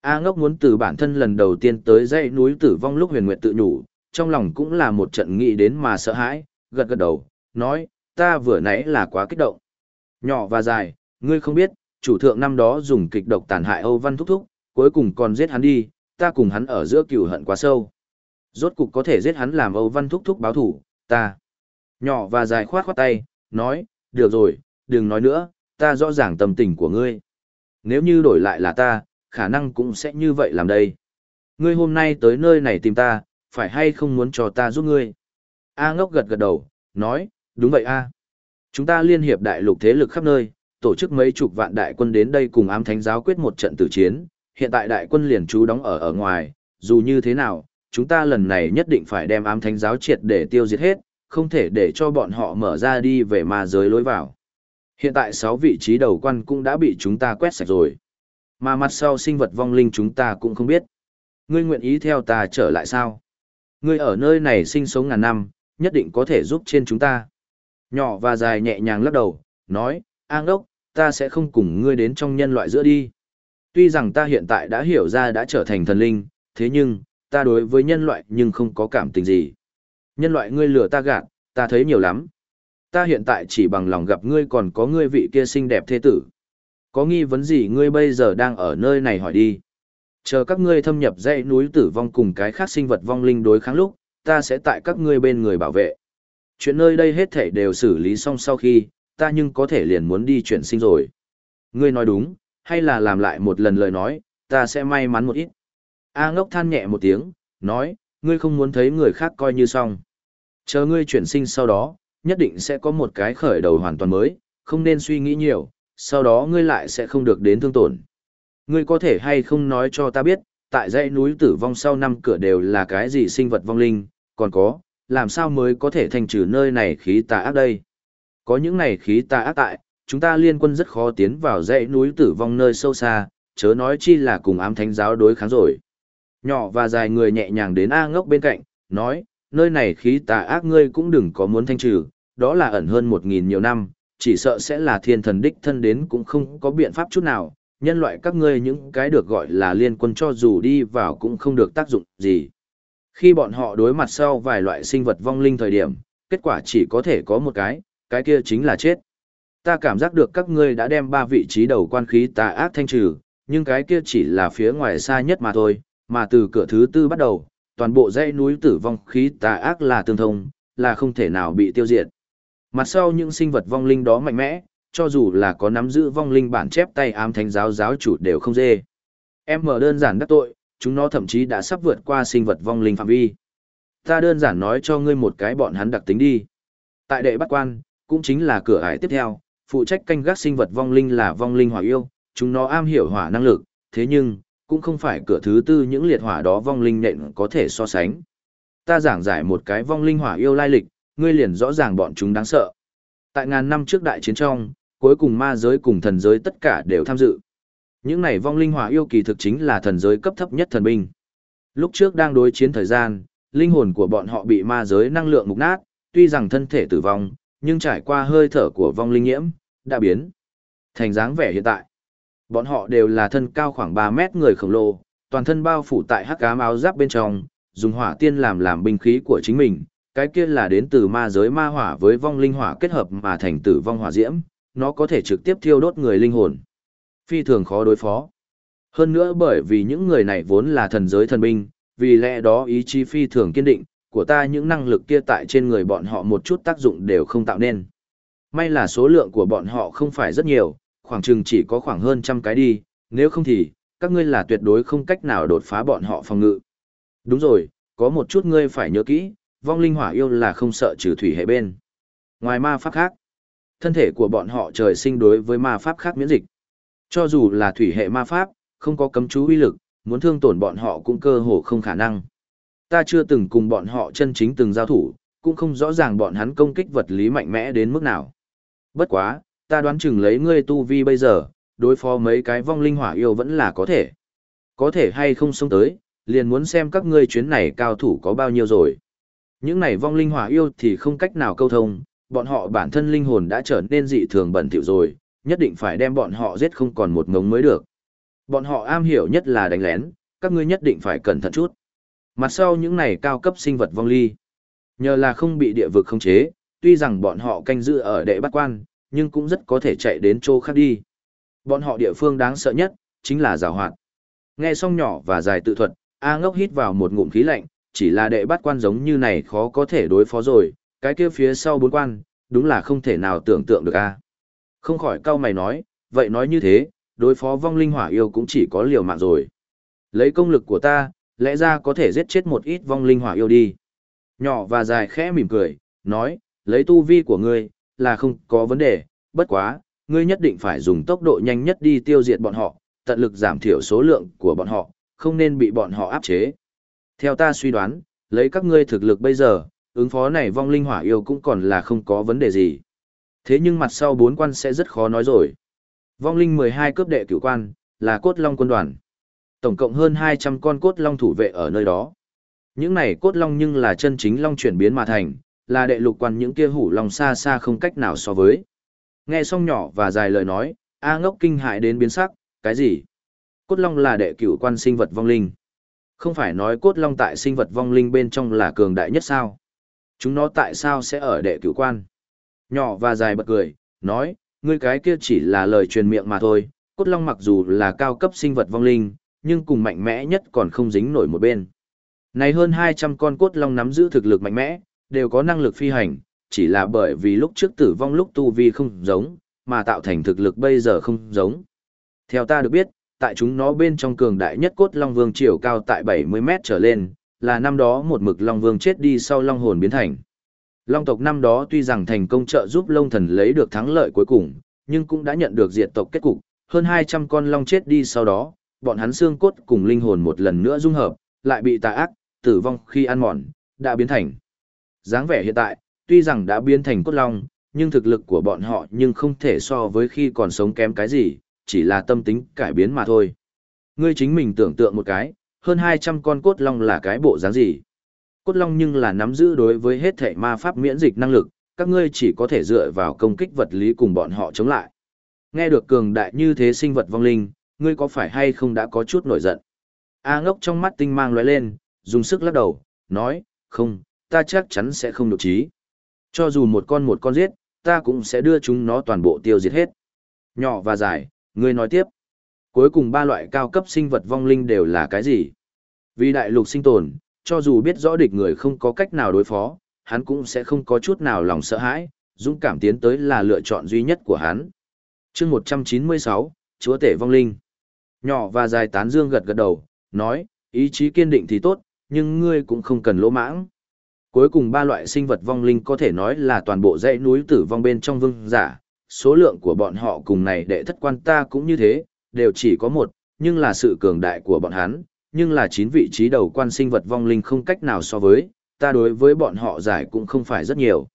A ngốc muốn từ bản thân lần đầu tiên tới dãy núi tử vong lúc huyền nguyệt tự nhủ, trong lòng cũng là một trận nghĩ đến mà sợ hãi, gật gật đầu, nói, ta vừa nãy là quá kích động. Nhỏ và dài, ngươi không biết, chủ thượng năm đó dùng kịch độc tàn hại Âu Văn Thúc Thúc, cuối cùng còn giết hắn đi, ta cùng hắn ở giữa cừu hận quá sâu. Rốt cục có thể giết hắn làm Âu Văn Thúc Thúc báo thủ, ta. Nhỏ và dài khoát khoát tay, nói, được rồi, đừng nói nữa, ta rõ ràng tâm tình của ngươi. Nếu như đổi lại là ta, khả năng cũng sẽ như vậy làm đây. Ngươi hôm nay tới nơi này tìm ta, phải hay không muốn cho ta giúp ngươi? A ngốc gật gật đầu, nói, đúng vậy a. Chúng ta liên hiệp đại lục thế lực khắp nơi, tổ chức mấy chục vạn đại quân đến đây cùng ám thánh giáo quyết một trận tử chiến, hiện tại đại quân liền trú đóng ở ở ngoài, dù như thế nào, chúng ta lần này nhất định phải đem ám thánh giáo triệt để tiêu diệt hết, không thể để cho bọn họ mở ra đi về ma giới lối vào. Hiện tại 6 vị trí đầu quan cũng đã bị chúng ta quét sạch rồi. Mà mặt sau sinh vật vong linh chúng ta cũng không biết. Ngươi nguyện ý theo ta trở lại sao? Ngươi ở nơi này sinh sống ngàn năm, nhất định có thể giúp trên chúng ta. Nhỏ và dài nhẹ nhàng lắc đầu, nói, An đốc, ta sẽ không cùng ngươi đến trong nhân loại giữa đi. Tuy rằng ta hiện tại đã hiểu ra đã trở thành thần linh, thế nhưng, ta đối với nhân loại nhưng không có cảm tình gì. Nhân loại ngươi lừa ta gạt, ta thấy nhiều lắm. Ta hiện tại chỉ bằng lòng gặp ngươi còn có ngươi vị kia xinh đẹp thế tử. Có nghi vấn gì ngươi bây giờ đang ở nơi này hỏi đi. Chờ các ngươi thâm nhập dãy núi tử vong cùng cái khác sinh vật vong linh đối kháng lúc, ta sẽ tại các ngươi bên người bảo vệ. Chuyện nơi đây hết thể đều xử lý xong sau khi, ta nhưng có thể liền muốn đi chuyển sinh rồi. Ngươi nói đúng, hay là làm lại một lần lời nói, ta sẽ may mắn một ít. A ngốc than nhẹ một tiếng, nói, ngươi không muốn thấy người khác coi như xong. Chờ ngươi chuyển sinh sau đó, nhất định sẽ có một cái khởi đầu hoàn toàn mới, không nên suy nghĩ nhiều, sau đó ngươi lại sẽ không được đến thương tổn. Ngươi có thể hay không nói cho ta biết, tại dãy núi tử vong sau năm cửa đều là cái gì sinh vật vong linh, còn có, làm sao mới có thể thành trừ nơi này khí tà ác đây. Có những này khí tà ác tại, chúng ta liên quân rất khó tiến vào dãy núi tử vong nơi sâu xa, chớ nói chi là cùng ám thánh giáo đối kháng rồi. Nhỏ và dài người nhẹ nhàng đến A ngốc bên cạnh, nói, nơi này khí tà ác ngươi cũng đừng có muốn thanh trừ, đó là ẩn hơn một nghìn nhiều năm, chỉ sợ sẽ là thiên thần đích thân đến cũng không có biện pháp chút nào, nhân loại các ngươi những cái được gọi là liên quân cho dù đi vào cũng không được tác dụng gì. Khi bọn họ đối mặt sau vài loại sinh vật vong linh thời điểm, kết quả chỉ có thể có một cái, cái kia chính là chết. Ta cảm giác được các ngươi đã đem ba vị trí đầu quan khí tà ác thanh trừ, nhưng cái kia chỉ là phía ngoài xa nhất mà thôi, mà từ cửa thứ tư bắt đầu, toàn bộ dãy núi tử vong khí tà ác là tương thông, là không thể nào bị tiêu diệt. Mặt sau những sinh vật vong linh đó mạnh mẽ, cho dù là có nắm giữ vong linh bản chép tay ám thánh giáo giáo chủ đều không dê. Em mở đơn giản đắc tội, chúng nó thậm chí đã sắp vượt qua sinh vật vong linh phạm vi. Ta đơn giản nói cho ngươi một cái bọn hắn đặc tính đi. Tại đệ bắt quan, cũng chính là cửa ải tiếp theo, phụ trách canh gác sinh vật vong linh là vong linh hỏa yêu, chúng nó am hiểu hỏa năng lực, thế nhưng, cũng không phải cửa thứ tư những liệt hỏa đó vong linh nện có thể so sánh. Ta giảng giải một cái vong linh hỏa yêu lai lịch, ngươi liền rõ ràng bọn chúng đáng sợ. Tại ngàn năm trước đại chiến trong, cuối cùng ma giới cùng thần giới tất cả đều tham dự. Những này vong linh hỏa yêu kỳ thực chính là thần giới cấp thấp nhất thần binh. Lúc trước đang đối chiến thời gian, linh hồn của bọn họ bị ma giới năng lượng mục nát, tuy rằng thân thể tử vong, nhưng trải qua hơi thở của vong linh nhiễm, đã biến thành dáng vẻ hiện tại. Bọn họ đều là thân cao khoảng 3 mét người khổng lồ, toàn thân bao phủ tại hắc ám áo giáp bên trong, dùng hỏa tiên làm làm binh khí của chính mình, cái kia là đến từ ma giới ma hỏa với vong linh hỏa kết hợp mà thành tử vong hỏa diễm, nó có thể trực tiếp thiêu đốt người linh hồn. Phi thường khó đối phó. Hơn nữa bởi vì những người này vốn là thần giới thần binh, vì lẽ đó ý chí phi thường kiên định, của ta những năng lực kia tại trên người bọn họ một chút tác dụng đều không tạo nên. May là số lượng của bọn họ không phải rất nhiều, khoảng chừng chỉ có khoảng hơn trăm cái đi, nếu không thì, các ngươi là tuyệt đối không cách nào đột phá bọn họ phòng ngự. Đúng rồi, có một chút ngươi phải nhớ kỹ, vong linh hỏa yêu là không sợ trừ thủy hệ bên. Ngoài ma pháp khác, thân thể của bọn họ trời sinh đối với ma pháp khác miễn dịch. Cho dù là thủy hệ ma pháp, không có cấm chú uy lực, muốn thương tổn bọn họ cũng cơ hồ không khả năng. Ta chưa từng cùng bọn họ chân chính từng giao thủ, cũng không rõ ràng bọn hắn công kích vật lý mạnh mẽ đến mức nào. Bất quá, ta đoán chừng lấy ngươi tu vi bây giờ, đối phó mấy cái vong linh hỏa yêu vẫn là có thể. Có thể hay không xông tới, liền muốn xem các ngươi chuyến này cao thủ có bao nhiêu rồi. Những này vong linh hỏa yêu thì không cách nào câu thông, bọn họ bản thân linh hồn đã trở nên dị thường bẩn thỉu rồi, nhất định phải đem bọn họ giết không còn một ngống mới được. Bọn họ am hiểu nhất là đánh lén, các ngươi nhất định phải cẩn thận chút. Mặt sau những này cao cấp sinh vật vong ly. Nhờ là không bị địa vực khống chế, tuy rằng bọn họ canh giữ ở đệ bắt quan, nhưng cũng rất có thể chạy đến chỗ khác đi. Bọn họ địa phương đáng sợ nhất, chính là rào hoạt. Nghe xong nhỏ và dài tự thuật, A ngốc hít vào một ngụm khí lạnh, chỉ là đệ bắt quan giống như này khó có thể đối phó rồi, cái kia phía sau bốn quan, đúng là không thể nào tưởng tượng được a. Không khỏi cau mày nói, vậy nói như thế, đối phó vong linh hỏa yêu cũng chỉ có liều mạng rồi. Lấy công lực của ta, lẽ ra có thể giết chết một ít vong linh hỏa yêu đi. Nhỏ và dài khẽ mỉm cười, nói, lấy tu vi của ngươi, là không có vấn đề, bất quá, ngươi nhất định phải dùng tốc độ nhanh nhất đi tiêu diệt bọn họ, tận lực giảm thiểu số lượng của bọn họ, không nên bị bọn họ áp chế. Theo ta suy đoán, lấy các ngươi thực lực bây giờ, ứng phó này vong linh hỏa yêu cũng còn là không có vấn đề gì. Thế nhưng mặt sau bốn quan sẽ rất khó nói rồi. Vong linh 12 cướp đệ cửu quan, là cốt long quân đoàn. Tổng cộng hơn 200 con cốt long thủ vệ ở nơi đó. Những này cốt long nhưng là chân chính long chuyển biến mà thành, là đệ lục quan những kia hủ long xa xa không cách nào so với. Nghe xong nhỏ và dài lời nói, A ngốc kinh hại đến biến sắc, cái gì? Cốt long là đệ cửu quan sinh vật vong linh. Không phải nói cốt long tại sinh vật vong linh bên trong là cường đại nhất sao? Chúng nó tại sao sẽ ở đệ cửu quan? Nhỏ và dài bật cười, nói, ngươi cái kia chỉ là lời truyền miệng mà thôi, cốt long mặc dù là cao cấp sinh vật vong linh, nhưng cùng mạnh mẽ nhất còn không dính nổi một bên. Này hơn 200 con cốt long nắm giữ thực lực mạnh mẽ, đều có năng lực phi hành, chỉ là bởi vì lúc trước tử vong lúc tu vi không giống, mà tạo thành thực lực bây giờ không giống. Theo ta được biết, tại chúng nó bên trong cường đại nhất cốt long vương chiều cao tại 70 mét trở lên, là năm đó một mực long vương chết đi sau long hồn biến thành. Long tộc năm đó tuy rằng thành công trợ giúp Long Thần lấy được thắng lợi cuối cùng, nhưng cũng đã nhận được diệt tộc kết cục, hơn 200 con long chết đi sau đó, bọn hắn xương cốt cùng linh hồn một lần nữa dung hợp, lại bị tà ác, tử vong khi ăn mòn, đã biến thành. dáng vẻ hiện tại, tuy rằng đã biến thành cốt long, nhưng thực lực của bọn họ nhưng không thể so với khi còn sống kém cái gì, chỉ là tâm tính cải biến mà thôi. Ngươi chính mình tưởng tượng một cái, hơn 200 con cốt long là cái bộ dáng gì? Cốt long nhưng là nắm giữ đối với hết thể ma pháp miễn dịch năng lực, các ngươi chỉ có thể dựa vào công kích vật lý cùng bọn họ chống lại. Nghe được cường đại như thế sinh vật vong linh, ngươi có phải hay không đã có chút nổi giận? A ngốc trong mắt tinh mang lóe lên, dùng sức lắc đầu, nói, không, ta chắc chắn sẽ không đột trí. Cho dù một con một con giết, ta cũng sẽ đưa chúng nó toàn bộ tiêu diệt hết. Nhỏ và dài, ngươi nói tiếp. Cuối cùng ba loại cao cấp sinh vật vong linh đều là cái gì? Vì đại lục sinh tồn, cho dù biết rõ địch người không có cách nào đối phó, hắn cũng sẽ không có chút nào lòng sợ hãi, dũng cảm tiến tới là lựa chọn duy nhất của hắn. chương 196, Chúa Tể Vong Linh. Nhỏ và dài tán dương gật gật đầu, nói, ý chí kiên định thì tốt, nhưng ngươi cũng không cần lỗ mãng. Cuối cùng ba loại sinh vật vong linh có thể nói là toàn bộ dãy núi tử vong bên trong vương giả, số lượng của bọn họ cùng này đệ thất quan ta cũng như thế, đều chỉ có một, nhưng là sự cường đại của bọn hắn, nhưng là chín vị trí đầu quan sinh vật vong linh không cách nào so với, ta đối với bọn họ giải cũng không phải rất nhiều.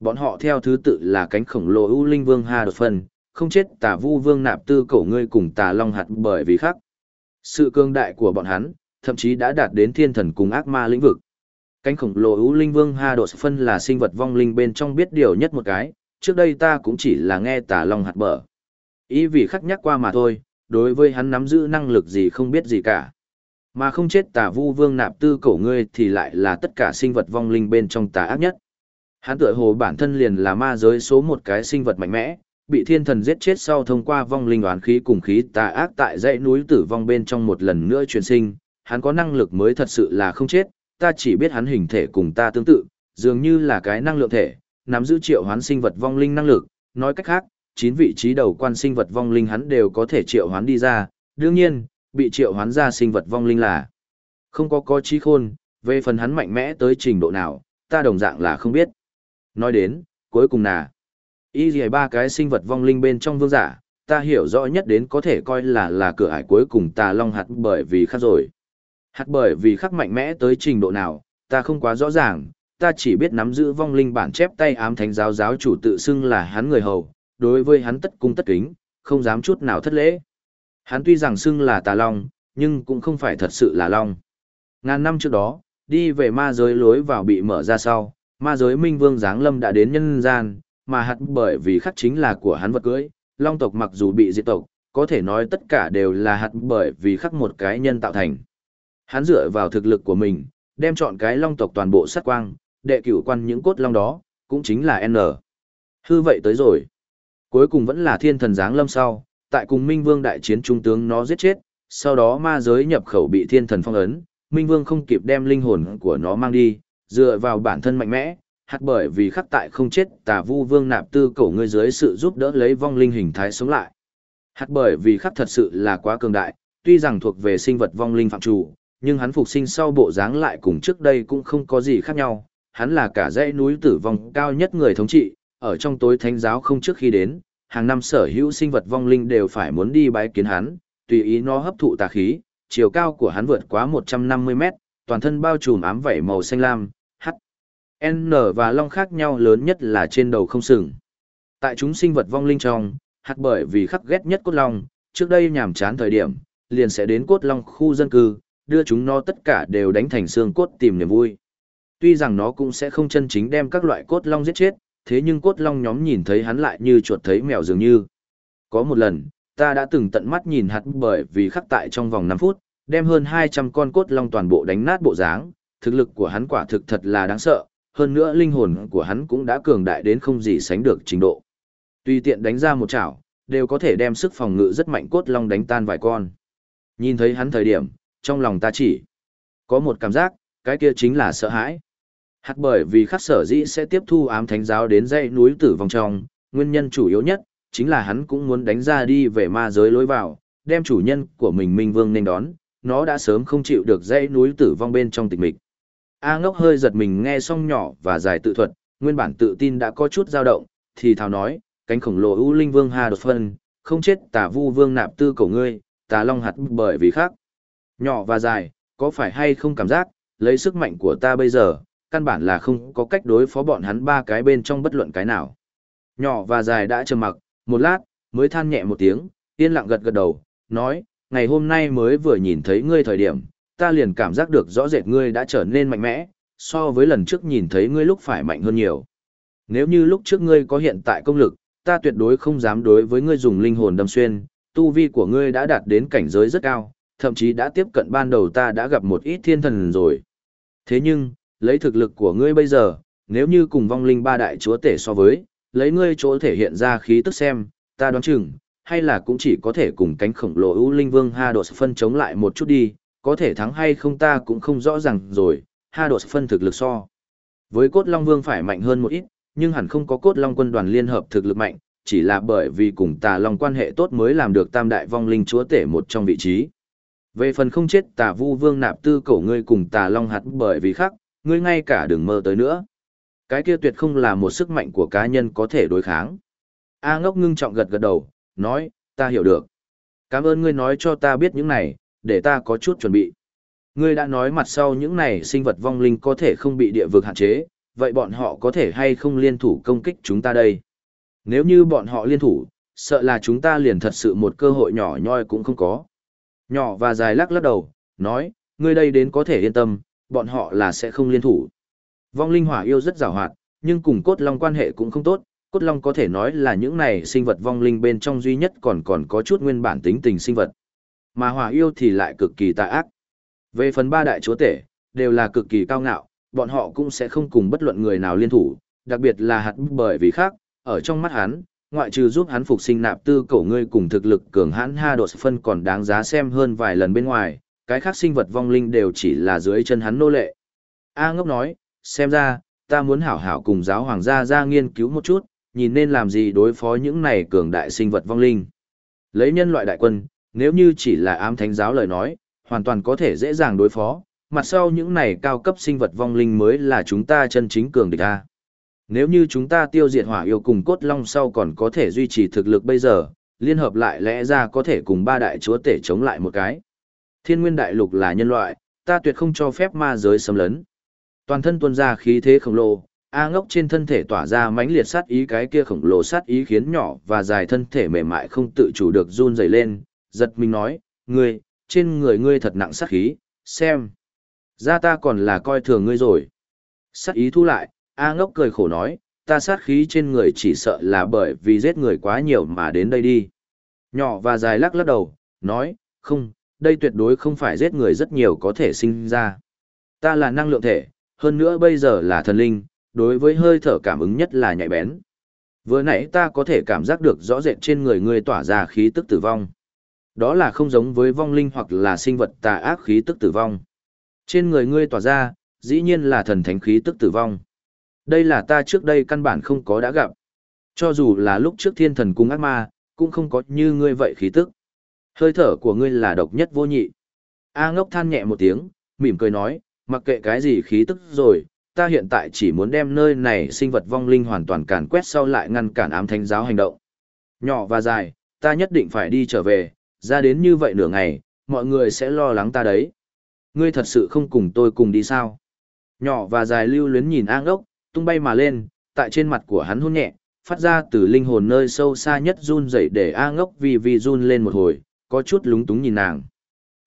Bọn họ theo thứ tự là cánh khổng lồ ưu linh vương Ha đột phân, không chết tà vu vương nạp tư cổ ngươi cùng tà long hạt bởi vì khác. Sự cường đại của bọn hắn, thậm chí đã đạt đến thiên thần cùng ác ma lĩnh vực. Cánh khổng lồ ưu linh vương Ha đột phân là sinh vật vong linh bên trong biết điều nhất một cái, trước đây ta cũng chỉ là nghe tà long hạt bở. Ý vì khắc nhắc qua mà thôi, đối với hắn nắm giữ năng lực gì không biết gì cả. Mà không chết tà vu vương nạp tư cổ ngươi thì lại là tất cả sinh vật vong linh bên trong tà ác nhất. Hắn tựa hồ bản thân liền là ma giới số một cái sinh vật mạnh mẽ, bị thiên thần giết chết sau thông qua vong linh oán khí cùng khí tà ác tại dãy núi tử vong bên trong một lần nữa truyền sinh, hắn có năng lực mới thật sự là không chết, ta chỉ biết hắn hình thể cùng ta tương tự, dường như là cái năng lượng thể, nắm giữ triệu hoán sinh vật vong linh năng lực, nói cách khác, chín vị trí đầu quan sinh vật vong linh hắn đều có thể triệu hoán đi ra, đương nhiên, bị triệu hoán ra sinh vật vong linh là không có có trí khôn, về phần hắn mạnh mẽ tới trình độ nào, ta đồng dạng là không biết. Nói đến, cuối cùng là, y dì ba cái sinh vật vong linh bên trong vương giả, ta hiểu rõ nhất đến có thể coi là là cửa ải cuối cùng tà long hạt bởi vì khác rồi. Hạt bởi vì khắc mạnh mẽ tới trình độ nào, ta không quá rõ ràng, ta chỉ biết nắm giữ vong linh bản chép tay ám thánh giáo giáo chủ tự xưng là hắn người hầu, đối với hắn tất cung tất kính, không dám chút nào thất lễ. Hắn tuy rằng xưng là tà long, nhưng cũng không phải thật sự là long. Ngàn năm trước đó, đi về ma giới lối vào bị mở ra sau, ma giới minh vương giáng lâm đã đến nhân gian, mà hạt bởi vì khắc chính là của hắn vật cưới, long tộc mặc dù bị diệt tộc, có thể nói tất cả đều là hạt bởi vì khắc một cái nhân tạo thành. Hắn dựa vào thực lực của mình, đem chọn cái long tộc toàn bộ sát quang, đệ cửu quan những cốt long đó, cũng chính là N. Hư vậy tới rồi. Cuối cùng vẫn là thiên thần giáng lâm sau, tại cùng Minh Vương đại chiến trung tướng nó giết chết, sau đó ma giới nhập khẩu bị thiên thần phong ấn, Minh Vương không kịp đem linh hồn của nó mang đi, dựa vào bản thân mạnh mẽ, hạt bởi vì khắc tại không chết tà vu vương nạp tư cổ ngươi dưới sự giúp đỡ lấy vong linh hình thái sống lại. Hạt bởi vì khắc thật sự là quá cường đại, tuy rằng thuộc về sinh vật vong linh phạm chủ, nhưng hắn phục sinh sau bộ dáng lại cùng trước đây cũng không có gì khác nhau, hắn là cả dãy núi tử vong cao nhất người thống trị, ở trong tối thánh giáo không trước khi đến, hàng năm sở hữu sinh vật vong linh đều phải muốn đi bái kiến hắn, tùy ý nó hấp thụ tà khí, chiều cao của hắn vượt quá 150 mét, toàn thân bao trùm ám vảy màu xanh lam, H, N và long khác nhau lớn nhất là trên đầu không sừng. Tại chúng sinh vật vong linh trong, hạt bởi vì khắc ghét nhất cốt long, trước đây nhàm chán thời điểm, liền sẽ đến cốt long khu dân cư, đưa chúng nó tất cả đều đánh thành xương cốt tìm niềm vui. Tuy rằng nó cũng sẽ không chân chính đem các loại cốt long giết chết, thế nhưng cốt long nhóm nhìn thấy hắn lại như chuột thấy mèo dường như. Có một lần, ta đã từng tận mắt nhìn hắn bởi vì khắc tại trong vòng 5 phút, đem hơn 200 con cốt long toàn bộ đánh nát bộ dáng, thực lực của hắn quả thực thật là đáng sợ, hơn nữa linh hồn của hắn cũng đã cường đại đến không gì sánh được trình độ. Tuy tiện đánh ra một chảo, đều có thể đem sức phòng ngự rất mạnh cốt long đánh tan vài con. Nhìn thấy hắn thời điểm, trong lòng ta chỉ có một cảm giác, cái kia chính là sợ hãi. Hạt bởi vì khắc sở dĩ sẽ tiếp thu ám thánh giáo đến dãy núi tử vong trong, nguyên nhân chủ yếu nhất, chính là hắn cũng muốn đánh ra đi về ma giới lối vào, đem chủ nhân của mình Minh Vương nên đón, nó đã sớm không chịu được dãy núi tử vong bên trong tịch mịch. A ngốc hơi giật mình nghe xong nhỏ và dài tự thuật, nguyên bản tự tin đã có chút dao động, thì thào nói, cánh khổng lồ ưu linh vương hà đột phân, không chết tà vu vương nạp tư cổ ngươi, tà long hạt bởi vì khác. Nhỏ và dài, có phải hay không cảm giác, lấy sức mạnh của ta bây giờ, căn bản là không có cách đối phó bọn hắn ba cái bên trong bất luận cái nào. Nhỏ và dài đã trầm mặc, một lát, mới than nhẹ một tiếng, yên lặng gật gật đầu, nói, ngày hôm nay mới vừa nhìn thấy ngươi thời điểm, ta liền cảm giác được rõ rệt ngươi đã trở nên mạnh mẽ, so với lần trước nhìn thấy ngươi lúc phải mạnh hơn nhiều. Nếu như lúc trước ngươi có hiện tại công lực, ta tuyệt đối không dám đối với ngươi dùng linh hồn đâm xuyên, tu vi của ngươi đã đạt đến cảnh giới rất cao, thậm chí đã tiếp cận ban đầu ta đã gặp một ít thiên thần rồi. Thế nhưng, lấy thực lực của ngươi bây giờ, nếu như cùng vong linh ba đại chúa tể so với, lấy ngươi chỗ thể hiện ra khí tức xem, ta đoán chừng, hay là cũng chỉ có thể cùng cánh khổng lồ ưu linh vương Ha Đột phân chống lại một chút đi, có thể thắng hay không ta cũng không rõ ràng rồi, Ha Đột phân thực lực so. Với cốt long vương phải mạnh hơn một ít, nhưng hẳn không có cốt long quân đoàn liên hợp thực lực mạnh, chỉ là bởi vì cùng tà long quan hệ tốt mới làm được tam đại vong linh chúa tể một trong vị trí. Về phần không chết tà vu vương nạp tư cổ ngươi cùng tà long hạt bởi vì khác, ngươi ngay cả đừng mơ tới nữa. Cái kia tuyệt không là một sức mạnh của cá nhân có thể đối kháng. A ngốc ngưng trọng gật gật đầu, nói, ta hiểu được. Cảm ơn ngươi nói cho ta biết những này, để ta có chút chuẩn bị. Ngươi đã nói mặt sau những này sinh vật vong linh có thể không bị địa vực hạn chế, vậy bọn họ có thể hay không liên thủ công kích chúng ta đây? Nếu như bọn họ liên thủ, sợ là chúng ta liền thật sự một cơ hội nhỏ nhoi cũng không có. Nhỏ và dài lắc lắc đầu, nói, ngươi đây đến có thể yên tâm, bọn họ là sẽ không liên thủ. Vong linh hỏa yêu rất rào hoạt, nhưng cùng cốt long quan hệ cũng không tốt, cốt long có thể nói là những này sinh vật vong linh bên trong duy nhất còn còn có chút nguyên bản tính tình sinh vật. Mà hỏa yêu thì lại cực kỳ tà ác. Về phần ba đại chúa tể, đều là cực kỳ cao ngạo, bọn họ cũng sẽ không cùng bất luận người nào liên thủ, đặc biệt là hạt bởi vì khác, ở trong mắt hắn, ngoại trừ giúp hắn phục sinh nạp tư cổ ngươi cùng thực lực cường hãn ha đột phân còn đáng giá xem hơn vài lần bên ngoài, cái khác sinh vật vong linh đều chỉ là dưới chân hắn nô lệ. A ngốc nói, xem ra, ta muốn hảo hảo cùng giáo hoàng gia ra nghiên cứu một chút, nhìn nên làm gì đối phó những này cường đại sinh vật vong linh. Lấy nhân loại đại quân, nếu như chỉ là ám thánh giáo lời nói, hoàn toàn có thể dễ dàng đối phó, mặt sau những này cao cấp sinh vật vong linh mới là chúng ta chân chính cường địch a. Nếu như chúng ta tiêu diệt hỏa yêu cùng cốt long sau còn có thể duy trì thực lực bây giờ, liên hợp lại lẽ ra có thể cùng ba đại chúa tể chống lại một cái. Thiên nguyên đại lục là nhân loại, ta tuyệt không cho phép ma giới xâm lấn. Toàn thân tuôn ra khí thế khổng lồ, A ngốc trên thân thể tỏa ra mãnh liệt sát ý cái kia khổng lồ sát ý khiến nhỏ và dài thân thể mềm mại không tự chủ được run rẩy lên, giật mình nói, ngươi, trên người ngươi thật nặng sát khí, xem. Ra ta còn là coi thường ngươi rồi. Sát ý thu lại, A ngốc cười khổ nói, ta sát khí trên người chỉ sợ là bởi vì giết người quá nhiều mà đến đây đi. Nhỏ và dài lắc lắc đầu, nói, không, đây tuyệt đối không phải giết người rất nhiều có thể sinh ra. Ta là năng lượng thể, hơn nữa bây giờ là thần linh, đối với hơi thở cảm ứng nhất là nhạy bén. Vừa nãy ta có thể cảm giác được rõ rệt trên người ngươi tỏa ra khí tức tử vong. Đó là không giống với vong linh hoặc là sinh vật tà ác khí tức tử vong. Trên người ngươi tỏa ra, dĩ nhiên là thần thánh khí tức tử vong. Đây là ta trước đây căn bản không có đã gặp. Cho dù là lúc trước thiên thần cung ác ma, cũng không có như ngươi vậy khí tức. Hơi thở của ngươi là độc nhất vô nhị. A ngốc than nhẹ một tiếng, mỉm cười nói, mặc kệ cái gì khí tức rồi, ta hiện tại chỉ muốn đem nơi này sinh vật vong linh hoàn toàn càn quét sau lại ngăn cản ám thánh giáo hành động. Nhỏ và dài, ta nhất định phải đi trở về, ra đến như vậy nửa ngày, mọi người sẽ lo lắng ta đấy. Ngươi thật sự không cùng tôi cùng đi sao? Nhỏ và dài lưu luyến nhìn A ngốc, tung bay mà lên, tại trên mặt của hắn hôn nhẹ, phát ra từ linh hồn nơi sâu xa nhất run rẩy để A ngốc vì vì run lên một hồi, có chút lúng túng nhìn nàng.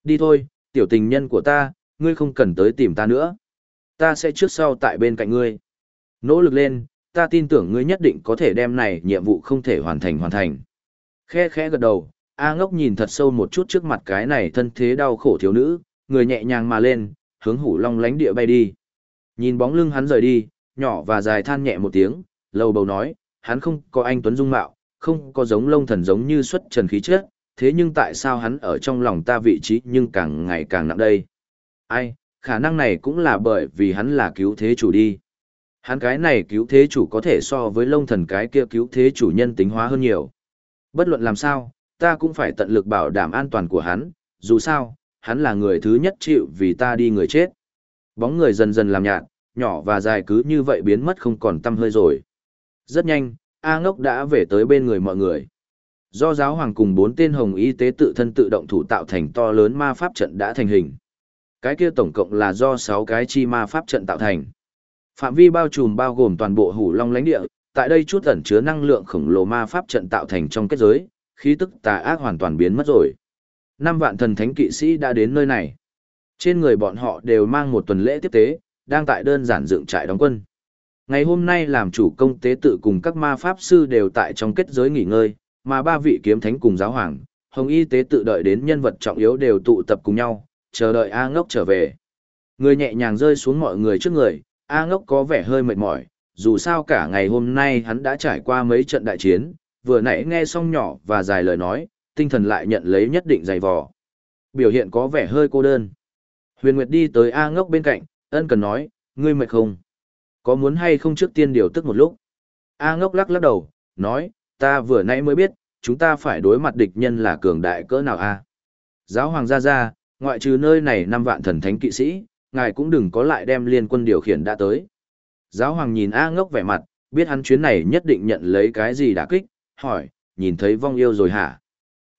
Đi thôi, tiểu tình nhân của ta, ngươi không cần tới tìm ta nữa. Ta sẽ trước sau tại bên cạnh ngươi. Nỗ lực lên, ta tin tưởng ngươi nhất định có thể đem này nhiệm vụ không thể hoàn thành hoàn thành. Khe khẽ gật đầu, A ngốc nhìn thật sâu một chút trước mặt cái này thân thế đau khổ thiếu nữ, người nhẹ nhàng mà lên, hướng hủ long lánh địa bay đi. Nhìn bóng lưng hắn rời đi, nhỏ và dài than nhẹ một tiếng, lầu bầu nói, hắn không có anh Tuấn Dung Mạo, không có giống lông thần giống như xuất trần khí chất, thế nhưng tại sao hắn ở trong lòng ta vị trí nhưng càng ngày càng nặng đây? Ai, khả năng này cũng là bởi vì hắn là cứu thế chủ đi. Hắn cái này cứu thế chủ có thể so với lông thần cái kia cứu thế chủ nhân tính hóa hơn nhiều. Bất luận làm sao, ta cũng phải tận lực bảo đảm an toàn của hắn, dù sao, hắn là người thứ nhất chịu vì ta đi người chết. Bóng người dần dần làm nhạt, nhỏ và dài cứ như vậy biến mất không còn tâm hơi rồi. Rất nhanh, A ngốc đã về tới bên người mọi người. Do giáo hoàng cùng bốn tên hồng y tế tự thân tự động thủ tạo thành to lớn ma pháp trận đã thành hình. Cái kia tổng cộng là do 6 cái chi ma pháp trận tạo thành. Phạm vi bao trùm bao gồm toàn bộ hủ long lãnh địa, tại đây chút ẩn chứa năng lượng khổng lồ ma pháp trận tạo thành trong kết giới, khí tức tà ác hoàn toàn biến mất rồi. Năm vạn thần thánh kỵ sĩ đã đến nơi này. Trên người bọn họ đều mang một tuần lễ tiếp tế, đang tại đơn giản dựng trại đóng quân. Ngày hôm nay làm chủ công tế tự cùng các ma pháp sư đều tại trong kết giới nghỉ ngơi, mà ba vị kiếm thánh cùng giáo hoàng, hồng y tế tự đợi đến nhân vật trọng yếu đều tụ tập cùng nhau, chờ đợi A ngốc trở về. Người nhẹ nhàng rơi xuống mọi người trước người, A ngốc có vẻ hơi mệt mỏi, dù sao cả ngày hôm nay hắn đã trải qua mấy trận đại chiến, vừa nãy nghe xong nhỏ và dài lời nói, tinh thần lại nhận lấy nhất định dày vò. Biểu hiện có vẻ hơi cô đơn. Huyền Nguyệt đi tới A ngốc bên cạnh, ân cần nói, ngươi mệt không? Có muốn hay không trước tiên điều tức một lúc? A ngốc lắc lắc đầu, nói, ta vừa nãy mới biết, chúng ta phải đối mặt địch nhân là cường đại cỡ nào a? Giáo hoàng gia gia, ngoại trừ nơi này năm vạn thần thánh kỵ sĩ, ngài cũng đừng có lại đem liên quân điều khiển đã tới. Giáo hoàng nhìn A ngốc vẻ mặt, biết hắn chuyến này nhất định nhận lấy cái gì đã kích, hỏi, nhìn thấy vong yêu rồi hả?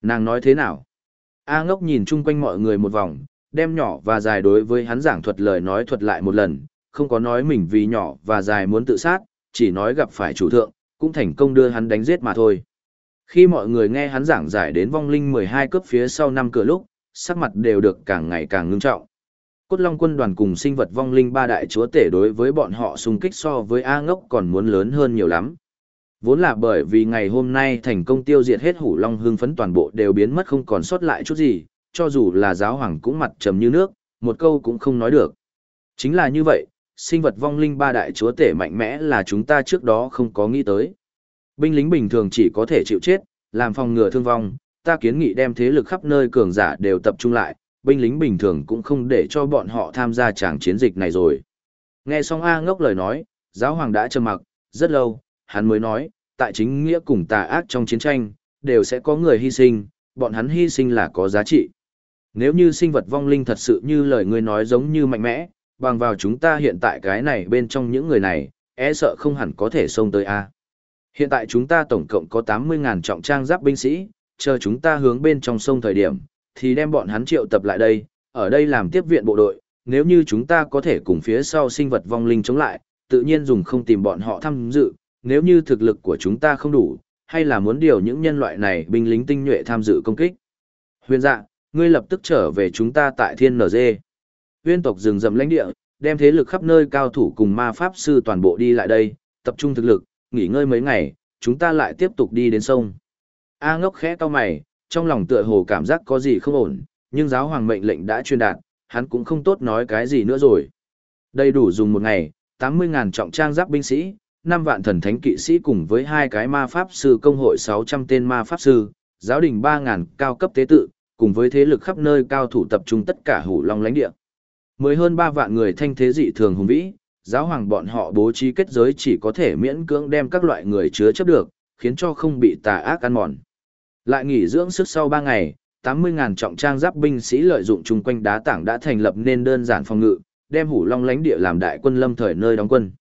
Nàng nói thế nào? A ngốc nhìn chung quanh mọi người một vòng, đem nhỏ và dài đối với hắn giảng thuật lời nói thuật lại một lần, không có nói mình vì nhỏ và dài muốn tự sát, chỉ nói gặp phải chủ thượng, cũng thành công đưa hắn đánh giết mà thôi. Khi mọi người nghe hắn giảng giải đến vong linh 12 cấp phía sau năm cửa lúc, sắc mặt đều được càng ngày càng ngưng trọng. Cốt Long quân đoàn cùng sinh vật vong linh ba đại chúa tể đối với bọn họ xung kích so với A ngốc còn muốn lớn hơn nhiều lắm. Vốn là bởi vì ngày hôm nay thành công tiêu diệt hết hủ long hương phấn toàn bộ đều biến mất không còn sót lại chút gì, cho dù là giáo hoàng cũng mặt trầm như nước, một câu cũng không nói được. Chính là như vậy, sinh vật vong linh ba đại chúa tể mạnh mẽ là chúng ta trước đó không có nghĩ tới. Binh lính bình thường chỉ có thể chịu chết, làm phòng ngừa thương vong, ta kiến nghị đem thế lực khắp nơi cường giả đều tập trung lại, binh lính bình thường cũng không để cho bọn họ tham gia tràng chiến dịch này rồi. Nghe xong A ngốc lời nói, giáo hoàng đã trầm mặc, rất lâu, hắn mới nói, tại chính nghĩa cùng tà ác trong chiến tranh, đều sẽ có người hy sinh, bọn hắn hy sinh là có giá trị. Nếu như sinh vật vong linh thật sự như lời ngươi nói giống như mạnh mẽ, bằng vào chúng ta hiện tại cái này bên trong những người này, e sợ không hẳn có thể xông tới A. Hiện tại chúng ta tổng cộng có 80.000 trọng trang giáp binh sĩ, chờ chúng ta hướng bên trong sông thời điểm, thì đem bọn hắn triệu tập lại đây, ở đây làm tiếp viện bộ đội, nếu như chúng ta có thể cùng phía sau sinh vật vong linh chống lại, tự nhiên dùng không tìm bọn họ tham dự, nếu như thực lực của chúng ta không đủ, hay là muốn điều những nhân loại này binh lính tinh nhuệ tham dự công kích. Huyền dạ, ngươi lập tức trở về chúng ta tại thiên NG. Huyên tộc rừng rậm lãnh địa, đem thế lực khắp nơi cao thủ cùng ma pháp sư toàn bộ đi lại đây, tập trung thực lực, nghỉ ngơi mấy ngày, chúng ta lại tiếp tục đi đến sông. A ngốc khẽ cau mày, trong lòng tựa hồ cảm giác có gì không ổn, nhưng giáo hoàng mệnh lệnh đã truyền đạt, hắn cũng không tốt nói cái gì nữa rồi. Đầy đủ dùng một ngày, 80.000 trọng trang giáp binh sĩ, 5 vạn thần thánh kỵ sĩ cùng với hai cái ma pháp sư công hội 600 tên ma pháp sư, giáo đình 3.000 cao cấp tế tự, cùng với thế lực khắp nơi cao thủ tập trung tất cả hủ long lãnh địa. Mới hơn 3 vạn người thanh thế dị thường hùng vĩ, giáo hoàng bọn họ bố trí kết giới chỉ có thể miễn cưỡng đem các loại người chứa chấp được, khiến cho không bị tà ác ăn mòn. Lại nghỉ dưỡng sức sau 3 ngày, 80.000 trọng trang giáp binh sĩ lợi dụng chung quanh đá tảng đã thành lập nên đơn giản phòng ngự, đem hủ long lánh địa làm đại quân lâm thời nơi đóng quân.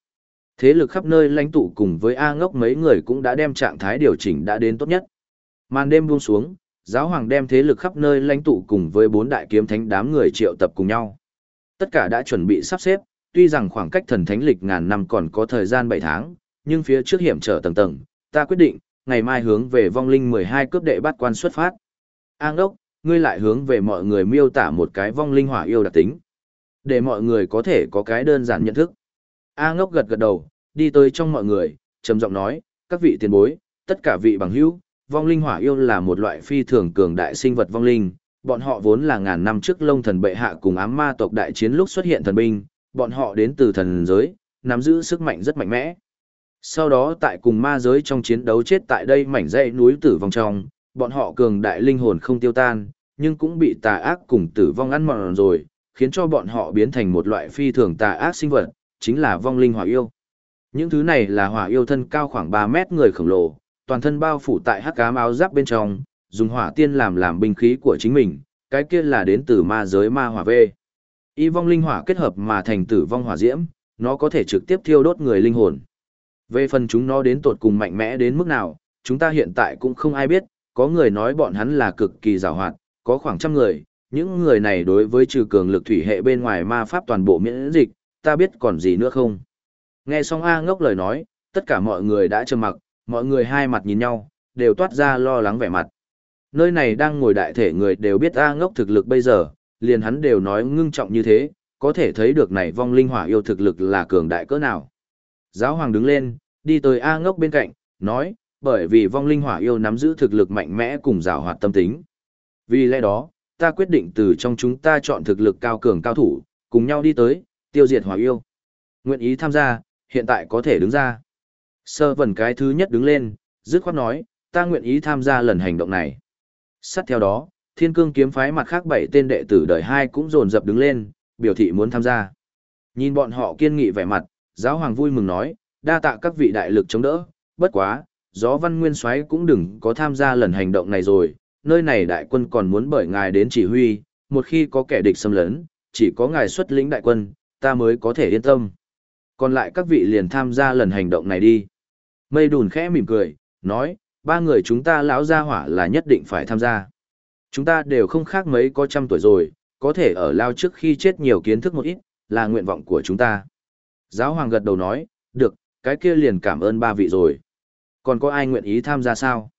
Thế lực khắp nơi lãnh tụ cùng với A ngốc mấy người cũng đã đem trạng thái điều chỉnh đã đến tốt nhất. Màn đêm buông xuống, giáo hoàng đem thế lực khắp nơi lãnh tụ cùng với bốn đại kiếm thánh đám người triệu tập cùng nhau. Tất cả đã chuẩn bị sắp xếp, tuy rằng khoảng cách thần thánh lịch ngàn năm còn có thời gian 7 tháng, nhưng phía trước hiểm trở tầng tầng, ta quyết định, ngày mai hướng về vong linh 12 cướp đệ bát quan xuất phát. An đốc, ngươi lại hướng về mọi người miêu tả một cái vong linh hỏa yêu đặc tính. Để mọi người có thể có cái đơn giản nhận thức. A ngốc gật gật đầu, đi tới trong mọi người, trầm giọng nói, các vị tiền bối, tất cả vị bằng hữu, vong linh hỏa yêu là một loại phi thường cường đại sinh vật vong linh, bọn họ vốn là ngàn năm trước lông thần bệ hạ cùng ám ma tộc đại chiến lúc xuất hiện thần binh, bọn họ đến từ thần giới, nắm giữ sức mạnh rất mạnh mẽ. Sau đó tại cùng ma giới trong chiến đấu chết tại đây mảnh dãy núi tử vong trong, bọn họ cường đại linh hồn không tiêu tan, nhưng cũng bị tà ác cùng tử vong ăn mòn rồi, khiến cho bọn họ biến thành một loại phi thường tà ác sinh vật, chính là vong linh hỏa yêu. Những thứ này là hỏa yêu thân cao khoảng 3 mét người khổng lồ, toàn thân bao phủ tại hắc ám áo giáp bên trong, dùng hỏa tiên làm làm binh khí của chính mình, cái kia là đến từ ma giới ma hỏa vê. Y vong linh hỏa kết hợp mà thành tử vong hỏa diễm, nó có thể trực tiếp thiêu đốt người linh hồn. Về phần chúng nó đến tột cùng mạnh mẽ đến mức nào, chúng ta hiện tại cũng không ai biết, có người nói bọn hắn là cực kỳ rào hoạt, có khoảng trăm người, những người này đối với trừ cường lực thủy hệ bên ngoài ma pháp toàn bộ miễn dịch, ta biết còn gì nữa không. Nghe xong A ngốc lời nói, tất cả mọi người đã trầm mặc, mọi người hai mặt nhìn nhau, đều toát ra lo lắng vẻ mặt. Nơi này đang ngồi đại thể người đều biết A ngốc thực lực bây giờ, liền hắn đều nói ngưng trọng như thế, có thể thấy được này vong linh hỏa yêu thực lực là cường đại cỡ nào. Giáo hoàng đứng lên, đi tới A ngốc bên cạnh, nói, bởi vì vong linh hỏa yêu nắm giữ thực lực mạnh mẽ cùng rào hoạt tâm tính. Vì lẽ đó, ta quyết định từ trong chúng ta chọn thực lực cao cường cao thủ, cùng nhau đi tới, tiêu diệt hỏa yêu. Nguyện ý tham gia, hiện tại có thể đứng ra. Sơ vần cái thứ nhất đứng lên, dứt khoát nói, ta nguyện ý tham gia lần hành động này. Sát theo đó, thiên cương kiếm phái mặt khác bảy tên đệ tử đời hai cũng dồn dập đứng lên, biểu thị muốn tham gia. Nhìn bọn họ kiên nghị vẻ mặt, giáo hoàng vui mừng nói, đa tạ các vị đại lực chống đỡ, bất quá, gió văn nguyên soái cũng đừng có tham gia lần hành động này rồi, nơi này đại quân còn muốn bởi ngài đến chỉ huy, một khi có kẻ địch xâm lấn, chỉ có ngài xuất lĩnh đại quân, ta mới có thể yên tâm. Còn lại các vị liền tham gia lần hành động này đi. Mây đùn khẽ mỉm cười, nói, ba người chúng ta lão gia hỏa là nhất định phải tham gia. Chúng ta đều không khác mấy có trăm tuổi rồi, có thể ở lao trước khi chết nhiều kiến thức một ít, là nguyện vọng của chúng ta. Giáo hoàng gật đầu nói, được, cái kia liền cảm ơn ba vị rồi. Còn có ai nguyện ý tham gia sao?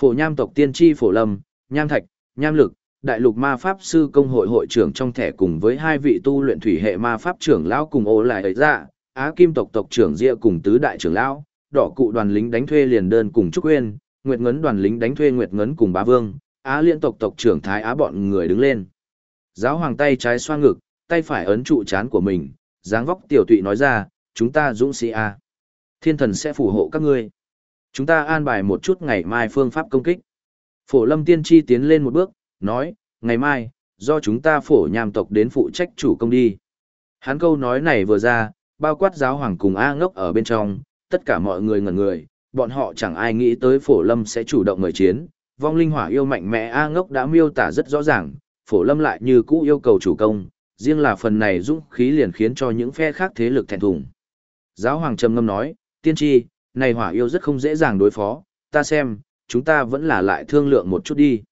Phổ nham tộc tiên tri phổ lâm, nham thạch, nham lực, đại lục ma pháp sư công hội hội trưởng trong thẻ cùng với hai vị tu luyện thủy hệ ma pháp trưởng lão cùng ô lại ấy ra, á kim tộc tộc trưởng Diệ cùng tứ đại trưởng lão, đỏ cụ đoàn lính đánh thuê liền đơn cùng Trúc Uyên, Nguyệt Ngấn đoàn lính đánh thuê Nguyệt Ngấn cùng Bá Vương, Á liên tộc tộc trưởng Thái Á bọn người đứng lên. Giáo hoàng tay trái xoa ngực, tay phải ấn trụ chán của mình, dáng vóc tiểu tụy nói ra, chúng ta dũng sĩ A. Thiên thần sẽ phù hộ các ngươi. Chúng ta an bài một chút ngày mai phương pháp công kích. Phổ lâm tiên tri tiến lên một bước, nói, ngày mai, do chúng ta phổ nhàm tộc đến phụ trách chủ công đi. Hắn câu nói này vừa ra, bao quát giáo hoàng cùng A ngốc ở bên trong, tất cả mọi người ngẩn người, bọn họ chẳng ai nghĩ tới phổ lâm sẽ chủ động mời chiến. Vong linh hỏa yêu mạnh mẽ A ngốc đã miêu tả rất rõ ràng, phổ lâm lại như cũ yêu cầu chủ công, riêng là phần này dũng khí liền khiến cho những phe khác thế lực thẹn thùng. Giáo hoàng trầm ngâm nói, tiên tri, này hỏa yêu rất không dễ dàng đối phó, ta xem, chúng ta vẫn là lại thương lượng một chút đi.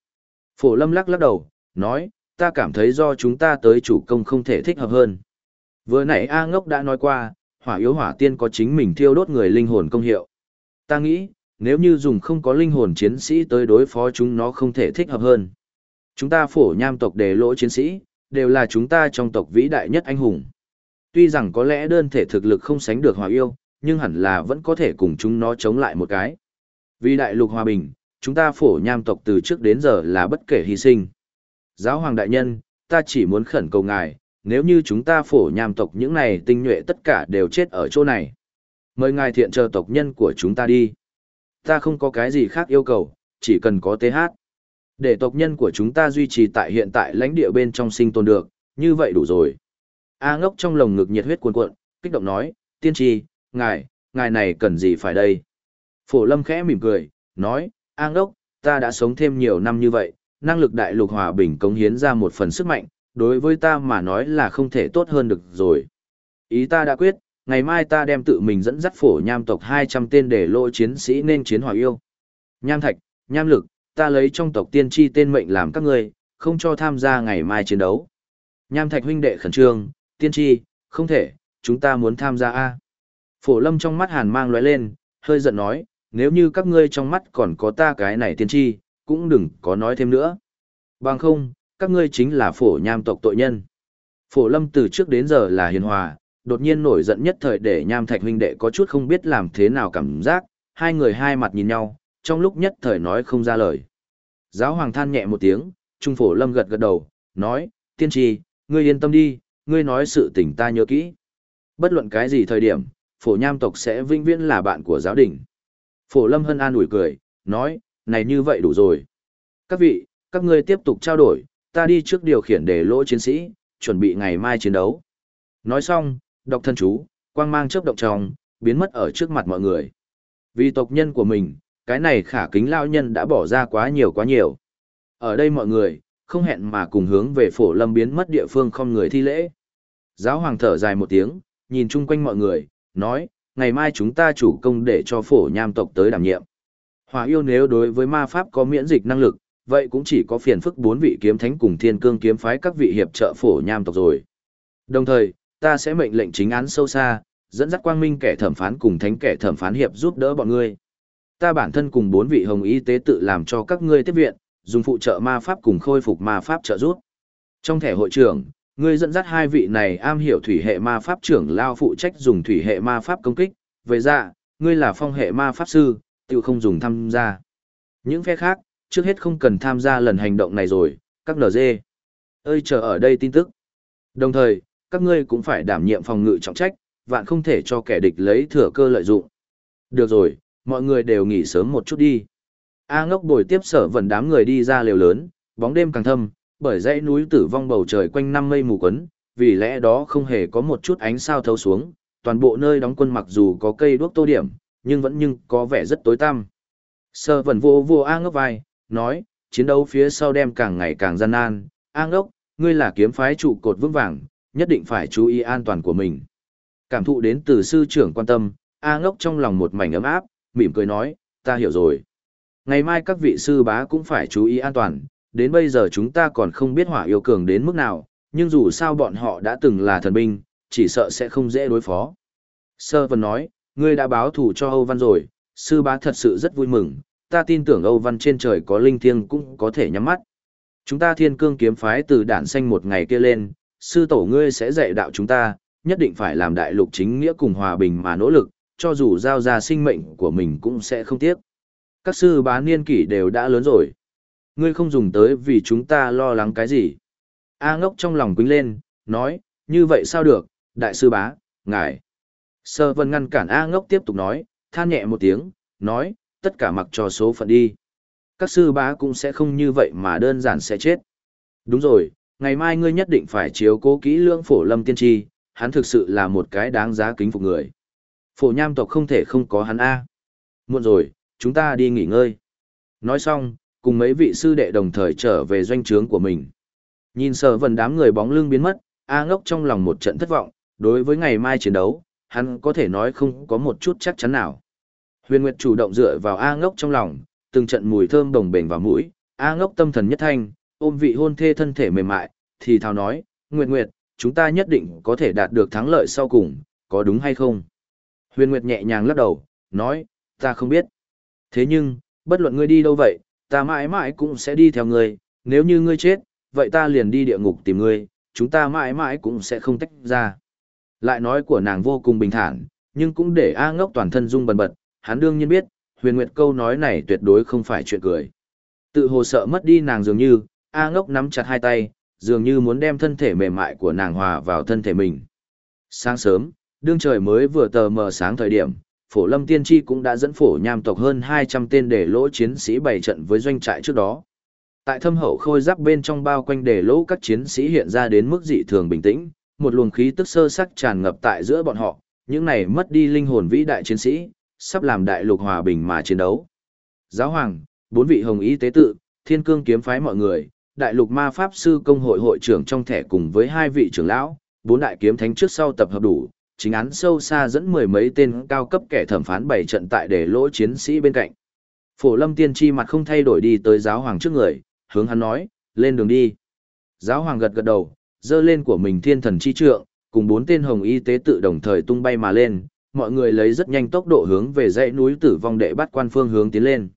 Phổ lâm lắc lắc đầu, nói, ta cảm thấy do chúng ta tới chủ công không thể thích hợp hơn. Vừa nãy A ngốc đã nói qua, hỏa yếu hỏa tiên có chính mình thiêu đốt người linh hồn công hiệu. Ta nghĩ, nếu như dùng không có linh hồn chiến sĩ tới đối phó chúng nó không thể thích hợp hơn. Chúng ta phổ nham tộc đề lỗ chiến sĩ, đều là chúng ta trong tộc vĩ đại nhất anh hùng. Tuy rằng có lẽ đơn thể thực lực không sánh được hỏa yêu, nhưng hẳn là vẫn có thể cùng chúng nó chống lại một cái. Vì đại lục hòa bình, chúng ta phổ nham tộc từ trước đến giờ là bất kể hy sinh. Giáo hoàng đại nhân, ta chỉ muốn khẩn cầu ngài, nếu như chúng ta phổ nham tộc những này tinh nhuệ tất cả đều chết ở chỗ này. Mời ngài thiện chờ tộc nhân của chúng ta đi. Ta không có cái gì khác yêu cầu, chỉ cần có TH. Để tộc nhân của chúng ta duy trì tại hiện tại lãnh địa bên trong sinh tồn được, như vậy đủ rồi. A ngốc trong lồng ngực nhiệt huyết cuồn cuộn, kích động nói, tiên tri, ngài, ngài này cần gì phải đây? Phổ lâm khẽ mỉm cười, nói, A ngốc, ta đã sống thêm nhiều năm như vậy, năng lực đại lục hòa bình cống hiến ra một phần sức mạnh, đối với ta mà nói là không thể tốt hơn được rồi. Ý ta đã quyết, ngày mai ta đem tự mình dẫn dắt phổ nham tộc 200 tên để lộ chiến sĩ nên chiến hòa yêu. Nham thạch, nham lực, ta lấy trong tộc tiên tri tên mệnh làm các ngươi, không cho tham gia ngày mai chiến đấu. Nham thạch huynh đệ khẩn trương, tiên tri, không thể, chúng ta muốn tham gia A. Phổ lâm trong mắt hàn mang lóe lên, hơi giận nói, nếu như các ngươi trong mắt còn có ta cái này tiên tri, cũng đừng có nói thêm nữa. Bằng không, các ngươi chính là phổ nham tộc tội nhân. Phổ lâm từ trước đến giờ là hiền hòa, đột nhiên nổi giận nhất thời để nham thạch huynh đệ có chút không biết làm thế nào cảm giác, hai người hai mặt nhìn nhau, trong lúc nhất thời nói không ra lời. Giáo hoàng than nhẹ một tiếng, trung phổ lâm gật gật đầu, nói, tiên tri, ngươi yên tâm đi, ngươi nói sự tình ta nhớ kỹ. Bất luận cái gì thời điểm, phổ nham tộc sẽ vinh viễn là bạn của giáo đình. Phổ lâm hân an ủi cười, nói, này như vậy đủ rồi. Các vị, các ngươi tiếp tục trao đổi, ta đi trước điều khiển để lỗ chiến sĩ, chuẩn bị ngày mai chiến đấu. Nói xong, đọc thân chú, quang mang chớp động trong, biến mất ở trước mặt mọi người. Vì tộc nhân của mình, cái này khả kính lao nhân đã bỏ ra quá nhiều quá nhiều. Ở đây mọi người, không hẹn mà cùng hướng về phổ lâm biến mất địa phương không người thi lễ. Giáo hoàng thở dài một tiếng, nhìn chung quanh mọi người, nói, ngày mai chúng ta chủ công để cho phổ nham tộc tới đảm nhiệm. Hòa yêu nếu đối với ma pháp có miễn dịch năng lực, vậy cũng chỉ có phiền phức bốn vị kiếm thánh cùng thiên cương kiếm phái các vị hiệp trợ phổ nham tộc rồi. Đồng thời, ta sẽ mệnh lệnh chính án sâu xa, dẫn dắt quang minh kẻ thẩm phán cùng thánh kẻ thẩm phán hiệp giúp đỡ bọn ngươi. Ta bản thân cùng bốn vị hồng y tế tự làm cho các ngươi tiếp viện, dùng phụ trợ ma pháp cùng khôi phục ma pháp trợ giúp. Trong thẻ hội trưởng, ngươi dẫn dắt hai vị này am hiểu thủy hệ ma pháp trưởng lao phụ trách dùng thủy hệ ma pháp công kích, về ra, ngươi là phong hệ ma pháp sư, tự không dùng tham gia. Những phe khác, trước hết không cần tham gia lần hành động này rồi, các NG. Ơi chờ ở đây tin tức. Đồng thời, các ngươi cũng phải đảm nhiệm phòng ngự trọng trách, vạn không thể cho kẻ địch lấy thừa cơ lợi dụng. Được rồi, mọi người đều nghỉ sớm một chút đi. A ngốc bồi tiếp sở vần đám người đi ra lều lớn, bóng đêm càng thâm, bởi dãy núi tử vong bầu trời quanh năm mây mù quấn, vì lẽ đó không hề có một chút ánh sao thấu xuống, toàn bộ nơi đóng quân mặc dù có cây đuốc tô điểm, nhưng vẫn nhưng có vẻ rất tối tăm. Sở vần vô vô A ngốc vai, nói, chiến đấu phía sau đem càng ngày càng gian nan, an ốc, ngươi là kiếm phái trụ cột vững vàng, nhất định phải chú ý an toàn của mình. Cảm thụ đến từ sư trưởng quan tâm, A ngốc trong lòng một mảnh ấm áp, mỉm cười nói, ta hiểu rồi. Ngày mai các vị sư bá cũng phải chú ý an toàn, đến bây giờ chúng ta còn không biết hỏa yêu cường đến mức nào, nhưng dù sao bọn họ đã từng là thần binh, chỉ sợ sẽ không dễ đối phó. Sơ Vân nói, ngươi đã báo thủ cho Âu Văn rồi, sư bá thật sự rất vui mừng, ta tin tưởng Âu Văn trên trời có linh thiêng cũng có thể nhắm mắt. Chúng ta thiên cương kiếm phái từ đản xanh một ngày kia lên, sư tổ ngươi sẽ dạy đạo chúng ta, nhất định phải làm đại lục chính nghĩa cùng hòa bình mà nỗ lực, cho dù giao ra sinh mệnh của mình cũng sẽ không tiếc. Các sư bá niên kỷ đều đã lớn rồi. Ngươi không dùng tới vì chúng ta lo lắng cái gì. A ngốc trong lòng quính lên, nói, như vậy sao được, đại sư bá, ngài. Sơ vân ngăn cản A ngốc tiếp tục nói, than nhẹ một tiếng, nói, tất cả mặc cho số phận đi. Các sư bá cũng sẽ không như vậy mà đơn giản sẽ chết. Đúng rồi, ngày mai ngươi nhất định phải chiếu cố kỹ lưỡng phổ lâm tiên tri, hắn thực sự là một cái đáng giá kính phục người. Phổ nham tộc không thể không có hắn A. Muộn rồi, chúng ta đi nghỉ ngơi. Nói xong, cùng mấy vị sư đệ đồng thời trở về doanh trướng của mình. Nhìn sở vần đám người bóng lưng biến mất, A ngốc trong lòng một trận thất vọng, đối với ngày mai chiến đấu, hắn có thể nói không có một chút chắc chắn nào. Huyền Nguyệt chủ động dựa vào A ngốc trong lòng, từng trận mùi thơm đồng bền vào mũi, A ngốc tâm thần nhất thanh, ôm vị hôn thê thân thể mềm mại, thì thào nói, Nguyệt Nguyệt, chúng ta nhất định có thể đạt được thắng lợi sau cùng, có đúng hay không? Huyền Nguyệt nhẹ nhàng lắc đầu, nói, ta không biết. Thế nhưng, bất luận ngươi đi đâu vậy, ta mãi mãi cũng sẽ đi theo ngươi, nếu như ngươi chết, vậy ta liền đi địa ngục tìm ngươi, chúng ta mãi mãi cũng sẽ không tách ra. Lại nói của nàng vô cùng bình thản, nhưng cũng để A ngốc toàn thân rung bần bật, hắn đương nhiên biết, huyền nguyệt câu nói này tuyệt đối không phải chuyện cười. Tự hồ sợ mất đi nàng dường như, A ngốc nắm chặt hai tay, dường như muốn đem thân thể mềm mại của nàng hòa vào thân thể mình. Sáng sớm, đương trời mới vừa tờ mờ sáng thời điểm, phổ lâm tiên tri cũng đã dẫn phổ nham tộc hơn 200 tên để lỗ chiến sĩ bày trận với doanh trại trước đó. Tại thâm hậu khôi giáp bên trong bao quanh để lỗ các chiến sĩ hiện ra đến mức dị thường bình tĩnh, một luồng khí tức sơ sắc tràn ngập tại giữa bọn họ, những này mất đi linh hồn vĩ đại chiến sĩ, sắp làm đại lục hòa bình mà chiến đấu. Giáo hoàng, bốn vị hồng y tế tự, thiên cương kiếm phái mọi người, đại lục ma pháp sư công hội hội trưởng trong thẻ cùng với hai vị trưởng lão, bốn đại kiếm thánh trước sau tập hợp đủ, chính án sâu xa dẫn mười mấy tên cao cấp kẻ thẩm phán bảy trận tại để lỗ chiến sĩ bên cạnh. Phổ lâm tiên tri mặt không thay đổi đi tới giáo hoàng trước người, hướng hắn nói, lên đường đi. Giáo hoàng gật gật đầu, dơ lên của mình thiên thần chi trượng, cùng bốn tên hồng y tế tự đồng thời tung bay mà lên, mọi người lấy rất nhanh tốc độ hướng về dãy núi tử vong đệ bắt quan phương hướng tiến lên.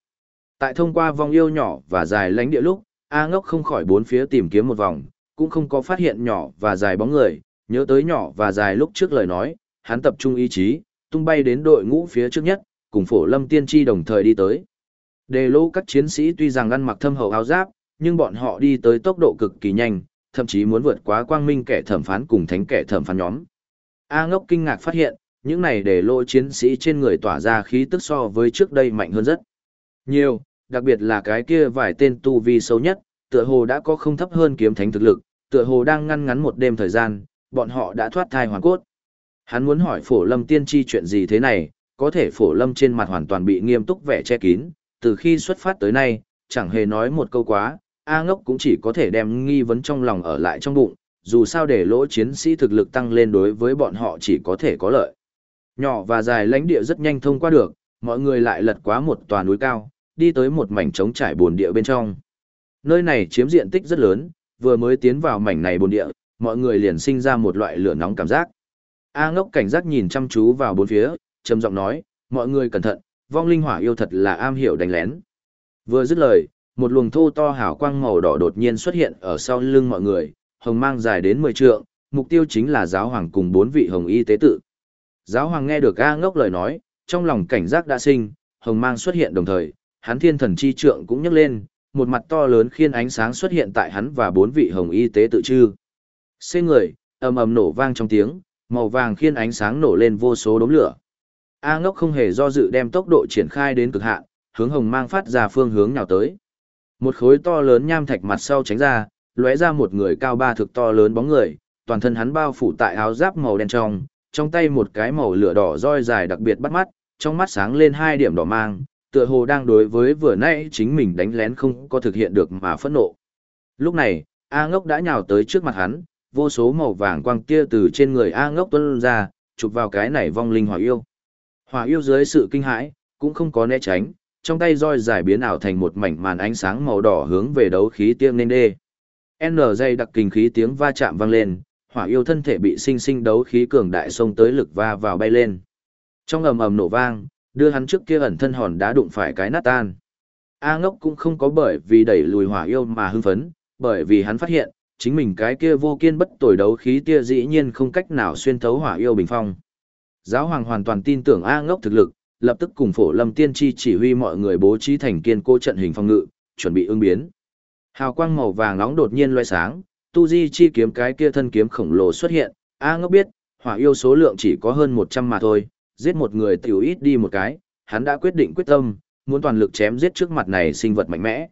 Tại thông qua vòng yêu nhỏ và dài lánh địa lúc, A ngốc không khỏi bốn phía tìm kiếm một vòng, cũng không có phát hiện nhỏ và dài bóng người, nhớ tới nhỏ và dài lúc trước lời nói, hắn tập trung ý chí, tung bay đến đội ngũ phía trước nhất, cùng phổ lâm tiên tri đồng thời đi tới. Đề lô các chiến sĩ tuy rằng ăn mặc thâm hậu áo giáp, nhưng bọn họ đi tới tốc độ cực kỳ nhanh, thậm chí muốn vượt quá quang minh kẻ thẩm phán cùng thánh kẻ thẩm phán nhóm. A ngốc kinh ngạc phát hiện, những này để lộ chiến sĩ trên người tỏa ra khí tức so với trước đây mạnh hơn rất nhiều, đặc biệt là cái kia vài tên tu vi sâu nhất, tựa hồ đã có không thấp hơn kiếm thánh thực lực, tựa hồ đang ngăn ngắn một đêm thời gian, bọn họ đã thoát thai hoàn cốt. Hắn muốn hỏi phổ lâm tiên tri chuyện gì thế này, có thể phổ lâm trên mặt hoàn toàn bị nghiêm túc vẻ che kín, từ khi xuất phát tới nay, chẳng hề nói một câu quá, A ngốc cũng chỉ có thể đem nghi vấn trong lòng ở lại trong bụng, dù sao để lỗ chiến sĩ thực lực tăng lên đối với bọn họ chỉ có thể có lợi. Nhỏ và dài lãnh địa rất nhanh thông qua được, mọi người lại lật quá một tòa núi cao, đi tới một mảnh trống trải bồn địa bên trong. Nơi này chiếm diện tích rất lớn, vừa mới tiến vào mảnh này bồn địa, mọi người liền sinh ra một loại lửa nóng cảm giác. A ngốc cảnh giác nhìn chăm chú vào bốn phía, trầm giọng nói, mọi người cẩn thận, vong linh hỏa yêu thật là am hiểu đánh lén. Vừa dứt lời, một luồng thô to hào quang màu đỏ đột nhiên xuất hiện ở sau lưng mọi người, hồng mang dài đến 10 trượng, mục tiêu chính là giáo hoàng cùng bốn vị hồng y tế tự. Giáo hoàng nghe được A ngốc lời nói, trong lòng cảnh giác đã sinh, hồng mang xuất hiện đồng thời, hắn thiên thần chi trượng cũng nhấc lên, một mặt to lớn khiên ánh sáng xuất hiện tại hắn và bốn vị hồng y tế tự chư. Xê người, ầm ầm nổ vang trong tiếng, màu vàng khiên ánh sáng nổ lên vô số đốm lửa. A ngốc không hề do dự đem tốc độ triển khai đến cực hạn, hướng hồng mang phát ra phương hướng nào tới. Một khối to lớn nham thạch mặt sau tránh ra, lóe ra một người cao ba thực to lớn bóng người, toàn thân hắn bao phủ tại áo giáp màu đen trong, trong tay một cái màu lửa đỏ roi dài đặc biệt bắt mắt, trong mắt sáng lên hai điểm đỏ mang, tựa hồ đang đối với vừa nãy chính mình đánh lén không có thực hiện được mà phẫn nộ. Lúc này, A ngốc đã nhào tới trước mặt hắn, vô số màu vàng quang tia từ trên người A ngốc tuôn ra, chụp vào cái này vong linh hỏa yêu. Hỏa yêu dưới sự kinh hãi, cũng không có né tránh, trong tay roi dài biến ảo thành một mảnh màn ánh sáng màu đỏ hướng về đấu khí tiêm nên đê. N dây đặc kinh khí tiếng va chạm vang lên, hỏa yêu thân thể bị sinh sinh đấu khí cường đại xông tới lực va vào bay lên. Trong ầm ầm nổ vang, đưa hắn trước kia ẩn thân hòn đá đụng phải cái nát tan. A ngốc cũng không có bởi vì đẩy lùi hỏa yêu mà hưng phấn, bởi vì hắn phát hiện, chính mình cái kia vô kiên bất tồi đấu khí tia dĩ nhiên không cách nào xuyên thấu hỏa yêu bình phong. Giáo hoàng hoàn toàn tin tưởng A ngốc thực lực, lập tức cùng phổ lâm tiên tri chỉ huy mọi người bố trí thành kiên cố trận hình phòng ngự, chuẩn bị ứng biến. Hào quang màu vàng nóng đột nhiên loe sáng, tu di chi kiếm cái kia thân kiếm khổng lồ xuất hiện, A ngốc biết, hỏa yêu số lượng chỉ có hơn 100 mà thôi, giết một người tiểu ít đi một cái, hắn đã quyết định quyết tâm, muốn toàn lực chém giết trước mặt này sinh vật mạnh mẽ.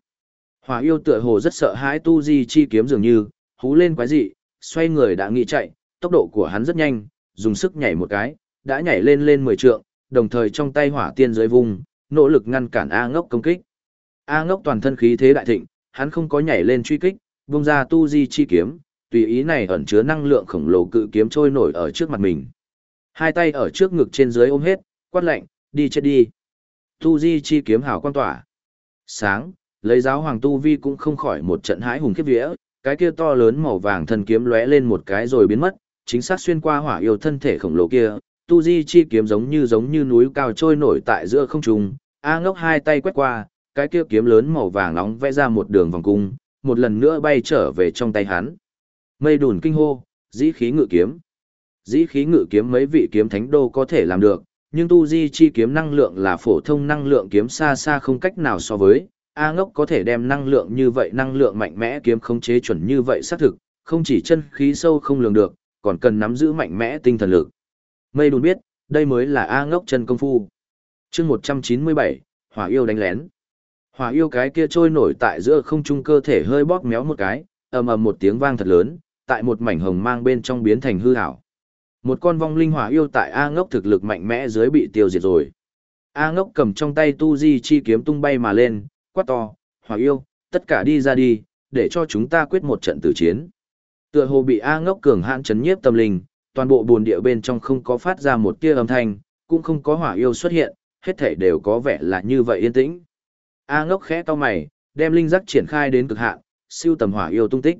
Hỏa yêu tựa hồ rất sợ hãi tu di chi kiếm dường như, hú lên quái dị, xoay người đã nghĩ chạy, tốc độ của hắn rất nhanh, dùng sức nhảy một cái, đã nhảy lên lên 10 trượng, đồng thời trong tay hỏa tiên dưới vùng, nỗ lực ngăn cản A ngốc công kích. A ngốc toàn thân khí thế đại thịnh, hắn không có nhảy lên truy kích, vung ra tu di chi kiếm, tùy ý này ẩn chứa năng lượng khổng lồ cự kiếm trôi nổi ở trước mặt mình. Hai tay ở trước ngực trên dưới ôm hết, quát lạnh, đi chết đi. Tu di chi kiếm hào quang tỏa. Sáng, lấy giáo hoàng tu vi cũng không khỏi một trận hãi hùng khiếp vía, cái kia to lớn màu vàng thân kiếm lóe lên một cái rồi biến mất, chính xác xuyên qua hỏa yêu thân thể khổng lồ kia, tu di chi kiếm giống như giống như núi cao trôi nổi tại giữa không trung, A ngốc hai tay quét qua, cái kia kiếm lớn màu vàng nóng vẽ ra một đường vòng cung, một lần nữa bay trở về trong tay hắn. Mây đùn kinh hô, dĩ khí ngự kiếm. Dĩ khí ngự kiếm mấy vị kiếm thánh đô có thể làm được, nhưng tu di chi kiếm năng lượng là phổ thông năng lượng kiếm xa xa không cách nào so với, A ngốc có thể đem năng lượng như vậy năng lượng mạnh mẽ kiếm khống chế chuẩn như vậy xác thực, không chỉ chân khí sâu không lường được, còn cần nắm giữ mạnh mẽ tinh thần lực. Mây đùn biết, đây mới là A ngốc chân công phu. chương 197, hỏa yêu đánh lén. Hỏa yêu cái kia trôi nổi tại giữa không trung cơ thể hơi bóp méo một cái, ầm ầm một tiếng vang thật lớn, tại một mảnh hồng mang bên trong biến thành hư ảo. Một con vong linh hỏa yêu tại A ngốc thực lực mạnh mẽ dưới bị tiêu diệt rồi. A ngốc cầm trong tay tu di chi kiếm tung bay mà lên, quát to, hỏa yêu, tất cả đi ra đi, để cho chúng ta quyết một trận tử chiến. Tựa hồ bị A ngốc cường hãn chấn nhiếp tâm linh, toàn bộ buồn địa bên trong không có phát ra một tia âm thanh, cũng không có hỏa yêu xuất hiện, hết thảy đều có vẻ là như vậy yên tĩnh. A ngốc khẽ to mày, đem linh giác triển khai đến cực hạn, siêu tầm hỏa yêu tung tích.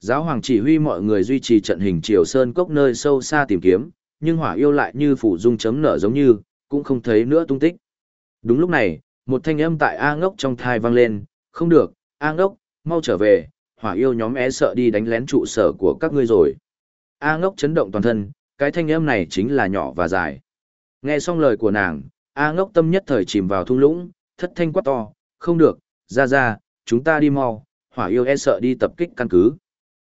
Giáo hoàng chỉ huy mọi người duy trì trận hình triều sơn cốc nơi sâu xa tìm kiếm, nhưng hỏa yêu lại như phủ dung chấm nở giống như, cũng không thấy nữa tung tích. Đúng lúc này, một thanh âm tại A ngốc trong thai vang lên, không được, A ngốc, mau trở về, hỏa yêu nhóm é sợ đi đánh lén trụ sở của các ngươi rồi. A ngốc chấn động toàn thân, cái thanh âm này chính là nhỏ và dài. Nghe xong lời của nàng, A ngốc tâm nhất thời chìm vào thung lũng, thất thanh quát to, không được, ra ra, chúng ta đi mau, hỏa yêu e sợ đi tập kích căn cứ.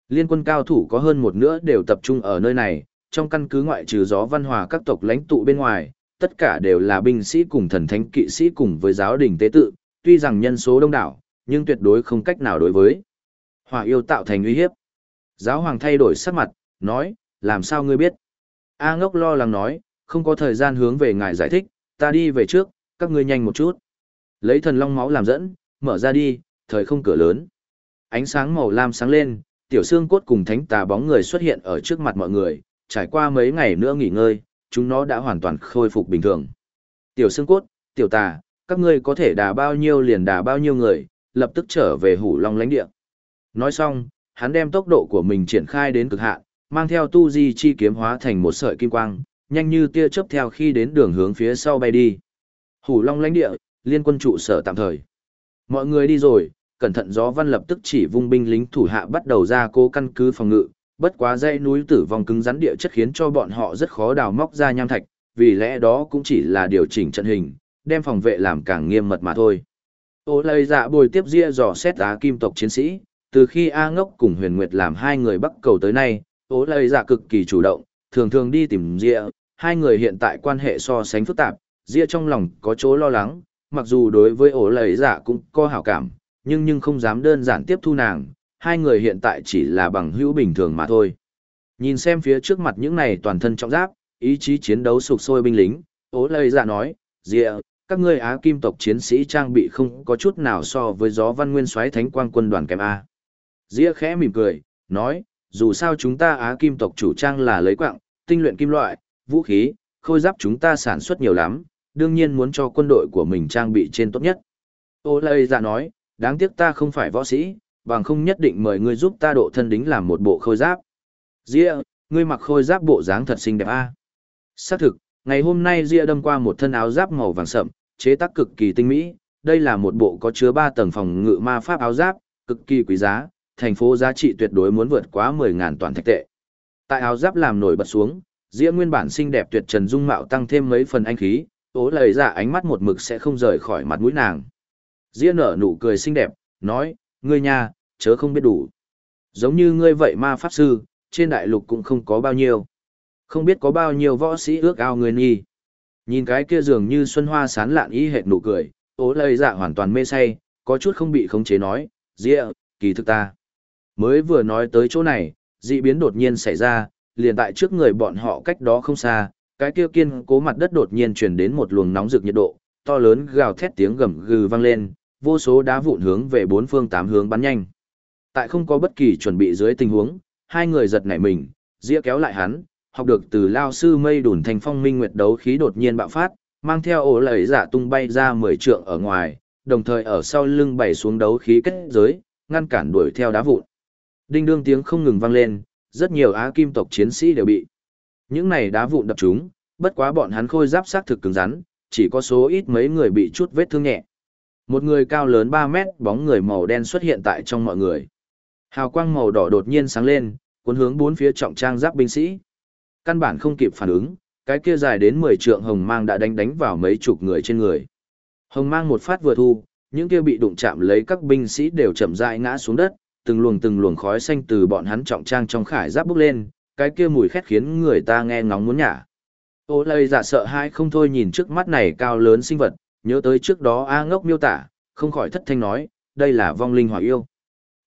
Liên quân cao thủ có hơn một nửa đều tập trung ở nơi này, trong căn cứ ngoại trừ gió văn hòa các tộc lãnh tụ bên ngoài, tất cả đều là binh sĩ cùng thần thánh kỵ sĩ cùng với giáo đình tế tự, tuy rằng nhân số đông đảo, nhưng tuyệt đối không cách nào đối với. Hỏa yêu tạo thành uy hiếp. Giáo hoàng thay đổi sắc mặt, nói, làm sao ngươi biết? A ngốc lo lắng nói, không có thời gian hướng về ngài giải thích, ta đi về trước, các ngươi nhanh một chút. Lấy thần long máu làm dẫn, mở ra đi, thời không cửa lớn. Ánh sáng màu lam sáng lên, tiểu xương cốt cùng thánh tà bóng người xuất hiện ở trước mặt mọi người, trải qua mấy ngày nữa nghỉ ngơi, chúng nó đã hoàn toàn khôi phục bình thường. Tiểu xương cốt, tiểu tà, các ngươi có thể đà bao nhiêu liền đà bao nhiêu người, lập tức trở về hủ long lãnh địa. Nói xong, hắn đem tốc độ của mình triển khai đến cực hạn, mang theo tu di chi kiếm hóa thành một sợi kim quang, nhanh như tia chớp theo khi đến đường hướng phía sau bay đi. Hủ long lãnh địa, liên quân trụ sở tạm thời. Mọi người đi rồi, cẩn thận gió văn lập tức chỉ vung binh lính thủ hạ bắt đầu ra cố căn cứ phòng ngự, bất quá dãy núi tử vong cứng rắn địa chất khiến cho bọn họ rất khó đào móc ra nham thạch, vì lẽ đó cũng chỉ là điều chỉnh trận hình, đem phòng vệ làm càng nghiêm mật mà thôi. Ô lây dạ bồi tiếp ria dò xét á kim tộc chiến sĩ, từ khi A ngốc cùng huyền nguyệt làm hai người bắt cầu tới nay, ô lây dạ cực kỳ chủ động, thường thường đi tìm ria, hai người hiện tại quan hệ so sánh phức tạp, ria trong lòng có chỗ lo lắng, mặc dù đối với ổ lầy giả cũng có hảo cảm, nhưng nhưng không dám đơn giản tiếp thu nàng, hai người hiện tại chỉ là bằng hữu bình thường mà thôi. Nhìn xem phía trước mặt những này toàn thân trọng giáp, ý chí chiến đấu sục sôi binh lính, ố lầy dạ nói, dịa, các ngươi Á Kim tộc chiến sĩ trang bị không có chút nào so với gió văn nguyên soái thánh quang quân đoàn kém A. Dĩa khẽ mỉm cười, nói, dù sao chúng ta Á Kim tộc chủ trang là lấy quạng, tinh luyện kim loại, vũ khí, khôi giáp chúng ta sản xuất nhiều lắm, đương nhiên muốn cho quân đội của mình trang bị trên tốt nhất. Ô lây dạ nói, đáng tiếc ta không phải võ sĩ, bằng không nhất định mời ngươi giúp ta độ thân đính làm một bộ khôi giáp. Dĩa, ngươi mặc khôi giáp bộ dáng thật xinh đẹp a. À? Xác thực, ngày hôm nay Dĩa đâm qua một thân áo giáp màu vàng sậm, chế tác cực kỳ tinh mỹ, đây là một bộ có chứa 3 tầng phòng ngự ma pháp áo giáp, cực kỳ quý giá, thành phố giá trị tuyệt đối muốn vượt quá 10.000 toàn thạch tệ. Tại áo giáp làm nổi bật xuống, Dĩa nguyên bản xinh đẹp tuyệt trần dung mạo tăng thêm mấy phần anh khí, ố lời dạ ánh mắt một mực sẽ không rời khỏi mặt mũi nàng. Diễn nở nụ cười xinh đẹp, nói, ngươi nha, chớ không biết đủ. Giống như ngươi vậy ma pháp sư, trên đại lục cũng không có bao nhiêu. Không biết có bao nhiêu võ sĩ ước ao ngươi nghi. Nhìn cái kia dường như xuân hoa sán lạn ý hệt nụ cười, ố lời dạ hoàn toàn mê say, có chút không bị khống chế nói, dĩa, kỳ thực ta. Mới vừa nói tới chỗ này, dị biến đột nhiên xảy ra, liền tại trước người bọn họ cách đó không xa, cái kia kiên cố mặt đất đột nhiên truyền đến một luồng nóng rực nhiệt độ, to lớn gào thét tiếng gầm gừ vang lên, vô số đá vụn hướng về bốn phương tám hướng bắn nhanh. Tại không có bất kỳ chuẩn bị dưới tình huống, hai người giật nảy mình, dĩa kéo lại hắn, học được từ lao sư mây đùn thành phong minh nguyệt đấu khí đột nhiên bạo phát, mang theo ổ lợi giả tung bay ra mười trượng ở ngoài, đồng thời ở sau lưng bày xuống đấu khí kết giới, ngăn cản đuổi theo đá vụn. Đinh đương tiếng không ngừng vang lên, rất nhiều á kim tộc chiến sĩ đều bị những này đá vụn đập chúng, bất quá bọn hắn khôi giáp xác thực cứng rắn, chỉ có số ít mấy người bị chút vết thương nhẹ. Một người cao lớn 3 mét, bóng người màu đen xuất hiện tại trong mọi người. Hào quang màu đỏ đột nhiên sáng lên, cuốn hướng bốn phía trọng trang giáp binh sĩ. Căn bản không kịp phản ứng, Cái kia dài đến 10 trượng hồng mang đã đánh đánh vào mấy chục người trên người. Hồng mang một phát vừa thu, những kia bị đụng chạm lấy các binh sĩ đều chậm rãi ngã xuống đất, từng luồng từng luồng khói xanh từ bọn hắn trọng trang trong khải giáp bốc lên, cái kia mùi khét khiến người ta nghe ngóng muốn nhả. Ô lây giả sợ hãi không thôi nhìn trước mắt này cao lớn sinh vật, nhớ tới trước đó A ngốc miêu tả, không khỏi thất thanh nói, đây là vong linh hỏa yêu.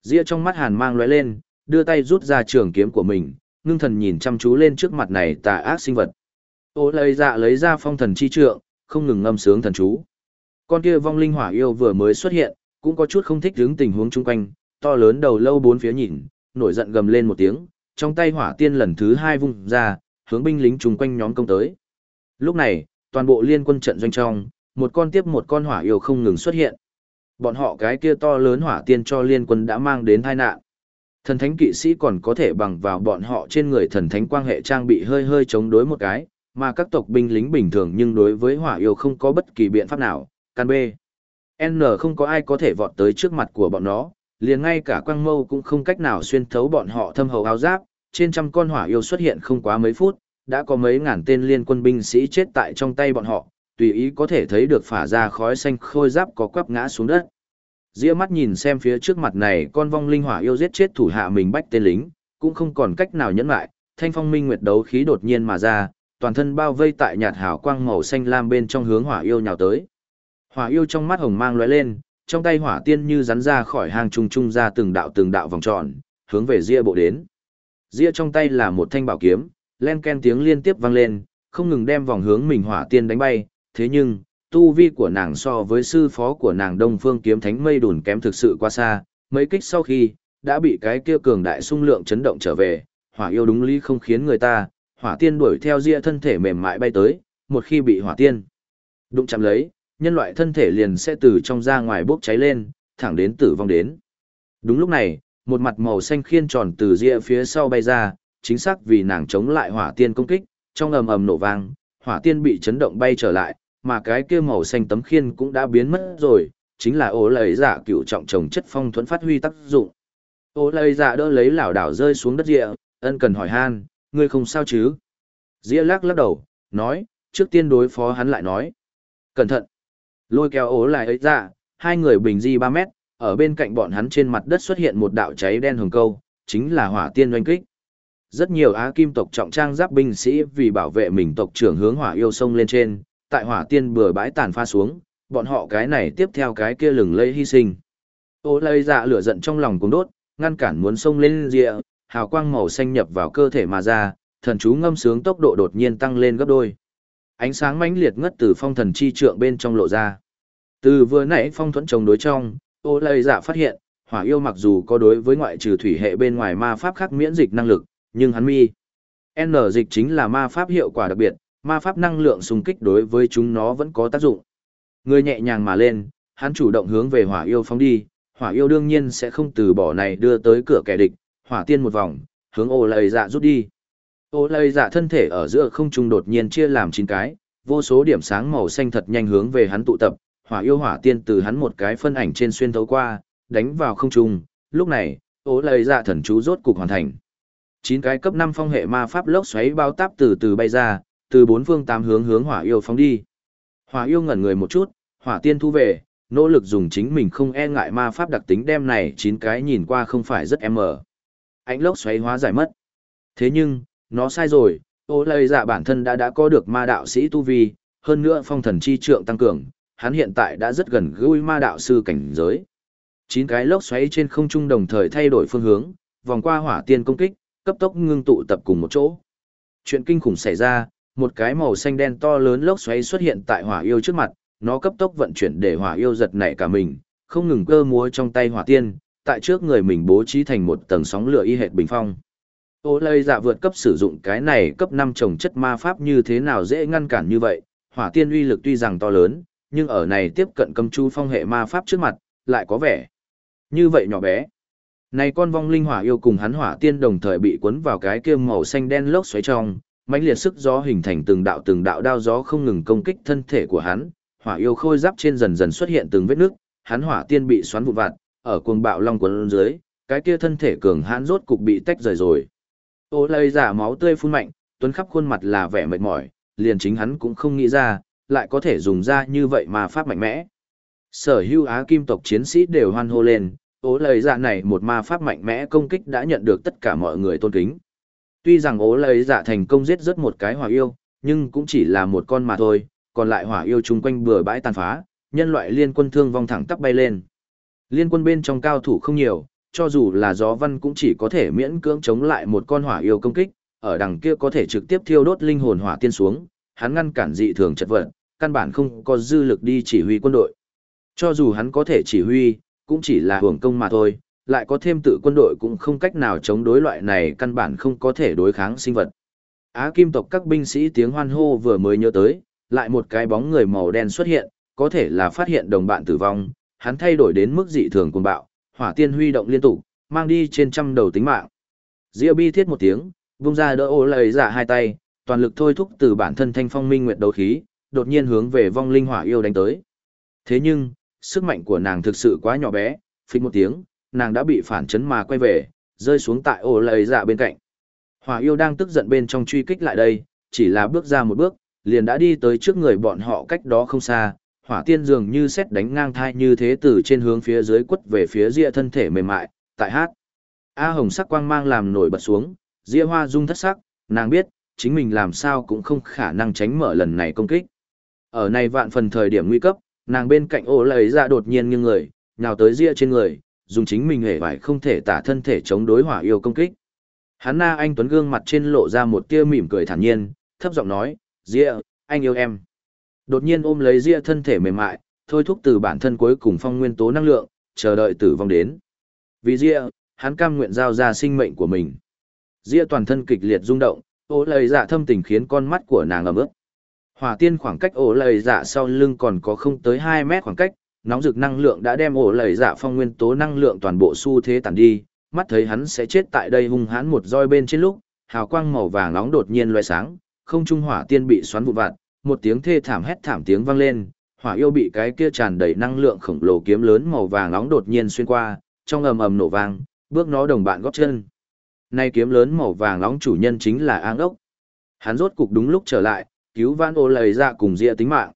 Ria trong mắt hàn mang lóe lên, đưa tay rút ra trường kiếm của mình, ngưng thần nhìn chăm chú lên trước mặt này tà ác sinh vật. Ô lây dạ lấy ra phong thần chi trượng, không ngừng ngâm sướng thần chú. Con kia vong linh hỏa yêu vừa mới xuất hiện, cũng có chút không thích đứng tình huống chung quanh, to lớn đầu lâu bốn phía nhìn, nổi giận gầm lên một tiếng, trong tay hỏa tiên lần thứ hai vung ra, hướng binh lính chung quanh nhóm công tới. Lúc này, toàn bộ liên quân trận doanh trong, một con tiếp một con hỏa yêu không ngừng xuất hiện. Bọn họ cái kia to lớn hỏa tiên cho liên quân đã mang đến tai nạn. Thần thánh kỵ sĩ còn có thể bằng vào bọn họ trên người thần thánh quang hệ trang bị hơi hơi chống đối một cái, mà các tộc binh lính bình thường nhưng đối với hỏa yêu không có bất kỳ biện pháp nào, can B. N không có ai có thể vọt tới trước mặt của bọn nó, liền ngay cả quang mâu cũng không cách nào xuyên thấu bọn họ thâm hậu áo giáp, trên trăm con hỏa yêu xuất hiện không quá mấy phút, đã có mấy ngàn tên liên quân binh sĩ chết tại trong tay bọn họ, tùy ý có thể thấy được phả ra khói xanh khôi giáp có quắp ngã xuống đất. Ria mắt nhìn xem phía trước mặt này con vong linh hỏa yêu giết chết thủ hạ mình bách tên lính, cũng không còn cách nào nhẫn lại, thanh phong minh nguyệt đấu khí đột nhiên mà ra, toàn thân bao vây tại nhạt hào quang màu xanh lam bên trong hướng hỏa yêu nhào tới. Hỏa yêu trong mắt hồng mang lóe lên, trong tay hỏa tiên như rắn ra khỏi hang trung trung ra từng đạo từng đạo vòng tròn, hướng về Ria bộ đến. Ria trong tay là một thanh bảo kiếm, len ken tiếng liên tiếp vang lên, không ngừng đem vòng hướng mình hỏa tiên đánh bay, thế nhưng, tu vi của nàng so với sư phó của nàng Đông Phương Kiếm Thánh Mây Đùn kém thực sự quá xa, mấy kích sau khi, đã bị cái kia cường đại xung lượng chấn động trở về, hỏa yêu đúng lý không khiến người ta, hỏa tiên đuổi theo ria thân thể mềm mại bay tới, một khi bị hỏa tiên đụng chạm lấy, nhân loại thân thể liền sẽ từ trong ra ngoài bốc cháy lên, thẳng đến tử vong đến. Đúng lúc này, một mặt màu xanh khiên tròn từ rìa phía sau bay ra, chính xác vì nàng chống lại hỏa tiên công kích, trong ầm ầm nổ vang, hỏa tiên bị chấn động bay trở lại, mà cái kia màu xanh tấm khiên cũng đã biến mất rồi, chính là ố lấy giả cựu trọng trồng chất phong thuẫn phát huy tác dụng. Ố lấy giả đỡ lấy lảo đảo rơi xuống đất rìa ân cần hỏi han, ngươi không sao chứ? rìa lắc lắc đầu, nói, trước tiên đối phó hắn lại nói. Cẩn thận! Lôi kéo ố lại ấy ra, hai người bình di 3 mét, ở bên cạnh bọn hắn trên mặt đất xuất hiện một đạo cháy đen hồng câu, chính là hỏa tiên doanh kích. Rất nhiều á kim tộc trọng trang giáp binh sĩ vì bảo vệ mình tộc trưởng hướng hỏa yêu sông lên trên, tại hỏa tiên bừa bãi tàn pha xuống, bọn họ cái này tiếp theo cái kia lừng lây hy sinh. Ô lây dạ lửa giận trong lòng cũng đốt, ngăn cản muốn sông lên rịa, hào quang màu xanh nhập vào cơ thể mà ra, thần chú ngâm sướng tốc độ đột nhiên tăng lên gấp đôi. Ánh sáng mãnh liệt ngất từ phong thần chi trượng bên trong lộ ra. Từ vừa nãy phong thuẫn chống đối trong, ô lây dạ phát hiện, hỏa yêu mặc dù có đối với ngoại trừ thủy hệ bên ngoài ma pháp khác miễn dịch năng lực, nhưng hắn mi. N dịch chính là ma pháp hiệu quả đặc biệt, ma pháp năng lượng xung kích đối với chúng nó vẫn có tác dụng. Người nhẹ nhàng mà lên, hắn chủ động hướng về hỏa yêu phóng đi, hỏa yêu đương nhiên sẽ không từ bỏ này đưa tới cửa kẻ địch, hỏa tiên một vòng, hướng ô lầy dạ rút đi. Ô lầy dạ thân thể ở giữa không trung đột nhiên chia làm chín cái, vô số điểm sáng màu xanh thật nhanh hướng về hắn tụ tập, hỏa yêu hỏa tiên từ hắn một cái phân ảnh trên xuyên thấu qua, đánh vào không trung, lúc này, ố lầy dạ thần chú rốt cục hoàn thành. Chín cái cấp 5 phong hệ ma pháp lốc xoáy bao táp từ từ bay ra, từ bốn phương tám hướng hướng hỏa yêu phóng đi. Hỏa yêu ngẩn người một chút, hỏa tiên thu về, nỗ lực dùng chính mình không e ngại ma pháp đặc tính đem này chín cái nhìn qua không phải rất em mờ. Ánh lốc xoáy hóa giải mất. Thế nhưng, nó sai rồi, ô lây dạ bản thân đã đã có được ma đạo sĩ tu vi, hơn nữa phong thần chi trượng tăng cường, hắn hiện tại đã rất gần gũi ma đạo sư cảnh giới. Chín cái lốc xoáy trên không trung đồng thời thay đổi phương hướng, vòng qua hỏa tiên công kích, cấp tốc ngưng tụ tập cùng một chỗ. Chuyện kinh khủng xảy ra, một cái màu xanh đen to lớn lốc xoáy xuất hiện tại hỏa yêu trước mặt, nó cấp tốc vận chuyển để hỏa yêu giật nảy cả mình, không ngừng cơ múa trong tay hỏa tiên, tại trước người mình bố trí thành một tầng sóng lửa y hệt bình phong. Ô lây dạ vượt cấp sử dụng cái này cấp 5 trồng chất ma pháp như thế nào dễ ngăn cản như vậy, hỏa tiên uy lực tuy rằng to lớn, nhưng ở này tiếp cận cầm chu phong hệ ma pháp trước mặt, lại có vẻ như vậy nhỏ bé. Này con vong linh hỏa yêu cùng hắn hỏa tiên đồng thời bị cuốn vào cái kia màu xanh đen lốc xoáy trong, mãnh liệt sức gió hình thành từng đạo từng đạo đao gió không ngừng công kích thân thể của hắn, hỏa yêu khôi giáp trên dần dần xuất hiện từng vết nước, hắn hỏa tiên bị xoắn vụn vặt, ở cuồng bạo long cuốn dưới, cái kia thân thể cường hãn rốt cục bị tách rời rồi. Ô lây giả máu tươi phun mạnh, tuấn khắp khuôn mặt là vẻ mệt mỏi, liền chính hắn cũng không nghĩ ra, lại có thể dùng ra như vậy mà pháp mạnh mẽ. Sở hữu Á Kim tộc chiến sĩ đều hoan hô lên, ố lời dạ này một ma pháp mạnh mẽ công kích đã nhận được tất cả mọi người tôn kính. Tuy rằng ố lời dạ thành công giết rất một cái hỏa yêu, nhưng cũng chỉ là một con mà thôi, còn lại hỏa yêu chung quanh bừa bãi tàn phá, nhân loại liên quân thương vong thẳng tắp bay lên. Liên quân bên trong cao thủ không nhiều, cho dù là gió văn cũng chỉ có thể miễn cưỡng chống lại một con hỏa yêu công kích, ở đằng kia có thể trực tiếp thiêu đốt linh hồn hỏa tiên xuống, hắn ngăn cản dị thường chật vật, căn bản không có dư lực đi chỉ huy quân đội. Cho dù hắn có thể chỉ huy, cũng chỉ là hưởng công mà thôi, lại có thêm tự quân đội cũng không cách nào chống đối loại này căn bản không có thể đối kháng sinh vật. Á kim tộc các binh sĩ tiếng hoan hô vừa mới nhớ tới, lại một cái bóng người màu đen xuất hiện, có thể là phát hiện đồng bạn tử vong, hắn thay đổi đến mức dị thường cuồng bạo, hỏa tiên huy động liên tục, mang đi trên trăm đầu tính mạng. Diệu bi thiết một tiếng, vung ra đỡ ô lời giả dạ hai tay, toàn lực thôi thúc từ bản thân thanh phong minh nguyệt đấu khí, đột nhiên hướng về vong linh hỏa yêu đánh tới. Thế nhưng, sức mạnh của nàng thực sự quá nhỏ bé, phịch một tiếng, nàng đã bị phản chấn mà quay về, rơi xuống tại ổ lầy giả bên cạnh. Hỏa yêu đang tức giận bên trong truy kích lại đây, chỉ là bước ra một bước, liền đã đi tới trước người bọn họ cách đó không xa, hỏa tiên dường như xét đánh ngang thai như thế từ trên hướng phía dưới quất về phía ria thân thể mềm mại, tại hát. A hồng sắc quang mang làm nổi bật xuống, ria hoa rung thất sắc, nàng biết, chính mình làm sao cũng không khả năng tránh mở lần này công kích. Ở này vạn phần thời điểm nguy cấp, nàng bên cạnh ô lấy ra đột nhiên nghiêng người, nhào tới ria trên người, dùng chính mình hề vải không thể tả thân thể chống đối hỏa yêu công kích. Hắn na anh Tuấn gương mặt trên lộ ra một tia mỉm cười thản nhiên, thấp giọng nói, Ria, anh yêu em. Đột nhiên ôm lấy Ria thân thể mềm mại, thôi thúc từ bản thân cuối cùng phong nguyên tố năng lượng, chờ đợi tử vong đến. Vì Ria, hắn cam nguyện giao ra sinh mệnh của mình. Ria toàn thân kịch liệt rung động, ô lời dạ thâm tình khiến con mắt của nàng ấm ướt. Hỏa tiên khoảng cách ổ lầy dạ sau lưng còn có không tới 2 mét khoảng cách, nóng rực năng lượng đã đem ổ lầy dạ phong nguyên tố năng lượng toàn bộ xu thế tàn đi, mắt thấy hắn sẽ chết tại đây hung hãn một roi bên trên lúc, hào quang màu vàng nóng đột nhiên loé sáng, không trung hỏa tiên bị xoắn vụn vặt, một tiếng thê thảm hét thảm tiếng vang lên, hỏa yêu bị cái kia tràn đầy năng lượng khổng lồ kiếm lớn màu vàng nóng đột nhiên xuyên qua, trong ầm ầm nổ vang, bước nó đồng bạn góp chân. Nay kiếm lớn màu vàng nóng chủ nhân chính là Ang ốc. Hắn rốt cục đúng lúc trở lại, cứu vãn Ô lầy dạ cùng Diệp tính mạng.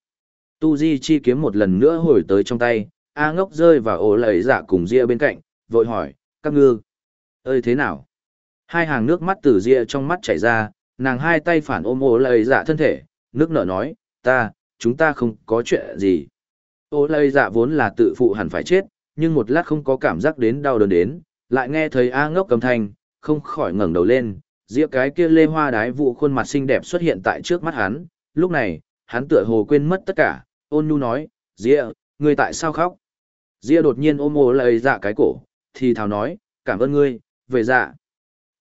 Tu Di chi kiếm một lần nữa hồi tới trong tay, A ngốc rơi vào ô lầy dạ cùng Diệp bên cạnh, vội hỏi, các ngư ơi thế nào hai hàng nước mắt từ ria trong mắt chảy ra nàng hai tay phản ôm ô lầy dạ thân thể nước nở nói ta chúng ta không có chuyện gì ô lầy dạ vốn là tự phụ hẳn phải chết nhưng một lát không có cảm giác đến đau đớn đến lại nghe thấy a ngốc cầm thanh không khỏi ngẩng đầu lên Diệp cái kia lê hoa đái vụ khuôn mặt xinh đẹp xuất hiện tại trước mắt hắn lúc này hắn tựa hồ quên mất tất cả ôn nhu nói Diệp, ngươi tại sao khóc Diệp đột nhiên ôm ô lời dạ cái cổ thì thào nói cảm ơn ngươi về dạ.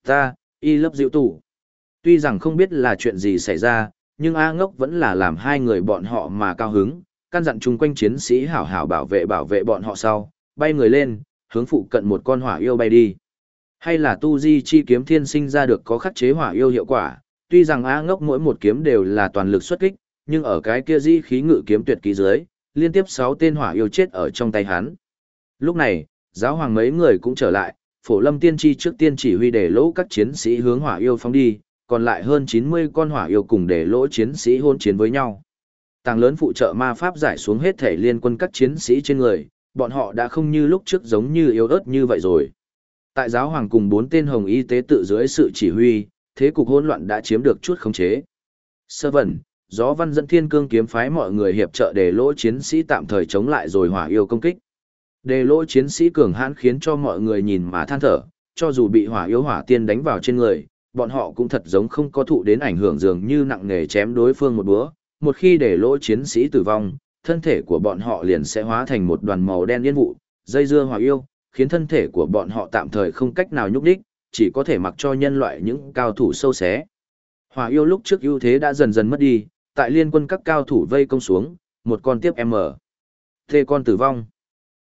Ta, y lớp diệu tủ. Tuy rằng không biết là chuyện gì xảy ra, nhưng A ngốc vẫn là làm hai người bọn họ mà cao hứng, căn dặn chung quanh chiến sĩ hảo hảo bảo vệ bảo vệ bọn họ sau, bay người lên, hướng phụ cận một con hỏa yêu bay đi. Hay là tu di chi kiếm thiên sinh ra được có khắc chế hỏa yêu hiệu quả, tuy rằng A ngốc mỗi một kiếm đều là toàn lực xuất kích, nhưng ở cái kia di khí ngự kiếm tuyệt kỹ dưới, liên tiếp 6 tên hỏa yêu chết ở trong tay hắn. Lúc này, giáo hoàng mấy người cũng trở lại, phổ lâm tiên tri trước tiên chỉ huy để lỗ các chiến sĩ hướng hỏa yêu phóng đi, còn lại hơn 90 con hỏa yêu cùng để lỗ chiến sĩ hôn chiến với nhau. Tàng lớn phụ trợ ma pháp giải xuống hết thể liên quân các chiến sĩ trên người, bọn họ đã không như lúc trước giống như yếu ớt như vậy rồi. Tại giáo hoàng cùng bốn tên hồng y tế tự dưới sự chỉ huy, thế cục hỗn loạn đã chiếm được chút khống chế. Sơ vẩn, gió văn dẫn thiên cương kiếm phái mọi người hiệp trợ để lỗ chiến sĩ tạm thời chống lại rồi hỏa yêu công kích. Đề lỗ chiến sĩ cường hãn khiến cho mọi người nhìn mà than thở, cho dù bị hỏa yếu hỏa tiên đánh vào trên người, bọn họ cũng thật giống không có thụ đến ảnh hưởng dường như nặng nề chém đối phương một búa. Một khi để lỗ chiến sĩ tử vong, thân thể của bọn họ liền sẽ hóa thành một đoàn màu đen yên vụ, dây dưa hỏa yêu, khiến thân thể của bọn họ tạm thời không cách nào nhúc đích, chỉ có thể mặc cho nhân loại những cao thủ sâu xé. Hỏa yêu lúc trước ưu thế đã dần dần mất đi, tại liên quân các cao thủ vây công xuống, một con tiếp M. Thê con tử vong.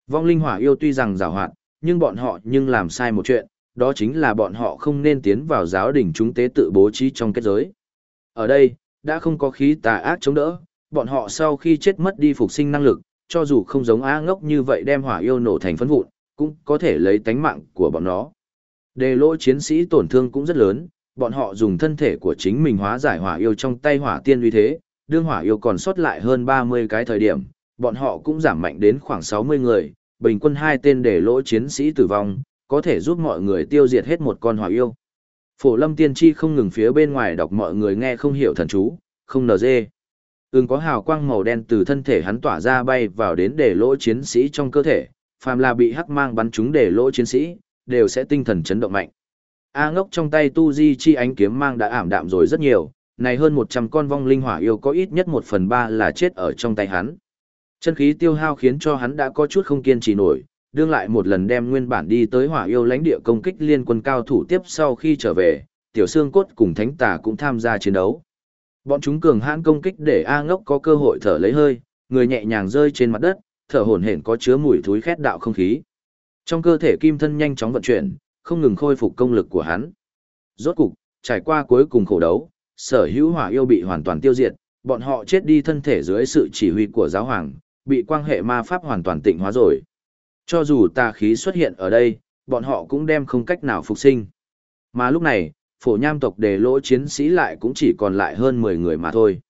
Vong linh hỏa yêu tuy rằng rào hoạt, nhưng bọn họ nhưng làm sai một chuyện, đó chính là bọn họ không nên tiến vào giáo đình chúng tế tự bố trí trong kết giới. Ở đây, đã không có khí tà ác chống đỡ, bọn họ sau khi chết mất đi phục sinh năng lực, cho dù không giống á ngốc như vậy đem hỏa yêu nổ thành phấn vụn, cũng có thể lấy tánh mạng của bọn nó. Đề lỗ chiến sĩ tổn thương cũng rất lớn, bọn họ dùng thân thể của chính mình hóa giải hỏa yêu trong tay hỏa tiên uy thế, đương hỏa yêu còn sót lại hơn 30 cái thời điểm, bọn họ cũng giảm mạnh đến khoảng 60 người, bình quân hai tên để lỗ chiến sĩ tử vong, có thể giúp mọi người tiêu diệt hết một con hỏa yêu. Phổ lâm tiên tri không ngừng phía bên ngoài đọc mọi người nghe không hiểu thần chú, không nờ dê. Ưng có hào quang màu đen từ thân thể hắn tỏa ra bay vào đến để lỗ chiến sĩ trong cơ thể, phàm là bị hắc mang bắn trúng để lỗ chiến sĩ, đều sẽ tinh thần chấn động mạnh. A ngốc trong tay tu di chi ánh kiếm mang đã ảm đạm rồi rất nhiều, này hơn 100 con vong linh hỏa yêu có ít nhất 1 phần 3 là chết ở trong tay hắn. Chân khí tiêu hao khiến cho hắn đã có chút không kiên trì nổi, đương lại một lần đem nguyên bản đi tới hỏa yêu lãnh địa công kích liên quân cao thủ tiếp sau khi trở về, tiểu xương cốt cùng thánh tà cũng tham gia chiến đấu. Bọn chúng cường hãn công kích để A ngốc có cơ hội thở lấy hơi, người nhẹ nhàng rơi trên mặt đất, thở hổn hển có chứa mùi thối khét đạo không khí. Trong cơ thể kim thân nhanh chóng vận chuyển, không ngừng khôi phục công lực của hắn. Rốt cục, trải qua cuối cùng khổ đấu, sở hữu hỏa yêu bị hoàn toàn tiêu diệt, bọn họ chết đi thân thể dưới sự chỉ huy của giáo hoàng, bị quan hệ ma pháp hoàn toàn tịnh hóa rồi. Cho dù tà khí xuất hiện ở đây, bọn họ cũng đem không cách nào phục sinh. Mà lúc này, phổ nham tộc đề lỗ chiến sĩ lại cũng chỉ còn lại hơn 10 người mà thôi.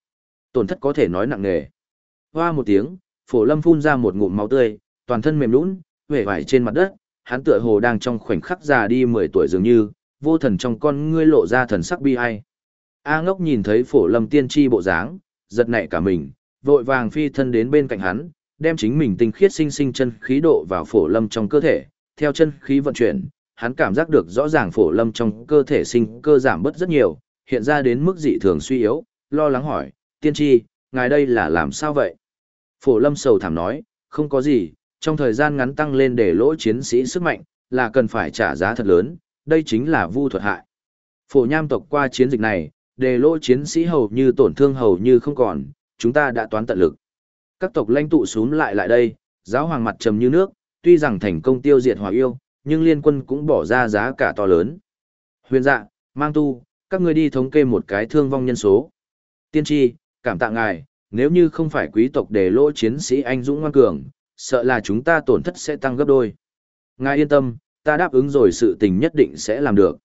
Tổn thất có thể nói nặng nề. Hoa một tiếng, phổ lâm phun ra một ngụm máu tươi, toàn thân mềm lún, huệ vải trên mặt đất, hắn tựa hồ đang trong khoảnh khắc già đi 10 tuổi dường như, vô thần trong con ngươi lộ ra thần sắc bi ai. A ngốc nhìn thấy phổ lâm tiên tri bộ dáng, giật nảy cả mình, vội vàng phi thân đến bên cạnh hắn, đem chính mình tinh khiết sinh sinh chân khí độ vào phổ lâm trong cơ thể, theo chân khí vận chuyển, hắn cảm giác được rõ ràng phổ lâm trong cơ thể sinh cơ giảm bớt rất nhiều, hiện ra đến mức dị thường suy yếu, lo lắng hỏi, tiên tri, ngài đây là làm sao vậy? Phổ lâm sầu thảm nói, không có gì, trong thời gian ngắn tăng lên để lỗ chiến sĩ sức mạnh, là cần phải trả giá thật lớn, đây chính là vu thuật hại. Phổ nham tộc qua chiến dịch này, để lỗ chiến sĩ hầu như tổn thương hầu như không còn, chúng ta đã toán tận lực. Các tộc lãnh tụ xuống lại lại đây, giáo hoàng mặt trầm như nước, tuy rằng thành công tiêu diệt hỏa yêu, nhưng liên quân cũng bỏ ra giá cả to lớn. Huyền dạ, mang tu, các ngươi đi thống kê một cái thương vong nhân số. Tiên tri, cảm tạ ngài, nếu như không phải quý tộc để lỗ chiến sĩ anh dũng ngoan cường, sợ là chúng ta tổn thất sẽ tăng gấp đôi. Ngài yên tâm, ta đáp ứng rồi sự tình nhất định sẽ làm được.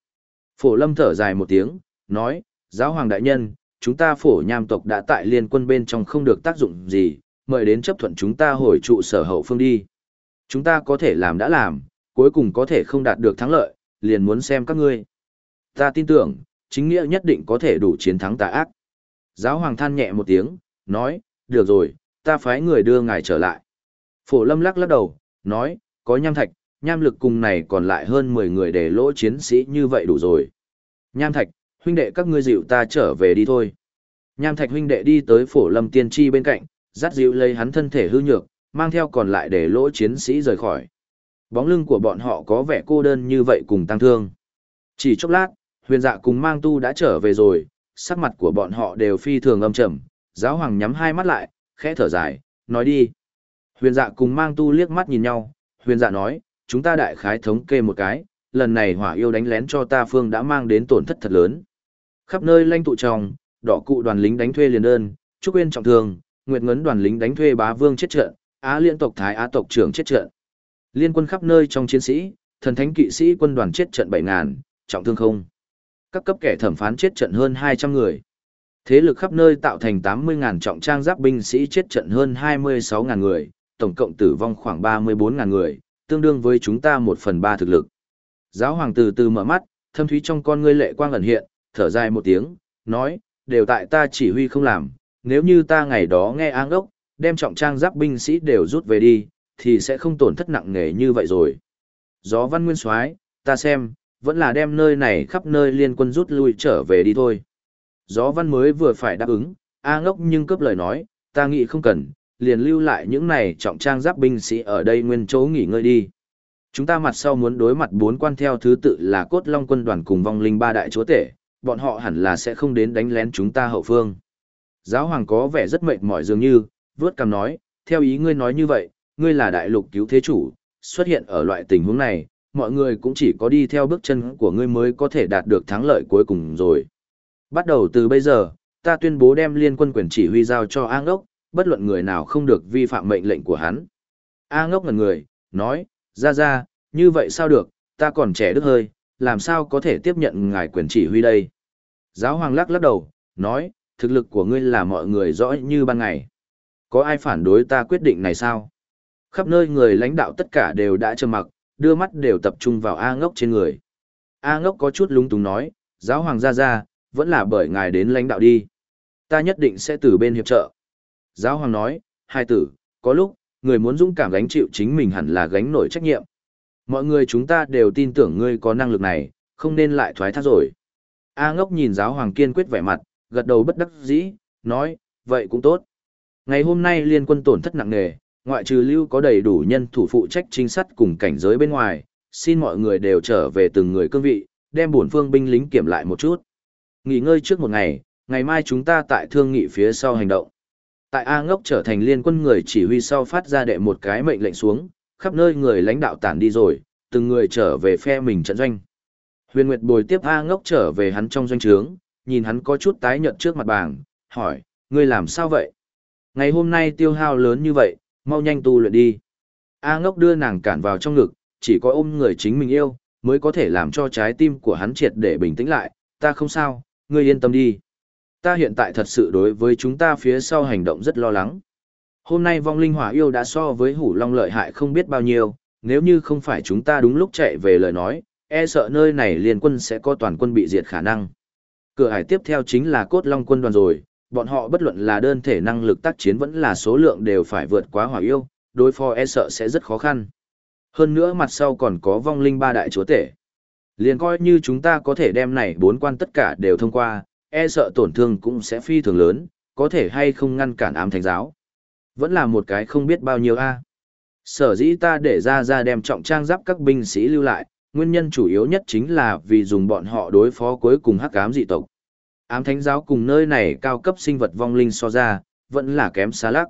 Phổ lâm thở dài một tiếng, nói, giáo hoàng đại nhân, chúng ta phổ nham tộc đã tại liên quân bên trong không được tác dụng gì, mời đến chấp thuận chúng ta hồi trụ sở hậu phương đi. Chúng ta có thể làm đã làm, cuối cùng có thể không đạt được thắng lợi, liền muốn xem các ngươi. Ta tin tưởng, chính nghĩa nhất định có thể đủ chiến thắng tà ác. Giáo hoàng than nhẹ một tiếng, nói, được rồi, ta phái người đưa ngài trở lại. Phổ lâm lắc lắc đầu, nói, có nham thạch, nham lực cùng này còn lại hơn 10 người để lỗ chiến sĩ như vậy đủ rồi. Nham thạch, huynh đệ các ngươi dịu ta trở về đi thôi. Nham thạch huynh đệ đi tới phổ lâm tiên tri bên cạnh, dắt dịu lấy hắn thân thể hư nhược, mang theo còn lại để lỗ chiến sĩ rời khỏi. Bóng lưng của bọn họ có vẻ cô đơn như vậy cùng tăng thương. Chỉ chốc lát, huyền dạ cùng mang tu đã trở về rồi, sắc mặt của bọn họ đều phi thường âm trầm, giáo hoàng nhắm hai mắt lại, khẽ thở dài, nói đi. Huyền dạ cùng mang tu liếc mắt nhìn nhau, huyền dạ nói, chúng ta đại khái thống kê một cái, lần này hỏa yêu đánh lén cho ta phương đã mang đến tổn thất thật lớn. Khắp nơi lanh tụ tròng, đỏ cụ đoàn lính đánh thuê liền đơn, trúc uyên trọng thương, nguyệt ngấn đoàn lính đánh thuê bá vương chết trận, á liên tộc thái á tộc trưởng chết trận. Liên quân khắp nơi trong chiến sĩ, thần thánh kỵ sĩ quân đoàn chết trận 7000, trọng thương không. Các cấp kẻ thẩm phán chết trận hơn 200 người. Thế lực khắp nơi tạo thành 80.000 trọng trang giáp binh sĩ chết trận hơn 26.000 người, tổng cộng tử vong khoảng 34.000 người, tương đương với chúng ta một phần ba thực lực. Giáo hoàng từ từ mở mắt, thâm thúy trong con ngươi lệ quang ẩn hiện, thở dài một tiếng, nói, đều tại ta chỉ huy không làm, nếu như ta ngày đó nghe áng ốc, đem trọng trang giáp binh sĩ đều rút về đi, thì sẽ không tổn thất nặng nề như vậy rồi. Gió văn nguyên soái ta xem, vẫn là đem nơi này khắp nơi liên quân rút lui trở về đi thôi. Gió văn mới vừa phải đáp ứng, A ngốc nhưng cướp lời nói, ta nghĩ không cần, liền lưu lại những này trọng trang giáp binh sĩ ở đây nguyên chỗ nghỉ ngơi đi. Chúng ta mặt sau muốn đối mặt bốn quan theo thứ tự là cốt long quân đoàn cùng vong linh ba đại chúa tể, bọn họ hẳn là sẽ không đến đánh lén chúng ta hậu phương. Giáo hoàng có vẻ rất mệt mỏi dường như, vớt cằm nói, theo ý ngươi nói như vậy, ngươi là đại lục cứu thế chủ, xuất hiện ở loại tình huống này, mọi người cũng chỉ có đi theo bước chân của ngươi mới có thể đạt được thắng lợi cuối cùng rồi. Bắt đầu từ bây giờ, ta tuyên bố đem liên quân quyền chỉ huy giao cho A ngốc, bất luận người nào không được vi phạm mệnh lệnh của hắn. A ngốc ngần người, nói, ra ra, như vậy sao được, ta còn trẻ đức hơi, làm sao có thể tiếp nhận ngài quyền chỉ huy đây. Giáo hoàng lắc lắc đầu, nói, thực lực của ngươi là mọi người rõ như ban ngày. Có ai phản đối ta quyết định này sao? Khắp nơi người lãnh đạo tất cả đều đã trầm mặc, đưa mắt đều tập trung vào A ngốc trên người. A ngốc có chút lúng túng nói, giáo hoàng ra ra, vẫn là bởi ngài đến lãnh đạo đi. Ta nhất định sẽ từ bên hiệp trợ. Giáo hoàng nói, hai tử, có lúc, người muốn dũng cảm gánh chịu chính mình hẳn là gánh nổi trách nhiệm. Mọi người chúng ta đều tin tưởng ngươi có năng lực này, không nên lại thoái thác rồi. A ngốc nhìn giáo hoàng kiên quyết vẻ mặt, gật đầu bất đắc dĩ, nói, vậy cũng tốt. Ngày hôm nay liên quân tổn thất nặng nề, ngoại trừ lưu có đầy đủ nhân thủ phụ trách trinh sát cùng cảnh giới bên ngoài, xin mọi người đều trở về từng người cương vị, đem bổn phương binh lính kiểm lại một chút. Nghỉ ngơi trước một ngày, ngày mai chúng ta tại thương nghị phía sau hành động. Tại A ngốc trở thành liên quân người chỉ huy sau phát ra đệ một cái mệnh lệnh xuống, khắp nơi người lãnh đạo tản đi rồi, từng người trở về phe mình trận doanh. Huyền Nguyệt bồi tiếp A ngốc trở về hắn trong doanh trướng, nhìn hắn có chút tái nhợt trước mặt bảng, hỏi, ngươi làm sao vậy? Ngày hôm nay tiêu hao lớn như vậy, mau nhanh tu luyện đi. A ngốc đưa nàng cản vào trong ngực, chỉ có ôm người chính mình yêu, mới có thể làm cho trái tim của hắn triệt để bình tĩnh lại, ta không sao, ngươi yên tâm đi. Ta hiện tại thật sự đối với chúng ta phía sau hành động rất lo lắng. Hôm nay vong linh hỏa yêu đã so với hủ long lợi hại không biết bao nhiêu, nếu như không phải chúng ta đúng lúc chạy về lời nói, e sợ nơi này liên quân sẽ có toàn quân bị diệt khả năng. Cửa hải tiếp theo chính là cốt long quân đoàn rồi, bọn họ bất luận là đơn thể năng lực tác chiến vẫn là số lượng đều phải vượt quá hỏa yêu, đối phó e sợ sẽ rất khó khăn. Hơn nữa mặt sau còn có vong linh ba đại chúa tể. Liền coi như chúng ta có thể đem này bốn quan tất cả đều thông qua, e sợ tổn thương cũng sẽ phi thường lớn, có thể hay không ngăn cản ám thánh giáo. Vẫn là một cái không biết bao nhiêu a. Sở dĩ ta để ra ra đem trọng trang giáp các binh sĩ lưu lại, nguyên nhân chủ yếu nhất chính là vì dùng bọn họ đối phó cuối cùng hắc ám dị tộc. Ám thánh giáo cùng nơi này cao cấp sinh vật vong linh so ra, vẫn là kém xa lắc.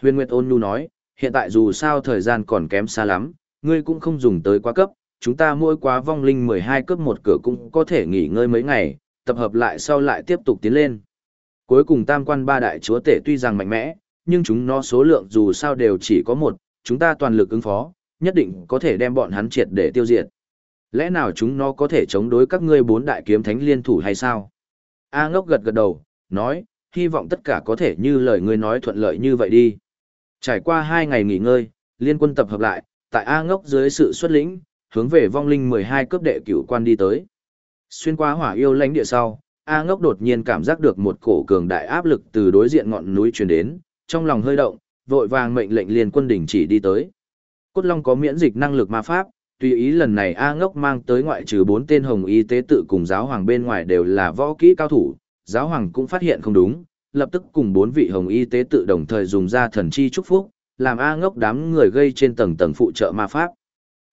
Huyền Nguyệt ôn nhu nói, hiện tại dù sao thời gian còn kém xa lắm, ngươi cũng không dùng tới quá cấp, chúng ta mỗi quá vong linh 12 cấp một cửa cũng có thể nghỉ ngơi mấy ngày, tập hợp lại sau lại tiếp tục tiến lên. Cuối cùng tam quan ba đại chúa tể tuy rằng mạnh mẽ, nhưng chúng nó số lượng dù sao đều chỉ có một, chúng ta toàn lực ứng phó, nhất định có thể đem bọn hắn triệt để tiêu diệt. Lẽ nào chúng nó có thể chống đối các ngươi bốn đại kiếm thánh liên thủ hay sao? A ngốc gật gật đầu, nói, hy vọng tất cả có thể như lời ngươi nói thuận lợi như vậy đi. Trải qua hai ngày nghỉ ngơi, liên quân tập hợp lại, tại A ngốc dưới sự xuất lĩnh, hướng về vong linh 12 cấp đệ cửu quan đi tới. Xuyên qua hỏa yêu lãnh địa sau, A ngốc đột nhiên cảm giác được một cổ cường đại áp lực từ đối diện ngọn núi truyền đến, trong lòng hơi động, vội vàng mệnh lệnh liên quân đỉnh chỉ đi tới. Cốt Long có miễn dịch năng lực ma pháp, tùy ý lần này A ngốc mang tới ngoại trừ bốn tên hồng y tế tự cùng giáo hoàng bên ngoài đều là võ kỹ cao thủ, giáo hoàng cũng phát hiện không đúng, lập tức cùng bốn vị hồng y tế tự đồng thời dùng ra thần chi chúc phúc, làm A ngốc đám người gây trên tầng tầng phụ trợ ma pháp.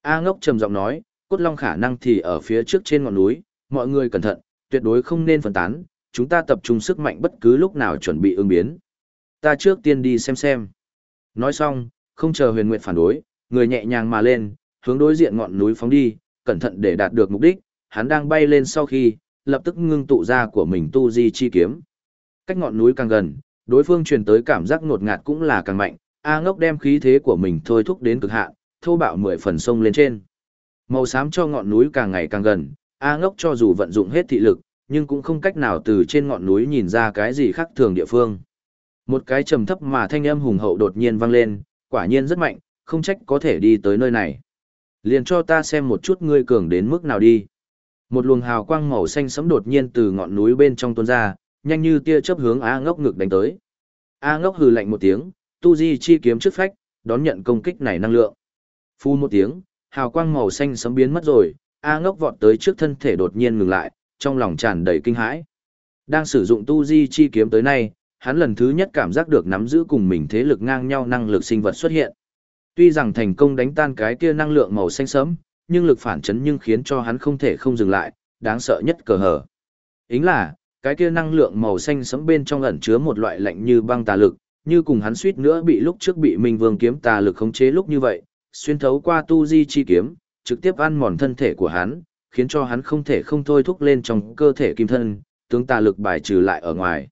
A ngốc trầm giọng nói, cốt long khả năng thì ở phía trước trên ngọn núi, mọi người cẩn thận, tuyệt đối không nên phân tán, chúng ta tập trung sức mạnh bất cứ lúc nào chuẩn bị ứng biến. Ta trước tiên đi xem xem. Nói xong, không chờ huyền nguyệt phản đối, người nhẹ nhàng mà lên, hướng đối diện ngọn núi phóng đi, cẩn thận để đạt được mục đích, hắn đang bay lên sau khi, lập tức ngưng tụ ra của mình tu di chi kiếm. Cách ngọn núi càng gần, đối phương truyền tới cảm giác ngột ngạt cũng là càng mạnh, A ngốc đem khí thế của mình thôi thúc đến cực hạn, thô bạo mười phần sông lên trên. Màu xám cho ngọn núi càng ngày càng gần, A ngốc cho dù vận dụng hết thị lực, nhưng cũng không cách nào từ trên ngọn núi nhìn ra cái gì khác thường địa phương. Một cái trầm thấp mà thanh âm hùng hậu đột nhiên vang lên, quả nhiên rất mạnh, không trách có thể đi tới nơi này. Liền cho ta xem một chút ngươi cường đến mức nào đi. Một luồng hào quang màu xanh sẫm đột nhiên từ ngọn núi bên trong tuôn ra, nhanh như tia chớp hướng A ngốc ngực đánh tới. A ngốc hừ lạnh một tiếng, tu di chi kiếm trước phách, đón nhận công kích này năng lượng. Phu một tiếng, hào quang màu xanh sấm biến mất rồi, A ngốc vọt tới trước thân thể đột nhiên ngừng lại, trong lòng tràn đầy kinh hãi. Đang sử dụng tu di chi kiếm tới nay, hắn lần thứ nhất cảm giác được nắm giữ cùng mình thế lực ngang nhau năng lực sinh vật xuất hiện. Tuy rằng thành công đánh tan cái kia năng lượng màu xanh sẫm, nhưng lực phản chấn nhưng khiến cho hắn không thể không dừng lại, đáng sợ nhất cờ hở. Ính là, cái kia năng lượng màu xanh sẫm bên trong ẩn chứa một loại lạnh như băng tà lực, như cùng hắn suýt nữa bị lúc trước bị Minh Vương kiếm tà lực khống chế lúc như vậy, xuyên thấu qua tu di chi kiếm, trực tiếp ăn mòn thân thể của hắn, khiến cho hắn không thể không thôi thúc lên trong cơ thể kim thân, tướng tà lực bài trừ lại ở ngoài.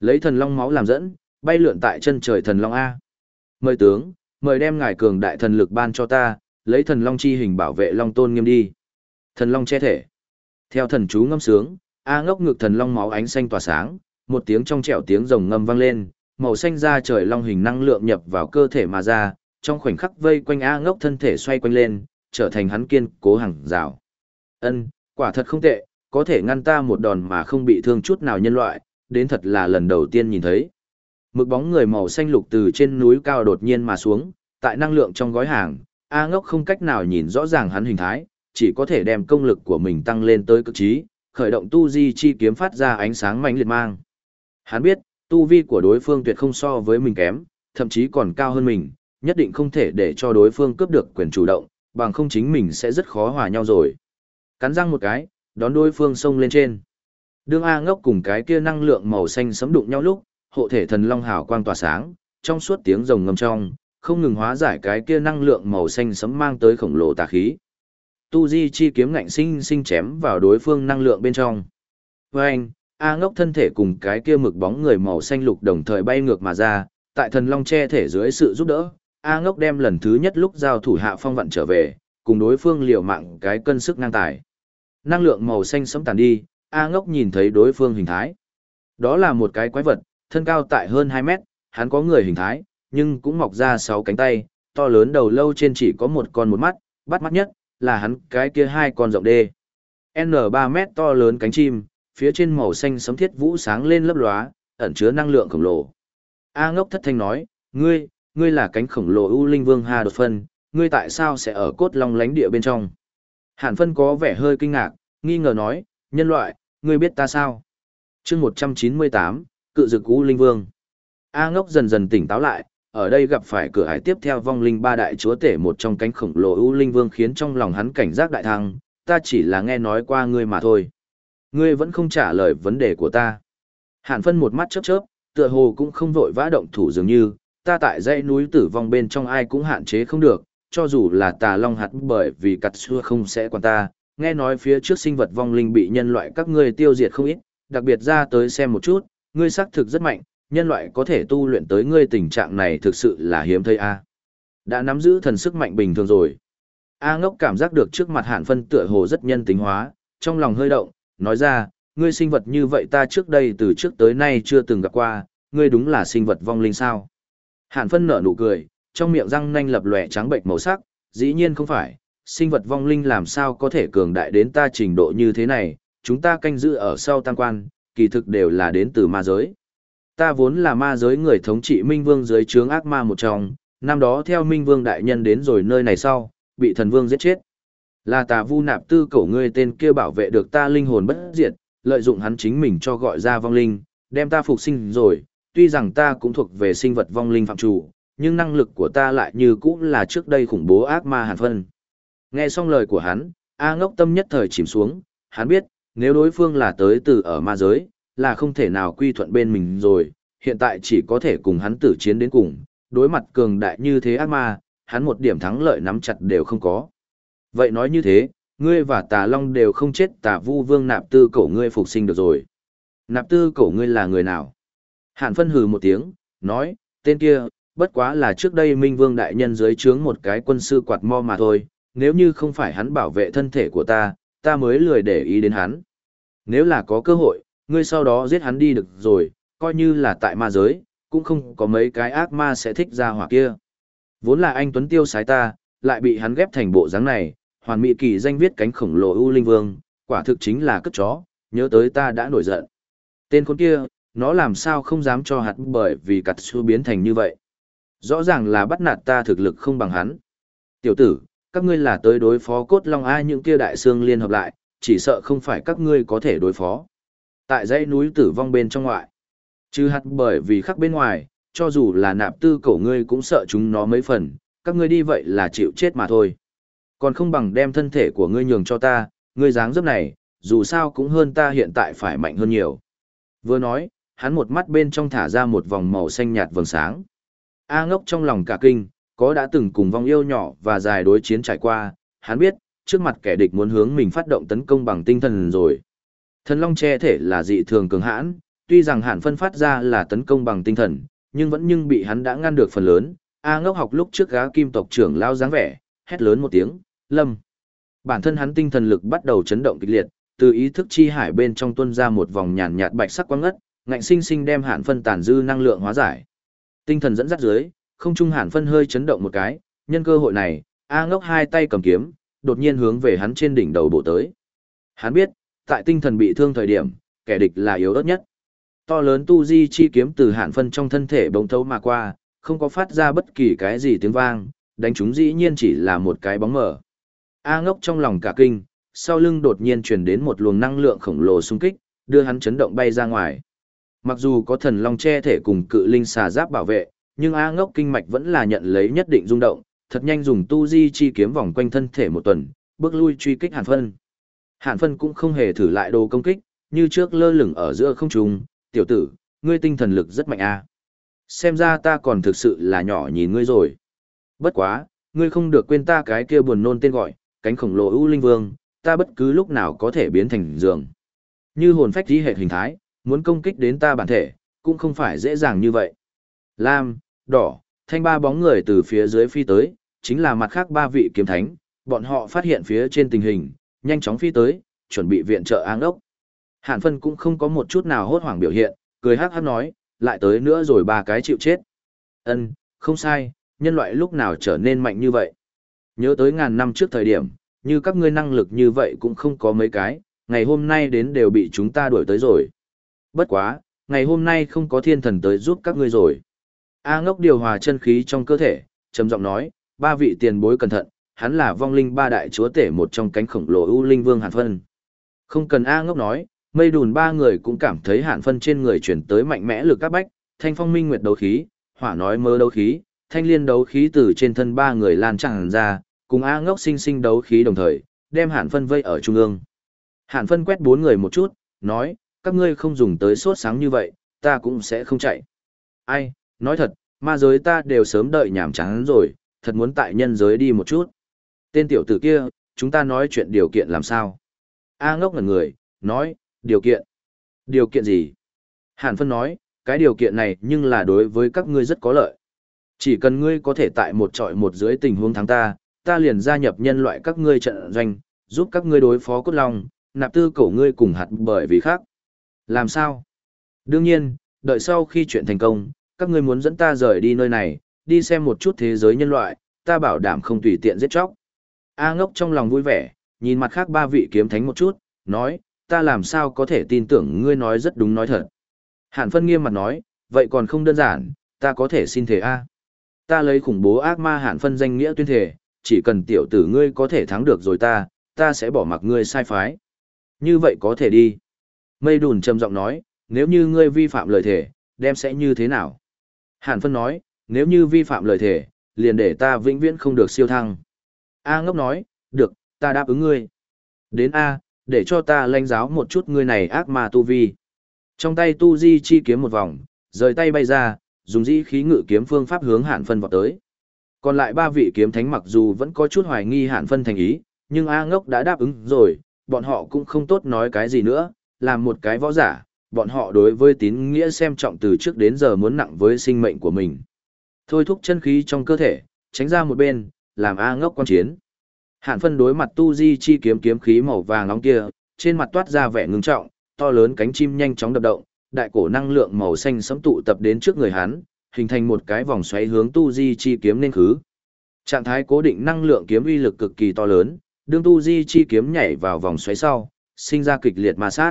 Lấy thần long máu làm dẫn, bay lượn tại chân trời thần long A. Mời tướng, mời đem ngài cường đại thần lực ban cho ta, lấy thần long chi hình bảo vệ long tôn nghiêm đi. Thần long che thể. Theo thần chú ngâm sướng, A ngốc ngực thần long máu ánh xanh tỏa sáng, một tiếng trong trẻo tiếng rồng ngâm vang lên, màu xanh da trời long hình năng lượng nhập vào cơ thể mà ra, trong khoảnh khắc vây quanh A ngốc thân thể xoay quanh lên, trở thành hắn kiên cố hàng rào. Ân, quả thật không tệ, có thể ngăn ta một đòn mà không bị thương chút nào nhân loại, đến thật là lần đầu tiên nhìn thấy. Mực bóng người màu xanh lục từ trên núi cao đột nhiên mà xuống, tại năng lượng trong gói hàng, A ngốc không cách nào nhìn rõ ràng hắn hình thái, chỉ có thể đem công lực của mình tăng lên tới cực trí, khởi động tu di chi kiếm phát ra ánh sáng mãnh liệt mang. Hắn biết, tu vi của đối phương tuyệt không so với mình kém, thậm chí còn cao hơn mình, nhất định không thể để cho đối phương cướp được quyền chủ động, bằng không chính mình sẽ rất khó hòa nhau rồi. Cắn răng một cái, đón đối phương xông lên trên. Đương A ngốc cùng cái kia năng lượng màu xanh sấm đụng nhau lúc, hộ thể thần long hào quang tỏa sáng, trong suốt tiếng rồng ngâm trong, không ngừng hóa giải cái kia năng lượng màu xanh sấm mang tới khổng lồ tà khí. Tu Di chi kiếm ngạnh sinh sinh chém vào đối phương năng lượng bên trong. Với anh, A ngốc thân thể cùng cái kia mực bóng người màu xanh lục đồng thời bay ngược mà ra, tại thần long che thể dưới sự giúp đỡ, A ngốc đem lần thứ nhất lúc giao thủ hạ phong vận trở về, cùng đối phương liều mạng cái cân sức ngang tài. Năng lượng màu xanh sẫm tàn đi, A ngốc nhìn thấy đối phương hình thái. Đó là một cái quái vật, thân cao tại hơn 2 mét, hắn có người hình thái, nhưng cũng mọc ra 6 cánh tay, to lớn đầu lâu trên chỉ có một con một mắt, bắt mắt nhất, là hắn cái kia hai con rộng đê. N3 mét to lớn cánh chim, phía trên màu xanh sấm thiết vũ sáng lên lấp lóa, ẩn chứa năng lượng khổng lồ. A ngốc thất thanh nói, ngươi, ngươi là cánh khổng lồ U Linh Vương Hà đột phân, ngươi tại sao sẽ ở cốt long lánh địa bên trong? Hàn phân có vẻ hơi kinh ngạc, nghi ngờ nói, nhân loại, ngươi biết ta sao? chương 198, cự dực U Linh Vương. A ngốc dần dần tỉnh táo lại, ở đây gặp phải cửa hải tiếp theo vong linh ba đại chúa tể một trong cánh khổng lồ U Linh Vương khiến trong lòng hắn cảnh giác đại thăng, ta chỉ là nghe nói qua ngươi mà thôi. Ngươi vẫn không trả lời vấn đề của ta. Hàn phân một mắt chớp chớp, tựa hồ cũng không vội vã động thủ dường như, ta tại dãy núi tử vong bên trong ai cũng hạn chế không được, cho dù là tà long hạt bởi vì cặt xưa không sẽ quan ta, nghe nói phía trước sinh vật vong linh bị nhân loại các ngươi tiêu diệt không ít, đặc biệt ra tới xem một chút, ngươi xác thực rất mạnh, nhân loại có thể tu luyện tới ngươi tình trạng này thực sự là hiếm thấy a. Đã nắm giữ thần sức mạnh bình thường rồi. A ngốc cảm giác được trước mặt hạn phân tựa hồ rất nhân tính hóa, trong lòng hơi động, nói ra, ngươi sinh vật như vậy ta trước đây từ trước tới nay chưa từng gặp qua, ngươi đúng là sinh vật vong linh sao. Hàn phân nở nụ cười, trong miệng răng nanh lập lòe trắng bệnh màu sắc, dĩ nhiên không phải, sinh vật vong linh làm sao có thể cường đại đến ta trình độ như thế này, chúng ta canh giữ ở sau tăng quan, kỳ thực đều là đến từ ma giới. Ta vốn là ma giới người thống trị Minh Vương dưới trướng ác ma một trong, năm đó theo Minh Vương đại nhân đến rồi nơi này sau, bị thần vương giết chết. Là tà vu nạp tư cổ ngươi tên kia bảo vệ được ta linh hồn bất diệt, lợi dụng hắn chính mình cho gọi ra vong linh, đem ta phục sinh rồi, tuy rằng ta cũng thuộc về sinh vật vong linh phạm chủ, nhưng năng lực của ta lại như cũ là trước đây khủng bố ác ma hàn phân. Nghe xong lời của hắn, A ngốc tâm nhất thời chìm xuống, hắn biết, nếu đối phương là tới từ ở ma giới, là không thể nào quy thuận bên mình rồi, hiện tại chỉ có thể cùng hắn tử chiến đến cùng, đối mặt cường đại như thế ác ma, hắn một điểm thắng lợi nắm chặt đều không có. Vậy nói như thế, ngươi và tà long đều không chết tà vu vương nạp tư cổ ngươi phục sinh được rồi. Nạp tư cổ ngươi là người nào? Hàn phân hừ một tiếng, nói, tên kia, bất quá là trước đây Minh Vương Đại Nhân dưới trướng một cái quân sư quạt mo mà thôi, nếu như không phải hắn bảo vệ thân thể của ta, ta mới lười để ý đến hắn. Nếu là có cơ hội, ngươi sau đó giết hắn đi được rồi, coi như là tại ma giới, cũng không có mấy cái ác ma sẽ thích ra hỏa kia. Vốn là anh Tuấn Tiêu sái ta, lại bị hắn ghép thành bộ dáng này, hoàn mỹ kỳ danh viết cánh khổng lồ U linh vương, quả thực chính là cất chó, nhớ tới ta đã nổi giận. Tên con kia, nó làm sao không dám cho hạt bởi vì cặt xu biến thành như vậy. Rõ ràng là bắt nạt ta thực lực không bằng hắn. Tiểu tử, các ngươi là tới đối phó cốt long ai những kia đại xương liên hợp lại, chỉ sợ không phải các ngươi có thể đối phó. Tại dãy núi tử vong bên trong ngoại, chứ hạt bởi vì khắc bên ngoài, cho dù là nạp tư cổ ngươi cũng sợ chúng nó mấy phần, các ngươi đi vậy là chịu chết mà thôi. Còn không bằng đem thân thể của ngươi nhường cho ta, ngươi dáng dấp này, dù sao cũng hơn ta hiện tại phải mạnh hơn nhiều. Vừa nói, hắn một mắt bên trong thả ra một vòng màu xanh nhạt vầng sáng. A ngốc trong lòng cả kinh, có đã từng cùng vong yêu nhỏ và dài đối chiến trải qua, hắn biết, trước mặt kẻ địch muốn hướng mình phát động tấn công bằng tinh thần rồi. Thần long che thể là dị thường cường hãn, tuy rằng hạn phân phát ra là tấn công bằng tinh thần, nhưng vẫn nhưng bị hắn đã ngăn được phần lớn. A ngốc học lúc trước gá kim tộc trưởng lao dáng vẻ, hét lớn một tiếng, lâm. Bản thân hắn tinh thần lực bắt đầu chấn động kịch liệt, từ ý thức chi hải bên trong tuân ra một vòng nhàn nhạt bạch sắc quang ngất, ngạnh sinh sinh đem hạn phân tàn dư năng lượng hóa giải. Tinh thần dẫn dắt dưới, không trung hạn phân hơi chấn động một cái, nhân cơ hội này, A ngốc hai tay cầm kiếm, đột nhiên hướng về hắn trên đỉnh đầu bổ tới. Hắn biết, tại tinh thần bị thương thời điểm, kẻ địch là yếu ớt nhất. To lớn tu di chi kiếm từ hạn phân trong thân thể bỗng thấu mà qua, không có phát ra bất kỳ cái gì tiếng vang, đánh chúng dĩ nhiên chỉ là một cái bóng mờ. A ngốc trong lòng cả kinh, sau lưng đột nhiên truyền đến một luồng năng lượng khổng lồ xung kích, đưa hắn chấn động bay ra ngoài. Mặc dù có thần long che thể cùng cự linh xà giáp bảo vệ, nhưng A ngốc kinh mạch vẫn là nhận lấy nhất định rung động, thật nhanh dùng tu di chi kiếm vòng quanh thân thể một tuần, bước lui truy kích Hàn Phân. Hàn Phân cũng không hề thử lại đồ công kích, như trước lơ lửng ở giữa không trung, tiểu tử, ngươi tinh thần lực rất mạnh a. Xem ra ta còn thực sự là nhỏ nhìn ngươi rồi. Bất quá, ngươi không được quên ta cái kia buồn nôn tên gọi, cánh khổng lồ ưu linh vương, ta bất cứ lúc nào có thể biến thành giường. Như hồn phách trí hệ hình thái, muốn công kích đến ta bản thể, cũng không phải dễ dàng như vậy. Lam, đỏ, thanh ba bóng người từ phía dưới phi tới, chính là mặt khác ba vị kiếm thánh, bọn họ phát hiện phía trên tình hình, nhanh chóng phi tới, chuẩn bị viện trợ áng ốc. Hạn phân cũng không có một chút nào hốt hoảng biểu hiện, cười hát hát nói, lại tới nữa rồi ba cái chịu chết. Ân, không sai, nhân loại lúc nào trở nên mạnh như vậy. Nhớ tới ngàn năm trước thời điểm, như các ngươi năng lực như vậy cũng không có mấy cái, ngày hôm nay đến đều bị chúng ta đuổi tới rồi. Bất quá, ngày hôm nay không có thiên thần tới giúp các ngươi rồi. A ngốc điều hòa chân khí trong cơ thể, trầm giọng nói, ba vị tiền bối cẩn thận, hắn là vong linh ba đại chúa tể một trong cánh khổng lồ ưu linh vương hàn phân. Không cần A ngốc nói, mây đùn ba người cũng cảm thấy hàn phân trên người chuyển tới mạnh mẽ lực các bách, thanh phong minh nguyệt đấu khí, hỏa nói mơ đấu khí, thanh liên đấu khí từ trên thân ba người lan tràn ra, cùng A ngốc sinh sinh đấu khí đồng thời, đem hàn phân vây ở trung ương. Hàn phân quét bốn người một chút, nói, các ngươi không dùng tới sốt sáng như vậy, ta cũng sẽ không chạy. Ai, nói thật, ma giới ta đều sớm đợi nhảm chán rồi, thật muốn tại nhân giới đi một chút. Tên tiểu tử kia, chúng ta nói chuyện điều kiện làm sao? A ngốc ngần người, nói, điều kiện. Điều kiện gì? Hàn phân nói, cái điều kiện này nhưng là đối với các ngươi rất có lợi. Chỉ cần ngươi có thể tại một trọi một dưới tình huống thắng ta, ta liền gia nhập nhân loại các ngươi trận doanh, giúp các ngươi đối phó cốt long, nạp tư cổ ngươi cùng hạt bởi vì khác. Làm sao? Đương nhiên, đợi sau khi chuyện thành công, các ngươi muốn dẫn ta rời đi nơi này, đi xem một chút thế giới nhân loại, ta bảo đảm không tùy tiện giết chóc. A ngốc trong lòng vui vẻ, nhìn mặt khác ba vị kiếm thánh một chút, nói, ta làm sao có thể tin tưởng ngươi nói rất đúng nói thật. Hạn phân nghiêm mặt nói, vậy còn không đơn giản, ta có thể xin thể A. Ta lấy khủng bố ác ma hạn phân danh nghĩa tuyên thể, chỉ cần tiểu tử ngươi có thể thắng được rồi ta, ta sẽ bỏ mặc ngươi sai phái. Như vậy có thể đi. Mây đùn trầm giọng nói, nếu như ngươi vi phạm lời thể, đem sẽ như thế nào? Hàn phân nói, nếu như vi phạm lời thể, liền để ta vĩnh viễn không được siêu thăng. A ngốc nói, được, ta đáp ứng ngươi. Đến A, để cho ta lãnh giáo một chút ngươi này ác mà tu vi. Trong tay tu di chi kiếm một vòng, rời tay bay ra, dùng di khí ngự kiếm phương pháp hướng Hàn phân vọt tới. Còn lại ba vị kiếm thánh mặc dù vẫn có chút hoài nghi Hàn phân thành ý, nhưng A ngốc đã đáp ứng rồi, bọn họ cũng không tốt nói cái gì nữa, làm một cái võ giả, bọn họ đối với tín nghĩa xem trọng từ trước đến giờ muốn nặng với sinh mệnh của mình. Thôi thúc chân khí trong cơ thể, tránh ra một bên, làm A ngốc quan chiến. Hạn phân đối mặt tu di chi kiếm kiếm khí màu vàng nóng kia, trên mặt toát ra vẻ ngưng trọng, to lớn cánh chim nhanh chóng đập động, đại cổ năng lượng màu xanh sẫm tụ tập đến trước người hắn, hình thành một cái vòng xoáy hướng tu di chi kiếm nên khứ. Trạng thái cố định năng lượng kiếm uy lực cực kỳ to lớn, đương tu di chi kiếm nhảy vào vòng xoáy sau, sinh ra kịch liệt ma sát.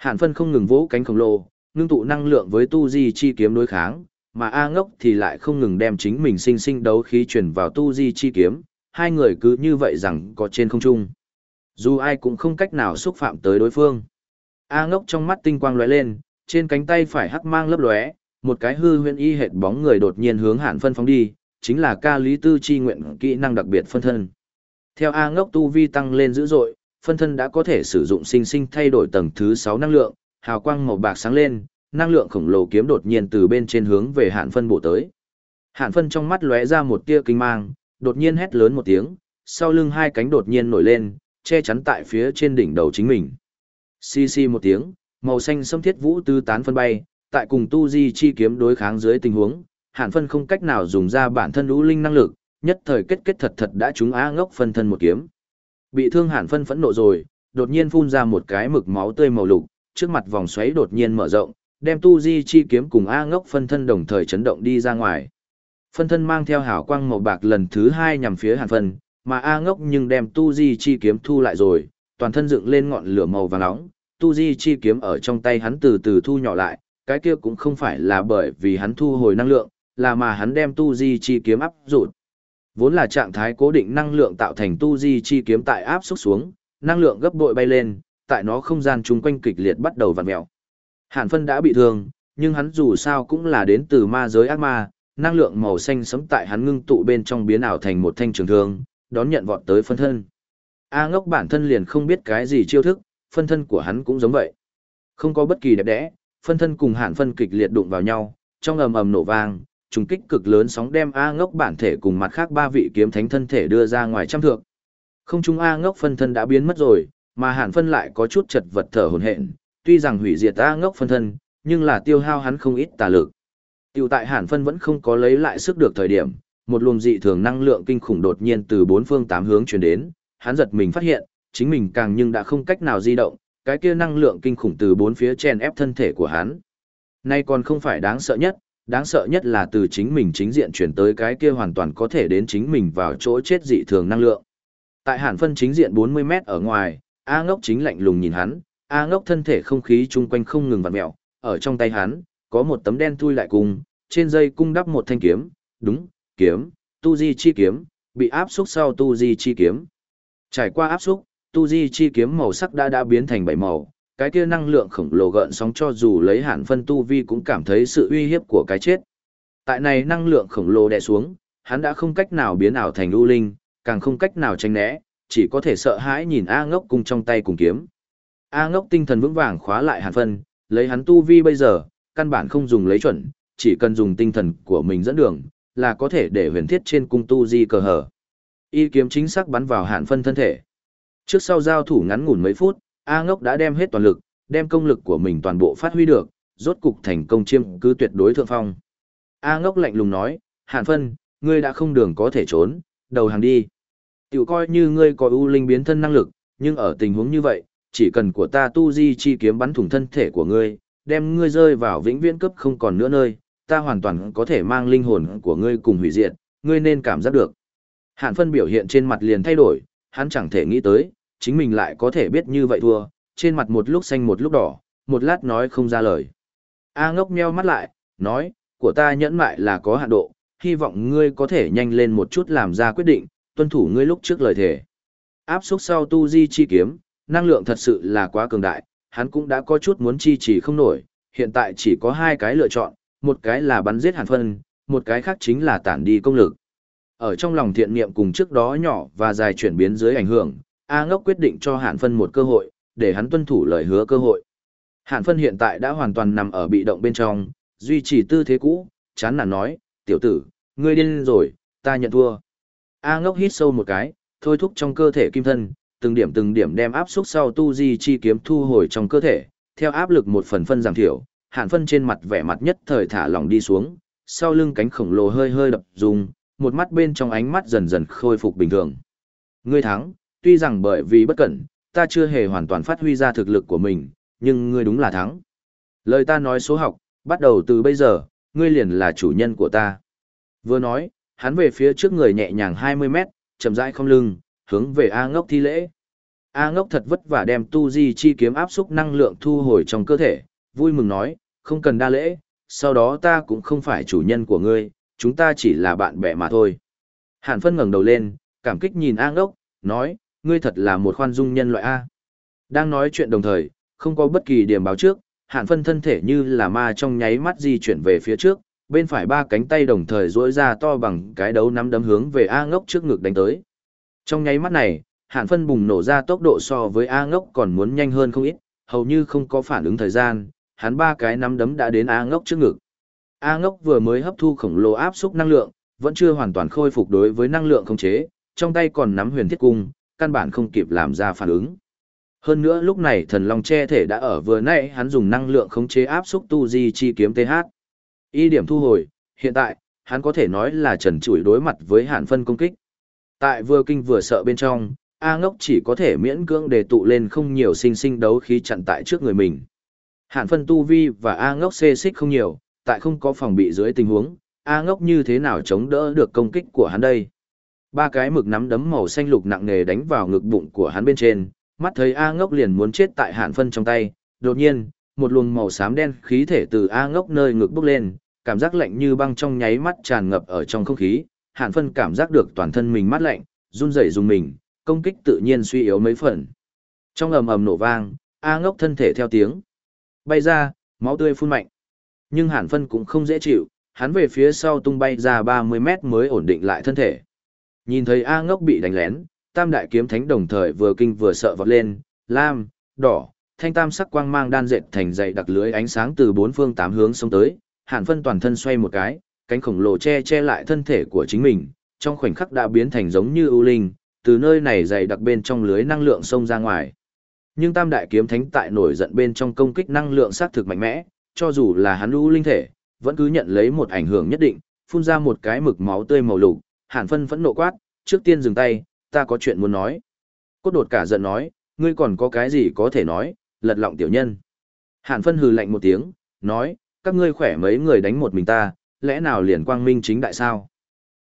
Hàn phân không ngừng vỗ cánh khổng lồ, ngưng tụ năng lượng với tu di chi kiếm đối kháng, mà A ngốc thì lại không ngừng đem chính mình sinh sinh đấu khí chuyển vào tu di chi kiếm, hai người cứ như vậy rằng có trên không trung. Dù ai cũng không cách nào xúc phạm tới đối phương. A ngốc trong mắt tinh quang lóe lên, trên cánh tay phải hắc mang lấp lóe, một cái hư huyễn y hệt bóng người đột nhiên hướng hạn phân phóng đi, chính là ca lý tư chi nguyện kỹ năng đặc biệt phân thân. Theo A ngốc tu vi tăng lên dữ dội, phân thân đã có thể sử dụng sinh sinh thay đổi tầng thứ 6 năng lượng, hào quang màu bạc sáng lên, năng lượng khổng lồ kiếm đột nhiên từ bên trên hướng về hạn phân bổ tới. Hạn phân trong mắt lóe ra một tia kinh mang, đột nhiên hét lớn một tiếng, sau lưng hai cánh đột nhiên nổi lên, che chắn tại phía trên đỉnh đầu chính mình. Xì xì một tiếng, màu xanh xâm thiết vũ tứ tán phân bay, tại cùng tu di chi kiếm đối kháng dưới tình huống, hạn phân không cách nào dùng ra bản thân lũ linh năng lực, nhất thời kết kết thật thật đã trúng á ngốc phân thân một kiếm. Bị thương hàn phân phẫn nộ rồi, đột nhiên phun ra một cái mực máu tươi màu lục, trước mặt vòng xoáy đột nhiên mở rộng, đem tu di chi kiếm cùng A ngốc phân thân đồng thời chấn động đi ra ngoài. Phân thân mang theo hào quang màu bạc lần thứ hai nhằm phía hàn phân, mà A ngốc nhưng đem tu di chi kiếm thu lại rồi, toàn thân dựng lên ngọn lửa màu vàng nóng, tu di chi kiếm ở trong tay hắn từ từ thu nhỏ lại, cái kia cũng không phải là bởi vì hắn thu hồi năng lượng, là mà hắn đem tu di chi kiếm áp rụt. Vốn là trạng thái cố định năng lượng tạo thành tu di chi kiếm tại áp xúc xuống, năng lượng gấp bội bay lên, tại nó không gian chung quanh kịch liệt bắt đầu vặn mèo. Hàn phân đã bị thương, nhưng hắn dù sao cũng là đến từ ma giới ác ma, năng lượng màu xanh sấm tại hắn ngưng tụ bên trong biến ảo thành một thanh trường thương, đón nhận vọt tới phân thân. A ngốc bản thân liền không biết cái gì chiêu thức, phân thân của hắn cũng giống vậy. Không có bất kỳ đẹp đẽ, phân thân cùng hạn phân kịch liệt đụng vào nhau, trong ầm ầm nổ vang, trùng kích cực lớn sóng đem A ngốc bản thể cùng mặt khác ba vị kiếm thánh thân thể đưa ra ngoài trăm thượng. Không trung A ngốc phân thân đã biến mất rồi, mà Hàn phân lại có chút chật vật thở hồn hện, tuy rằng hủy diệt A ngốc phân thân, nhưng là tiêu hao hắn không ít tà lực. Tiểu tại Hàn phân vẫn không có lấy lại sức được thời điểm, một luồng dị thường năng lượng kinh khủng đột nhiên từ bốn phương tám hướng truyền đến, hắn giật mình phát hiện, chính mình càng nhưng đã không cách nào di động, cái kia năng lượng kinh khủng từ bốn phía chen ép thân thể của hắn. Nay còn không phải đáng sợ nhất, đáng sợ nhất là từ chính mình chính diện chuyển tới cái kia hoàn toàn có thể đến chính mình vào chỗ chết dị thường năng lượng. Tại hàn phân chính diện 40 mét ở ngoài, A ngốc chính lạnh lùng nhìn hắn, A ngốc thân thể không khí chung quanh không ngừng vặn mẹo, ở trong tay hắn, có một tấm đen thui lại cung, trên dây cung đắp một thanh kiếm, đúng, kiếm, tu di chi kiếm, bị áp xúc sau tu di chi kiếm. Trải qua áp xúc, tu di chi kiếm màu sắc đã đã biến thành bảy màu, cái kia năng lượng khổng lồ gợn sóng cho dù lấy hạn phân tu vi cũng cảm thấy sự uy hiếp của cái chết. Tại này năng lượng khổng lồ đè xuống, hắn đã không cách nào biến ảo thành u linh, càng không cách nào tránh né, chỉ có thể sợ hãi nhìn A ngốc cùng trong tay cùng kiếm. A ngốc tinh thần vững vàng khóa lại hàn phân, lấy hắn tu vi bây giờ, căn bản không dùng lấy chuẩn, chỉ cần dùng tinh thần của mình dẫn đường, là có thể để huyền thiết trên cung tu di cờ hở. Y kiếm chính xác bắn vào hạn phân thân thể. Trước sau giao thủ ngắn ngủn mấy phút, A ngốc đã đem hết toàn lực, đem công lực của mình toàn bộ phát huy được, rốt cục thành công chiêm cứ tuyệt đối thượng phong. A ngốc lạnh lùng nói, hạn phân, ngươi đã không đường có thể trốn, đầu hàng đi. Tiểu coi như ngươi có ưu linh biến thân năng lực, nhưng ở tình huống như vậy, chỉ cần của ta tu di chi kiếm bắn thủng thân thể của ngươi, đem ngươi rơi vào vĩnh viễn cấp không còn nữa nơi, ta hoàn toàn có thể mang linh hồn của ngươi cùng hủy diệt, ngươi nên cảm giác được. Hạn phân biểu hiện trên mặt liền thay đổi, hắn chẳng thể nghĩ tới, chính mình lại có thể biết như vậy thua, trên mặt một lúc xanh một lúc đỏ, một lát nói không ra lời. A ngốc nheo mắt lại, nói, của ta nhẫn mại là có hạn độ, hy vọng ngươi có thể nhanh lên một chút làm ra quyết định, tuân thủ ngươi lúc trước lời thề. Áp xúc sau tu di chi kiếm, năng lượng thật sự là quá cường đại, hắn cũng đã có chút muốn chi trì không nổi, hiện tại chỉ có hai cái lựa chọn, một cái là bắn giết hàn phân, một cái khác chính là tản đi công lực. Ở trong lòng thiện niệm cùng trước đó nhỏ và dài chuyển biến dưới ảnh hưởng, A ngốc quyết định cho Hàn Phân một cơ hội, để hắn tuân thủ lời hứa cơ hội. Hàn Phân hiện tại đã hoàn toàn nằm ở bị động bên trong, duy trì tư thế cũ, chán nản nói, tiểu tử, ngươi điên rồi, ta nhận thua. A ngốc hít sâu một cái, thôi thúc trong cơ thể kim thân, từng điểm từng điểm đem áp suất sau tu di chi kiếm thu hồi trong cơ thể, theo áp lực một phần phân giảm thiểu, Hàn Phân trên mặt vẻ mặt nhất thời thả lỏng đi xuống, sau lưng cánh khổng lồ hơi hơi đập dùng, một mắt bên trong ánh mắt dần dần khôi phục bình thường. Ngươi thắng, tuy rằng bởi vì bất cẩn, ta chưa hề hoàn toàn phát huy ra thực lực của mình, nhưng ngươi đúng là thắng. Lời ta nói số học, bắt đầu từ bây giờ, ngươi liền là chủ nhân của ta. Vừa nói, hắn về phía trước người nhẹ nhàng 20 mét, chậm rãi không lưng, hướng về A ngốc thi lễ. A ngốc thật vất vả đem tu di chi kiếm áp xúc năng lượng thu hồi trong cơ thể, vui mừng nói, không cần đa lễ, sau đó ta cũng không phải chủ nhân của ngươi, chúng ta chỉ là bạn bè mà thôi. Hàn phân ngẩng đầu lên, cảm kích nhìn A ngốc, nói, ngươi thật là một khoan dung nhân loại A. Đang nói chuyện đồng thời, không có bất kỳ điểm báo trước, hạn phân thân thể như là ma trong nháy mắt di chuyển về phía trước, bên phải ba cánh tay đồng thời duỗi ra to bằng cái đấu nắm đấm hướng về A ngốc trước ngực đánh tới. Trong nháy mắt này, hạn phân bùng nổ ra tốc độ so với A ngốc còn muốn nhanh hơn không ít, hầu như không có phản ứng thời gian, hắn ba cái nắm đấm đã đến A ngốc trước ngực. A ngốc vừa mới hấp thu khổng lồ áp xúc năng lượng, vẫn chưa hoàn toàn khôi phục đối với năng lượng không chế, trong tay còn nắm huyền thiết cung, căn bản không kịp làm ra phản ứng. Hơn nữa lúc này thần long che thể đã ở vừa nãy hắn dùng năng lượng khống chế áp xúc tu di chi kiếm TH. Y điểm thu hồi, hiện tại, hắn có thể nói là trần trụi đối mặt với hạn phân công kích. Tại vừa kinh vừa sợ bên trong, A ngốc chỉ có thể miễn cưỡng để tụ lên không nhiều sinh sinh đấu khí chặn tại trước người mình. Hạn phân tu vi và A ngốc xê xích không nhiều, tại không có phòng bị dưới tình huống, A ngốc như thế nào chống đỡ được công kích của hắn đây. Ba cái mực nắm đấm màu xanh lục nặng nề đánh vào ngực bụng của hắn bên trên, mắt thấy A ngốc liền muốn chết tại hạn phân trong tay, đột nhiên, một luồng màu xám đen khí thể từ A ngốc nơi ngực bốc lên, cảm giác lạnh như băng trong nháy mắt tràn ngập ở trong không khí, hạn phân cảm giác được toàn thân mình mát lạnh, run rẩy dùng mình, công kích tự nhiên suy yếu mấy phần. Trong ầm ầm nổ vang, A ngốc thân thể theo tiếng. Bay ra, máu tươi phun mạnh. Nhưng hạn phân cũng không dễ chịu, hắn về phía sau tung bay ra 30 mét mới ổn định lại thân thể. Nhìn thấy A ngốc bị đánh lén, tam đại kiếm thánh đồng thời vừa kinh vừa sợ vọt lên, lam, đỏ, thanh tam sắc quang mang đan dệt thành dày đặc lưới ánh sáng từ bốn phương tám hướng xông tới, hạn phân toàn thân xoay một cái, cánh khổng lồ che che lại thân thể của chính mình, trong khoảnh khắc đã biến thành giống như ưu linh, từ nơi này dày đặc bên trong lưới năng lượng xông ra ngoài. Nhưng tam đại kiếm thánh tại nổi giận bên trong công kích năng lượng sát thực mạnh mẽ, cho dù là hắn ưu linh thể, vẫn cứ nhận lấy một ảnh hưởng nhất định, phun ra một cái mực máu tươi màu lục, Hàn Phân phẫn nộ quát, trước tiên dừng tay, ta có chuyện muốn nói. Cốt đột cả giận nói, ngươi còn có cái gì có thể nói, lật lọng tiểu nhân. Hàn Phân hừ lạnh một tiếng, nói, các ngươi khỏe mấy người đánh một mình ta, lẽ nào liền quang minh chính đại sao?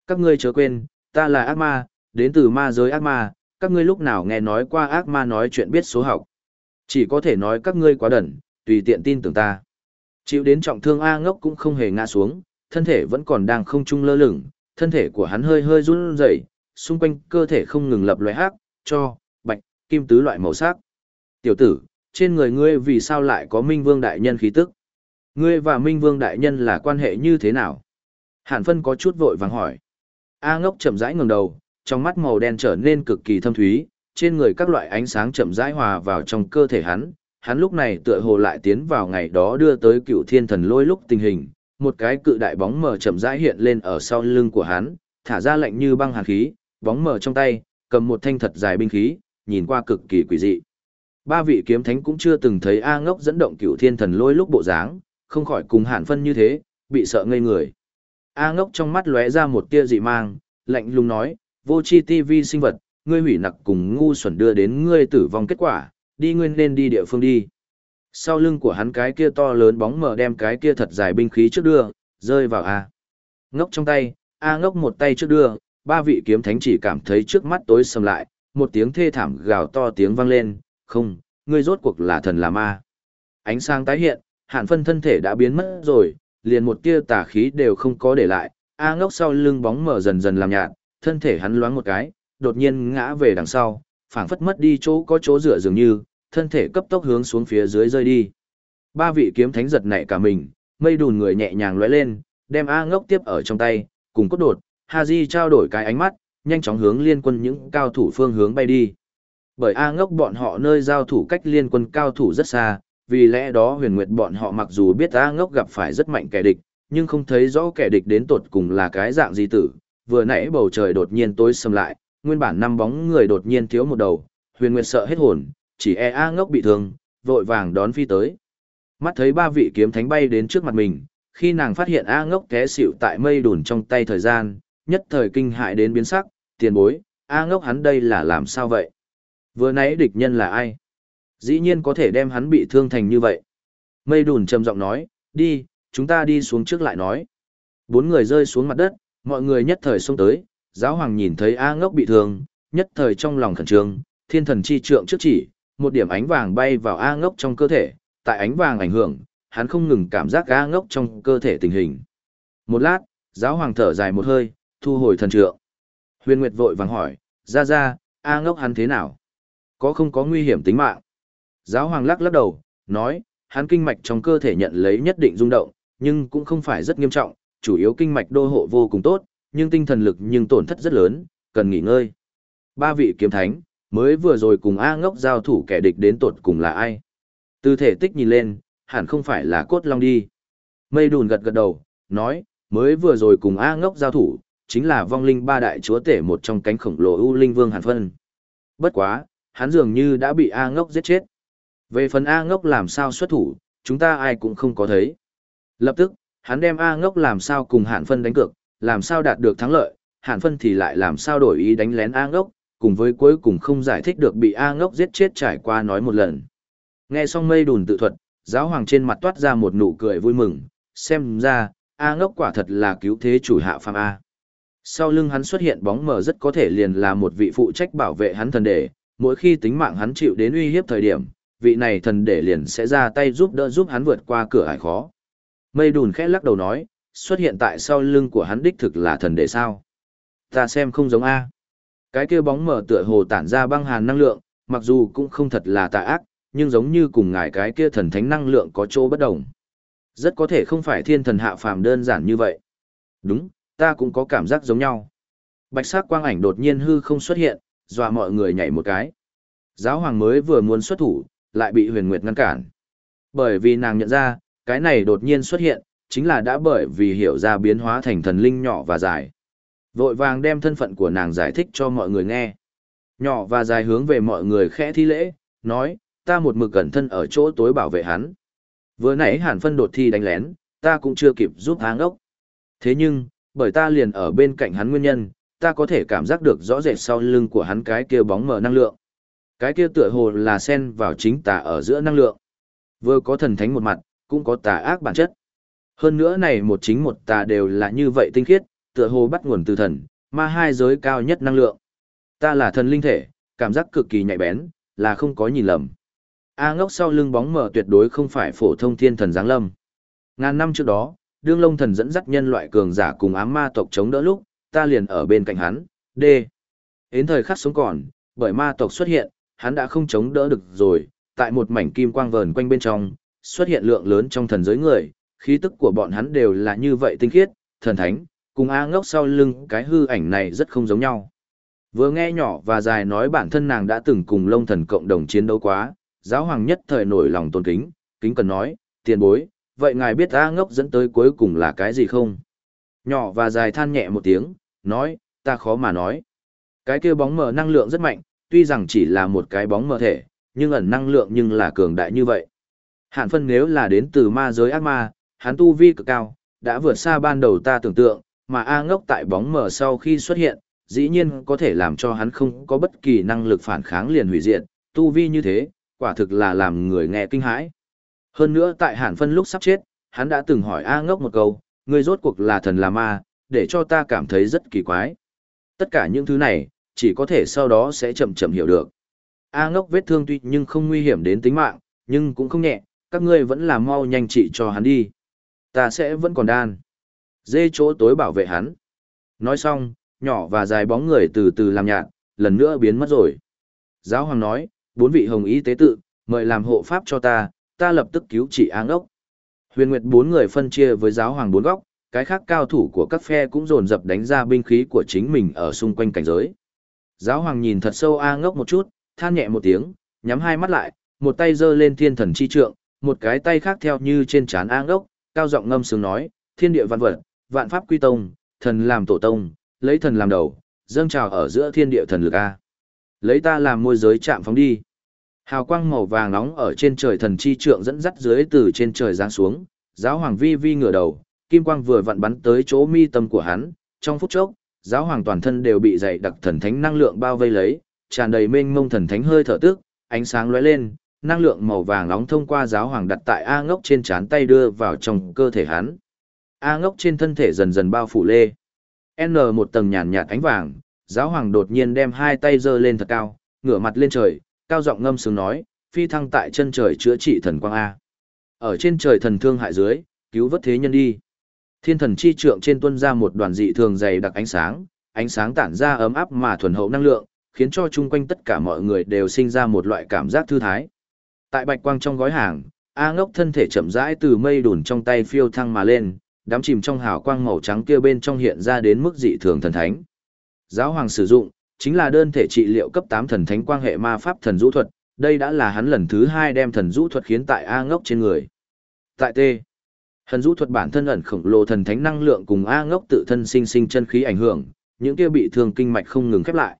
Các ngươi chớ quên, ta là ác ma, đến từ ma giới ác ma, các ngươi lúc nào nghe nói qua ác ma nói chuyện biết số học. Chỉ có thể nói các ngươi quá đần, tùy tiện tin tưởng ta. Chịu đến trọng thương A ngốc cũng không hề ngã xuống, thân thể vẫn còn đang không trung lơ lửng, thân thể của hắn hơi hơi run rẩy, xung quanh cơ thể không ngừng lập loại hắc, cho, bạch, kim tứ loại màu sắc. Tiểu tử, trên người ngươi vì sao lại có Minh Vương đại nhân khí tức? Ngươi và Minh Vương đại nhân là quan hệ như thế nào? Hàn Phân có chút vội vàng hỏi. A Ngốc chậm rãi ngẩng đầu, trong mắt màu đen trở nên cực kỳ thâm thúy, trên người các loại ánh sáng chậm rãi hòa vào trong cơ thể hắn, hắn lúc này tựa hồ lại tiến vào ngày đó đưa tới cựu thiên thần lôi lúc tình hình, một cái cự đại bóng mờ chậm rãi hiện lên ở sau lưng của hắn, thả ra lạnh như băng hàn khí, bóng mờ trong tay, cầm một thanh thật dài binh khí, nhìn qua cực kỳ quỷ dị. Ba vị kiếm thánh cũng chưa từng thấy A ngốc dẫn động cựu thiên thần lôi lúc bộ dáng, không khỏi cùng hạn phân như thế, bị sợ ngây người. A ngốc trong mắt lóe ra một tia dị mang, lạnh lùng nói, vô chi TV sinh vật, ngươi hủy nặc cùng ngu xuẩn đưa đến ngươi tử vong kết quả, đi nguyên nên đi địa phương đi. Sau lưng của hắn cái kia to lớn bóng mờ đem cái kia thật dài binh khí trước đưa, rơi vào A. Ngốc trong tay, A ngốc một tay trước đưa, ba vị kiếm thánh chỉ cảm thấy trước mắt tối sầm lại, một tiếng thê thảm gào to tiếng vang lên, không, ngươi rốt cuộc là thần là ma. Ánh sáng tái hiện, hạn phân thân thể đã biến mất rồi, liền một tia tà khí đều không có để lại, A ngốc sau lưng bóng mở dần dần làm nhạt, thân thể hắn loáng một cái, đột nhiên ngã về đằng sau, phảng phất mất đi chỗ có chỗ dựa dường như, thân thể cấp tốc hướng xuống phía dưới rơi đi. Ba vị kiếm thánh giật nảy cả mình, mây đùn người nhẹ nhàng lóe lên, đem A ngốc tiếp ở trong tay, cùng cốt đột, Haji trao đổi cái ánh mắt, nhanh chóng hướng liên quân những cao thủ phương hướng bay đi. Bởi A ngốc bọn họ nơi giao thủ cách liên quân cao thủ rất xa, vì lẽ đó huyền nguyệt bọn họ mặc dù biết A ngốc gặp phải rất mạnh kẻ địch, nhưng không thấy rõ kẻ địch đến tột cùng là cái dạng gì tử. Vừa nãy bầu trời đột nhiên tối sầm lại, nguyên bản năm bóng người đột nhiên thiếu một đầu, huyền nguyệt sợ hết hồn, chỉ e A ngốc bị thương, vội vàng đón phi tới. Mắt thấy ba vị kiếm thánh bay đến trước mặt mình, khi nàng phát hiện A ngốc té xỉu tại mây đùn trong tay thời gian, nhất thời kinh hại đến biến sắc, tiền bối, A ngốc hắn đây là làm sao vậy? Vừa nãy địch nhân là ai? Dĩ nhiên có thể đem hắn bị thương thành như vậy. Mây đùn trầm giọng nói, đi, chúng ta đi xuống trước lại nói. Bốn người rơi xuống mặt đất, mọi người nhất thời xông tới, giáo hoàng nhìn thấy A ngốc bị thương, nhất thời trong lòng khẩn trương, thiên thần chi trượng trước chỉ, một điểm ánh vàng bay vào A ngốc trong cơ thể, tại ánh vàng ảnh hưởng, hắn không ngừng cảm giác A ngốc trong cơ thể tình hình. Một lát, giáo hoàng thở dài một hơi, thu hồi thần trượng. Huyền Nguyệt vội vàng hỏi, ra ra, A ngốc hắn thế nào? Có không có nguy hiểm tính mạng? Giáo hoàng lắc lắc đầu, nói, hắn kinh mạch trong cơ thể nhận lấy nhất định rung động, nhưng cũng không phải rất nghiêm trọng, chủ yếu kinh mạch đô hộ vô cùng tốt, nhưng tinh thần lực nhưng tổn thất rất lớn, cần nghỉ ngơi. Ba vị kiếm thánh, mới vừa rồi cùng A ngốc giao thủ kẻ địch đến tột cùng là ai? Từ thể tích nhìn lên, hẳn không phải là cốt long đi. Mây đùn gật gật đầu, nói, mới vừa rồi cùng A ngốc giao thủ, chính là vong linh ba đại chúa tể một trong cánh khổng lồ U Linh Vương Hàn Phân. Bất quá, hắn dường như đã bị A ngốc giết chết. Về phần A ngốc làm sao xuất thủ, chúng ta ai cũng không có thấy. Lập tức, hắn đem A ngốc làm sao cùng Hàn Phân đánh cược, làm sao đạt được thắng lợi, Hàn Phân thì lại làm sao đổi ý đánh lén A ngốc, cùng với cuối cùng không giải thích được bị A ngốc giết chết trải qua nói một lần. Nghe xong mây đùn tự thuật, giáo hoàng trên mặt toát ra một nụ cười vui mừng, xem ra, A ngốc quả thật là cứu thế chủ hạ phàm A. Sau lưng hắn xuất hiện bóng mờ rất có thể liền là một vị phụ trách bảo vệ hắn thần đệ, mỗi khi tính mạng hắn chịu đến uy hiếp thời điểm, vị này thần đệ liền sẽ ra tay giúp đỡ giúp hắn vượt qua cửa ải khó. Mây đùn khẽ lắc đầu nói, xuất hiện tại sau lưng của hắn đích thực là thần đệ sao. Ta xem không giống A. Cái kia bóng mở tựa hồ tản ra băng hàn năng lượng, mặc dù cũng không thật là tà ác, nhưng giống như cùng ngài cái kia thần thánh năng lượng có chỗ bất đồng. Rất có thể không phải thiên thần hạ phàm đơn giản như vậy. Đúng, ta cũng có cảm giác giống nhau. Bạch sắc quang ảnh đột nhiên hư không xuất hiện, dọa mọi người nhảy một cái. Giáo hoàng mới vừa muốn xuất thủ, lại bị huyền nguyệt ngăn cản. Bởi vì nàng nhận ra, cái này đột nhiên xuất hiện, chính là đã bởi vì hiểu ra biến hóa thành thần linh nhỏ và dài. Vội vàng đem thân phận của nàng giải thích cho mọi người nghe. Nhỏ và dài hướng về mọi người khẽ thi lễ, nói, ta một mực cẩn thân ở chỗ tối bảo vệ hắn. Vừa nãy hàn phân đột thi đánh lén, ta cũng chưa kịp giúp háng ốc. Thế nhưng, bởi ta liền ở bên cạnh hắn nguyên nhân, ta có thể cảm giác được rõ rệt sau lưng của hắn cái kia bóng mờ năng lượng. Cái kia tựa hồ là xen vào chính tà ở giữa năng lượng. Vừa có thần thánh một mặt, cũng có tà ác bản chất. Hơn nữa này một chính một tà đều là như vậy tinh khiết, tựa hồ bắt nguồn từ thần, ma hai giới cao nhất năng lượng. Ta là thần linh thể, cảm giác cực kỳ nhạy bén, là không có nhìn lầm. A ngốc sau lưng bóng mờ tuyệt đối không phải phổ thông thiên thần giáng lâm. Ngàn năm trước đó, đương lông thần dẫn dắt nhân loại cường giả cùng ám ma tộc chống đỡ lúc, ta liền ở bên cạnh hắn. D. Đến thời khắc sống còn, bởi ma tộc xuất hiện, hắn đã không chống đỡ được rồi, tại một mảnh kim quang vờn quanh bên trong, xuất hiện lượng lớn trong thần giới người, khí tức của bọn hắn đều là như vậy tinh khiết, thần thánh, cùng A ngốc sau lưng cái hư ảnh này rất không giống nhau. Vừa nghe nhỏ và dài nói bản thân nàng đã từng cùng lông thần cộng đồng chiến đấu quá, giáo hoàng nhất thời nổi lòng tôn kính, kính cần nói, tiền bối, vậy ngài biết A ngốc dẫn tới cuối cùng là cái gì không? Nhỏ và dài than nhẹ một tiếng, nói, ta khó mà nói. Cái kia bóng mờ năng lượng rất mạnh, tuy rằng chỉ là một cái bóng mờ thể, nhưng ẩn năng lượng nhưng là cường đại như vậy. Hạn phân nếu là đến từ ma giới ác ma, hắn tu vi cực cao, đã vượt xa ban đầu ta tưởng tượng, mà A ngốc tại bóng mờ sau khi xuất hiện, dĩ nhiên có thể làm cho hắn không có bất kỳ năng lực phản kháng liền hủy diệt, tu vi như thế, quả thực là làm người nghe kinh hãi. Hơn nữa tại Hàn Phân lúc sắp chết, hắn đã từng hỏi A ngốc một câu, người rốt cuộc là thần là ma, để cho ta cảm thấy rất kỳ quái. Tất cả những thứ này, chỉ có thể sau đó sẽ chậm chậm hiểu được. A ngốc vết thương tuy nhưng không nguy hiểm đến tính mạng, nhưng cũng không nhẹ, các ngươi vẫn là mau nhanh trị cho hắn đi. Ta sẽ vẫn còn đan. Dê chỗ tối bảo vệ hắn. Nói xong, nhỏ và dài bóng người từ từ làm nhạt, lần nữa biến mất rồi. Giáo hoàng nói, bốn vị hồng y tế tự, mời làm hộ pháp cho ta, ta lập tức cứu trị áng ốc. Huyền Nguyệt bốn người phân chia với giáo hoàng bốn góc, cái khác cao thủ của các phe cũng dồn dập đánh ra binh khí của chính mình ở xung quanh cảnh giới. Giáo hoàng nhìn thật sâu A ngốc một chút, than nhẹ một tiếng, nhắm hai mắt lại, một tay giơ lên thiên thần chi trượng, một cái tay khác theo như trên trán A ngốc, cao giọng ngâm sướng nói, thiên địa văn vật, vạn pháp quy tông, thần làm tổ tông, lấy thần làm đầu, dâng trào ở giữa thiên địa thần lực A. Lấy ta làm môi giới chạm phóng đi. Hào quang màu vàng nóng ở trên trời thần chi trượng dẫn dắt dưới từ trên trời giáng xuống, giáo hoàng vi vi ngửa đầu, kim quang vừa vặn bắn tới chỗ mi tâm của hắn, trong phút chốc, giáo hoàng toàn thân đều bị dày đặc thần thánh năng lượng bao vây lấy, tràn đầy mênh mông thần thánh hơi thở tức, ánh sáng lóe lên, năng lượng màu vàng nóng thông qua giáo hoàng đặt tại A ngốc trên trán tay đưa vào trong cơ thể hắn. A ngốc trên thân thể dần dần bao phủ lê. N một tầng nhàn nhạt ánh vàng, giáo hoàng đột nhiên đem hai tay giơ lên thật cao, ngửa mặt lên trời, cao giọng ngâm sướng nói, phi thăng tại chân trời chữa trị thần quang A. Ở trên trời thần thương hại dưới, cứu vớt thế nhân đi. Thiên thần chi trượng trên tuân ra một đoàn dị thường dày đặc ánh sáng, ánh sáng tản ra ấm áp mà thuần hậu năng lượng, khiến cho chung quanh tất cả mọi người đều sinh ra một loại cảm giác thư thái. Tại bạch quang trong gói hàng, A ngốc thân thể chậm rãi từ mây đùn trong tay phiêu thăng mà lên, đám chìm trong hào quang màu trắng kia bên trong hiện ra đến mức dị thường thần thánh. Giáo hoàng sử dụng, chính là đơn thể trị liệu cấp 8 thần thánh quang hệ ma pháp thần rũ thuật, đây đã là hắn lần thứ hai đem thần rũ thuật khiến tại A ngốc trên người. Tại T. Thần rũ thuật bản thân ẩn khổng lồ thần thánh năng lượng cùng A ngốc tự thân sinh sinh chân khí ảnh hưởng, những kia bị thương kinh mạch không ngừng khép lại.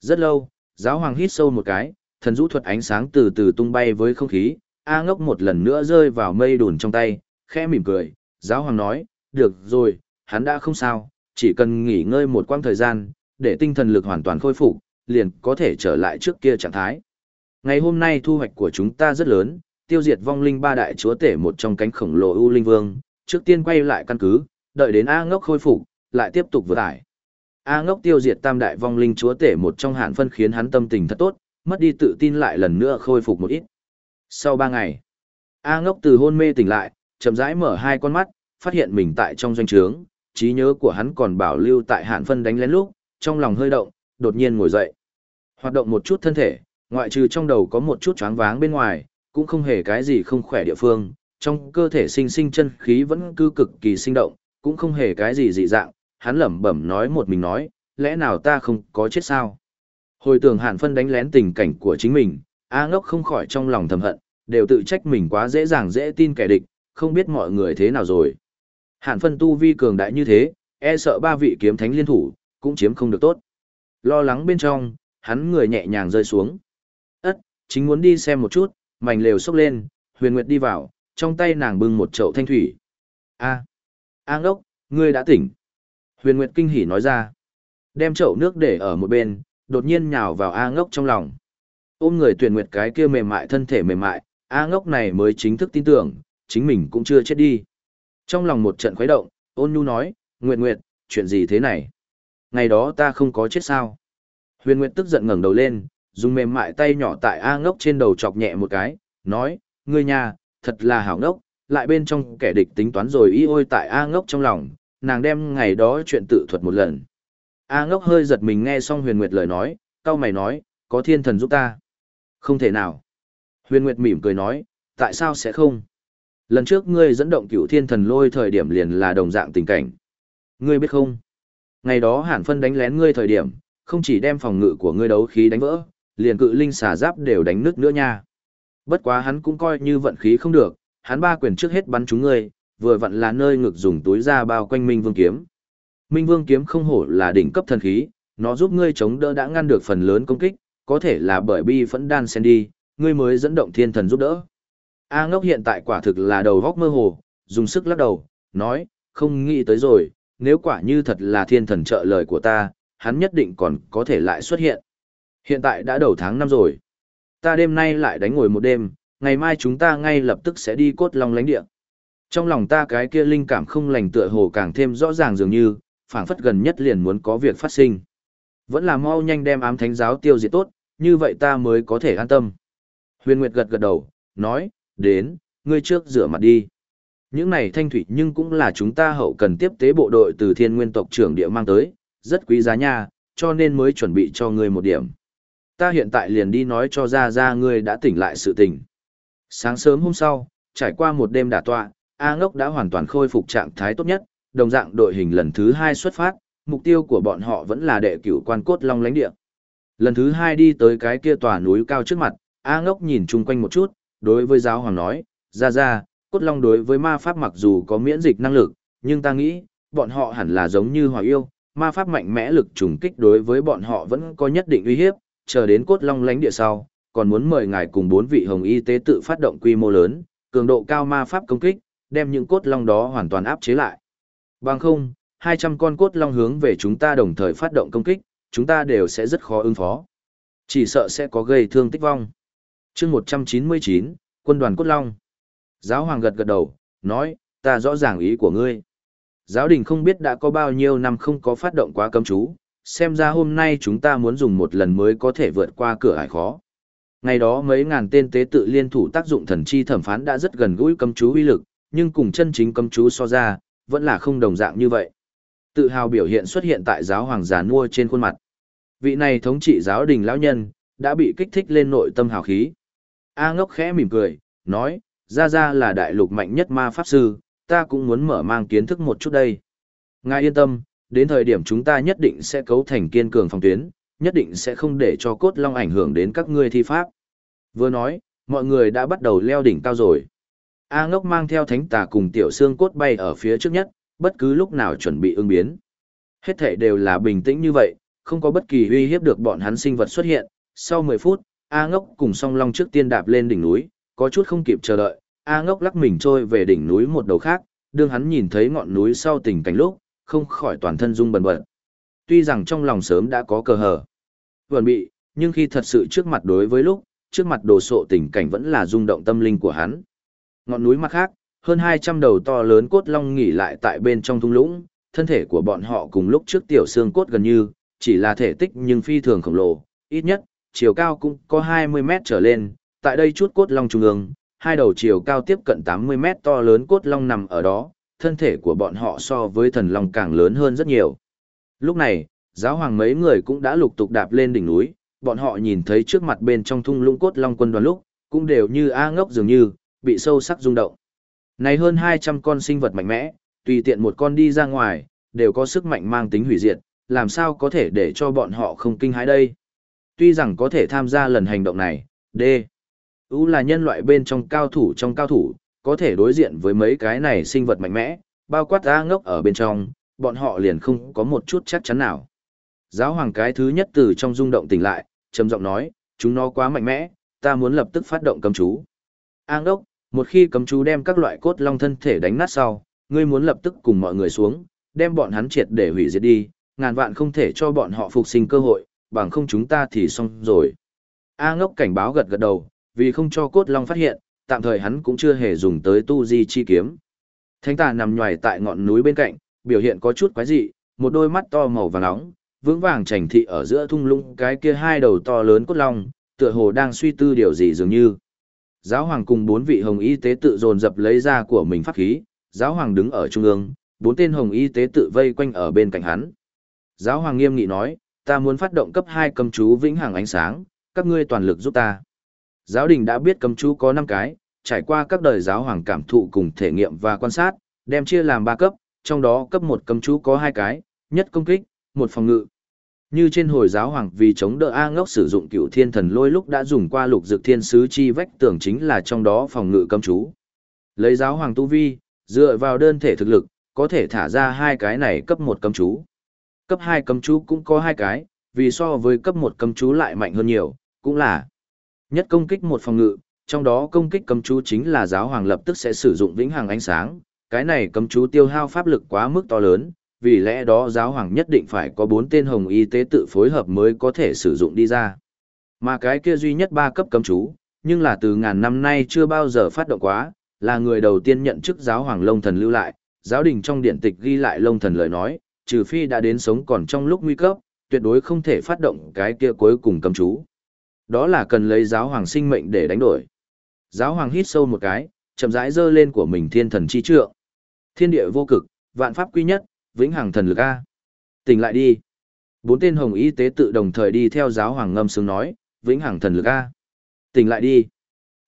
Rất lâu, giáo hoàng hít sâu một cái, thần rũ thuật ánh sáng từ từ tung bay với không khí, A ngốc một lần nữa rơi vào mây đùn trong tay, khẽ mỉm cười, giáo hoàng nói, được rồi, hắn đã không sao, chỉ cần nghỉ ngơi một quãng thời gian, để tinh thần lực hoàn toàn khôi phục, liền có thể trở lại trước kia trạng thái. Ngày hôm nay thu hoạch của chúng ta rất lớn, tiêu diệt vong linh ba đại chúa tể một trong cánh khổng lồ U Linh Vương, trước tiên quay lại căn cứ, đợi đến A ngốc khôi phục, lại tiếp tục vượt tải. A ngốc tiêu diệt tam đại vong linh chúa tể một trong hạn phân khiến hắn tâm tình thật tốt, mất đi tự tin lại lần nữa khôi phục một ít. Sau ba ngày, A ngốc từ hôn mê tỉnh lại, chậm rãi mở hai con mắt, phát hiện mình tại trong doanh trướng, trí nhớ của hắn còn bảo lưu tại hạn phân đánh lén lúc, trong lòng hơi động, đột nhiên ngồi dậy. Hoạt động một chút thân thể, ngoại trừ trong đầu có một chút choáng váng bên ngoài, cũng không hề cái gì không khỏe địa phương, trong cơ thể sinh sinh chân khí vẫn cứ cực kỳ sinh động, cũng không hề cái gì dị dạng, hắn lẩm bẩm nói một mình nói, lẽ nào ta không có chết sao? Hồi tưởng Hàn Phân đánh lén tình cảnh của chính mình, A ngốc không khỏi trong lòng thầm hận, đều tự trách mình quá dễ dàng dễ tin kẻ địch, không biết mọi người thế nào rồi. Hàn Phân tu vi cường đại như thế, e sợ ba vị kiếm thánh liên thủ, cũng chiếm không được tốt. Lo lắng bên trong, hắn người nhẹ nhàng rơi xuống. Ất, chính muốn đi xem một chút, mảnh lều sốc lên, huyền nguyệt đi vào, trong tay nàng bưng một chậu thanh thủy. A, an đốc, ngươi đã tỉnh. Huyền Nguyệt kinh hỉ nói ra. Đem chậu nước để ở một bên, đột nhiên nhào vào A ngốc trong lòng. Ôm người tuyển nguyệt cái kia mềm mại thân thể mềm mại, A ngốc này mới chính thức tin tưởng, chính mình cũng chưa chết đi. Trong lòng một trận khuấy động, ôn nhu nói, Nguyệt Nguyệt, chuyện gì thế này? Ngày đó ta không có chết sao? Huyền Nguyệt tức giận ngẩng đầu lên, dùng mềm mại tay nhỏ tại A ngốc trên đầu chọc nhẹ một cái, nói, ngươi nhà, thật là hảo ngốc, lại bên trong kẻ địch tính toán rồi y ôi tại A ngốc trong lòng, nàng đem ngày đó chuyện tự thuật một lần. A ngốc hơi giật mình nghe xong huyền nguyệt lời nói, cao mày nói, có thiên thần giúp ta. Không thể nào. Huyền nguyệt mỉm cười nói, tại sao sẽ không? Lần trước ngươi dẫn động cửu thiên thần lôi thời điểm liền là đồng dạng tình cảnh. Ngươi biết không? Ngày đó hàn phân đánh lén ngươi thời điểm, không chỉ đem phòng ngự của ngươi đấu khí đánh vỡ, liền cự linh xà giáp đều đánh nứt nữa nha. Bất quá hắn cũng coi như vận khí không được, hắn ba quyền trước hết bắn chúng ngươi, vừa vặn là nơi ngực dùng túi ra bao quanh Minh Vương kiếm. Minh Vương kiếm không hổ là đỉnh cấp thần khí, nó giúp ngươi chống đỡ đã ngăn được phần lớn công kích, có thể là bởi bi phẫn đan sen đi, ngươi mới dẫn động thiên thần giúp đỡ. A ngốc hiện tại quả thực là đầu góc mơ hồ, dùng sức lắc đầu, nói, không nghĩ tới rồi, nếu quả như thật là thiên thần trợ lời của ta, hắn nhất định còn có thể lại xuất hiện. Hiện tại đã đầu tháng năm rồi. Ta đêm nay lại đánh ngồi một đêm, ngày mai chúng ta ngay lập tức sẽ đi cốt long lánh địa. Trong lòng ta cái kia linh cảm không lành tựa hồ càng thêm rõ ràng dường như, phảng phất gần nhất liền muốn có việc phát sinh. Vẫn là mau nhanh đem ám thánh giáo tiêu diệt tốt, như vậy ta mới có thể an tâm. Huyền Nguyệt gật gật đầu, nói, đến, ngươi trước rửa mặt đi. Những này thanh thủy nhưng cũng là chúng ta hậu cần tiếp tế bộ đội từ thiên nguyên tộc trưởng địa mang tới, rất quý giá nha, cho nên mới chuẩn bị cho ngươi một điểm. Ta hiện tại liền đi nói cho ra ra ngươi đã tỉnh lại sự tỉnh. Sáng sớm hôm sau, trải qua một đêm đả tọa, A ngốc đã hoàn toàn khôi phục trạng thái tốt nhất, đồng dạng đội hình lần thứ hai xuất phát, mục tiêu của bọn họ vẫn là đệ cửu quan cốt long lánh địa. Lần thứ hai đi tới cái kia tòa núi cao trước mặt, A ngốc nhìn chung quanh một chút, đối với giáo hoàng nói, ra ra, cốt long đối với ma pháp mặc dù có miễn dịch năng lực, nhưng ta nghĩ, bọn họ hẳn là giống như hỏa yêu, ma pháp mạnh mẽ lực trùng kích đối với bọn họ vẫn có nhất định uy hiếp, chờ đến cốt long lánh địa sau, còn muốn mời ngài cùng bốn vị hồng y tế tự phát động quy mô lớn, cường độ cao ma pháp công kích, đem những cốt long đó hoàn toàn áp chế lại. Bằng không, 200 con cốt long hướng về chúng ta đồng thời phát động công kích, chúng ta đều sẽ rất khó ứng phó. Chỉ sợ sẽ có gây thương tích vong chương 199, quân đoàn cốt long. Giáo hoàng gật gật đầu, nói, ta rõ ràng ý của ngươi. Giáo đình không biết đã có bao nhiêu năm không có phát động quá cấm chú, xem ra hôm nay chúng ta muốn dùng một lần mới có thể vượt qua cửa ải khó. Ngày đó mấy ngàn tên tế tự liên thủ tác dụng thần chi thẩm phán đã rất gần gũi cấm chú uy lực, nhưng cùng chân chính cấm chú so ra, vẫn là không đồng dạng như vậy. Tự hào biểu hiện xuất hiện tại giáo hoàng già nua trên khuôn mặt. Vị này thống trị giáo đình lão nhân, đã bị kích thích lên nội tâm hào khí. A ngốc khẽ mỉm cười, nói, ra ra là đại lục mạnh nhất ma pháp sư, ta cũng muốn mở mang kiến thức một chút đây. Ngài yên tâm, đến thời điểm chúng ta nhất định sẽ cấu thành kiên cường phòng tuyến, nhất định sẽ không để cho cốt long ảnh hưởng đến các ngươi thi pháp. Vừa nói, mọi người đã bắt đầu leo đỉnh cao rồi. A ngốc mang theo thánh tà cùng tiểu xương cốt bay ở phía trước nhất, bất cứ lúc nào chuẩn bị ứng biến. Hết thể đều là bình tĩnh như vậy, không có bất kỳ uy hiếp được bọn hắn sinh vật xuất hiện. Sau 10 phút, A ngốc cùng song long trước tiên đạp lên đỉnh núi, có chút không kịp chờ đợi, A ngốc lắc mình trôi về đỉnh núi một đầu khác, đương hắn nhìn thấy ngọn núi sau tình cảnh lúc, không khỏi toàn thân rung bần bật. Tuy rằng trong lòng sớm đã có cờ hở. chuẩn bị, nhưng khi thật sự trước mặt đối với lúc, trước mặt đồ sộ tình cảnh vẫn là rung động tâm linh của hắn. Ngọn núi mặt khác, hơn 200 đầu to lớn cốt long nghỉ lại tại bên trong thung lũng, thân thể của bọn họ cùng lúc trước tiểu xương cốt gần như, chỉ là thể tích nhưng phi thường khổng lồ, ít nhất, chiều cao cũng có 20 mét trở lên, tại đây chút cốt long trung ương, hai đầu chiều cao tiếp cận 80 mét to lớn cốt long nằm ở đó, thân thể của bọn họ so với thần long càng lớn hơn rất nhiều. Lúc này, giáo hoàng mấy người cũng đã lục tục đạp lên đỉnh núi, bọn họ nhìn thấy trước mặt bên trong thung lũng cốt long quân đoàn lúc, cũng đều như a ngốc dường như, bị sâu sắc rung động. Này hơn 200 con sinh vật mạnh mẽ, tùy tiện một con đi ra ngoài, đều có sức mạnh mang tính hủy diệt, làm sao có thể để cho bọn họ không kinh hãi đây. Tuy rằng có thể tham gia lần hành động này, D. U là nhân loại bên trong cao thủ trong cao thủ, có thể đối diện với mấy cái này sinh vật mạnh mẽ, bao quát A ngốc ở bên trong, bọn họ liền không có một chút chắc chắn nào. Giáo hoàng cái thứ nhất từ trong rung động tỉnh lại, trầm giọng nói, chúng nó quá mạnh mẽ, ta muốn lập tức phát động cấm chú. A ngốc, một khi cấm chú đem các loại cốt long thân thể đánh nát sau, ngươi muốn lập tức cùng mọi người xuống, đem bọn hắn triệt để hủy diệt đi, ngàn vạn không thể cho bọn họ phục sinh cơ hội, bằng không chúng ta thì xong rồi. A ngốc cảnh báo gật gật đầu, vì không cho cốt long phát hiện, tạm thời hắn cũng chưa hề dùng tới tu di chi kiếm. Thánh tà nằm nhòi tại ngọn núi bên cạnh, biểu hiện có chút quái dị, một đôi mắt to màu vàng nóng, vững vàng chảnh thị ở giữa thung lũng cái kia hai đầu to lớn cốt long, tựa hồ đang suy tư điều gì dường như. Giáo hoàng cùng bốn vị hồng y tế tự dồn dập lấy ra của mình pháp khí, giáo hoàng đứng ở trung ương, bốn tên hồng y tế tự vây quanh ở bên cạnh hắn. Giáo hoàng nghiêm nghị nói, ta muốn phát động cấp 2 cầm chú vĩnh hằng ánh sáng, các ngươi toàn lực giúp ta. Giáo đình đã biết cầm chú có 5 cái, trải qua các đời giáo hoàng cảm thụ cùng thể nghiệm và quan sát, đem chia làm 3 cấp, trong đó cấp 1 cầm chú có 2 cái, nhất công kích, một phòng ngự. Như trên hồi giáo hoàng vì chống đỡ A ngốc sử dụng cựu thiên thần lôi lúc đã dùng qua lục dược thiên sứ chi vách tưởng chính là trong đó phòng ngự cầm chú. Lấy giáo hoàng tu vi, dựa vào đơn thể thực lực, có thể thả ra hai cái này cấp 1 cầm chú. Cấp 2 cầm chú cũng có hai cái, vì so với cấp 1 cầm chú lại mạnh hơn nhiều, cũng là nhất công kích một phòng ngự, trong đó công kích cầm chú chính là giáo hoàng lập tức sẽ sử dụng vĩnh hằng ánh sáng, cái này cầm chú tiêu hao pháp lực quá mức to lớn, vì lẽ đó giáo hoàng nhất định phải có bốn tên hồng y tế tự phối hợp mới có thể sử dụng đi ra. Mà cái kia duy nhất ba cấp cấm chú, nhưng là từ ngàn năm nay chưa bao giờ phát động quá, là người đầu tiên nhận chức giáo hoàng lông thần lưu lại, giáo đình trong điện tịch ghi lại lông thần lời nói, trừ phi đã đến sống còn trong lúc nguy cấp, tuyệt đối không thể phát động cái kia cuối cùng cấm chú. Đó là cần lấy giáo hoàng sinh mệnh để đánh đổi. Giáo hoàng hít sâu một cái, chậm rãi giơ lên của mình thiên thần chi trượng. Thiên địa vô cực, vạn pháp quy nhất, vĩnh hằng thần lực a. Tỉnh lại đi. Bốn tên hồng y tế tự đồng thời đi theo giáo hoàng ngâm sướng nói, vĩnh hằng thần lực a. Tỉnh lại đi.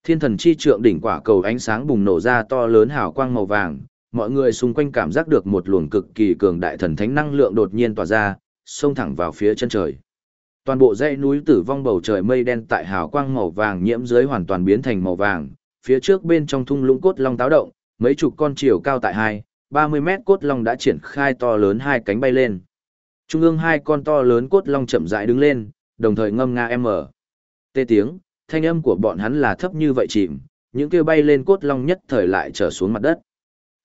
Thiên thần chi trượng đỉnh quả cầu ánh sáng bùng nổ ra to lớn hào quang màu vàng, mọi người xung quanh cảm giác được một luồng cực kỳ cường đại thần thánh năng lượng đột nhiên tỏa ra, xông thẳng vào phía chân trời. Toàn bộ dãy núi tử vong bầu trời mây đen tại hào quang màu vàng nhiễm dưới hoàn toàn biến thành màu vàng, phía trước bên trong thung lũng cốt long táo động, mấy chục con chiều cao tại hai, 30 mét cốt long đã triển khai to lớn hai cánh bay lên. Trung ương hai con to lớn cốt long chậm rãi đứng lên, đồng thời ngâm nga em mở. Tê tiếng, thanh âm của bọn hắn là thấp như vậy chìm, những kêu bay lên cốt long nhất thời lại trở xuống mặt đất.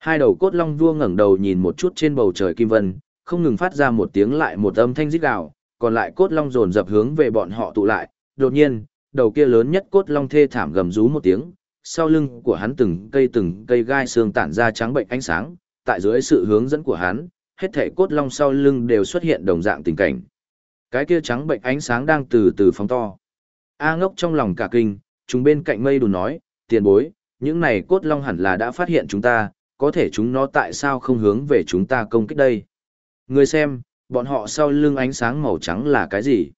Hai đầu cốt long vua ngẩng đầu nhìn một chút trên bầu trời kim vân, không ngừng phát ra một tiếng lại một âm thanh rít gào, còn lại cốt long dồn dập hướng về bọn họ tụ lại. Đột nhiên, đầu kia lớn nhất cốt long thê thảm gầm rú một tiếng, sau lưng của hắn từng cây từng cây gai xương tản ra trắng bệnh ánh sáng, tại dưới sự hướng dẫn của hắn, hết thể cốt long sau lưng đều xuất hiện đồng dạng tình cảnh. Cái kia trắng bệnh ánh sáng đang từ từ phóng to. A ngốc trong lòng cả kinh, chúng bên cạnh mây đùn nói, tiền bối, những này cốt long hẳn là đã phát hiện chúng ta, có thể chúng nó tại sao không hướng về chúng ta công kích đây. Người xem, bọn họ sau lưng ánh sáng màu trắng là cái gì?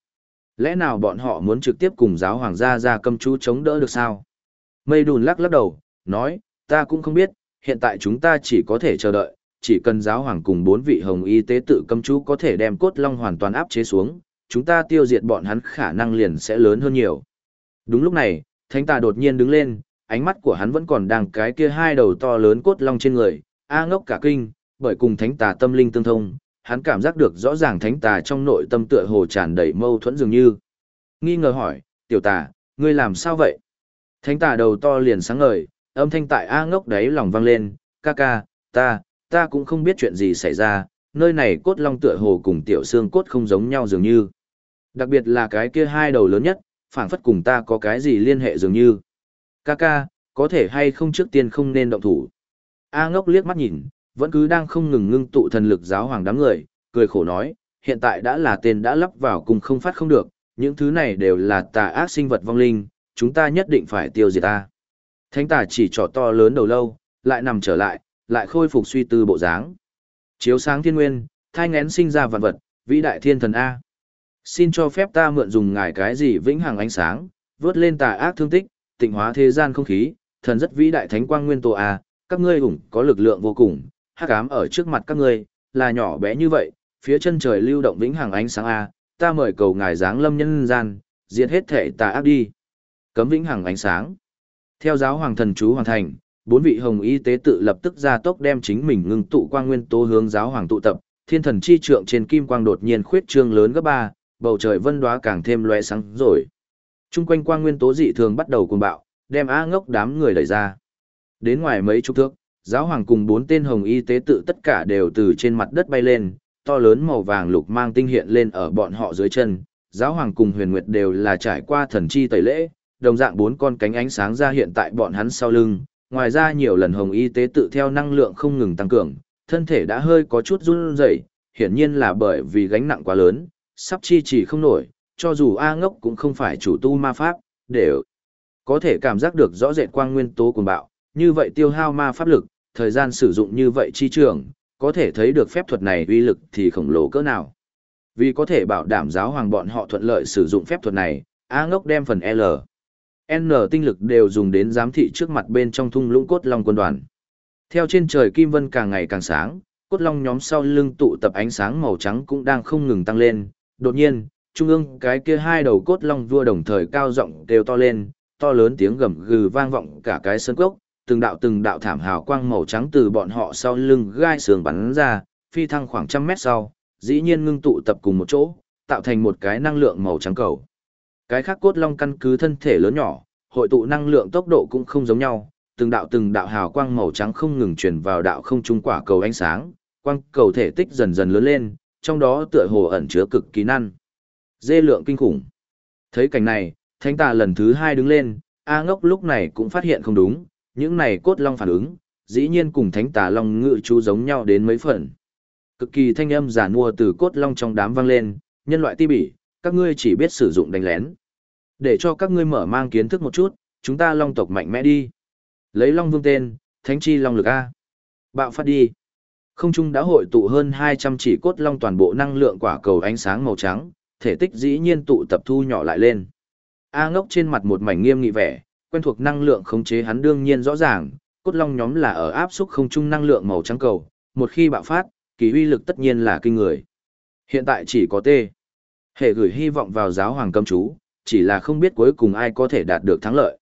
Lẽ nào bọn họ muốn trực tiếp cùng giáo hoàng gia ra cầm chú chống đỡ được sao? Mây đùn lắc lắc đầu, nói, ta cũng không biết, hiện tại chúng ta chỉ có thể chờ đợi, chỉ cần giáo hoàng cùng bốn vị hồng y tế tự cầm chú có thể đem cốt long hoàn toàn áp chế xuống, chúng ta tiêu diệt bọn hắn khả năng liền sẽ lớn hơn nhiều. Đúng lúc này, thánh tà đột nhiên đứng lên, ánh mắt của hắn vẫn còn đang cái kia hai đầu to lớn cốt long trên người, a ngốc cả kinh, bởi cùng thánh tà tâm linh tương thông, hắn cảm giác được rõ ràng thánh tà trong nội tâm tựa hồ tràn đầy mâu thuẫn dường như. Nghi ngờ hỏi, tiểu tà, ngươi làm sao vậy? Thánh tà đầu to liền sáng ngời, âm thanh tại A ngốc đấy lòng vang lên, ca ca, ta, ta cũng không biết chuyện gì xảy ra, nơi này cốt long tựa hồ cùng tiểu xương cốt không giống nhau dường như. Đặc biệt là cái kia hai đầu lớn nhất, phảng phất cùng ta có cái gì liên hệ dường như. Ca ca, có thể hay không trước tiên không nên động thủ. A ngốc liếc mắt nhìn, vẫn cứ đang không ngừng ngưng tụ thần lực giáo hoàng đám người, cười khổ nói, hiện tại đã là tên đã lắp vào cùng không phát không được, những thứ này đều là tà ác sinh vật vong linh, chúng ta nhất định phải tiêu diệt ta. Thánh tà chỉ trỏ to lớn đầu lâu, lại nằm trở lại, lại khôi phục suy tư bộ dáng. Chiếu sáng thiên nguyên, thai ngén sinh ra vạn vật, vĩ đại thiên thần A. Xin cho phép ta mượn dùng ngài cái gì vĩnh hằng ánh sáng, vớt lên tà ác thương tích, tịnh hóa thế gian không khí, thần rất vĩ đại thánh quang nguyên tổ A, à, các ngươi ủng có lực lượng vô cùng, hắc ám ở trước mặt các ngươi, là nhỏ bé như vậy, phía chân trời lưu động vĩnh hằng ánh sáng A, ta mời cầu ngài giáng lâm nhân gian, diệt hết thể tà ác đi. Cấm vĩnh hằng ánh sáng. Theo giáo hoàng thần chú hoàn thành, bốn vị hồng y tế tự lập tức ra tốc đem chính mình ngưng tụ quang nguyên tố hướng giáo hoàng tụ tập, thiên thần chi trượng trên kim quang đột nhiên khuyết trương lớn gấp ba, bầu trời vân đoá càng thêm loe sáng rồi. Trung quanh quang nguyên tố dị thường bắt đầu cuồng bạo, đem A ngốc đám người đẩy ra. Đến ngoài mấy chục thước, giáo hoàng cùng bốn tên hồng y tế tự tất cả đều từ trên mặt đất bay lên, to lớn màu vàng lục mang tinh hiện lên ở bọn họ dưới chân. Giáo hoàng cùng huyền nguyệt đều là trải qua thần chi tẩy lễ, đồng dạng bốn con cánh ánh sáng ra hiện tại bọn hắn sau lưng. Ngoài ra nhiều lần hồng y tế tự theo năng lượng không ngừng tăng cường, thân thể đã hơi có chút run rẩy, hiển nhiên là bởi vì gánh nặng quá lớn, sắp chi chỉ không nổi, cho dù A ngốc cũng không phải chủ tu ma pháp, để có thể cảm giác được rõ rệt quang nguyên tố cuồng bạo, như vậy tiêu hao ma pháp lực, thời gian sử dụng như vậy chi trường, có thể thấy được phép thuật này uy lực thì khổng lồ cỡ nào. Vì có thể bảo đảm giáo hoàng bọn họ thuận lợi sử dụng phép thuật này, A ngốc đem phần L. N tinh lực đều dùng đến giám thị trước mặt bên trong thung lũng cốt long quân đoàn. Theo trên trời kim vân càng ngày càng sáng, cốt long nhóm sau lưng tụ tập ánh sáng màu trắng cũng đang không ngừng tăng lên. Đột nhiên, trung ương cái kia hai đầu cốt long vua đồng thời cao giọng đều to lên, to lớn tiếng gầm gừ vang vọng cả cái sân cốc, từng đạo từng đạo thảm hào quang màu trắng từ bọn họ sau lưng gai sườn bắn ra, phi thăng khoảng trăm mét sau, dĩ nhiên ngưng tụ tập cùng một chỗ, tạo thành một cái năng lượng màu trắng cầu. Cái khác cốt long căn cứ thân thể lớn nhỏ, hội tụ năng lượng tốc độ cũng không giống nhau, từng đạo từng đạo hào quang màu trắng không ngừng truyền vào đạo không trung quả cầu ánh sáng, quang cầu thể tích dần dần lớn lên, trong đó tựa hồ ẩn chứa cực kỳ năng. Dê lượng kinh khủng. Thấy cảnh này, thánh tà lần thứ hai đứng lên, A ngốc lúc này cũng phát hiện không đúng, những này cốt long phản ứng, dĩ nhiên cùng thánh tà long ngự chú giống nhau đến mấy phần. Cực kỳ thanh âm giả mua từ cốt long trong đám vang lên, nhân loại ti bỉ, các ngươi chỉ biết sử dụng đánh lén. Để cho các ngươi mở mang kiến thức một chút, chúng ta long tộc mạnh mẽ đi. Lấy long vương tên, thánh chi long lực A. Bạo phát đi. Không trung đã hội tụ hơn 200 chỉ cốt long toàn bộ năng lượng quả cầu ánh sáng màu trắng, thể tích dĩ nhiên tụ tập thu nhỏ lại lên. A ngốc trên mặt một mảnh nghiêm nghị vẻ, quen thuộc năng lượng khống chế hắn đương nhiên rõ ràng, cốt long nhóm là ở áp xúc không trung năng lượng màu trắng cầu, một khi bạo phát, kỳ uy lực tất nhiên là kinh người. Hiện tại chỉ có T. Hệ gửi hy vọng vào giáo hoàng cấm chú, chỉ là không biết cuối cùng ai có thể đạt được thắng lợi.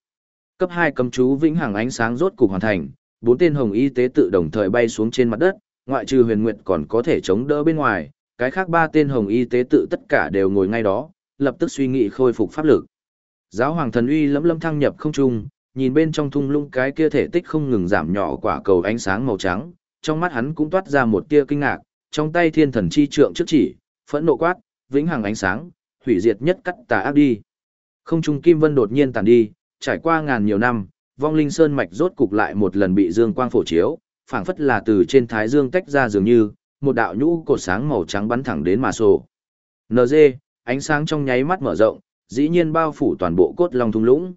Cấp 2 cấm chú vĩnh hằng ánh sáng rốt cục hoàn thành, bốn tên hồng y tế tự đồng thời bay xuống trên mặt đất, ngoại trừ huyền nguyệt còn có thể chống đỡ bên ngoài, cái khác ba tên hồng y tế tự tất cả đều ngồi ngay đó, lập tức suy nghĩ khôi phục pháp lực. Giáo hoàng thần uy lẫm lấm thăng nhập không trung, nhìn bên trong thung lũng cái kia thể tích không ngừng giảm nhỏ quả cầu ánh sáng màu trắng, trong mắt hắn cũng toát ra một tia kinh ngạc, trong tay thiên thần chi trượng trước chỉ, phẫn nộ quát, vĩnh hằng ánh sáng, hủy diệt nhất cắt tà ác đi. Không trung kim vân đột nhiên tàn đi, trải qua ngàn nhiều năm, vong linh sơn mạch rốt cục lại một lần bị dương quang phổ chiếu, phảng phất là từ trên thái dương tách ra dường như, một đạo nhũ cột sáng màu trắng bắn thẳng đến mà sổ. NG, ánh sáng trong nháy mắt mở rộng, dĩ nhiên bao phủ toàn bộ cốt long thung lũng.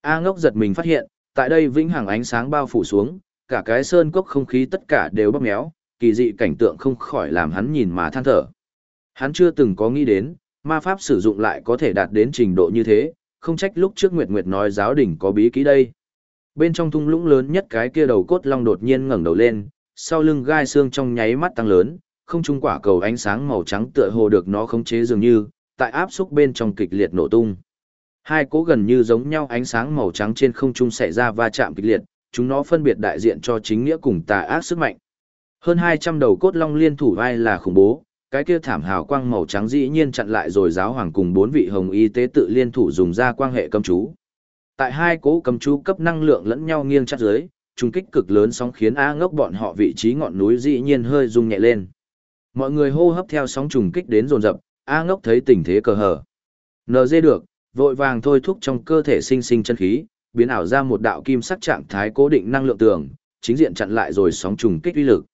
A ngốc giật mình phát hiện, tại đây vĩnh hằng ánh sáng bao phủ xuống, cả cái sơn cốc không khí tất cả đều bóp méo, kỳ dị cảnh tượng không khỏi làm hắn nhìn mà than thở. Hắn chưa từng có nghĩ đến, ma pháp sử dụng lại có thể đạt đến trình độ như thế, không trách lúc trước Nguyệt Nguyệt nói giáo đình có bí ký đây. Bên trong thung lũng lớn nhất cái kia đầu cốt long đột nhiên ngẩng đầu lên, sau lưng gai xương trong nháy mắt tăng lớn, không trung quả cầu ánh sáng màu trắng tựa hồ được nó khống chế dường như, tại áp xúc bên trong kịch liệt nổ tung. Hai cỗ gần như giống nhau ánh sáng màu trắng trên không trung xảy ra va chạm kịch liệt, chúng nó phân biệt đại diện cho chính nghĩa cùng tà ác sức mạnh. Hơn 200 đầu cốt long liên thủ vai là khủng bố, cái kia thảm hào quang màu trắng dĩ nhiên chặn lại rồi giáo hoàng cùng bốn vị hồng y tế tự liên thủ dùng ra quang hệ cấm chú. Tại hai cỗ cấm chú cấp năng lượng lẫn nhau nghiêng chặt dưới, Trùng kích cực lớn sóng khiến A ngốc bọn họ vị trí ngọn núi dĩ nhiên hơi rung nhẹ lên. Mọi người hô hấp theo sóng trùng kích đến dồn dập, A ngốc thấy tình thế cờ hở. NG được, vội vàng thôi thúc trong cơ thể sinh sinh chân khí, biến ảo ra một đạo kim sắc trạng thái cố định năng lượng tường, chính diện chặn lại rồi sóng trùng kích uy lực.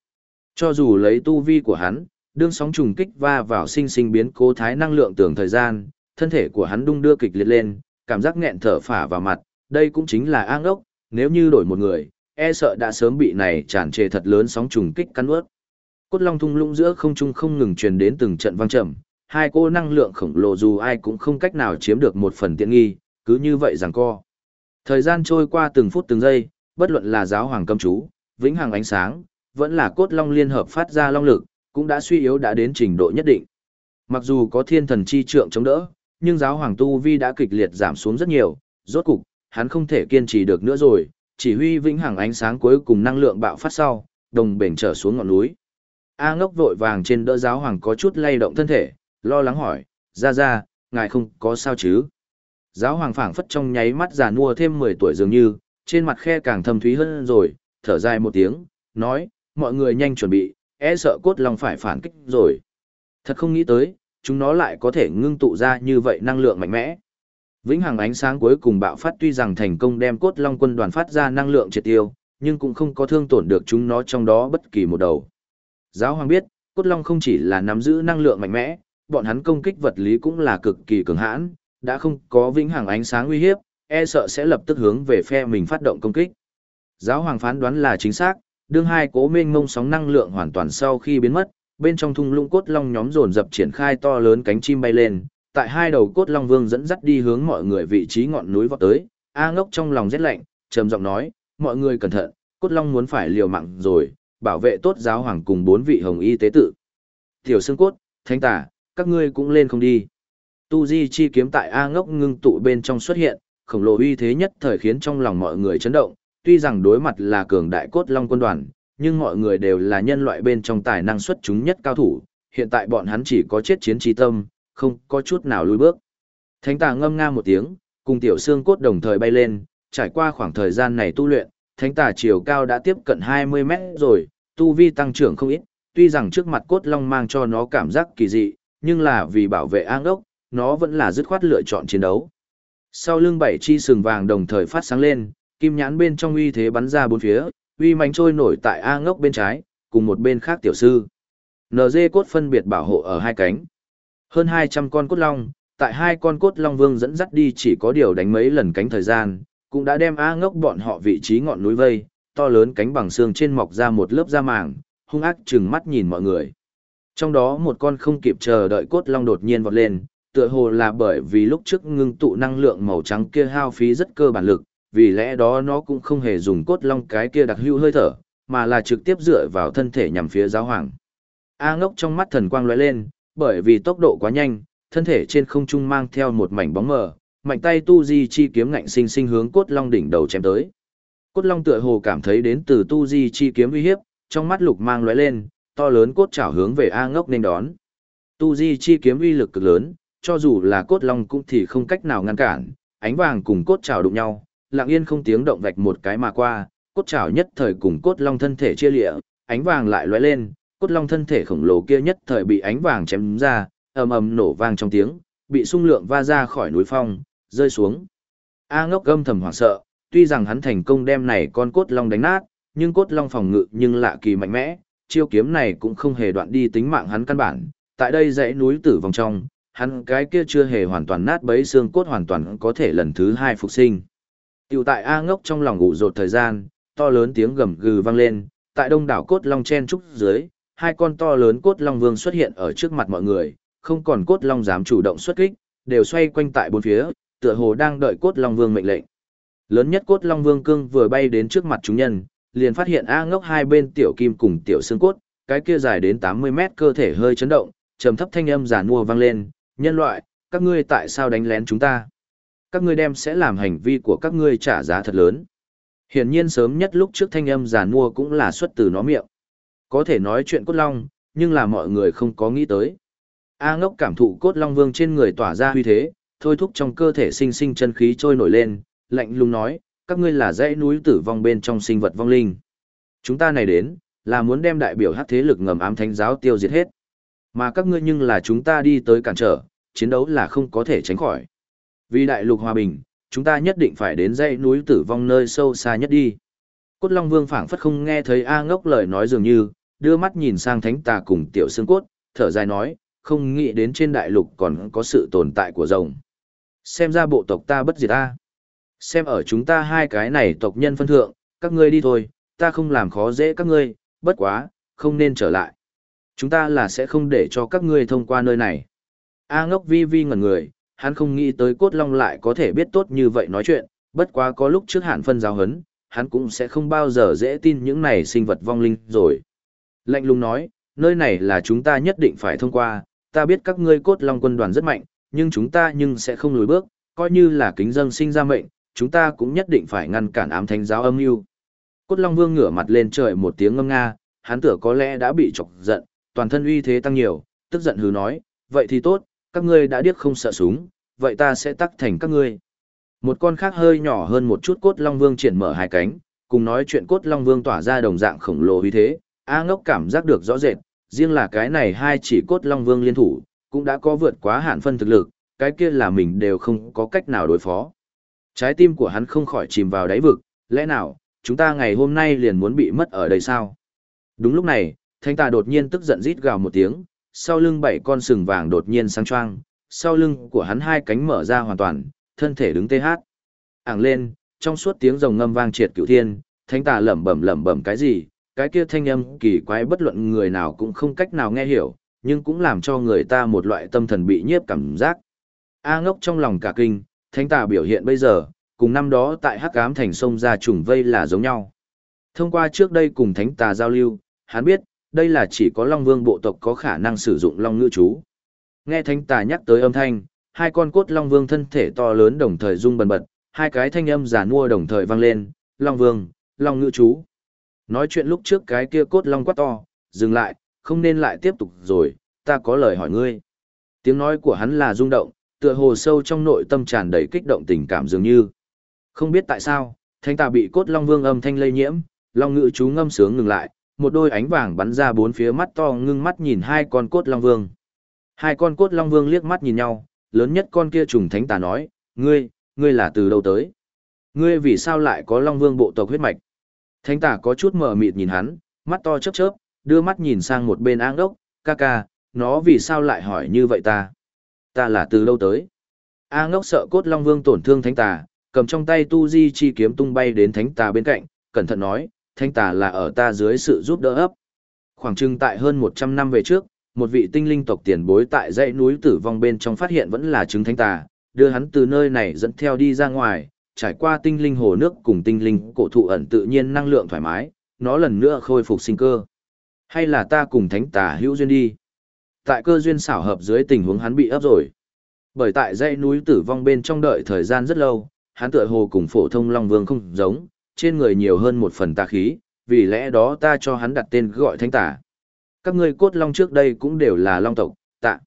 Cho dù lấy tu vi của hắn, đương sóng trùng kích va vào sinh sinh biến cố thái năng lượng tường thời gian, thân thể của hắn đung đưa kịch liệt lên, cảm giác nghẹn thở phả vào mặt, đây cũng chính là A ngốc, nếu như đổi một người, e sợ đã sớm bị này tràn trề thật lớn sóng trùng kích cắn ướt. Cốt long thung lũng giữa không trung không ngừng truyền đến từng trận vang trầm, hai cô năng lượng khổng lồ dù ai cũng không cách nào chiếm được một phần tiện nghi, cứ như vậy rằng co. Thời gian trôi qua từng phút từng giây, bất luận là giáo hoàng cầm chú, vĩnh hằng ánh sáng, vẫn là cốt long liên hợp phát ra long lực, cũng đã suy yếu đã đến trình độ nhất định. Mặc dù có thiên thần chi trượng chống đỡ, nhưng giáo hoàng tu vi đã kịch liệt giảm xuống rất nhiều, rốt cục, hắn không thể kiên trì được nữa rồi, chỉ huy vĩnh hằng ánh sáng cuối cùng năng lượng bạo phát sau, đồng bền trở xuống ngọn núi. A ngốc vội vàng trên đỡ giáo hoàng có chút lay động thân thể, lo lắng hỏi, ra ra, ngài không có sao chứ? Giáo hoàng phảng phất trong nháy mắt già nua thêm 10 tuổi dường như, trên mặt khe càng thâm thúy hơn rồi, thở dài một tiếng, nói, mọi người nhanh chuẩn bị, e sợ cốt lòng phải phản kích rồi. Thật không nghĩ tới, chúng nó lại có thể ngưng tụ ra như vậy năng lượng mạnh mẽ. Vĩnh hằng ánh sáng cuối cùng bạo phát tuy rằng thành công đem cốt long quân đoàn phát ra năng lượng triệt tiêu, nhưng cũng không có thương tổn được chúng nó trong đó bất kỳ một đầu. Giáo hoàng biết, cốt long không chỉ là nắm giữ năng lượng mạnh mẽ, bọn hắn công kích vật lý cũng là cực kỳ cường hãn, đã không có vĩnh hằng ánh sáng uy hiếp, e sợ sẽ lập tức hướng về phe mình phát động công kích. Giáo hoàng phán đoán là chính xác, đương hai cố mênh mông sóng năng lượng hoàn toàn sau khi biến mất, bên trong thung lũng cốt long nhóm dồn dập triển khai to lớn cánh chim bay lên, tại hai đầu cốt long vương dẫn dắt đi hướng mọi người vị trí ngọn núi vọt tới, A Ngốc trong lòng rét lạnh, trầm giọng nói, mọi người cẩn thận, cốt long muốn phải liều mạng rồi, bảo vệ tốt giáo hoàng cùng bốn vị hồng y tế tự. Tiểu xương cốt, thánh tả, các ngươi cũng lên không đi. Tu Di chi kiếm tại A Ngốc ngưng tụ bên trong xuất hiện, khổng lồ uy thế nhất thời khiến trong lòng mọi người chấn động, tuy rằng đối mặt là cường đại cốt long quân đoàn, nhưng mọi người đều là nhân loại bên trong tài năng xuất chúng nhất cao thủ, hiện tại bọn hắn chỉ có chết chiến trí tâm, không có chút nào lùi bước. Thánh tà ngâm nga một tiếng, cùng tiểu xương cốt đồng thời bay lên, trải qua khoảng thời gian này tu luyện, thánh tà chiều cao đã tiếp cận 20 mét rồi, tu vi tăng trưởng không ít, tuy rằng trước mặt cốt long mang cho nó cảm giác kỳ dị, nhưng là vì bảo vệ an ốc, nó vẫn là dứt khoát lựa chọn chiến đấu. Sau lưng bảy chi sừng vàng đồng thời phát sáng lên, kim nhãn bên trong uy thế bắn ra bốn phía, uy mánh trôi nổi tại A ngốc bên trái, cùng một bên khác tiểu sư. NG cốt phân biệt bảo hộ ở hai cánh. Hơn 200 con cốt long, tại hai con cốt long vương dẫn dắt đi chỉ có điều đánh mấy lần cánh thời gian, cũng đã đem A ngốc bọn họ vị trí ngọn núi vây, to lớn cánh bằng xương trên mọc ra một lớp da màng, hung ác chừng mắt nhìn mọi người. Trong đó một con không kịp chờ đợi cốt long đột nhiên vọt lên, tựa hồ là bởi vì lúc trước ngưng tụ năng lượng màu trắng kia hao phí rất cơ bản lực, vì lẽ đó nó cũng không hề dùng cốt long cái kia đặc hữu hơi thở, mà là trực tiếp dựa vào thân thể nhằm phía giáo hoàng. A ngốc trong mắt thần quang lóe lên, bởi vì tốc độ quá nhanh, thân thể trên không trung mang theo một mảnh bóng mờ, mạnh tay tu di chi kiếm ngạnh sinh sinh hướng cốt long đỉnh đầu chém tới. Cốt long tựa hồ cảm thấy đến từ tu di chi kiếm uy hiếp, trong mắt lục mang lóe lên, to lớn cốt chảo hướng về A ngốc nên đón. Tu di chi kiếm uy lực cực lớn, cho dù là cốt long cũng thì không cách nào ngăn cản, ánh vàng cùng cốt chảo đụng nhau, lặng yên không tiếng động vạch một cái mà qua, cốt chảo nhất thời cùng cốt long thân thể chia lịa, ánh vàng lại lóe lên, cốt long thân thể khổng lồ kia nhất thời bị ánh vàng chém ra, ầm ầm nổ vang trong tiếng, bị sung lượng va ra khỏi núi phong, rơi xuống. A ngốc gâm thầm hoảng sợ, tuy rằng hắn thành công đem này con cốt long đánh nát, nhưng cốt long phòng ngự nhưng lạ kỳ mạnh mẽ, chiêu kiếm này cũng không hề đoạn đi tính mạng hắn căn bản. Tại đây dãy núi tử vòng trong, hắn cái kia chưa hề hoàn toàn nát bấy xương cốt hoàn toàn có thể lần thứ hai phục sinh. Tiểu tại A ngốc trong lòng ngủ rột thời gian, to lớn tiếng gầm gừ vang lên, tại đông đảo cốt long chen trúc dưới, hai con to lớn cốt long vương xuất hiện ở trước mặt mọi người, không còn cốt long dám chủ động xuất kích, đều xoay quanh tại bốn phía, tựa hồ đang đợi cốt long vương mệnh lệnh. Lớn nhất cốt long vương cương vừa bay đến trước mặt chúng nhân, liền phát hiện A ngốc hai bên tiểu kim cùng tiểu xương cốt, cái kia dài đến 80 mét cơ thể hơi chấn động, trầm thấp thanh âm giả mua vang lên, nhân loại, các ngươi tại sao đánh lén chúng ta? Các ngươi đem sẽ làm hành vi của các ngươi trả giá thật lớn. Hiển nhiên sớm nhất lúc trước thanh âm giả mua cũng là xuất từ nó miệng. Có thể nói chuyện cốt long, nhưng là mọi người không có nghĩ tới. A ngốc cảm thụ cốt long vương trên người tỏa ra huy thế, thôi thúc trong cơ thể sinh sinh chân khí trôi nổi lên, lạnh lùng nói, các ngươi là dãy núi tử vong bên trong sinh vật vong linh. Chúng ta này đến, là muốn đem đại biểu hát thế lực ngầm ám thánh giáo tiêu diệt hết. Mà các ngươi nhưng là chúng ta đi tới cản trở, chiến đấu là không có thể tránh khỏi. Vì đại lục hòa bình, chúng ta nhất định phải đến dãy núi tử vong nơi sâu xa nhất đi. Cốt Long Vương phảng phất không nghe thấy A ngốc lời nói dường như, đưa mắt nhìn sang thánh tà cùng tiểu xương cốt, thở dài nói, không nghĩ đến trên đại lục còn có sự tồn tại của rồng. Xem ra bộ tộc ta bất diệt ta. Xem ở chúng ta hai cái này tộc nhân phân thượng, các ngươi đi thôi, ta không làm khó dễ các ngươi, bất quá, không nên trở lại. Chúng ta là sẽ không để cho các ngươi thông qua nơi này. A ngốc vi vi ngẩn người, hắn không nghĩ tới cốt long lại có thể biết tốt như vậy nói chuyện, bất quá có lúc trước hạn phân giáo hấn, hắn cũng sẽ không bao giờ dễ tin những này sinh vật vong linh rồi. Lạnh lùng nói, nơi này là chúng ta nhất định phải thông qua, ta biết các ngươi cốt long quân đoàn rất mạnh, nhưng chúng ta nhưng sẽ không lùi bước, coi như là kính dân sinh ra mệnh, chúng ta cũng nhất định phải ngăn cản ám thánh giáo âm mưu. Cốt long vương ngửa mặt lên trời một tiếng ngâm nga, hắn tưởng có lẽ đã bị chọc giận, toàn thân uy thế tăng nhiều, tức giận hứ nói, vậy thì tốt, các ngươi đã điếc không sợ súng, vậy ta sẽ tắc thành các ngươi. Một con khác hơi nhỏ hơn một chút cốt long vương triển mở hai cánh, cùng nói chuyện cốt long vương tỏa ra đồng dạng khổng lồ uy thế, A ngốc cảm giác được rõ rệt, riêng là cái này hai chỉ cốt long vương liên thủ, cũng đã có vượt quá hạn phân thực lực, cái kia là mình đều không có cách nào đối phó. Trái tim của hắn không khỏi chìm vào đáy vực, lẽ nào, chúng ta ngày hôm nay liền muốn bị mất ở đây sao? Đúng lúc này, thanh tà đột nhiên tức giận rít gào một tiếng, sau lưng bảy con sừng vàng đột nhiên sáng choang, sau lưng của hắn hai cánh mở ra hoàn toàn, thân thể đứng tê hát. Ảng lên, trong suốt tiếng rồng ngâm vang triệt cửu thiên, thánh tà lẩm bẩm lẩm bẩm cái gì, cái kia thanh âm kỳ quái bất luận người nào cũng không cách nào nghe hiểu, nhưng cũng làm cho người ta một loại tâm thần bị nhiếp cảm giác. A ngốc trong lòng cả kinh, thánh tà biểu hiện bây giờ, cùng năm đó tại hắc ám thành sông ra trùng vây là giống nhau. Thông qua trước đây cùng thánh tà giao lưu, hắn biết, đây là chỉ có Long Vương bộ tộc có khả năng sử dụng Long ngữ chú. Nghe thánh tà nhắc tới âm thanh, hai con cốt Long Vương thân thể to lớn đồng thời rung bần bật, hai cái thanh âm giả mua đồng thời vang lên, Long Vương, Long ngữ chú. Nói chuyện lúc trước cái kia cốt Long quát to, dừng lại, không nên lại tiếp tục rồi, ta có lời hỏi ngươi. Tiếng nói của hắn là rung động, tựa hồ sâu trong nội tâm tràn đầy kích động tình cảm dường như. Không biết tại sao, thanh tà bị cốt Long Vương âm thanh lây nhiễm, Long ngữ chú ngâm sướng ngừng lại, một đôi ánh vàng bắn ra bốn phía mắt to ngưng mắt nhìn hai con cốt long vương. Hai con cốt long vương liếc mắt nhìn nhau, lớn nhất con kia trùng thánh tà nói, ngươi, ngươi là từ đâu tới? Ngươi vì sao lại có long vương bộ tộc huyết mạch? Thánh tà có chút mờ mịt nhìn hắn, mắt to chớp chớp, đưa mắt nhìn sang một bên áng đốc, ca ca, nó vì sao lại hỏi như vậy ta? Ta là từ đâu tới? A ngốc sợ cốt long vương tổn thương thánh tà, cầm trong tay tu di chi kiếm tung bay đến thánh tà bên cạnh, cẩn thận nói, thánh tà là ở ta dưới sự giúp đỡ ấp. Khoảng chừng tại hơn 100 năm về trước, một vị tinh linh tộc tiền bối tại dãy núi tử vong bên trong phát hiện vẫn là trứng thánh tà, đưa hắn từ nơi này dẫn theo đi ra ngoài, trải qua tinh linh hồ nước cùng tinh linh cổ thụ ẩn tự nhiên năng lượng thoải mái, nó lần nữa khôi phục sinh cơ. Hay là ta cùng thánh tà hữu duyên đi? Tại cơ duyên xảo hợp dưới tình huống hắn bị ấp rồi. Bởi tại dãy núi tử vong bên trong đợi thời gian rất lâu, hắn tựa hồ cùng phổ thông Long Vương không giống, trên người nhiều hơn một phần tà khí, vì lẽ đó ta cho hắn đặt tên gọi thánh tà. Các ngươi cốt long trước đây cũng đều là long tộc, tạ.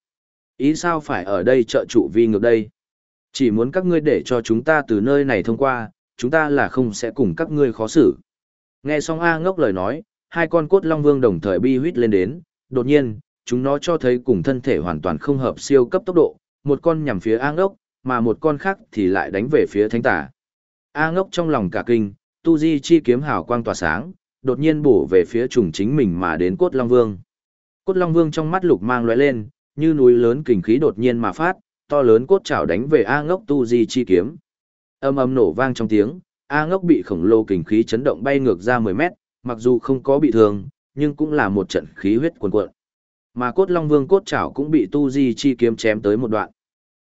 Ý sao phải ở đây trợ trụ vi ngược đây? Chỉ muốn các ngươi để cho chúng ta từ nơi này thông qua, chúng ta là không sẽ cùng các ngươi khó xử. Nghe xong A ngốc lời nói, hai con cốt long vương đồng thời bi huyết lên đến, đột nhiên, chúng nó cho thấy cùng thân thể hoàn toàn không hợp siêu cấp tốc độ, một con nhằm phía A ngốc, mà một con khác thì lại đánh về phía thánh tà. A ngốc trong lòng cả kinh, tu di chi kiếm hào quang tỏa sáng, đột nhiên bổ về phía trùng chính mình mà đến cốt long vương. Cốt long vương trong mắt lục mang lóe lên, như núi lớn kình khí đột nhiên mà phát, to lớn cốt chảo đánh về A ngốc tu di chi kiếm. Âm âm nổ vang trong tiếng, A ngốc bị khổng lồ kình khí chấn động bay ngược ra 10 mét, mặc dù không có bị thương, nhưng cũng là một trận khí huyết cuồn cuộn. Mà cốt long vương cốt chảo cũng bị tu di chi kiếm chém tới một đoạn.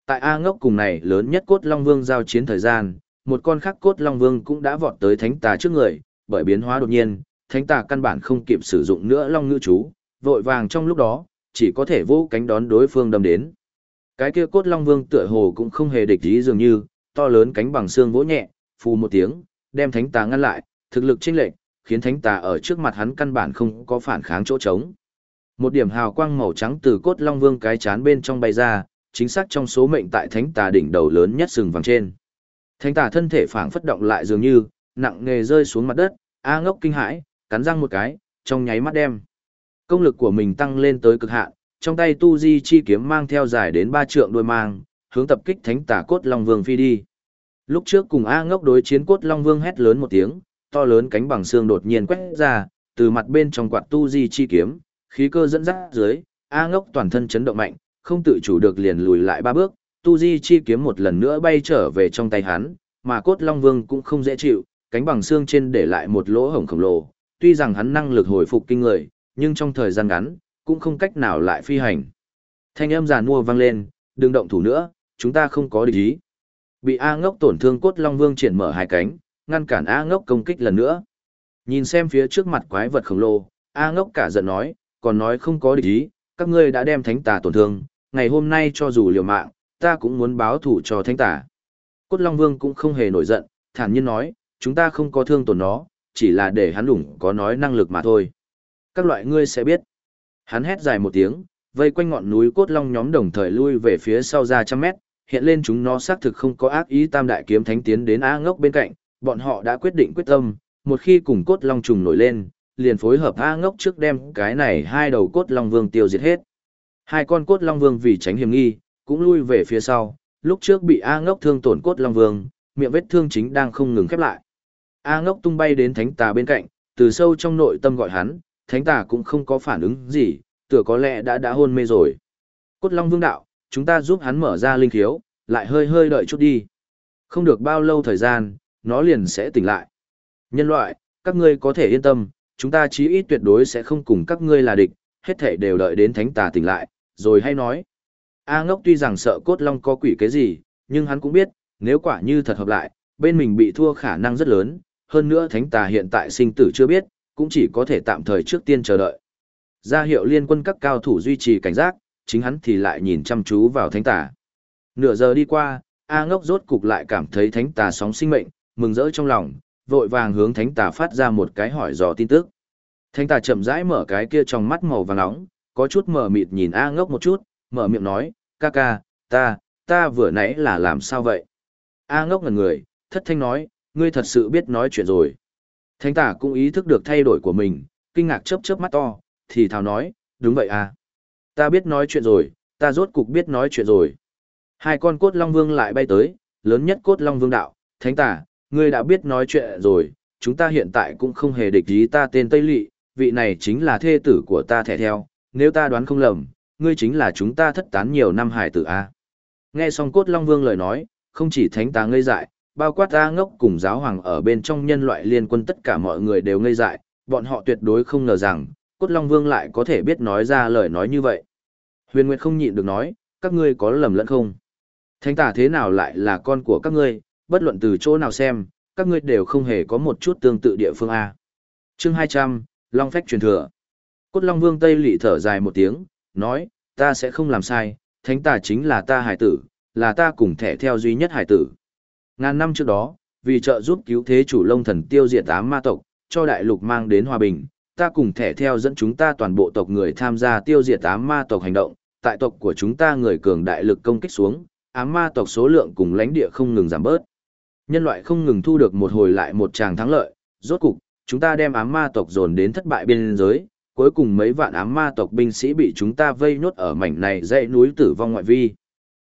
Tại A ngốc cùng này lớn nhất cốt long vương giao chiến thời gian, một con khác cốt long vương cũng đã vọt tới thánh tà trước người, bởi biến hóa đột nhiên, thánh tà căn bản không kịp sử dụng nữa long ngữ chú, vội vàng trong lúc đó, chỉ có thể vô cánh đón đối phương đâm đến. Cái kia cốt long vương tựa hồ cũng không hề địch ý dường như, to lớn cánh bằng xương vỗ nhẹ, phù một tiếng, đem thánh tà ngăn lại, thực lực chênh lệch, khiến thánh tà ở trước mặt hắn căn bản không có phản kháng chỗ trống. Một điểm hào quang màu trắng từ cốt long vương cái chán bên trong bay ra, chính xác trong số mệnh tại thánh tà đỉnh đầu lớn nhất sừng vàng trên. Thánh tà thân thể phảng phất động lại dường như, nặng nghề rơi xuống mặt đất, A ngốc kinh hãi, cắn răng một cái, trong nháy mắt đem. Công lực của mình tăng lên tới cực hạn, trong tay tu di chi kiếm mang theo dài đến ba trượng đuôi mang, hướng tập kích thánh tà cốt Long Vương phi đi. Lúc trước cùng A ngốc đối chiến cốt Long Vương hét lớn một tiếng, to lớn cánh bằng xương đột nhiên quét ra, từ mặt bên trong quạt tu di chi kiếm, khí cơ dẫn dắt dưới, A ngốc toàn thân chấn động mạnh, không tự chủ được liền lùi lại ba bước, tu di chi kiếm một lần nữa bay trở về trong tay hắn, mà cốt Long Vương cũng không dễ chịu, cánh bằng xương trên để lại một lỗ hổng khổng lồ, tuy rằng hắn năng lực hồi phục kinh người, nhưng trong thời gian ngắn, cũng không cách nào lại phi hành. Thanh âm giàn mua vang lên, đừng động thủ nữa, chúng ta không có địch ý. Bị A ngốc tổn thương cốt Long Vương triển mở hai cánh, ngăn cản A ngốc công kích lần nữa. Nhìn xem phía trước mặt quái vật khổng lồ, A ngốc cả giận nói, còn nói không có địch ý, các ngươi đã đem thánh tà tổn thương, ngày hôm nay cho dù liều mạng, ta cũng muốn báo thủ cho thánh tà. Cốt Long Vương cũng không hề nổi giận, thản nhiên nói, chúng ta không có thương tổn nó, chỉ là để hắn đủng có nói năng lực mà thôi. Các loại ngươi sẽ biết. Hắn hét dài một tiếng, vây quanh ngọn núi cốt long nhóm đồng thời lui về phía sau ra trăm mét, hiện lên chúng nó xác thực không có ác ý tam đại kiếm thánh tiến đến A ngốc bên cạnh, bọn họ đã quyết định quyết tâm, một khi cùng cốt long trùng nổi lên, liền phối hợp A ngốc trước đem cái này hai đầu cốt long vương tiêu diệt hết. Hai con cốt long vương vì tránh hiểm nghi, cũng lui về phía sau, lúc trước bị A ngốc thương tổn cốt long vương, miệng vết thương chính đang không ngừng khép lại. A ngốc tung bay đến thánh tà bên cạnh, từ sâu trong nội tâm gọi hắn, thánh tà cũng không có phản ứng gì, tựa có lẽ đã đã hôn mê rồi. Cốt long vương đạo, chúng ta giúp hắn mở ra linh khiếu, lại hơi hơi đợi chút đi. Không được bao lâu thời gian, nó liền sẽ tỉnh lại. Nhân loại, các ngươi có thể yên tâm, chúng ta chí ít tuyệt đối sẽ không cùng các ngươi là địch, hết thể đều đợi đến thánh tà tỉnh lại, rồi hay nói. A ngốc tuy rằng sợ cốt long có quỷ cái gì, nhưng hắn cũng biết, nếu quả như thật hợp lại, bên mình bị thua khả năng rất lớn, hơn nữa thánh tà hiện tại sinh tử chưa biết, cũng chỉ có thể tạm thời trước tiên chờ đợi. Ra hiệu liên quân các cao thủ duy trì cảnh giác, chính hắn thì lại nhìn chăm chú vào thánh tà. Nửa giờ đi qua, A ngốc rốt cục lại cảm thấy thánh tà sóng sinh mệnh, mừng rỡ trong lòng, vội vàng hướng thánh tà phát ra một cái hỏi dò tin tức. Thánh tà chậm rãi mở cái kia trong mắt màu vàng nóng, có chút mở mịt nhìn A ngốc một chút, mở miệng nói, ca ca, ta, ta vừa nãy là làm sao vậy? A ngốc ngần người, thất thanh nói, ngươi thật sự biết nói chuyện rồi. Thánh tả cũng ý thức được thay đổi của mình, kinh ngạc chớp chớp mắt to, thì thào nói, đúng vậy à. Ta biết nói chuyện rồi, ta rốt cục biết nói chuyện rồi. Hai con cốt long vương lại bay tới, lớn nhất cốt long vương đạo, thánh tả, ngươi đã biết nói chuyện rồi, chúng ta hiện tại cũng không hề địch ý ta tên Tây Lị, vị này chính là thê tử của ta thẻ theo, nếu ta đoán không lầm, ngươi chính là chúng ta thất tán nhiều năm hải tử a. Nghe xong cốt long vương lời nói, không chỉ thánh Tả ngây dại, bao quát A ngốc cùng giáo hoàng ở bên trong nhân loại liên quân tất cả mọi người đều ngây dại, bọn họ tuyệt đối không ngờ rằng, Cốt Long Vương lại có thể biết nói ra lời nói như vậy. Huyền Nguyệt không nhịn được nói, các ngươi có lầm lẫn không? Thánh tả thế nào lại là con của các ngươi, bất luận từ chỗ nào xem, các ngươi đều không hề có một chút tương tự địa phương A. chương 200, Long Phách truyền thừa. Cốt Long Vương Tây lị thở dài một tiếng, nói, ta sẽ không làm sai, thánh tà chính là ta hải tử, là ta cùng thẻ theo duy nhất hải tử. Ngàn năm trước đó, vì trợ giúp cứu thế chủ lông thần tiêu diệt ám ma tộc, cho đại lục mang đến hòa bình, ta cùng thẻ theo dẫn chúng ta toàn bộ tộc người tham gia tiêu diệt ám ma tộc hành động, tại tộc của chúng ta người cường đại lực công kích xuống, ám ma tộc số lượng cùng lãnh địa không ngừng giảm bớt. Nhân loại không ngừng thu được một hồi lại một tràng thắng lợi, rốt cục, chúng ta đem ám ma tộc dồn đến thất bại biên giới, cuối cùng mấy vạn ám ma tộc binh sĩ bị chúng ta vây nốt ở mảnh này dãy núi tử vong ngoại vi.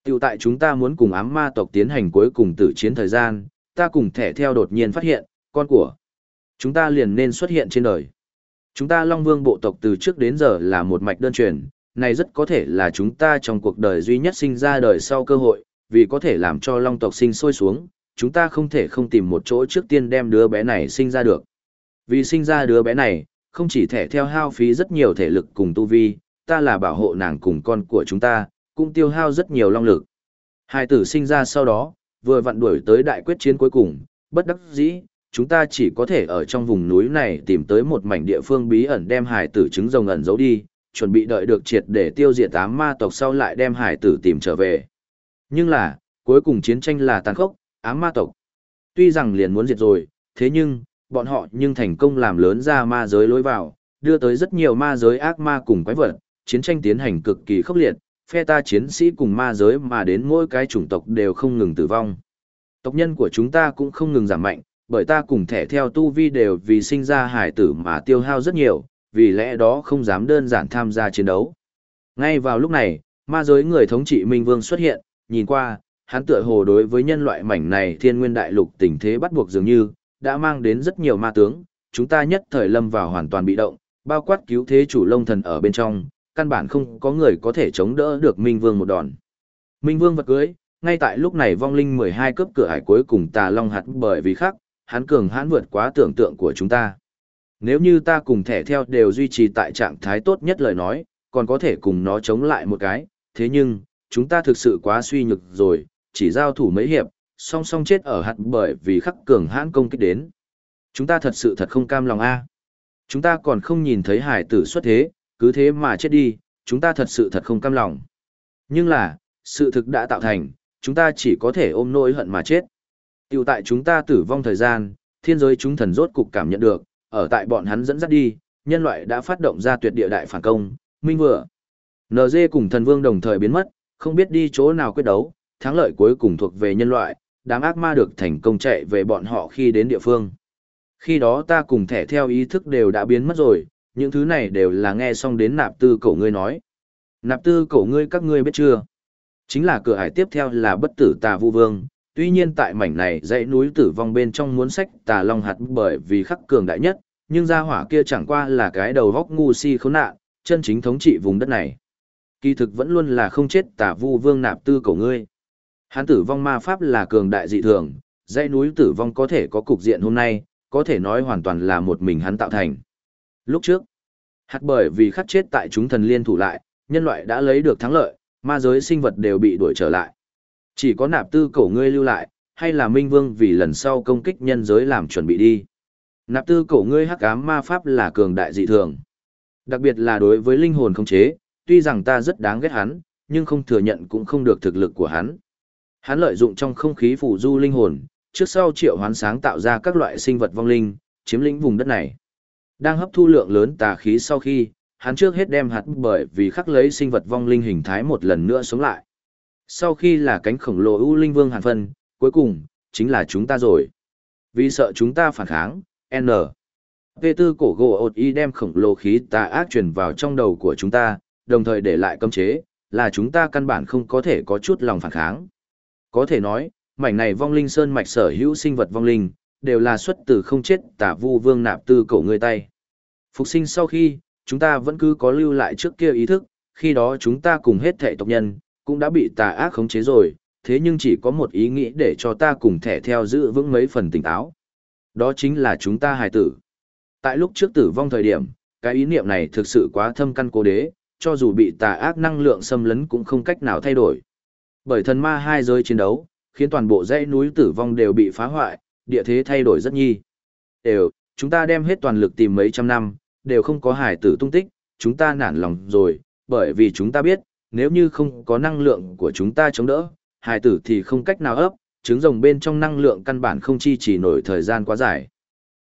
Tiểu tại chúng ta muốn cùng ám ma tộc tiến hành cuối cùng tử chiến thời gian, ta cùng thẻ theo đột nhiên phát hiện, con của chúng ta liền nên xuất hiện trên đời. Chúng ta Long Vương bộ tộc từ trước đến giờ là một mạch đơn truyền, này rất có thể là chúng ta trong cuộc đời duy nhất sinh ra đời sau cơ hội, vì có thể làm cho Long tộc sinh sôi xuống, chúng ta không thể không tìm một chỗ trước tiên đem đứa bé này sinh ra được. Vì sinh ra đứa bé này, không chỉ thẻ theo hao phí rất nhiều thể lực cùng tu vi, ta là bảo hộ nàng cùng con của chúng ta, cũng tiêu hao rất nhiều long lực. Hai tử sinh ra sau đó, vừa vặn đuổi tới đại quyết chiến cuối cùng, bất đắc dĩ, chúng ta chỉ có thể ở trong vùng núi này tìm tới một mảnh địa phương bí ẩn đem hải tử trứng rồng ẩn giấu đi, chuẩn bị đợi được triệt để tiêu diệt tám ma tộc sau lại đem hải tử tìm trở về. Nhưng là, cuối cùng chiến tranh là tàn khốc, ám ma tộc. Tuy rằng liền muốn diệt rồi, thế nhưng, bọn họ nhưng thành công làm lớn ra ma giới lối vào, đưa tới rất nhiều ma giới ác ma cùng quái vật, chiến tranh tiến hành cực kỳ khốc liệt, phe ta chiến sĩ cùng ma giới mà đến mỗi cái chủng tộc đều không ngừng tử vong. Tộc nhân của chúng ta cũng không ngừng giảm mạnh, bởi ta cùng thẻ theo tu vi đều vì sinh ra hải tử mà tiêu hao rất nhiều, vì lẽ đó không dám đơn giản tham gia chiến đấu. Ngay vào lúc này, ma giới người thống trị Minh Vương xuất hiện, nhìn qua, hắn tựa hồ đối với nhân loại mảnh này thiên nguyên đại lục tình thế bắt buộc dường như, đã mang đến rất nhiều ma tướng, chúng ta nhất thời lâm vào hoàn toàn bị động, bao quát cứu thế chủ lông thần ở bên trong, căn bản không có người có thể chống đỡ được Minh Vương một đòn. Minh Vương vật cưới, ngay tại lúc này vong linh 12 cấp cửa hải cuối cùng tà long hạt bởi vì khác, hắn cường hãn vượt quá tưởng tượng của chúng ta. Nếu như ta cùng thẻ theo đều duy trì tại trạng thái tốt nhất lời nói, còn có thể cùng nó chống lại một cái, thế nhưng, chúng ta thực sự quá suy nhược rồi, chỉ giao thủ mấy hiệp, song song chết ở hạt bởi vì khắc cường hãn công kích đến. Chúng ta thật sự thật không cam lòng a. Chúng ta còn không nhìn thấy hải tử xuất thế, cứ thế mà chết đi, chúng ta thật sự thật không cam lòng. Nhưng là, sự thực đã tạo thành, chúng ta chỉ có thể ôm nỗi hận mà chết. Tiểu tại chúng ta tử vong thời gian, thiên giới chúng thần rốt cục cảm nhận được, ở tại bọn hắn dẫn dắt đi, nhân loại đã phát động ra tuyệt địa đại phản công, minh vừa. NG cùng thần vương đồng thời biến mất, không biết đi chỗ nào quyết đấu, thắng lợi cuối cùng thuộc về nhân loại, đám ác ma được thành công chạy về bọn họ khi đến địa phương. Khi đó ta cùng thẻ theo ý thức đều đã biến mất rồi, những thứ này đều là nghe xong đến nạp tư cổ ngươi nói. Nạp tư cổ ngươi các ngươi biết chưa? Chính là cửa hải tiếp theo là bất tử tà vu vương, tuy nhiên tại mảnh này dãy núi tử vong bên trong muốn sách tà long hạt bởi vì khắc cường đại nhất, nhưng gia hỏa kia chẳng qua là cái đầu góc ngu si khốn nạn, chân chính thống trị vùng đất này. Kỳ thực vẫn luôn là không chết tà vu vương nạp tư cổ ngươi. Hắn tử vong ma pháp là cường đại dị thường, dãy núi tử vong có thể có cục diện hôm nay, có thể nói hoàn toàn là một mình hắn tạo thành. Lúc trước, hạt bởi vì khắc chết tại chúng thần liên thủ lại, nhân loại đã lấy được thắng lợi, ma giới sinh vật đều bị đuổi trở lại. Chỉ có nạp tư cổ ngươi lưu lại, hay là minh vương vì lần sau công kích nhân giới làm chuẩn bị đi. Nạp tư cổ ngươi hắc ám ma pháp là cường đại dị thường. Đặc biệt là đối với linh hồn không chế, tuy rằng ta rất đáng ghét hắn, nhưng không thừa nhận cũng không được thực lực của hắn. Hắn lợi dụng trong không khí phủ du linh hồn, trước sau triệu hoán sáng tạo ra các loại sinh vật vong linh, chiếm lĩnh vùng đất này. Đang hấp thu lượng lớn tà khí sau khi, hắn trước hết đem hạt bởi vì khắc lấy sinh vật vong linh hình thái một lần nữa sống lại. Sau khi là cánh khổng lồ ưu linh vương hàn phân, cuối cùng, chính là chúng ta rồi. Vì sợ chúng ta phản kháng, N. V tư cổ gỗ ột y đem khổng lồ khí tà ác truyền vào trong đầu của chúng ta, đồng thời để lại cấm chế, là chúng ta căn bản không có thể có chút lòng phản kháng. Có thể nói, mảnh này vong linh sơn mạch sở hữu sinh vật vong linh, đều là xuất từ không chết tả vu vương nạp tư cổ người tay. Phục sinh sau khi, chúng ta vẫn cứ có lưu lại trước kia ý thức, khi đó chúng ta cùng hết thể tộc nhân, cũng đã bị tà ác khống chế rồi, thế nhưng chỉ có một ý nghĩ để cho ta cùng thẻ theo giữ vững mấy phần tỉnh táo. Đó chính là chúng ta hài tử. Tại lúc trước tử vong thời điểm, cái ý niệm này thực sự quá thâm căn cố đế, cho dù bị tà ác năng lượng xâm lấn cũng không cách nào thay đổi. Bởi thần ma hai giới chiến đấu, khiến toàn bộ dãy núi tử vong đều bị phá hoại, địa thế thay đổi rất nhi. Đều, chúng ta đem hết toàn lực tìm mấy trăm năm, đều không có hải tử tung tích, chúng ta nản lòng rồi, bởi vì chúng ta biết, nếu như không có năng lượng của chúng ta chống đỡ, hải tử thì không cách nào ấp, trứng rồng bên trong năng lượng căn bản không chi chỉ nổi thời gian quá dài.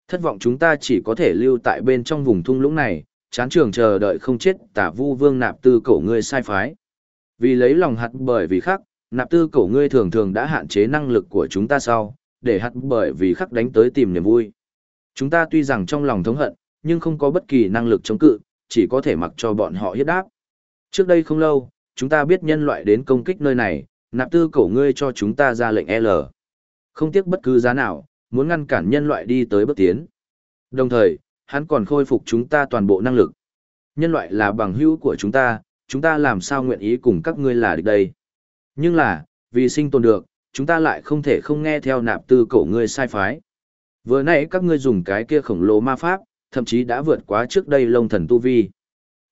Thất vọng chúng ta chỉ có thể lưu tại bên trong vùng thung lũng này, chán trường chờ đợi không chết tả vu vương nạp tư cổ ngươi sai phái. Vì lấy lòng hạt bởi vì khác, nạp tư cổ ngươi thường thường đã hạn chế năng lực của chúng ta sau, để hạt bởi vì khắc đánh tới tìm niềm vui. Chúng ta tuy rằng trong lòng thống hận, nhưng không có bất kỳ năng lực chống cự, chỉ có thể mặc cho bọn họ hiếp đáp. Trước đây không lâu, chúng ta biết nhân loại đến công kích nơi này, nạp tư cổ ngươi cho chúng ta ra lệnh L. Không tiếc bất cứ giá nào, muốn ngăn cản nhân loại đi tới bước tiến. Đồng thời, hắn còn khôi phục chúng ta toàn bộ năng lực. Nhân loại là bằng hữu của chúng ta, chúng ta làm sao nguyện ý cùng các ngươi là địch đây. Nhưng là, vì sinh tồn được, chúng ta lại không thể không nghe theo nạp tư cổ ngươi sai phái. Vừa nãy các ngươi dùng cái kia khổng lồ ma pháp, thậm chí đã vượt quá trước đây lông thần tu vi.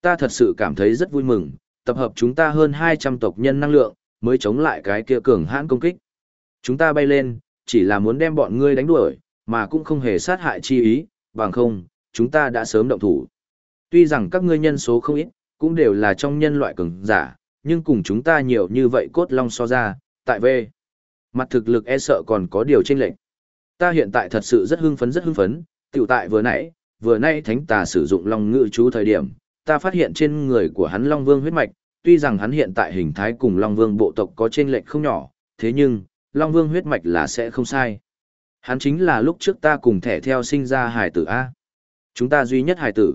Ta thật sự cảm thấy rất vui mừng, tập hợp chúng ta hơn 200 tộc nhân năng lượng, mới chống lại cái kia cường hãn công kích. Chúng ta bay lên, chỉ là muốn đem bọn ngươi đánh đuổi, mà cũng không hề sát hại chi ý, bằng không, chúng ta đã sớm động thủ. Tuy rằng các ngươi nhân số không ít, cũng đều là trong nhân loại cường giả, nhưng cùng chúng ta nhiều như vậy cốt long so ra, tại về. Mặt thực lực e sợ còn có điều chênh lệch. Ta hiện tại thật sự rất hưng phấn rất hưng phấn, tiểu tại vừa nãy, vừa nãy thánh tà sử dụng long ngự chú thời điểm, ta phát hiện trên người của hắn long vương huyết mạch, tuy rằng hắn hiện tại hình thái cùng long vương bộ tộc có chênh lệch không nhỏ, thế nhưng, long vương huyết mạch là sẽ không sai. Hắn chính là lúc trước ta cùng thẻ theo sinh ra hải tử A. Chúng ta duy nhất hải tử.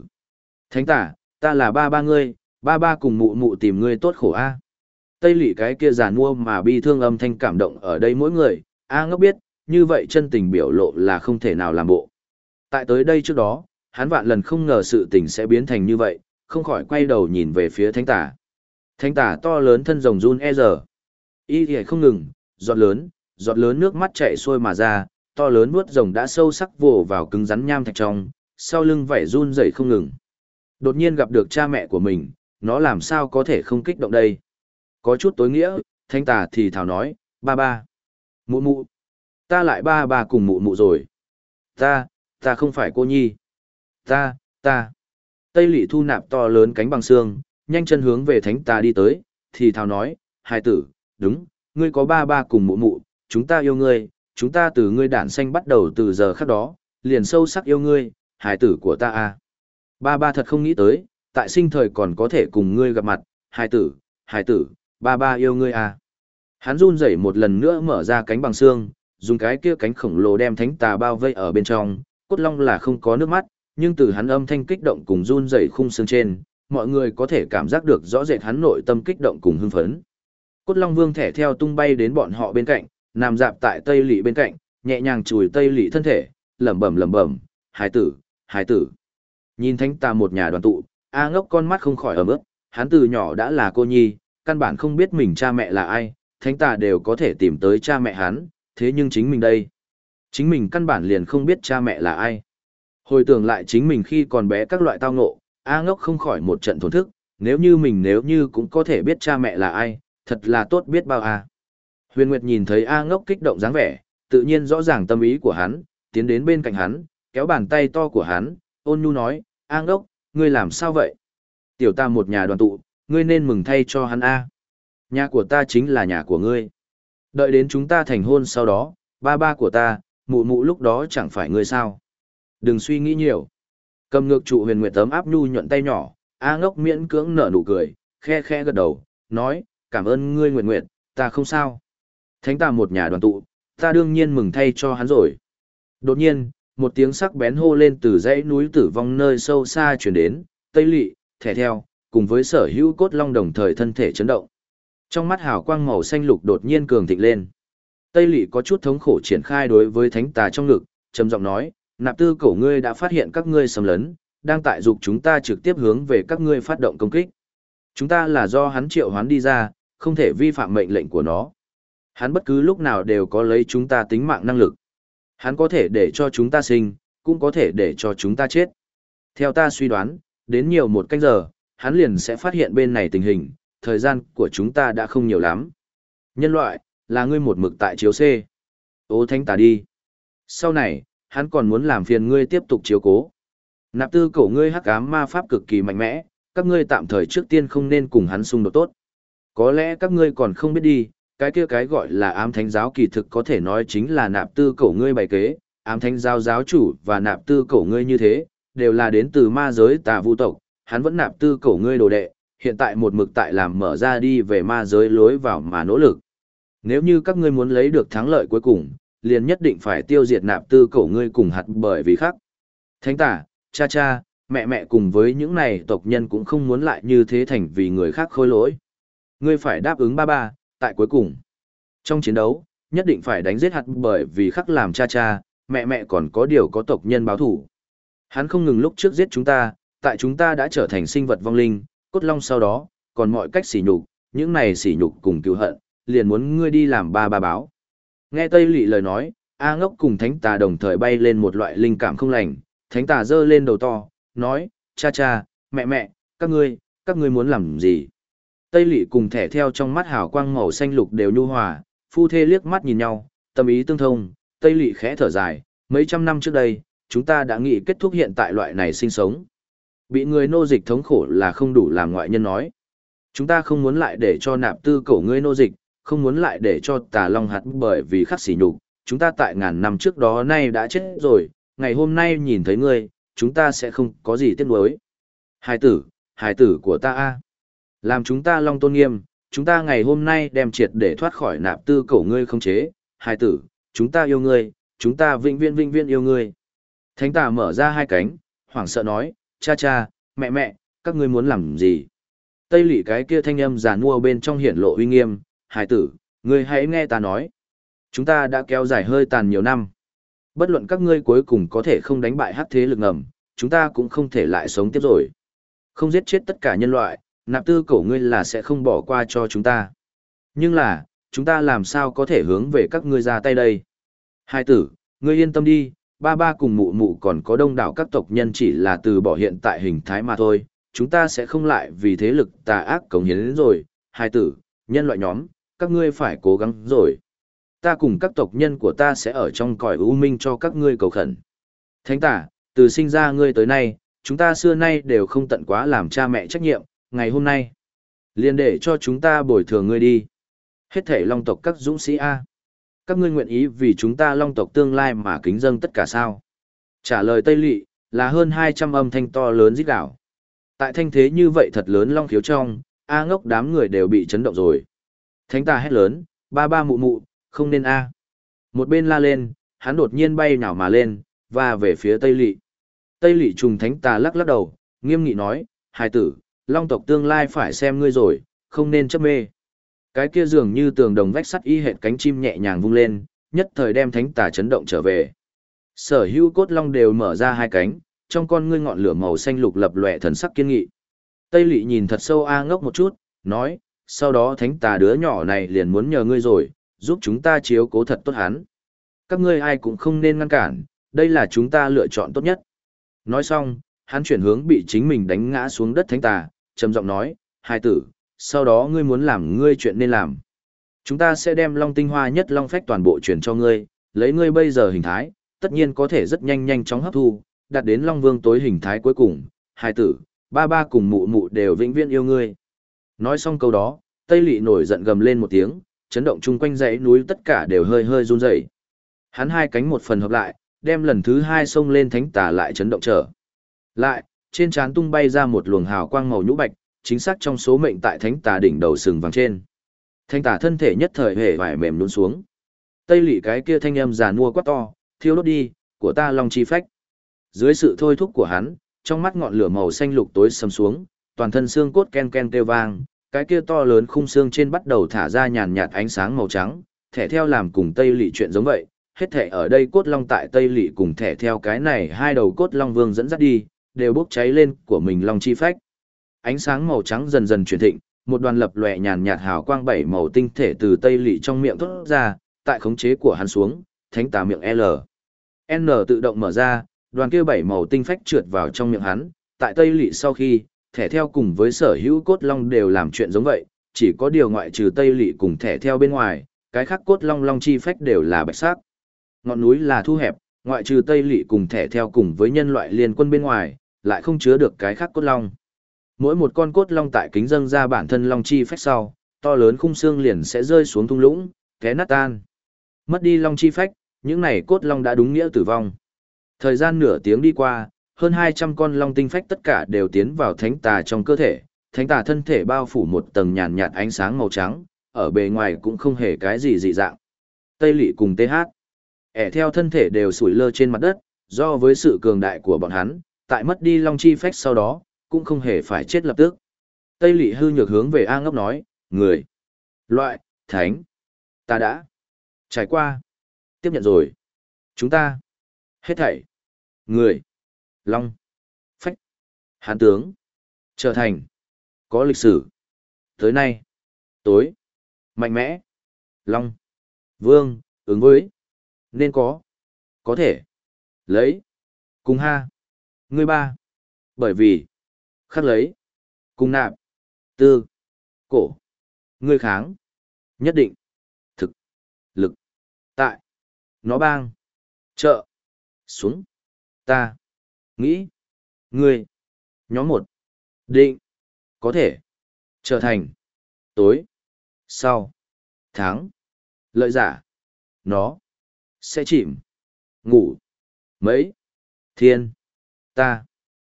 Thánh tà, ta là ba ba ngươi, ba ba cùng mụ mụ tìm ngươi tốt khổ a. Tây lỵ cái kia giàn mua mà bi thương âm thanh cảm động ở đây mỗi người, a ngốc biết, như vậy chân tình biểu lộ là không thể nào làm bộ. Tại tới đây trước đó, hắn vạn lần không ngờ sự tình sẽ biến thành như vậy, không khỏi quay đầu nhìn về phía thánh tả. Thánh tả to lớn thân rồng run e giờ. Y thì không ngừng, giọt lớn, giọt lớn nước mắt chảy xuôi mà ra, to lớn nuốt rồng đã sâu sắc vồ vào cứng rắn nham thạch trong, sau lưng vảy run rẩy không ngừng. Đột nhiên gặp được cha mẹ của mình, nó làm sao có thể không kích động đây. Có chút tối nghĩa, thanh tà thì thảo nói, ba ba. Mụ mụ. Ta lại ba ba cùng mụ mụ rồi. Ta, ta không phải cô nhi. Ta, ta. Tây lị thu nạp to lớn cánh bằng xương, nhanh chân hướng về thánh tà đi tới, thì thảo nói, hai tử, đúng, ngươi có ba ba cùng mụ mụ, chúng ta yêu ngươi, chúng ta từ ngươi đản xanh bắt đầu từ giờ khắc đó, liền sâu sắc yêu ngươi, hải tử của ta a. Ba ba thật không nghĩ tới, tại sinh thời còn có thể cùng ngươi gặp mặt, hải tử, hải tử, ba ba yêu ngươi à? Hắn run rẩy một lần nữa mở ra cánh bằng xương, dùng cái kia cánh khổng lồ đem thánh tà bao vây ở bên trong, cốt long là không có nước mắt, nhưng từ hắn âm thanh kích động cùng run rẩy khung xương trên, mọi người có thể cảm giác được rõ rệt hắn nội tâm kích động cùng hưng phấn. Cốt long vương thẻ theo tung bay đến bọn họ bên cạnh, nằm dạp tại tây lỵ bên cạnh, nhẹ nhàng chùi tây lỵ thân thể, lẩm bẩm lẩm bẩm, "Hải tử, hải tử." Nhìn thánh tà một nhà đoàn tụ, A Ngốc con mắt không khỏi ẩm ức, hắn từ nhỏ đã là cô nhi, căn bản không biết mình cha mẹ là ai, thánh tà đều có thể tìm tới cha mẹ hắn, thế nhưng chính mình đây, chính mình căn bản liền không biết cha mẹ là ai. Hồi tưởng lại chính mình khi còn bé các loại tao ngộ, A Ngốc không khỏi một trận thổn thức, nếu như mình nếu như cũng có thể biết cha mẹ là ai, thật là tốt biết bao à. Huyền Nguyệt nhìn thấy A ngốc kích động dáng vẻ, tự nhiên rõ ràng tâm ý của hắn, tiến đến bên cạnh hắn, kéo bàn tay to của hắn, ôn nhu nói, A ngốc, ngươi làm sao vậy? Tiểu ta một nhà đoàn tụ, ngươi nên mừng thay cho hắn A. Nhà của ta chính là nhà của ngươi. Đợi đến chúng ta thành hôn sau đó, ba ba của ta, mụ mụ lúc đó chẳng phải ngươi sao. Đừng suy nghĩ nhiều. Cầm ngược trụ huyền nguyệt tấm áp nhu nhuận tay nhỏ, A ngốc miễn cưỡng nở nụ cười, khe khe gật đầu, nói, cảm ơn ngươi nguyệt nguyệt, ta không sao. Thánh ta một nhà đoàn tụ, ta đương nhiên mừng thay cho hắn rồi. Đột nhiên, một tiếng sắc bén hô lên từ dãy núi tử vong nơi sâu xa chuyển đến, tây lị, thẻ theo, cùng với sở hữu cốt long đồng thời thân thể chấn động. Trong mắt hào quang màu xanh lục đột nhiên cường thịnh lên. Tây Lệ có chút thống khổ triển khai đối với thánh tà trong ngực, trầm giọng nói, nạp tư cổ ngươi đã phát hiện các ngươi xâm lấn, đang tại dục chúng ta trực tiếp hướng về các ngươi phát động công kích. Chúng ta là do hắn triệu hoán đi ra, không thể vi phạm mệnh lệnh của nó. Hắn bất cứ lúc nào đều có lấy chúng ta tính mạng năng lực. Hắn có thể để cho chúng ta sinh, cũng có thể để cho chúng ta chết. Theo ta suy đoán, đến nhiều một canh giờ, hắn liền sẽ phát hiện bên này tình hình, thời gian của chúng ta đã không nhiều lắm. Nhân loại, là ngươi một mực tại chiếu C. Ô thánh tà đi. Sau này, hắn còn muốn làm phiền ngươi tiếp tục chiếu cố. Nạp tư cổ ngươi hắc ám ma pháp cực kỳ mạnh mẽ, các ngươi tạm thời trước tiên không nên cùng hắn xung đột tốt. Có lẽ các ngươi còn không biết đi, cái kia cái gọi là ám thánh giáo kỳ thực có thể nói chính là nạp tư cổ ngươi bày kế, ám thánh giáo giáo chủ và nạp tư cổ ngươi như thế, đều là đến từ ma giới tà vu tộc, hắn vẫn nạp tư cổ ngươi đồ đệ, hiện tại một mực tại làm mở ra đi về ma giới lối vào mà nỗ lực. Nếu như các ngươi muốn lấy được thắng lợi cuối cùng, liền nhất định phải tiêu diệt nạp tư cổ ngươi cùng hạt bởi vì khác. Thánh tả, cha cha, mẹ mẹ cùng với những này tộc nhân cũng không muốn lại như thế thành vì người khác khôi lỗi. Ngươi phải đáp ứng ba ba, tại cuối cùng. Trong chiến đấu, nhất định phải đánh giết hạt bởi vì khắc làm cha cha, mẹ mẹ còn có điều có tộc nhân báo thủ. Hắn không ngừng lúc trước giết chúng ta, tại chúng ta đã trở thành sinh vật vong linh, cốt long sau đó, còn mọi cách sỉ nhục, những này sỉ nhục cùng cứu hận, liền muốn ngươi đi làm ba ba báo. Nghe Tây Lị lời nói, A ngốc cùng thánh tà đồng thời bay lên một loại linh cảm không lành, thánh tà giơ lên đầu to, nói, cha cha, mẹ mẹ, các ngươi, các ngươi muốn làm gì? Tây Lị cùng thẻ theo trong mắt hào quang màu xanh lục đều nhu hòa, phu thê liếc mắt nhìn nhau, tâm ý tương thông, Tây Lị khẽ thở dài, mấy trăm năm trước đây, chúng ta đã nghĩ kết thúc hiện tại loại này sinh sống. Bị người nô dịch thống khổ là không đủ làm ngoại nhân nói. Chúng ta không muốn lại để cho nạp tư cổ ngươi nô dịch, không muốn lại để cho tà long hạt bởi vì khắc sỉ nhục, chúng ta tại ngàn năm trước đó nay đã chết rồi, ngày hôm nay nhìn thấy ngươi, chúng ta sẽ không có gì tiếc nuối. Hải tử, hải tử của ta a làm chúng ta long tôn nghiêm, chúng ta ngày hôm nay đem triệt để thoát khỏi nạp tư cổ ngươi không chế, hài tử, chúng ta yêu ngươi, chúng ta vĩnh viễn vĩnh viễn yêu ngươi. Thánh tà mở ra hai cánh, hoảng sợ nói, cha cha, mẹ mẹ, các ngươi muốn làm gì? Tây lỵ cái kia thanh âm giàn mua bên trong hiển lộ uy nghiêm, hải tử, ngươi hãy nghe ta nói. Chúng ta đã kéo dài hơi tàn nhiều năm. Bất luận các ngươi cuối cùng có thể không đánh bại hắc thế lực ngầm, chúng ta cũng không thể lại sống tiếp rồi. Không giết chết tất cả nhân loại, nạp tư cổ ngươi là sẽ không bỏ qua cho chúng ta. Nhưng là, chúng ta làm sao có thể hướng về các ngươi ra tay đây? Hai tử, ngươi yên tâm đi, ba ba cùng mụ mụ còn có đông đảo các tộc nhân chỉ là từ bỏ hiện tại hình thái mà thôi, chúng ta sẽ không lại vì thế lực tà ác cống hiến đến rồi. Hai tử, nhân loại nhóm, các ngươi phải cố gắng rồi. Ta cùng các tộc nhân của ta sẽ ở trong cõi u minh cho các ngươi cầu khẩn. Thánh tả, từ sinh ra ngươi tới nay, chúng ta xưa nay đều không tận quá làm cha mẹ trách nhiệm, ngày hôm nay. liền để cho chúng ta bồi thường ngươi đi. Hết thể long tộc các dũng sĩ A. Các ngươi nguyện ý vì chúng ta long tộc tương lai mà kính dâng tất cả sao. Trả lời Tây Lị, là hơn 200 âm thanh to lớn rít gạo. Tại thanh thế như vậy thật lớn long khiếu trong, A ngốc đám người đều bị chấn động rồi. Thánh ta hét lớn, ba ba mụ mụ, không nên A. Một bên la lên, hắn đột nhiên bay nhào mà lên, và về phía Tây Lị. Tây Lị trùng thánh tà lắc lắc đầu, nghiêm nghị nói, hài tử, long tộc tương lai phải xem ngươi rồi, không nên chấp mê. Cái kia dường như tường đồng vách sắt y hệt cánh chim nhẹ nhàng vung lên, nhất thời đem thánh tà chấn động trở về. Sở hữu cốt long đều mở ra hai cánh, trong con ngươi ngọn lửa màu xanh lục lập lòe thần sắc kiên nghị. Tây Lệ nhìn thật sâu a ngốc một chút, nói, sau đó thánh tà đứa nhỏ này liền muốn nhờ ngươi rồi, giúp chúng ta chiếu cố thật tốt hắn. Các ngươi ai cũng không nên ngăn cản, đây là chúng ta lựa chọn tốt nhất. Nói xong, hắn chuyển hướng bị chính mình đánh ngã xuống đất thánh tà, trầm giọng nói, hai tử, sau đó ngươi muốn làm ngươi chuyện nên làm. Chúng ta sẽ đem long tinh hoa nhất long phách toàn bộ chuyển cho ngươi, lấy ngươi bây giờ hình thái, tất nhiên có thể rất nhanh nhanh chóng hấp thu, đạt đến long vương tối hình thái cuối cùng, hai tử, ba ba cùng mụ mụ đều vĩnh viễn yêu ngươi. Nói xong câu đó, Tây Lị nổi giận gầm lên một tiếng, chấn động chung quanh dãy núi tất cả đều hơi hơi run rẩy. Hắn hai cánh một phần hợp lại, đem lần thứ hai xông lên thánh tà lại chấn động trở. Lại, trên trán tung bay ra một luồng hào quang màu nhũ bạch, chính xác trong số mệnh tại thánh tà đỉnh đầu sừng vàng trên. Thánh tà thân thể nhất thời hề vải mềm nhún xuống. Tây lỵ cái kia thanh âm già nua quá to, thiêu đốt đi, của ta long chi phách. Dưới sự thôi thúc của hắn, trong mắt ngọn lửa màu xanh lục tối sầm xuống, toàn thân xương cốt ken ken kêu vang, cái kia to lớn khung xương trên bắt đầu thả ra nhàn nhạt ánh sáng màu trắng, thẻ theo làm cùng Tây lỵ chuyện giống vậy, hết thẻ ở đây cốt long tại Tây lỵ cùng thẻ theo cái này hai đầu cốt long vương dẫn dắt đi, đều bốc cháy lên của mình long chi phách. Ánh sáng màu trắng dần dần chuyển thịnh, một đoàn lập lòe nhàn nhạt hào quang bảy màu tinh thể từ tây lị trong miệng thoát ra, tại khống chế của hắn xuống, thánh tà miệng L. N tự động mở ra, đoàn kia bảy màu tinh phách trượt vào trong miệng hắn, tại tây lị sau khi, thẻ theo cùng với sở hữu cốt long đều làm chuyện giống vậy, chỉ có điều ngoại trừ tây lị cùng thẻ theo bên ngoài, cái khác cốt long long chi phách đều là bạch sắc. Ngọn núi là thu hẹp, ngoại trừ tây lị cùng thẻ theo cùng với nhân loại liên quân bên ngoài, lại không chứa được cái khác cốt long. Mỗi một con cốt long tại kính dâng ra bản thân long chi phách sau, to lớn khung xương liền sẽ rơi xuống thung lũng, té nát tan. Mất đi long chi phách, những này cốt long đã đúng nghĩa tử vong. Thời gian nửa tiếng đi qua, hơn 200 con long tinh phách tất cả đều tiến vào thánh tà trong cơ thể, thánh tà thân thể bao phủ một tầng nhàn nhạt ánh sáng màu trắng, ở bề ngoài cũng không hề cái gì dị dạng. Tây lỵ cùng TH, ẻ theo thân thể đều sủi lơ trên mặt đất, do với sự cường đại của bọn hắn, tại mất đi long chi phách sau đó, cũng không hề phải chết lập tức. Tây Lệ hư nhược hướng về A ngốc nói, người, loại, thánh, ta đã trải qua, tiếp nhận rồi. Chúng ta, hết thảy, người, long, phách, hán tướng, trở thành, có lịch sử. Tới nay, tối, mạnh mẽ, long, vương, ứng với, nên có, có thể, lấy, cùng ha, người ba. Bởi vì, khắc lấy, cung nạp, tư, cổ, ngươi kháng, nhất định, thực, lực, tại, nó bang, trợ, xuống, ta, nghĩ, ngươi, nhóm một, định, có thể, trở thành, tối, sau, tháng, lợi giả, nó, sẽ chìm, ngủ, mấy, thiên, ta,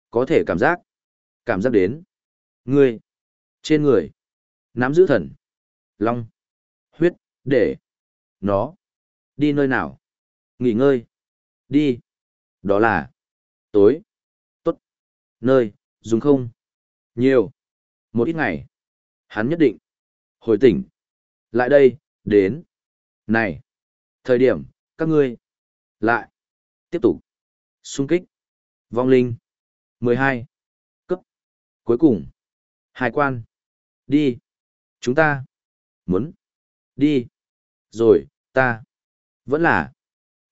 có thể cảm giác, Cảm giác đến. Ngươi. Trên người. Nắm giữ thần. Long. Huyết. Để. Nó. Đi nơi nào. Nghỉ ngơi. Đi. Đó là. Tối. Tốt. Nơi. Dùng không. Nhiều. Một ít ngày. Hắn nhất định. Hồi tỉnh. Lại đây, đến. Này. Thời điểm, các ngươi. Lại. Tiếp tục. Xung kích. Vong linh. 12. Cuối cùng. Hải quan. Đi. Chúng ta. Muốn. Đi. Rồi, ta. Vẫn là.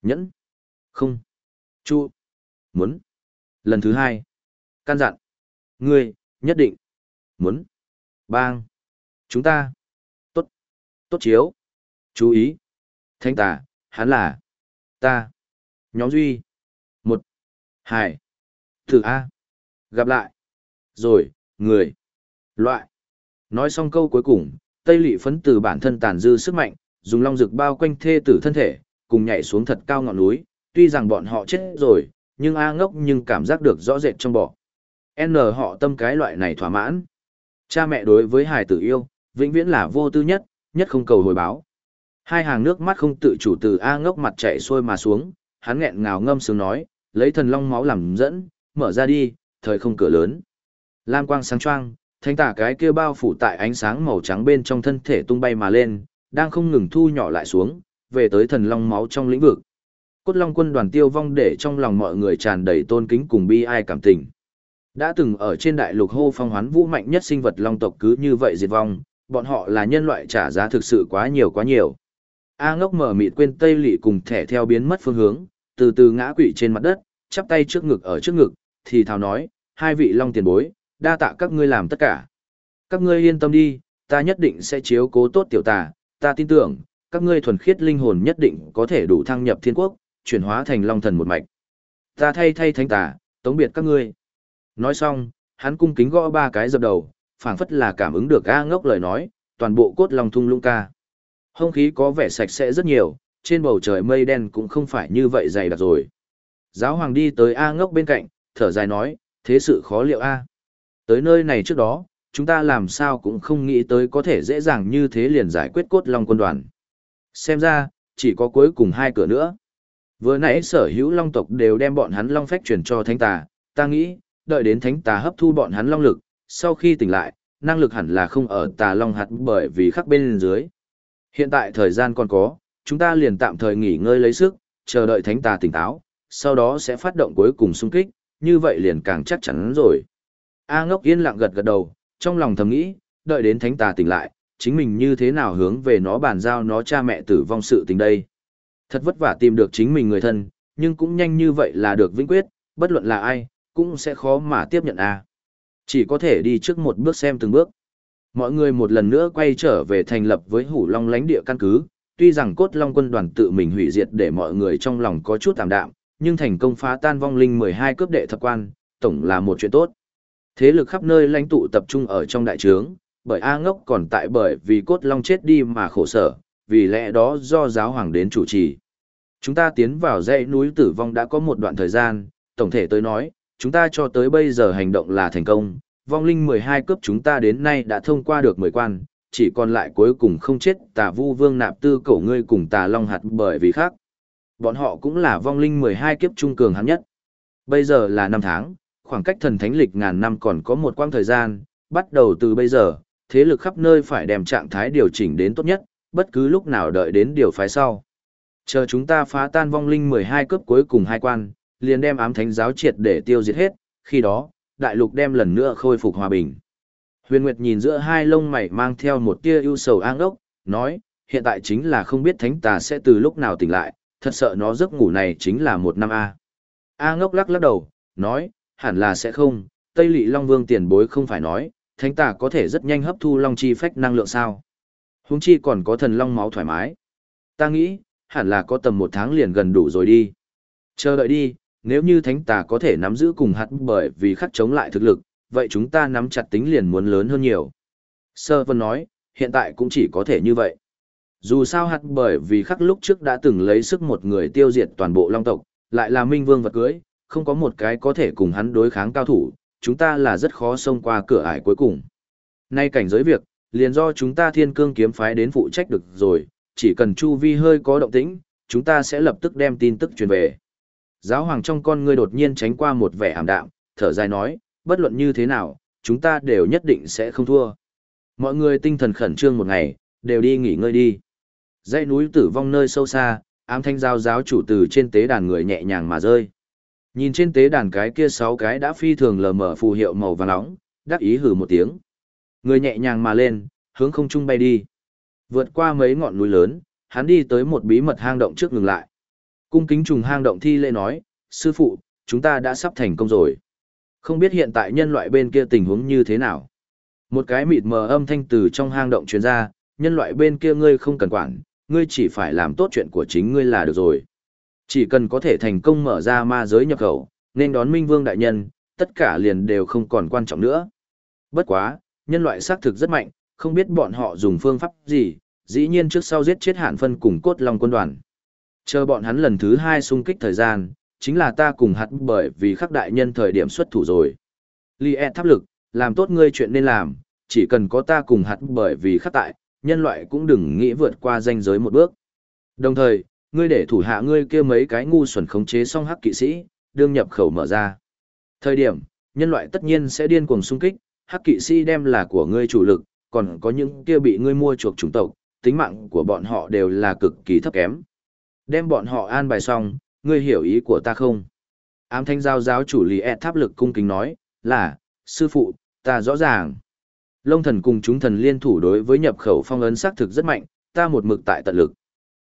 Nhẫn. Không. Chu. Muốn. Lần thứ hai. Căn dặn. Ngươi, nhất định. Muốn. Bang. Chúng ta. Tốt. Tốt chiếu. Chú ý. Thanh tả, hắn là. Ta. Nhóm duy. Một. Hai. Thử A. Gặp lại. Rồi, người. Loại. Nói xong câu cuối cùng, Tây Lị phấn từ bản thân tàn dư sức mạnh, dùng long rực bao quanh thê tử thân thể, cùng nhảy xuống thật cao ngọn núi, tuy rằng bọn họ chết rồi, nhưng A ngốc nhưng cảm giác được rõ rệt trong bỏ. N họ tâm cái loại này thỏa mãn. Cha mẹ đối với hài tử yêu, vĩnh viễn là vô tư nhất, nhất không cầu hồi báo. Hai hàng nước mắt không tự chủ từ A ngốc mặt chạy xuôi mà xuống, hắn nghẹn ngào ngâm sướng nói, lấy thần long máu làm dẫn, mở ra đi, thời không cửa lớn. Lam quang sáng choang, thanh tả cái kia bao phủ tại ánh sáng màu trắng bên trong thân thể tung bay mà lên, đang không ngừng thu nhỏ lại xuống, về tới thần long máu trong lĩnh vực. Cốt long quân đoàn tiêu vong để trong lòng mọi người tràn đầy tôn kính cùng bi ai cảm tình. Đã từng ở trên đại lục hô phong hoán vũ mạnh nhất sinh vật long tộc cứ như vậy diệt vong, bọn họ là nhân loại trả giá thực sự quá nhiều quá nhiều. A ngốc mở mịt quên tây lị cùng thẻ theo biến mất phương hướng, từ từ ngã quỵ trên mặt đất, chắp tay trước ngực ở trước ngực, thì thào nói, hai vị long tiền bối, đa tạ các ngươi làm tất cả. Các ngươi yên tâm đi, ta nhất định sẽ chiếu cố tốt tiểu tà, ta tin tưởng, các ngươi thuần khiết linh hồn nhất định có thể đủ thăng nhập thiên quốc, chuyển hóa thành long thần một mạch. Ta thay thay thánh tà, tống biệt các ngươi. Nói xong, hắn cung kính gõ ba cái dập đầu, phảng phất là cảm ứng được A ngốc lời nói, toàn bộ cốt long thung lũng ca. Hông khí có vẻ sạch sẽ rất nhiều, trên bầu trời mây đen cũng không phải như vậy dày đặc rồi. Giáo hoàng đi tới A ngốc bên cạnh, thở dài nói, thế sự khó liệu A. Tới nơi này trước đó, chúng ta làm sao cũng không nghĩ tới có thể dễ dàng như thế liền giải quyết cốt long quân đoàn. Xem ra, chỉ có cuối cùng hai cửa nữa. Vừa nãy sở hữu long tộc đều đem bọn hắn long phách truyền cho thánh tà, ta nghĩ, đợi đến thánh tà hấp thu bọn hắn long lực, sau khi tỉnh lại, năng lực hẳn là không ở tà long hạt bởi vì khắc bên dưới. Hiện tại thời gian còn có, chúng ta liền tạm thời nghỉ ngơi lấy sức, chờ đợi thánh tà tỉnh táo, sau đó sẽ phát động cuối cùng xung kích, như vậy liền càng chắc chắn rồi. A ngốc yên lặng gật gật đầu, trong lòng thầm nghĩ, đợi đến thánh tà tỉnh lại, chính mình như thế nào hướng về nó bàn giao nó cha mẹ tử vong sự tình đây. Thật vất vả tìm được chính mình người thân, nhưng cũng nhanh như vậy là được vĩnh quyết, bất luận là ai, cũng sẽ khó mà tiếp nhận a. Chỉ có thể đi trước một bước xem từng bước. Mọi người một lần nữa quay trở về thành lập với hủ long lánh địa căn cứ, tuy rằng cốt long quân đoàn tự mình hủy diệt để mọi người trong lòng có chút tạm đạm, nhưng thành công phá tan vong linh 12 cướp đệ thập quan, tổng là một chuyện tốt. Thế lực khắp nơi lãnh tụ tập trung ở trong đại trướng, bởi A ngốc còn tại bởi vì cốt long chết đi mà khổ sở, vì lẽ đó do giáo hoàng đến chủ trì. Chúng ta tiến vào dãy núi tử vong đã có một đoạn thời gian, tổng thể tới nói, chúng ta cho tới bây giờ hành động là thành công, vong linh 12 cấp chúng ta đến nay đã thông qua được 10 quan, chỉ còn lại cuối cùng không chết tà vu vương nạp tư cổ ngươi cùng tà long hạt bởi vì khác. Bọn họ cũng là vong linh 12 kiếp trung cường hắn nhất. Bây giờ là năm tháng, khoảng cách thần thánh lịch ngàn năm còn có một quãng thời gian, bắt đầu từ bây giờ, thế lực khắp nơi phải đem trạng thái điều chỉnh đến tốt nhất, bất cứ lúc nào đợi đến điều phái sau. Chờ chúng ta phá tan vong linh 12 cấp cuối cùng hai quan, liền đem ám thánh giáo triệt để tiêu diệt hết, khi đó, đại lục đem lần nữa khôi phục hòa bình. Huyền Nguyệt nhìn giữa hai lông mày mang theo một tia ưu sầu an ốc, nói, hiện tại chính là không biết thánh tà sẽ từ lúc nào tỉnh lại, thật sợ nó giấc ngủ này chính là một năm A. A ngốc lắc lắc đầu, nói, hẳn là sẽ không, Tây Lị Long Vương tiền bối không phải nói, thánh tà có thể rất nhanh hấp thu Long Chi phách năng lượng sao. Húng chi còn có thần Long máu thoải mái. Ta nghĩ, hẳn là có tầm một tháng liền gần đủ rồi đi. Chờ đợi đi, nếu như thánh tà có thể nắm giữ cùng hạt bởi vì khắc chống lại thực lực, vậy chúng ta nắm chặt tính liền muốn lớn hơn nhiều. Sơ Vân nói, hiện tại cũng chỉ có thể như vậy. Dù sao hạt bởi vì khắc lúc trước đã từng lấy sức một người tiêu diệt toàn bộ long tộc, lại là minh vương vật cưới, không có một cái có thể cùng hắn đối kháng cao thủ, chúng ta là rất khó xông qua cửa ải cuối cùng. Nay cảnh giới việc, liền do chúng ta thiên cương kiếm phái đến phụ trách được rồi, chỉ cần chu vi hơi có động tĩnh, chúng ta sẽ lập tức đem tin tức truyền về. Giáo hoàng trong con ngươi đột nhiên tránh qua một vẻ ảm đạm, thở dài nói, bất luận như thế nào, chúng ta đều nhất định sẽ không thua. Mọi người tinh thần khẩn trương một ngày, đều đi nghỉ ngơi đi. Dãy núi tử vong nơi sâu xa, ám thanh giao giáo chủ từ trên tế đàn người nhẹ nhàng mà rơi. Nhìn trên tế đàn cái kia sáu cái đã phi thường lờ mờ phù hiệu màu vàng nóng, đắc ý hử một tiếng. Người nhẹ nhàng mà lên, hướng không trung bay đi. Vượt qua mấy ngọn núi lớn, hắn đi tới một bí mật hang động trước ngừng lại. Cung kính trùng hang động thi lễ nói, sư phụ, chúng ta đã sắp thành công rồi. Không biết hiện tại nhân loại bên kia tình huống như thế nào. Một cái mịt mờ âm thanh từ trong hang động truyền ra, nhân loại bên kia ngươi không cần quản, ngươi chỉ phải làm tốt chuyện của chính ngươi là được rồi. Chỉ cần có thể thành công mở ra ma giới nhập khẩu, nên đón Minh Vương đại nhân, tất cả liền đều không còn quan trọng nữa. Bất quá, nhân loại xác thực rất mạnh, không biết bọn họ dùng phương pháp gì, dĩ nhiên trước sau giết chết hạn phân cùng cốt long quân đoàn. Chờ bọn hắn lần thứ hai xung kích thời gian, chính là ta cùng hắn bởi vì khắc đại nhân thời điểm xuất thủ rồi. Li e tháp lực, làm tốt ngươi chuyện nên làm, chỉ cần có ta cùng hắn bởi vì khắc tại, nhân loại cũng đừng nghĩ vượt qua danh giới một bước. Đồng thời, ngươi để thủ hạ ngươi kia mấy cái ngu xuẩn khống chế song hắc kỵ sĩ, đương nhập khẩu mở ra. Thời điểm, nhân loại tất nhiên sẽ điên cuồng xung kích, hắc kỵ sĩ đem là của ngươi chủ lực, còn có những kia bị ngươi mua chuộc chủng tộc, tính mạng của bọn họ đều là cực kỳ thấp kém. Đem bọn họ an bài xong, ngươi hiểu ý của ta không? Ám thanh giao giáo chủ lý ẹt tháp lực cung kính nói, là, sư phụ, ta rõ ràng. Lông thần cùng chúng thần liên thủ đối với nhập khẩu phong ấn xác thực rất mạnh, ta một mực tại tận lực.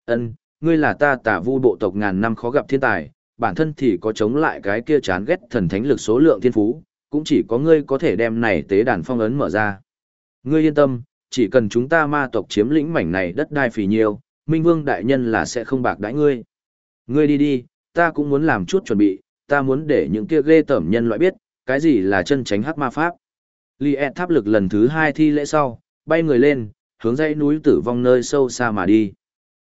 Ân, ngươi là ta tả vu bộ tộc ngàn năm khó gặp thiên tài, bản thân thì có chống lại cái kia chán ghét thần thánh lực số lượng thiên phú, cũng chỉ có ngươi có thể đem này tế đàn phong ấn mở ra. Ngươi yên tâm, chỉ cần chúng ta ma tộc chiếm lĩnh mảnh này đất đai phì nhiêu, Minh Vương đại nhân là sẽ không bạc đãi ngươi. Ngươi đi đi, ta cũng muốn làm chút chuẩn bị, ta muốn để những kia ghê tởm nhân loại biết, cái gì là chân tránh hắc ma pháp. Li E tháp lực lần thứ hai thi lễ sau, bay người lên, hướng dãy núi tử vong nơi sâu xa mà đi.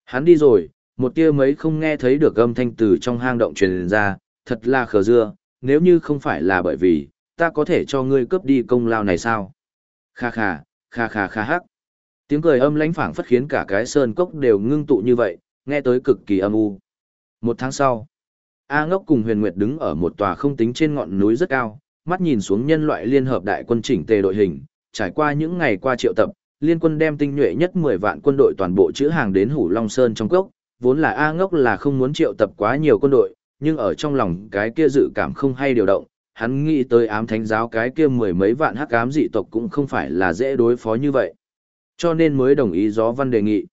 Hắn đi rồi, một tia mấy không nghe thấy được âm thanh từ trong hang động truyền ra, thật là khờ dưa, nếu như không phải là bởi vì, ta có thể cho ngươi cướp đi công lao này sao? Kha kha, kha kha kha hắc. Tiếng cười âm lãnh phảng phất khiến cả cái sơn cốc đều ngưng tụ như vậy, nghe tới cực kỳ âm u. Một tháng sau, A Ngốc cùng Huyền Nguyệt đứng ở một tòa không tính trên ngọn núi rất cao, mắt nhìn xuống nhân loại liên hợp đại quân chỉnh tề đội hình, trải qua những ngày qua triệu tập, liên quân đem tinh nhuệ nhất 10 vạn quân đội toàn bộ chữ hàng đến Hủ Long Sơn trong cốc, vốn là A Ngốc là không muốn triệu tập quá nhiều quân đội, nhưng ở trong lòng cái kia dự cảm không hay điều động, hắn nghĩ tới ám thánh giáo cái kia mười mấy vạn hắc ám dị tộc cũng không phải là dễ đối phó như vậy. Cho nên mới đồng ý gió văn đề nghị.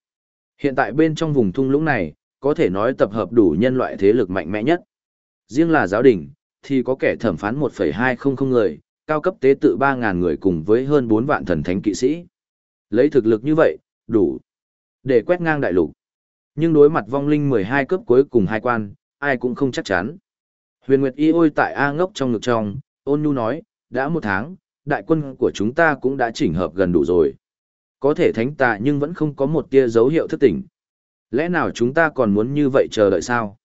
Hiện tại bên trong vùng thung lũng này, có thể nói tập hợp đủ nhân loại thế lực mạnh mẽ nhất. Riêng là giáo đình, thì có kẻ thẩm phán 1,200 người, cao cấp tế tự 3.000 người cùng với hơn 4 vạn thần thánh kỵ sĩ. Lấy thực lực như vậy, đủ để quét ngang đại lục. Nhưng đối mặt vong linh 12 cấp cuối cùng hai quan, ai cũng không chắc chắn. Huyền Nguyệt y ôi tại A ngốc trong ngực trong, ôn nhu nói, đã một tháng, đại quân của chúng ta cũng đã chỉnh hợp gần đủ rồi. Có thể thánh tà nhưng vẫn không có một tia dấu hiệu thức tỉnh. Lẽ nào chúng ta còn muốn như vậy chờ đợi sao?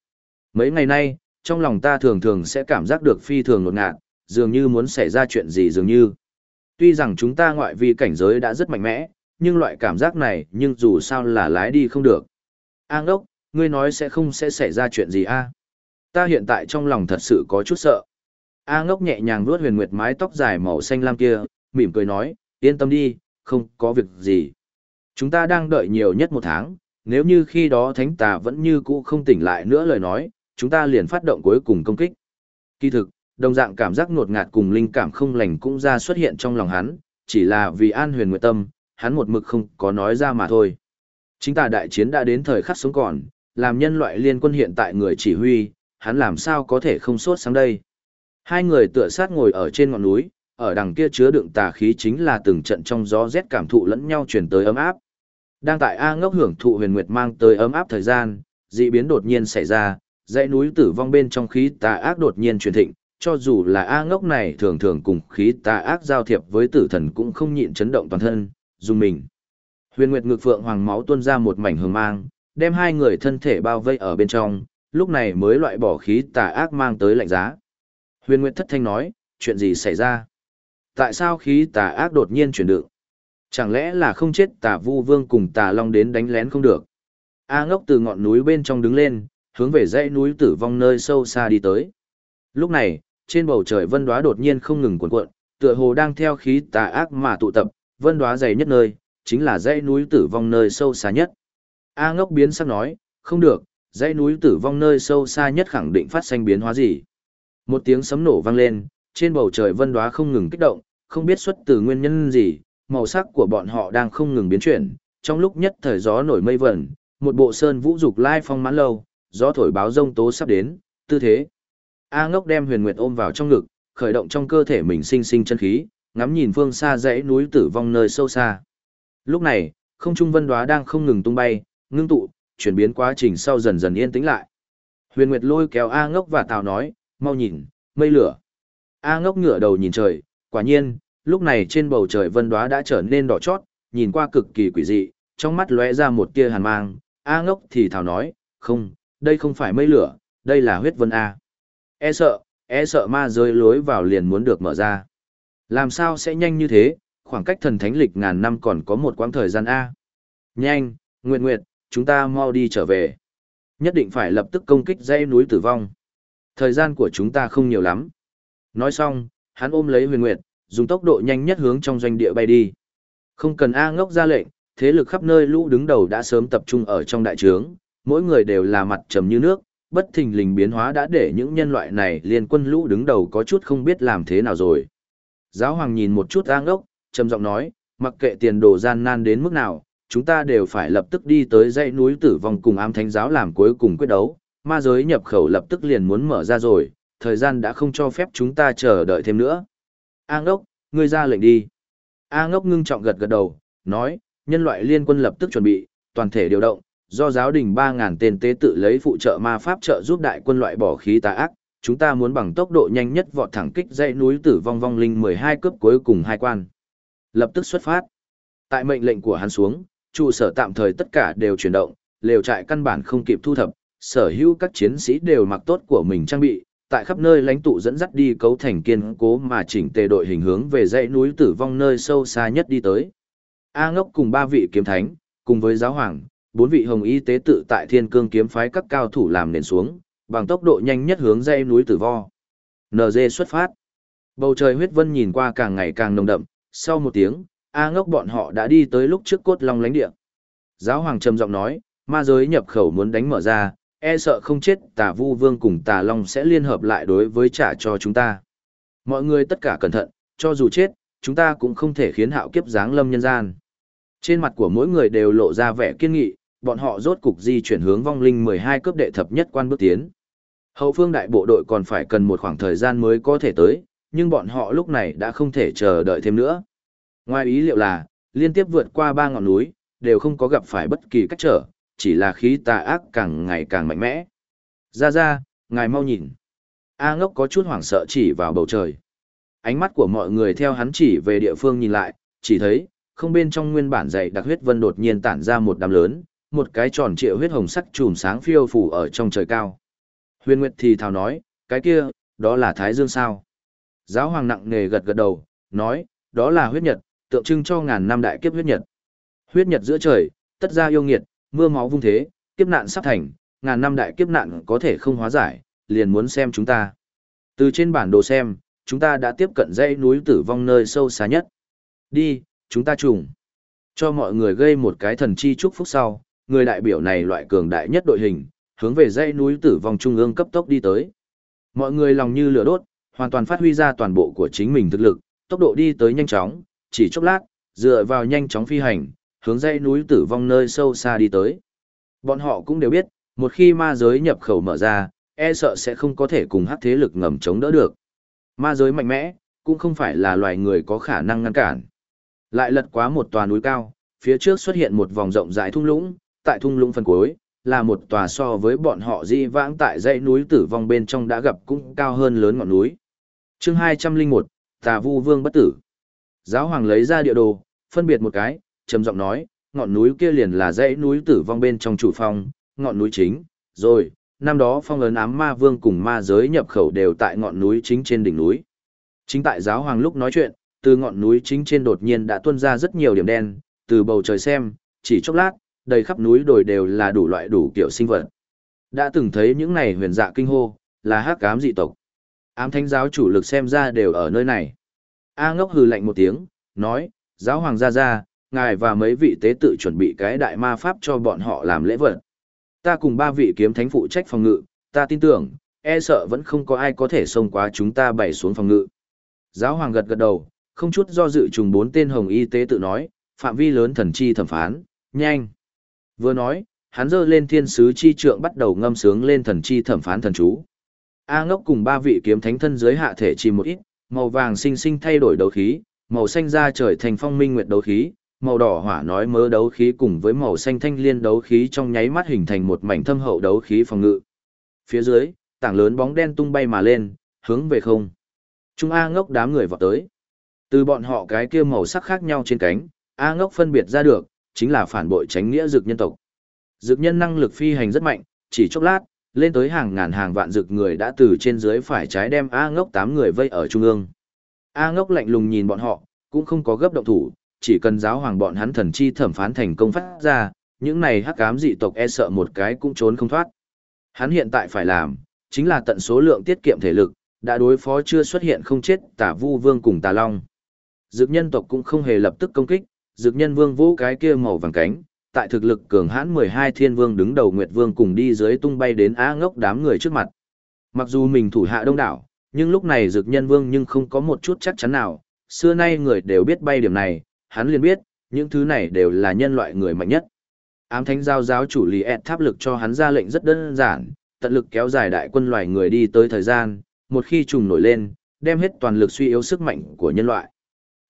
Mấy ngày nay, trong lòng ta thường thường sẽ cảm giác được phi thường nột ngạt, dường như muốn xảy ra chuyện gì dường như. Tuy rằng chúng ta ngoại vi cảnh giới đã rất mạnh mẽ, nhưng loại cảm giác này nhưng dù sao là lái đi không được. A ngốc, ngươi nói sẽ không sẽ xảy ra chuyện gì a? Ta hiện tại trong lòng thật sự có chút sợ. A ngốc nhẹ nhàng vuốt huyền nguyệt mái tóc dài màu xanh lam kia, mỉm cười nói, yên tâm đi, không có việc gì. Chúng ta đang đợi nhiều nhất một tháng, nếu như khi đó thánh tà vẫn như cũ không tỉnh lại nữa lời nói, chúng ta liền phát động cuối cùng công kích. Kỳ thực, đồng dạng cảm giác ngột ngạt cùng linh cảm không lành cũng ra xuất hiện trong lòng hắn, chỉ là vì an huyền nguyệt tâm, hắn một mực không có nói ra mà thôi. Chính tà đại chiến đã đến thời khắc sống còn, làm nhân loại liên quân hiện tại người chỉ huy, hắn làm sao có thể không sốt sáng đây. Hai người tựa sát ngồi ở trên ngọn núi, ở đằng kia chứa đựng tà khí chính là từng trận trong gió rét cảm thụ lẫn nhau truyền tới ấm áp. Đang tại A ngốc hưởng thụ huyền nguyệt mang tới ấm áp thời gian, dị biến đột nhiên xảy ra, dãy núi tử vong bên trong khí tà ác đột nhiên truyền thịnh, cho dù là A ngốc này thường thường cùng khí tà ác giao thiệp với tử thần cũng không nhịn chấn động toàn thân, dùng mình. Huyền Nguyệt ngực phượng hoàng máu tuôn ra một mảnh hương mang, đem hai người thân thể bao vây ở bên trong, lúc này mới loại bỏ khí tà ác mang tới lạnh giá. Huyền Nguyệt thất thanh nói, chuyện gì xảy ra? Tại sao khí tà ác đột nhiên chuyển đựng? Chẳng lẽ là không chết tà vu vương cùng tà long đến đánh lén không được? A ngốc từ ngọn núi bên trong đứng lên, hướng về dãy núi tử vong nơi sâu xa đi tới. Lúc này, trên bầu trời vân đóa đột nhiên không ngừng cuộn cuộn, tựa hồ đang theo khí tà ác mà tụ tập, vân đóa dày nhất nơi, chính là dãy núi tử vong nơi sâu xa nhất. A ngốc biến sắc nói, không được, dãy núi tử vong nơi sâu xa nhất khẳng định phát sinh biến hóa gì. Một tiếng sấm nổ vang lên, trên bầu trời vân đóa không ngừng kích động, không biết xuất từ nguyên nhân gì, màu sắc của bọn họ đang không ngừng biến chuyển, trong lúc nhất thời gió nổi mây vẩn, một bộ sơn vũ dục lai phong mãn lâu, gió thổi báo rông tố sắp đến, tư thế. A ngốc đem huyền nguyệt ôm vào trong ngực, khởi động trong cơ thể mình sinh sinh chân khí, ngắm nhìn phương xa dãy núi tử vong nơi sâu xa. Lúc này, không trung vân đoá đang không ngừng tung bay, ngưng tụ, chuyển biến quá trình sau dần dần yên tĩnh lại. Huyền Nguyệt lôi kéo A ngốc và Tào nói, mau nhìn, mây lửa. A ngốc ngửa đầu nhìn trời, quả nhiên, lúc này trên bầu trời vân đoá đã trở nên đỏ chót, nhìn qua cực kỳ quỷ dị, trong mắt lóe ra một tia hàn mang. A ngốc thì thào nói, không, đây không phải mây lửa, đây là huyết vân A. E sợ, e sợ ma rơi lối vào liền muốn được mở ra. Làm sao sẽ nhanh như thế, khoảng cách thần thánh lịch ngàn năm còn có một quãng thời gian A. Nhanh, Nguyệt Nguyệt, chúng ta mau đi trở về. Nhất định phải lập tức công kích dãy núi tử vong. Thời gian của chúng ta không nhiều lắm. Nói xong, hắn ôm lấy huyền nguyệt, dùng tốc độ nhanh nhất hướng trong doanh địa bay đi. Không cần A ngốc ra lệnh, thế lực khắp nơi lũ đứng đầu đã sớm tập trung ở trong đại trướng, mỗi người đều là mặt trầm như nước, bất thình lình biến hóa đã để những nhân loại này liên quân lũ đứng đầu có chút không biết làm thế nào rồi. Giáo hoàng nhìn một chút A ngốc, trầm giọng nói, mặc kệ tiền đồ gian nan đến mức nào, chúng ta đều phải lập tức đi tới dãy núi tử vong cùng ám thánh giáo làm cuối cùng quyết đấu. Ma giới nhập khẩu lập tức liền muốn mở ra rồi, thời gian đã không cho phép chúng ta chờ đợi thêm nữa. A ngốc, ngươi ra lệnh đi. A ngốc ngưng trọng gật gật đầu, nói, nhân loại liên quân lập tức chuẩn bị, toàn thể điều động, do giáo đình 3.000 tên tế tự lấy phụ trợ ma pháp trợ giúp đại quân loại bỏ khí tà ác, chúng ta muốn bằng tốc độ nhanh nhất vọt thẳng kích dãy núi tử vong vong linh 12 cướp cuối cùng hai quan. Lập tức xuất phát. Tại mệnh lệnh của hắn xuống, trụ sở tạm thời tất cả đều chuyển động, lều trại căn bản không kịp thu thập, sở hữu các chiến sĩ đều mặc tốt của mình trang bị, tại khắp nơi lãnh tụ dẫn dắt đi cấu thành kiên cố mà chỉnh tề đội hình hướng về dãy núi tử vong nơi sâu xa nhất đi tới. A ngốc cùng ba vị kiếm thánh, cùng với giáo hoàng, bốn vị hồng y tế tự tại thiên cương kiếm phái các cao thủ làm nền xuống, bằng tốc độ nhanh nhất hướng dãy núi tử vong. NG xuất phát. Bầu trời huyết vân nhìn qua càng ngày càng nồng đậm, sau một tiếng, A ngốc bọn họ đã đi tới lúc trước cốt long lánh địa. Giáo hoàng trầm giọng nói, ma giới nhập khẩu muốn đánh mở ra, e sợ không chết tà vu vương cùng tà long sẽ liên hợp lại đối với trả cho chúng ta. Mọi người tất cả cẩn thận, cho dù chết, chúng ta cũng không thể khiến hạo kiếp giáng lâm nhân gian. Trên mặt của mỗi người đều lộ ra vẻ kiên nghị, bọn họ rốt cục di chuyển hướng vong linh 12 cấp đệ thập nhất quan bước tiến. Hậu phương đại bộ đội còn phải cần một khoảng thời gian mới có thể tới, nhưng bọn họ lúc này đã không thể chờ đợi thêm nữa. Ngoài ý liệu là, liên tiếp vượt qua ba ngọn núi, đều không có gặp phải bất kỳ cách trở, chỉ là khí tà ác càng ngày càng mạnh mẽ. Ra ra, ngài mau nhìn. A ngốc có chút hoảng sợ chỉ vào bầu trời. Ánh mắt của mọi người theo hắn chỉ về địa phương nhìn lại, chỉ thấy, không bên trong nguyên bản dày đặc huyết vân đột nhiên tản ra một đám lớn, một cái tròn trịa huyết hồng sắc chùm sáng phiêu phủ ở trong trời cao. Huyền Nguyệt thì thào nói, cái kia, đó là Thái Dương sao? Giáo hoàng nặng nề gật gật đầu, nói, đó là huyết nhật, tượng trưng cho ngàn năm đại kiếp huyết nhật. Huyết nhật giữa trời, tất ra yêu nghiệt, mưa máu vung thế, kiếp nạn sắp thành, ngàn năm đại kiếp nạn có thể không hóa giải, liền muốn xem chúng ta. Từ trên bản đồ xem, chúng ta đã tiếp cận dãy núi tử vong nơi sâu xa nhất. Đi, chúng ta trùng. Cho mọi người gây một cái thần chi chúc phúc sau, người đại biểu này loại cường đại nhất đội hình, hướng về dãy núi tử vong trung ương cấp tốc đi tới. Mọi người lòng như lửa đốt, hoàn toàn phát huy ra toàn bộ của chính mình thực lực, tốc độ đi tới nhanh chóng, chỉ chốc lát, dựa vào nhanh chóng phi hành, hướng dãy núi tử vong nơi sâu xa đi tới. Bọn họ cũng đều biết, một khi ma giới nhập khẩu mở ra, e sợ sẽ không có thể cùng hắc thế lực ngầm chống đỡ được. Ma giới mạnh mẽ, cũng không phải là loài người có khả năng ngăn cản. Lại lật quá một tòa núi cao, phía trước xuất hiện một vòng rộng rãi thung lũng, tại thung lũng phần cuối, là một tòa so với bọn họ di vãng tại dãy núi tử vong bên trong đã gặp cũng cao hơn lớn ngọn núi chương 201, Tà Vu Vương bất tử. Giáo hoàng lấy ra địa đồ, phân biệt một cái, trầm giọng nói, ngọn núi kia liền là dãy núi tử vong bên trong chủ phong, ngọn núi chính, rồi, năm đó phong ấn ám ma vương cùng ma giới nhập khẩu đều tại ngọn núi chính trên đỉnh núi. Chính tại giáo hoàng lúc nói chuyện, từ ngọn núi chính trên đột nhiên đã tuôn ra rất nhiều điểm đen, từ bầu trời xem, chỉ chốc lát, đầy khắp núi đồi đều là đủ loại đủ kiểu sinh vật. Đã từng thấy những này huyền dạ kinh hô, là hắc cám dị tộc. Ám thánh giáo chủ lực xem ra đều ở nơi này. A ngốc hừ lạnh một tiếng, nói, giáo hoàng gia gia, ngài và mấy vị tế tự chuẩn bị cái đại ma pháp cho bọn họ làm lễ vật. Ta cùng ba vị kiếm thánh phụ trách phòng ngự, ta tin tưởng, e sợ vẫn không có ai có thể xông qua chúng ta bày xuống phòng ngự. Giáo hoàng gật gật đầu, không chút do dự trùng bốn tên hồng y tế tự nói, phạm vi lớn thần chi thẩm phán, nhanh. Vừa nói, hắn giơ lên thiên sứ chi trượng bắt đầu ngâm sướng lên thần chi thẩm phán thần chú. A ngốc cùng ba vị kiếm thánh thân dưới hạ thể chỉ một ít, màu vàng sinh sinh thay đổi đấu khí, màu xanh da trời thành phong minh nguyệt đấu khí, màu đỏ hỏa nói mớ đấu khí cùng với màu xanh thanh liên đấu khí trong nháy mắt hình thành một mảnh thâm hậu đấu khí phòng ngự. Phía dưới, tảng lớn bóng đen tung bay mà lên, hướng về không. Trung A ngốc đám người vọt tới. Từ bọn họ cái kia màu sắc khác nhau trên cánh, A ngốc phân biệt ra được, chính là phản bội tránh nghĩa dược nhân tộc. Dược nhân năng lực phi hành rất mạnh, chỉ chốc lát, lên tới hàng ngàn hàng vạn rực người đã từ trên dưới phải trái đem A ngốc tám người vây ở trung ương. A ngốc lạnh lùng nhìn bọn họ, cũng không có gấp động thủ, chỉ cần giáo hoàng bọn hắn thần chi thẩm phán thành công phát ra, những này hắc ám dị tộc e sợ một cái cũng trốn không thoát. Hắn hiện tại phải làm, chính là tận số lượng tiết kiệm thể lực, đã đối phó chưa xuất hiện không chết tả vu vương cùng tà long. Dược nhân tộc cũng không hề lập tức công kích, dược nhân vương vũ cái kia màu vàng cánh, tại thực lực cường hãn 12 thiên vương đứng đầu Nguyệt Vương cùng đi dưới tung bay đến á ngốc đám người trước mặt. Mặc dù mình thủ hạ đông đảo, nhưng lúc này dược nhân vương nhưng không có một chút chắc chắn nào, xưa nay người đều biết bay điểm này, hắn liền biết, những thứ này đều là nhân loại người mạnh nhất. Ám thánh giao giáo chủ lý ẹt tháp lực cho hắn ra lệnh rất đơn giản, tận lực kéo dài đại quân loài người đi tới thời gian, một khi trùng nổi lên, đem hết toàn lực suy yếu sức mạnh của nhân loại.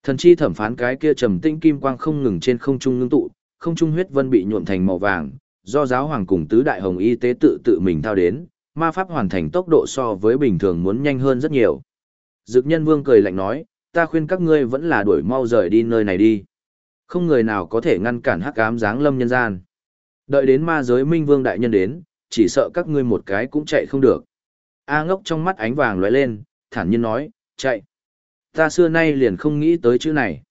Thần chi thẩm phán cái kia trầm tinh kim quang không ngừng trên không trung ngưng tụ, không trung huyết vân bị nhuộm thành màu vàng, do giáo hoàng cùng tứ đại hồng y tế tự tự mình thao đến, ma pháp hoàn thành tốc độ so với bình thường muốn nhanh hơn rất nhiều. Dực nhân vương cười lạnh nói, ta khuyên các ngươi vẫn là đuổi mau rời đi nơi này đi. Không người nào có thể ngăn cản hắc ám giáng lâm nhân gian. Đợi đến ma giới minh vương đại nhân đến, chỉ sợ các ngươi một cái cũng chạy không được. A ngốc trong mắt ánh vàng lóe lên, thản nhiên nói, chạy. Ta xưa nay liền không nghĩ tới chữ này.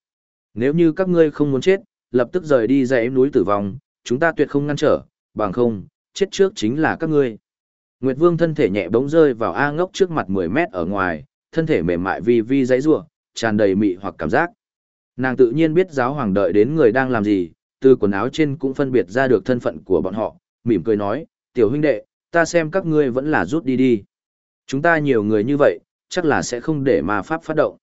Nếu như các ngươi không muốn chết, lập tức rời đi dãy núi tử vong, chúng ta tuyệt không ngăn trở, bằng không, chết trước chính là các ngươi. Nguyệt Vương thân thể nhẹ bỗng rơi vào A ngốc trước mặt 10 mét ở ngoài, thân thể mềm mại vi vi dãy rủa, tràn đầy mị hoặc cảm giác. Nàng tự nhiên biết giáo hoàng đợi đến người đang làm gì, từ quần áo trên cũng phân biệt ra được thân phận của bọn họ, mỉm cười nói, tiểu huynh đệ, ta xem các ngươi vẫn là rút đi đi. Chúng ta nhiều người như vậy, chắc là sẽ không để ma pháp phát động.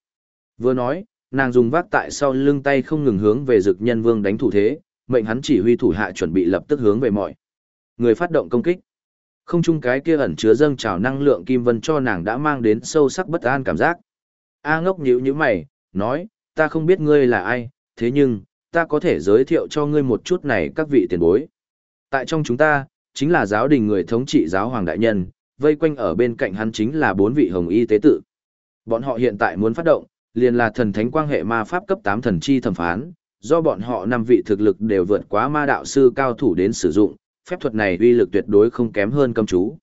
Vừa nói, nàng dùng vác tại sau lưng tay không ngừng hướng về dực nhân vương đánh thủ thế, mệnh hắn chỉ huy thủ hạ chuẩn bị lập tức hướng về mọi người phát động công kích. Không chung cái kia ẩn chứa dâng trào năng lượng kim vân cho nàng đã mang đến sâu sắc bất an cảm giác. A ngốc nhíu nhíu mày, nói, ta không biết ngươi là ai, thế nhưng, ta có thể giới thiệu cho ngươi một chút này các vị tiền bối. Tại trong chúng ta, chính là giáo đình người thống trị giáo hoàng đại nhân, vây quanh ở bên cạnh hắn chính là bốn vị hồng y tế tự. Bọn họ hiện tại muốn phát động, liền là thần thánh quang hệ ma pháp cấp 8 thần chi thẩm phán, do bọn họ năm vị thực lực đều vượt quá ma đạo sư cao thủ đến sử dụng, phép thuật này uy lực tuyệt đối không kém hơn cấm chú.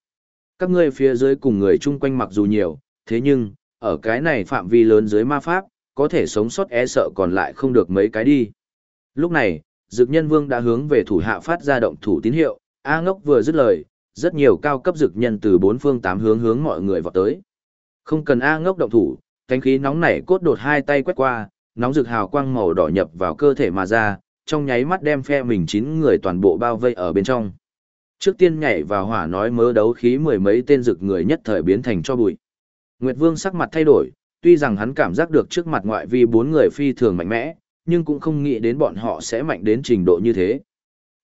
Các ngươi phía dưới cùng người chung quanh mặc dù nhiều, thế nhưng, ở cái này phạm vi lớn dưới ma pháp, có thể sống sót e sợ còn lại không được mấy cái đi. Lúc này, Dực Nhân Vương đã hướng về thủ hạ phát ra động thủ tín hiệu, A Ngốc vừa dứt lời, rất nhiều cao cấp dực nhân từ bốn phương tám hướng hướng mọi người vào tới. Không cần A Ngốc động thủ, cánh khí nóng nảy cốt đột hai tay quét qua, nóng rực hào quang màu đỏ nhập vào cơ thể mà ra, trong nháy mắt đem phe mình chín người toàn bộ bao vây ở bên trong. Trước tiên nhảy vào hỏa nói mớ đấu khí mười mấy tên rực người nhất thời biến thành cho bụi. Nguyệt Vương sắc mặt thay đổi, tuy rằng hắn cảm giác được trước mặt ngoại vi bốn người phi thường mạnh mẽ, nhưng cũng không nghĩ đến bọn họ sẽ mạnh đến trình độ như thế.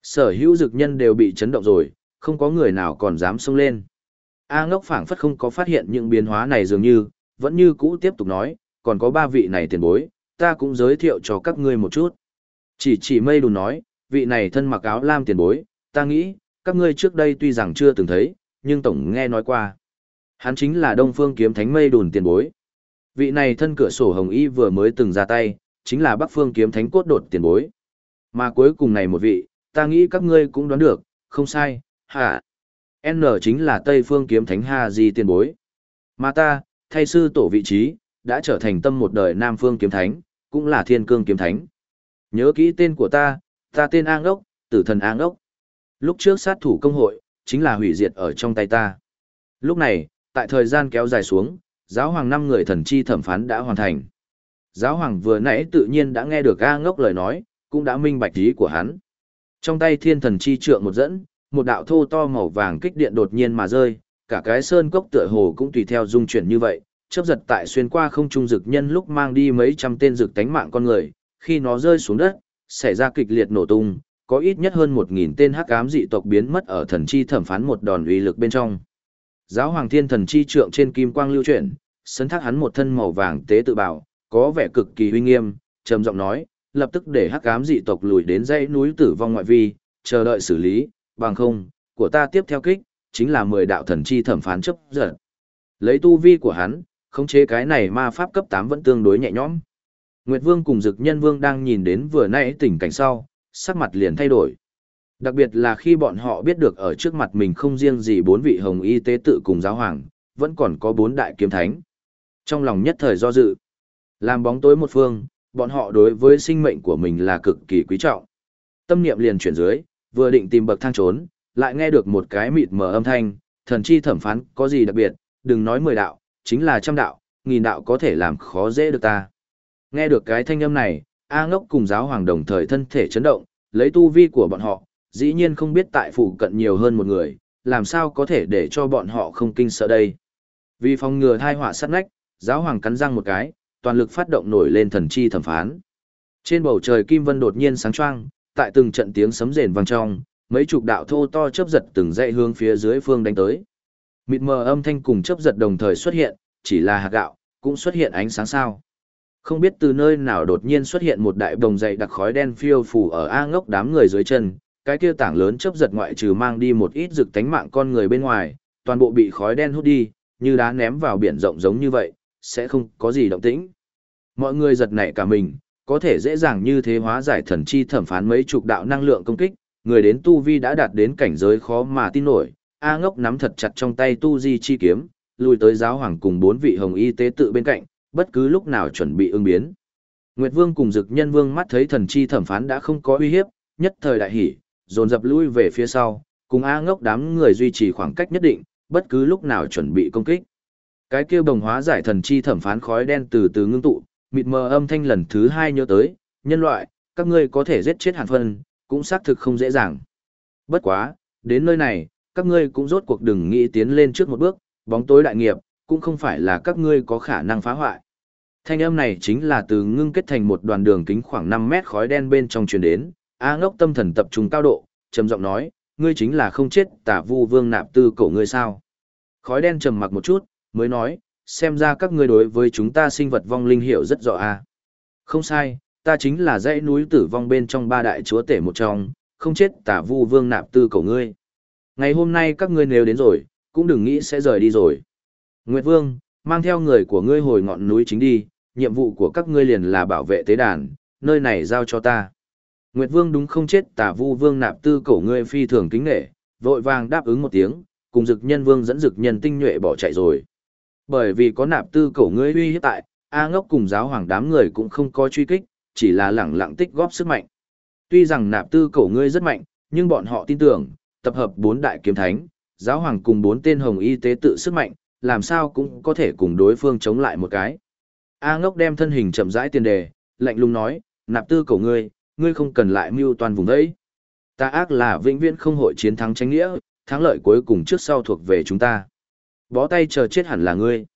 Sở hữu dực nhân đều bị chấn động rồi, không có người nào còn dám xông lên. A ngốc phảng phất không có phát hiện những biến hóa này dường như, vẫn như cũ tiếp tục nói, còn có ba vị này tiền bối, ta cũng giới thiệu cho các ngươi một chút. Chỉ chỉ mây đùn nói, vị này thân mặc áo lam tiền bối, ta nghĩ, các ngươi trước đây tuy rằng chưa từng thấy, nhưng tổng nghe nói qua. Hắn chính là Đông Phương Kiếm Thánh mây đùn tiền bối. Vị này thân cửa sổ hồng y vừa mới từng ra tay, chính là Bắc Phương Kiếm Thánh cốt đột tiền bối. Mà cuối cùng này một vị, ta nghĩ các ngươi cũng đoán được, không sai, hả? N chính là Tây Phương Kiếm Thánh Ha Di tiền bối. Mà ta, thay sư tổ vị trí, đã trở thành tâm một đời Nam Phương Kiếm Thánh, cũng là Thiên Cương Kiếm Thánh. Nhớ kỹ tên của ta, ta tên An Ốc, tử thần An Ốc. Lúc trước sát thủ công hội, chính là hủy diệt ở trong tay ta. Lúc này, tại thời gian kéo dài xuống, giáo hoàng năm người thần chi thẩm phán đã hoàn thành. Giáo hoàng vừa nãy tự nhiên đã nghe được A ngốc lời nói, cũng đã minh bạch ý của hắn. Trong tay thiên thần chi trượng một dẫn, một đạo thô to màu vàng kích điện đột nhiên mà rơi, cả cái sơn cốc tựa hồ cũng tùy theo dung chuyển như vậy, chớp giật tại xuyên qua không trung dực nhân lúc mang đi mấy trăm tên dực tánh mạng con người, khi nó rơi xuống đất, xảy ra kịch liệt nổ tung, có ít nhất hơn một nghìn tên hắc ám dị tộc biến mất ở thần chi thẩm phán một đòn uy lực bên trong. Giáo hoàng thiên thần chi trượng trên kim quang lưu chuyển, sấn thác hắn một thân màu vàng tế tự bảo, có vẻ cực kỳ uy nghiêm, trầm giọng nói, lập tức để hắc ám dị tộc lùi đến dãy núi tử vong ngoại vi, chờ đợi xử lý, bằng không, của ta tiếp theo kích, chính là mười đạo thần chi thẩm phán chấp giật. Lấy tu vi của hắn, khống chế cái này ma pháp cấp 8 vẫn tương đối nhẹ nhõm. Nguyệt Vương cùng Dực Nhân Vương đang nhìn đến vừa nãy tình cảnh sau, sắc mặt liền thay đổi. Đặc biệt là khi bọn họ biết được ở trước mặt mình không riêng gì bốn vị hồng y tế tự cùng giáo hoàng, vẫn còn có bốn đại kiếm thánh. Trong lòng nhất thời do dự, làm bóng tối một phương, bọn họ đối với sinh mệnh của mình là cực kỳ quý trọng. Tâm niệm liền chuyển dưới, vừa định tìm bậc thang trốn, lại nghe được một cái mịt mờ âm thanh, thần chi thẩm phán có gì đặc biệt, đừng nói mười đạo, chính là trăm đạo, nghìn đạo có thể làm khó dễ được ta. Nghe được cái thanh âm này, A ngốc cùng giáo hoàng đồng thời thân thể chấn động, lấy tu vi của bọn họ, dĩ nhiên không biết tại phủ cận nhiều hơn một người, làm sao có thể để cho bọn họ không kinh sợ đây. Vì phòng ngừa thai họa sát nách, giáo hoàng cắn răng một cái, toàn lực phát động nổi lên thần chi thẩm phán. Trên bầu trời kim vân đột nhiên sáng choang, tại từng trận tiếng sấm rền vang trong, mấy chục đạo thô to chớp giật từng dãy hướng phía dưới phương đánh tới. Mịt mờ âm thanh cùng chớp giật đồng thời xuất hiện, chỉ là hạt gạo, cũng xuất hiện ánh sáng sao. Không biết từ nơi nào đột nhiên xuất hiện một đại bồng dày đặc khói đen phiêu phủ ở A ngốc đám người dưới chân, cái kia tảng lớn chớp giật ngoại trừ mang đi một ít rực tánh mạng con người bên ngoài, toàn bộ bị khói đen hút đi, như đá ném vào biển rộng giống như vậy, sẽ không có gì động tĩnh. Mọi người giật nảy cả mình, có thể dễ dàng như thế hóa giải thần chi thẩm phán mấy chục đạo năng lượng công kích, người đến tu vi đã đạt đến cảnh giới khó mà tin nổi. A ngốc nắm thật chặt trong tay tu di chi kiếm, lùi tới giáo hoàng cùng bốn vị hồng y tế tự bên cạnh, bất cứ lúc nào chuẩn bị ứng biến. Nguyệt Vương cùng Dực Nhân Vương mắt thấy thần chi thẩm phán đã không có uy hiếp, nhất thời đại hỉ, dồn dập lui về phía sau, cùng A Ngốc đám người duy trì khoảng cách nhất định, bất cứ lúc nào chuẩn bị công kích. Cái kia bồng hóa giải thần chi thẩm phán khói đen từ từ ngưng tụ, mịt mờ âm thanh lần thứ hai nhớ tới, nhân loại, các ngươi có thể giết chết hàn phân, cũng xác thực không dễ dàng. Bất quá, đến nơi này, các ngươi cũng rốt cuộc đừng nghĩ tiến lên trước một bước, bóng tối đại nghiệp, cũng không phải là các ngươi có khả năng phá hoại. Thanh âm này chính là từ ngưng kết thành một đoàn đường kính khoảng 5 mét khói đen bên trong truyền đến, A ngốc tâm thần tập trung cao độ, trầm giọng nói, ngươi chính là không chết tả vu vương nạp tư cổ ngươi sao. Khói đen trầm mặc một chút, mới nói, xem ra các ngươi đối với chúng ta sinh vật vong linh hiểu rất rõ a. Không sai, ta chính là dãy núi tử vong bên trong ba đại chúa tể một trong, không chết tả vu vương nạp tư cổ ngươi. Ngày hôm nay các ngươi nếu đến rồi, cũng đừng nghĩ sẽ rời đi rồi. Nguyệt Vương, mang theo người của ngươi hồi ngọn núi chính đi, nhiệm vụ của các ngươi liền là bảo vệ tế đàn, nơi này giao cho ta. Nguyệt Vương đúng không chết tả vu vương nạp tư cổ ngươi phi thường kính nghệ, vội vàng đáp ứng một tiếng, cùng dực nhân vương dẫn dực nhân tinh nhuệ bỏ chạy rồi. Bởi vì có nạp tư cổ ngươi uy hiếp tại, A ngốc cùng giáo hoàng đám người cũng không có truy kích, chỉ là lẳng lặng tích góp sức mạnh. Tuy rằng nạp tư cổ ngươi rất mạnh, nhưng bọn họ tin tưởng, tập hợp bốn đại kiếm thánh, giáo hoàng cùng bốn tên hồng y tế tự sức mạnh, làm sao cũng có thể cùng đối phương chống lại một cái. A ngốc đem thân hình chậm rãi tiền đề, lạnh lùng nói, nạp tư cổ ngươi, ngươi không cần lại mưu toàn vùng đấy. Ta ác là vĩnh viễn không hội chiến thắng tranh nghĩa, thắng lợi cuối cùng trước sau thuộc về chúng ta. Bó tay chờ chết hẳn là ngươi.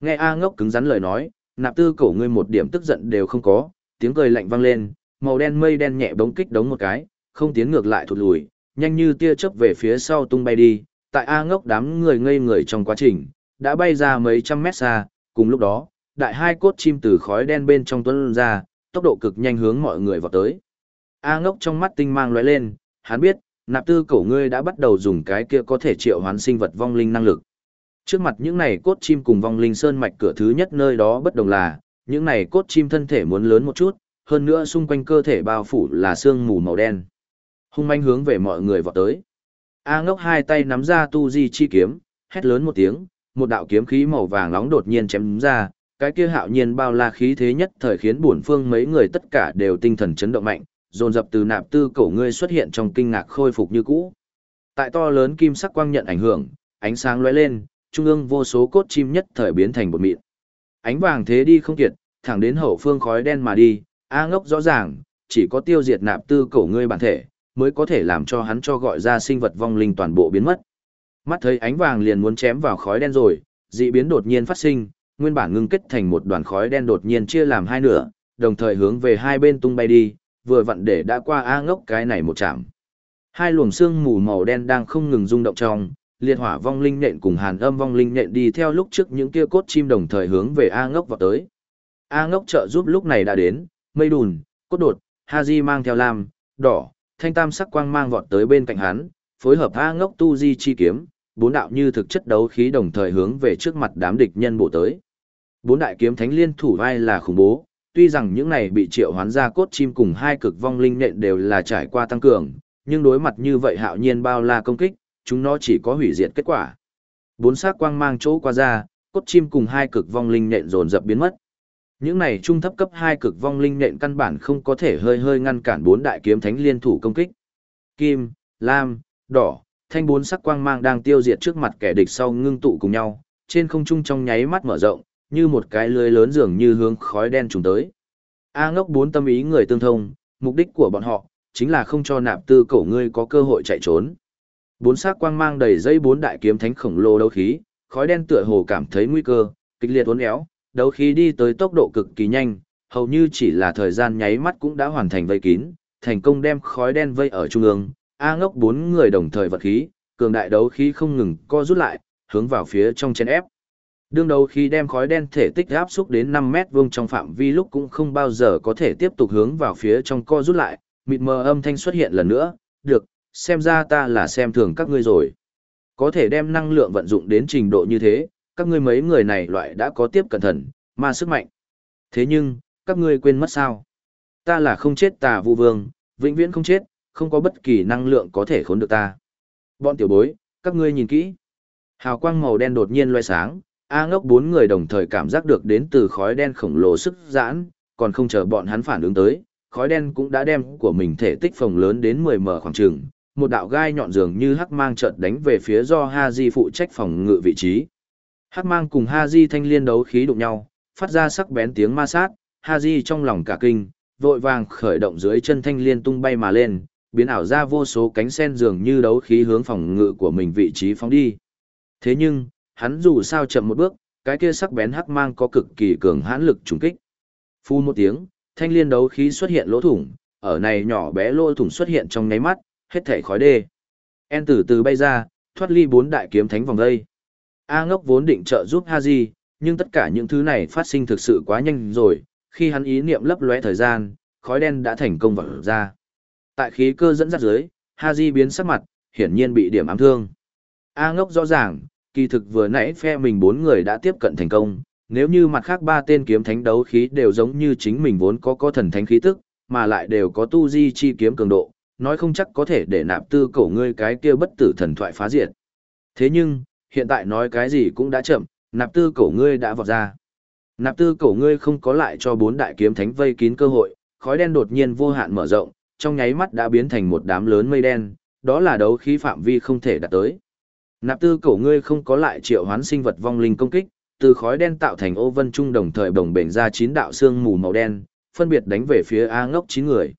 Nghe A ngốc cứng rắn lời nói, nạp tư cổ ngươi một điểm tức giận đều không có, tiếng cười lạnh vang lên, màu đen mây đen nhẹ bóng kích đống một cái, không tiến ngược lại thụt lùi, nhanh như tia chớp về phía sau tung bay đi, tại A ngốc đám người ngây người trong quá trình, đã bay ra mấy trăm mét xa, cùng lúc đó, đại hai cốt chim từ khói đen bên trong tuấn ra, tốc độ cực nhanh hướng mọi người vào tới. A ngốc trong mắt tinh mang lóe lên, hắn biết, nạp tư cổ ngươi đã bắt đầu dùng cái kia có thể triệu hoán sinh vật vong linh năng lực. Trước mặt những này cốt chim cùng vong linh sơn mạch cửa thứ nhất nơi đó bất đồng là, những này cốt chim thân thể muốn lớn một chút, hơn nữa xung quanh cơ thể bao phủ là xương mù màu đen. Hung manh hướng về mọi người vọt tới. A ngốc hai tay nắm ra tu di chi kiếm, hét lớn một tiếng, một đạo kiếm khí màu vàng nóng đột nhiên chém ra, cái kia hạo nhiên bao la khí thế nhất thời khiến bổn phương mấy người tất cả đều tinh thần chấn động mạnh, dồn dập từ nạp tư cổ ngươi xuất hiện trong kinh ngạc khôi phục như cũ. Tại to lớn kim sắc quang nhận ảnh hưởng, ánh sáng lóe lên, trung ương vô số cốt chim nhất thời biến thành bột mịn. Ánh vàng thế đi không kiệt, thẳng đến hậu phương khói đen mà đi, A ngốc rõ ràng, chỉ có tiêu diệt nạp tư cổ ngươi bản thể, mới có thể làm cho hắn cho gọi ra sinh vật vong linh toàn bộ biến mất. Mắt thấy ánh vàng liền muốn chém vào khói đen rồi, dị biến đột nhiên phát sinh, nguyên bản ngưng kết thành một đoàn khói đen đột nhiên chia làm hai nửa, đồng thời hướng về hai bên tung bay đi, vừa vặn để đã qua A ngốc cái này một chạm. Hai luồng xương mù màu đen đang không ngừng rung động trong, liệt hỏa vong linh nện cùng hàn âm vong linh nện đi theo lúc trước những kia cốt chim đồng thời hướng về A ngốc vào tới. A ngốc trợ giúp lúc này đã đến, mây đùn, cốt đột, Haji mang theo lam, đỏ, thanh tam sắc quang mang vọt tới bên cạnh hắn, phối hợp A ngốc tu di chi kiếm, bốn đạo như thực chất đấu khí đồng thời hướng về trước mặt đám địch nhân bổ tới. Bốn đại kiếm thánh liên thủ vai là khủng bố, tuy rằng những này bị triệu hoán ra cốt chim cùng hai cực vong linh nện đều là trải qua tăng cường, nhưng đối mặt như vậy hạo nhiên bao la công kích, chúng nó chỉ có hủy diệt kết quả. Bốn sắc quang mang chỗ qua ra, cốt chim cùng hai cực vong linh nện dồn dập biến mất. Những này trung thấp cấp hai cực vong linh nện căn bản không có thể hơi hơi ngăn cản bốn đại kiếm thánh liên thủ công kích. Kim, lam, đỏ, thanh bốn sắc quang mang đang tiêu diệt trước mặt kẻ địch sau ngưng tụ cùng nhau, trên không trung trong nháy mắt mở rộng, như một cái lưới lớn dường như hướng khói đen trùng tới. A ngốc bốn tâm ý người tương thông, mục đích của bọn họ, chính là không cho nạp tư cổ ngươi có cơ hội chạy trốn. Bốn sắc quang mang đầy dây bốn đại kiếm thánh khổng lồ đấu khí, khói đen tựa hồ cảm thấy nguy cơ, kịch liệt uốn éo, đấu khí đi tới tốc độ cực kỳ nhanh, hầu như chỉ là thời gian nháy mắt cũng đã hoàn thành vây kín, thành công đem khói đen vây ở trung ương. A ngốc bốn người đồng thời vật khí, cường đại đấu khí không ngừng co rút lại, hướng vào phía trong chen ép. Đương đấu khí đem khói đen thể tích áp xúc đến 5 mét vuông trong phạm vi lúc cũng không bao giờ có thể tiếp tục hướng vào phía trong co rút lại, mịt mờ âm thanh xuất hiện lần nữa, được, xem ra ta là xem thường các ngươi rồi. Có thể đem năng lượng vận dụng đến trình độ như thế, các ngươi mấy người này loại đã có tiếp cẩn thận, mà sức mạnh. Thế nhưng, các ngươi quên mất sao? Ta là không chết tà vu vương, vĩnh viễn không chết, không có bất kỳ năng lượng có thể khốn được ta. Bọn tiểu bối, các ngươi nhìn kỹ. Hào quang màu đen đột nhiên loe sáng, A ngốc bốn người đồng thời cảm giác được đến từ khói đen khổng lồ sức giãn, còn không chờ bọn hắn phản ứng tới, khói đen cũng đã đem của mình thể tích phồng lớn đến 10 mở khoảng trường, một đạo gai nhọn dường như hắc mang chợt đánh về phía do Ha Haji phụ trách phòng ngự vị trí. Hắc mang cùng Ha Haji thanh liên đấu khí đụng nhau, phát ra sắc bén tiếng ma sát, Ha Haji trong lòng cả kinh, vội vàng khởi động dưới chân thanh liên tung bay mà lên, biến ảo ra vô số cánh sen dường như đấu khí hướng phòng ngự của mình vị trí phóng đi. Thế nhưng, hắn dù sao chậm một bước, cái kia sắc bén hắc mang có cực kỳ cường hãn lực trùng kích. Phun một tiếng, thanh liên đấu khí xuất hiện lỗ thủng, ở này nhỏ bé lỗ thủng xuất hiện trong nháy mắt, hết thảy khói đê. En từ từ bay ra, thoát ly bốn đại kiếm thánh vòng đây. A ngốc vốn định trợ giúp Haji, nhưng tất cả những thứ này phát sinh thực sự quá nhanh rồi, khi hắn ý niệm lấp lóe thời gian, khói đen đã thành công vỡ ra. Tại khí cơ dẫn dắt dưới, Haji biến sắc mặt, hiển nhiên bị điểm ám thương. A ngốc rõ ràng, kỳ thực vừa nãy phe mình bốn người đã tiếp cận thành công, nếu như mặt khác ba tên kiếm thánh đấu khí đều giống như chính mình vốn có có thần thánh khí tức, mà lại đều có tu di chi kiếm cường độ, nói không chắc có thể để nạp tư cổ ngươi cái kia bất tử thần thoại phá diệt. Thế nhưng, hiện tại nói cái gì cũng đã chậm, nạp tư cổ ngươi đã vọt ra. Nạp tư cổ ngươi không có lại cho bốn đại kiếm thánh vây kín cơ hội, khói đen đột nhiên vô hạn mở rộng, trong nháy mắt đã biến thành một đám lớn mây đen, đó là đấu khí phạm vi không thể đạt tới. Nạp tư cổ ngươi không có lại triệu hoán sinh vật vong linh công kích, từ khói đen tạo thành ô vân trung đồng thời bồng bềnh ra chín đạo xương mù màu đen, phân biệt đánh về phía A ngốc chín người.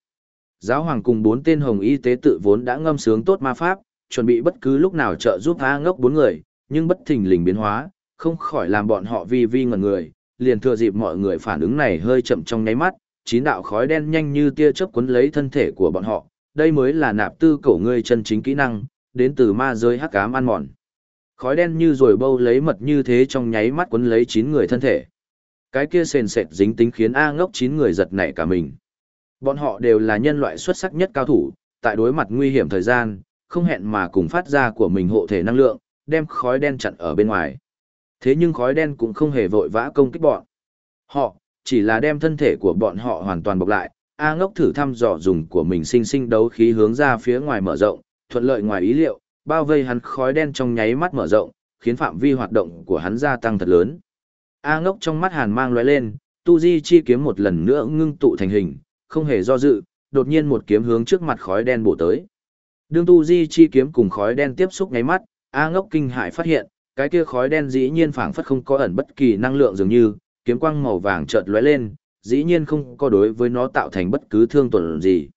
Giáo hoàng cùng bốn tên hồng y tế tự vốn đã ngâm sướng tốt ma pháp, chuẩn bị bất cứ lúc nào trợ giúp A ngốc bốn người, nhưng bất thình lình biến hóa, không khỏi làm bọn họ vi vi ngẩn người, liền thừa dịp mọi người phản ứng này hơi chậm trong nháy mắt, chín đạo khói đen nhanh như tia chớp cuốn lấy thân thể của bọn họ, đây mới là nạp tư cổ ngươi chân chính kỹ năng, đến từ ma giới hắc ám ăn mòn. Khói đen như rồi bâu lấy mật như thế trong nháy mắt cuốn lấy chín người thân thể. Cái kia sền sệt dính tính khiến A ngốc chín người giật nảy cả mình. Bọn họ đều là nhân loại xuất sắc nhất cao thủ, tại đối mặt nguy hiểm thời gian, không hẹn mà cùng phát ra của mình hộ thể năng lượng, đem khói đen chặn ở bên ngoài. Thế nhưng khói đen cũng không hề vội vã công kích bọn. Họ, chỉ là đem thân thể của bọn họ hoàn toàn bọc lại, A ngốc thử thăm dò dùng của mình sinh sinh đấu khí hướng ra phía ngoài mở rộng, thuận lợi ngoài ý liệu, bao vây hắn khói đen trong nháy mắt mở rộng, khiến phạm vi hoạt động của hắn gia tăng thật lớn. A ngốc trong mắt hàn mang lóe lên, tu di chi kiếm một lần nữa ngưng tụ thành hình, không hề do dự, đột nhiên một kiếm hướng trước mặt khói đen bổ tới. Đương tu di chi kiếm cùng khói đen tiếp xúc ngay mắt, A ngốc kinh hãi phát hiện, cái kia khói đen dĩ nhiên phảng phất không có ẩn bất kỳ năng lượng dường như, kiếm quang màu vàng chợt lóe lên, dĩ nhiên không có đối với nó tạo thành bất cứ thương tổn gì.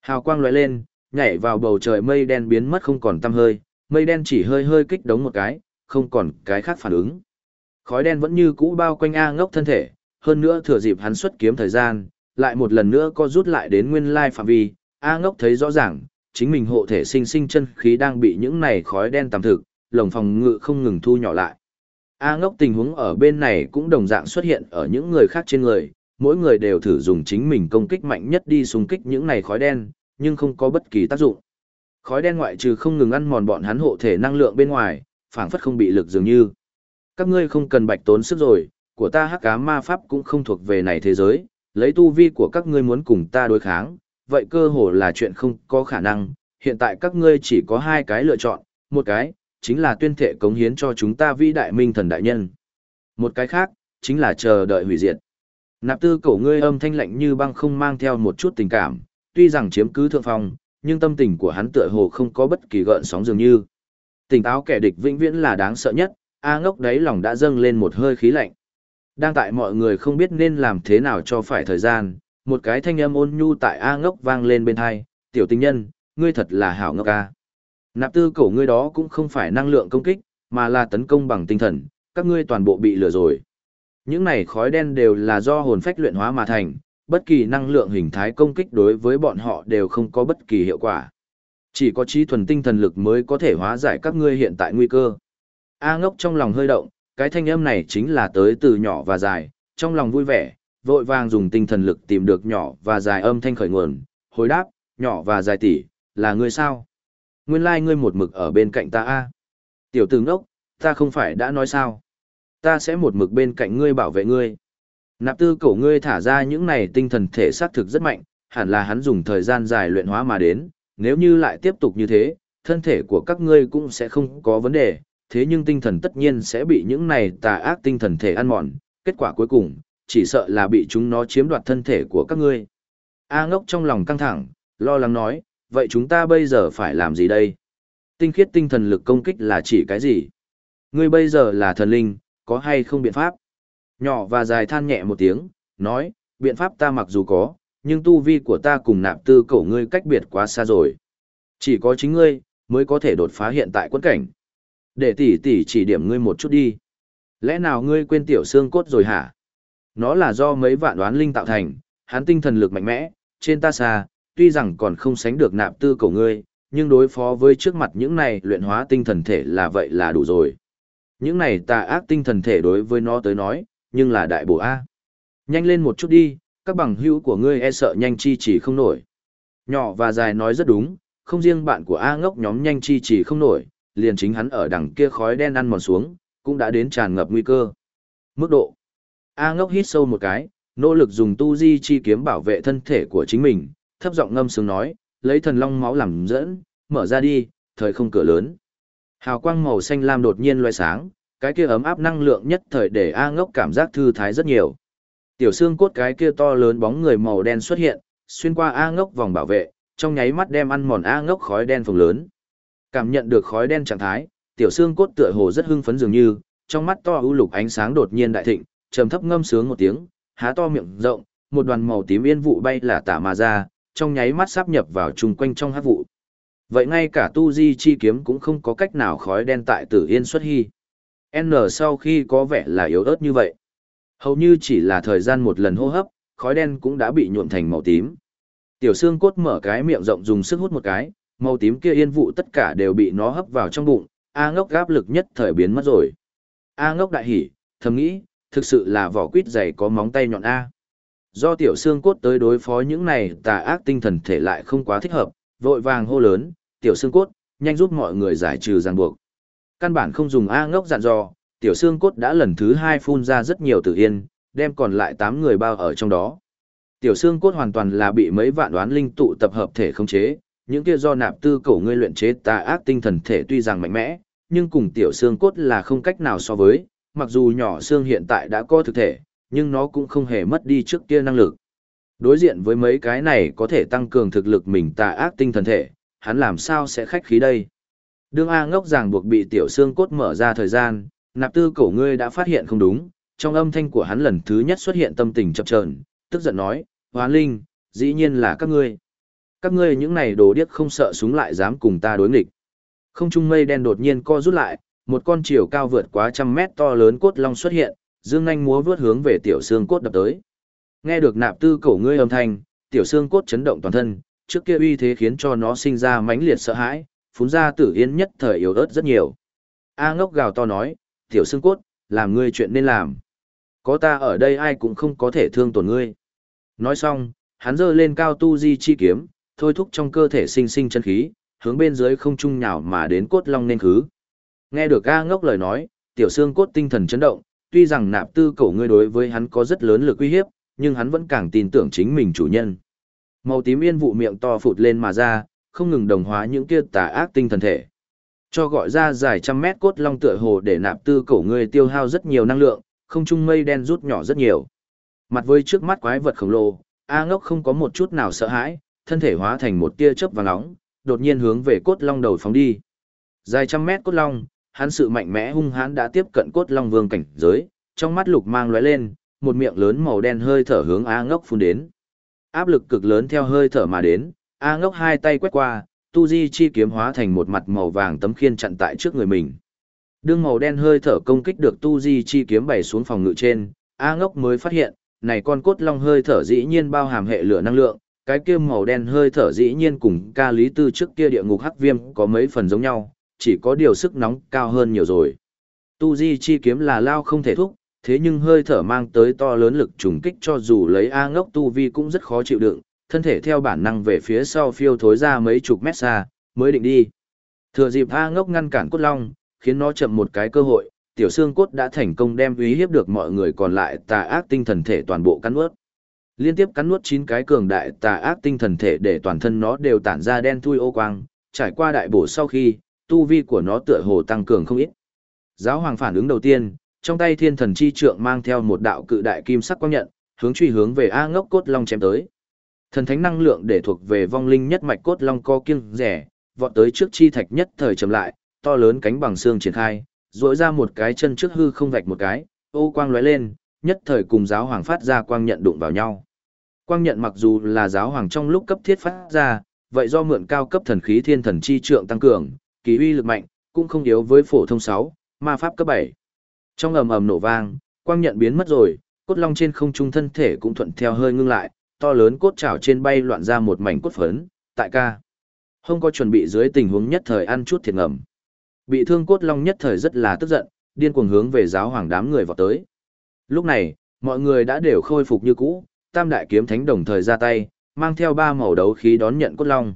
Hào quang lóe lên, nhảy vào bầu trời mây đen biến mất không còn tăm hơi, mây đen chỉ hơi hơi kích đống một cái, không còn cái khác phản ứng. Khói đen vẫn như cũ bao quanh A ngốc thân thể, hơn nữa thừa dịp hắn xuất kiếm thời gian, lại một lần nữa có rút lại đến nguyên lai phạm vi, A ngốc thấy rõ ràng, chính mình hộ thể sinh sinh chân khí đang bị những này khói đen tạm thực, lồng phòng ngự không ngừng thu nhỏ lại. A ngốc tình huống ở bên này cũng đồng dạng xuất hiện ở những người khác trên người, mỗi người đều thử dùng chính mình công kích mạnh nhất đi xung kích những này khói đen, nhưng không có bất kỳ tác dụng. Khói đen ngoại trừ không ngừng ăn mòn bọn hắn hộ thể năng lượng bên ngoài, phảng phất không bị lực dường như. Các ngươi không cần bạch tốn sức rồi, của ta hắc ám ma pháp cũng không thuộc về này thế giới, lấy tu vi của các ngươi muốn cùng ta đối kháng, vậy cơ hồ là chuyện không có khả năng, hiện tại các ngươi chỉ có hai cái lựa chọn, một cái, chính là tuyên thệ cống hiến cho chúng ta vĩ đại minh thần đại nhân. Một cái khác, chính là chờ đợi hủy diệt. Nạp tư cổ ngươi âm thanh lạnh như băng không mang theo một chút tình cảm, tuy rằng chiếm cứ thượng phong, nhưng tâm tình của hắn tựa hồ không có bất kỳ gợn sóng dường như. Tỉnh táo kẻ địch vĩnh viễn là đáng sợ nhất, A ngốc đấy lòng đã dâng lên một hơi khí lạnh. Đang tại mọi người không biết nên làm thế nào cho phải thời gian, một cái thanh âm ôn nhu tại A ngốc vang lên bên hai, tiểu tinh nhân, ngươi thật là hảo ngốc ca. Nạp tư cổ ngươi đó cũng không phải năng lượng công kích, mà là tấn công bằng tinh thần, các ngươi toàn bộ bị lừa rồi. Những này khói đen đều là do hồn phách luyện hóa mà thành, bất kỳ năng lượng hình thái công kích đối với bọn họ đều không có bất kỳ hiệu quả. Chỉ có trí thuần tinh thần lực mới có thể hóa giải các ngươi hiện tại nguy cơ. A ngốc trong lòng hơi động, cái thanh âm này chính là tới từ nhỏ và dài, trong lòng vui vẻ, vội vàng dùng tinh thần lực tìm được nhỏ và dài âm thanh khởi nguồn, hồi đáp, nhỏ và dài tỷ, là ngươi sao? Nguyên lai like ngươi một mực ở bên cạnh ta a. Tiểu tử ngốc, ta không phải đã nói sao? Ta sẽ một mực bên cạnh ngươi bảo vệ ngươi. Nạp tư cổ ngươi thả ra những này tinh thần thể xác thực rất mạnh, hẳn là hắn dùng thời gian dài luyện hóa mà đến, nếu như lại tiếp tục như thế, thân thể của các ngươi cũng sẽ không có vấn đề, thế nhưng tinh thần tất nhiên sẽ bị những này tà ác tinh thần thể ăn mòn, kết quả cuối cùng, chỉ sợ là bị chúng nó chiếm đoạt thân thể của các ngươi. A ngốc trong lòng căng thẳng, lo lắng nói, vậy chúng ta bây giờ phải làm gì đây? Tinh khiết tinh thần lực công kích là chỉ cái gì? Ngươi bây giờ là thần linh, có hay không biện pháp? Nhỏ và dài than nhẹ một tiếng, nói, biện pháp ta mặc dù có, nhưng tu vi của ta cùng nạp tư cổ ngươi cách biệt quá xa rồi. Chỉ có chính ngươi, mới có thể đột phá hiện tại quân cảnh. Để tỷ tỷ chỉ điểm ngươi một chút đi. Lẽ nào ngươi quên tiểu xương cốt rồi hả? Nó là do mấy vạn đoán linh tạo thành, hắn tinh thần lực mạnh mẽ, trên ta xa, tuy rằng còn không sánh được nạp tư cổ ngươi, nhưng đối phó với trước mặt những này luyện hóa tinh thần thể là vậy là đủ rồi. Những này tà ác tinh thần thể đối với nó tới nói, nhưng là đại bổ A. Nhanh lên một chút đi, các bằng hữu của ngươi e sợ nhanh chi chỉ không nổi. Nhỏ và dài nói rất đúng, không riêng bạn của A ngốc nhóm nhanh chi chỉ không nổi, liền chính hắn ở đằng kia khói đen ăn mòn xuống, cũng đã đến tràn ngập nguy cơ. Mức độ A ngốc hít sâu một cái, nỗ lực dùng tu di chi kiếm bảo vệ thân thể của chính mình, thấp giọng ngâm sướng nói, lấy thần long máu làm dẫn, mở ra đi, thời không cửa lớn. Hào quang màu xanh lam đột nhiên loe sáng, cái kia ấm áp năng lượng nhất thời để A ngốc cảm giác thư thái rất nhiều. Tiểu xương cốt cái kia to lớn bóng người màu đen xuất hiện, xuyên qua A ngốc vòng bảo vệ, trong nháy mắt đem ăn mòn A ngốc khói đen phồng lớn. Cảm nhận được khói đen trạng thái, tiểu xương cốt tựa hồ rất hưng phấn dường như, trong mắt to u lục ánh sáng đột nhiên đại thịnh, trầm thấp ngâm sướng một tiếng, há to miệng rộng, một đoàn màu tím yên vụ bay là tả mà ra, trong nháy mắt sáp nhập vào chung quanh trong hắc vụ. Vậy ngay cả tu di chi kiếm cũng không có cách nào khói đen tại tử yên xuất hy. N sau khi có vẻ là yếu ớt như vậy. Hầu như chỉ là thời gian một lần hô hấp, khói đen cũng đã bị nhuộm thành màu tím. Tiểu xương cốt mở cái miệng rộng dùng sức hút một cái, màu tím kia yên vụ tất cả đều bị nó hấp vào trong bụng, A ngốc gáp lực nhất thời biến mất rồi. A ngốc đại hỉ, thầm nghĩ, thực sự là vỏ quýt dày có móng tay nhọn A. Do tiểu xương cốt tới đối phó những này tà ác tinh thần thể lại không quá thích hợp, vội vàng hô lớn, tiểu xương cốt, nhanh giúp mọi người giải trừ ràng buộc. Căn bản không dùng A ngốc dặn dò, tiểu xương cốt đã lần thứ hai phun ra rất nhiều tử yên, đem còn lại 8 người bao ở trong đó. Tiểu xương cốt hoàn toàn là bị mấy vạn đoán linh tụ tập hợp thể khống chế, những kia do nạp tư cổ ngươi luyện chế tà ác tinh thần thể tuy rằng mạnh mẽ, nhưng cùng tiểu xương cốt là không cách nào so với, mặc dù nhỏ xương hiện tại đã có thực thể, nhưng nó cũng không hề mất đi trước kia năng lực. Đối diện với mấy cái này có thể tăng cường thực lực mình tà ác tinh thần thể, hắn làm sao sẽ khách khí đây? Đương A ngốc ràng buộc bị tiểu xương cốt mở ra thời gian, nạp tư cổ ngươi đã phát hiện không đúng, trong âm thanh của hắn lần thứ nhất xuất hiện tâm tình chập chờn, tức giận nói, Hoán Linh, dĩ nhiên là các ngươi. Các ngươi những này đồ điếc không sợ súng lại dám cùng ta đối nghịch. Không trung mây đen đột nhiên co rút lại, một con chiều cao vượt quá trăm mét to lớn cốt long xuất hiện, dương nhanh múa vướt hướng về tiểu xương cốt đập tới. Nghe được nạp tư cổ ngươi âm thanh, tiểu xương cốt chấn động toàn thân, trước kia uy thế khiến cho nó sinh ra mãnh liệt sợ hãi, phun ra tử yên nhất thời yếu ớt rất nhiều. A ngốc gào to nói, tiểu xương cốt, làm ngươi chuyện nên làm. Có ta ở đây ai cũng không có thể thương tổn ngươi. Nói xong, hắn giơ lên cao tu di chi kiếm, thôi thúc trong cơ thể sinh sinh chân khí, hướng bên dưới không trung nhào mà đến cốt long nên khứ. Nghe được A ngốc lời nói, tiểu xương cốt tinh thần chấn động, tuy rằng nạp tư cổ ngươi đối với hắn có rất lớn lực uy hiếp, nhưng hắn vẫn càng tin tưởng chính mình chủ nhân. Màu tím yên vụ miệng to phụt lên mà ra, không ngừng đồng hóa những kia tà ác tinh thần thể. Cho gọi ra dài trăm mét cốt long tựa hồ để nạp tư cổ ngươi tiêu hao rất nhiều năng lượng, không trung mây đen rút nhỏ rất nhiều. Mặt với trước mắt quái vật khổng lồ, A ngốc không có một chút nào sợ hãi, thân thể hóa thành một tia chớp vàng nóng, đột nhiên hướng về cốt long đầu phóng đi. Dài trăm mét cốt long, hắn sự mạnh mẽ hung hãn đã tiếp cận cốt long vương cảnh giới, trong mắt lục mang lóe lên, một miệng lớn màu đen hơi thở hướng A ngốc phun đến. Áp lực cực lớn theo hơi thở mà đến, A ngốc hai tay quét qua, tu di chi kiếm hóa thành một mặt màu vàng tấm khiên chặn tại trước người mình. Đương màu đen hơi thở công kích được tu di chi kiếm bày xuống phòng ngự trên, A ngốc mới phát hiện, này con cốt long hơi thở dĩ nhiên bao hàm hệ lửa năng lượng, cái kia màu đen hơi thở dĩ nhiên cùng ca lý tư trước kia địa ngục hắc viêm có mấy phần giống nhau, chỉ có điều sức nóng cao hơn nhiều rồi. Tu di chi kiếm là lao không thể thúc, thế nhưng hơi thở mang tới to lớn lực trùng kích cho dù lấy A ngốc tu vi cũng rất khó chịu đựng, thân thể theo bản năng về phía sau phiêu thối ra mấy chục mét xa, mới định đi. Thừa dịp A ngốc ngăn cản cốt long, khiến nó chậm một cái cơ hội, tiểu xương cốt đã thành công đem uy hiếp được mọi người còn lại tà ác tinh thần thể toàn bộ cắn ướt. Liên tiếp cắn nuốt chín cái cường đại tà ác tinh thần thể để toàn thân nó đều tản ra đen thui ô quang, trải qua đại bổ sau khi, tu vi của nó tựa hồ tăng cường không ít. Giáo hoàng phản ứng đầu tiên, trong tay thiên thần chi trượng mang theo một đạo cự đại kim sắc quang nhận, hướng truy hướng về A ngốc cốt long chém tới. Thần thánh năng lượng để thuộc về vong linh nhất mạch cốt long co kiêng rẻ, vọt tới trước chi thạch nhất thời chậm lại, to lớn cánh bằng xương triển khai, rỗi ra một cái chân trước hư không vạch một cái, ô quang lóe lên, nhất thời cùng giáo hoàng phát ra quang nhận đụng vào nhau. Quang nhận mặc dù là giáo hoàng trong lúc cấp thiết phát ra, vậy do mượn cao cấp thần khí thiên thần chi trượng tăng cường, kỳ uy lực mạnh, cũng không yếu với phổ thông 6, ma pháp cấp 7. Trong ầm ầm nổ vang, quang nhận biến mất rồi, cốt long trên không trung thân thể cũng thuận theo hơi ngưng lại, to lớn cốt trảo trên bay loạn ra một mảnh cốt phấn, tại ca. Không có chuẩn bị dưới tình huống nhất thời ăn chút thiệt ngầm. Bị thương cốt long nhất thời rất là tức giận, điên cuồng hướng về giáo hoàng đám người vào tới. Lúc này, mọi người đã đều khôi phục như cũ, tam đại kiếm thánh đồng thời ra tay, mang theo ba màu đấu khí đón nhận cốt long.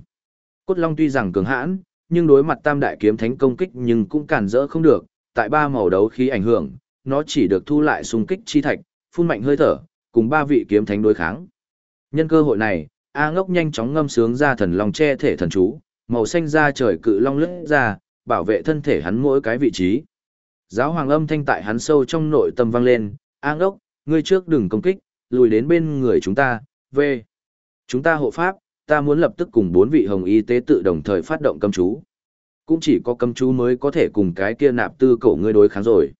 Cốt long tuy rằng cường hãn, nhưng đối mặt tam đại kiếm thánh công kích nhưng cũng cản rỡ không được, tại ba màu đấu khí ảnh hưởng, nó chỉ được thu lại xung kích chi thạch, phun mạnh hơi thở, cùng ba vị kiếm thánh đối kháng. Nhân cơ hội này, A Ngốc nhanh chóng ngâm sướng ra thần long che thể thần chú, màu xanh ra trời cự long lướt ra, bảo vệ thân thể hắn mỗi cái vị trí. Giáo hoàng âm thanh tại hắn sâu trong nội tâm vang lên, A Ngốc, ngươi trước đừng công kích, lùi đến bên người chúng ta, về. Chúng ta hộ pháp, ta muốn lập tức cùng bốn vị hồng y tế tự đồng thời phát động cấm chú. Cũng chỉ có cấm chú mới có thể cùng cái kia nạp tư cổ ngươi đối kháng rồi.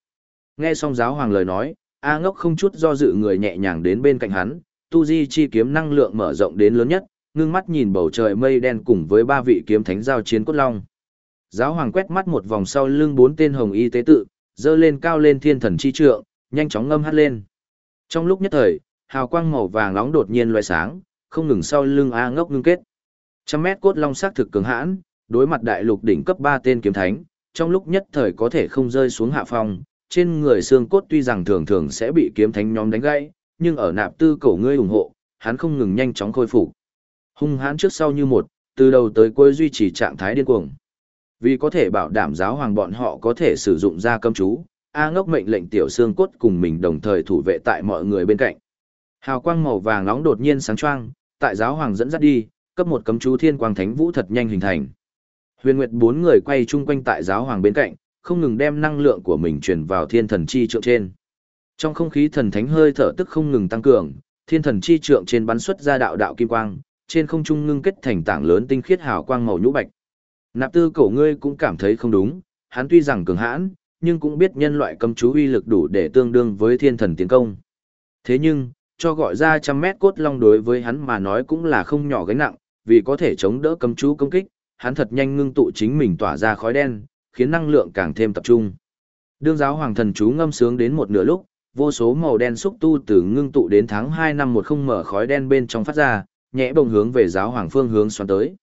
Nghe xong giáo hoàng lời nói, A ngốc không chút do dự người nhẹ nhàng đến bên cạnh hắn, tu di chi kiếm năng lượng mở rộng đến lớn nhất, ngưng mắt nhìn bầu trời mây đen cùng với ba vị kiếm thánh giao chiến cốt long. Giáo hoàng quét mắt một vòng sau lưng bốn tên hồng y tế tự, dơ lên cao lên thiên thần chi trượng, nhanh chóng ngâm hát lên. Trong lúc nhất thời, hào quang màu vàng nóng đột nhiên loại sáng, không ngừng sau lưng A ngốc ngưng kết. Trăm mét cốt long sắc thực cường hãn, đối mặt đại lục đỉnh cấp 3 tên kiếm thánh, trong lúc nhất thời có thể không rơi xuống hạ phong, trên người xương cốt tuy rằng thường thường sẽ bị kiếm thánh nhóm đánh gãy, nhưng ở nạp tư cổ ngươi ủng hộ, hắn không ngừng nhanh chóng khôi phục. Hung hãn trước sau như một, từ đầu tới cuối duy trì trạng thái điên cuồng. Vì có thể bảo đảm giáo hoàng bọn họ có thể sử dụng ra cấm chú, A ngốc mệnh lệnh tiểu xương cốt cùng mình đồng thời thủ vệ tại mọi người bên cạnh. Hào quang màu vàng nóng đột nhiên sáng choang, tại giáo hoàng dẫn dắt đi, cấp một cấm chú thiên quang thánh vũ thật nhanh hình thành. Huyền Nguyệt bốn người quay chung quanh tại giáo hoàng bên cạnh, không ngừng đem năng lượng của mình truyền vào thiên thần chi trượng trên. Trong không khí thần thánh hơi thở tức không ngừng tăng cường, thiên thần chi trượng trên bắn xuất ra đạo đạo kim quang, trên không trung ngưng kết thành tảng lớn tinh khiết hào quang màu nhũ bạch. Nạp tư cổ ngươi cũng cảm thấy không đúng, hắn tuy rằng cường hãn, nhưng cũng biết nhân loại cấm chú uy lực đủ để tương đương với thiên thần tiến công. Thế nhưng, cho gọi ra trăm mét cốt long đối với hắn mà nói cũng là không nhỏ gánh nặng, vì có thể chống đỡ cấm chú công kích, hắn thật nhanh ngưng tụ chính mình tỏa ra khói đen, khiến năng lượng càng thêm tập trung. Đương giáo hoàng thần chú ngâm sướng đến một nửa lúc, vô số màu đen xúc tu từ ngưng tụ đến tháng 2 năm một không mở khói đen bên trong phát ra, nhẹ bồng hướng về giáo hoàng phương hướng xoắn tới.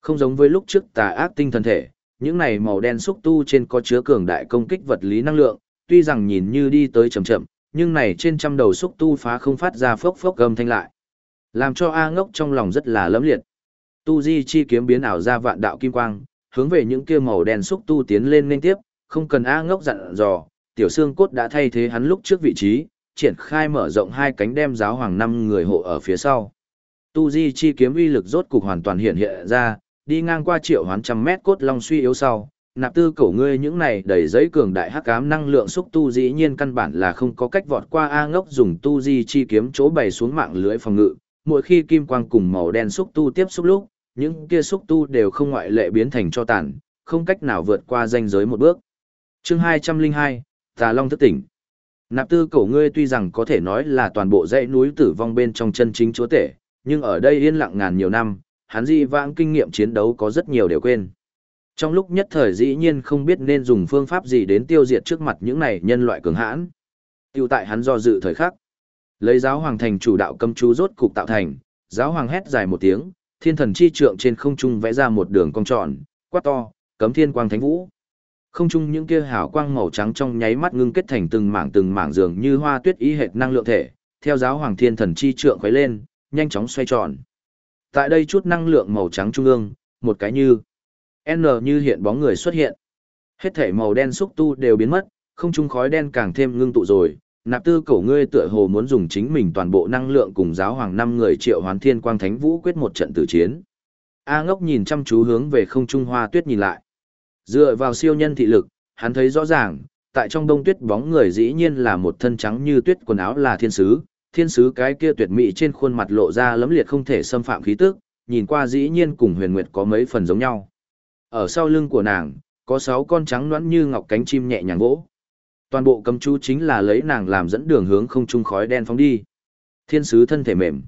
Không giống với lúc trước tà ác tinh thần thể, những này màu đen xúc tu trên có chứa cường đại công kích vật lý năng lượng, tuy rằng nhìn như đi tới chậm chậm, nhưng này trên trăm đầu xúc tu phá không phát ra phốc phốc gầm thanh lại. Làm cho A ngốc trong lòng rất là lấm liệt. Tu Di chi kiếm biến ảo ra vạn đạo kim quang, hướng về những kia màu đen xúc tu tiến lên liên tiếp, không cần A ngốc dặn dò, tiểu xương cốt đã thay thế hắn lúc trước vị trí, triển khai mở rộng hai cánh đem giáo hoàng năm người hộ ở phía sau. Tu Di chi kiếm uy lực rốt cục hoàn toàn hiện hiện ra, đi ngang qua triệu hoán trăm mét cốt long suy yếu sau, nạp tư cổ ngươi những này đầy giấy cường đại hắc ám năng lượng xúc tu dĩ nhiên căn bản là không có cách vọt qua A ngốc dùng tu di chi kiếm chỗ bày xuống mạng lưới phòng ngự, mỗi khi kim quang cùng màu đen xúc tu tiếp xúc lúc, những kia xúc tu đều không ngoại lệ biến thành cho tàn, không cách nào vượt qua ranh giới một bước. Chương 202, Tà Long thức tỉnh. Nạp tư cổ ngươi tuy rằng có thể nói là toàn bộ dãy núi tử vong bên trong chân chính chúa tể, nhưng ở đây yên lặng ngàn nhiều năm, hắn di vãng kinh nghiệm chiến đấu có rất nhiều đều quên. Trong lúc nhất thời dĩ nhiên không biết nên dùng phương pháp gì đến tiêu diệt trước mặt những này nhân loại cường hãn. Tiêu tại hắn do dự thời khắc. Lấy giáo hoàng thành chủ đạo cấm chú rốt cục tạo thành, giáo hoàng hét dài một tiếng, thiên thần chi trượng trên không trung vẽ ra một đường cong tròn, quát to, cấm thiên quang thánh vũ. Không trung những kia hào quang màu trắng trong nháy mắt ngưng kết thành từng mảng từng mảng dường như hoa tuyết ý hệt năng lượng thể, theo giáo hoàng thiên thần chi trượng khuấy lên, nhanh chóng xoay tròn. Tại đây chút năng lượng màu trắng trung ương, một cái như N như hiện bóng người xuất hiện. Hết thể màu đen xúc tu đều biến mất, không trung khói đen càng thêm ngưng tụ rồi. Nạp tư cổ ngươi tựa hồ muốn dùng chính mình toàn bộ năng lượng cùng giáo hoàng năm người triệu hoán thiên quang thánh vũ quyết một trận tử chiến. A ngốc nhìn chăm chú hướng về không trung hoa tuyết nhìn lại. Dựa vào siêu nhân thị lực, hắn thấy rõ ràng, tại trong đông tuyết bóng người dĩ nhiên là một thân trắng như tuyết quần áo là thiên sứ, thiên sứ cái kia tuyệt mỹ trên khuôn mặt lộ ra lấm liệt không thể xâm phạm khí tức, nhìn qua dĩ nhiên cùng huyền nguyệt có mấy phần giống nhau. Ở sau lưng của nàng, có sáu con trắng nõn như ngọc cánh chim nhẹ nhàng vỗ. Toàn bộ cấm chú chính là lấy nàng làm dẫn đường hướng không trung khói đen phóng đi. Thiên sứ thân thể mềm,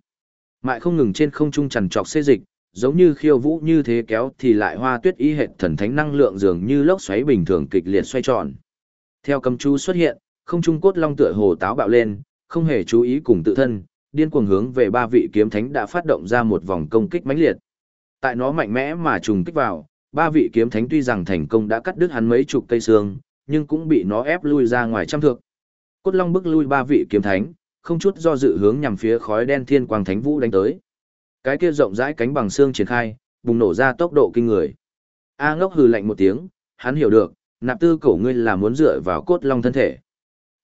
mại không ngừng trên không trung trằn trọc xê dịch, giống như khiêu vũ như thế kéo thì lại hoa tuyết y hệt thần thánh năng lượng dường như lốc xoáy bình thường kịch liệt xoay tròn. Theo cấm chú xuất hiện, không trung cốt long tựa hồ táo bạo lên, không hề chú ý cùng tự thân, điên cuồng hướng về ba vị kiếm thánh đã phát động ra một vòng công kích mãnh liệt. Tại nó mạnh mẽ mà trùng kích vào, ba vị kiếm thánh tuy rằng thành công đã cắt đứt hắn mấy chục cây xương, nhưng cũng bị nó ép lui ra ngoài trăm thước. Cốt Long bức lui ba vị kiếm thánh, không chút do dự hướng nhằm phía khói đen thiên quang thánh vũ đánh tới. Cái kia rộng rãi cánh bằng xương triển khai, bùng nổ ra tốc độ kinh người. A Ngốc hừ lạnh một tiếng, hắn hiểu được, nạp tư cổ ngươi là muốn dựa vào cốt long thân thể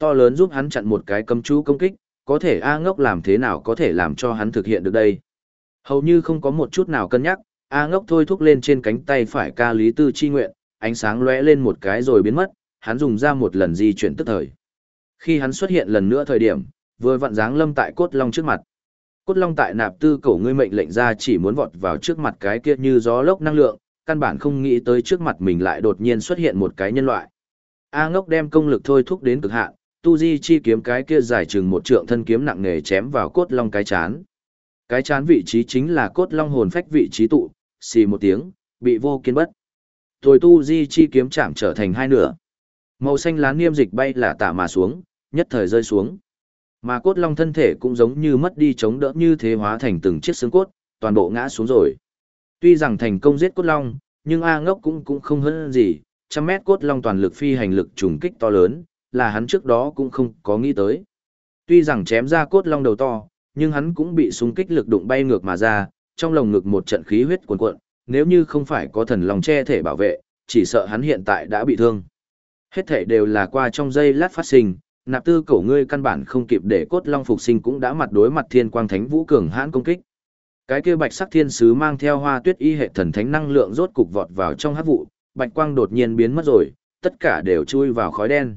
to lớn giúp hắn chặn một cái cấm chú công kích, có thể A ngốc làm thế nào có thể làm cho hắn thực hiện được đây. Hầu như không có một chút nào cân nhắc, A ngốc thôi thúc lên trên cánh tay phải ca lý tư chi nguyện, ánh sáng lóe lên một cái rồi biến mất, hắn dùng ra một lần di chuyển tức thời. Khi hắn xuất hiện lần nữa thời điểm, vừa vặn dáng lâm tại cốt long trước mặt. Cốt long tại nạp tư cổ ngươi mệnh lệnh ra chỉ muốn vọt vào trước mặt cái kia như gió lốc năng lượng, căn bản không nghĩ tới trước mặt mình lại đột nhiên xuất hiện một cái nhân loại. A ngốc đem công lực thôi thúc đến cực hạn, tu di chi kiếm cái kia dài chừng một trượng thân kiếm nặng nề chém vào cốt long cái chán. Cái chán vị trí chính là cốt long hồn phách vị trí tụ, xì một tiếng, bị vô kiên bất. Rồi tu di chi kiếm chạm trở thành hai nửa. Màu xanh lá niêm dịch bay là tả mà xuống, nhất thời rơi xuống. Mà cốt long thân thể cũng giống như mất đi chống đỡ như thế hóa thành từng chiếc xương cốt, toàn bộ ngã xuống rồi. Tuy rằng thành công giết cốt long, nhưng A ngốc cũng cũng không hơn gì, trăm mét cốt long toàn lực phi hành lực trùng kích to lớn, là hắn trước đó cũng không có nghĩ tới. Tuy rằng chém ra cốt long đầu to, nhưng hắn cũng bị xung kích lực đụng bay ngược mà ra, trong lồng ngực một trận khí huyết cuồn cuộn, nếu như không phải có thần lòng che thể bảo vệ, chỉ sợ hắn hiện tại đã bị thương. Hết thể đều là qua trong giây lát phát sinh, nạp tư cổ ngươi căn bản không kịp để cốt long phục sinh cũng đã mặt đối mặt thiên quang thánh vũ cường hãn công kích. Cái kia bạch sắc thiên sứ mang theo hoa tuyết y hệ thần thánh năng lượng rốt cục vọt vào trong hắc vụ, bạch quang đột nhiên biến mất rồi, tất cả đều chui vào khói đen.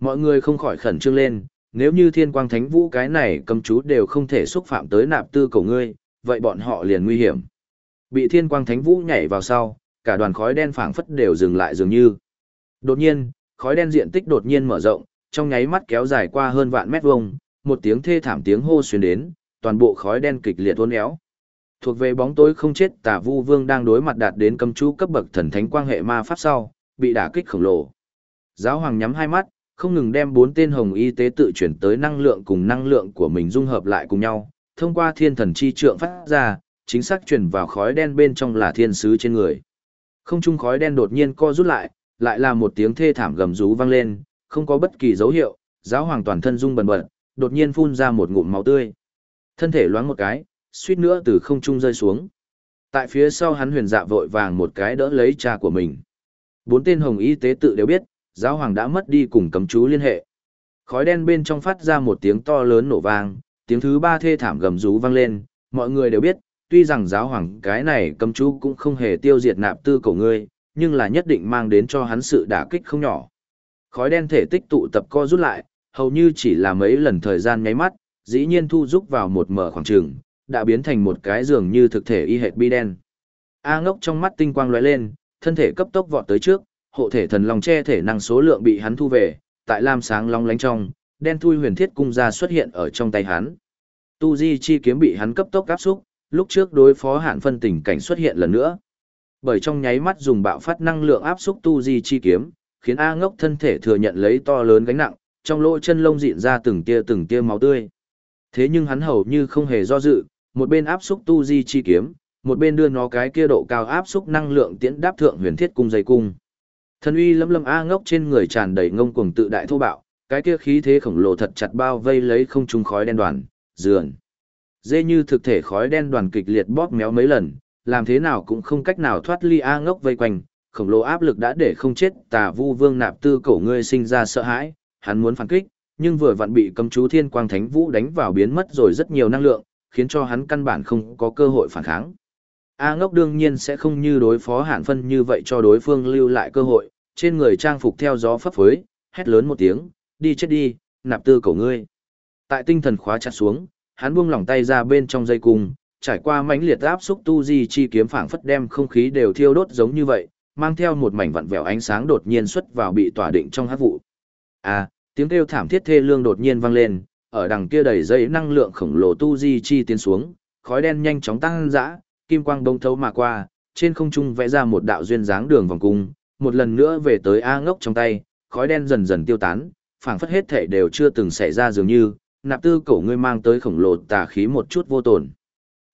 Mọi người không khỏi khẩn trương lên, nếu như thiên quang thánh vũ cái này cầm chú đều không thể xúc phạm tới nạp tư cầu ngươi, vậy bọn họ liền nguy hiểm. Bị thiên quang thánh vũ nhảy vào sau, cả đoàn khói đen phảng phất đều dừng lại dường như. Đột nhiên, khói đen diện tích đột nhiên mở rộng, trong nháy mắt kéo dài qua hơn vạn mét vuông, một tiếng thê thảm tiếng hô xuyên đến, toàn bộ khói đen kịch liệt uốn éo. Thuộc về bóng tối không chết, Tả Vu Vương đang đối mặt đạt đến cấm chú cấp bậc thần thánh quang hệ ma pháp sau, bị đả kích khổng lồ. Giáo hoàng nhắm hai mắt, không ngừng đem bốn tên hồng y tế tự chuyển tới năng lượng cùng năng lượng của mình dung hợp lại cùng nhau, thông qua thiên thần chi trượng phát ra, chính xác chuyển vào khói đen bên trong là thiên sứ trên người. Không trung khói đen đột nhiên co rút lại, lại là một tiếng thê thảm gầm rú vang lên, không có bất kỳ dấu hiệu, giáo hoàng toàn thân rung bần bật, đột nhiên phun ra một ngụm máu tươi. Thân thể loáng một cái, suýt nữa từ không trung rơi xuống. Tại phía sau hắn huyền dạ vội vàng một cái đỡ lấy cha của mình. Bốn tên hồng y tế tự đều biết, giáo hoàng đã mất đi cùng cấm chú liên hệ. Khói đen bên trong phát ra một tiếng to lớn nổ vang, tiếng thứ ba thê thảm gầm rú vang lên, mọi người đều biết, tuy rằng giáo hoàng cái này cấm chú cũng không hề tiêu diệt nạp tư cổ ngươi, nhưng là nhất định mang đến cho hắn sự đả kích không nhỏ. Khói đen thể tích tụ tập co rút lại, hầu như chỉ là mấy lần thời gian nháy mắt, dĩ nhiên thu rút vào một mở khoảng trường, đã biến thành một cái giường như thực thể y hệt bi đen. A ngốc trong mắt tinh quang lóe lên, thân thể cấp tốc vọt tới trước, hộ thể thần long che thể năng số lượng bị hắn thu về, tại lam sáng long lánh trong, đen thui huyền thiết cung ra xuất hiện ở trong tay hắn. Tu Di chi kiếm bị hắn cấp tốc áp xúc, lúc trước đối phó hạn phân tình cảnh xuất hiện lần nữa. Bởi trong nháy mắt dùng bạo phát năng lượng áp xúc Tu Di chi kiếm, khiến A ngốc thân thể thừa nhận lấy to lớn gánh nặng, trong lỗ chân lông dịn ra từng tia từng tia máu tươi. Thế nhưng hắn hầu như không hề do dự, một bên áp xúc Tu Di chi kiếm, một bên đưa nó cái kia độ cao áp xúc năng lượng tiễn đáp thượng huyền thiết cung dây cung. Thần uy lâm lâm A ngốc trên người tràn đầy ngông cuồng tự đại thô bạo, cái kia khí thế khổng lồ thật chặt bao vây lấy không trung khói đen đoàn, dườn. Dê như thực thể khói đen đoàn kịch liệt bóp méo mấy lần, làm thế nào cũng không cách nào thoát ly A ngốc vây quanh, khổng lồ áp lực đã để không chết tà vu vương nạp tư cổ ngươi sinh ra sợ hãi, hắn muốn phản kích, nhưng vừa vặn bị cấm chú thiên quang thánh vũ đánh vào biến mất rồi rất nhiều năng lượng, khiến cho hắn căn bản không có cơ hội phản kháng. A ngốc đương nhiên sẽ không như đối phó hạn phân như vậy cho đối phương lưu lại cơ hội, trên người trang phục theo gió phấp phới, hét lớn một tiếng, đi chết đi, nạp tư cầu ngươi. Tại tinh thần khóa chặt xuống, hắn buông lỏng tay ra bên trong dây cung, trải qua mãnh liệt áp xúc tu di chi kiếm phảng phất đem không khí đều thiêu đốt giống như vậy, mang theo một mảnh vặn vẹo ánh sáng đột nhiên xuất vào bị tỏa định trong hát vụ. À, tiếng kêu thảm thiết thê lương đột nhiên vang lên, ở đằng kia đầy dây năng lượng khổng lồ tu di chi tiến xuống, khói đen nhanh chóng tăng dã, kim quang đông thấu mà qua, trên không trung vẽ ra một đạo duyên dáng đường vòng cung, một lần nữa về tới A ngốc trong tay, khói đen dần dần tiêu tán, phảng phất hết thể đều chưa từng xảy ra dường như, nạp tư cổ ngươi mang tới khổng lồ tà khí một chút vô tổn.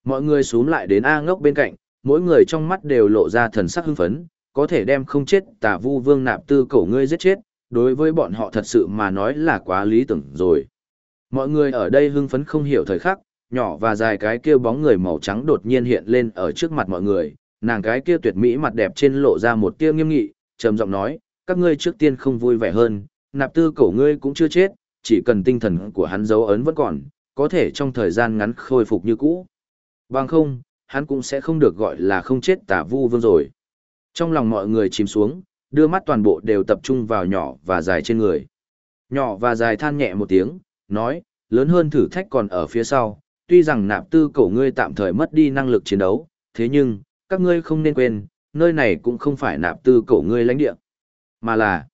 Mọi người xuống lại đến A ngốc bên cạnh, mỗi người trong mắt đều lộ ra thần sắc hưng phấn, có thể đem không chết tà vu vương nạp tư cổ ngươi giết chết, đối với bọn họ thật sự mà nói là quá lý tưởng rồi. Mọi người ở đây hưng phấn không hiểu thời khắc, nhỏ và dài cái kia bóng người màu trắng đột nhiên hiện lên ở trước mặt mọi người, nàng cái kia tuyệt mỹ mặt đẹp trên lộ ra một tia nghiêm nghị, trầm giọng nói, các ngươi trước tiên không vui vẻ hơn, nạp tư cổ ngươi cũng chưa chết, chỉ cần tinh thần của hắn dấu ấn vẫn còn, có thể trong thời gian ngắn khôi phục như cũ. Bằng không, hắn cũng sẽ không được gọi là không chết tả vu vương rồi. Trong lòng mọi người chìm xuống, đưa mắt toàn bộ đều tập trung vào nhỏ và dài trên người. Nhỏ và dài than nhẹ một tiếng, nói, lớn hơn thử thách còn ở phía sau, tuy rằng nạp tư cổ ngươi tạm thời mất đi năng lực chiến đấu, thế nhưng, các ngươi không nên quên, nơi này cũng không phải nạp tư cổ ngươi lãnh địa, mà là,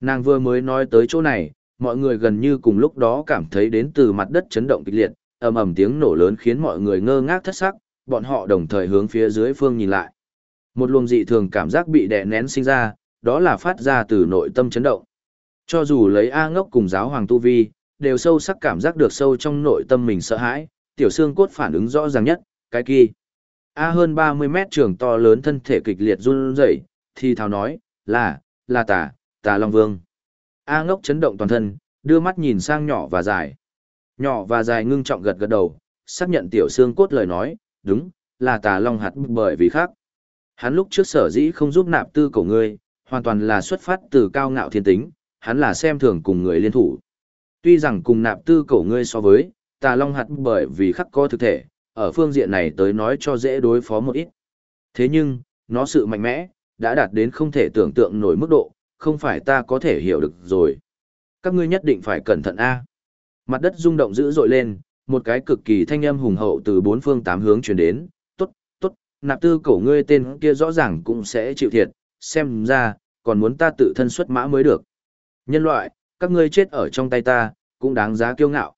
nàng vừa mới nói tới chỗ này, mọi người gần như cùng lúc đó cảm thấy đến từ mặt đất chấn động kịch liệt, ầm ầm tiếng nổ lớn khiến mọi người ngơ ngác thất sắc, bọn họ đồng thời hướng phía dưới phương nhìn lại. Một luồng dị thường cảm giác bị đè nén sinh ra, đó là phát ra từ nội tâm chấn động. Cho dù lấy A ngốc cùng giáo hoàng tu vi, đều sâu sắc cảm giác được sâu trong nội tâm mình sợ hãi, tiểu xương cốt phản ứng rõ ràng nhất, cái kia. A hơn 30 mét trường to lớn thân thể kịch liệt run rẩy, thì thào nói, là, là tà, tà Long Vương. A ngốc chấn động toàn thân, đưa mắt nhìn sang nhỏ và dài. Nhỏ và dài ngưng trọng gật gật đầu, xác nhận tiểu xương cốt lời nói, đúng, là tà Long hạt bởi vì khác. Hắn lúc trước sở dĩ không giúp nạp tư cổ ngươi, hoàn toàn là xuất phát từ cao ngạo thiên tính, hắn là xem thường cùng người liên thủ. Tuy rằng cùng nạp tư cổ ngươi so với, tà long hạt bởi vì khắc có thực thể, ở phương diện này tới nói cho dễ đối phó một ít. Thế nhưng, nó sự mạnh mẽ, đã đạt đến không thể tưởng tượng nổi mức độ, không phải ta có thể hiểu được rồi. Các ngươi nhất định phải cẩn thận A. Mặt đất rung động dữ dội lên, một cái cực kỳ thanh âm hùng hậu từ bốn phương tám hướng truyền đến, tốt, tốt, nạp tư cổ ngươi tên kia rõ ràng cũng sẽ chịu thiệt, xem ra, còn muốn ta tự thân xuất mã mới được. Nhân loại, các ngươi chết ở trong tay ta, cũng đáng giá kiêu ngạo.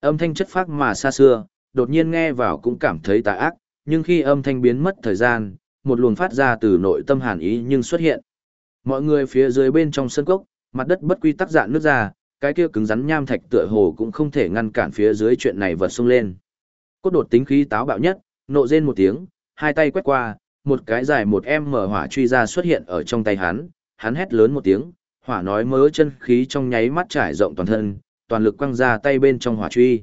Âm thanh chất phác mà xa xưa, đột nhiên nghe vào cũng cảm thấy tà ác, nhưng khi âm thanh biến mất thời gian, một luồng phát ra từ nội tâm hàn ý nhưng xuất hiện. Mọi người phía dưới bên trong sân cốc, mặt đất bất quy tắc dạn nước ra, cái kia cứng rắn nham thạch tựa hồ cũng không thể ngăn cản phía dưới chuyện này vật xông lên. Cốt đột tính khí táo bạo nhất, nộ rên một tiếng, hai tay quét qua, một cái dài một em mở hỏa truy ra xuất hiện ở trong tay hắn, hắn hét lớn một tiếng, hỏa nói mớ chân khí trong nháy mắt trải rộng toàn thân, toàn lực quăng ra tay bên trong hỏa truy.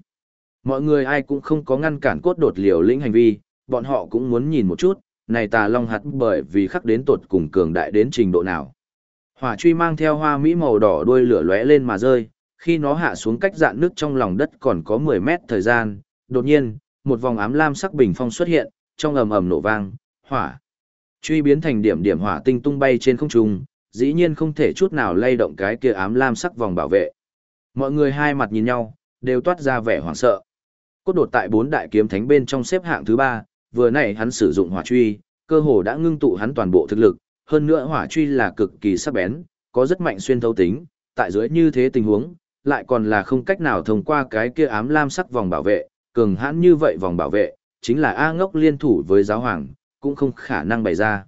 Mọi người ai cũng không có ngăn cản cốt đột liều lĩnh hành vi, bọn họ cũng muốn nhìn một chút, này tà long hạt bởi vì khắc đến tột cùng cường đại đến trình độ nào. Hỏa truy mang theo hoa mỹ màu đỏ đuôi lửa lóe lên mà rơi, khi nó hạ xuống cách dạn nước trong lòng đất còn có 10 mét thời gian, đột nhiên, một vòng ám lam sắc bình phong xuất hiện, trong ầm ầm nổ vang, hỏa truy biến thành điểm điểm hỏa tinh tung bay trên không trung, dĩ nhiên không thể chút nào lay động cái kia ám lam sắc vòng bảo vệ. Mọi người hai mặt nhìn nhau, đều toát ra vẻ hoảng sợ. Cốt đột tại bốn đại kiếm thánh bên trong xếp hạng thứ ba, vừa nãy hắn sử dụng hỏa truy, cơ hồ đã ngưng tụ hắn toàn bộ thực lực, hơn nữa hỏa truy là cực kỳ sắc bén, có rất mạnh xuyên thấu tính, tại dưới như thế tình huống, lại còn là không cách nào thông qua cái kia ám lam sắc vòng bảo vệ, cường hãn như vậy vòng bảo vệ, chính là A ngốc liên thủ với giáo hoàng, cũng không khả năng bày ra.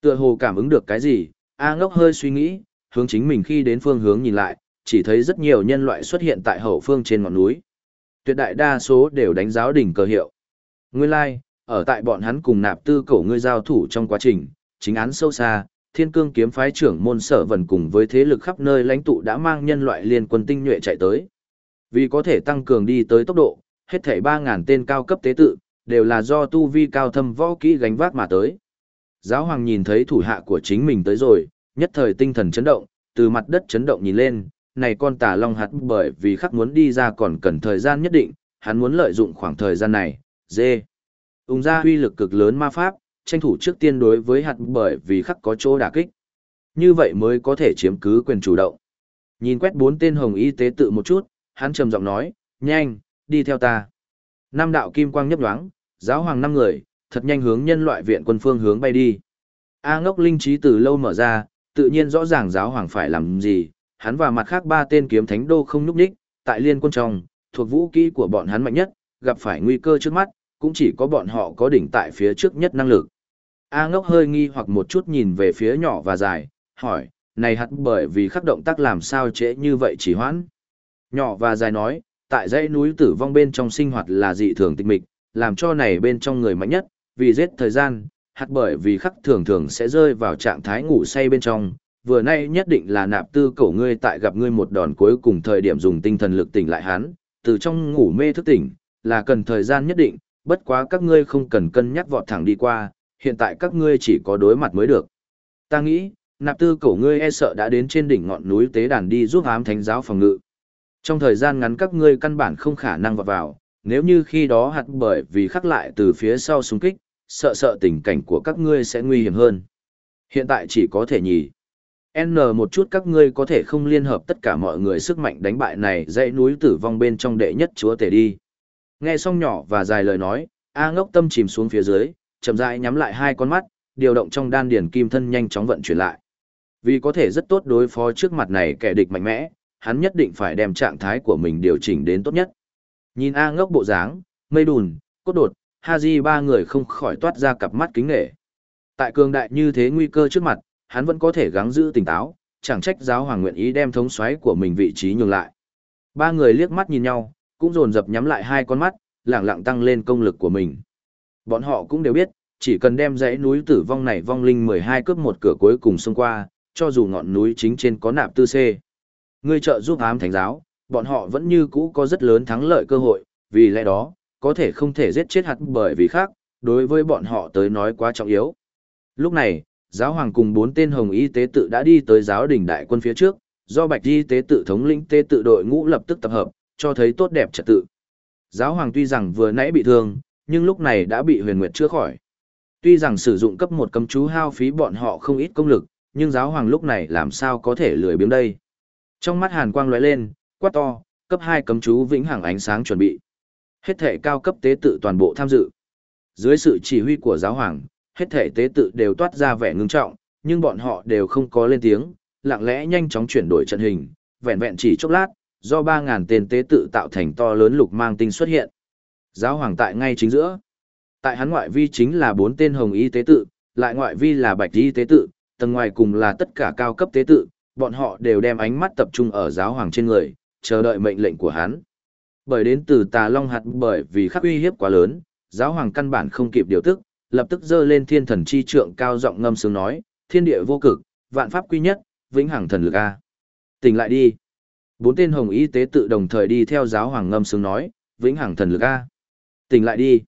Tựa hồ cảm ứng được cái gì, A ngốc hơi suy nghĩ, hướng chính mình khi đến phương hướng nhìn lại, chỉ thấy rất nhiều nhân loại xuất hiện tại hậu phương trên ngọn núi. Tuyệt đại đa số đều đánh giáo đỉnh cờ hiệu. Nguyên lai, like, ở tại bọn hắn cùng nạp tư cổ ngươi giao thủ trong quá trình, chính án sâu xa, thiên cương kiếm phái trưởng môn sở vần cùng với thế lực khắp nơi lãnh tụ đã mang nhân loại liên quân tinh nhuệ chạy tới. Vì có thể tăng cường đi tới tốc độ, hết thảy 3.000 tên cao cấp tế tự, đều là do tu vi cao thâm võ kỹ gánh vác mà tới. Giáo hoàng nhìn thấy thủ hạ của chính mình tới rồi, nhất thời tinh thần chấn động, từ mặt đất chấn động nhìn lên, này con tà long hạt bởi vì khắc muốn đi ra còn cần thời gian nhất định, hắn muốn lợi dụng khoảng thời gian này, dê. Ung ra huy lực cực lớn ma pháp, tranh thủ trước tiên đối với hạt bởi vì khắc có chỗ đả kích. Như vậy mới có thể chiếm cứ quyền chủ động. Nhìn quét bốn tên hồng y tế tự một chút, hắn trầm giọng nói, nhanh, đi theo ta. Năm đạo kim quang nhấp nhoáng, giáo hoàng năm người, thật nhanh hướng nhân loại viện quân phương hướng bay đi. A ngốc linh trí từ lâu mở ra, tự nhiên rõ ràng giáo hoàng phải làm gì, hắn và mặt khác ba tên kiếm thánh đô không núp đích, tại liên quân trong, thuộc vũ kỹ của bọn hắn mạnh nhất, gặp phải nguy cơ trước mắt, cũng chỉ có bọn họ có đỉnh tại phía trước nhất năng lực. A ngốc hơi nghi hoặc một chút nhìn về phía nhỏ và dài, hỏi, này hẳn bởi vì khắc động tác làm sao trễ như vậy chỉ hoãn. Nhỏ và dài nói, tại dãy núi tử vong bên trong sinh hoạt là dị thường tịch mịch, làm cho này bên trong người mạnh nhất, vì giết thời gian, hạt bởi vì khắc thường thường sẽ rơi vào trạng thái ngủ say bên trong, vừa nay nhất định là nạp tư cổ ngươi tại gặp ngươi một đòn cuối cùng thời điểm dùng tinh thần lực tỉnh lại hắn, từ trong ngủ mê thức tỉnh, là cần thời gian nhất định, bất quá các ngươi không cần cân nhắc vọt thẳng đi qua, hiện tại các ngươi chỉ có đối mặt mới được. Ta nghĩ, nạp tư cổ ngươi e sợ đã đến trên đỉnh ngọn núi tế đàn đi giúp ám thánh giáo phòng ngự. Trong thời gian ngắn các ngươi căn bản không khả năng vọt vào, nếu như khi đó hạt bởi vì khắc lại từ phía sau xung kích, sợ sợ tình cảnh của các ngươi sẽ nguy hiểm hơn. Hiện tại chỉ có thể nhỉ. N một chút các ngươi có thể không liên hợp tất cả mọi người sức mạnh đánh bại này dãy núi tử vong bên trong đệ nhất chúa tể đi. Nghe xong nhỏ và dài lời nói, A ngốc tâm chìm xuống phía dưới, chậm rãi nhắm lại hai con mắt, điều động trong đan điển kim thân nhanh chóng vận chuyển lại. Vì có thể rất tốt đối phó trước mặt này kẻ địch mạnh mẽ, hắn nhất định phải đem trạng thái của mình điều chỉnh đến tốt nhất. Nhìn A ngốc bộ dáng, mây đùn, cốt đột, Haji ba người không khỏi toát ra cặp mắt kính nghệ. Tại cường đại như thế nguy cơ trước mặt, hắn vẫn có thể gắng giữ tỉnh táo, chẳng trách giáo hoàng nguyện ý đem thống xoáy của mình vị trí nhường lại. Ba người liếc mắt nhìn nhau, cũng dồn dập nhắm lại hai con mắt, lặng lặng tăng lên công lực của mình. Bọn họ cũng đều biết, chỉ cần đem dãy núi tử vong này vong linh 12 cướp một cửa cuối cùng xông qua, cho dù ngọn núi chính trên có nạp tư C. Người trợ giúp ám thánh giáo, bọn họ vẫn như cũ có rất lớn thắng lợi cơ hội, vì lẽ đó, có thể không thể giết chết hạt bởi vì khác, đối với bọn họ tới nói quá trọng yếu. Lúc này, giáo hoàng cùng bốn tên hồng y tế tự đã đi tới giáo đình đại quân phía trước, do bạch y tế tự thống lĩnh tế tự đội ngũ lập tức tập hợp, cho thấy tốt đẹp trật tự. Giáo hoàng tuy rằng vừa nãy bị thương, nhưng lúc này đã bị huyền nguyệt chữa khỏi. Tuy rằng sử dụng cấp một cấm chú hao phí bọn họ không ít công lực, nhưng giáo hoàng lúc này làm sao có thể lười biếng đây. Trong mắt hàn quang lóe lên, quát to, cấp hai cấm chú vĩnh hằng ánh sáng chuẩn bị. Hết thể cao cấp tế tự toàn bộ tham dự. Dưới sự chỉ huy của giáo hoàng, hết thể tế tự đều toát ra vẻ ngưng trọng, nhưng bọn họ đều không có lên tiếng, lặng lẽ nhanh chóng chuyển đổi trận hình, vẹn vẹn chỉ chốc lát, do 3000 tên tế tự tạo thành to lớn lục mang tinh xuất hiện. Giáo hoàng tại ngay chính giữa. Tại hắn ngoại vi chính là bốn tên hồng y tế tự, lại ngoại vi là bạch y tế tự, tầng ngoài cùng là tất cả cao cấp tế tự, bọn họ đều đem ánh mắt tập trung ở giáo hoàng trên người, chờ đợi mệnh lệnh của hắn. Bởi đến từ tà long hạt bởi vì khắc uy hiếp quá lớn, giáo hoàng căn bản không kịp điều tức, lập tức dơ lên thiên thần chi trượng cao giọng ngâm sướng nói, thiên địa vô cực, vạn pháp quy nhất, vĩnh hằng thần lực a. Tỉnh lại đi. Bốn tên hồng y tế tự đồng thời đi theo giáo hoàng ngâm sướng nói, vĩnh hằng thần lực a. Tỉnh lại đi.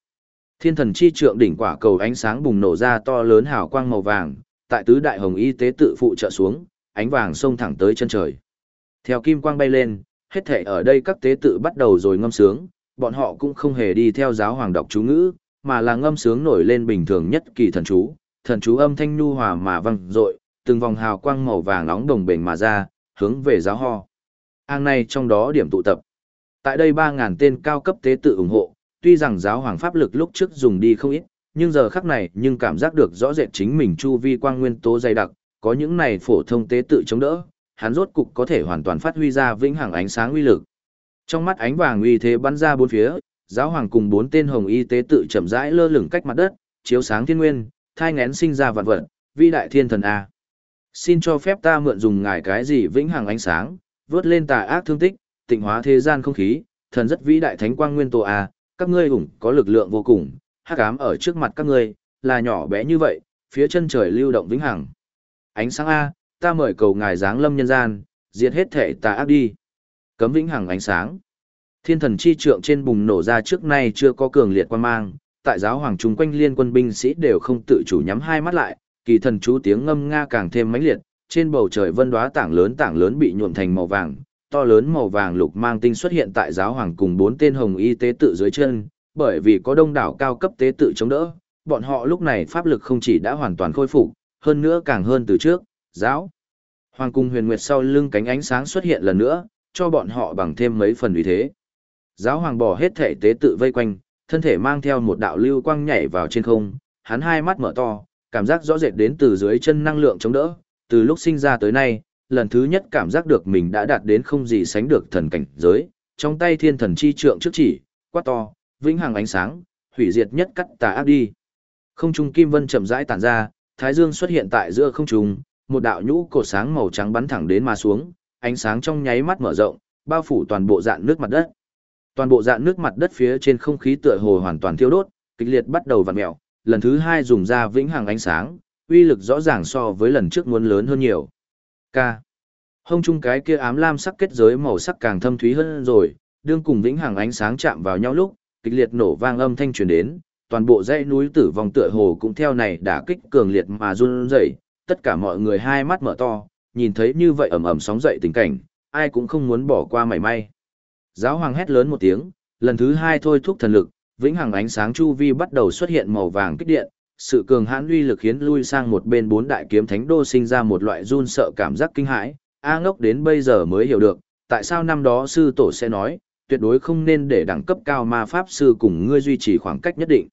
Thiên thần chi trượng đỉnh quả cầu ánh sáng bùng nổ ra to lớn hào quang màu vàng, tại tứ đại hồng y tế tự phụ trợ xuống, ánh vàng xông thẳng tới chân trời. Theo kim quang bay lên, hết thể ở đây các tế tự bắt đầu rồi ngâm sướng, bọn họ cũng không hề đi theo giáo hoàng đọc chú ngữ, mà là ngâm sướng nổi lên bình thường nhất kỳ thần chú, thần chú âm thanh nhu hòa mà vang dội, từng vòng hào quang màu vàng nóng đồng bền mà ra, hướng về giáo ho. Ang này trong đó điểm tụ tập. Tại đây 3000 tên cao cấp tế tự ủng hộ, tuy rằng giáo hoàng pháp lực lúc trước dùng đi không ít, nhưng giờ khắc này nhưng cảm giác được rõ rệt chính mình chu vi quang nguyên tố dày đặc, có những này phổ thông tế tự chống đỡ, hắn rốt cục có thể hoàn toàn phát huy ra vĩnh hằng ánh sáng uy lực. Trong mắt ánh vàng uy thế bắn ra bốn phía, giáo hoàng cùng bốn tên hồng y tế tự chậm rãi lơ lửng cách mặt đất, chiếu sáng thiên nguyên, thai ngén sinh ra vạn vật, Vĩ đại thiên thần a. Xin cho phép ta mượn dùng ngài cái gì vĩnh hằng ánh sáng, vớt lên tà ác thương tích, tịnh hóa thế gian không khí, thần rất vĩ đại thánh quang nguyên tổ a, các ngươi ủng có lực lượng vô cùng, hắc ám ở trước mặt các ngươi, là nhỏ bé như vậy, phía chân trời lưu động vĩnh hằng. Ánh sáng a, ta mời cầu ngài giáng lâm nhân gian, diệt hết thể tà ác đi. Cấm vĩnh hằng ánh sáng. Thiên thần chi trượng trên bùng nổ ra trước nay chưa có cường liệt quan mang, tại giáo hoàng chúng quanh liên quân binh sĩ đều không tự chủ nhắm hai mắt lại, kỳ thần chú tiếng ngâm nga càng thêm mãnh liệt, trên bầu trời vân đóa tảng lớn tảng lớn bị nhuộm thành màu vàng, to lớn màu vàng lục mang tinh xuất hiện tại giáo hoàng cùng bốn tên hồng y tế tự dưới chân, bởi vì có đông đảo cao cấp tế tự chống đỡ, bọn họ lúc này pháp lực không chỉ đã hoàn toàn khôi phục, hơn nữa càng hơn từ trước, giáo. Hoàng cung huyền nguyệt sau lưng cánh ánh sáng xuất hiện lần nữa, cho bọn họ bằng thêm mấy phần uy thế. Giáo hoàng bỏ hết thể tế tự vây quanh, thân thể mang theo một đạo lưu quang nhảy vào trên không, hắn hai mắt mở to, cảm giác rõ rệt đến từ dưới chân năng lượng chống đỡ, từ lúc sinh ra tới nay, lần thứ nhất cảm giác được mình đã đạt đến không gì sánh được thần cảnh giới, trong tay thiên thần chi trượng trước chỉ, quát to, vĩnh hằng ánh sáng, hủy diệt nhất cắt tà ác đi. Không trung kim vân chậm rãi tản ra, thái dương xuất hiện tại giữa không trung, một đạo nhũ cổ sáng màu trắng bắn thẳng đến mà xuống, ánh sáng trong nháy mắt mở rộng, bao phủ toàn bộ dạng nước mặt đất. Toàn bộ dạng nước mặt đất phía trên không khí tựa hồ hoàn toàn thiêu đốt, kịch liệt bắt đầu vặn mèo, lần thứ hai dùng ra vĩnh hằng ánh sáng, uy lực rõ ràng so với lần trước muốn lớn hơn nhiều. K. Hông chung cái kia ám lam sắc kết giới màu sắc càng thâm thúy hơn rồi, đương cùng vĩnh hằng ánh sáng chạm vào nhau lúc, kịch liệt nổ vang âm thanh truyền đến, toàn bộ dãy núi tử vong tựa hồ cũng theo này đã kích cường liệt mà run rẩy, tất cả mọi người hai mắt mở to, nhìn thấy như vậy ầm ầm sóng dậy tình cảnh, ai cũng không muốn bỏ qua mảy may. Giáo hoàng hét lớn một tiếng, lần thứ hai thôi thúc thần lực, vĩnh hằng ánh sáng chu vi bắt đầu xuất hiện màu vàng kích điện, sự cường hãn uy lực khiến lui sang một bên bốn đại kiếm thánh đô sinh ra một loại run sợ cảm giác kinh hãi, A ngốc đến bây giờ mới hiểu được, tại sao năm đó sư tổ sẽ nói, tuyệt đối không nên để đẳng cấp cao ma pháp sư cùng ngươi duy trì khoảng cách nhất định.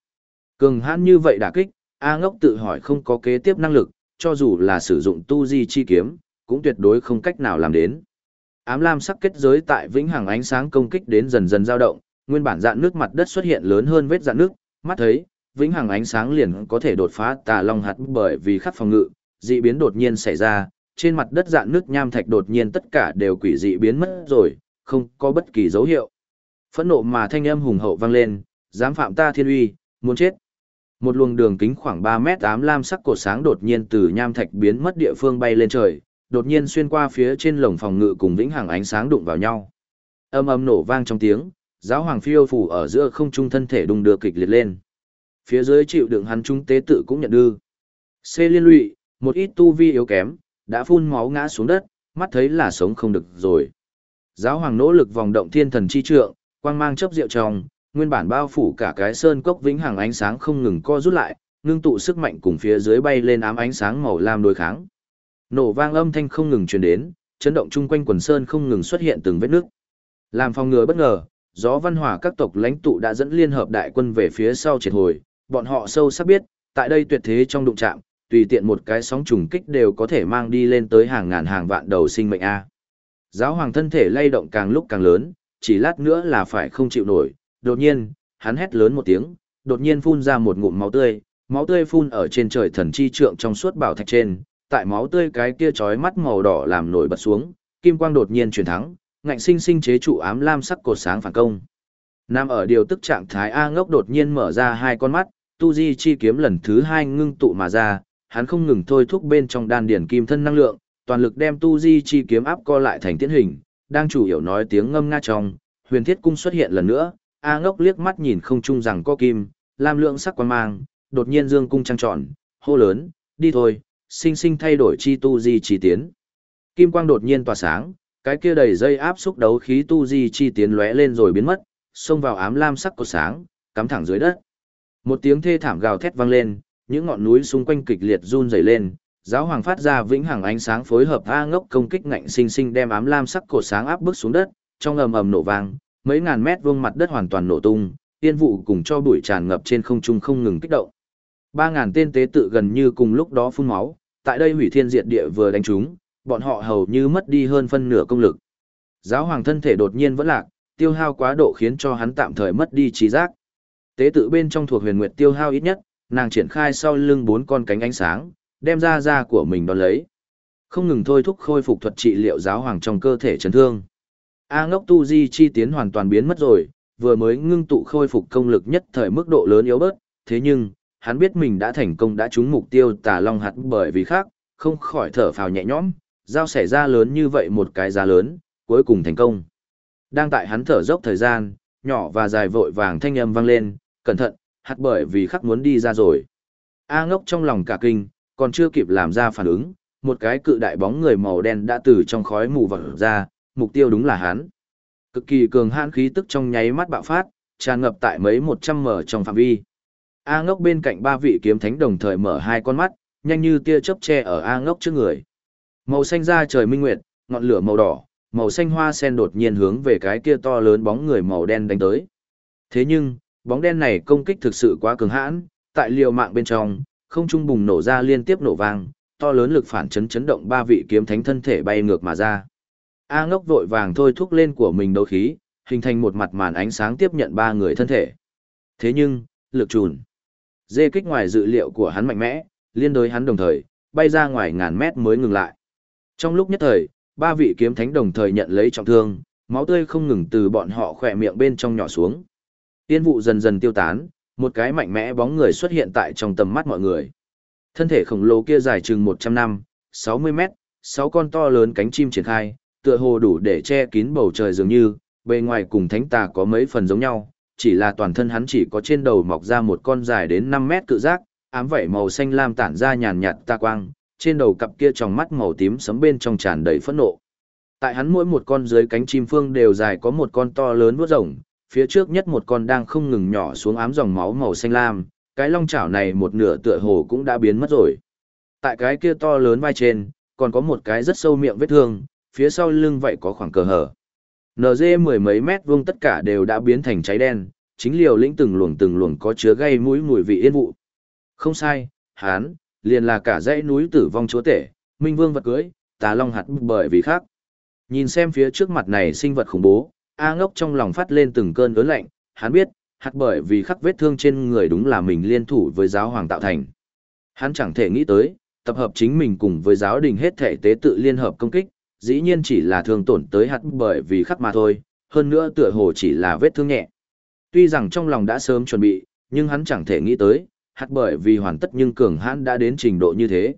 Cường hãn như vậy đả kích, A ngốc tự hỏi không có kế tiếp năng lực, cho dù là sử dụng tu di chi kiếm, cũng tuyệt đối không cách nào làm đến. Ám lam sắc kết giới tại vĩnh hằng ánh sáng công kích đến dần dần dao động, nguyên bản dạn nước mặt đất xuất hiện lớn hơn vết dạn nước, mắt thấy, vĩnh hằng ánh sáng liền có thể đột phá tà long hạt bởi vì khắc phòng ngự, dị biến đột nhiên xảy ra, trên mặt đất dạn nước nham thạch đột nhiên tất cả đều quỷ dị biến mất rồi, không có bất kỳ dấu hiệu. Phẫn nộ mà thanh âm hùng hậu vang lên, dám phạm ta thiên uy, muốn chết. Một luồng đường kính khoảng 3 mét ám lam sắc cột sáng đột nhiên từ nham thạch biến mất địa phương bay lên trời, đột nhiên xuyên qua phía trên lồng phòng ngự cùng vĩnh hằng ánh sáng đụng vào nhau. Âm âm nổ vang trong tiếng, giáo hoàng phiêu phủ ở giữa không trung thân thể đung đưa kịch liệt lên. Phía dưới chịu đựng hắn trung tế tự cũng nhận đưa. C liên lụy, một ít tu vi yếu kém, đã phun máu ngã xuống đất, mắt thấy là sống không được rồi. Giáo hoàng nỗ lực vòng động thiên thần chi trượng, quang mang chấp rượu trong, nguyên bản bao phủ cả cái sơn cốc vĩnh hằng ánh sáng không ngừng co rút lại, ngưng tụ sức mạnh cùng phía dưới bay lên ám ánh sáng màu lam đối kháng. Nổ vang âm thanh không ngừng truyền đến, chấn động chung quanh quần sơn không ngừng xuất hiện từng vết nước. Làm phòng ngừa bất ngờ, gió văn hỏa các tộc lãnh tụ đã dẫn liên hợp đại quân về phía sau triệt hồi, bọn họ sâu sắc biết, tại đây tuyệt thế trong đụng trạm, tùy tiện một cái sóng trùng kích đều có thể mang đi lên tới hàng ngàn hàng vạn đầu sinh mệnh A. Giáo hoàng thân thể lay động càng lúc càng lớn, chỉ lát nữa là phải không chịu nổi, đột nhiên, hắn hét lớn một tiếng, đột nhiên phun ra một ngụm máu tươi, máu tươi phun ở trên trời thần chi trượng trong suốt bảo thạch trên, tại máu tươi cái kia chói mắt màu đỏ làm nổi bật xuống, kim quang đột nhiên chuyển thắng, ngạnh sinh sinh chế trụ ám lam sắc cột sáng phản công. Nam ở điều tức trạng thái A ngốc đột nhiên mở ra hai con mắt, tu di chi kiếm lần thứ hai ngưng tụ mà ra, hắn không ngừng thôi thúc bên trong đan điển kim thân năng lượng, toàn lực đem tu di chi kiếm áp co lại thành tiễn hình, đang chủ yếu nói tiếng ngâm nga trong, huyền thiết cung xuất hiện lần nữa, A ngốc liếc mắt nhìn không chung rằng có kim, lam lượng sắc quan mang, đột nhiên dương cung trăng tròn, hô lớn, đi thôi, sinh sinh thay đổi chi tu di chi tiến. Kim quang đột nhiên tỏa sáng, cái kia đầy dây áp xúc đấu khí tu di chi tiến lóe lên rồi biến mất, xông vào ám lam sắc của sáng, cắm thẳng dưới đất. Một tiếng thê thảm gào thét vang lên, những ngọn núi xung quanh kịch liệt run rẩy lên, giáo hoàng phát ra vĩnh hằng ánh sáng phối hợp a ngốc công kích ngạnh sinh sinh đem ám lam sắc cột sáng áp bức xuống đất, trong ầm ầm nổ vang, mấy ngàn mét vuông mặt đất hoàn toàn nổ tung, tiên vụ cùng cho bụi tràn ngập trên không trung không ngừng kích động. Ba ngàn tên tế tự gần như cùng lúc đó phun máu, tại đây hủy thiên diệt địa vừa đánh chúng, bọn họ hầu như mất đi hơn phân nửa công lực. Giáo hoàng thân thể đột nhiên vẫn lạc, tiêu hao quá độ khiến cho hắn tạm thời mất đi trí giác. Tế tự bên trong thuộc huyền nguyệt tiêu hao ít nhất, nàng triển khai sau lưng bốn con cánh ánh sáng, đem ra da của mình đón lấy. Không ngừng thôi thúc khôi phục thuật trị liệu giáo hoàng trong cơ thể chấn thương. A ngốc tu di chi tiến hoàn toàn biến mất rồi, vừa mới ngưng tụ khôi phục công lực nhất thời mức độ lớn yếu bớt, thế nhưng, hắn biết mình đã thành công đã trúng mục tiêu tà long hạt bởi vì khác, không khỏi thở phào nhẹ nhõm, giao xảy ra lớn như vậy một cái giá lớn, cuối cùng thành công. Đang tại hắn thở dốc thời gian, nhỏ và dài vội vàng thanh âm vang lên, cẩn thận, hạt bởi vì khắc muốn đi ra rồi. A ngốc trong lòng cả kinh, còn chưa kịp làm ra phản ứng, một cái cự đại bóng người màu đen đã từ trong khói mù vật ra, mục tiêu đúng là hắn. Cực kỳ cường hãn khí tức trong nháy mắt bạo phát, tràn ngập tại mấy một trăm mở trong phạm vi. A ngốc bên cạnh ba vị kiếm thánh đồng thời mở hai con mắt, nhanh như tia chớp che ở A ngốc trước người. Màu xanh da trời minh nguyệt, ngọn lửa màu đỏ, màu xanh hoa sen đột nhiên hướng về cái kia to lớn bóng người màu đen đánh tới. Thế nhưng, bóng đen này công kích thực sự quá cường hãn, tại liều mạng bên trong, không trung bùng nổ ra liên tiếp nổ vang, to lớn lực phản chấn chấn động ba vị kiếm thánh thân thể bay ngược mà ra. A ngốc vội vàng thôi thúc lên của mình đấu khí, hình thành một mặt màn ánh sáng tiếp nhận ba người thân thể. Thế nhưng, lực trùn. Dê kích ngoài dự liệu của hắn mạnh mẽ, liên đối hắn đồng thời, bay ra ngoài ngàn mét mới ngừng lại. Trong lúc nhất thời, ba vị kiếm thánh đồng thời nhận lấy trọng thương, máu tươi không ngừng từ bọn họ khỏe miệng bên trong nhỏ xuống. Tiên vụ dần dần tiêu tán, một cái mạnh mẽ bóng người xuất hiện tại trong tầm mắt mọi người. Thân thể khổng lồ kia dài chừng 100 năm, 60 mét, 6 con to lớn cánh chim triển khai, tựa hồ đủ để che kín bầu trời dường như, bề ngoài cùng thánh tà có mấy phần giống nhau, chỉ là toàn thân hắn chỉ có trên đầu mọc ra một con dài đến 5 mét cự giác, ám vảy màu xanh lam tản ra nhàn nhạt ta quang, trên đầu cặp kia tròng mắt màu tím sấm bên trong tràn đầy phẫn nộ. Tại hắn mỗi một con dưới cánh chim phương đều dài có một con to lớn vuốt rồng, phía trước nhất một con đang không ngừng nhỏ xuống ám dòng máu màu xanh lam, cái long chảo này một nửa tựa hồ cũng đã biến mất rồi. Tại cái kia to lớn vai trên, còn có một cái rất sâu miệng vết thương, phía sau lưng vậy có khoảng cờ hở. NG mười mấy mét vuông tất cả đều đã biến thành cháy đen, chính liều lĩnh từng luồng từng luồng có chứa gây mũi mùi vị yên vụ. Không sai, hán, liền là cả dãy núi tử vong chúa tể, minh vương vật cưới, tà long hạt bởi vì khác. Nhìn xem phía trước mặt này sinh vật khủng bố, A ngốc trong lòng phát lên từng cơn ớn lạnh, hắn biết, hạt bởi vì khắc vết thương trên người đúng là mình liên thủ với giáo hoàng tạo thành. Hắn chẳng thể nghĩ tới, tập hợp chính mình cùng với giáo đình hết thể tế tự liên hợp công kích, dĩ nhiên chỉ là thương tổn tới hạt bởi vì khắc mà thôi, hơn nữa tựa hồ chỉ là vết thương nhẹ. Tuy rằng trong lòng đã sớm chuẩn bị, nhưng hắn chẳng thể nghĩ tới, hạt bởi vì hoàn tất nhưng cường hãn đã đến trình độ như thế.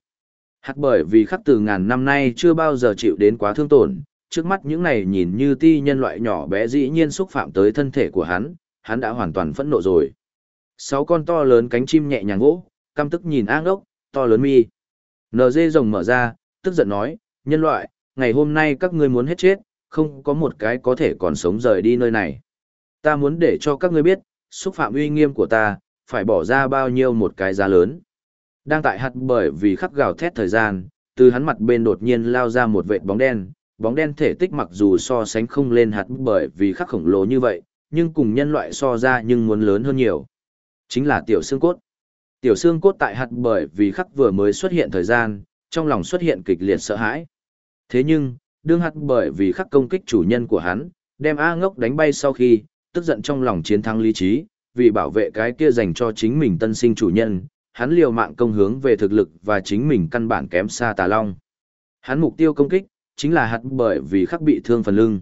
Hạt bởi vì khắc từ ngàn năm nay chưa bao giờ chịu đến quá thương tổn, trước mắt những này nhìn như ti nhân loại nhỏ bé dĩ nhiên xúc phạm tới thân thể của hắn, hắn đã hoàn toàn phẫn nộ rồi. Sáu con to lớn cánh chim nhẹ nhàng gỗ, căm tức nhìn ác ốc, to lớn mi. NG rồng mở ra, tức giận nói, nhân loại, ngày hôm nay các ngươi muốn hết chết, không có một cái có thể còn sống rời đi nơi này. Ta muốn để cho các ngươi biết, xúc phạm uy nghiêm của ta, phải bỏ ra bao nhiêu một cái giá lớn. Đang tại hạt bởi vì khắc gào thét thời gian, từ hắn mặt bên đột nhiên lao ra một vệt bóng đen, bóng đen thể tích mặc dù so sánh không lên hạt bởi vì khắc khổng lồ như vậy, nhưng cùng nhân loại so ra nhưng muốn lớn hơn nhiều. Chính là tiểu xương cốt. Tiểu xương cốt tại hạt bởi vì khắc vừa mới xuất hiện thời gian, trong lòng xuất hiện kịch liệt sợ hãi. Thế nhưng, đương hạt bởi vì khắc công kích chủ nhân của hắn, đem A ngốc đánh bay sau khi, tức giận trong lòng chiến thắng lý trí, vì bảo vệ cái kia dành cho chính mình tân sinh chủ nhân, hắn liều mạng công hướng về thực lực và chính mình căn bản kém xa tà long. Hắn mục tiêu công kích, chính là hạt bởi vì khắc bị thương phần lưng.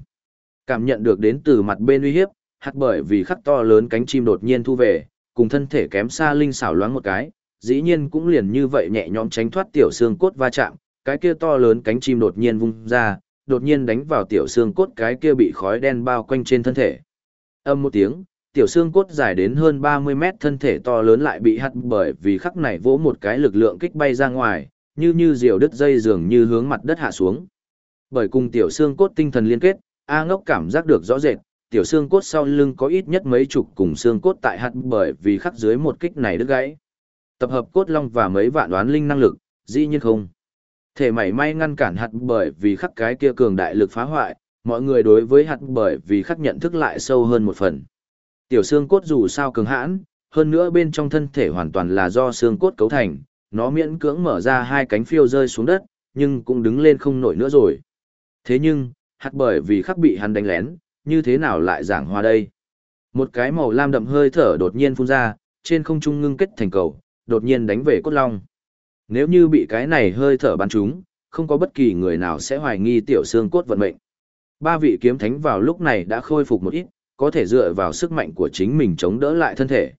Cảm nhận được đến từ mặt bên uy hiếp, hạt bởi vì khắc to lớn cánh chim đột nhiên thu về, cùng thân thể kém xa linh xảo loáng một cái, dĩ nhiên cũng liền như vậy nhẹ nhõm tránh thoát tiểu xương cốt va chạm, cái kia to lớn cánh chim đột nhiên vung ra, đột nhiên đánh vào tiểu xương cốt cái kia bị khói đen bao quanh trên thân thể. Âm một tiếng, tiểu xương cốt dài đến hơn 30 mét thân thể to lớn lại bị hắt bởi vì khắc này vỗ một cái lực lượng kích bay ra ngoài, như như diều đứt dây dường như hướng mặt đất hạ xuống. Bởi cùng tiểu xương cốt tinh thần liên kết, A ngốc cảm giác được rõ rệt, tiểu xương cốt sau lưng có ít nhất mấy chục cùng xương cốt tại hạt bởi vì khắc dưới một kích này đứt gãy. Tập hợp cốt long và mấy vạn đoán linh năng lực, dĩ nhiên không. Thể mảy may ngăn cản hạt bởi vì khắc cái kia cường đại lực phá hoại, mọi người đối với hạt bởi vì khắc nhận thức lại sâu hơn một phần. Tiểu xương cốt dù sao cường hãn, hơn nữa bên trong thân thể hoàn toàn là do xương cốt cấu thành, nó miễn cưỡng mở ra hai cánh phiêu rơi xuống đất, nhưng cũng đứng lên không nổi nữa rồi. Thế nhưng, hạt bởi vì khắc bị hắn đánh lén, như thế nào lại giảng hoa đây? Một cái màu lam đậm hơi thở đột nhiên phun ra, trên không trung ngưng kết thành cầu, đột nhiên đánh về cốt long. Nếu như bị cái này hơi thở bắn trúng, không có bất kỳ người nào sẽ hoài nghi tiểu xương cốt vận mệnh. Ba vị kiếm thánh vào lúc này đã khôi phục một ít, có thể dựa vào sức mạnh của chính mình chống đỡ lại thân thể.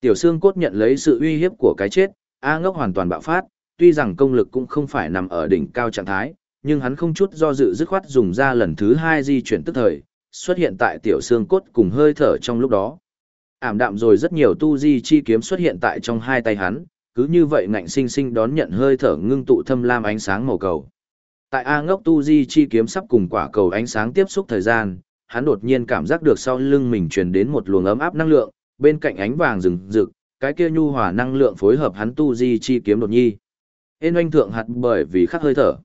Tiểu xương cốt nhận lấy sự uy hiếp của cái chết, A ngốc hoàn toàn bạo phát, tuy rằng công lực cũng không phải nằm ở đỉnh cao trạng thái, nhưng hắn không chút do dự dứt khoát dùng ra lần thứ hai di chuyển tức thời, xuất hiện tại tiểu xương cốt cùng hơi thở trong lúc đó. Ảm đạm rồi rất nhiều tu di chi kiếm xuất hiện tại trong hai tay hắn, cứ như vậy ngạnh sinh sinh đón nhận hơi thở ngưng tụ thâm lam ánh sáng màu cầu. Tại A ngốc tu di chi kiếm sắp cùng quả cầu ánh sáng tiếp xúc thời gian, hắn đột nhiên cảm giác được sau lưng mình truyền đến một luồng ấm áp năng lượng, bên cạnh ánh vàng rừng rực, cái kia nhu hòa năng lượng phối hợp hắn tu di chi kiếm đột nhi. Ên oanh thượng hạt bởi vì khắc hơi thở.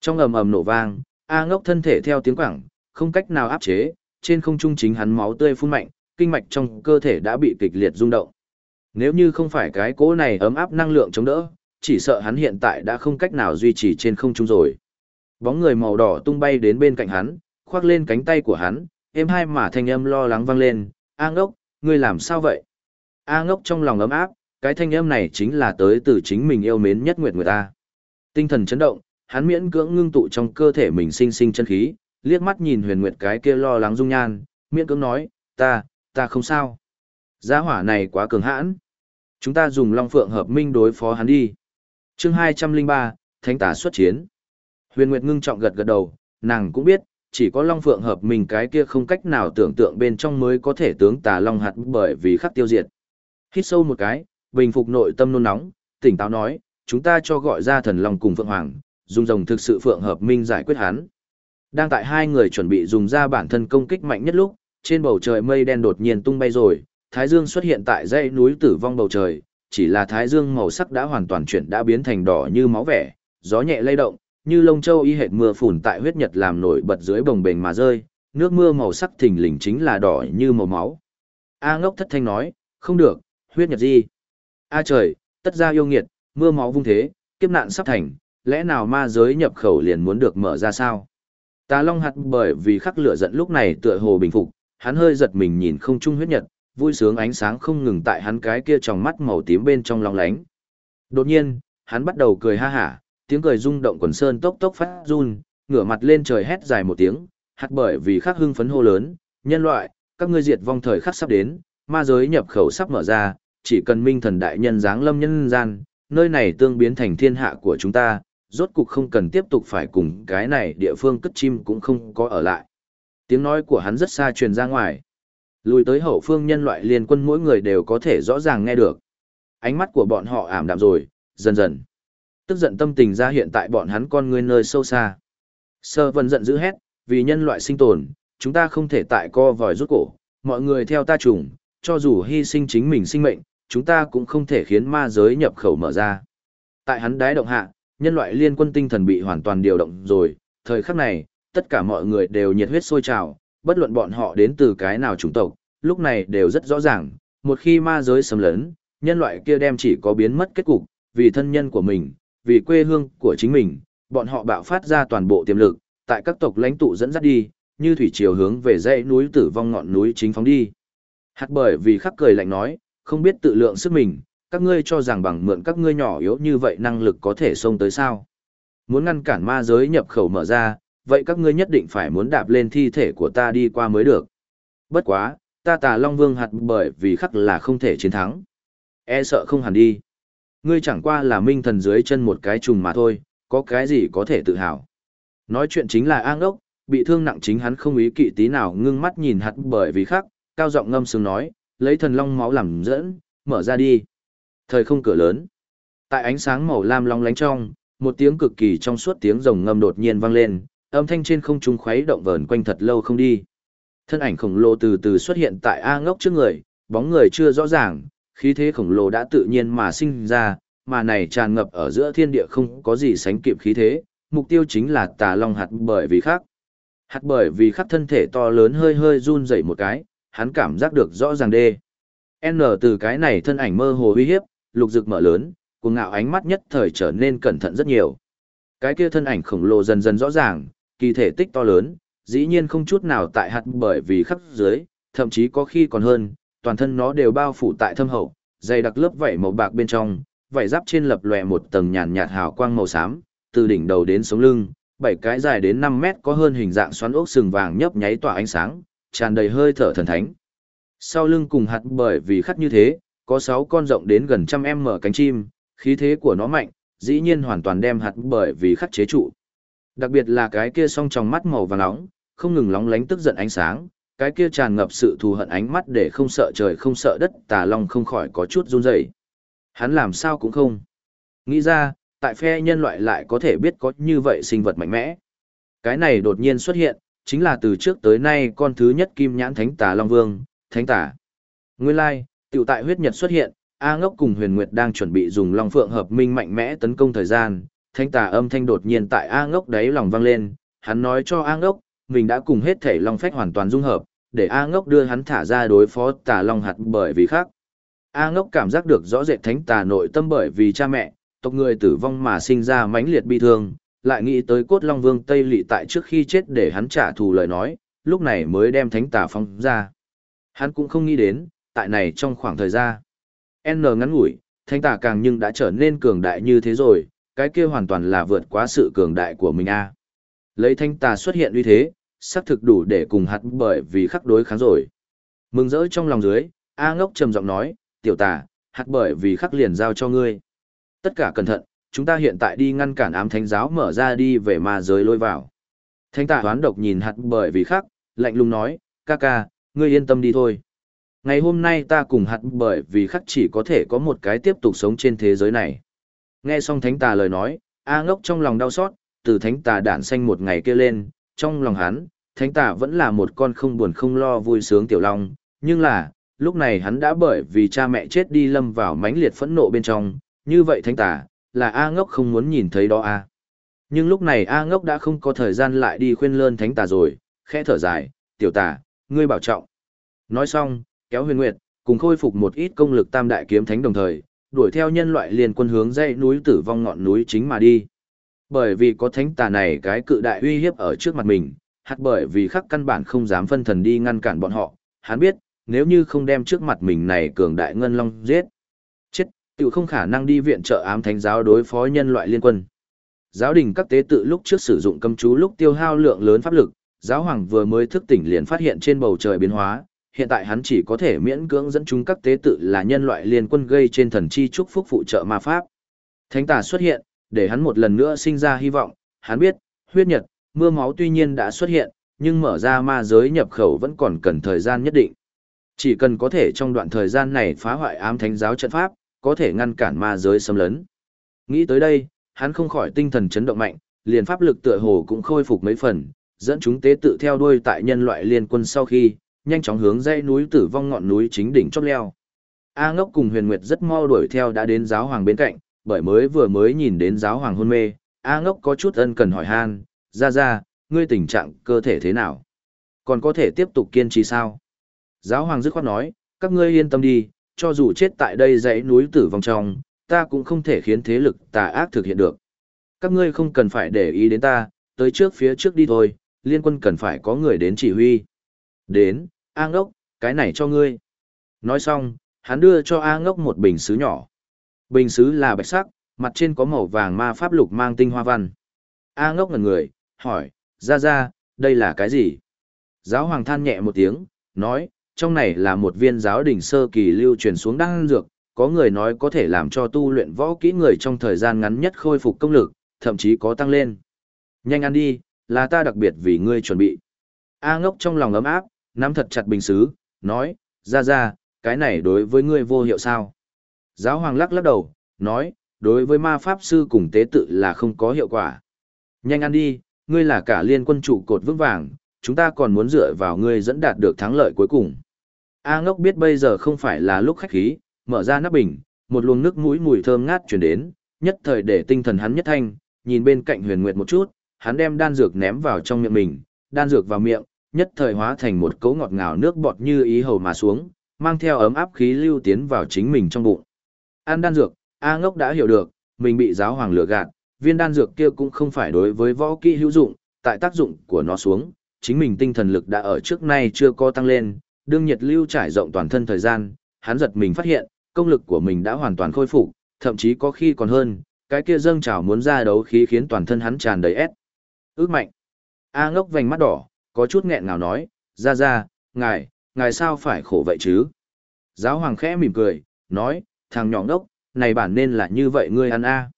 Trong ầm ầm nổ vang, A ngốc thân thể theo tiếng quảng, không cách nào áp chế, trên không trung chính hắn máu tươi phun mạnh, kinh mạch trong cơ thể đã bị kịch liệt rung động. Nếu như không phải cái cỗ này ấm áp năng lượng chống đỡ, chỉ sợ hắn hiện tại đã không cách nào duy trì trên không trung rồi. Bóng người màu đỏ tung bay đến bên cạnh hắn, khoác lên cánh tay của hắn, êm hai mà thanh âm lo lắng vang lên, A ngốc, ngươi làm sao vậy? A ngốc trong lòng ấm áp, cái thanh âm này chính là tới từ chính mình yêu mến nhất Nguyệt người ta. Tinh thần chấn động, hắn miễn cưỡng ngưng tụ trong cơ thể mình sinh sinh chân khí, liếc mắt nhìn huyền nguyệt cái kia lo lắng dung nhan, miễn cưỡng nói, ta, ta không sao. Gia hỏa này quá cường hãn. Chúng ta dùng long phượng hợp minh đối phó hắn đi. chương 203, Thánh tả xuất chiến. Huyền Nguyệt ngưng trọng gật gật đầu, nàng cũng biết, chỉ có long phượng hợp minh cái kia không cách nào tưởng tượng bên trong mới có thể tướng tà long hạt bởi vì khắc tiêu diệt. Hít sâu một cái, bình phục nội tâm nôn nóng, tỉnh táo nói, chúng ta cho gọi ra thần long cùng phượng hoàng, dùng rồng thực sự phượng hợp minh giải quyết hắn. Đang tại hai người chuẩn bị dùng ra bản thân công kích mạnh nhất lúc, trên bầu trời mây đen đột nhiên tung bay rồi, thái dương xuất hiện tại dãy núi tử vong bầu trời, chỉ là thái dương màu sắc đã hoàn toàn chuyển đã biến thành đỏ như máu vẻ, gió nhẹ lay động, như lông châu y hệt mưa phùn tại huyết nhật làm nổi bật dưới bồng bềnh mà rơi, nước mưa màu sắc thình lình chính là đỏ như màu máu. A ngốc thất thanh nói, không được, huyết nhật gì? A trời, tất ra yêu nghiệt, mưa máu vung thế, kiếp nạn sắp thành, lẽ nào ma giới nhập khẩu liền muốn được mở ra sao? Tà Long hạt bởi vì khắc lửa giận lúc này tựa hồ bình phục, hắn hơi giật mình nhìn không trung huyết nhật, vui sướng ánh sáng không ngừng tại hắn cái kia trong mắt màu tím bên trong long lánh. Đột nhiên, hắn bắt đầu cười ha hả, tiếng cười rung động quần sơn tốc tốc phát run, ngửa mặt lên trời hét dài một tiếng, hạt bởi vì khắc hưng phấn hô lớn, nhân loại, các ngươi diệt vong thời khắc sắp đến, ma giới nhập khẩu sắp mở ra, chỉ cần minh thần đại nhân giáng lâm nhân gian, nơi này tương biến thành thiên hạ của chúng ta, rốt cục không cần tiếp tục phải cùng cái này địa phương cất chim cũng không có ở lại. Tiếng nói của hắn rất xa truyền ra ngoài. Lùi tới hậu phương nhân loại liên quân mỗi người đều có thể rõ ràng nghe được. Ánh mắt của bọn họ ảm đạm rồi, dần dần. Tức giận tâm tình ra hiện tại bọn hắn con người nơi sâu xa. Sơ vân giận dữ hét, vì nhân loại sinh tồn, chúng ta không thể tại co vòi rút cổ, mọi người theo ta trùng, cho dù hy sinh chính mình sinh mệnh, chúng ta cũng không thể khiến ma giới nhập khẩu mở ra. Tại hắn đái động hạ, nhân loại liên quân tinh thần bị hoàn toàn điều động rồi, thời khắc này, tất cả mọi người đều nhiệt huyết sôi trào, bất luận bọn họ đến từ cái nào chủng tộc, lúc này đều rất rõ ràng, một khi ma giới xâm lấn, nhân loại kia đem chỉ có biến mất kết cục, vì thân nhân của mình, vì quê hương của chính mình, bọn họ bạo phát ra toàn bộ tiềm lực, tại các tộc lãnh tụ dẫn dắt đi, như thủy chiều hướng về dãy núi tử vong ngọn núi chính phóng đi. Hạt bởi vì khắc cười lạnh nói, không biết tự lượng sức mình, các ngươi cho rằng bằng mượn các ngươi nhỏ yếu như vậy năng lực có thể xông tới sao. Muốn ngăn cản ma giới nhập khẩu mở ra, vậy các ngươi nhất định phải muốn đạp lên thi thể của ta đi qua mới được. Bất quá, ta tà Long Vương hạt bởi vì khắc là không thể chiến thắng. E sợ không hẳn đi. Ngươi chẳng qua là minh thần dưới chân một cái trùng mà thôi, có cái gì có thể tự hào. Nói chuyện chính là an ốc, bị thương nặng chính hắn không ý kỵ tí nào ngưng mắt nhìn hạt bởi vì khắc, cao giọng ngâm sướng nói, lấy thần long máu làm dẫn, mở ra đi. Thời không cửa lớn. Tại ánh sáng màu lam long lánh trong, một tiếng cực kỳ trong suốt tiếng rồng ngâm đột nhiên vang lên, âm thanh trên không trung khuấy động vờn quanh thật lâu không đi. Thân ảnh khổng lồ từ từ xuất hiện tại A ngốc trước người, bóng người chưa rõ ràng, khí thế khổng lồ đã tự nhiên mà sinh ra, mà này tràn ngập ở giữa thiên địa không có gì sánh kịp khí thế, mục tiêu chính là tà long hạt bởi vì khác. Hạt bởi vì khắc thân thể to lớn hơi hơi run dậy một cái, hắn cảm giác được rõ ràng đê. N từ cái này thân ảnh mơ hồ uy hiếp, lục rực mở lớn, cuồng ngạo ánh mắt nhất thời trở nên cẩn thận rất nhiều. Cái kia thân ảnh khổng lồ dần dần rõ ràng, kỳ thể tích to lớn, dĩ nhiên không chút nào tại hạt bởi vì khắp dưới, thậm chí có khi còn hơn, toàn thân nó đều bao phủ tại thâm hậu, dày đặc lớp vảy màu bạc bên trong, vảy giáp trên lập lòe một tầng nhàn nhạt hào quang màu xám, từ đỉnh đầu đến sống lưng, bảy cái dài đến 5 mét có hơn hình dạng xoắn ốc sừng vàng nhấp nháy tỏa ánh sáng, tràn đầy hơi thở thần thánh. Sau lưng cùng hạt bởi vì khắc như thế, có 6 con rộng đến gần trăm em mở cánh chim, khí thế của nó mạnh, dĩ nhiên hoàn toàn đem hạt bởi vì khắc chế trụ. Đặc biệt là cái kia song trong mắt màu vàng nóng, không ngừng lóng lánh tức giận ánh sáng, cái kia tràn ngập sự thù hận ánh mắt để không sợ trời không sợ đất tà long không khỏi có chút run rẩy. Hắn làm sao cũng không. Nghĩ ra, tại phe nhân loại lại có thể biết có như vậy sinh vật mạnh mẽ. Cái này đột nhiên xuất hiện, chính là từ trước tới nay con thứ nhất kim nhãn thánh tà long vương, thánh tà. Nguyên lai, tiểu tại huyết nhật xuất hiện, A ngốc cùng huyền nguyệt đang chuẩn bị dùng long phượng hợp minh mạnh mẽ tấn công thời gian, thánh tà âm thanh đột nhiên tại A ngốc đáy lòng vang lên, hắn nói cho A ngốc, mình đã cùng hết thể long phách hoàn toàn dung hợp, để A ngốc đưa hắn thả ra đối phó tà long hạt bởi vì khác. A ngốc cảm giác được rõ rệt thánh tà nội tâm bởi vì cha mẹ, tộc người tử vong mà sinh ra mãnh liệt bi thương, lại nghĩ tới cốt long vương Tây Lị tại trước khi chết để hắn trả thù lời nói, lúc này mới đem thánh tà phong ra. Hắn cũng không nghĩ đến, tại này trong khoảng thời gian, N ngắn ngủi, thánh tà càng nhưng đã trở nên cường đại như thế rồi, cái kia hoàn toàn là vượt quá sự cường đại của mình a. Lấy thánh tà xuất hiện uy thế, xác thực đủ để cùng hạt bởi vì khắc đối kháng rồi. Mừng rỡ trong lòng dưới, A ngốc trầm giọng nói, tiểu tà, hạt bởi vì khắc liền giao cho ngươi. Tất cả cẩn thận, chúng ta hiện tại đi ngăn cản ám thánh giáo mở ra đi về ma giới lôi vào. Thánh tà hoán độc nhìn hạt bởi vì khắc, lạnh lùng nói, ca ca, ngươi yên tâm đi thôi. Ngày hôm nay ta cùng hạt bởi vì khắc chỉ có thể có một cái tiếp tục sống trên thế giới này. Nghe xong thánh tà lời nói, A ngốc trong lòng đau xót, từ thánh tà đản xanh một ngày kia lên, trong lòng hắn, thánh tà vẫn là một con không buồn không lo vui sướng tiểu long, nhưng là, lúc này hắn đã bởi vì cha mẹ chết đi lâm vào mãnh liệt phẫn nộ bên trong, như vậy thánh tà, là A ngốc không muốn nhìn thấy đó A. Nhưng lúc này A ngốc đã không có thời gian lại đi khuyên lơn thánh tà rồi, khẽ thở dài, tiểu tà, ngươi bảo trọng. Nói xong, kéo huyền nguyệt, cùng khôi phục một ít công lực tam đại kiếm thánh đồng thời, đuổi theo nhân loại liền quân hướng dãy núi tử vong ngọn núi chính mà đi. Bởi vì có thánh tà này cái cự đại uy hiếp ở trước mặt mình, hạt bởi vì khắc căn bản không dám phân thần đi ngăn cản bọn họ, hắn biết, nếu như không đem trước mặt mình này cường đại ngân long giết, chết, tự không khả năng đi viện trợ ám thánh giáo đối phó nhân loại liên quân. Giáo đình các tế tự lúc trước sử dụng cấm chú lúc tiêu hao lượng lớn pháp lực, giáo hoàng vừa mới thức tỉnh liền phát hiện trên bầu trời biến hóa, hiện tại hắn chỉ có thể miễn cưỡng dẫn chúng các tế tự là nhân loại liên quân gây trên thần chi chúc phúc phụ trợ ma pháp. Thánh tà xuất hiện, để hắn một lần nữa sinh ra hy vọng, hắn biết, huyết nhật, mưa máu tuy nhiên đã xuất hiện, nhưng mở ra ma giới nhập khẩu vẫn còn cần thời gian nhất định. Chỉ cần có thể trong đoạn thời gian này phá hoại ám thánh giáo trận pháp, có thể ngăn cản ma giới xâm lấn. Nghĩ tới đây, hắn không khỏi tinh thần chấn động mạnh, liền pháp lực tựa hồ cũng khôi phục mấy phần, dẫn chúng tế tự theo đuôi tại nhân loại liên quân sau khi, nhanh chóng hướng dãy núi tử vong ngọn núi chính đỉnh chót leo. A Ngốc cùng Huyền Nguyệt rất mau đuổi theo đã đến giáo hoàng bên cạnh, bởi mới vừa mới nhìn đến giáo hoàng hôn mê, A Ngốc có chút ân cần hỏi han, ra ra, ngươi tình trạng cơ thể thế nào? Còn có thể tiếp tục kiên trì sao? Giáo hoàng dứt khoát nói, các ngươi yên tâm đi, cho dù chết tại đây dãy núi tử vong trong, ta cũng không thể khiến thế lực tà ác thực hiện được. Các ngươi không cần phải để ý đến ta, tới trước phía trước đi thôi, liên quân cần phải có người đến chỉ huy. Đến, A ngốc, cái này cho ngươi. Nói xong, hắn đưa cho A ngốc một bình sứ nhỏ. Bình sứ là bạch sắc, mặt trên có màu vàng ma pháp lục mang tinh hoa văn. A ngốc ngần người, hỏi, ra ra, đây là cái gì? Giáo hoàng than nhẹ một tiếng, nói, trong này là một viên giáo đỉnh sơ kỳ lưu truyền xuống đan dược, có người nói có thể làm cho tu luyện võ kỹ người trong thời gian ngắn nhất khôi phục công lực, thậm chí có tăng lên. Nhanh ăn đi, là ta đặc biệt vì ngươi chuẩn bị. A ngốc trong lòng ấm áp, nắm thật chặt bình xứ, nói, ra ra, cái này đối với ngươi vô hiệu sao? Giáo hoàng lắc lắc đầu, nói, đối với ma pháp sư cùng tế tự là không có hiệu quả. Nhanh ăn đi, ngươi là cả liên quân trụ cột vững vàng, chúng ta còn muốn dựa vào ngươi dẫn đạt được thắng lợi cuối cùng. A ngốc biết bây giờ không phải là lúc khách khí, mở ra nắp bình, một luồng nước mũi mùi thơm ngát chuyển đến, nhất thời để tinh thần hắn nhất thanh, nhìn bên cạnh huyền nguyệt một chút, hắn đem đan dược ném vào trong miệng mình, đan dược vào miệng, nhất thời hóa thành một cấu ngọt ngào nước bọt như ý hầu mà xuống, mang theo ấm áp khí lưu tiến vào chính mình trong bụng. Ăn đan dược, A ngốc đã hiểu được, mình bị giáo hoàng lừa gạt, viên đan dược kia cũng không phải đối với võ kỹ hữu dụng, tại tác dụng của nó xuống, chính mình tinh thần lực đã ở trước nay chưa có tăng lên, đương nhiệt lưu trải rộng toàn thân thời gian, hắn giật mình phát hiện, công lực của mình đã hoàn toàn khôi phục, thậm chí có khi còn hơn, cái kia dâng trào muốn ra đấu khí khiến toàn thân hắn tràn đầy ép. Ước mạnh. A ngốc vành mắt đỏ, có chút nghẹn ngào nói, ra ra, ngài, ngài sao phải khổ vậy chứ? Giáo hoàng khẽ mỉm cười, nói, thằng nhỏ ngốc, này bản nên là như vậy ngươi ăn a.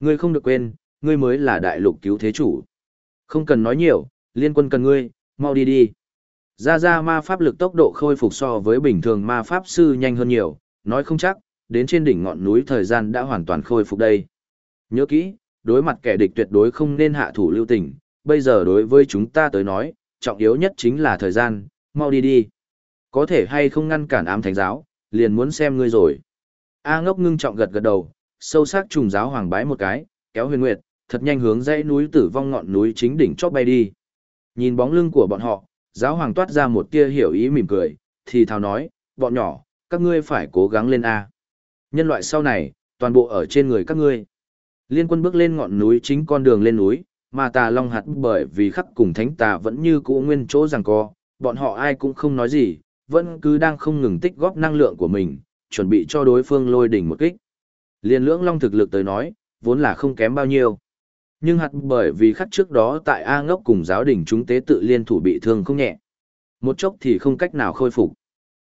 Ngươi không được quên, ngươi mới là đại lục cứu thế chủ. Không cần nói nhiều, liên quân cần ngươi, mau đi đi. Ra ra ma pháp lực tốc độ khôi phục so với bình thường ma pháp sư nhanh hơn nhiều, nói không chắc, đến trên đỉnh ngọn núi thời gian đã hoàn toàn khôi phục đây. Nhớ kỹ, đối mặt kẻ địch tuyệt đối không nên hạ thủ lưu tình, bây giờ đối với chúng ta tới nói, trọng yếu nhất chính là thời gian, mau đi đi. Có thể hay không ngăn cản ám thánh giáo, liền muốn xem ngươi rồi. A ngốc ngưng trọng gật gật đầu, sâu sắc trùng giáo hoàng bái một cái, kéo huyền nguyệt, thật nhanh hướng dãy núi tử vong ngọn núi chính đỉnh chót bay đi. Nhìn bóng lưng của bọn họ, giáo hoàng toát ra một tia hiểu ý mỉm cười, thì thào nói, bọn nhỏ, các ngươi phải cố gắng lên A. Nhân loại sau này, toàn bộ ở trên người các ngươi. Liên quân bước lên ngọn núi chính con đường lên núi, mà tà long hạt bởi vì khắc cùng thánh tà vẫn như cũ nguyên chỗ rằng co, bọn họ ai cũng không nói gì, vẫn cứ đang không ngừng tích góp năng lượng của mình, chuẩn bị cho đối phương lôi đỉnh một kích. Liên lưỡng long thực lực tới nói, vốn là không kém bao nhiêu. Nhưng hạt bởi vì khắc trước đó tại A ngốc cùng giáo đình chúng tế tự liên thủ bị thương không nhẹ. Một chốc thì không cách nào khôi phục.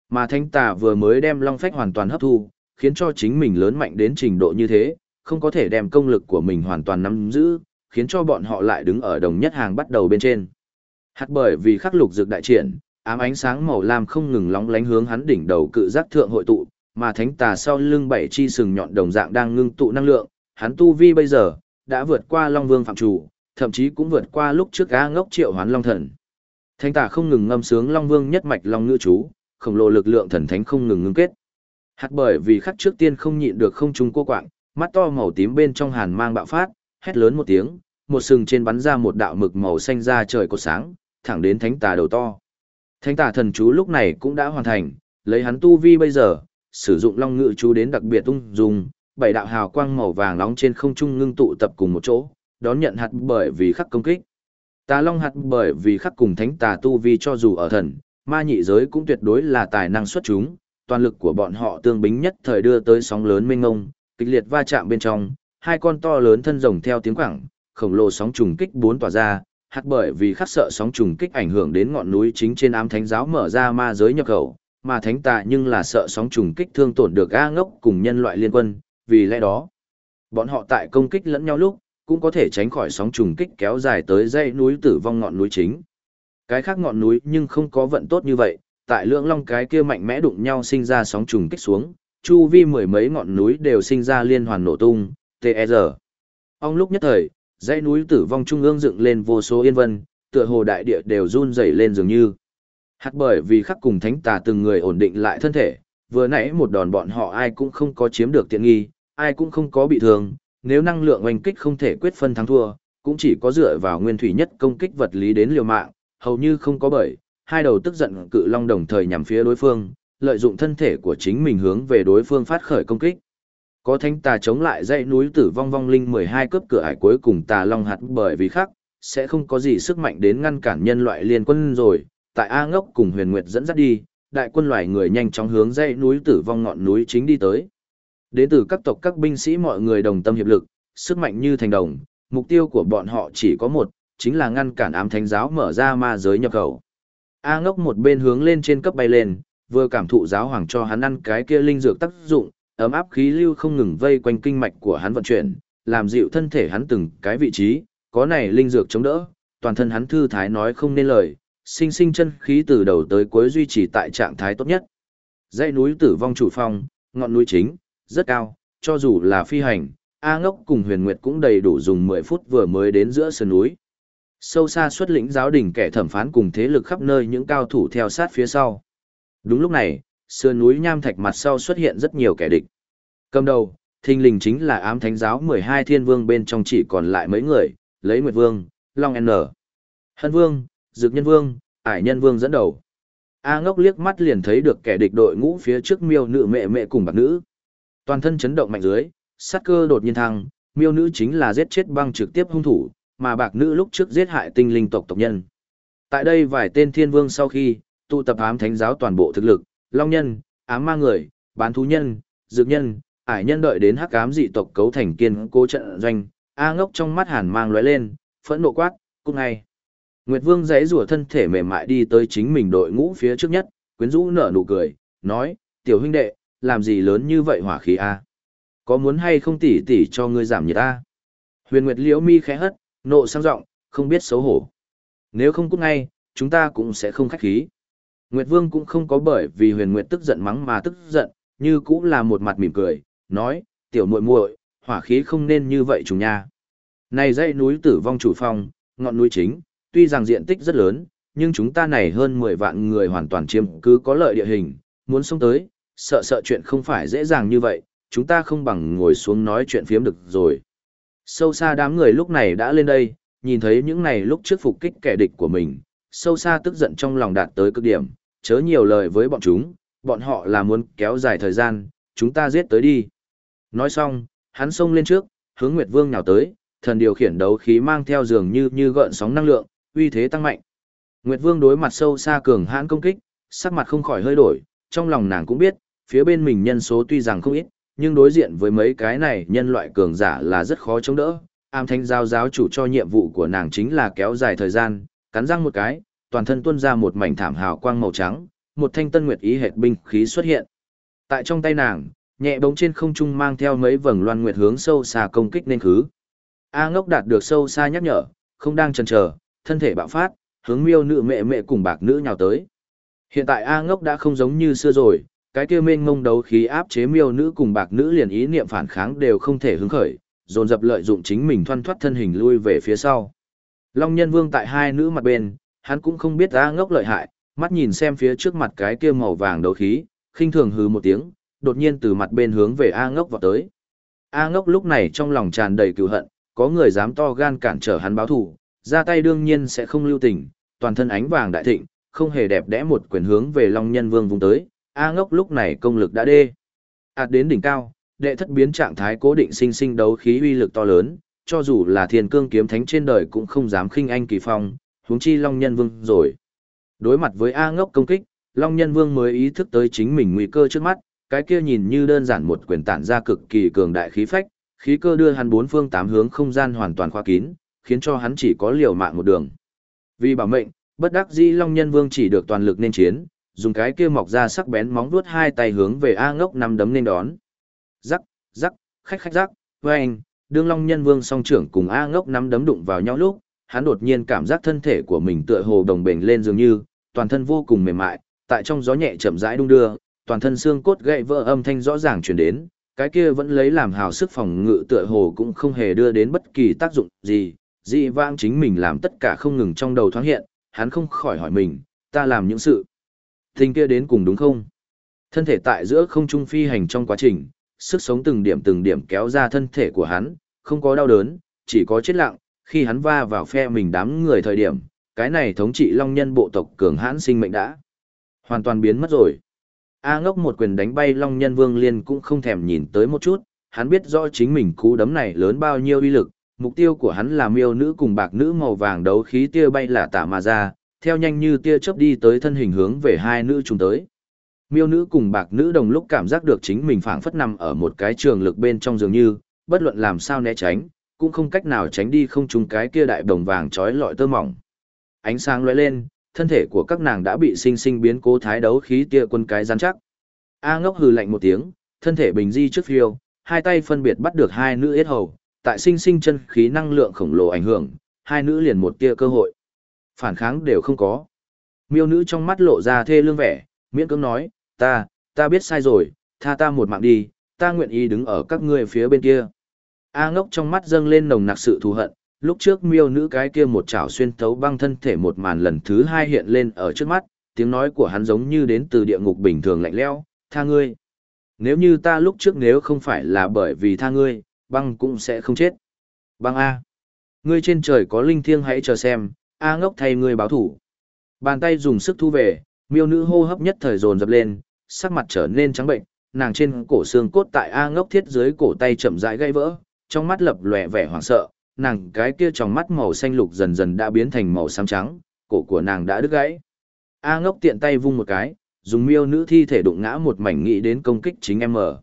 Mà thanh tà vừa mới đem long phách hoàn toàn hấp thu, khiến cho chính mình lớn mạnh đến trình độ như thế, không có thể đem công lực của mình hoàn toàn nắm giữ, khiến cho bọn họ lại đứng ở đồng nhất hàng bắt đầu bên trên. Hạt bởi vì khắc lục dược đại triển, ám ánh sáng màu lam không ngừng lóng lánh hướng hắn đỉnh đầu cự giác thượng hội tụ, mà thánh tà sau lưng bảy chi sừng nhọn đồng dạng đang ngưng tụ năng lượng, hắn tu vi bây giờ đã vượt qua Long Vương phạm chủ, thậm chí cũng vượt qua lúc trước A Ngốc triệu hoán Long Thần. Thánh tà không ngừng ngâm sướng Long Vương nhất mạch Long ngữ chú, khổng lồ lực lượng thần thánh không ngừng ngưng kết. Hạt bởi vì khắc trước tiên không nhịn được không trung cô quạng, mắt to màu tím bên trong hàn mang bạo phát, hét lớn một tiếng, một sừng trên bắn ra một đạo mực màu xanh ra trời có sáng, thẳng đến thánh tà đầu to. Thánh tà thần chú lúc này cũng đã hoàn thành, lấy hắn tu vi bây giờ, sử dụng long ngự chú đến đặc biệt tung dùng, bảy đạo hào quang màu vàng nóng trên không trung ngưng tụ tập cùng một chỗ, đón nhận hạt bởi vì khắc công kích. Tà long hạt bởi vì khắc cùng thánh tà tu vi cho dù ở thần, ma nhị giới cũng tuyệt đối là tài năng xuất chúng, toàn lực của bọn họ tương bính nhất thời đưa tới sóng lớn mênh ngông, kịch liệt va chạm bên trong, hai con to lớn thân rồng theo tiếng quảng, khổng lồ sóng trùng kích bốn tỏa ra, hạt bởi vì khắc sợ sóng trùng kích ảnh hưởng đến ngọn núi chính trên ám thánh giáo mở ra ma giới nhập khẩu, mà thánh tà nhưng là sợ sóng trùng kích thương tổn được A ngốc cùng nhân loại liên quân, vì lẽ đó, bọn họ tại công kích lẫn nhau lúc, cũng có thể tránh khỏi sóng trùng kích kéo dài tới dãy núi tử vong ngọn núi chính. Cái khác ngọn núi nhưng không có vận tốt như vậy, tại lưỡng long cái kia mạnh mẽ đụng nhau sinh ra sóng trùng kích xuống, chu vi mười mấy ngọn núi đều sinh ra liên hoàn nổ tung, TR. E Ông lúc nhất thời, dãy núi tử vong trung ương dựng lên vô số yên vân, tựa hồ đại địa đều run rẩy lên dường như. Hạt bởi vì khắc cùng thánh tà từng người ổn định lại thân thể, vừa nãy một đòn bọn họ ai cũng không có chiếm được tiện nghi, ai cũng không có bị thương, nếu năng lượng oanh kích không thể quyết phân thắng thua, cũng chỉ có dựa vào nguyên thủy nhất công kích vật lý đến liều mạng, hầu như không có bởi, hai đầu tức giận cự long đồng thời nhằm phía đối phương, lợi dụng thân thể của chính mình hướng về đối phương phát khởi công kích. Có Thánh tà chống lại dãy núi tử vong vong linh 12 cấp cửa ải cuối cùng tà long hạt bởi vì khắc sẽ không có gì sức mạnh đến ngăn cản nhân loại liên quân rồi, tại A ngốc cùng huyền nguyệt dẫn dắt đi, đại quân loài người nhanh chóng hướng dãy núi tử vong ngọn núi chính đi tới. Đến từ các tộc các binh sĩ mọi người đồng tâm hiệp lực, sức mạnh như thành đồng, mục tiêu của bọn họ chỉ có một, chính là ngăn cản ám thánh giáo mở ra ma giới nhập khẩu. A ngốc một bên hướng lên trên cấp bay lên, vừa cảm thụ giáo hoàng cho hắn ăn cái kia linh dược tác dụng, ấm áp khí lưu không ngừng vây quanh kinh mạch của hắn vận chuyển, làm dịu thân thể hắn từng cái vị trí, có này linh dược chống đỡ, toàn thân hắn thư thái nói không nên lời, sinh sinh chân khí từ đầu tới cuối duy trì tại trạng thái tốt nhất. Dãy núi tử vong chủ phong, ngọn núi chính, rất cao, cho dù là phi hành, A ngốc cùng huyền nguyệt cũng đầy đủ dùng 10 phút vừa mới đến giữa sườn núi. Sâu xa xuất lĩnh giáo đình kẻ thẩm phán cùng thế lực khắp nơi những cao thủ theo sát phía sau. Đúng lúc này, sườn núi nham thạch mặt sau xuất hiện rất nhiều kẻ địch. Cầm đầu, thình lình chính là ám thánh giáo 12 thiên vương bên trong chỉ còn lại mấy người, lấy Nguyệt Vương, Long N. Hân Vương, Dược Nhân Vương, Ải Nhân Vương dẫn đầu. A ngốc liếc mắt liền thấy được kẻ địch đội ngũ phía trước miêu nữ mẹ mẹ cùng bạc nữ. Toàn thân chấn động mạnh dưới, sát cơ đột nhiên thăng, miêu nữ chính là giết chết băng trực tiếp hung thủ, mà bạc nữ lúc trước giết hại tinh linh tộc tộc nhân. Tại đây vài tên thiên vương sau khi, tụ tập ám thánh giáo toàn bộ thực lực, long nhân, ám ma người, bán thú nhân, dược nhân, ải nhân đợi đến hắc ám dị tộc cấu thành kiên cố trận doanh, A ngốc trong mắt hàn mang lóe lên, phẫn nộ quát, cung ngay. Nguyệt Vương giãy rủa thân thể mềm mại đi tới chính mình đội ngũ phía trước nhất, quyến rũ nở nụ cười, nói, tiểu huynh đệ, làm gì lớn như vậy hỏa khí a? Có muốn hay không tỉ tỉ cho ngươi giảm nhiệt a? Huyền Nguyệt liễu mi khẽ hất, nộ sang giọng, không biết xấu hổ. Nếu không cút ngay, chúng ta cũng sẽ không khách khí. Nguyệt Vương cũng không có bởi vì Huyền Nguyệt tức giận mắng mà tức giận, như cũng là một mặt mỉm cười, nói, tiểu muội muội, hỏa khí không nên như vậy chúng nha. Này dãy núi tử vong chủ phong, ngọn núi chính, tuy rằng diện tích rất lớn, nhưng chúng ta này hơn 10 vạn người hoàn toàn chiếm cứ có lợi địa hình, muốn xuống tới, sợ sợ chuyện không phải dễ dàng như vậy, chúng ta không bằng ngồi xuống nói chuyện phiếm được rồi. Sâu xa đám người lúc này đã lên đây, nhìn thấy những này lúc trước phục kích kẻ địch của mình, sâu xa tức giận trong lòng đạt tới cực điểm, chớ nhiều lời với bọn chúng, bọn họ là muốn kéo dài thời gian, chúng ta giết tới đi. Nói xong, hắn xông lên trước, hướng Nguyệt Vương nhào tới, thần điều khiển đấu khí mang theo dường như như gợn sóng năng lượng, uy thế tăng mạnh. Nguyệt Vương đối mặt sâu xa cường hãn công kích, sắc mặt không khỏi hơi đổi, trong lòng nàng cũng biết, phía bên mình nhân số tuy rằng không ít, nhưng đối diện với mấy cái này nhân loại cường giả là rất khó chống đỡ. Am Thanh Giao giáo chủ cho nhiệm vụ của nàng chính là kéo dài thời gian, cắn răng một cái, toàn thân tuôn ra một mảnh thảm hào quang màu trắng, một thanh tân nguyệt ý hệt binh khí xuất hiện. Tại trong tay nàng, nhẹ bóng trên không trung mang theo mấy vầng loan nguyệt hướng sâu xa công kích nên khứ. A ngốc đạt được sâu xa nhắc nhở, không đang chần chờ, thân thể bạo phát, hướng miêu nữ mẹ mẹ cùng bạc nữ nhào tới. Hiện tại A ngốc đã không giống như xưa rồi, cái kia mênh mông đấu khí áp chế miêu nữ cùng bạc nữ liền ý niệm phản kháng đều không thể hứng khởi, dồn dập lợi dụng chính mình thoăn thoát thân hình lui về phía sau. Long nhân vương tại hai nữ mặt bên, hắn cũng không biết A ngốc lợi hại, mắt nhìn xem phía trước mặt cái kia màu vàng đấu khí, khinh thường hừ một tiếng, đột nhiên từ mặt bên hướng về A ngốc vào tới. A ngốc lúc này trong lòng tràn đầy cựu hận, có người dám to gan cản trở hắn báo thù, ra tay đương nhiên sẽ không lưu tình, toàn thân ánh vàng đại thịnh, không hề đẹp đẽ một quyền hướng về Long Nhân Vương vùng tới, A ngốc lúc này công lực đã đê. Ảt đến đỉnh cao, đệ thất biến trạng thái cố định sinh sinh đấu khí uy lực to lớn, cho dù là thiên cương kiếm thánh trên đời cũng không dám khinh anh kỳ phong, huống chi Long Nhân Vương rồi. Đối mặt với A ngốc công kích, Long Nhân Vương mới ý thức tới chính mình nguy cơ trước mắt, cái kia nhìn như đơn giản một quyền tản ra cực kỳ cường đại khí phách, khí cơ đưa hắn bốn phương tám hướng không gian hoàn toàn khóa kín, khiến cho hắn chỉ có liều mạng một đường. Vì bảo mệnh, bất đắc dĩ Long Nhân Vương chỉ được toàn lực nên chiến, dùng cái kia mọc ra sắc bén móng vuốt hai tay hướng về A Ngốc năm đấm nên đón. Rắc, rắc, khách khách rắc, anh, đương Long Nhân Vương song trưởng cùng A Ngốc năm đấm đụng vào nhau lúc, hắn đột nhiên cảm giác thân thể của mình tựa hồ đồng bền lên dường như, toàn thân vô cùng mềm mại, tại trong gió nhẹ chậm rãi đung đưa, toàn thân xương cốt gãy vỡ âm thanh rõ ràng truyền đến, cái kia vẫn lấy làm hào sức phòng ngự tựa hồ cũng không hề đưa đến bất kỳ tác dụng gì, dị vãng chính mình làm tất cả không ngừng trong đầu thoáng hiện, hắn không khỏi hỏi mình, ta làm những sự tình kia đến cùng đúng không? Thân thể tại giữa không trung phi hành trong quá trình, sức sống từng điểm từng điểm kéo ra thân thể của hắn, không có đau đớn, chỉ có chết lặng, khi hắn va vào phe mình đám người thời điểm, cái này thống trị long nhân bộ tộc cường hãn sinh mệnh đã hoàn toàn biến mất rồi. A ngốc một quyền đánh bay Long Nhân Vương Liên cũng không thèm nhìn tới một chút, hắn biết rõ chính mình cú đấm này lớn bao nhiêu uy lực, mục tiêu của hắn là miêu nữ cùng bạc nữ màu vàng đấu khí tia bay là tả mà ra, theo nhanh như tia chớp đi tới thân hình hướng về hai nữ trùng tới. Miêu nữ cùng bạc nữ đồng lúc cảm giác được chính mình phảng phất nằm ở một cái trường lực bên trong dường như, bất luận làm sao né tránh, cũng không cách nào tránh đi không trúng cái kia đại đồng vàng trói lọi tơ mỏng. Ánh sáng lóe lên, thân thể của các nàng đã bị sinh sinh biến cố thái đấu khí tia quân cái rắn chắc. A ngốc hừ lạnh một tiếng, thân thể bình di trước phiêu, hai tay phân biệt bắt được hai nữ yết hầu, tại sinh sinh chân khí năng lượng khổng lồ ảnh hưởng, hai nữ liền một tia cơ hội. Phản kháng đều không có. Miêu nữ trong mắt lộ ra thê lương vẻ, miễn cưỡng nói, ta, ta biết sai rồi, tha ta một mạng đi, ta nguyện ý đứng ở các ngươi phía bên kia. A ngốc trong mắt dâng lên nồng nặc sự thù hận, lúc trước miêu nữ cái kia một chảo xuyên thấu băng thân thể một màn lần thứ hai hiện lên ở trước mắt, tiếng nói của hắn giống như đến từ địa ngục bình thường lạnh lẽo, tha ngươi. Nếu như ta lúc trước nếu không phải là bởi vì tha ngươi, băng cũng sẽ không chết. Băng A. Ngươi trên trời có linh thiêng hãy chờ xem, A ngốc thay ngươi báo thủ. Bàn tay dùng sức thu về, miêu nữ hô hấp nhất thời dồn dập lên, sắc mặt trở nên trắng bệnh, nàng trên cổ xương cốt tại A ngốc thiết dưới cổ tay chậm rãi gãy vỡ, trong mắt lập lòe vẻ hoảng sợ, nàng cái kia trong mắt màu xanh lục dần dần đã biến thành màu xám trắng, cổ của nàng đã đứt gãy. A ngốc tiện tay vung một cái, dùng miêu nữ thi thể đụng ngã một mảnh nghĩ đến công kích chính em ở.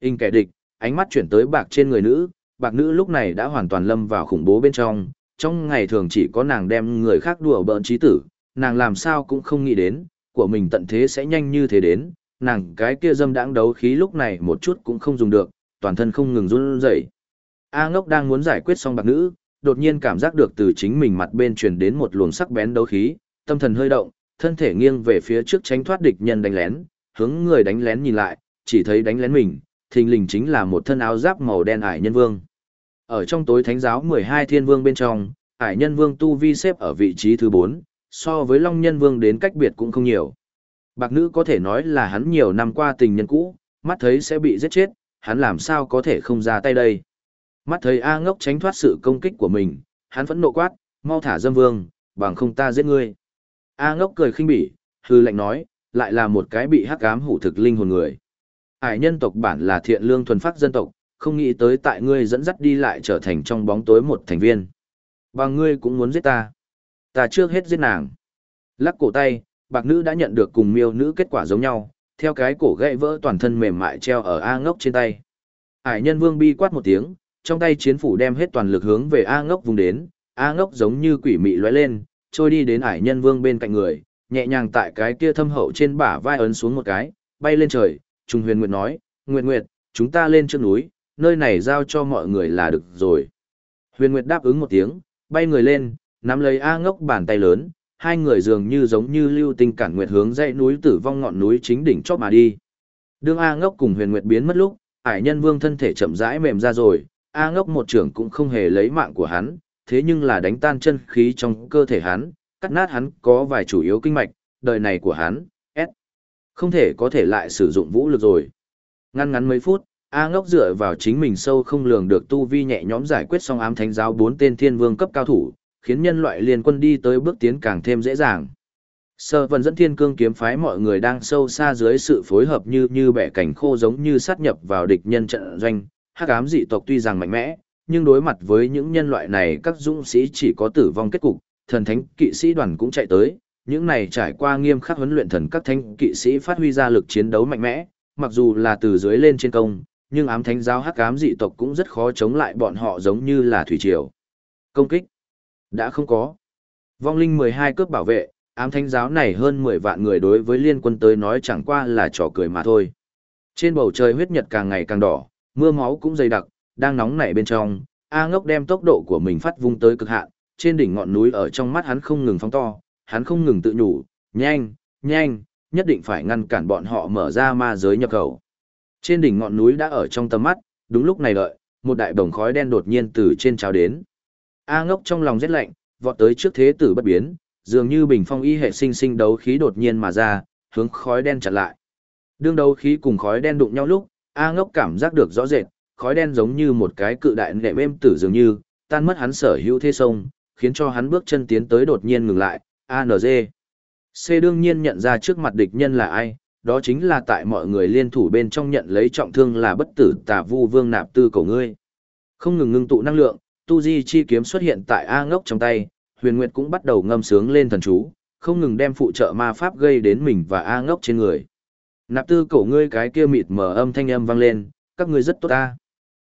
In kẻ địch, ánh mắt chuyển tới bạc trên người nữ, bạc nữ lúc này đã hoàn toàn lâm vào khủng bố bên trong, trong ngày thường chỉ có nàng đem người khác đùa bỡn trí tử, nàng làm sao cũng không nghĩ đến, của mình tận thế sẽ nhanh như thế đến, nàng cái kia dâm đãng đấu khí lúc này một chút cũng không dùng được, toàn thân không ngừng run rẩy. A ngốc đang muốn giải quyết xong bạc nữ, đột nhiên cảm giác được từ chính mình mặt bên truyền đến một luồng sắc bén đấu khí, tâm thần hơi động, thân thể nghiêng về phía trước tránh thoát địch nhân đánh lén, hướng người đánh lén nhìn lại, chỉ thấy đánh lén mình, thình lình chính là một thân áo giáp màu đen ải nhân vương. Ở trong tối thánh giáo 12 thiên vương bên trong, ải nhân vương tu vi xếp ở vị trí thứ 4, so với long nhân vương đến cách biệt cũng không nhiều. Bạc nữ có thể nói là hắn nhiều năm qua tình nhân cũ, mắt thấy sẽ bị giết chết, hắn làm sao có thể không ra tay đây. Mắt thấy A ngốc tránh thoát sự công kích của mình, hắn vẫn nộ quát, mau thả dâm vương, bằng không ta giết ngươi. A ngốc cười khinh bỉ, hư lạnh nói, lại là một cái bị hắc ám hủ thực linh hồn người. Ải nhân tộc bản là thiện lương thuần phát dân tộc, không nghĩ tới tại ngươi dẫn dắt đi lại trở thành trong bóng tối một thành viên. Và ngươi cũng muốn giết ta. Ta trước hết giết nàng. Lắc cổ tay, bạc nữ đã nhận được cùng miêu nữ kết quả giống nhau, theo cái cổ gãy vỡ toàn thân mềm mại treo ở A ngốc trên tay. Ải nhân vương bi quát một tiếng, trong tay chiến phủ đem hết toàn lực hướng về A ngốc vùng đến, A ngốc giống như quỷ mị lóe lên, trôi đi đến ải nhân vương bên cạnh người, nhẹ nhàng tại cái kia thâm hậu trên bả vai ấn xuống một cái, bay lên trời, Trung huyền nguyệt nói, Nguyệt Nguyệt, chúng ta lên trước núi, nơi này giao cho mọi người là được rồi. Huyền Nguyệt đáp ứng một tiếng, bay người lên, nắm lấy A ngốc bàn tay lớn, hai người dường như giống như lưu tinh cản nguyệt hướng dãy núi tử vong ngọn núi chính đỉnh chót mà đi. Đương A ngốc cùng huyền nguyệt biến mất lúc, ải nhân vương thân thể chậm rãi mềm ra rồi, A ngốc một trưởng cũng không hề lấy mạng của hắn, thế nhưng là đánh tan chân khí trong cơ thể hắn, cắt nát hắn có vài chủ yếu kinh mạch, đời này của hắn, không thể có thể lại sử dụng vũ lực rồi. Ngăn ngắn mấy phút, A ngốc dựa vào chính mình sâu không lường được tu vi nhẹ nhõm giải quyết xong ám thánh giáo bốn tên thiên vương cấp cao thủ, khiến nhân loại liên quân đi tới bước tiến càng thêm dễ dàng. Sơ vận dẫn thiên cương kiếm phái mọi người đang sâu xa dưới sự phối hợp như như bẻ cảnh khô giống như sát nhập vào địch nhân trận doanh, hắc ám dị tộc tuy rằng mạnh mẽ, nhưng đối mặt với những nhân loại này các dũng sĩ chỉ có tử vong kết cục, thần thánh kỵ sĩ đoàn cũng chạy tới, những này trải qua nghiêm khắc huấn luyện thần các thánh kỵ sĩ phát huy ra lực chiến đấu mạnh mẽ, mặc dù là từ dưới lên trên công, nhưng ám thánh giáo hắc ám dị tộc cũng rất khó chống lại bọn họ giống như là thủy triều. Công kích đã không có. Vong linh 12 cướp bảo vệ, ám thánh giáo này hơn 10 vạn người đối với liên quân tới nói chẳng qua là trò cười mà thôi. Trên bầu trời huyết nhật càng ngày càng đỏ, mưa máu cũng dày đặc, đang nóng nảy bên trong, A ngốc đem tốc độ của mình phát vung tới cực hạn, trên đỉnh ngọn núi ở trong mắt hắn không ngừng phóng to, hắn không ngừng tự nhủ, nhanh, nhanh, nhất định phải ngăn cản bọn họ mở ra ma giới nhập khẩu. Trên đỉnh ngọn núi đã ở trong tầm mắt, đúng lúc này đợi, một đại bồng khói đen đột nhiên từ trên trào đến. A ngốc trong lòng rét lạnh, vọt tới trước thế tử bất biến, dường như bình phong y hệ sinh sinh đấu khí đột nhiên mà ra, hướng khói đen chặn lại. Đương đấu khí cùng khói đen đụng nhau lúc, A ngốc cảm giác được rõ rệt, khói đen giống như một cái cự đại nệm êm tử dường như, tan mất hắn sở hữu thế sông, khiến cho hắn bước chân tiến tới đột nhiên ngừng lại, ANG. C đương nhiên nhận ra trước mặt địch nhân là ai, đó chính là tại mọi người liên thủ bên trong nhận lấy trọng thương là bất tử tà vu vương nạp tư cầu ngươi. Không ngừng ngưng tụ năng lượng, tu di chi kiếm xuất hiện tại A ngốc trong tay, huyền nguyệt cũng bắt đầu ngâm sướng lên thần chú, không ngừng đem phụ trợ ma pháp gây đến mình và A ngốc trên người. Nạp tư cổ ngươi cái kia mịt mờ âm thanh âm vang lên, các ngươi rất tốt ta.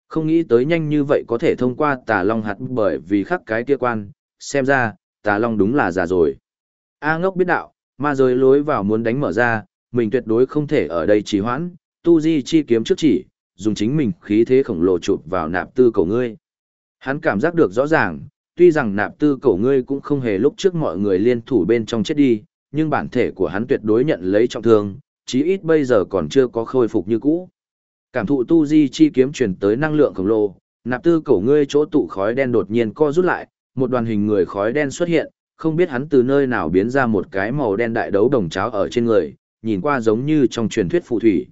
Không nghĩ tới nhanh như vậy có thể thông qua tà long hạt bởi vì khắc cái kia quan, xem ra, tà long đúng là già rồi. A ngốc biết đạo, ma giới lối vào muốn đánh mở ra, mình tuyệt đối không thể ở đây trì hoãn, tu di chi kiếm trước chỉ, dùng chính mình khí thế khổng lồ chụp vào nạp tư cổ ngươi. Hắn cảm giác được rõ ràng, tuy rằng nạp tư cổ ngươi cũng không hề lúc trước mọi người liên thủ bên trong chết đi, nhưng bản thể của hắn tuyệt đối nhận lấy trọng thương, chí ít bây giờ còn chưa có khôi phục như cũ. Cảm thụ tu di chi kiếm truyền tới năng lượng khổng lồ, nạp tư cổ ngươi chỗ tụ khói đen đột nhiên co rút lại, một đoàn hình người khói đen xuất hiện, không biết hắn từ nơi nào biến ra một cái màu đen đại đấu đồng cháo ở trên người, nhìn qua giống như trong truyền thuyết phù thủy.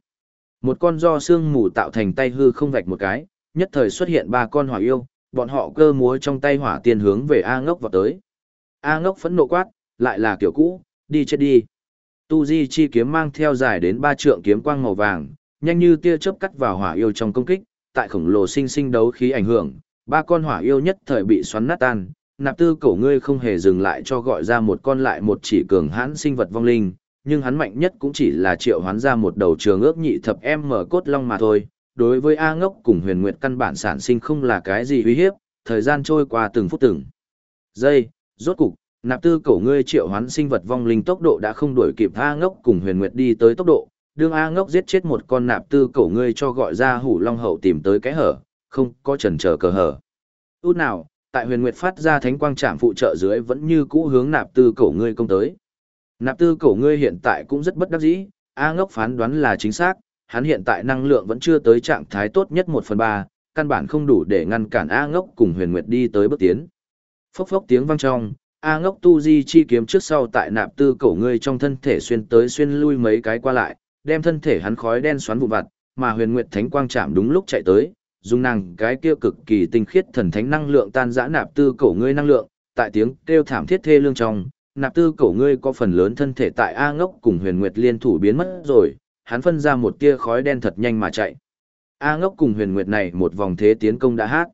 Một con do xương mù tạo thành tay hư không vạch một cái, nhất thời xuất hiện ba con hỏa yêu, bọn họ cơ múa trong tay hỏa tiên hướng về A ngốc vào tới. A ngốc phẫn nộ quát, lại là kiểu cũ, đi chết đi. Tu Di chi kiếm mang theo dài đến ba trượng kiếm quang màu vàng, nhanh như tia chớp cắt vào hỏa yêu trong công kích, tại khổng lồ sinh sinh đấu khí ảnh hưởng, ba con hỏa yêu nhất thời bị xoắn nát tan. Nạp tư cổ ngươi không hề dừng lại cho gọi ra một con lại một chỉ cường hãn sinh vật vong linh, nhưng hắn mạnh nhất cũng chỉ là triệu hoán ra một đầu trường ước nhị thập em mở cốt long mà thôi. Đối với A ngốc cùng huyền nguyệt căn bản sản sinh không là cái gì uy hiếp, thời gian trôi qua từng phút từng giây, rốt cục, nạp tư cổ ngươi triệu hoán sinh vật vong linh tốc độ đã không đuổi kịp A ngốc cùng huyền nguyệt đi tới tốc độ, đương A ngốc giết chết một con nạp tư cổ ngươi cho gọi ra hủ long hậu tìm tới cái hở, không có chần chờ cờ hở. Út nào, tại huyền nguyệt phát ra thánh quang trạm phụ trợ dưới vẫn như cũ hướng nạp tư cổ ngươi công tới. Nạp tư cổ ngươi hiện tại cũng rất bất đắc dĩ, A ngốc phán đoán là chính xác, hắn hiện tại năng lượng vẫn chưa tới trạng thái tốt nhất một phần ba, căn bản không đủ để ngăn cản A ngốc cùng huyền nguyệt đi tới bước tiến. Phốc phốc tiếng vang trong, A ngốc tu di chi kiếm trước sau tại nạp tư cổ ngươi trong thân thể xuyên tới xuyên lui mấy cái qua lại, đem thân thể hắn khói đen xoắn vụ vặt, mà huyền nguyệt thánh quang chạm đúng lúc chạy tới, dùng nàng cái kia cực kỳ tinh khiết thần thánh năng lượng tan rã nạp tư cổ ngươi năng lượng, tại tiếng kêu thảm thiết thê lương trong, nạp tư cổ ngươi có phần lớn thân thể tại A ngốc cùng huyền nguyệt liên thủ biến mất rồi, hắn phân ra một tia khói đen thật nhanh mà chạy. A ngốc cùng huyền nguyệt này một vòng thế tiến công đã hát.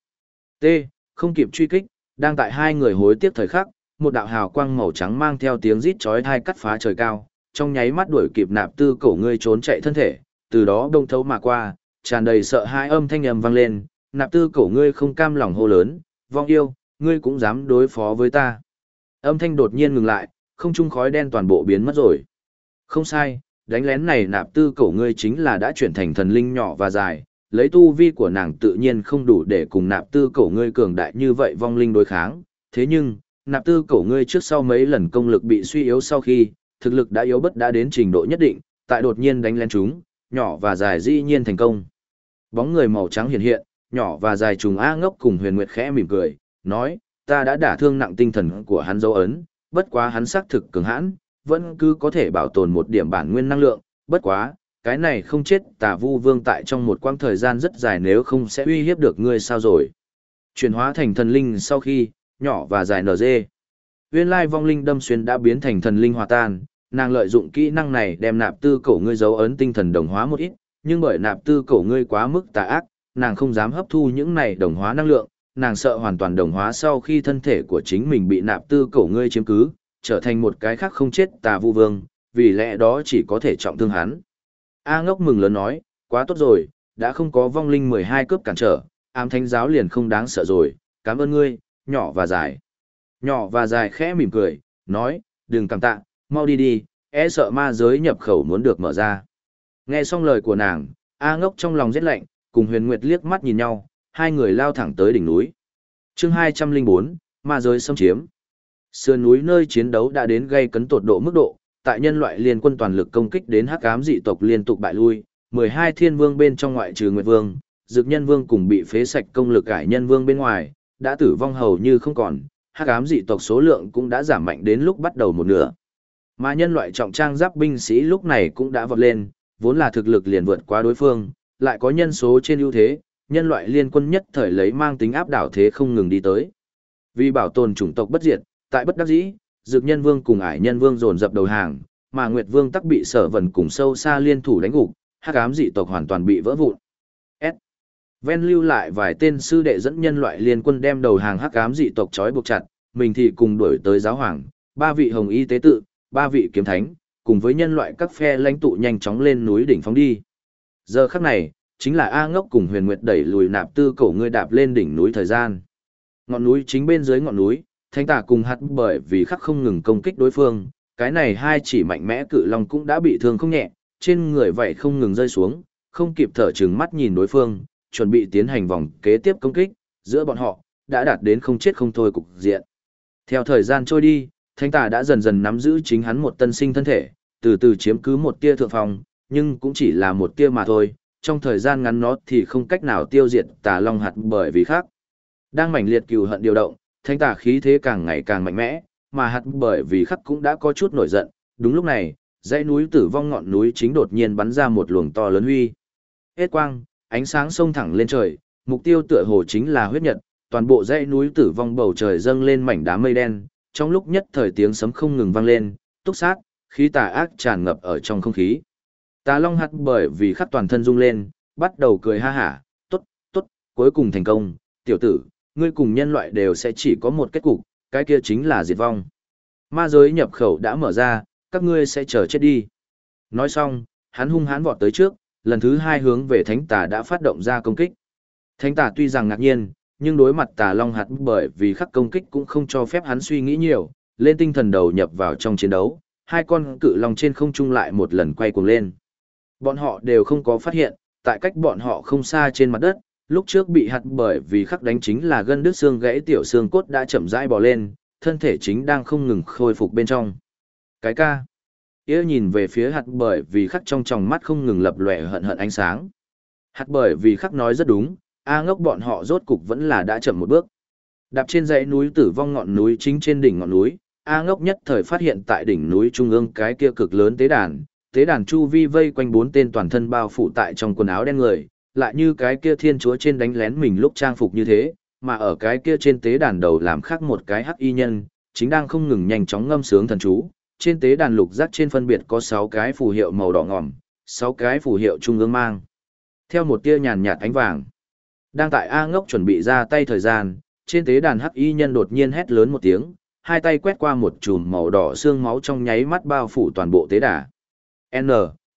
T. Không kịp truy kích, đang tại hai người hối tiếc thời khắc, một đạo hào quang màu trắng mang theo tiếng rít chói tai cắt phá trời cao, trong nháy mắt đuổi kịp nạp tư cổ ngươi trốn chạy thân thể, từ đó đông thấu mà qua, tràn đầy sợ hãi âm thanh ầm vang lên, nạp tư cổ ngươi không cam lòng hô lớn, vong yêu, ngươi cũng dám đối phó với ta. Âm thanh đột nhiên ngừng lại, không trung khói đen toàn bộ biến mất rồi. Không sai, đánh lén này nạp tư cổ ngươi chính là đã chuyển thành thần linh nhỏ và dài, lấy tu vi của nàng tự nhiên không đủ để cùng nạp tư cổ ngươi cường đại như vậy vong linh đối kháng. Thế nhưng, nạp tư cổ ngươi trước sau mấy lần công lực bị suy yếu sau khi, thực lực đã yếu bất đã đến trình độ nhất định, tại đột nhiên đánh lén chúng, nhỏ và dài dĩ nhiên thành công. Bóng người màu trắng hiện hiện, nhỏ và dài trùng A ngốc cùng huyền nguyệt khẽ mỉm cười, nói, ta đã đả thương nặng tinh thần của hắn dấu ấn, bất quá hắn xác thực cường hãn, vẫn cứ có thể bảo tồn một điểm bản nguyên năng lượng, bất quá, cái này không chết tà vu vương tại trong một quãng thời gian rất dài nếu không sẽ uy hiếp được ngươi sao rồi. Chuyển hóa thành thần linh sau khi, nhỏ và dài nở dê. Nguyên lai vong linh đâm xuyên đã biến thành thần linh hòa tan, nàng lợi dụng kỹ năng này đem nạp tư cổ ngươi dấu ấn tinh thần đồng hóa một ít, nhưng bởi nạp tư cổ ngươi quá mức tà ác, nàng không dám hấp thu những này đồng hóa năng lượng, nàng sợ hoàn toàn đồng hóa sau khi thân thể của chính mình bị nạp tư cổ ngươi chiếm cứ, trở thành một cái khác không chết tà vu vương, vì lẽ đó chỉ có thể trọng thương hắn. A ngốc mừng lớn nói, quá tốt rồi, đã không có vong linh 12 cướp cản trở, ám thánh giáo liền không đáng sợ rồi, cảm ơn ngươi, nhỏ và dài. Nhỏ và dài khẽ mỉm cười, nói, đừng cảm tạ, mau đi đi, e sợ ma giới nhập khẩu muốn được mở ra. Nghe xong lời của nàng, A ngốc trong lòng rét lạnh, cùng huyền nguyệt liếc mắt nhìn nhau, hai người lao thẳng tới đỉnh núi. chương 204, ma giới xâm chiếm. Sườn núi nơi chiến đấu đã đến gây cấn tột độ mức độ, tại nhân loại liên quân toàn lực công kích đến hắc ám dị tộc liên tục bại lui, 12 thiên vương bên trong ngoại trừ Nguyệt Vương, Dực Nhân Vương cùng bị phế sạch công lực cải nhân vương bên ngoài, đã tử vong hầu như không còn, hắc ám dị tộc số lượng cũng đã giảm mạnh đến lúc bắt đầu một nửa. Mà nhân loại trọng trang giáp binh sĩ lúc này cũng đã vọt lên, vốn là thực lực liền vượt qua đối phương, lại có nhân số trên ưu thế, nhân loại liên quân nhất thời lấy mang tính áp đảo thế không ngừng đi tới. Vì bảo tồn chủng tộc bất diệt, tại bất đắc dĩ, dược nhân vương cùng ải nhân vương dồn dập đầu hàng, mà Nguyệt Vương tắc bị sở Vân cùng sâu xa liên thủ đánh gục, hắc ám dị tộc hoàn toàn bị vỡ vụn. S. Ven lưu lại vài tên sư đệ dẫn nhân loại liên quân đem đầu hàng hắc ám dị tộc trói buộc chặt, mình thì cùng đuổi tới giáo hoàng, ba vị hồng y tế tự, ba vị kiếm thánh, cùng với nhân loại các phe lãnh tụ nhanh chóng lên núi đỉnh phóng đi. Giờ khắc này, chính là A Ngốc cùng Huyền Nguyệt đẩy lùi nạp tư cổ ngươi đạp lên đỉnh núi thời gian. Ngọn núi chính bên dưới ngọn núi, Thánh Tà cùng hạt bởi vì khắc không ngừng công kích đối phương, cái này hai chỉ mạnh mẽ cự long cũng đã bị thương không nhẹ, trên người vậy không ngừng rơi xuống, không kịp thở chừng mắt nhìn đối phương, chuẩn bị tiến hành vòng kế tiếp công kích, giữa bọn họ, đã đạt đến không chết không thôi cục diện. Theo thời gian trôi đi, Thánh Tà đã dần dần nắm giữ chính hắn một tân sinh thân thể, từ từ chiếm cứ một tia thượng phòng, nhưng cũng chỉ là một tia mà thôi, trong thời gian ngắn nó thì không cách nào tiêu diệt tà long hạt bởi vì khác. Đang mảnh liệt cừu hận điều động, Thánh Tà khí thế càng ngày càng mạnh mẽ, mà hạt bởi vì khắc cũng đã có chút nổi giận, đúng lúc này, dãy núi tử vong ngọn núi chính đột nhiên bắn ra một luồng to lớn huy. Hết quang, ánh sáng sông thẳng lên trời, mục tiêu tựa hồ chính là huyết nhật, toàn bộ dãy núi tử vong bầu trời dâng lên mảnh đám mây đen, trong lúc nhất thời tiếng sấm không ngừng vang lên, túc sát, khí tà ác tràn ngập ở trong không khí. Tà Long hạt bởi vì khắc toàn thân rung lên, bắt đầu cười ha hả, tốt, tốt, cuối cùng thành công, tiểu tử, ngươi cùng nhân loại đều sẽ chỉ có một kết cục, cái kia chính là diệt vong. Ma giới nhập khẩu đã mở ra, các ngươi sẽ chờ chết đi. Nói xong, hắn hung hãn vọt tới trước, lần thứ hai hướng về thánh tà đã phát động ra công kích. Thánh tà tuy rằng ngạc nhiên, nhưng đối mặt tà long hạt bởi vì khắc công kích cũng không cho phép hắn suy nghĩ nhiều, lên tinh thần đầu nhập vào trong chiến đấu, hai con cự long trên không trung lại một lần quay cuồng lên. Bọn họ đều không có phát hiện, tại cách bọn họ không xa trên mặt đất, lúc trước bị hạt bởi vì khắc đánh chính là gân đứt xương gãy tiểu xương cốt đã chậm rãi bò lên, thân thể chính đang không ngừng khôi phục bên trong. Cái ca. Nghĩa nhìn về phía hạt bởi vì khắc trong tròng mắt không ngừng lập lòe hận hận ánh sáng. Hạt bởi vì khắc nói rất đúng, A ngốc bọn họ rốt cục vẫn là đã chậm một bước. Đạp trên dãy núi tử vong ngọn núi chính trên đỉnh ngọn núi, A ngốc nhất thời phát hiện tại đỉnh núi trung ương cái kia cực lớn tế đàn, tế đàn chu vi vây quanh bốn tên toàn thân bao phủ tại trong quần áo đen người, lại như cái kia thiên chúa trên đánh lén mình lúc trang phục như thế, mà ở cái kia trên tế đàn đầu làm khác một cái hắc y nhân, chính đang không ngừng nhanh chóng ngâm sướng thần chú. Trên tế đàn lục giác trên phân biệt có 6 cái phù hiệu màu đỏ ngòm, 6 cái phù hiệu trung ương mang. Theo một tia nhàn nhạt ánh vàng. Đang tại A ngốc chuẩn bị ra tay thời gian, trên tế đàn hắc y nhân đột nhiên hét lớn một tiếng, hai tay quét qua một chùm màu đỏ xương máu trong nháy mắt bao phủ toàn bộ tế đà. N,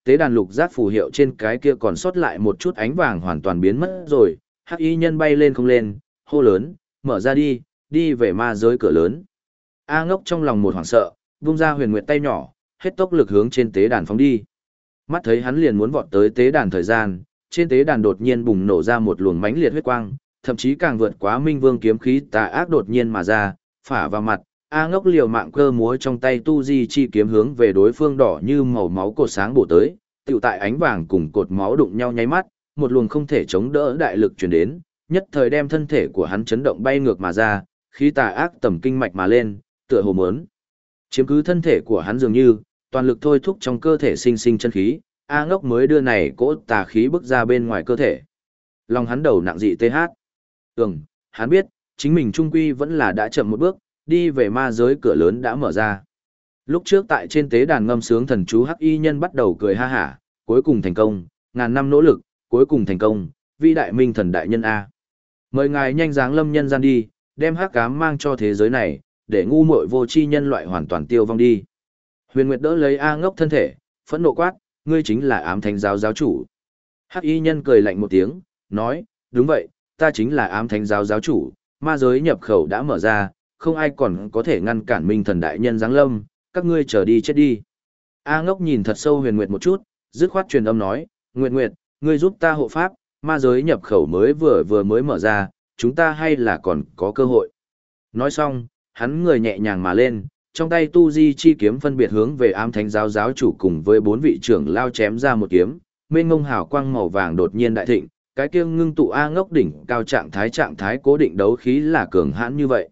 tế đàn lục giác phù hiệu trên cái kia còn sót lại một chút ánh vàng hoàn toàn biến mất rồi, hắc y nhân bay lên không lên, hô lớn, mở ra đi, đi về ma giới cửa lớn. A ngốc trong lòng một hoảng sợ, vung ra huyền nguyệt tay nhỏ, hết tốc lực hướng trên tế đàn phóng đi. Mắt thấy hắn liền muốn vọt tới tế đàn thời gian, trên tế đàn đột nhiên bùng nổ ra một luồng mãnh liệt huyết quang, thậm chí càng vượt quá minh vương kiếm khí tà ác đột nhiên mà ra, phả vào mặt, A ngốc liều mạng cơ múa trong tay tu di chi kiếm hướng về đối phương đỏ như màu máu cột sáng bổ tới, tiểu tại ánh vàng cùng cột máu đụng nhau nháy mắt, một luồng không thể chống đỡ đại lực truyền đến, nhất thời đem thân thể của hắn chấn động bay ngược mà ra, khí tà ác tầm kinh mạch mà lên, tựa hồ muốn chiếm cứ thân thể của hắn dường như, toàn lực thôi thúc trong cơ thể sinh sinh chân khí, A ngốc mới đưa này cỗ tà khí bước ra bên ngoài cơ thể. Lòng hắn đầu nặng dị tê hát. Ừm, hắn biết, chính mình trung quy vẫn là đã chậm một bước, đi về ma giới cửa lớn đã mở ra. Lúc trước tại trên tế đàn ngâm sướng thần chú Hắc Y nhân bắt đầu cười ha hả, cuối cùng thành công, ngàn năm nỗ lực, cuối cùng thành công, vi đại minh thần đại nhân A. Mời ngài nhanh dáng lâm nhân gian đi, đem hắc cám mang cho thế giới này, để ngu muội vô chi nhân loại hoàn toàn tiêu vong đi. Huyền Nguyệt đỡ lấy A ngốc thân thể, phẫn nộ quát, ngươi chính là ám thánh giáo giáo chủ. Hắc y nhân cười lạnh một tiếng, nói, đúng vậy, ta chính là ám thánh giáo giáo chủ, ma giới nhập khẩu đã mở ra, không ai còn có thể ngăn cản minh thần đại nhân giáng lâm, các ngươi chờ đi chết đi. A ngốc nhìn thật sâu huyền nguyệt một chút, dứt khoát truyền âm nói, Nguyệt Nguyệt, ngươi giúp ta hộ pháp, ma giới nhập khẩu mới vừa vừa mới mở ra, chúng ta hay là còn có cơ hội. Nói xong, hắn người nhẹ nhàng mà lên, trong tay tu di chi kiếm phân biệt hướng về ám thánh giáo giáo chủ cùng với bốn vị trưởng lao chém ra một kiếm, mênh ngông hào quang màu vàng đột nhiên đại thịnh, cái kia ngưng tụ A ngốc đỉnh cao trạng thái trạng thái cố định đấu khí là cường hãn như vậy.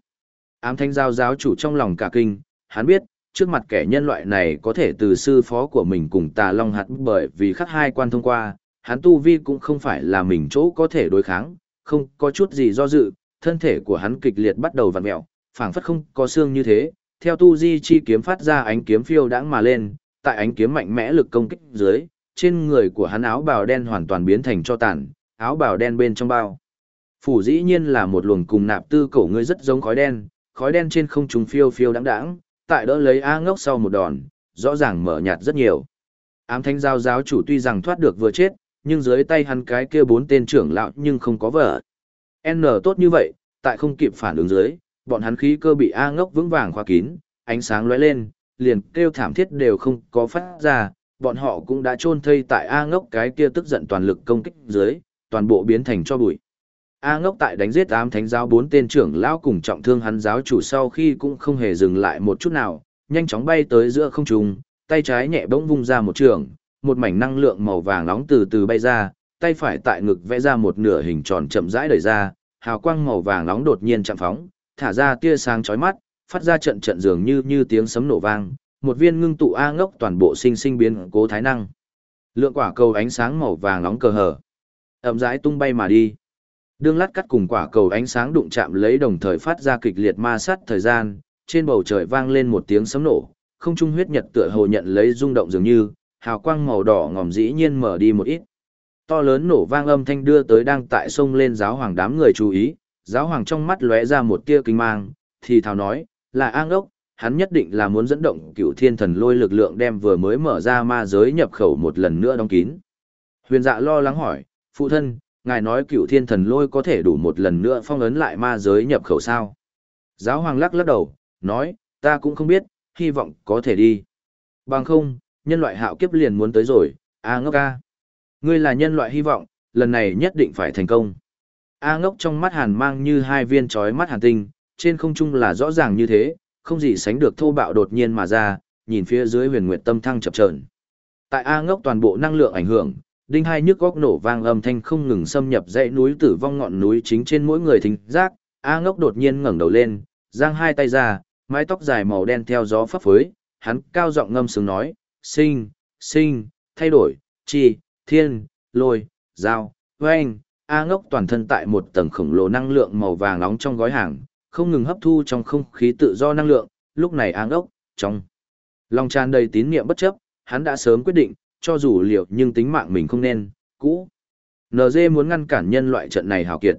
Ám thánh giáo giáo chủ trong lòng cả kinh, hắn biết, trước mặt kẻ nhân loại này có thể từ sư phó của mình cùng tà long hạt bởi vì khắc hai quan thông qua, hắn tu vi cũng không phải là mình chỗ có thể đối kháng, không có chút gì do dự, thân thể của hắn kịch liệt bắt đầu vặn mẹo, phảng phất không có xương như thế, theo tu di chi kiếm phát ra ánh kiếm phiêu đãng mà lên, tại ánh kiếm mạnh mẽ lực công kích dưới, trên người của hắn áo bào đen hoàn toàn biến thành cho tàn, áo bào đen bên trong bao. Phủ dĩ nhiên là một luồng cùng nạp tư cổ ngươi rất giống khói đen, khói đen trên không trung phiêu phiêu đãng đãng, tại đỡ lấy A ngốc sau một đòn, rõ ràng mở nhạt rất nhiều. Ám thanh giao giáo chủ tuy rằng thoát được vừa chết, nhưng dưới tay hắn cái kia bốn tên trưởng lão nhưng không có vợ. N tốt như vậy, tại không kịp phản ứng dưới, bọn hắn khí cơ bị A ngốc vững vàng khóa kín, ánh sáng lóe lên, liền kêu thảm thiết đều không có phát ra, bọn họ cũng đã chôn thây tại A ngốc cái kia tức giận toàn lực công kích dưới, toàn bộ biến thành cho bụi. A ngốc tại đánh giết ám thánh giáo bốn tên trưởng lão cùng trọng thương hắn giáo chủ sau khi cũng không hề dừng lại một chút nào, nhanh chóng bay tới giữa không trung, tay trái nhẹ bỗng vung ra một trường, một mảnh năng lượng màu vàng nóng từ từ bay ra, tay phải tại ngực vẽ ra một nửa hình tròn chậm rãi đẩy ra, hào quang màu vàng nóng đột nhiên chạm phóng, thả ra tia sáng chói mắt, phát ra trận trận dường như như tiếng sấm nổ vang, một viên ngưng tụ A ngốc toàn bộ sinh sinh biến cố thái năng. Lượng quả cầu ánh sáng màu vàng nóng cờ hở, ẩm rãi tung bay mà đi. Đương lát cắt cùng quả cầu ánh sáng đụng chạm lấy đồng thời phát ra kịch liệt ma sát thời gian, trên bầu trời vang lên một tiếng sấm nổ, không trung huyết nhật tựa hồ nhận lấy rung động dường như, hào quang màu đỏ ngòm dĩ nhiên mở đi một ít. To lớn nổ vang âm thanh đưa tới đang tại sông lên giáo hoàng đám người chú ý, giáo hoàng trong mắt lóe ra một tia kinh mang, thì thào nói, là an ốc, hắn nhất định là muốn dẫn động cựu thiên thần lôi lực lượng đem vừa mới mở ra ma giới nhập khẩu một lần nữa đóng kín. Huyền dạ lo lắng hỏi, phụ thân, ngài nói cựu thiên thần lôi có thể đủ một lần nữa phong ấn lại ma giới nhập khẩu sao? Giáo hoàng lắc lắc đầu, nói, ta cũng không biết, hy vọng có thể đi. Bằng không, nhân loại hạo kiếp liền muốn tới rồi, A ngốc ca. Ngươi là nhân loại hy vọng, lần này nhất định phải thành công. A ngốc trong mắt hàn mang như hai viên trói mắt hàn tinh, trên không trung là rõ ràng như thế, không gì sánh được thô bạo đột nhiên mà ra, nhìn phía dưới huyền nguyệt tâm thăng chập chờn. Tại A ngốc toàn bộ năng lượng ảnh hưởng, đinh hai nhức góc nổ vang âm thanh không ngừng xâm nhập dãy núi tử vong ngọn núi chính trên mỗi người thính giác, A ngốc đột nhiên ngẩng đầu lên, giang hai tay ra, mái tóc dài màu đen theo gió phấp phới, hắn cao giọng ngâm sướng nói, sinh, sinh, thay đổi, chi, thiên, lôi, dao, oanh, A ngốc toàn thân tại một tầng khổng lồ năng lượng màu vàng nóng trong gói hàng, không ngừng hấp thu trong không khí tự do năng lượng, lúc này A ngốc, trong lòng tràn đầy tín niệm bất chấp, hắn đã sớm quyết định, cho dù liệu nhưng tính mạng mình không nên, cũ. NG muốn ngăn cản nhân loại trận này hào kiệt.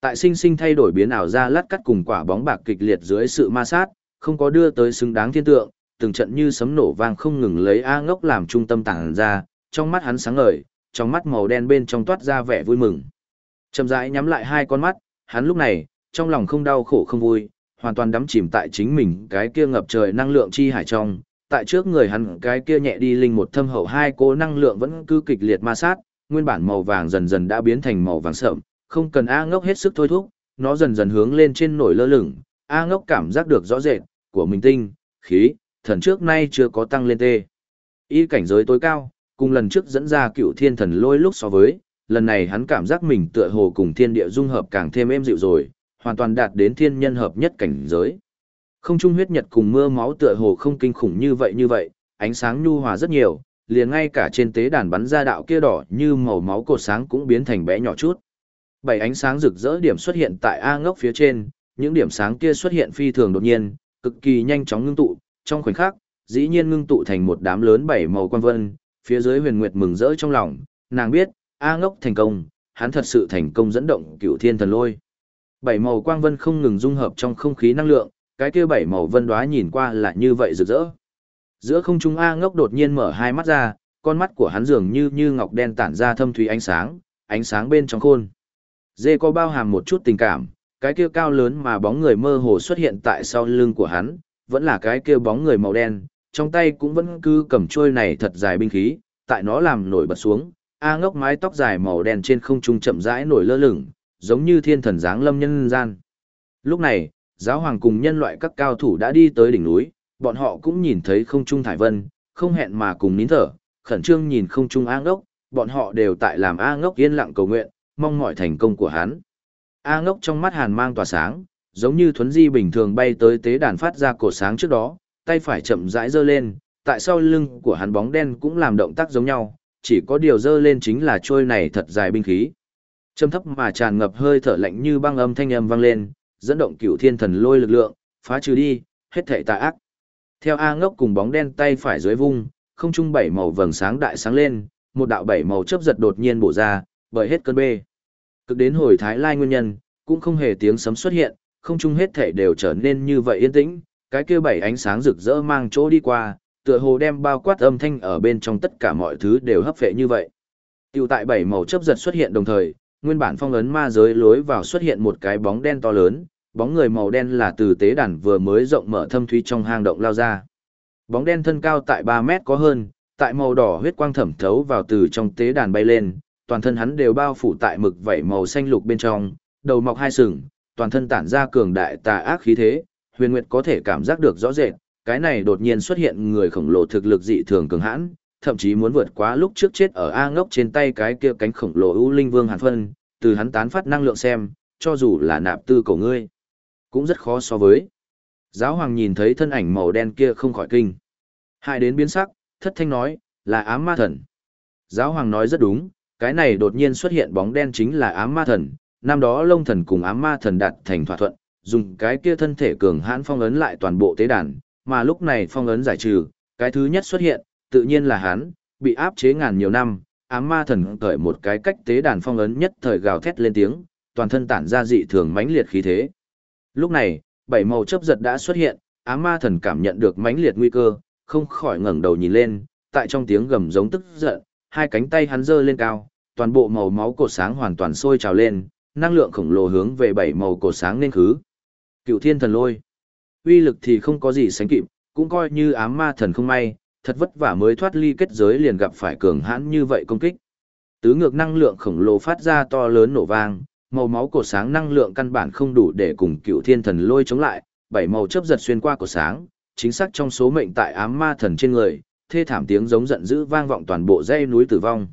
Tại sinh sinh thay đổi biến ảo ra lát cắt cùng quả bóng bạc kịch liệt dưới sự ma sát, không có đưa tới xứng đáng thiên tượng, từng trận như sấm nổ vang không ngừng lấy A ngốc làm trung tâm tàng ra, trong mắt hắn sáng ngời, trong mắt màu đen bên trong toát ra vẻ vui mừng. Chậm rãi nhắm lại hai con mắt, hắn lúc này, trong lòng không đau khổ không vui, hoàn toàn đắm chìm tại chính mình cái kia ngập trời năng lượng chi hải trong, tại trước người hắn cái kia nhẹ đi linh một thâm hậu hai cố năng lượng vẫn cứ kịch liệt ma sát, nguyên bản màu vàng dần dần đã biến thành màu vàng sậm, không cần A ngốc hết sức thôi thúc, nó dần dần hướng lên trên nổi lơ lửng, A ngốc cảm giác được rõ rệt, của mình tinh, khí, thần trước nay chưa có tăng lên tê. Y cảnh giới tối cao, cùng lần trước dẫn ra cựu thiên thần lôi lúc so với, lần này hắn cảm giác mình tựa hồ cùng thiên địa dung hợp càng thêm êm dịu rồi, hoàn toàn đạt đến thiên nhân hợp nhất cảnh giới. Không trung huyết nhật cùng mưa máu tựa hồ không kinh khủng như vậy như vậy, ánh sáng nhu hòa rất nhiều, liền ngay cả trên tế đàn bắn ra đạo kia đỏ như màu máu cột sáng cũng biến thành bé nhỏ chút. Bảy ánh sáng rực rỡ điểm xuất hiện tại A ngốc phía trên, những điểm sáng kia xuất hiện phi thường đột nhiên, cực kỳ nhanh chóng ngưng tụ, trong khoảnh khắc, dĩ nhiên ngưng tụ thành một đám lớn bảy màu quan vân, phía dưới huyền nguyệt mừng rỡ trong lòng, nàng biết, A ngốc thành công, hắn thật sự thành công dẫn động cựu thiên thần lôi. Bảy màu quang vân không ngừng dung hợp trong không khí năng lượng, cái kia bảy màu vân đóa nhìn qua là như vậy rực rỡ. Giữa không trung A ngốc đột nhiên mở hai mắt ra, con mắt của hắn dường như như ngọc đen tản ra thâm thúy ánh sáng, ánh sáng bên trong khôn. Dê có bao hàm một chút tình cảm, cái kia cao lớn mà bóng người mơ hồ xuất hiện tại sau lưng của hắn, vẫn là cái kia bóng người màu đen, trong tay cũng vẫn cứ cầm trôi này thật dài binh khí, tại nó làm nổi bật xuống, A ngốc mái tóc dài màu đen trên không trung chậm rãi nổi lơ lửng, giống như thiên thần dáng lâm nhân gian. Lúc này, giáo hoàng cùng nhân loại các cao thủ đã đi tới đỉnh núi, bọn họ cũng nhìn thấy không trung thải vân, không hẹn mà cùng nín thở, khẩn trương nhìn không trung A ngốc, bọn họ đều tại làm A ngốc yên lặng cầu nguyện, mong mọi thành công của hắn. A ngốc trong mắt hàn mang tỏa sáng, giống như thuấn di bình thường bay tới tế đàn phát ra cổ sáng trước đó, tay phải chậm rãi giơ lên, tại sau lưng của hắn bóng đen cũng làm động tác giống nhau, chỉ có điều dơ lên chính là trôi này thật dài binh khí. châm thấp mà tràn ngập hơi thở lạnh như băng âm thanh âm vang lên, dẫn động cửu thiên thần lôi lực lượng, phá trừ đi, hết thảy tà ác. Theo A ngốc cùng bóng đen tay phải dưới vung, không trung bảy màu vầng sáng đại sáng lên, một đạo bảy màu chớp giật đột nhiên bổ ra, bởi hết cơn bê. Cực đến hồi thái lai nguyên nhân, cũng không hề tiếng sấm xuất hiện, không trung hết thể đều trở nên như vậy yên tĩnh, cái kia bảy ánh sáng rực rỡ mang chỗ đi qua, tựa hồ đem bao quát âm thanh ở bên trong tất cả mọi thứ đều hấp phệ như vậy. Tiểu tại bảy màu chớp giật xuất hiện đồng thời, nguyên bản phong ấn ma giới lối vào xuất hiện một cái bóng đen to lớn, bóng người màu đen là từ tế đàn vừa mới rộng mở thâm thúy trong hang động lao ra. Bóng đen thân cao tại 3 mét có hơn, tại màu đỏ huyết quang thẩm thấu vào từ trong tế đàn bay lên, toàn thân hắn đều bao phủ tại mực vảy màu xanh lục bên trong, đầu mọc hai sừng, toàn thân tản ra cường đại tà ác khí thế, Huyền Nguyệt có thể cảm giác được rõ rệt, cái này đột nhiên xuất hiện người khổng lồ thực lực dị thường cường hãn, thậm chí muốn vượt quá lúc trước chết ở A ngốc trên tay cái kia cánh khổng lồ U linh vương hàn phân, từ hắn tán phát năng lượng xem, cho dù là nạp tư cổ ngươi, cũng rất khó so với. Giáo hoàng nhìn thấy thân ảnh màu đen kia không khỏi kinh. Hai đến biến sắc, thất thanh nói, là ám ma thần. Giáo hoàng nói rất đúng, cái này đột nhiên xuất hiện bóng đen chính là ám ma thần, năm đó lông thần cùng ám ma thần đạt thành thỏa thuận, dùng cái kia thân thể cường hãn phong ấn lại toàn bộ tế đàn, mà lúc này phong ấn giải trừ, cái thứ nhất xuất hiện, tự nhiên là hắn, bị áp chế ngàn nhiều năm, ám ma thần cởi một cái cách tế đàn phong ấn nhất thời gào thét lên tiếng, toàn thân tản ra dị thường mãnh liệt khí thế. Lúc này, bảy màu chớp giật đã xuất hiện, ám ma thần cảm nhận được mãnh liệt nguy cơ, không khỏi ngẩng đầu nhìn lên, tại trong tiếng gầm giống tức giận, hai cánh tay hắn giơ lên cao, toàn bộ màu máu cổ sáng hoàn toàn sôi trào lên, năng lượng khổng lồ hướng về bảy màu cổ sáng nên khứ. Cựu thiên thần lôi. Uy lực thì không có gì sánh kịp, cũng coi như ám ma thần không may, thật vất vả mới thoát ly kết giới liền gặp phải cường hãn như vậy công kích. Tứ ngược năng lượng khổng lồ phát ra to lớn nổ vang, màu máu cổ sáng năng lượng căn bản không đủ để cùng cựu thiên thần lôi chống lại, bảy màu chớp giật xuyên qua cổ sáng, chính xác trong số mệnh tại ám ma thần trên người, thê thảm tiếng giống giận dữ vang vọng toàn bộ dãy núi tử vong.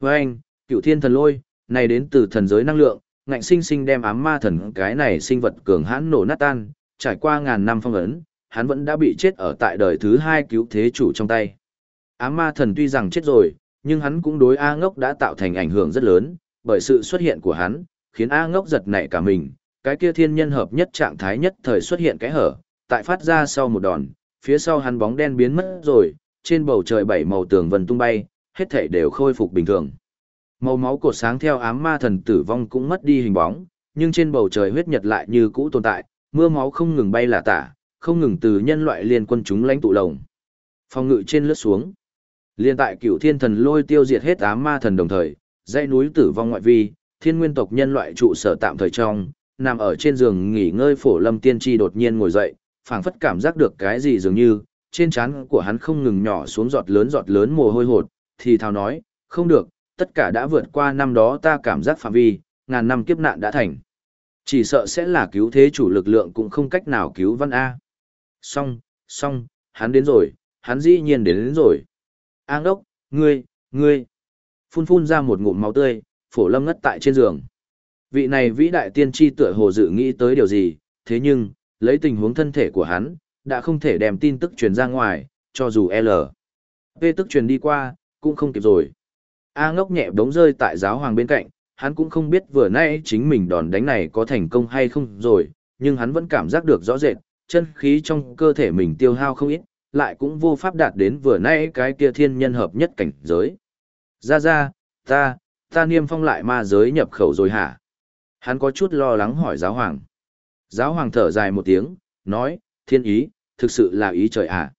Với anh, cựu thiên thần lôi, này đến từ thần giới năng lượng, ngạnh sinh sinh đem ám ma thần cái này sinh vật cường hãn nổ nát tan, trải qua ngàn năm phong ấn, hắn vẫn đã bị chết ở tại đời thứ hai cứu thế chủ trong tay. Ám ma thần tuy rằng chết rồi, nhưng hắn cũng đối A ngốc đã tạo thành ảnh hưởng rất lớn, bởi sự xuất hiện của hắn, khiến A ngốc giật nảy cả mình, cái kia thiên nhân hợp nhất trạng thái nhất thời xuất hiện cái hở, tại phát ra sau một đòn, phía sau hắn bóng đen biến mất rồi, trên bầu trời bảy màu tường vân tung bay, hết thảy đều khôi phục bình thường. Màu máu cột sáng theo ám ma thần tử vong cũng mất đi hình bóng, nhưng trên bầu trời huyết nhật lại như cũ tồn tại, mưa máu không ngừng bay là tả, không ngừng từ nhân loại liên quân chúng lãnh tụ lồng. Phong ngự trên lướt xuống. Liên tại cửu thiên thần lôi tiêu diệt hết ám ma thần đồng thời, dãy núi tử vong ngoại vi, thiên nguyên tộc nhân loại trụ sở tạm thời trong, nằm ở trên giường nghỉ ngơi phổ lâm tiên tri đột nhiên ngồi dậy, phảng phất cảm giác được cái gì dường như, trên trán của hắn không ngừng nhỏ xuống giọt lớn giọt lớn mồ hôi hột, thì thào nói, không được, tất cả đã vượt qua năm đó ta cảm giác phạm vi, ngàn năm kiếp nạn đã thành. Chỉ sợ sẽ là cứu thế chủ lực lượng cũng không cách nào cứu văn A. Xong, xong, hắn đến rồi, hắn dĩ nhiên đến, đến rồi. An đốc, ngươi, ngươi. Phun phun ra một ngụm máu tươi, phổ lâm ngất tại trên giường. Vị này vĩ đại tiên tri tựa hồ dự nghĩ tới điều gì, thế nhưng, lấy tình huống thân thể của hắn, đã không thể đem tin tức truyền ra ngoài, cho dù L. P tức truyền đi qua, cũng không kịp rồi. A ngốc nhẹ bóng rơi tại giáo hoàng bên cạnh, hắn cũng không biết vừa nãy chính mình đòn đánh này có thành công hay không rồi, nhưng hắn vẫn cảm giác được rõ rệt, chân khí trong cơ thể mình tiêu hao không ít, lại cũng vô pháp đạt đến vừa nãy cái kia thiên nhân hợp nhất cảnh giới. Ra ra, ta, ta niêm phong lại ma giới nhập khẩu rồi hả? Hắn có chút lo lắng hỏi giáo hoàng. Giáo hoàng thở dài một tiếng, nói, thiên ý, thực sự là ý trời à.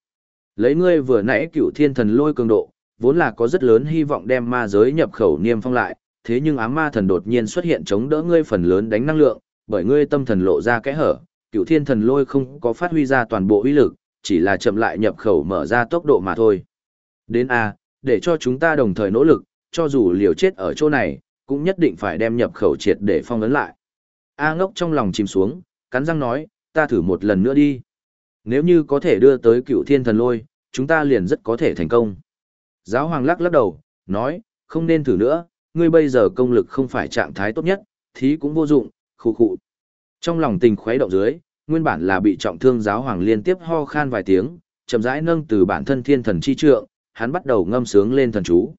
Lấy ngươi vừa nãy cựu thiên thần lôi cường độ, vốn là có rất lớn hy vọng đem ma giới nhập khẩu niêm phong lại, thế nhưng ám ma thần đột nhiên xuất hiện chống đỡ ngươi phần lớn đánh năng lượng, bởi ngươi tâm thần lộ ra kẽ hở, cựu thiên thần lôi không có phát huy ra toàn bộ uy lực, chỉ là chậm lại nhập khẩu mở ra tốc độ mà thôi. Đến A, để cho chúng ta đồng thời nỗ lực, cho dù liều chết ở chỗ này, cũng nhất định phải đem nhập khẩu triệt để phong ấn lại. A ngốc trong lòng chìm xuống, cắn răng nói, ta thử một lần nữa đi. Nếu như có thể đưa tới cựu thiên thần lôi, chúng ta liền rất có thể thành công. Giáo hoàng lắc lắc đầu, nói, không nên thử nữa, ngươi bây giờ công lực không phải trạng thái tốt nhất, thí cũng vô dụng, khu khụ. Trong lòng tình khuấy động dưới, nguyên bản là bị trọng thương giáo hoàng liên tiếp ho khan vài tiếng, chậm rãi nâng từ bản thân thiên thần chi trượng, hắn bắt đầu ngâm sướng lên thần chú.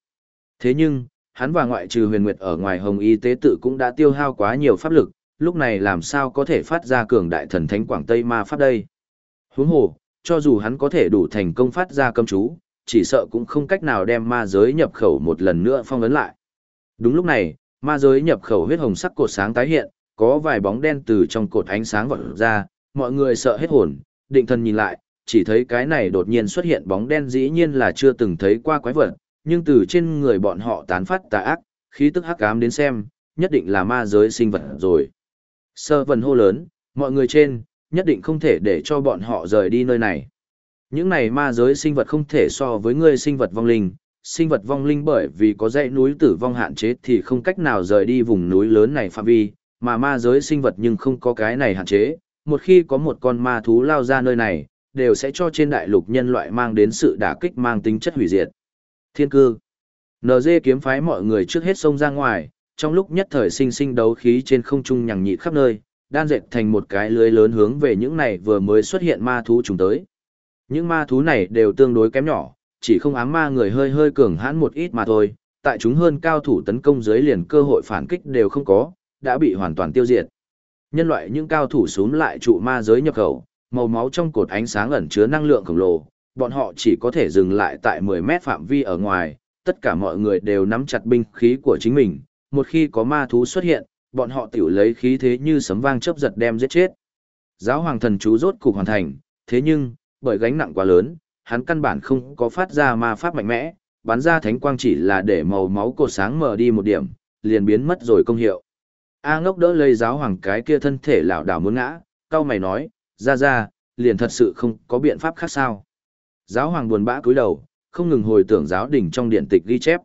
Thế nhưng, hắn và ngoại trừ huyền nguyệt ở ngoài hồng y tế tự cũng đã tiêu hao quá nhiều pháp lực, lúc này làm sao có thể phát ra cường đại thần thánh quảng Tây ma pháp đây. Huống hồ, cho dù hắn có thể đủ thành công phát ra cấm chú, chỉ sợ cũng không cách nào đem ma giới nhập khẩu một lần nữa phong ấn lại. Đúng lúc này, ma giới nhập khẩu huyết hồng sắc cột sáng tái hiện, có vài bóng đen từ trong cột ánh sáng vọt ra, mọi người sợ hết hồn, định thần nhìn lại, chỉ thấy cái này đột nhiên xuất hiện bóng đen dĩ nhiên là chưa từng thấy qua quái vật, nhưng từ trên người bọn họ tán phát tà ác, khí tức hắc ám đến xem, nhất định là ma giới sinh vật rồi. Sơ vần hô lớn, mọi người trên, nhất định không thể để cho bọn họ rời đi nơi này. Những này ma giới sinh vật không thể so với người sinh vật vong linh, sinh vật vong linh bởi vì có dãy núi tử vong hạn chế thì không cách nào rời đi vùng núi lớn này phạm vi, mà ma giới sinh vật nhưng không có cái này hạn chế, một khi có một con ma thú lao ra nơi này, đều sẽ cho trên đại lục nhân loại mang đến sự đả kích mang tính chất hủy diệt. Thiên cư NG kiếm phái mọi người trước hết xông ra ngoài, trong lúc nhất thời sinh sinh đấu khí trên không trung nhằng nhịt khắp nơi, đan dệt thành một cái lưới lớn hướng về những này vừa mới xuất hiện ma thú chúng tới. Những ma thú này đều tương đối kém nhỏ, chỉ không ám ma người hơi hơi cường hãn một ít mà thôi, tại chúng hơn cao thủ tấn công dưới liền cơ hội phản kích đều không có, đã bị hoàn toàn tiêu diệt. Nhân loại những cao thủ xuống lại trụ ma giới nhập khẩu, màu máu trong cột ánh sáng ẩn chứa năng lượng khổng lồ, bọn họ chỉ có thể dừng lại tại 10 mét phạm vi ở ngoài, tất cả mọi người đều nắm chặt binh khí của chính mình, một khi có ma thú xuất hiện, bọn họ tiểu lấy khí thế như sấm vang chớp giật đem giết chết. Giáo hoàng thần chú rốt cục hoàn thành, thế nhưng, bởi gánh nặng quá lớn, hắn căn bản không có phát ra ma pháp mạnh mẽ, bắn ra thánh quang chỉ là để màu máu cột sáng mờ đi một điểm, liền biến mất rồi công hiệu. A ngốc đỡ lấy giáo hoàng cái kia thân thể lão đảo muốn ngã, cao mày nói, ra ra, liền thật sự không có biện pháp khác sao. Giáo hoàng buồn bã cúi đầu, không ngừng hồi tưởng giáo đình trong điện tịch ghi chép.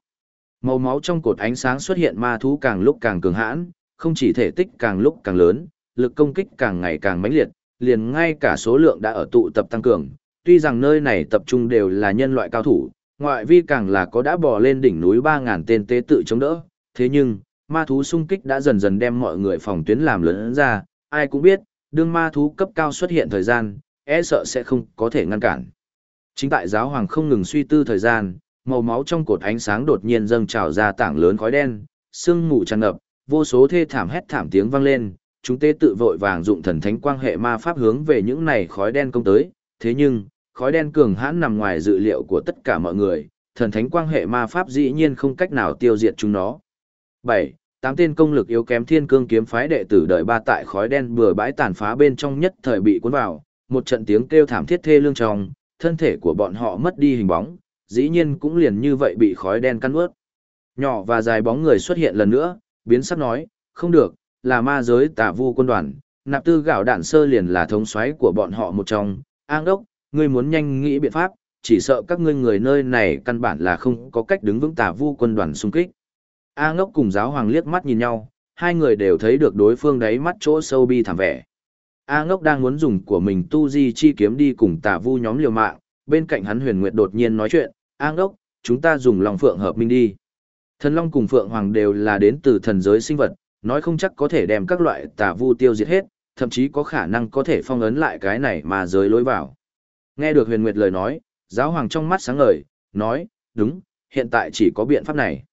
Màu máu trong cột ánh sáng xuất hiện ma thú càng lúc càng cường hãn, không chỉ thể tích càng lúc càng lớn, lực công kích càng ngày càng mãnh liệt, liền ngay cả số lượng đã ở tụ tập tăng cường. Tuy rằng nơi này tập trung đều là nhân loại cao thủ, ngoại vi càng là có đã bò lên đỉnh núi 3.000 tên tế tự chống đỡ, thế nhưng, ma thú xung kích đã dần dần đem mọi người phòng tuyến làm lớn ra, ai cũng biết, đương ma thú cấp cao xuất hiện thời gian, e sợ sẽ không có thể ngăn cản. Chính tại giáo hoàng không ngừng suy tư thời gian, màu máu trong cột ánh sáng đột nhiên dâng trào ra tảng lớn khói đen, sương mù tràn ngập, vô số thê thảm hét thảm tiếng vang lên, chúng tế tự vội vàng dụng thần thánh quang hệ ma pháp hướng về những này khói đen công tới, thế nhưng, khói đen cường hãn nằm ngoài dự liệu của tất cả mọi người, thần thánh quang hệ ma pháp dĩ nhiên không cách nào tiêu diệt chúng nó. 7. Tám tên công lực yếu kém thiên cương kiếm phái đệ tử đợi ba tại khói đen bừa bãi tàn phá bên trong nhất thời bị cuốn vào, một trận tiếng kêu thảm thiết thê lương trong, thân thể của bọn họ mất đi hình bóng, dĩ nhiên cũng liền như vậy bị khói đen căn ướt. Nhỏ và dài bóng người xuất hiện lần nữa, biến sắc nói, không được, là ma giới tà vu quân đoàn, nạp tư gạo đạn sơ liền là thống soái của bọn họ một trong, an đốc, ngươi muốn nhanh nghĩ biện pháp, chỉ sợ các ngươi người nơi này căn bản là không có cách đứng vững tà vu quân đoàn xung kích. A ngốc cùng giáo hoàng liếc mắt nhìn nhau, hai người đều thấy được đối phương đáy mắt chỗ sâu bi thảm vẻ. A ngốc đang muốn dùng của mình tu di chi kiếm đi cùng tà vu nhóm liều mạng, bên cạnh hắn huyền nguyệt đột nhiên nói chuyện, A ngốc, chúng ta dùng lòng phượng hợp minh đi. Thần long cùng phượng hoàng đều là đến từ thần giới sinh vật, nói không chắc có thể đem các loại tà vu tiêu diệt hết, thậm chí có khả năng có thể phong ấn lại cái này mà giới lối vào. Nghe được huyền nguyệt lời nói, giáo hoàng trong mắt sáng ngời, nói, đúng, hiện tại chỉ có biện pháp này.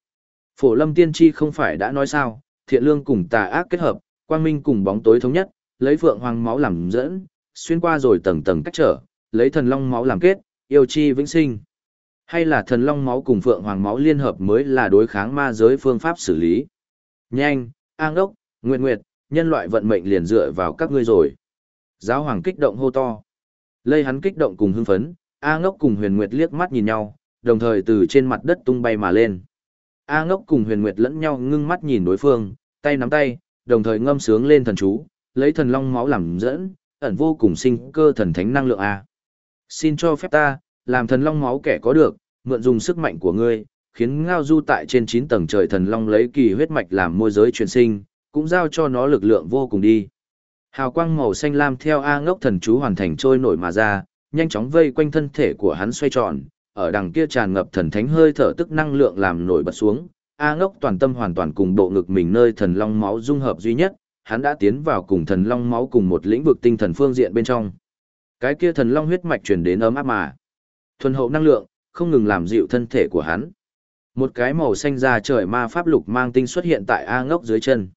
Phổ lâm tiên tri không phải đã nói sao, thiện lương cùng tà ác kết hợp, quang minh cùng bóng tối thống nhất, lấy phượng hoàng máu làm dẫn, xuyên qua rồi tầng tầng cách trở, lấy thần long máu làm kết, yêu chi vĩnh sinh. Hay là thần long máu cùng phượng hoàng máu liên hợp mới là đối kháng ma giới phương pháp xử lý. Nhanh, an ốc, nguyệt nguyệt, nhân loại vận mệnh liền dựa vào các ngươi rồi. Giáo hoàng kích động hô to. Lây hắn kích động cùng hưng phấn, A ngốc cùng huyền nguyệt liếc mắt nhìn nhau, đồng thời từ trên mặt đất tung bay mà lên. A ngốc cùng huyền nguyệt lẫn nhau ngưng mắt nhìn đối phương, tay nắm tay, đồng thời ngâm sướng lên thần chú, lấy thần long máu làm dẫn, ẩn vô cùng sinh cơ thần thánh năng lượng A. Xin cho phép ta, làm thần long máu kẻ có được, mượn dùng sức mạnh của ngươi, khiến ngao du tại trên 9 tầng trời thần long lấy kỳ huyết mạch làm môi giới truyền sinh, cũng giao cho nó lực lượng vô cùng đi. Hào quang màu xanh lam theo A ngốc thần chú hoàn thành trôi nổi mà ra, nhanh chóng vây quanh thân thể của hắn xoay tròn, ở đằng kia tràn ngập thần thánh hơi thở tức năng lượng làm nổi bật xuống. A ngốc toàn tâm hoàn toàn cùng bộ ngực mình nơi thần long máu dung hợp duy nhất, hắn đã tiến vào cùng thần long máu cùng một lĩnh vực tinh thần phương diện bên trong. Cái kia thần long huyết mạch truyền đến ấm áp mà. Thuần hậu năng lượng, không ngừng làm dịu thân thể của hắn. Một cái màu xanh da trời ma pháp lục mang tinh xuất hiện tại A ngốc dưới chân.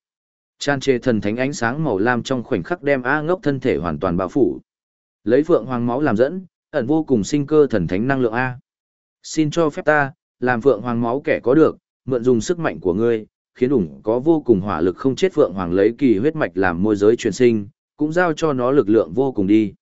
Chan chê thần thánh ánh sáng màu lam trong khoảnh khắc đem A ngốc thân thể hoàn toàn bao phủ. Lấy phượng hoàng máu làm dẫn, ẩn vô cùng sinh cơ thần thánh năng lượng A. Xin cho phép ta, làm Phượng Hoàng máu kẻ có được, mượn dùng sức mạnh của ngươi, khiến ủng có vô cùng hỏa lực không chết Phượng Hoàng lấy kỳ huyết mạch làm môi giới truyền sinh, cũng giao cho nó lực lượng vô cùng đi.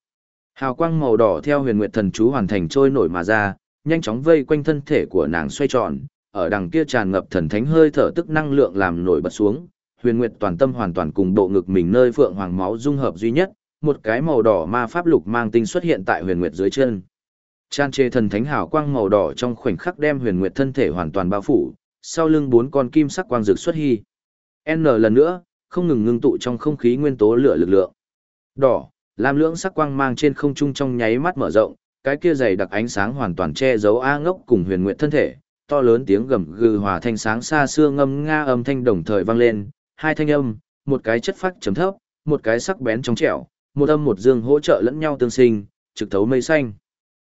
Hào quang màu đỏ theo huyền nguyệt thần chú hoàn thành trôi nổi mà ra, nhanh chóng vây quanh thân thể của nàng xoay tròn, ở đằng kia tràn ngập thần thánh hơi thở tức năng lượng làm nổi bật xuống, huyền nguyệt toàn tâm hoàn toàn cùng bộ ngực mình nơi phượng hoàng máu dung hợp duy nhất, một cái màu đỏ ma pháp lục mang tinh xuất hiện tại huyền nguyệt dưới chân. Chan chê thần thánh hào quang màu đỏ trong khoảnh khắc đem huyền nguyệt thân thể hoàn toàn bao phủ, sau lưng bốn con kim sắc quang dược xuất hy. N lần nữa, không ngừng ngưng tụ trong không khí nguyên tố lửa lực lượng. Đỏ, lam lưỡng sắc quang mang trên không trung trong nháy mắt mở rộng, cái kia dày đặc ánh sáng hoàn toàn che giấu A ngốc cùng huyền nguyệt thân thể, to lớn tiếng gầm gừ hòa thanh sáng xa xưa ngâm nga âm thanh đồng thời vang lên, hai thanh âm, một cái chất phát chấm thấp, một cái sắc bén trong trẻo, một âm một dương hỗ trợ lẫn nhau tương sinh, trực thấu mây xanh.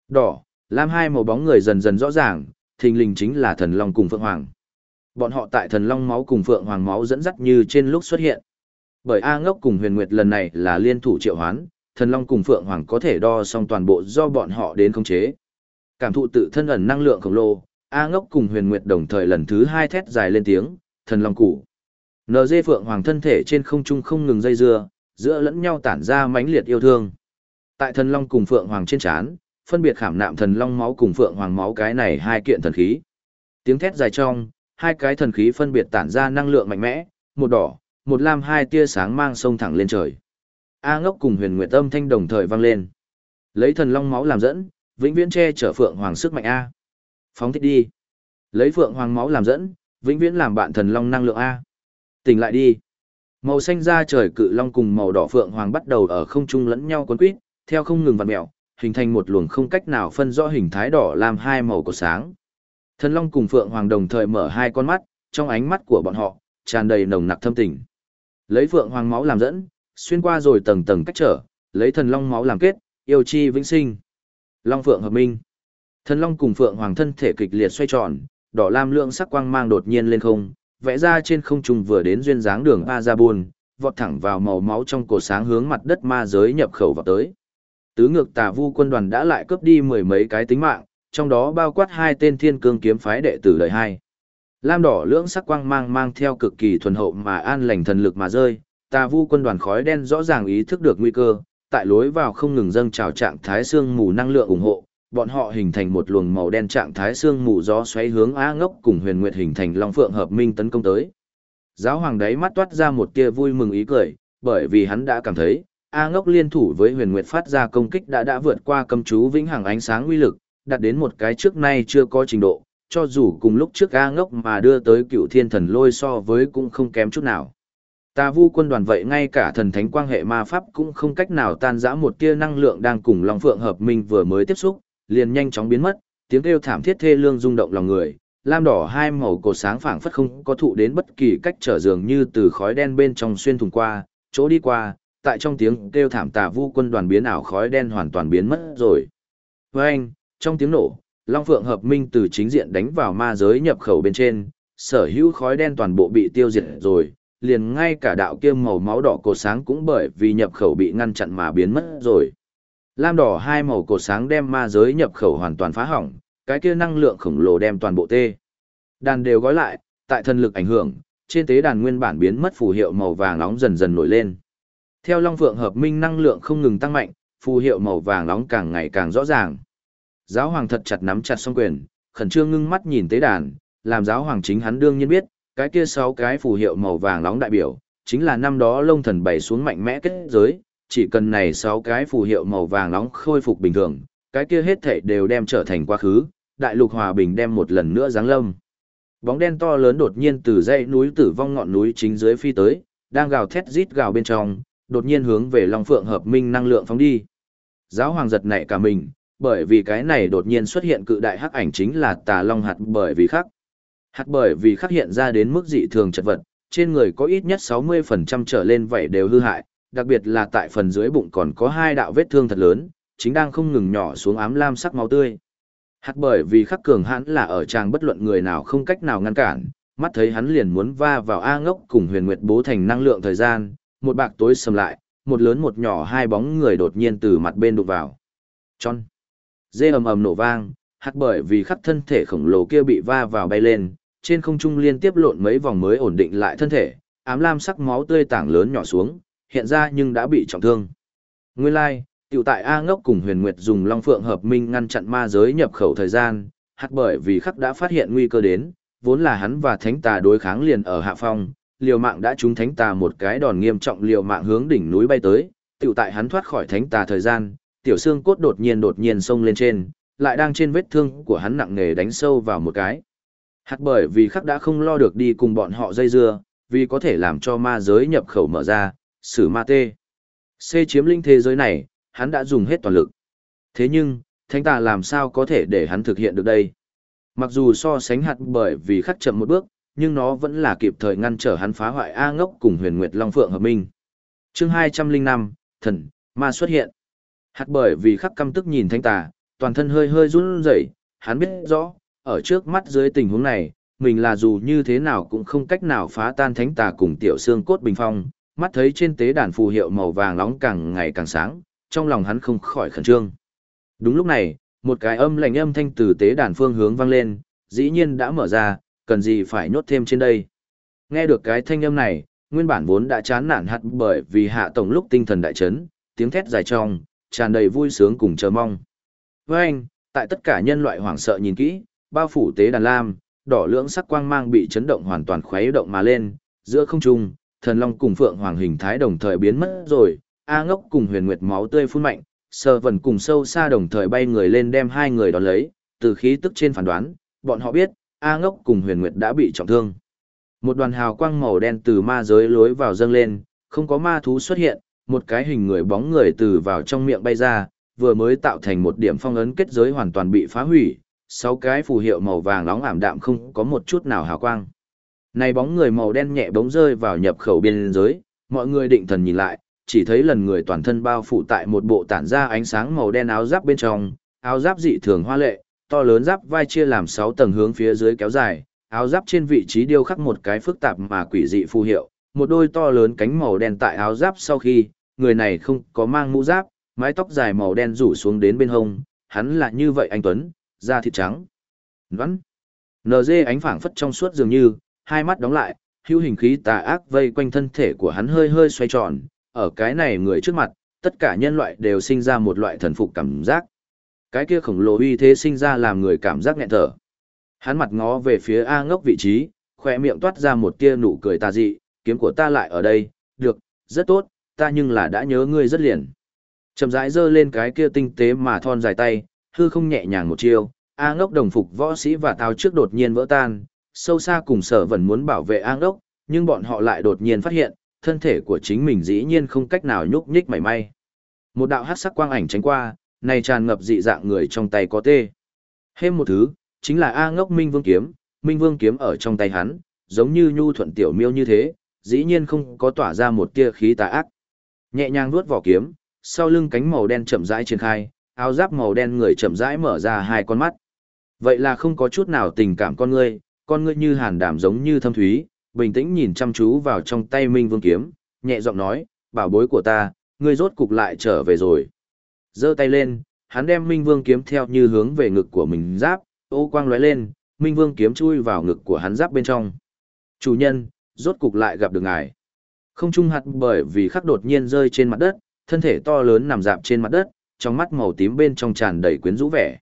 Đỏ, lam hai màu bóng người dần dần rõ ràng, thình lình chính là thần long cùng phượng hoàng. Bọn họ tại thần long máu cùng phượng hoàng máu dẫn dắt như trên lúc xuất hiện. Bởi A ngốc cùng huyền nguyệt lần này là liên thủ triệu hoán, thần long cùng phượng hoàng có thể đo xong toàn bộ do bọn họ đến khống chế. Cảm thụ tự thân ẩn năng lượng khổng lồ, A ngốc cùng huyền nguyệt đồng thời lần thứ hai thét dài lên tiếng, thần long củ. NG phượng hoàng thân thể trên không trung không ngừng dây dưa, giữa lẫn nhau tản ra mãnh liệt yêu thương. Tại thần long cùng phượng hoàng trên chán, phân biệt khảm nạm thần long máu cùng phượng hoàng máu cái này hai kiện thần khí. Tiếng thét dài trong, hai cái thần khí phân biệt tản ra năng lượng mạnh mẽ, một đỏ, một lam hai tia sáng mang sông thẳng lên trời. A ngốc cùng huyền nguyệt âm thanh đồng thời vang lên. Lấy thần long máu làm dẫn, vĩnh viễn che chở phượng hoàng sức mạnh A. Phóng thích đi. Lấy phượng hoàng máu làm dẫn, vĩnh viễn làm bạn thần long năng lượng A. Tỉnh lại đi. Màu xanh da trời cự long cùng màu đỏ phượng hoàng bắt đầu ở không trung lẫn nhau quấn quýt, theo không ngừng vặn mèo, hình thành một luồng không cách nào phân rõ hình thái đỏ làm hai màu của sáng. Thần long cùng phượng hoàng đồng thời mở hai con mắt, trong ánh mắt của bọn họ tràn đầy nồng nặc thâm tình. Lấy phượng hoàng máu làm dẫn, xuyên qua rồi tầng tầng cách trở, lấy thần long máu làm kết, yêu chi vĩnh sinh. Long phượng hợp minh. Thần long cùng phượng hoàng thân thể kịch liệt xoay tròn, đỏ lam lượng sắc quang mang đột nhiên lên không, vẽ ra trên không trung vừa đến duyên dáng đường ba ra buồn, vọt thẳng vào màu máu trong cổ sáng hướng mặt đất ma giới nhập khẩu vào tới. Tứ ngược tà vu quân đoàn đã lại cướp đi mười mấy cái tính mạng, trong đó bao quát hai tên thiên cương kiếm phái đệ tử đời hai. Lam đỏ lưỡng sắc quang mang mang theo cực kỳ thuần hậu mà an lành thần lực mà rơi, tà vu quân đoàn khói đen rõ ràng ý thức được nguy cơ, tại lối vào không ngừng dâng trào trạng thái xương mù năng lượng ủng hộ, bọn họ hình thành một luồng màu đen trạng thái xương mù gió xoáy hướng A Ngốc cùng Huyền Nguyệt hình thành Long Phượng hợp minh tấn công tới. Giáo hoàng đấy mắt toát ra một tia vui mừng ý cười, bởi vì hắn đã cảm thấy, A Ngốc liên thủ với Huyền Nguyệt phát ra công kích đã đã vượt qua cầm chú vĩnh hằng ánh sáng uy lực, đạt đến một cái trước nay chưa có trình độ, cho dù cùng lúc trước A Ngốc mà đưa tới cựu thiên thần lôi so với cũng không kém chút nào. Ta vu quân đoàn vậy ngay cả thần thánh quang hệ ma pháp cũng không cách nào tan rã một tia năng lượng đang cùng Long Phượng hợp minh vừa mới tiếp xúc, liền nhanh chóng biến mất, tiếng kêu thảm thiết thê lương rung động lòng người, lam đỏ hai màu cột sáng phảng phất không có thụ đến bất kỳ cách trở dường như từ khói đen bên trong xuyên thủng qua, chỗ đi qua, tại trong tiếng kêu thảm tà vu quân đoàn biến ảo khói đen hoàn toàn biến mất rồi. Với anh, trong tiếng nổ, Long Phượng hợp minh từ chính diện đánh vào ma giới nhập khẩu bên trên, sở hữu khói đen toàn bộ bị tiêu diệt rồi, liền ngay cả đạo kia màu máu đỏ cột sáng cũng bởi vì nhập khẩu bị ngăn chặn mà biến mất rồi. Lam đỏ hai màu cột sáng đem ma giới nhập khẩu hoàn toàn phá hỏng, cái kia năng lượng khổng lồ đem toàn bộ tê. Đàn đều gói lại, tại thần lực ảnh hưởng, trên tế đàn nguyên bản biến mất phù hiệu màu vàng nóng dần dần nổi lên. Theo Long Phượng hợp minh năng lượng không ngừng tăng mạnh, phù hiệu màu vàng nóng càng ngày càng rõ ràng. Giáo hoàng thật chặt nắm chặt song quyền, khẩn trương ngưng mắt nhìn tế đàn, làm giáo hoàng chính hắn đương nhiên biết, cái kia sáu cái phù hiệu màu vàng nóng đại biểu, chính là năm đó lông thần bày xuống mạnh mẽ kết giới, chỉ cần này sáu cái phù hiệu màu vàng nóng khôi phục bình thường, cái kia hết thảy đều đem trở thành quá khứ, đại lục hòa bình đem một lần nữa giáng lâm. Bóng đen to lớn đột nhiên từ dãy núi tử vong ngọn núi chính dưới phi tới, đang gào thét rít gào bên trong, đột nhiên hướng về Long Phượng hợp minh năng lượng phóng đi. Giáo hoàng giật nảy cả mình, bởi vì cái này đột nhiên xuất hiện cự đại hắc ảnh chính là Tà Long hạt bởi vì khắc. Hạt bởi vì khắc hiện ra đến mức dị thường chật vật, trên người có ít nhất 60% trở lên vậy đều hư hại, đặc biệt là tại phần dưới bụng còn có hai đạo vết thương thật lớn, chính đang không ngừng nhỏ xuống ám lam sắc máu tươi. Hạt bởi vì khắc cường hãn là ở trang bất luận người nào không cách nào ngăn cản, mắt thấy hắn liền muốn va vào A ngốc cùng huyền nguyệt bố thành năng lượng thời gian, một bạc tối sầm lại, một lớn một nhỏ hai bóng người đột nhiên từ mặt bên đụng vào. Chon. Dê ầm ầm nổ vang, hạt bởi vì khắc thân thể khổng lồ kia bị va vào bay lên, trên không trung liên tiếp lộn mấy vòng mới ổn định lại thân thể, ám lam sắc máu tươi tảng lớn nhỏ xuống, hiện ra nhưng đã bị trọng thương. Nguyên lai, like, tiểu tại A ngốc cùng huyền nguyệt dùng long phượng hợp minh ngăn chặn ma giới nhập khẩu thời gian, hạt bởi vì khắc đã phát hiện nguy cơ đến, vốn là hắn và thánh tà đối kháng liền ở hạ phong, liều mạng đã trúng thánh tà một cái đòn nghiêm trọng liều mạng hướng đỉnh núi bay tới, tiểu tại hắn thoát khỏi thánh tà thời gian, tiểu xương cốt đột nhiên đột nhiên xông lên trên, lại đang trên vết thương của hắn nặng nề đánh sâu vào một cái. Hạt bởi vì khắc đã không lo được đi cùng bọn họ dây dưa, vì có thể làm cho ma giới nhập khẩu mở ra, Sử ma tê. C chiếm linh thế giới này, hắn đã dùng hết toàn lực. Thế nhưng, thánh tà làm sao có thể để hắn thực hiện được đây? Mặc dù so sánh hạt bởi vì khắc chậm một bước, nhưng nó vẫn là kịp thời ngăn trở hắn phá hoại A ngốc cùng huyền nguyệt long phượng hợp minh. chương 205, thần, ma xuất hiện. Hạt bởi vì khắc căm tức nhìn thánh tà, toàn thân hơi hơi run rẩy, hắn biết rõ, ở trước mắt dưới tình huống này, mình là dù như thế nào cũng không cách nào phá tan thánh tà cùng tiểu xương cốt bình phong, mắt thấy trên tế đàn phù hiệu màu vàng nóng càng ngày càng sáng, trong lòng hắn không khỏi khẩn trương. Đúng lúc này, một cái âm lạnh âm thanh từ tế đàn phương hướng vang lên, dĩ nhiên đã mở ra, cần gì phải nhốt thêm trên đây. Nghe được cái thanh âm này, nguyên bản vốn đã chán nản hạt bởi vì hạ tổng lúc tinh thần đại chấn, tiếng thét dài trong, tràn đầy vui sướng cùng chờ mong. Với anh, tại tất cả nhân loại hoảng sợ nhìn kỹ, bao phủ tế đàn lam, đỏ lưỡng sắc quang mang bị chấn động hoàn toàn khuấy động mà lên, giữa không trung, thần long cùng phượng hoàng hình thái đồng thời biến mất rồi, A ngốc cùng huyền nguyệt máu tươi phun mạnh, sờ vần cùng sâu xa đồng thời bay người lên đem hai người đón lấy, từ khí tức trên phán đoán, bọn họ biết, A ngốc cùng huyền nguyệt đã bị trọng thương. Một đoàn hào quang màu đen từ ma giới lối vào dâng lên, không có ma thú xuất hiện, một cái hình người bóng người từ vào trong miệng bay ra, vừa mới tạo thành một điểm phong ấn kết giới hoàn toàn bị phá hủy, sáu cái phù hiệu màu vàng nóng ảm đạm không có một chút nào hào quang. Này bóng người màu đen nhẹ bóng rơi vào nhập khẩu biên giới, mọi người định thần nhìn lại, chỉ thấy lần người toàn thân bao phủ tại một bộ tản ra ánh sáng màu đen áo giáp bên trong, áo giáp dị thường hoa lệ, to lớn giáp vai chia làm 6 tầng hướng phía dưới kéo dài, áo giáp trên vị trí điêu khắc một cái phức tạp mà quỷ dị phù hiệu, một đôi to lớn cánh màu đen tại áo giáp sau khi, người này không có mang mũ giáp, mái tóc dài màu đen rủ xuống đến bên hông, hắn là như vậy anh Tuấn, da thịt trắng. Ngoãn. NG ánh phảng phất trong suốt dường như, hai mắt đóng lại, hữu hình khí tà ác vây quanh thân thể của hắn hơi hơi xoay tròn, ở cái này người trước mặt, tất cả nhân loại đều sinh ra một loại thần phục cảm giác. Cái kia khổng lồ uy thế sinh ra làm người cảm giác nghẹn thở. Hắn mặt ngó về phía A ngốc vị trí, khỏe miệng toát ra một tia nụ cười tà dị, kiếm của ta lại ở đây, được, rất tốt, ta nhưng là đã nhớ ngươi rất liền. Chậm rãi giơ lên cái kia tinh tế mà thon dài tay, hư không nhẹ nhàng một chiêu, A ngốc đồng phục võ sĩ và tao trước đột nhiên vỡ tan, sâu xa cùng sở vẫn muốn bảo vệ an ngốc, nhưng bọn họ lại đột nhiên phát hiện, thân thể của chính mình dĩ nhiên không cách nào nhúc nhích mảy may. Một đạo hát sắc quang ảnh tránh qua, này tràn ngập dị dạng người trong tay có tê. Hêm một thứ, chính là A ngốc Minh Vương kiếm, Minh Vương kiếm ở trong tay hắn, giống như nhu thuận tiểu miêu như thế, dĩ nhiên không có tỏa ra một tia khí tà ác. Nhẹ nhàng vuốt vỏ kiếm, sau lưng cánh màu đen chậm rãi triển khai, áo giáp màu đen người chậm rãi mở ra hai con mắt. Vậy là không có chút nào tình cảm con ngươi, con ngươi như hàn đảm giống như thâm thúy, bình tĩnh nhìn chăm chú vào trong tay Minh Vương kiếm, nhẹ giọng nói, bảo bối của ta, ngươi rốt cục lại trở về rồi. giơ tay lên, hắn đem Minh Vương kiếm theo như hướng về ngực của mình giáp, ô quang lóe lên, Minh Vương kiếm chui vào ngực của hắn giáp bên trong. Chủ nhân, rốt cục lại gặp được ngài. Không trung hạt bởi vì khắc đột nhiên rơi trên mặt đất, thân thể to lớn nằm dạp trên mặt đất, trong mắt màu tím bên trong tràn đầy quyến rũ vẻ.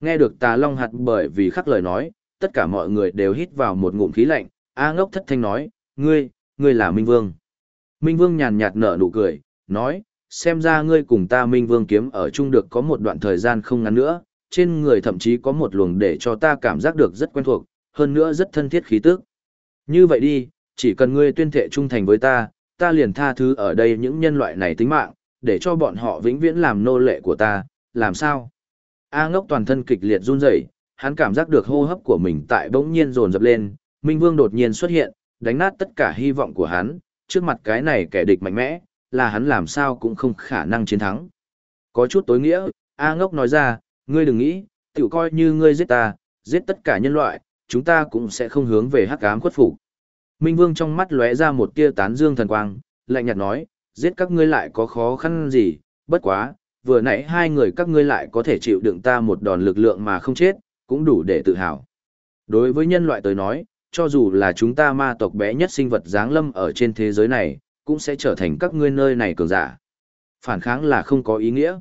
Nghe được tà long hạt bởi vì khắc lời nói, tất cả mọi người đều hít vào một ngụm khí lạnh, A ngốc thất thanh nói, ngươi, ngươi là Minh Vương. Minh Vương nhàn nhạt nở nụ cười, nói, xem ra ngươi cùng ta Minh Vương kiếm ở chung được có một đoạn thời gian không ngắn nữa, trên người thậm chí có một luồng để cho ta cảm giác được rất quen thuộc, hơn nữa rất thân thiết khí tức. Như vậy đi, chỉ cần ngươi tuyên thệ trung thành với ta, ta liền tha thứ ở đây những nhân loại này tính mạng, để cho bọn họ vĩnh viễn làm nô lệ của ta, làm sao? A ngốc toàn thân kịch liệt run rẩy, hắn cảm giác được hô hấp của mình tại bỗng nhiên dồn dập lên, Minh Vương đột nhiên xuất hiện, đánh nát tất cả hy vọng của hắn, trước mặt cái này kẻ địch mạnh mẽ, là hắn làm sao cũng không khả năng chiến thắng. Có chút tối nghĩa, A ngốc nói ra, ngươi đừng nghĩ, tiểu coi như ngươi giết ta, giết tất cả nhân loại, chúng ta cũng sẽ không hướng về hắc ám khuất phục. Minh Vương trong mắt lóe ra một tia tán dương thần quang, lạnh nhạt nói, giết các ngươi lại có khó khăn gì, bất quá, vừa nãy hai người các ngươi lại có thể chịu đựng ta một đòn lực lượng mà không chết, cũng đủ để tự hào. Đối với nhân loại tới nói, cho dù là chúng ta ma tộc bé nhất sinh vật dáng lâm ở trên thế giới này, cũng sẽ trở thành các ngươi nơi này cường giả. Phản kháng là không có ý nghĩa.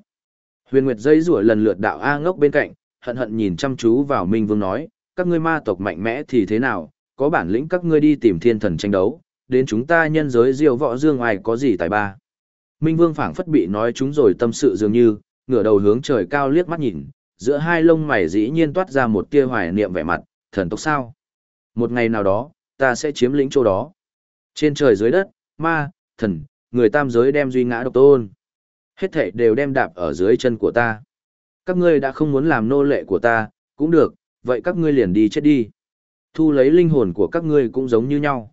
Huyền Nguyệt dây rủa lần lượt đạo A ngốc bên cạnh, hận hận nhìn chăm chú vào Minh Vương nói, các ngươi ma tộc mạnh mẽ thì thế nào, có bản lĩnh các ngươi đi tìm thiên thần tranh đấu, đến chúng ta nhân giới diều võ dương ai có gì tài ba. Minh Vương phảng phất bị nói chúng rồi tâm sự dường như, ngửa đầu hướng trời cao liếc mắt nhìn, giữa hai lông mày dĩ nhiên toát ra một tia hoài niệm vẻ mặt, thần tộc sao? Một ngày nào đó, ta sẽ chiếm lĩnh chỗ đó. Trên trời dưới đất, ma, thần, người tam giới đem duy ngã độc tôn. Hết thảy đều đem đạp ở dưới chân của ta. Các ngươi đã không muốn làm nô lệ của ta, cũng được, vậy các ngươi liền đi chết đi. Thu lấy linh hồn của các ngươi cũng giống như nhau.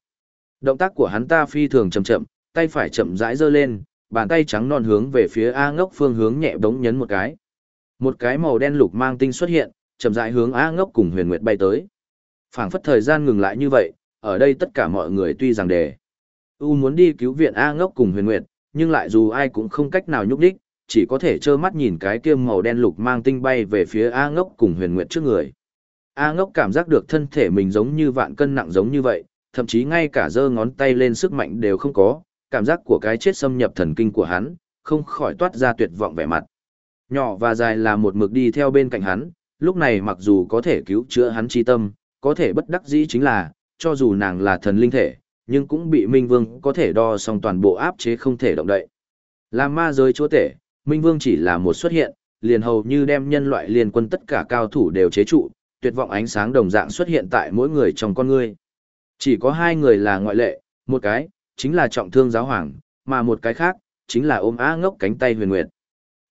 Động tác của hắn ta phi thường chậm chậm, tay phải chậm rãi giơ lên, bàn tay trắng non hướng về phía A ngốc phương hướng nhẹ đống nhấn một cái. Một cái màu đen lục mang tinh xuất hiện, chậm rãi hướng A ngốc cùng huyền nguyệt bay tới. phảng phất thời gian ngừng lại như vậy, ở đây tất cả mọi người tuy rằng đề. U muốn đi cứu viện A ngốc cùng huyền nguyệt, nhưng lại dù ai cũng không cách nào nhúc đích, chỉ có thể trơ mắt nhìn cái kia màu đen lục mang tinh bay về phía A ngốc cùng huyền nguyệt trước người. A ngốc cảm giác được thân thể mình giống như vạn cân nặng giống như vậy, thậm chí ngay cả giơ ngón tay lên sức mạnh đều không có, cảm giác của cái chết xâm nhập thần kinh của hắn, không khỏi toát ra tuyệt vọng vẻ mặt. Nhỏ và dài là một mực đi theo bên cạnh hắn, lúc này mặc dù có thể cứu chữa hắn chi tâm, có thể bất đắc dĩ chính là, cho dù nàng là thần linh thể, nhưng cũng bị Minh Vương có thể đo xong toàn bộ áp chế không thể động đậy. Làm ma giới chúa tể, Minh Vương chỉ là một xuất hiện, liền hầu như đem nhân loại liên quân tất cả cao thủ đều chế trụ, tuyệt vọng ánh sáng đồng dạng xuất hiện tại mỗi người trong con ngươi. Chỉ có hai người là ngoại lệ, một cái, chính là trọng thương giáo hoàng, mà một cái khác, chính là ôm á ngốc cánh tay huyền nguyệt.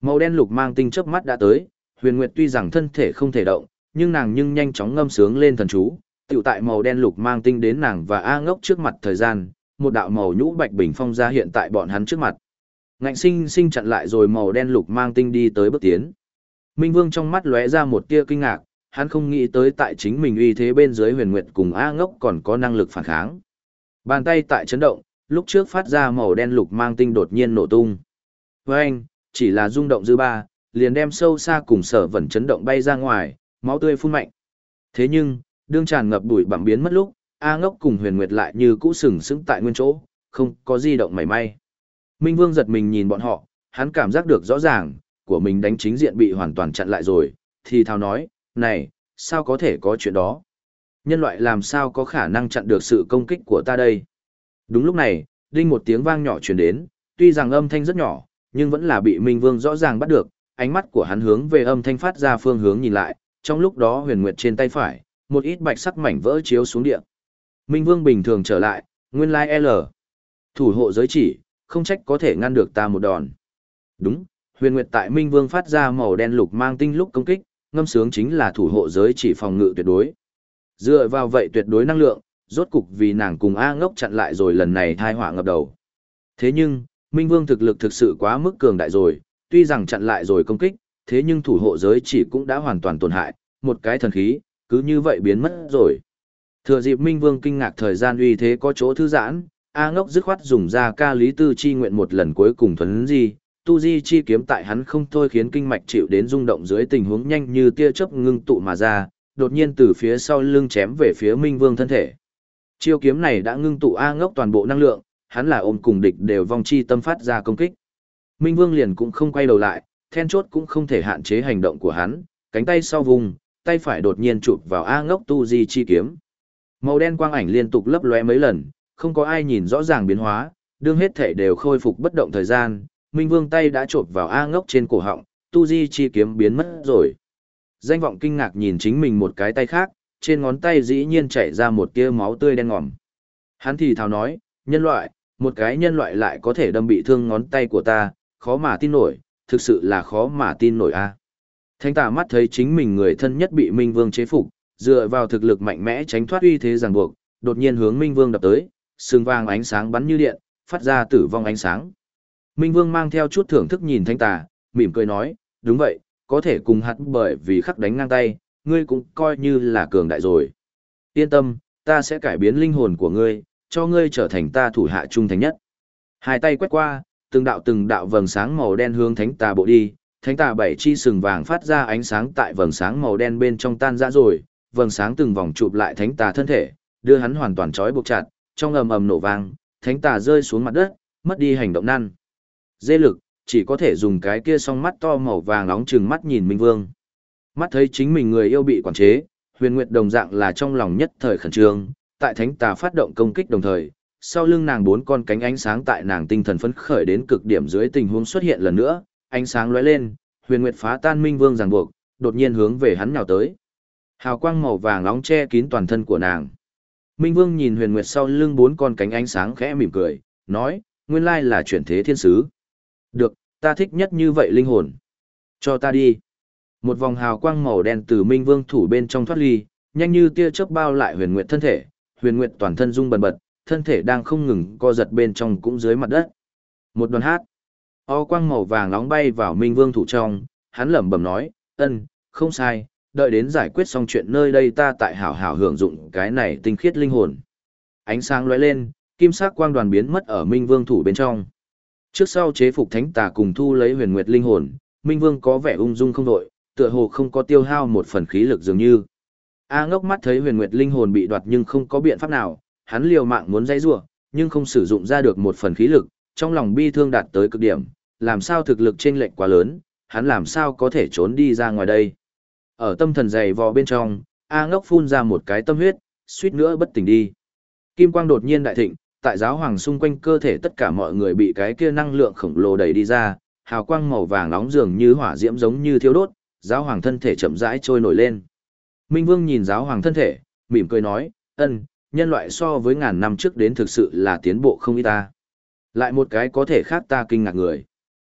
Màu đen lục mang tinh chớp mắt đã tới, huyền nguyệt tuy rằng thân thể không thể động, nhưng nàng nhưng nhanh chóng ngâm sướng lên thần chú, tiểu tại màu đen lục mang tinh đến nàng và A ngốc trước mặt thời gian, một đạo màu nhũ bạch bình phong ra hiện tại bọn hắn trước mặt. Ngạnh sinh sinh chặn lại rồi màu đen lục mang tinh đi tới bước tiến. Minh Vương trong mắt lóe ra một tia kinh ngạc, hắn không nghĩ tới tại chính mình uy thế bên dưới huyền nguyệt cùng A ngốc còn có năng lực phản kháng. Bàn tay tại chấn động, lúc trước phát ra màu đen lục mang tinh đột nhiên nổ tung. Với anh, chỉ là rung động dư ba, liền đem sâu xa cùng sở vẩn chấn động bay ra ngoài, máu tươi phun mạnh. Thế nhưng, đương tràn ngập bụi bặm biến mất lúc, A ngốc cùng huyền nguyệt lại như cũ sừng sững tại nguyên chỗ, không có di động mảy may. Minh Vương giật mình nhìn bọn họ, hắn cảm giác được rõ ràng, của mình đánh chính diện bị hoàn toàn chặn lại rồi, thì thào nói, này, sao có thể có chuyện đó? Nhân loại làm sao có khả năng chặn được sự công kích của ta đây? Đúng lúc này, đinh một tiếng vang nhỏ truyền đến, tuy rằng âm thanh rất nhỏ, nhưng vẫn là bị Minh Vương rõ ràng bắt được, ánh mắt của hắn hướng về âm thanh phát ra phương hướng nhìn lại, trong lúc đó huyền nguyệt trên tay phải, một ít bạch sắc mảnh vỡ chiếu xuống địa. Minh Vương bình thường trở lại, nguyên lai L. Thủ hộ giới chỉ, không trách có thể ngăn được ta một đòn. Đúng, huyền nguyệt tại Minh Vương phát ra màu đen lục mang tinh lúc công kích, ngâm sướng chính là thủ hộ giới chỉ phòng ngự tuyệt đối. Dựa vào vậy tuyệt đối năng lượng, rốt cục vì nàng cùng A ngốc chặn lại rồi lần này thai họa ngập đầu. Thế nhưng, Minh Vương thực lực thực sự quá mức cường đại rồi, tuy rằng chặn lại rồi công kích, thế nhưng thủ hộ giới chỉ cũng đã hoàn toàn tổn hại, một cái thần khí, cứ như vậy biến mất rồi. Thừa dịp Minh Vương kinh ngạc thời gian uy thế có chỗ thư giãn, A ngốc dứt khoát dùng ra ca lý tư chi nguyện một lần cuối cùng thuấn di, tu di chi kiếm tại hắn không thôi khiến kinh mạch chịu đến rung động dưới tình huống nhanh như tia chớp ngưng tụ mà ra, đột nhiên từ phía sau lưng chém về phía Minh Vương thân thể. Chiêu kiếm này đã ngưng tụ A ngốc toàn bộ năng lượng, hắn là ôm cùng địch đều vong chi tâm phát ra công kích. Minh Vương liền cũng không quay đầu lại, then chốt cũng không thể hạn chế hành động của hắn, cánh tay sau vùng, tay phải đột nhiên chụp vào A ngốc tu di chi kiếm. Màu đen quang ảnh liên tục lấp lóe mấy lần, không có ai nhìn rõ ràng biến hóa, đương hết thể đều khôi phục bất động thời gian, Minh Vương tay đã chộp vào A ngốc trên cổ họng, tu di chi kiếm biến mất rồi. Danh vọng kinh ngạc nhìn chính mình một cái tay khác, trên ngón tay dĩ nhiên chảy ra một tia máu tươi đen ngòm. Hắn thì thào nói, nhân loại, một cái nhân loại lại có thể đâm bị thương ngón tay của ta, khó mà tin nổi, thực sự là khó mà tin nổi a. À. Thánh tà mắt thấy chính mình người thân nhất bị Minh Vương chế phục, dựa vào thực lực mạnh mẽ tránh thoát uy thế ràng buộc, đột nhiên hướng Minh Vương đập tới, sừng vàng ánh sáng bắn như điện, phát ra tử vong ánh sáng. Minh Vương mang theo chút thưởng thức nhìn Thánh tà, mỉm cười nói, đúng vậy, có thể cùng hắn bởi vì khắc đánh ngang tay, ngươi cũng coi như là cường đại rồi. Yên tâm, ta sẽ cải biến linh hồn của ngươi, cho ngươi trở thành ta thủ hạ trung thành nhất. Hai tay quét qua, từng đạo từng đạo vầng sáng màu đen hướng thánh tà bộ đi, thánh tà bảy chi sừng vàng phát ra ánh sáng tại vầng sáng màu đen bên trong tan ra rồi, vầng sáng từng vòng chụp lại thánh tà thân thể, đưa hắn hoàn toàn trói buộc chặt, trong ầm ầm nổ vang, thánh tà rơi xuống mặt đất, mất đi hành động năn. Dê lực, chỉ có thể dùng cái kia song mắt to màu vàng nóng chừng mắt nhìn Minh Vương. Mắt thấy chính mình người yêu bị quản chế, huyền nguyệt đồng dạng là trong lòng nhất thời khẩn trương, tại thánh tà phát động công kích đồng thời, sau lưng nàng bốn con cánh ánh sáng tại nàng tinh thần phấn khởi đến cực điểm dưới tình huống xuất hiện lần nữa, ánh sáng lóe lên, huyền nguyệt phá tan minh vương ràng buộc, đột nhiên hướng về hắn nhào tới. Hào quang màu vàng nóng che kín toàn thân của nàng. Minh vương nhìn huyền nguyệt sau lưng bốn con cánh ánh sáng khẽ mỉm cười, nói, nguyên lai là chuyển thế thiên sứ. Được, ta thích nhất như vậy linh hồn. Cho ta đi. Một vòng hào quang màu đen từ Minh Vương thủ bên trong thoát ly, nhanh như tia chớp bao lại Huyền Nguyệt thân thể, Huyền Nguyệt toàn thân rung bần bật, thân thể đang không ngừng co giật bên trong cũng dưới mặt đất. Một đoàn hát, o quang màu vàng nóng bay vào Minh Vương thủ trong, hắn lẩm bẩm nói, "Ân, không sai, đợi đến giải quyết xong chuyện nơi đây ta tại hảo hảo hưởng dụng cái này tinh khiết linh hồn." Ánh sáng lóe lên, kim sắc quang đoàn biến mất ở Minh Vương thủ bên trong. Trước sau chế phục thánh tà cùng thu lấy Huyền Nguyệt linh hồn, Minh Vương có vẻ ung dung không đội, tựa hồ không có tiêu hao một phần khí lực dường như. A ngốc mắt thấy huyền nguyệt linh hồn bị đoạt nhưng không có biện pháp nào, hắn liều mạng muốn dãy rủa, nhưng không sử dụng ra được một phần khí lực, trong lòng bi thương đạt tới cực điểm, làm sao thực lực chênh lệch quá lớn, hắn làm sao có thể trốn đi ra ngoài đây. Ở tâm thần dày vò bên trong, A ngốc phun ra một cái tâm huyết, suýt nữa bất tỉnh đi. Kim quang đột nhiên đại thịnh, tại giáo hoàng xung quanh cơ thể tất cả mọi người bị cái kia năng lượng khổng lồ đẩy đi ra, hào quang màu vàng nóng dường như hỏa diễm giống như thiêu đốt, giáo hoàng thân thể chậm rãi trôi nổi lên. Minh Vương nhìn giáo hoàng thân thể, mỉm cười nói, ân, nhân loại so với ngàn năm trước đến thực sự là tiến bộ không ít ta. Lại một cái có thể khác ta kinh ngạc người.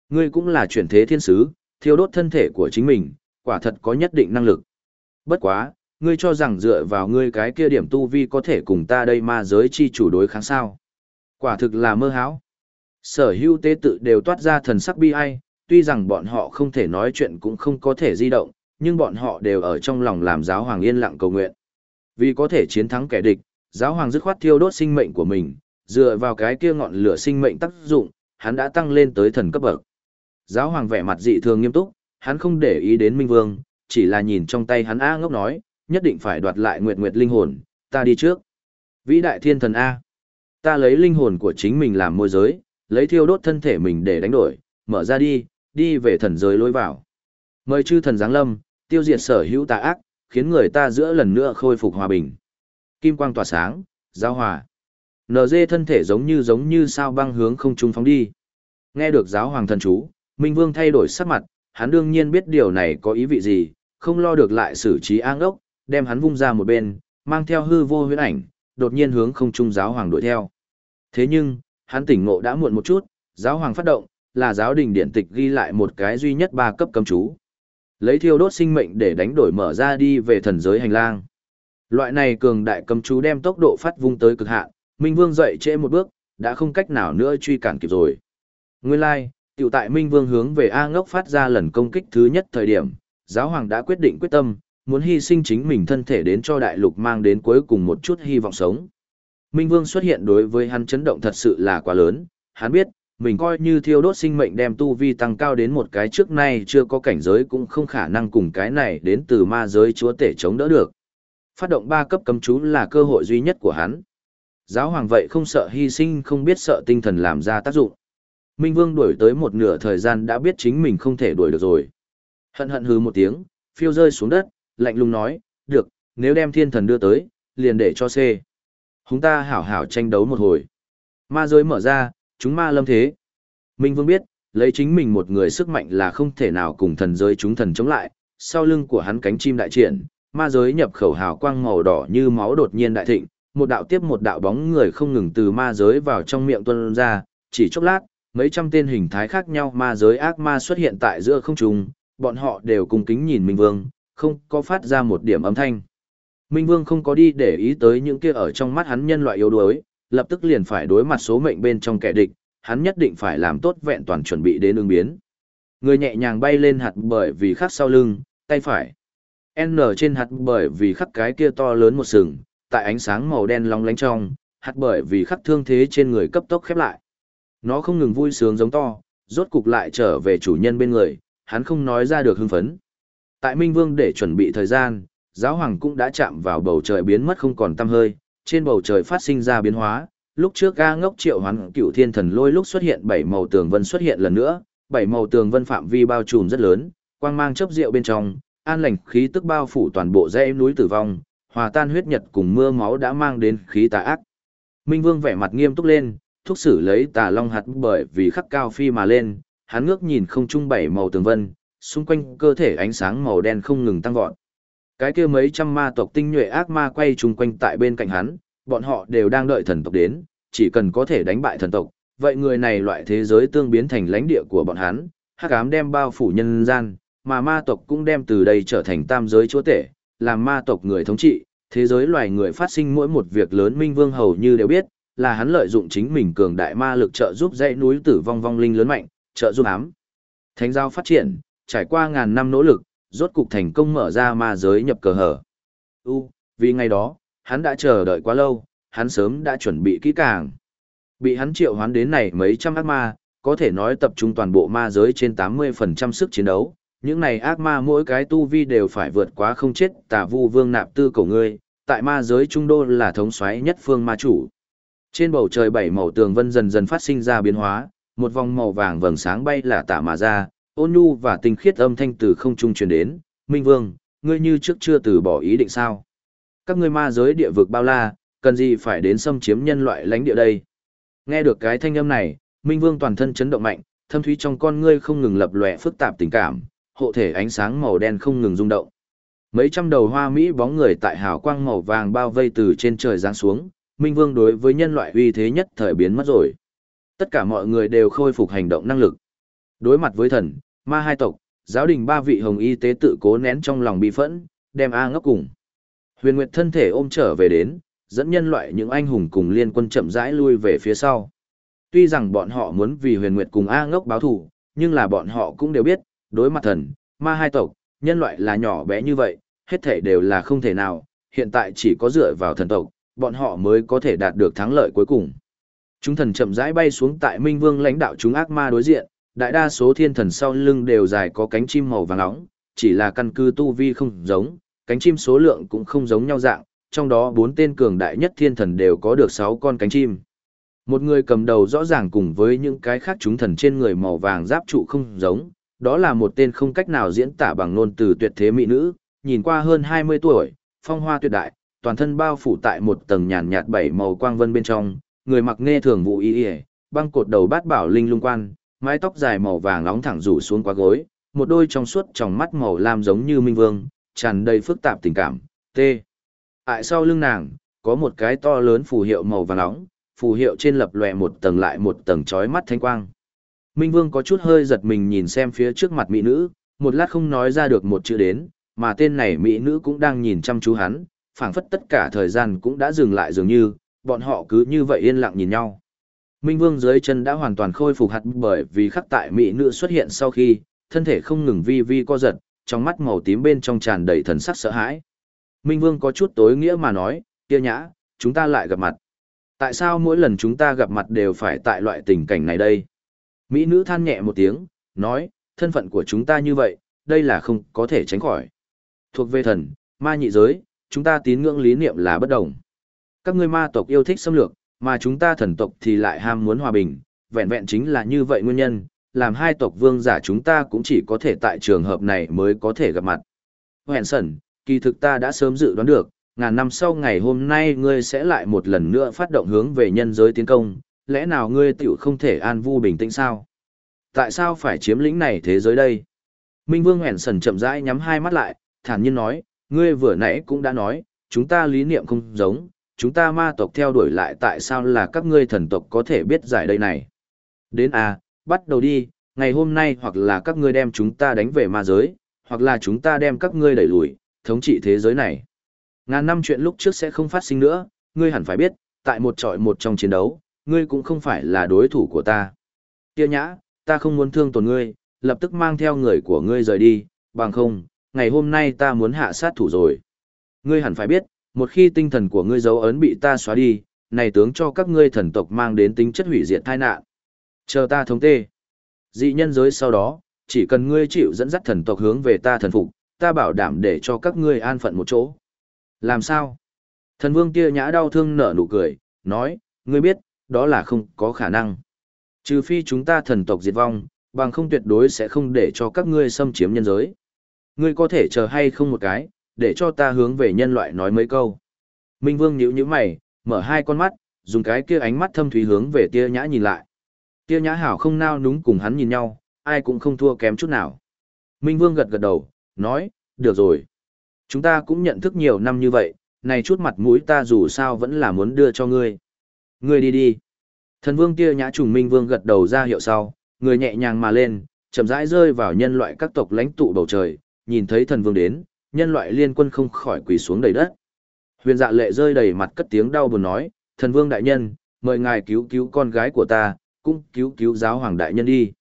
Ngươi cũng là chuyển thế thiên sứ, thiêu đốt thân thể của chính mình, quả thật có nhất định năng lực. Bất quá, ngươi cho rằng dựa vào ngươi cái kia điểm tu vi có thể cùng ta đây ma giới chi chủ đối kháng sao. Quả thực là mơ hão. Sở hữu tế tự đều toát ra thần sắc bi ai, tuy rằng bọn họ không thể nói chuyện cũng không có thể di động, nhưng bọn họ đều ở trong lòng làm giáo hoàng yên lặng cầu nguyện. Vì có thể chiến thắng kẻ địch, giáo hoàng dứt khoát thiêu đốt sinh mệnh của mình, dựa vào cái kia ngọn lửa sinh mệnh tác dụng, hắn đã tăng lên tới thần cấp bậc. Giáo hoàng vẻ mặt dị thường nghiêm túc, hắn không để ý đến Minh Vương, chỉ là nhìn trong tay hắn A ngốc nói, nhất định phải đoạt lại Nguyệt Nguyệt linh hồn, ta đi trước. Vĩ đại thiên thần A, ta lấy linh hồn của chính mình làm môi giới, lấy thiêu đốt thân thể mình để đánh đổi, mở ra đi, đi về thần giới lối vào. Mời chư thần giáng lâm, tiêu diệt sở hữu tà ác, khiến người ta giữa lần nữa khôi phục hòa bình. Kim quang tỏa sáng, giao hòa. NG thân thể giống như giống như sao băng hướng không trung phóng đi. Nghe được giáo hoàng thần chú, Minh Vương thay đổi sắc mặt, hắn đương nhiên biết điều này có ý vị gì, không lo được lại xử trí an ốc, đem hắn vung ra một bên, mang theo hư vô huyễn ảnh, đột nhiên hướng không trung giáo hoàng đuổi theo. Thế nhưng, hắn tỉnh ngộ đã muộn một chút, giáo hoàng phát động, là giáo đình điện tịch ghi lại một cái duy nhất ba cấp cấm chú. Lấy thiêu đốt sinh mệnh để đánh đổi mở ra đi về thần giới hành lang. Loại này cường đại cầm chú đem tốc độ phát vung tới cực hạn, Minh Vương dậy trễ một bước, đã không cách nào nữa truy cản kịp rồi. Nguyên lai, like, tiểu tại Minh Vương hướng về A ngốc phát ra lần công kích thứ nhất thời điểm, giáo hoàng đã quyết định quyết tâm, muốn hy sinh chính mình thân thể đến cho đại lục mang đến cuối cùng một chút hy vọng sống. Minh Vương xuất hiện đối với hắn chấn động thật sự là quá lớn, hắn biết, mình coi như thiêu đốt sinh mệnh đem tu vi tăng cao đến một cái trước nay chưa có cảnh giới cũng không khả năng cùng cái này đến từ ma giới chúa tể chống đỡ được. Phát động ba cấp cấm chú là cơ hội duy nhất của hắn. Giáo hoàng vậy không sợ hy sinh không biết sợ tinh thần làm ra tác dụng. Minh Vương đuổi tới một nửa thời gian đã biết chính mình không thể đuổi được rồi. Hận hận hừ một tiếng, phiêu rơi xuống đất, lạnh lùng nói, được, nếu đem thiên thần đưa tới, liền để cho C. Chúng ta hảo hảo tranh đấu một hồi. Ma giới mở ra, chúng ma lâm thế. Minh Vương biết, lấy chính mình một người sức mạnh là không thể nào cùng thần giới chúng thần chống lại, sau lưng của hắn cánh chim đại triển, ma giới nhập khẩu hào quang màu đỏ như máu đột nhiên đại thịnh, một đạo tiếp một đạo bóng người không ngừng từ ma giới vào trong miệng tuôn ra, chỉ chốc lát, mấy trăm tên hình thái khác nhau ma giới ác ma xuất hiện tại giữa không trung, bọn họ đều cùng kính nhìn Minh Vương, không có phát ra một điểm âm thanh. Minh Vương không có đi để ý tới những kia ở trong mắt hắn nhân loại yếu đuối, lập tức liền phải đối mặt số mệnh bên trong kẻ địch, hắn nhất định phải làm tốt vẹn toàn chuẩn bị đến ứng biến. Người nhẹ nhàng bay lên hạt bởi vì khắc sau lưng, tay phải. N trên hạt bởi vì khắc cái kia to lớn một sừng, tại ánh sáng màu đen long lánh trong, hạt bởi vì khắc thương thế trên người cấp tốc khép lại. Nó không ngừng vui sướng giống to, rốt cục lại trở về chủ nhân bên người, hắn không nói ra được hưng phấn. Tại Minh Vương để chuẩn bị thời gian, giáo hoàng cũng đã chạm vào bầu trời biến mất không còn tăm hơi, trên bầu trời phát sinh ra biến hóa. Lúc trước ga ngốc triệu hoán cựu thiên thần lôi lúc xuất hiện bảy màu tường vân xuất hiện lần nữa, bảy màu tường vân phạm vi bao trùm rất lớn, quang mang chớp rượu bên trong, an lành khí tức bao phủ toàn bộ dãy núi tử vong, hòa tan huyết nhật cùng mưa máu đã mang đến khí tà ác. Minh Vương vẻ mặt nghiêm túc lên, thúc sử lấy tà long hạt bởi vì khắc cao phi mà lên, hắn ngước nhìn không trung bảy màu tường vân, xung quanh cơ thể ánh sáng màu đen không ngừng tăng vọt. Cái kia mấy trăm ma tộc tinh nhuệ ác ma quay chung quanh tại bên cạnh hắn, bọn họ đều đang đợi thần tộc đến, chỉ cần có thể đánh bại thần tộc, vậy người này loại thế giới tương biến thành lãnh địa của bọn hắn, hắc ám đem bao phủ nhân gian, mà ma tộc cũng đem từ đây trở thành tam giới chúa tể, làm ma tộc người thống trị, thế giới loài người phát sinh mỗi một việc lớn Minh Vương hầu như đều biết, là hắn lợi dụng chính mình cường đại ma lực trợ giúp dãy núi tử vong vong linh lớn mạnh, trợ giúp ám. Thánh giao phát triển, trải qua ngàn năm nỗ lực, rốt cục thành công mở ra ma giới nhập cờ hở. U, vì ngày đó, hắn đã chờ đợi quá lâu, hắn sớm đã chuẩn bị kỹ càng. Bị hắn triệu hoán đến này mấy trăm ác ma, có thể nói tập trung toàn bộ ma giới trên 80% sức chiến đấu. Những này ác ma mỗi cái tu vi đều phải vượt quá không chết tà vu vương nạp tư cổ ngươi, tại ma giới trung đô là thống soái nhất phương ma chủ. Trên bầu trời bảy màu tường vân dần dần phát sinh ra biến hóa, một vòng màu vàng vầng sáng bay là tả mà ra, ôn nhu và tinh khiết âm thanh từ không trung truyền đến, Minh Vương, ngươi như trước chưa từ bỏ ý định sao? Các ngươi ma giới địa vực bao la, cần gì phải đến xâm chiếm nhân loại lãnh địa đây? Nghe được cái thanh âm này, Minh Vương toàn thân chấn động mạnh, thâm thúy trong con ngươi không ngừng lập lòe phức tạp tình cảm, hộ thể ánh sáng màu đen không ngừng rung động. Mấy trăm đầu hoa mỹ bóng người tại hào quang màu vàng bao vây từ trên trời giáng xuống, Minh Vương đối với nhân loại uy thế nhất thời biến mất rồi. Tất cả mọi người đều khôi phục hành động năng lực. Đối mặt với thần, ma hai tộc, giáo đình ba vị hồng y tế tự cố nén trong lòng bi phẫn, đem A ngốc cùng. Huyền Nguyệt thân thể ôm trở về đến, dẫn nhân loại những anh hùng cùng liên quân chậm rãi lui về phía sau. Tuy rằng bọn họ muốn vì Huyền Nguyệt cùng A ngốc báo thù, nhưng là bọn họ cũng đều biết, đối mặt thần, ma hai tộc, nhân loại là nhỏ bé như vậy, hết thể đều là không thể nào, hiện tại chỉ có dựa vào thần tộc, bọn họ mới có thể đạt được thắng lợi cuối cùng. Chúng thần chậm rãi bay xuống tại Minh Vương lãnh đạo chúng ác ma đối diện, đại đa số thiên thần sau lưng đều dài có cánh chim màu vàng nóng, chỉ là căn cứ tu vi không giống, cánh chim số lượng cũng không giống nhau dạng, trong đó bốn tên cường đại nhất thiên thần đều có được sáu con cánh chim. Một người cầm đầu rõ ràng cùng với những cái khác chúng thần trên người màu vàng giáp trụ không giống, đó là một tên không cách nào diễn tả bằng ngôn từ tuyệt thế mỹ nữ, nhìn qua hơn 20 tuổi, phong hoa tuyệt đại, toàn thân bao phủ tại một tầng nhàn nhạt bảy màu quang vân bên trong, người mặc nghe thường vụ y y, băng cột đầu bát bảo linh lung quan, mái tóc dài màu vàng nóng thẳng rủ xuống qua gối, một đôi trong suốt tròng mắt màu lam giống như minh vương, tràn đầy phức tạp tình cảm. T. Ại sau lưng nàng, có một cái to lớn phù hiệu màu vàng nóng, phù hiệu trên lập lòe một tầng lại một tầng chói mắt thanh quang. Minh Vương có chút hơi giật mình nhìn xem phía trước mặt mỹ nữ, một lát không nói ra được một chữ đến, mà tên này mỹ nữ cũng đang nhìn chăm chú hắn, phảng phất tất cả thời gian cũng đã dừng lại dường như, bọn họ cứ như vậy yên lặng nhìn nhau. Minh Vương dưới chân đã hoàn toàn khôi phục hạt bởi vì khắc tại mỹ nữ xuất hiện sau khi, thân thể không ngừng vi vi co giật, trong mắt màu tím bên trong tràn đầy thần sắc sợ hãi. Minh Vương có chút tối nghĩa mà nói, kia nhã, chúng ta lại gặp mặt. Tại sao mỗi lần chúng ta gặp mặt đều phải tại loại tình cảnh này đây? Mỹ nữ than nhẹ một tiếng, nói, thân phận của chúng ta như vậy, đây là không có thể tránh khỏi. Thuộc về thần, ma nhị giới, chúng ta tín ngưỡng lý niệm là bất đồng. Các ngươi ma tộc yêu thích xâm lược, mà chúng ta thần tộc thì lại ham muốn hòa bình, vẹn vẹn chính là như vậy nguyên nhân, làm hai tộc vương giả chúng ta cũng chỉ có thể tại trường hợp này mới có thể gặp mặt. Hẹn sẩn, kỳ thực ta đã sớm dự đoán được, ngàn năm sau ngày hôm nay ngươi sẽ lại một lần nữa phát động hướng về nhân giới tiến công, lẽ nào ngươi tiểu không thể an vu bình tĩnh sao? Tại sao phải chiếm lĩnh này thế giới đây? Minh Vương hẹn sẩn chậm rãi nhắm hai mắt lại, thản nhiên nói, ngươi vừa nãy cũng đã nói, chúng ta lý niệm không giống, chúng ta ma tộc theo đuổi lại tại sao là các ngươi thần tộc có thể biết giải đây này. Đến à, bắt đầu đi, ngày hôm nay hoặc là các ngươi đem chúng ta đánh về ma giới, hoặc là chúng ta đem các ngươi đẩy lùi, thống trị thế giới này. Ngàn năm chuyện lúc trước sẽ không phát sinh nữa, ngươi hẳn phải biết, tại một trọi một trong chiến đấu, ngươi cũng không phải là đối thủ của ta. Tiêu nhã, ta không muốn thương tổn ngươi, lập tức mang theo người của ngươi rời đi, bằng không, ngày hôm nay ta muốn hạ sát thủ rồi. Ngươi hẳn phải biết, một khi tinh thần của ngươi dấu ấn bị ta xóa đi, này tướng cho các ngươi thần tộc mang đến tính chất hủy diệt tai nạn. Chờ ta thống tê. Dị nhân giới sau đó, chỉ cần ngươi chịu dẫn dắt thần tộc hướng về ta thần phục, ta bảo đảm để cho các ngươi an phận một chỗ. Làm sao? Thần vương kia nhã đau thương nở nụ cười, nói, ngươi biết, đó là không có khả năng. Trừ phi chúng ta thần tộc diệt vong, bằng không tuyệt đối sẽ không để cho các ngươi xâm chiếm nhân giới. Ngươi có thể chờ hay không một cái, để cho ta hướng về nhân loại nói mấy câu. Minh Vương nhíu nhíu mày, mở hai con mắt, dùng cái kia ánh mắt thâm thúy hướng về tia nhã nhìn lại. Tia nhã hảo không nao núng cùng hắn nhìn nhau, ai cũng không thua kém chút nào. Minh Vương gật gật đầu, nói, được rồi. Chúng ta cũng nhận thức nhiều năm như vậy, này chút mặt mũi ta dù sao vẫn là muốn đưa cho ngươi. Ngươi đi đi. Thần Vương tia nhã trùng Minh Vương gật đầu ra hiệu sau, người nhẹ nhàng mà lên, chậm rãi rơi vào nhân loại các tộc lãnh tụ bầu trời, nhìn thấy thần vương đến, nhân loại liên quân không khỏi quỳ xuống đầy đất. Huyền dạ lệ rơi đầy mặt cất tiếng đau buồn nói, thần vương đại nhân, mời ngài cứu cứu con gái của ta, cũng cứu cứu giáo hoàng đại nhân đi.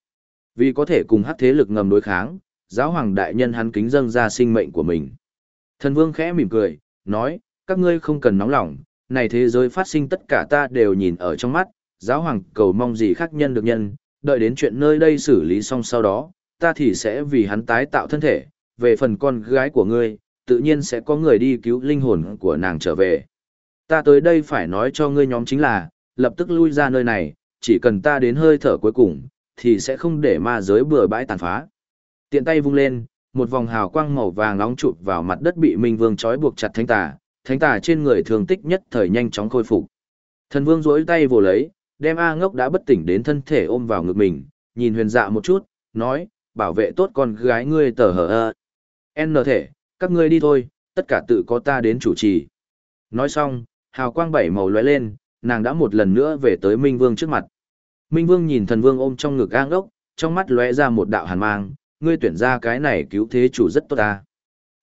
Vì có thể cùng hát thế lực ngầm đối kháng, giáo hoàng đại nhân hắn kính dâng ra sinh mệnh của mình. Thần vương khẽ mỉm cười, nói, các ngươi không cần nóng lòng, này thế giới phát sinh tất cả ta đều nhìn ở trong mắt, giáo hoàng cầu mong gì khác nhân được nhân, đợi đến chuyện nơi đây xử lý xong sau đó, ta thì sẽ vì hắn tái tạo thân thể, về phần con gái của ngươi, tự nhiên sẽ có người đi cứu linh hồn của nàng trở về. Ta tới đây phải nói cho ngươi nhóm chính là, lập tức lui ra nơi này, chỉ cần ta đến hơi thở cuối cùng, thì sẽ không để ma giới bừa bãi tàn phá. Tiện tay vung lên, một vòng hào quang màu vàng nóng chụp vào mặt đất bị Minh Vương trói buộc chặt thánh tà, thánh tà trên người thường tích nhất thời nhanh chóng khôi phục. Thần Vương duỗi tay vồ lấy, đem A ngốc đã bất tỉnh đến thân thể ôm vào ngực mình, nhìn huyền dạ một chút, nói, bảo vệ tốt con gái ngươi tờ hờ ơ. N thể, các ngươi đi thôi, tất cả tự có ta đến chủ trì. Nói xong, hào quang bảy màu lóe lên, nàng đã một lần nữa về tới Minh Vương trước mặt. Minh Vương nhìn thần vương ôm trong ngực gang ngốc, trong mắt lóe ra một đạo hàn mang, ngươi tuyển ra cái này cứu thế chủ rất tốt ta.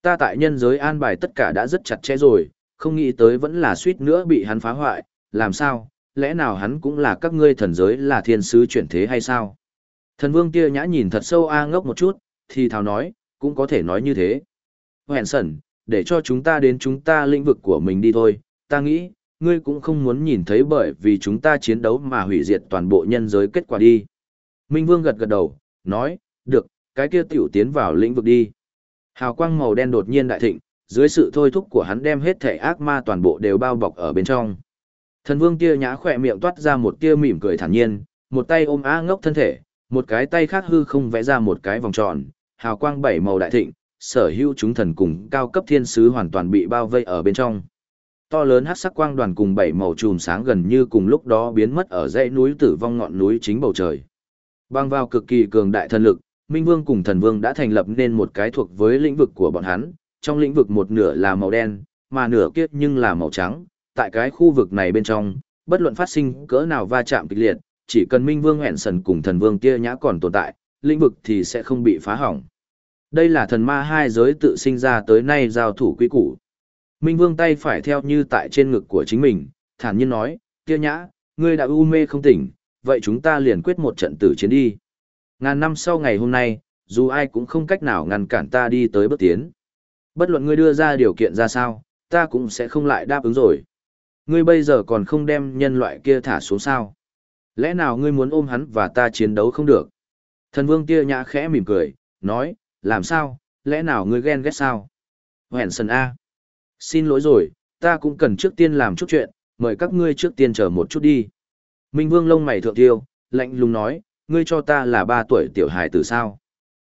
Ta tại nhân giới an bài tất cả đã rất chặt chẽ rồi, không nghĩ tới vẫn là suýt nữa bị hắn phá hoại, làm sao, lẽ nào hắn cũng là các ngươi thần giới là thiên sứ chuyển thế hay sao? Thần vương kia nhã nhìn thật sâu A ngốc một chút, thì thào nói, cũng có thể nói như thế. Hẹn sẩn, để cho chúng ta đến chúng ta lĩnh vực của mình đi thôi, ta nghĩ, ngươi cũng không muốn nhìn thấy bởi vì chúng ta chiến đấu mà hủy diệt toàn bộ nhân giới kết quả đi. Minh vương gật gật đầu, nói, được, cái kia tiểu tiến vào lĩnh vực đi. Hào quang màu đen đột nhiên đại thịnh, dưới sự thôi thúc của hắn đem hết thể ác ma toàn bộ đều bao bọc ở bên trong. Thần vương kia nhã khỏe miệng toát ra một tia mỉm cười thản nhiên, một tay ôm á ngốc thân thể, một cái tay khác hư không vẽ ra một cái vòng tròn, hào quang bảy màu đại thịnh, sở hữu chúng thần cùng cao cấp thiên sứ hoàn toàn bị bao vây ở bên trong. To lớn hắc sắc quang đoàn cùng bảy màu chùm sáng gần như cùng lúc đó biến mất ở dãy núi tử vong ngọn núi chính bầu trời. Bang vào cực kỳ cường đại thần lực, Minh Vương cùng Thần Vương đã thành lập nên một cái thuộc với lĩnh vực của bọn hắn, trong lĩnh vực một nửa là màu đen, mà nửa kia nhưng là màu trắng, tại cái khu vực này bên trong, bất luận phát sinh cỡ nào va chạm kịch liệt, chỉ cần Minh Vương hẹn sần cùng thần vương kia nhã còn tồn tại, lĩnh vực thì sẽ không bị phá hỏng. Đây là thần ma hai giới tự sinh ra tới nay giao thủ quy củ. Minh Vương tay phải theo như tại trên ngực của chính mình, thản nhiên nói, Tiêu nhã, ngươi đã u mê không tỉnh, vậy chúng ta liền quyết một trận tử chiến đi. Ngàn năm sau ngày hôm nay, dù ai cũng không cách nào ngăn cản ta đi tới bước tiến. Bất luận ngươi đưa ra điều kiện ra sao, ta cũng sẽ không lại đáp ứng rồi. Ngươi bây giờ còn không đem nhân loại kia thả xuống sao? Lẽ nào ngươi muốn ôm hắn và ta chiến đấu không được? Thần vương tia nhã khẽ mỉm cười, nói, làm sao, lẽ nào ngươi ghen ghét sao? Hẹn sần A. Xin lỗi rồi, ta cũng cần trước tiên làm chút chuyện, mời các ngươi trước tiên chờ một chút đi. Minh vương lông mày thượng tiêu, lạnh lùng nói, ngươi cho ta là ba tuổi tiểu hài tử sao?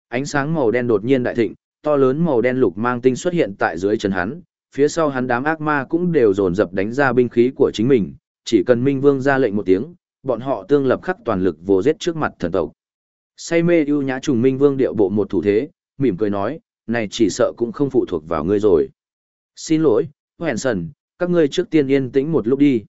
Ánh sáng màu đen đột nhiên đại thịnh, to lớn màu đen lục mang tinh xuất hiện tại dưới chân hắn, phía sau hắn đám ác ma cũng đều dồn dập đánh ra binh khí của chính mình, chỉ cần Minh Vương ra lệnh một tiếng, bọn họ tương lập khắc toàn lực vô giết trước mặt thần tộc. Say mê ưu nhã trùng Minh Vương điệu bộ một thủ thế, mỉm cười nói, này chỉ sợ cũng không phụ thuộc vào ngươi rồi. Xin lỗi, hẹn sần, các ngươi trước tiên yên tĩnh một lúc đi.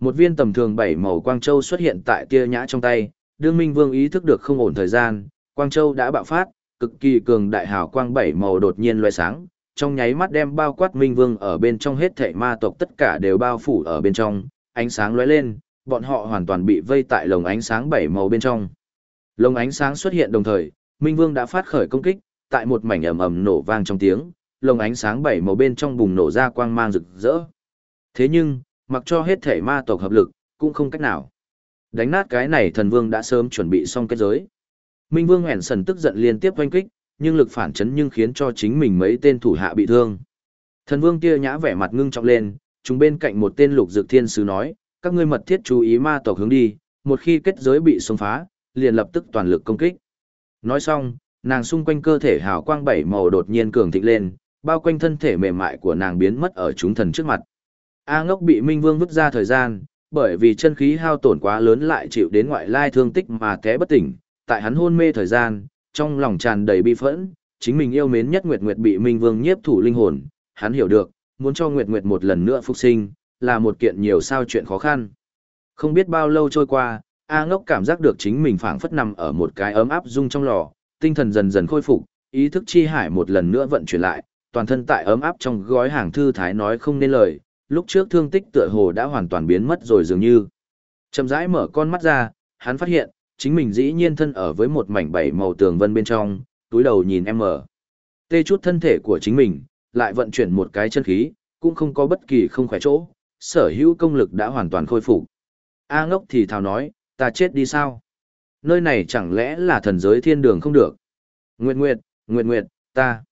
Một viên tầm thường bảy màu quang châu xuất hiện tại tia nhã trong tay, đương Minh Vương ý thức được không ổn thời gian, quang châu đã bạo phát, cực kỳ cường đại hào quang bảy màu đột nhiên loe sáng, trong nháy mắt đem bao quát minh vương ở bên trong hết thảy ma tộc tất cả đều bao phủ ở bên trong, ánh sáng lóe lên, bọn họ hoàn toàn bị vây tại lồng ánh sáng bảy màu bên trong. Lồng ánh sáng xuất hiện đồng thời, minh vương đã phát khởi công kích, tại một mảnh ầm ầm nổ vang trong tiếng, lồng ánh sáng bảy màu bên trong bùng nổ ra quang mang rực rỡ. Thế nhưng, mặc cho hết thể ma tộc hợp lực, cũng không cách nào. Đánh nát cái này thần vương đã sớm chuẩn bị xong kết giới. Minh Vương hẹn sần tức giận liên tiếp oanh kích, nhưng lực phản chấn nhưng khiến cho chính mình mấy tên thủ hạ bị thương. Thần Vương kia nhã vẻ mặt ngưng trọng lên, chúng bên cạnh một tên lục dược thiên sứ nói, các ngươi mật thiết chú ý ma tộc hướng đi, một khi kết giới bị xông phá, liền lập tức toàn lực công kích. Nói xong, nàng xung quanh cơ thể hào quang bảy màu đột nhiên cường thịnh lên, bao quanh thân thể mềm mại của nàng biến mất ở chúng thần trước mặt. A ngốc bị Minh Vương vứt ra thời gian, bởi vì chân khí hao tổn quá lớn lại chịu đến ngoại lai thương tích mà té bất tỉnh, tại hắn hôn mê thời gian, trong lòng tràn đầy bi phẫn, chính mình yêu mến nhất Nguyệt Nguyệt bị Minh Vương nhiếp thủ linh hồn, hắn hiểu được, muốn cho Nguyệt Nguyệt một lần nữa phục sinh, là một kiện nhiều sao chuyện khó khăn. Không biết bao lâu trôi qua, A ngốc cảm giác được chính mình phảng phất nằm ở một cái ấm áp rung trong lò, tinh thần dần dần khôi phục, ý thức chi hải một lần nữa vận chuyển lại, toàn thân tại ấm áp trong gói hàng thư thái nói không nên lời, lúc trước thương tích tựa hồ đã hoàn toàn biến mất rồi dường như. Chậm rãi mở con mắt ra, hắn phát hiện, chính mình dĩ nhiên thân ở với một mảnh bảy màu tường vân bên trong, túi đầu nhìn em mở. Tê chút thân thể của chính mình, lại vận chuyển một cái chân khí, cũng không có bất kỳ không khỏe chỗ, sở hữu công lực đã hoàn toàn khôi phục. A ngốc thì thào nói, ta chết đi sao? Nơi này chẳng lẽ là thần giới thiên đường không được? Nguyệt Nguyệt, Nguyệt Nguyệt, ta.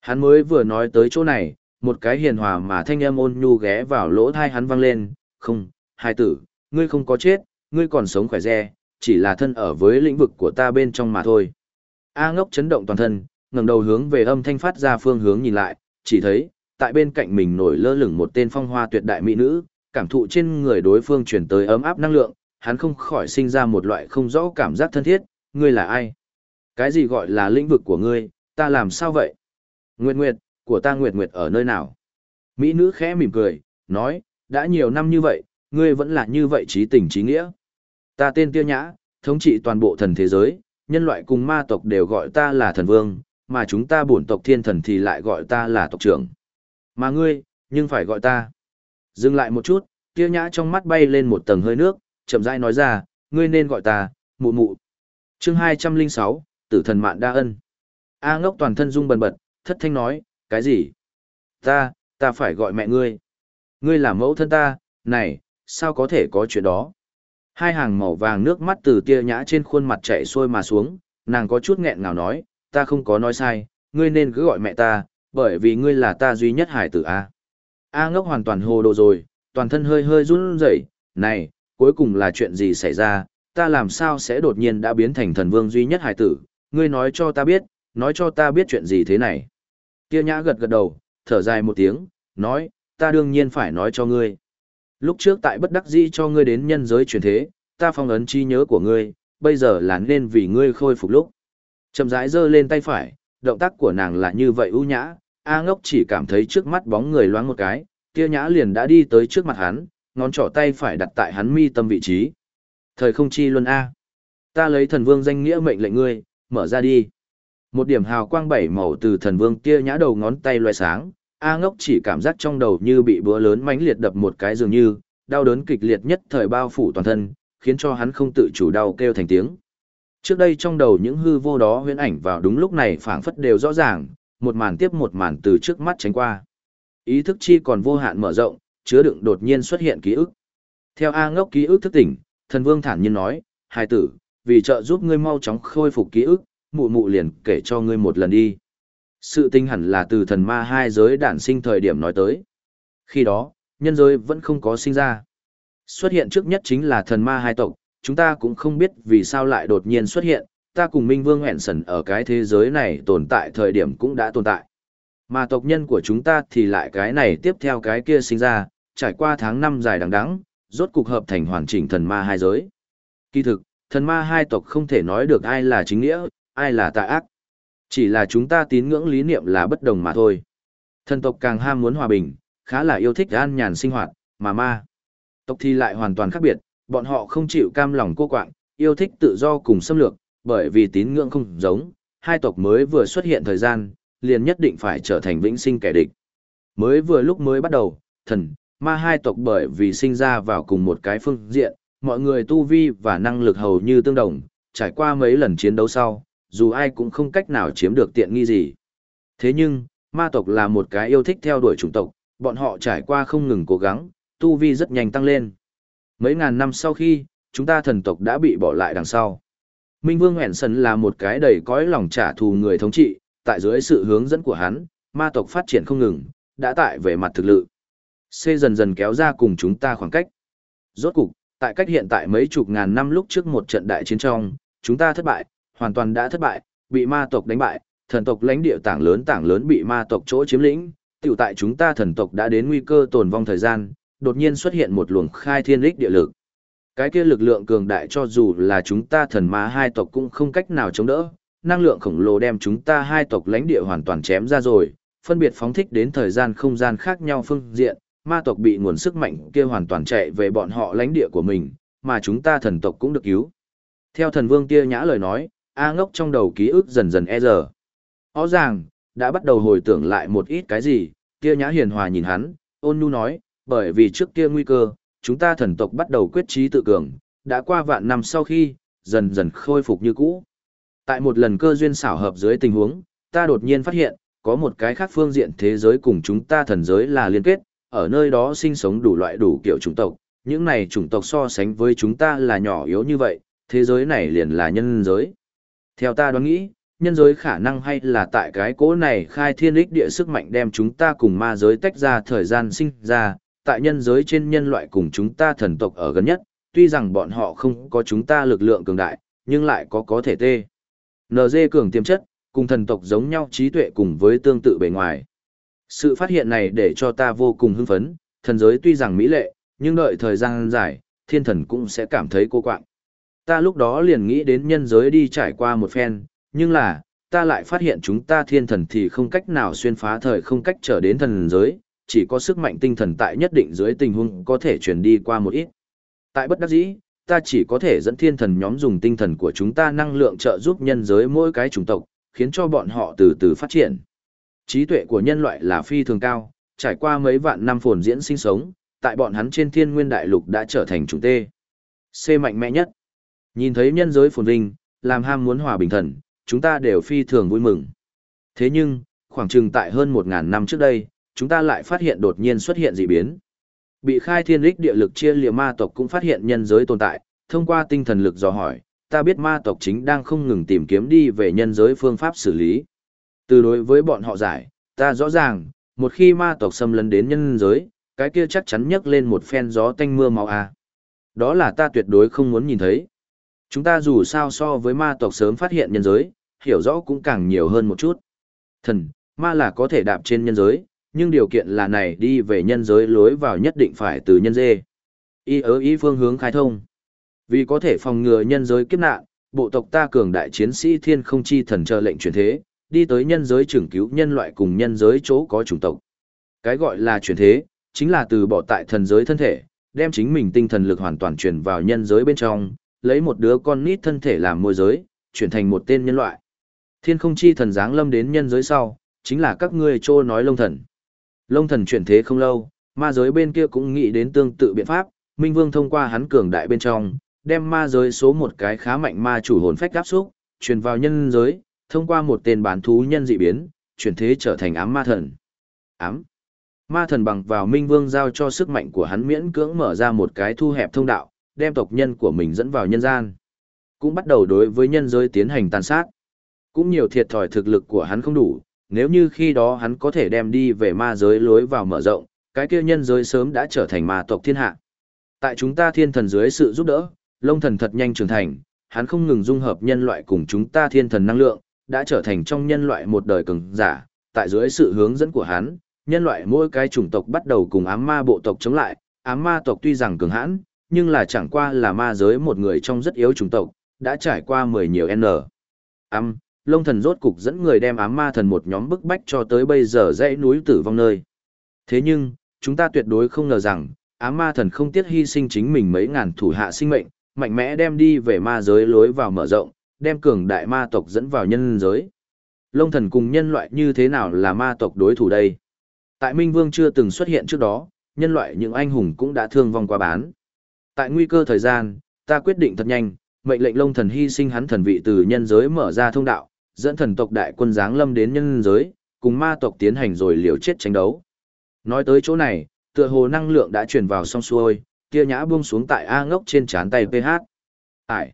Hắn mới vừa nói tới chỗ này, một cái hiền hòa mà thanh âm ôn nhu ghé vào lỗ thai hắn vang lên, không, hai tử, ngươi không có chết, ngươi còn sống khỏe re, chỉ là thân ở với lĩnh vực của ta bên trong mà thôi. A ngốc chấn động toàn thân, ngẩng đầu hướng về âm thanh phát ra phương hướng nhìn lại, chỉ thấy, tại bên cạnh mình nổi lơ lửng một tên phong hoa tuyệt đại mỹ nữ, cảm thụ trên người đối phương truyền tới ấm áp năng lượng, hắn không khỏi sinh ra một loại không rõ cảm giác thân thiết, ngươi là ai? Cái gì gọi là lĩnh vực của ngươi, ta làm sao vậy? Nguyệt Nguyệt, của ta Nguyệt Nguyệt ở nơi nào? Mỹ nữ khẽ mỉm cười, nói, đã nhiều năm như vậy, ngươi vẫn là như vậy trí tình trí nghĩa. Ta tên Tiêu Nhã, thống trị toàn bộ thần thế giới, nhân loại cùng ma tộc đều gọi ta là thần vương, mà chúng ta bổn tộc thiên thần thì lại gọi ta là tộc trưởng. Mà ngươi, nhưng phải gọi ta. Dừng lại một chút, Tiêu Nhã trong mắt bay lên một tầng hơi nước, chậm rãi nói ra, ngươi nên gọi ta, mụ mụ. Chương 206, Tử thần mạn đa ân. A ngốc toàn thân rung bần bật, thất thanh nói, cái gì? Ta, ta phải gọi mẹ ngươi. Ngươi là mẫu thân ta, này, sao có thể có chuyện đó? Hai hàng màu vàng nước mắt từ tia nhã trên khuôn mặt chảy xuôi mà xuống, nàng có chút nghẹn ngào nói, ta không có nói sai, ngươi nên cứ gọi mẹ ta, bởi vì ngươi là ta duy nhất hải tử A. A ngốc hoàn toàn hồ đồ rồi, toàn thân hơi hơi run rẩy, này, cuối cùng là chuyện gì xảy ra, ta làm sao sẽ đột nhiên đã biến thành thần vương duy nhất hải tử, ngươi nói cho ta biết, nói cho ta biết chuyện gì thế này. Tia nhã gật gật đầu, thở dài một tiếng, nói, ta đương nhiên phải nói cho ngươi. Lúc trước tại bất đắc dĩ cho ngươi đến nhân giới truyền thế, ta phong ấn chi nhớ của ngươi, bây giờ là nên vì ngươi khôi phục lúc. Chầm rãi giơ lên tay phải, động tác của nàng là như vậy ưu nhã, A ngốc chỉ cảm thấy trước mắt bóng người loáng một cái, tia nhã liền đã đi tới trước mặt hắn, ngón trỏ tay phải đặt tại hắn mi tâm vị trí. Thời không chi luân A. Ta lấy thần vương danh nghĩa mệnh lệnh ngươi, mở ra đi. Một điểm hào quang bảy màu từ thần vương kia nhã đầu ngón tay loài sáng, A ngốc chỉ cảm giác trong đầu như bị búa lớn mãnh liệt đập một cái dường như, đau đớn kịch liệt nhất thời bao phủ toàn thân, khiến cho hắn không tự chủ đau kêu thành tiếng. Trước đây trong đầu những hư vô đó huyễn ảnh vào đúng lúc này phảng phất đều rõ ràng, một màn tiếp một màn từ trước mắt tránh qua. Ý thức chi còn vô hạn mở rộng, chứa đựng đột nhiên xuất hiện ký ức. Theo A ngốc ký ức thức tỉnh, thần vương thản nhiên nói, hài tử, vì trợ giúp ngươi mau chóng khôi phục ký ức, mụ mụ liền kể cho ngươi một lần đi. Sự tinh hẳn là từ thần ma hai giới đản sinh thời điểm nói tới. Khi đó, nhân giới vẫn không có sinh ra. Xuất hiện trước nhất chính là thần ma hai tộc, chúng ta cũng không biết vì sao lại đột nhiên xuất hiện, ta cùng Minh Vương hẹn sần ở cái thế giới này tồn tại thời điểm cũng đã tồn tại. Mà tộc nhân của chúng ta thì lại cái này tiếp theo cái kia sinh ra, trải qua tháng năm dài đằng đẵng, rốt cục hợp thành hoàn chỉnh thần ma hai giới. Kỳ thực, thần ma hai tộc không thể nói được ai là chính nghĩa, ai là tà ác. Chỉ là chúng ta tín ngưỡng lý niệm là bất đồng mà thôi. Thần tộc càng ham muốn hòa bình, khá là yêu thích an nhàn sinh hoạt, mà ma. Tộc thì lại hoàn toàn khác biệt, bọn họ không chịu cam lòng cô quạng, yêu thích tự do cùng xâm lược, bởi vì tín ngưỡng không giống, hai tộc mới vừa xuất hiện thời gian, liền nhất định phải trở thành vĩnh sinh kẻ địch. Mới vừa lúc mới bắt đầu, thần, ma hai tộc bởi vì sinh ra vào cùng một cái phương diện, mọi người tu vi và năng lực hầu như tương đồng, trải qua mấy lần chiến đấu sau, dù ai cũng không cách nào chiếm được tiện nghi gì. Thế nhưng, ma tộc là một cái yêu thích theo đuổi chủng tộc, bọn họ trải qua không ngừng cố gắng, tu vi rất nhanh tăng lên. Mấy ngàn năm sau khi, chúng ta thần tộc đã bị bỏ lại đằng sau. Minh Vương Hoẹn Sần là một cái đầy cõi lòng trả thù người thống trị, tại dưới sự hướng dẫn của hắn, ma tộc phát triển không ngừng, đã tại về mặt thực lực. C dần dần kéo ra cùng chúng ta khoảng cách. Rốt cục, tại cách hiện tại mấy chục ngàn năm lúc trước một trận đại chiến trong, chúng ta thất bại, hoàn toàn đã thất bại, bị ma tộc đánh bại, thần tộc lãnh địa tảng lớn tảng lớn bị ma tộc chỗ chiếm lĩnh, tiểu tại chúng ta thần tộc đã đến nguy cơ tồn vong thời gian, đột nhiên xuất hiện một luồng khai thiên lích địa lực. Cái kia lực lượng cường đại cho dù là chúng ta thần ma hai tộc cũng không cách nào chống đỡ, năng lượng khổng lồ đem chúng ta hai tộc lãnh địa hoàn toàn chém ra rồi, phân biệt phóng thích đến thời gian không gian khác nhau phương diện, ma tộc bị nguồn sức mạnh kia hoàn toàn chạy về bọn họ lãnh địa của mình, mà chúng ta thần tộc cũng được cứu. Theo thần vương kia nhã lời nói, A ngốc trong đầu ký ức dần dần e giờ. Rõ ràng, đã bắt đầu hồi tưởng lại một ít cái gì, kia nhã hiền hòa nhìn hắn, ôn nhu nói, bởi vì trước kia nguy cơ, chúng ta thần tộc bắt đầu quyết trí tự cường, đã qua vạn năm sau khi, dần dần khôi phục như cũ. Tại một lần cơ duyên xảo hợp dưới tình huống, ta đột nhiên phát hiện, có một cái khác phương diện thế giới cùng chúng ta thần giới là liên kết, ở nơi đó sinh sống đủ loại đủ kiểu chủng tộc, những này chủng tộc so sánh với chúng ta là nhỏ yếu như vậy, thế giới này liền là nhân giới. Theo ta đoán nghĩ, nhân giới khả năng hay là tại cái cố này khai thiên ích địa sức mạnh đem chúng ta cùng ma giới tách ra thời gian sinh ra, tại nhân giới trên nhân loại cùng chúng ta thần tộc ở gần nhất, tuy rằng bọn họ không có chúng ta lực lượng cường đại, nhưng lại có có thể tê. NG cường tiềm chất, cùng thần tộc giống nhau trí tuệ cùng với tương tự bề ngoài. Sự phát hiện này để cho ta vô cùng hưng phấn, thần giới tuy rằng mỹ lệ, nhưng đợi thời gian dài, thiên thần cũng sẽ cảm thấy cô quạng. Ta lúc đó liền nghĩ đến nhân giới đi trải qua một phen, nhưng là, ta lại phát hiện chúng ta thiên thần thì không cách nào xuyên phá thời không cách trở đến thần giới, chỉ có sức mạnh tinh thần tại nhất định dưới tình huống có thể truyền đi qua một ít. Tại bất đắc dĩ, ta chỉ có thể dẫn thiên thần nhóm dùng tinh thần của chúng ta năng lượng trợ giúp nhân giới mỗi cái chủng tộc, khiến cho bọn họ từ từ phát triển. Trí tuệ của nhân loại là phi thường cao, trải qua mấy vạn năm phồn diễn sinh sống, tại bọn hắn trên thiên nguyên đại lục đã trở thành chủng tê. C mạnh mẽ nhất. Nhìn thấy nhân giới phồn vinh, làm ham muốn hòa bình thần, chúng ta đều phi thường vui mừng. Thế nhưng, khoảng chừng tại hơn 1.000 năm trước đây, chúng ta lại phát hiện đột nhiên xuất hiện dị biến. Bị khai thiên lích địa lực chia liệt ma tộc cũng phát hiện nhân giới tồn tại, thông qua tinh thần lực dò hỏi, ta biết ma tộc chính đang không ngừng tìm kiếm đi về nhân giới phương pháp xử lý. Từ đối với bọn họ giải, ta rõ ràng, một khi ma tộc xâm lấn đến nhân giới, cái kia chắc chắn nhấc lên một phen gió tanh mưa máu à, Đó là ta tuyệt đối không muốn nhìn thấy. Chúng ta dù sao so với ma tộc sớm phát hiện nhân giới, hiểu rõ cũng càng nhiều hơn một chút. Thần, ma là có thể đạp trên nhân giới, nhưng điều kiện là này đi về nhân giới lối vào nhất định phải từ nhân dê. Y ớ ý phương hướng khai thông. Vì có thể phòng ngừa nhân giới kiếp nạn, bộ tộc ta cường đại chiến sĩ thiên không chi thần chờ lệnh chuyển thế, đi tới nhân giới trưởng cứu nhân loại cùng nhân giới chỗ có chủng tộc. Cái gọi là chuyển thế, chính là từ bỏ tại thần giới thân thể, đem chính mình tinh thần lực hoàn toàn chuyển vào nhân giới bên trong, lấy một đứa con nít thân thể làm môi giới, chuyển thành một tên nhân loại. Thiên không chi thần giáng lâm đến nhân giới sau, chính là các ngươi trô nói lông thần. Lông thần chuyển thế không lâu, ma giới bên kia cũng nghĩ đến tương tự biện pháp, Minh Vương thông qua hắn cường đại bên trong, đem ma giới số một cái khá mạnh ma chủ hồn phách áp xúc, truyền vào nhân giới, thông qua một tên bán thú nhân dị biến, chuyển thế trở thành ám ma thần. Ám. Ma thần bằng vào Minh Vương giao cho sức mạnh của hắn miễn cưỡng mở ra một cái thu hẹp thông đạo, đem tộc nhân của mình dẫn vào nhân gian. Cũng bắt đầu đối với nhân giới tiến hành tàn sát. Cũng nhiều thiệt thòi thực lực của hắn không đủ, nếu như khi đó hắn có thể đem đi về ma giới lối vào mở rộng, cái kia nhân giới sớm đã trở thành ma tộc thiên hạ. Tại chúng ta thiên thần dưới sự giúp đỡ, lông thần thật nhanh trưởng thành, hắn không ngừng dung hợp nhân loại cùng chúng ta thiên thần năng lượng, đã trở thành trong nhân loại một đời cường giả, tại dưới sự hướng dẫn của hắn, nhân loại mỗi cái chủng tộc bắt đầu cùng ám ma bộ tộc chống lại, ám ma tộc tuy rằng cường hãn, nhưng là chẳng qua là ma giới một người trong rất yếu chủng tộc, đã trải qua mười nhiều N. Ám, lông thần rốt cục dẫn người đem ám ma thần một nhóm bức bách cho tới bây giờ dãy núi tử vong nơi. Thế nhưng, chúng ta tuyệt đối không ngờ rằng, ám ma thần không tiếc hy sinh chính mình mấy ngàn thủ hạ sinh mệnh, mạnh mẽ đem đi về ma giới lối vào mở rộng, đem cường đại ma tộc dẫn vào nhân giới. Lông thần cùng nhân loại như thế nào là ma tộc đối thủ đây? Tại Minh Vương chưa từng xuất hiện trước đó, nhân loại những anh hùng cũng đã thương vong qua bán. Tại nguy cơ thời gian, ta quyết định thật nhanh, mệnh lệnh lông thần hy sinh hắn thần vị từ nhân giới mở ra thông đạo, dẫn thần tộc đại quân giáng lâm đến nhân giới, cùng ma tộc tiến hành rồi liều chết tranh đấu. Nói tới chỗ này, tựa hồ năng lượng đã truyền vào song xuôi, kia nhã buông xuống tại A ngốc trên chán tay PH. Ải.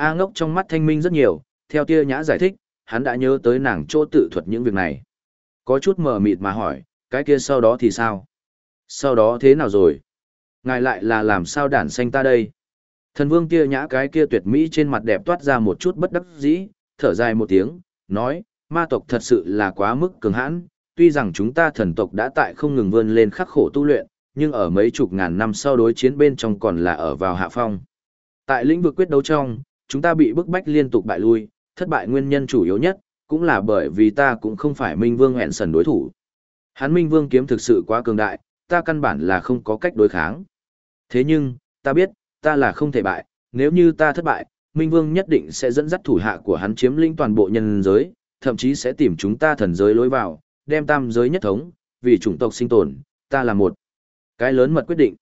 A ngốc trong mắt thanh minh rất nhiều, theo tia nhã giải thích, hắn đã nhớ tới nàng chỗ tự thuật những việc này. Có chút mờ mịt mà hỏi, cái kia sau đó thì sao? Sau đó thế nào rồi? Ngài lại là làm sao đản xanh ta đây? Thần vương kia nhã cái kia tuyệt mỹ trên mặt đẹp toát ra một chút bất đắc dĩ, thở dài một tiếng, nói, ma tộc thật sự là quá mức cường hãn, tuy rằng chúng ta thần tộc đã tại không ngừng vươn lên khắc khổ tu luyện, nhưng ở mấy chục ngàn năm sau đối chiến bên trong còn là ở vào hạ phong. Tại lĩnh vực quyết đấu trong, chúng ta bị bức bách liên tục bại lui, thất bại nguyên nhân chủ yếu nhất, cũng là bởi vì ta cũng không phải Minh Vương hẹn sần đối thủ. Hắn Minh Vương kiếm thực sự quá cường đại, ta căn bản là không có cách đối kháng. Thế nhưng, ta biết, ta là không thể bại, nếu như ta thất bại, Minh Vương nhất định sẽ dẫn dắt thủ hạ của hắn chiếm lĩnh toàn bộ nhân giới, thậm chí sẽ tìm chúng ta thần giới lối vào, đem tam giới nhất thống, vì chủng tộc sinh tồn, ta là một. Cái lớn mật quyết định.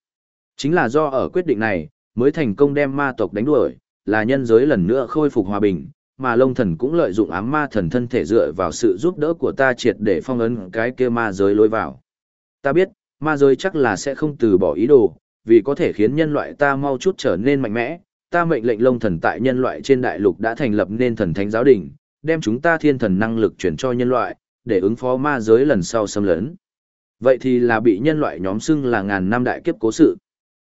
Chính là do ở quyết định này, mới thành công đem ma tộc đánh đuổi, là nhân giới lần nữa khôi phục hòa bình, mà Long Thần cũng lợi dụng ám ma thần thân thể dựa vào sự giúp đỡ của ta triệt để phong ấn cái kia ma giới lối vào. Ta biết, ma giới chắc là sẽ không từ bỏ ý đồ, vì có thể khiến nhân loại ta mau chút trở nên mạnh mẽ, ta mệnh lệnh Long Thần tại nhân loại trên đại lục đã thành lập nên thần thánh giáo đình, đem chúng ta thiên thần năng lực chuyển cho nhân loại, để ứng phó ma giới lần sau xâm lấn. Vậy thì là bị nhân loại nhóm xưng là ngàn năm đại kiếp cố sự.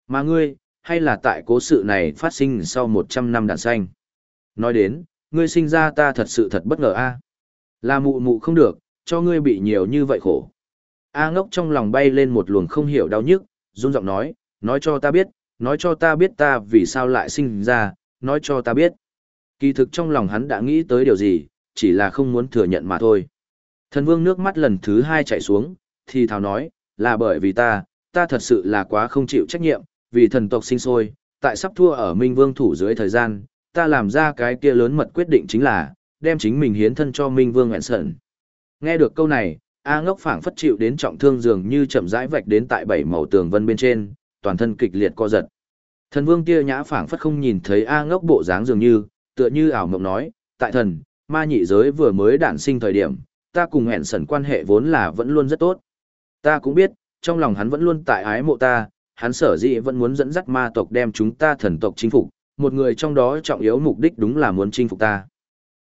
Mà ngươi, hay là tại cố sự này phát sinh sau 100 năm đạn xanh. Nói đến, ngươi sinh ra ta thật sự thật bất ngờ a. Là mụ mụ không được, cho ngươi bị nhiều như vậy khổ. A ngốc trong lòng bay lên một luồng không hiểu đau nhức, run giọng nói, nói cho ta biết, nói cho ta biết ta vì sao lại sinh ra, nói cho ta biết. Kỳ thực trong lòng hắn đã nghĩ tới điều gì, chỉ là không muốn thừa nhận mà thôi. Thần vương nước mắt lần thứ hai chảy xuống, thì thào nói, là bởi vì ta, ta thật sự là quá không chịu trách nhiệm, vì thần tộc sinh sôi, tại sắp thua ở Minh Vương thủ dưới thời gian, ta làm ra cái kia lớn mật quyết định chính là, đem chính mình hiến thân cho Minh Vương hẹn sợn. Nghe được câu này, A ngốc phảng phất chịu đến trọng thương dường như chậm rãi vạch đến tại bảy màu tường vân bên trên, toàn thân kịch liệt co giật. Thần vương kia nhã phảng phất không nhìn thấy A ngốc bộ dáng dường như, tựa như ảo mộng nói, tại thần, ma nhị giới vừa mới đản sinh thời điểm, ta cùng hẹn sẩn quan hệ vốn là vẫn luôn rất tốt. Ta cũng biết, trong lòng hắn vẫn luôn tại ái mộ ta, hắn sở dĩ vẫn muốn dẫn dắt ma tộc đem chúng ta thần tộc chinh phục, một người trong đó trọng yếu mục đích đúng là muốn chinh phục ta.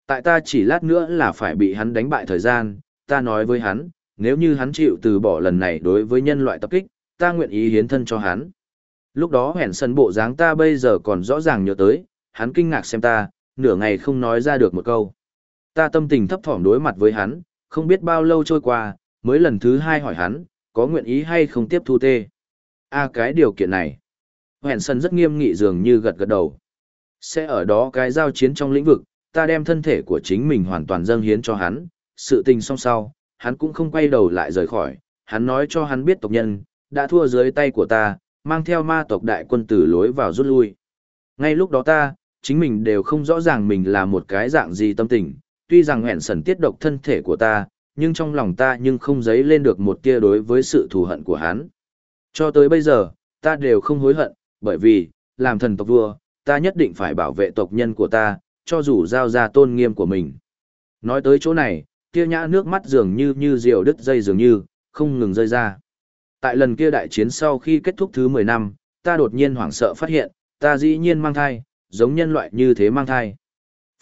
Tại ta chỉ lát nữa là phải bị hắn đánh bại thời gian, ta nói với hắn, nếu như hắn chịu từ bỏ lần này đối với nhân loại tập kích, ta nguyện ý hiến thân cho hắn. Lúc đó hẹn sân bộ dáng ta bây giờ còn rõ ràng nhớ tới, hắn kinh ngạc xem ta, nửa ngày không nói ra được một câu. Ta tâm tình thấp thỏm đối mặt với hắn, không biết bao lâu trôi qua, mới lần thứ hai hỏi hắn, có nguyện ý hay không tiếp thu tê a cái điều kiện này. Hẹn sân rất nghiêm nghị dường như gật gật đầu. Sẽ ở đó cái giao chiến trong lĩnh vực, ta đem thân thể của chính mình hoàn toàn dâng hiến cho hắn, sự tình song sau, hắn cũng không quay đầu lại rời khỏi, hắn nói cho hắn biết tộc nhân, đã thua dưới tay của ta, mang theo ma tộc đại quân tử lối vào rút lui. Ngay lúc đó ta, chính mình đều không rõ ràng mình là một cái dạng gì tâm tình, tuy rằng hẹn sần tiết độc thân thể của ta, nhưng trong lòng ta nhưng không dấy lên được một tia đối với sự thù hận của hắn. Cho tới bây giờ, ta đều không hối hận, bởi vì, làm thần tộc vua, ta nhất định phải bảo vệ tộc nhân của ta, cho dù giao ra tôn nghiêm của mình. Nói tới chỗ này, kia nhã nước mắt dường như như diều đứt dây dường như, không ngừng rơi ra. Tại lần kia đại chiến sau khi kết thúc thứ 10 năm, ta đột nhiên hoảng sợ phát hiện, ta dĩ nhiên mang thai, giống nhân loại như thế mang thai.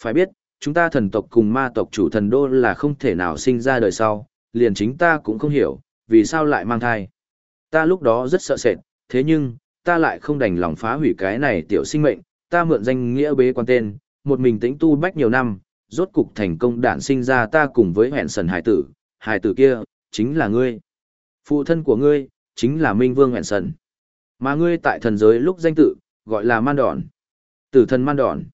Phải biết, chúng ta thần tộc cùng ma tộc chủ thần đô là không thể nào sinh ra đời sau, liền chính ta cũng không hiểu, vì sao lại mang thai. Ta lúc đó rất sợ sệt, thế nhưng, ta lại không đành lòng phá hủy cái này tiểu sinh mệnh, ta mượn danh nghĩa bế quan tên, một mình tĩnh tu bách nhiều năm, rốt cục thành công đản sinh ra ta cùng với hẹn sần hải tử, hải tử kia, chính là ngươi. Phụ thân của ngươi, chính là Minh Vương hẹn sần. Mà ngươi tại thần giới lúc danh tự, gọi là man đòn. Tử thần man đòn.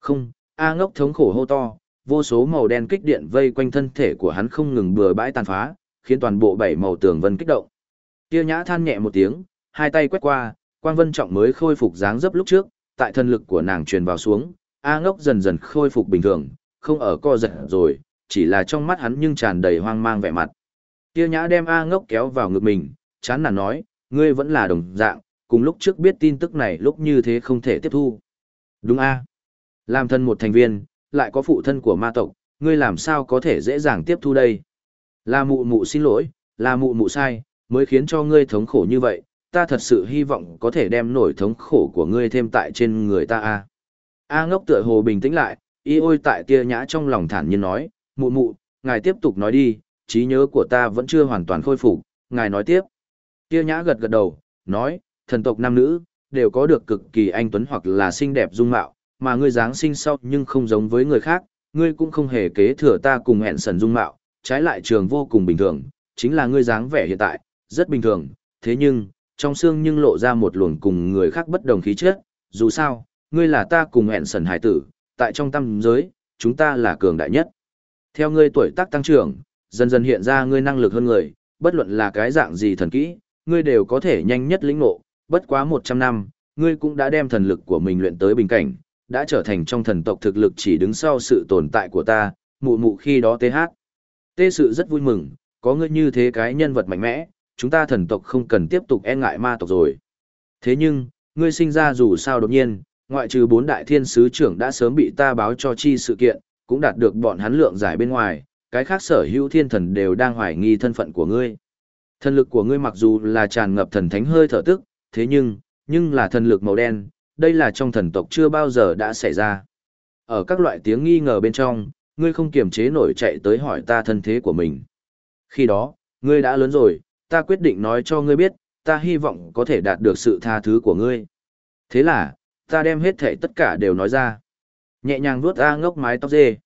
Không, A ngốc thống khổ hô to, vô số màu đen kích điện vây quanh thân thể của hắn không ngừng bừa bãi tàn phá, khiến toàn bộ bảy màu tường vân kích động. Tiêu nhã than nhẹ một tiếng, hai tay quét qua, quang vân trọng mới khôi phục dáng dấp lúc trước, tại thân lực của nàng truyền vào xuống, A ngốc dần dần khôi phục bình thường, không ở co giật rồi, chỉ là trong mắt hắn nhưng tràn đầy hoang mang vẻ mặt. Tiêu nhã đem A ngốc kéo vào ngực mình, chán nản nói, ngươi vẫn là đồng dạng, cùng lúc trước biết tin tức này lúc như thế không thể tiếp thu. Đúng A. Làm thân một thành viên, lại có phụ thân của ma tộc, ngươi làm sao có thể dễ dàng tiếp thu đây? Là mụ mụ xin lỗi, là mụ mụ sai, mới khiến cho ngươi thống khổ như vậy, ta thật sự hy vọng có thể đem nổi thống khổ của ngươi thêm tại trên người ta a. A ngốc tựa hồ bình tĩnh lại, y ôi tại kia nhã trong lòng thản nhiên nói, mụ mụ, ngài tiếp tục nói đi, trí nhớ của ta vẫn chưa hoàn toàn khôi phục, ngài nói tiếp. kia nhã gật gật đầu, nói, thần tộc nam nữ, đều có được cực kỳ anh tuấn hoặc là xinh đẹp dung mạo, mà ngươi dáng sinh sau nhưng không giống với người khác, ngươi cũng không hề kế thừa ta cùng hẹn sần dung mạo, trái lại trường vô cùng bình thường, chính là ngươi dáng vẻ hiện tại, rất bình thường, thế nhưng, trong xương nhưng lộ ra một luồng cùng người khác bất đồng khí chất, dù sao, ngươi là ta cùng hẹn sần hải tử, tại trong tâm giới, chúng ta là cường đại nhất. Theo ngươi tuổi tác tăng trưởng, dần dần hiện ra ngươi năng lực hơn người, bất luận là cái dạng gì thần kỹ, ngươi đều có thể nhanh nhất lĩnh ngộ, bất quá 100 năm, ngươi cũng đã đem thần lực của mình luyện tới bình cảnh, đã trở thành trong thần tộc thực lực chỉ đứng sau sự tồn tại của ta, mụ mụ khi đó tê hát. Tê sự rất vui mừng, có ngươi như thế cái nhân vật mạnh mẽ, chúng ta thần tộc không cần tiếp tục e ngại ma tộc rồi. Thế nhưng, ngươi sinh ra dù sao đột nhiên, ngoại trừ bốn đại thiên sứ trưởng đã sớm bị ta báo cho chi sự kiện, cũng đạt được bọn hắn lượng giải bên ngoài, cái khác sở hữu thiên thần đều đang hoài nghi thân phận của ngươi. Thần lực của ngươi mặc dù là tràn ngập thần thánh hơi thở tức, thế nhưng, nhưng là thần lực màu đen, đây là trong thần tộc chưa bao giờ đã xảy ra. Ở các loại tiếng nghi ngờ bên trong, ngươi không kiềm chế nổi chạy tới hỏi ta thân thế của mình. Khi đó, ngươi đã lớn rồi, ta quyết định nói cho ngươi biết, ta hy vọng có thể đạt được sự tha thứ của ngươi. Thế là, ta đem hết thể tất cả đều nói ra. Nhẹ nhàng vuốt ra ngốc mái tóc dê.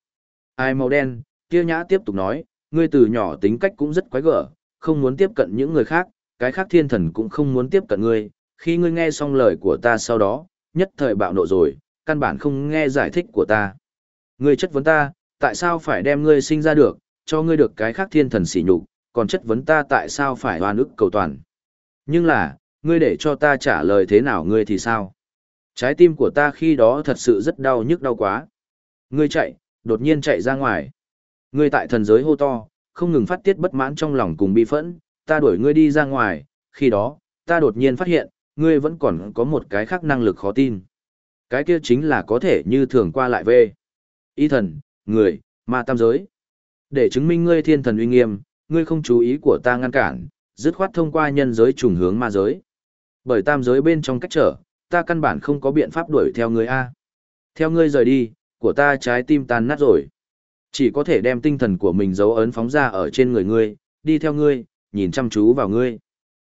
Ai màu đen, kia nhã tiếp tục nói, ngươi từ nhỏ tính cách cũng rất quái gở, không muốn tiếp cận những người khác, cái khác thiên thần cũng không muốn tiếp cận ngươi. Khi ngươi nghe xong lời của ta sau đó, nhất thời bạo nộ rồi, căn bản không nghe giải thích của ta. Ngươi chất vấn ta, tại sao phải đem ngươi sinh ra được, cho ngươi được cái khác thiên thần sỉ nhục, còn chất vấn ta tại sao phải oan ức cầu toàn. Nhưng là, ngươi để cho ta trả lời thế nào ngươi thì sao? Trái tim của ta khi đó thật sự rất đau nhức đau quá. Ngươi chạy, đột nhiên chạy ra ngoài. Ngươi tại thần giới hô to, không ngừng phát tiết bất mãn trong lòng cùng bi phẫn, ta đuổi ngươi đi ra ngoài, khi đó, ta đột nhiên phát hiện, ngươi vẫn còn có một cái khác năng lực khó tin. Cái kia chính là có thể như thường qua lại về. Y thần, người, ma tam giới. Để chứng minh ngươi thiên thần uy nghiêm, ngươi không chú ý của ta ngăn cản, dứt khoát thông qua nhân giới trùng hướng ma giới. Bởi tam giới bên trong cách trở, ta căn bản không có biện pháp đuổi theo ngươi A. Theo ngươi rời đi, của ta trái tim tan nát rồi. Chỉ có thể đem tinh thần của mình dấu ấn phóng ra ở trên người ngươi, đi theo ngươi, nhìn chăm chú vào ngươi.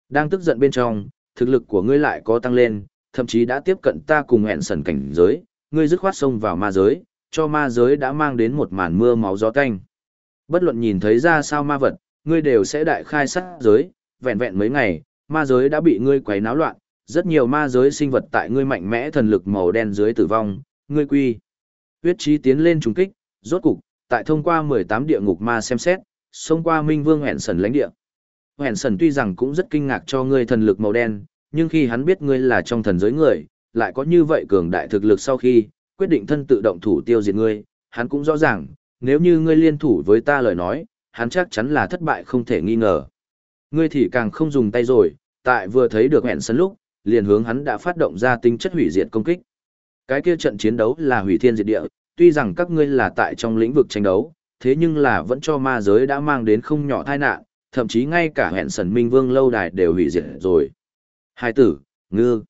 Đang tức giận bên trong, thực lực của ngươi lại có tăng lên, thậm chí đã tiếp cận ta cùng hẹn sần cảnh giới, ngươi dứt khoát xông vào ma giới, cho ma giới đã mang đến một màn mưa máu gió tanh. Bất luận nhìn thấy ra sao ma vật, ngươi đều sẽ đại khai sát giới, vẹn vẹn mấy ngày, ma giới đã bị ngươi quấy náo loạn, rất nhiều ma giới sinh vật tại ngươi mạnh mẽ thần lực màu đen dưới tử vong, ngươi quy. Huyết trí tiến lên trùng kích, rốt cục, tại thông qua 18 địa ngục ma xem xét, xông qua Minh Vương hẹn sần lãnh địa. Hẹn sần tuy rằng cũng rất kinh ngạc cho ngươi thần lực màu đen, nhưng khi hắn biết ngươi là trong thần giới người, lại có như vậy cường đại thực lực sau khi, quyết định thân tự động thủ tiêu diệt ngươi, hắn cũng rõ ràng, nếu như ngươi liên thủ với ta lời nói, hắn chắc chắn là thất bại không thể nghi ngờ. Ngươi thì càng không dùng tay rồi, tại vừa thấy được hẹn sân lúc, liền hướng hắn đã phát động ra tính chất hủy diệt công kích. Cái kia trận chiến đấu là hủy thiên diệt địa, tuy rằng các ngươi là tại trong lĩnh vực tranh đấu, thế nhưng là vẫn cho ma giới đã mang đến không nhỏ tai nạn, thậm chí ngay cả hẹn sần minh vương lâu đài đều hủy diệt rồi. Hai tử, ngư.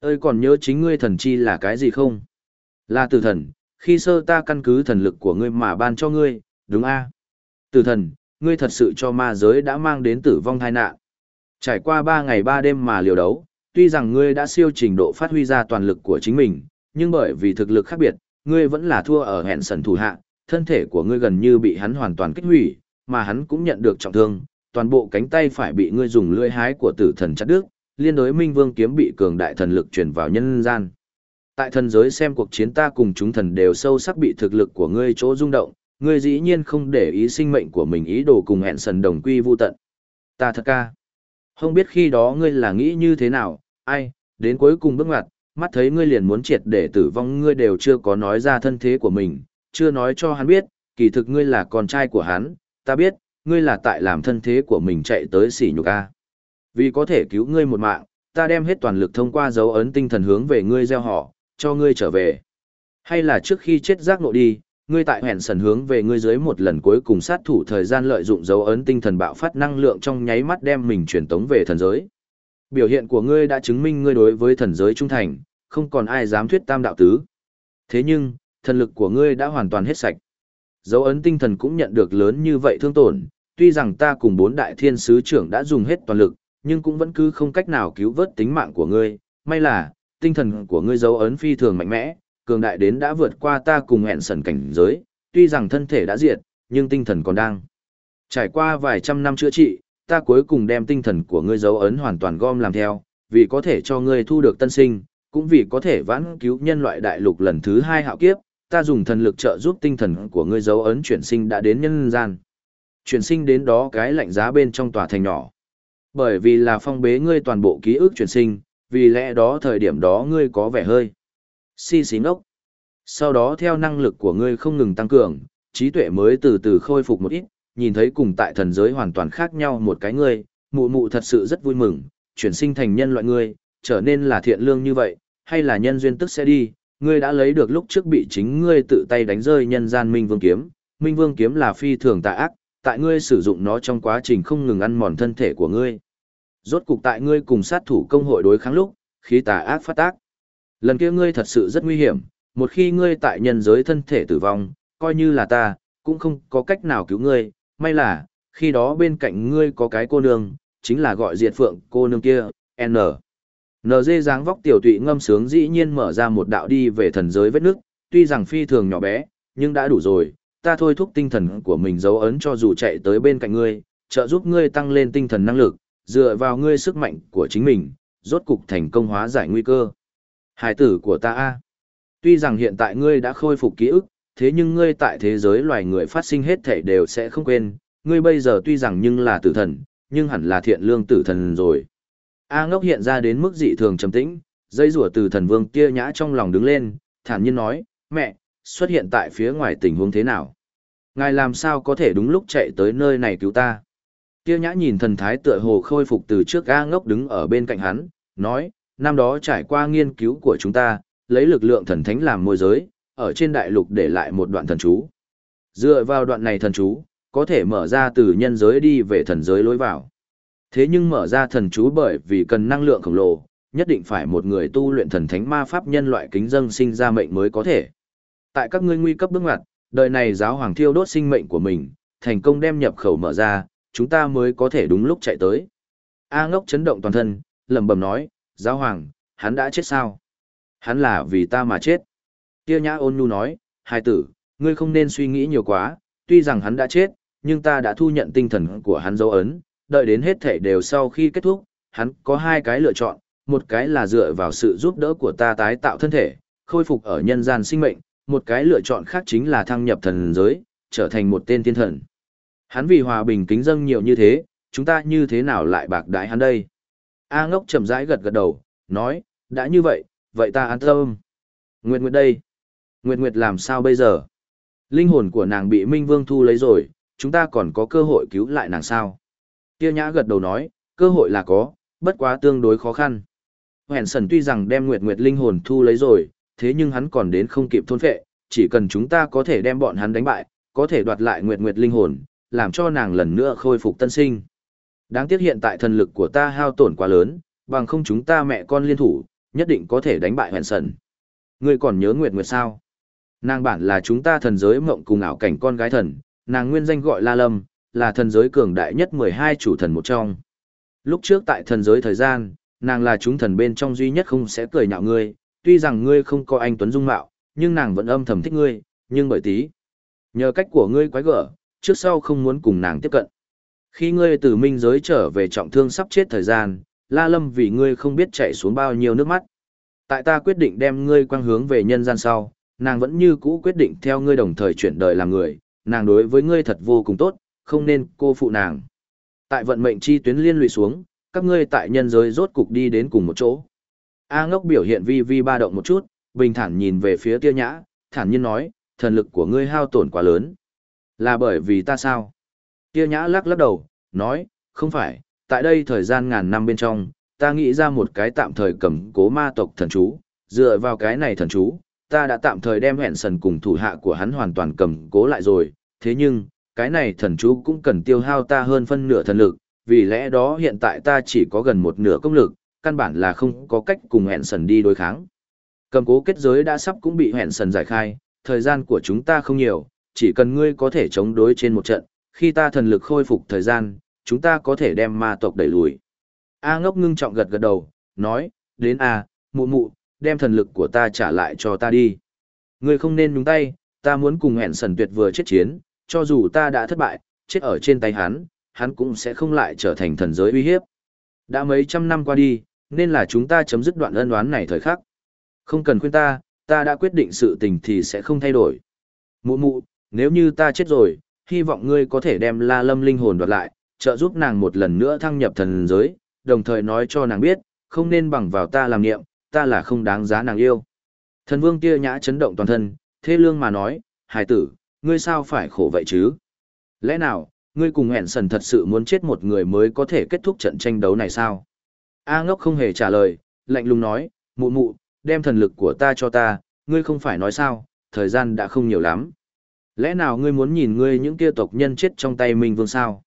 ơi còn nhớ chính ngươi thần chi là cái gì không? Là tử thần, khi sơ ta căn cứ thần lực của ngươi mà ban cho ngươi, đúng a Tử thần, ngươi thật sự cho ma giới đã mang đến tử vong tai nạn. Trải qua ba ngày ba đêm mà liều đấu, tuy rằng ngươi đã siêu trình độ phát huy ra toàn lực của chính mình, nhưng bởi vì thực lực khác biệt, ngươi vẫn là thua ở hẹn sần thủ hạ, thân thể của ngươi gần như bị hắn hoàn toàn kích hủy, mà hắn cũng nhận được trọng thương, toàn bộ cánh tay phải bị ngươi dùng lưỡi hái của tử thần chặt đứt, liên đối minh vương kiếm bị cường đại thần lực truyền vào nhân gian. Tại thần giới xem cuộc chiến ta cùng chúng thần đều sâu sắc bị thực lực của ngươi chỗ rung động, ngươi dĩ nhiên không để ý sinh mệnh của mình ý đồ cùng hẹn sần đồng quy vu tận. Ta thật ca. Không biết khi đó ngươi là nghĩ như thế nào, ai, đến cuối cùng bước ngoặt, mắt thấy ngươi liền muốn triệt để tử vong ngươi đều chưa có nói ra thân thế của mình, chưa nói cho hắn biết, kỳ thực ngươi là con trai của hắn, ta biết, ngươi là tại làm thân thế của mình chạy tới sỉ nhục a. Vì có thể cứu ngươi một mạng, ta đem hết toàn lực thông qua dấu ấn tinh thần hướng về ngươi gieo họ, cho ngươi trở về. Hay là trước khi chết giác nộ đi, ngươi tại hẹn sần hướng về ngươi dưới một lần cuối cùng sát thủ thời gian lợi dụng dấu ấn tinh thần bạo phát năng lượng trong nháy mắt đem mình truyền tống về thần giới. Biểu hiện của ngươi đã chứng minh ngươi đối với thần giới trung thành, không còn ai dám thuyết tam đạo tứ. Thế nhưng, thần lực của ngươi đã hoàn toàn hết sạch. Dấu ấn tinh thần cũng nhận được lớn như vậy thương tổn, tuy rằng ta cùng bốn đại thiên sứ trưởng đã dùng hết toàn lực, nhưng cũng vẫn cứ không cách nào cứu vớt tính mạng của ngươi. May là, tinh thần của ngươi dấu ấn phi thường mạnh mẽ, cường đại đến đã vượt qua ta cùng hẹn sần cảnh giới, tuy rằng thân thể đã diệt, nhưng tinh thần còn đang. Trải qua vài trăm năm chữa trị, ta cuối cùng đem tinh thần của ngươi dấu ấn hoàn toàn gom làm theo, vì có thể cho ngươi thu được tân sinh, cũng vì có thể vãn cứu nhân loại đại lục lần thứ hai hạo kiếp, ta dùng thần lực trợ giúp tinh thần của ngươi dấu ấn chuyển sinh đã đến nhân gian. Chuyển sinh đến đó cái lạnh giá bên trong tòa thành nhỏ. Bởi vì là phong bế ngươi toàn bộ ký ức chuyển sinh, vì lẽ đó thời điểm đó ngươi có vẻ hơi si xí ngốc. Sau đó theo năng lực của ngươi không ngừng tăng cường, trí tuệ mới từ từ khôi phục một ít, nhìn thấy cùng tại thần giới hoàn toàn khác nhau một cái ngươi, mụ mụ thật sự rất vui mừng, chuyển sinh thành nhân loại ngươi, trở nên là thiện lương như vậy, hay là nhân duyên tức sẽ đi, ngươi đã lấy được lúc trước bị chính ngươi tự tay đánh rơi nhân gian Minh Vương Kiếm. Minh Vương Kiếm là phi thường tà ác, tại ngươi sử dụng nó trong quá trình không ngừng ăn mòn thân thể của ngươi. Rốt cục tại ngươi cùng sát thủ công hội đối kháng lúc, khí tà ác phát tác. Lần kia ngươi thật sự rất nguy hiểm, một khi ngươi tại nhân giới thân thể tử vong, coi như là ta, cũng không có cách nào cứu ngươi, may là, khi đó bên cạnh ngươi có cái cô nương, chính là gọi diệt phượng cô nương kia, N. NG dáng vóc tiểu tụy ngâm sướng dĩ nhiên mở ra một đạo đi về thần giới vết nước, tuy rằng phi thường nhỏ bé, nhưng đã đủ rồi, ta thôi thúc tinh thần của mình dấu ấn cho dù chạy tới bên cạnh ngươi, trợ giúp ngươi tăng lên tinh thần năng lực, dựa vào ngươi sức mạnh của chính mình, rốt cục thành công hóa giải nguy cơ. Hải tử của ta a Tuy rằng hiện tại ngươi đã khôi phục ký ức, thế nhưng ngươi tại thế giới loài người phát sinh hết thể đều sẽ không quên, ngươi bây giờ tuy rằng nhưng là tử thần, nhưng hẳn là thiện lương tử thần rồi. A ngốc hiện ra đến mức dị thường trầm tĩnh, dây rùa từ thần vương kia nhã trong lòng đứng lên, thản nhiên nói, mẹ, xuất hiện tại phía ngoài tình huống thế nào? Ngài làm sao có thể đúng lúc chạy tới nơi này cứu ta? Tiêu nhã nhìn thần thái tựa hồ khôi phục từ trước A ngốc đứng ở bên cạnh hắn, nói, năm đó trải qua nghiên cứu của chúng ta, lấy lực lượng thần thánh làm môi giới, ở trên đại lục để lại một đoạn thần chú. Dựa vào đoạn này thần chú, có thể mở ra từ nhân giới đi về thần giới lối vào. Thế nhưng mở ra thần chú bởi vì cần năng lượng khổng lồ, nhất định phải một người tu luyện thần thánh ma pháp nhân loại kính dân sinh ra mệnh mới có thể. Tại các ngươi nguy cấp bước ngoặt, đời này giáo hoàng thiêu đốt sinh mệnh của mình, thành công đem nhập khẩu mở ra, chúng ta mới có thể đúng lúc chạy tới. A ngốc chấn động toàn thân, lẩm bẩm nói, giáo hoàng, hắn đã chết sao? Hắn là vì ta mà chết. Tiêu nhã ôn nhu nói, hai tử, ngươi không nên suy nghĩ nhiều quá, tuy rằng hắn đã chết, nhưng ta đã thu nhận tinh thần của hắn dấu ấn, đợi đến hết thể đều sau khi kết thúc, hắn có hai cái lựa chọn, một cái là dựa vào sự giúp đỡ của ta tái tạo thân thể, khôi phục ở nhân gian sinh mệnh, một cái lựa chọn khác chính là thăng nhập thần giới, trở thành một tên tiên thần. Hắn vì hòa bình kính dâng nhiều như thế, chúng ta như thế nào lại bạc đái hắn đây? A ngốc chậm rãi gật gật đầu, nói, đã như vậy, vậy ta an tâm. Nguyệt Nguyệt đây. Nguyệt Nguyệt làm sao bây giờ? Linh hồn của nàng bị Minh Vương thu lấy rồi, chúng ta còn có cơ hội cứu lại nàng sao? Tiêu nhã gật đầu nói, cơ hội là có, bất quá tương đối khó khăn. Hẹn sần tuy rằng đem Nguyệt Nguyệt linh hồn thu lấy rồi, thế nhưng hắn còn đến không kịp thôn phệ, chỉ cần chúng ta có thể đem bọn hắn đánh bại, có thể đoạt lại Nguyệt Nguyệt linh hồn, làm cho nàng lần nữa khôi phục tân sinh. Đáng tiếc hiện tại thần lực của ta hao tổn quá lớn, bằng không chúng ta mẹ con liên thủ, nhất định có thể đánh bại hẹn sần. Ngươi còn nhớ Nguyệt Nguyệt sao? Nàng bản là chúng ta thần giới mộng cùng ảo cảnh con gái thần, nàng nguyên danh gọi La Lâm, là thần giới cường đại nhất 12 chủ thần một trong. Lúc trước tại thần giới thời gian, nàng là chúng thần bên trong duy nhất không sẽ cười nhạo ngươi, tuy rằng ngươi không có anh Tuấn Dung Mạo, nhưng nàng vẫn âm thầm thích ngươi, nhưng bởi tí. Nhờ cách của ngươi quái gở, trước sau không muốn cùng nàng tiếp cận. Khi ngươi từ minh giới trở về trọng thương sắp chết thời gian, La Lâm vì ngươi không biết chạy xuống bao nhiêu nước mắt. Tại ta quyết định đem ngươi quang hướng về nhân gian sau, nàng vẫn như cũ quyết định theo ngươi đồng thời chuyển đời làm người, nàng đối với ngươi thật vô cùng tốt, không nên cô phụ nàng. Tại vận mệnh chi tuyến liên lụy xuống, các ngươi tại nhân giới rốt cục đi đến cùng một chỗ. A ngốc biểu hiện vi vi ba động một chút, bình thản nhìn về phía tiêu nhã, thản nhiên nói, thần lực của ngươi hao tổn quá lớn. Là bởi vì ta sao? Tiêu nhã lắc lắc đầu, nói, không phải, tại đây thời gian ngàn năm bên trong, ta nghĩ ra một cái tạm thời cầm cố ma tộc thần chú, dựa vào cái này thần chú, ta đã tạm thời đem hẹn sần cùng thủ hạ của hắn hoàn toàn cầm cố lại rồi, thế nhưng, cái này thần chú cũng cần tiêu hao ta hơn phân nửa thần lực, vì lẽ đó hiện tại ta chỉ có gần một nửa công lực, căn bản là không có cách cùng hẹn sần đi đối kháng. Cầm cố kết giới đã sắp cũng bị hẹn sần giải khai, thời gian của chúng ta không nhiều, chỉ cần ngươi có thể chống đối trên một trận, khi ta thần lực khôi phục thời gian, chúng ta có thể đem ma tộc đẩy lùi. A ngốc ngưng trọng gật gật đầu, nói, đến A, mụ mụ, đem thần lực của ta trả lại cho ta đi. Ngươi không nên nhúng tay, ta muốn cùng hẹn sần tuyệt vừa chết chiến, cho dù ta đã thất bại, chết ở trên tay hắn, hắn cũng sẽ không lại trở thành thần giới uy hiếp. Đã mấy trăm năm qua đi, nên là chúng ta chấm dứt đoạn ân đoán này thời khắc. Không cần khuyên ta, ta đã quyết định sự tình thì sẽ không thay đổi. Mụ mụ, nếu như ta chết rồi, hy vọng ngươi có thể đem la lâm linh hồn đoạt lại, trợ giúp nàng một lần nữa thăng nhập thần giới, đồng thời nói cho nàng biết, không nên bằng vào ta làm nghiệm, ta là không đáng giá nàng yêu. Thần vương kia nhã chấn động toàn thân, thế lương mà nói, hài tử, ngươi sao phải khổ vậy chứ? Lẽ nào, ngươi cùng hẹn sần thật sự muốn chết một người mới có thể kết thúc trận tranh đấu này sao? A ngốc không hề trả lời, lạnh lùng nói, mụ mụ, đem thần lực của ta cho ta, ngươi không phải nói sao, thời gian đã không nhiều lắm. Lẽ nào ngươi muốn nhìn ngươi những kia tộc nhân chết trong tay mình vương sao?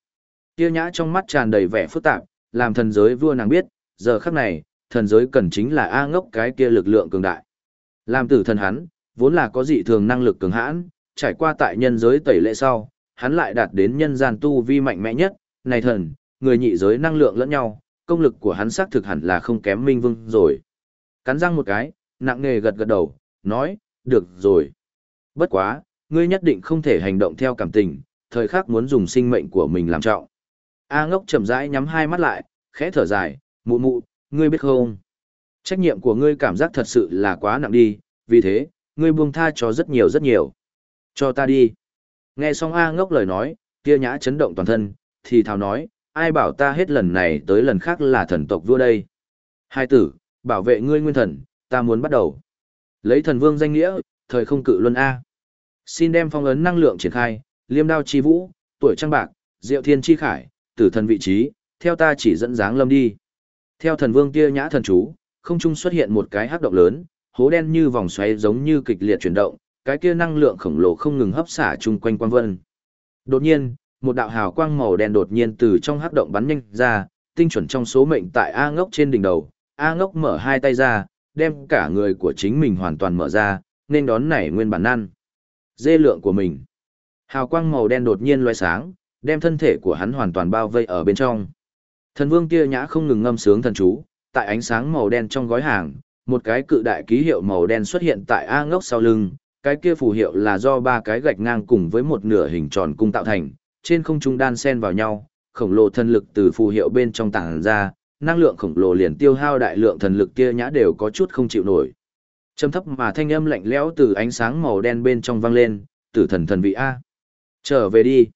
Kia nhã trong mắt tràn đầy vẻ phức tạp, làm thần giới vua nàng biết, giờ khắc này, thần giới cần chính là A ngốc cái kia lực lượng cường đại. Làm tử thần hắn, vốn là có dị thường năng lực cường hãn, trải qua tại nhân giới tẩy lệ sau, hắn lại đạt đến nhân gian tu vi mạnh mẽ nhất, này thần, người nhị giới năng lượng lẫn nhau, công lực của hắn xác thực hẳn là không kém minh vương rồi. Cắn răng một cái, nặng nề gật gật đầu, nói, được rồi. Bất quá, ngươi nhất định không thể hành động theo cảm tình, thời khắc muốn dùng sinh mệnh của mình làm trọng. A ngốc chậm rãi nhắm hai mắt lại, khẽ thở dài, mụ mụ, ngươi biết không? Trách nhiệm của ngươi cảm giác thật sự là quá nặng đi, vì thế, ngươi buông tha cho rất nhiều rất nhiều. Cho ta đi. Nghe xong A ngốc lời nói, kia nhã chấn động toàn thân, thì thào nói, ai bảo ta hết lần này tới lần khác là thần tộc vua đây. Hai tử, bảo vệ ngươi nguyên thần, ta muốn bắt đầu. Lấy thần vương danh nghĩa, thời không cự luân A. Xin đem phong ấn năng lượng triển khai, liêm đao chi vũ, tuổi trăng bạc, diệu thiên chi khải, tử thần vị trí, theo ta chỉ dẫn dáng lâm đi. Theo thần vương kia nhã thần chú, không trung xuất hiện một cái hắc động lớn, hố đen như vòng xoáy giống như kịch liệt chuyển động, cái kia năng lượng khổng lồ không ngừng hấp xả chung quanh quang vân. Đột nhiên, một đạo hào quang màu đen đột nhiên từ trong hắc động bắn nhanh ra, tinh chuẩn trong số mệnh tại A ngốc trên đỉnh đầu. A ngốc mở hai tay ra, đem cả người của chính mình hoàn toàn mở ra, nên đón nảy nguyên bản năn. Dê lượng của mình. Hào quang màu đen đột nhiên loe sáng, đem thân thể của hắn hoàn toàn bao vây ở bên trong. Thần vương kia nhã không ngừng ngâm sướng thần chú, tại ánh sáng màu đen trong gói hàng, một cái cự đại ký hiệu màu đen xuất hiện tại A ngốc sau lưng, cái kia phù hiệu là do ba cái gạch ngang cùng với một nửa hình tròn cung tạo thành, trên không trung đan xen vào nhau, khổng lồ thần lực từ phù hiệu bên trong tàng ra, năng lượng khổng lồ liền tiêu hao đại lượng thần lực kia nhã đều có chút không chịu nổi. Trầm thấp mà thanh âm lạnh lẽo từ ánh sáng màu đen bên trong vang lên, tử thần thần vị A. Trở về đi.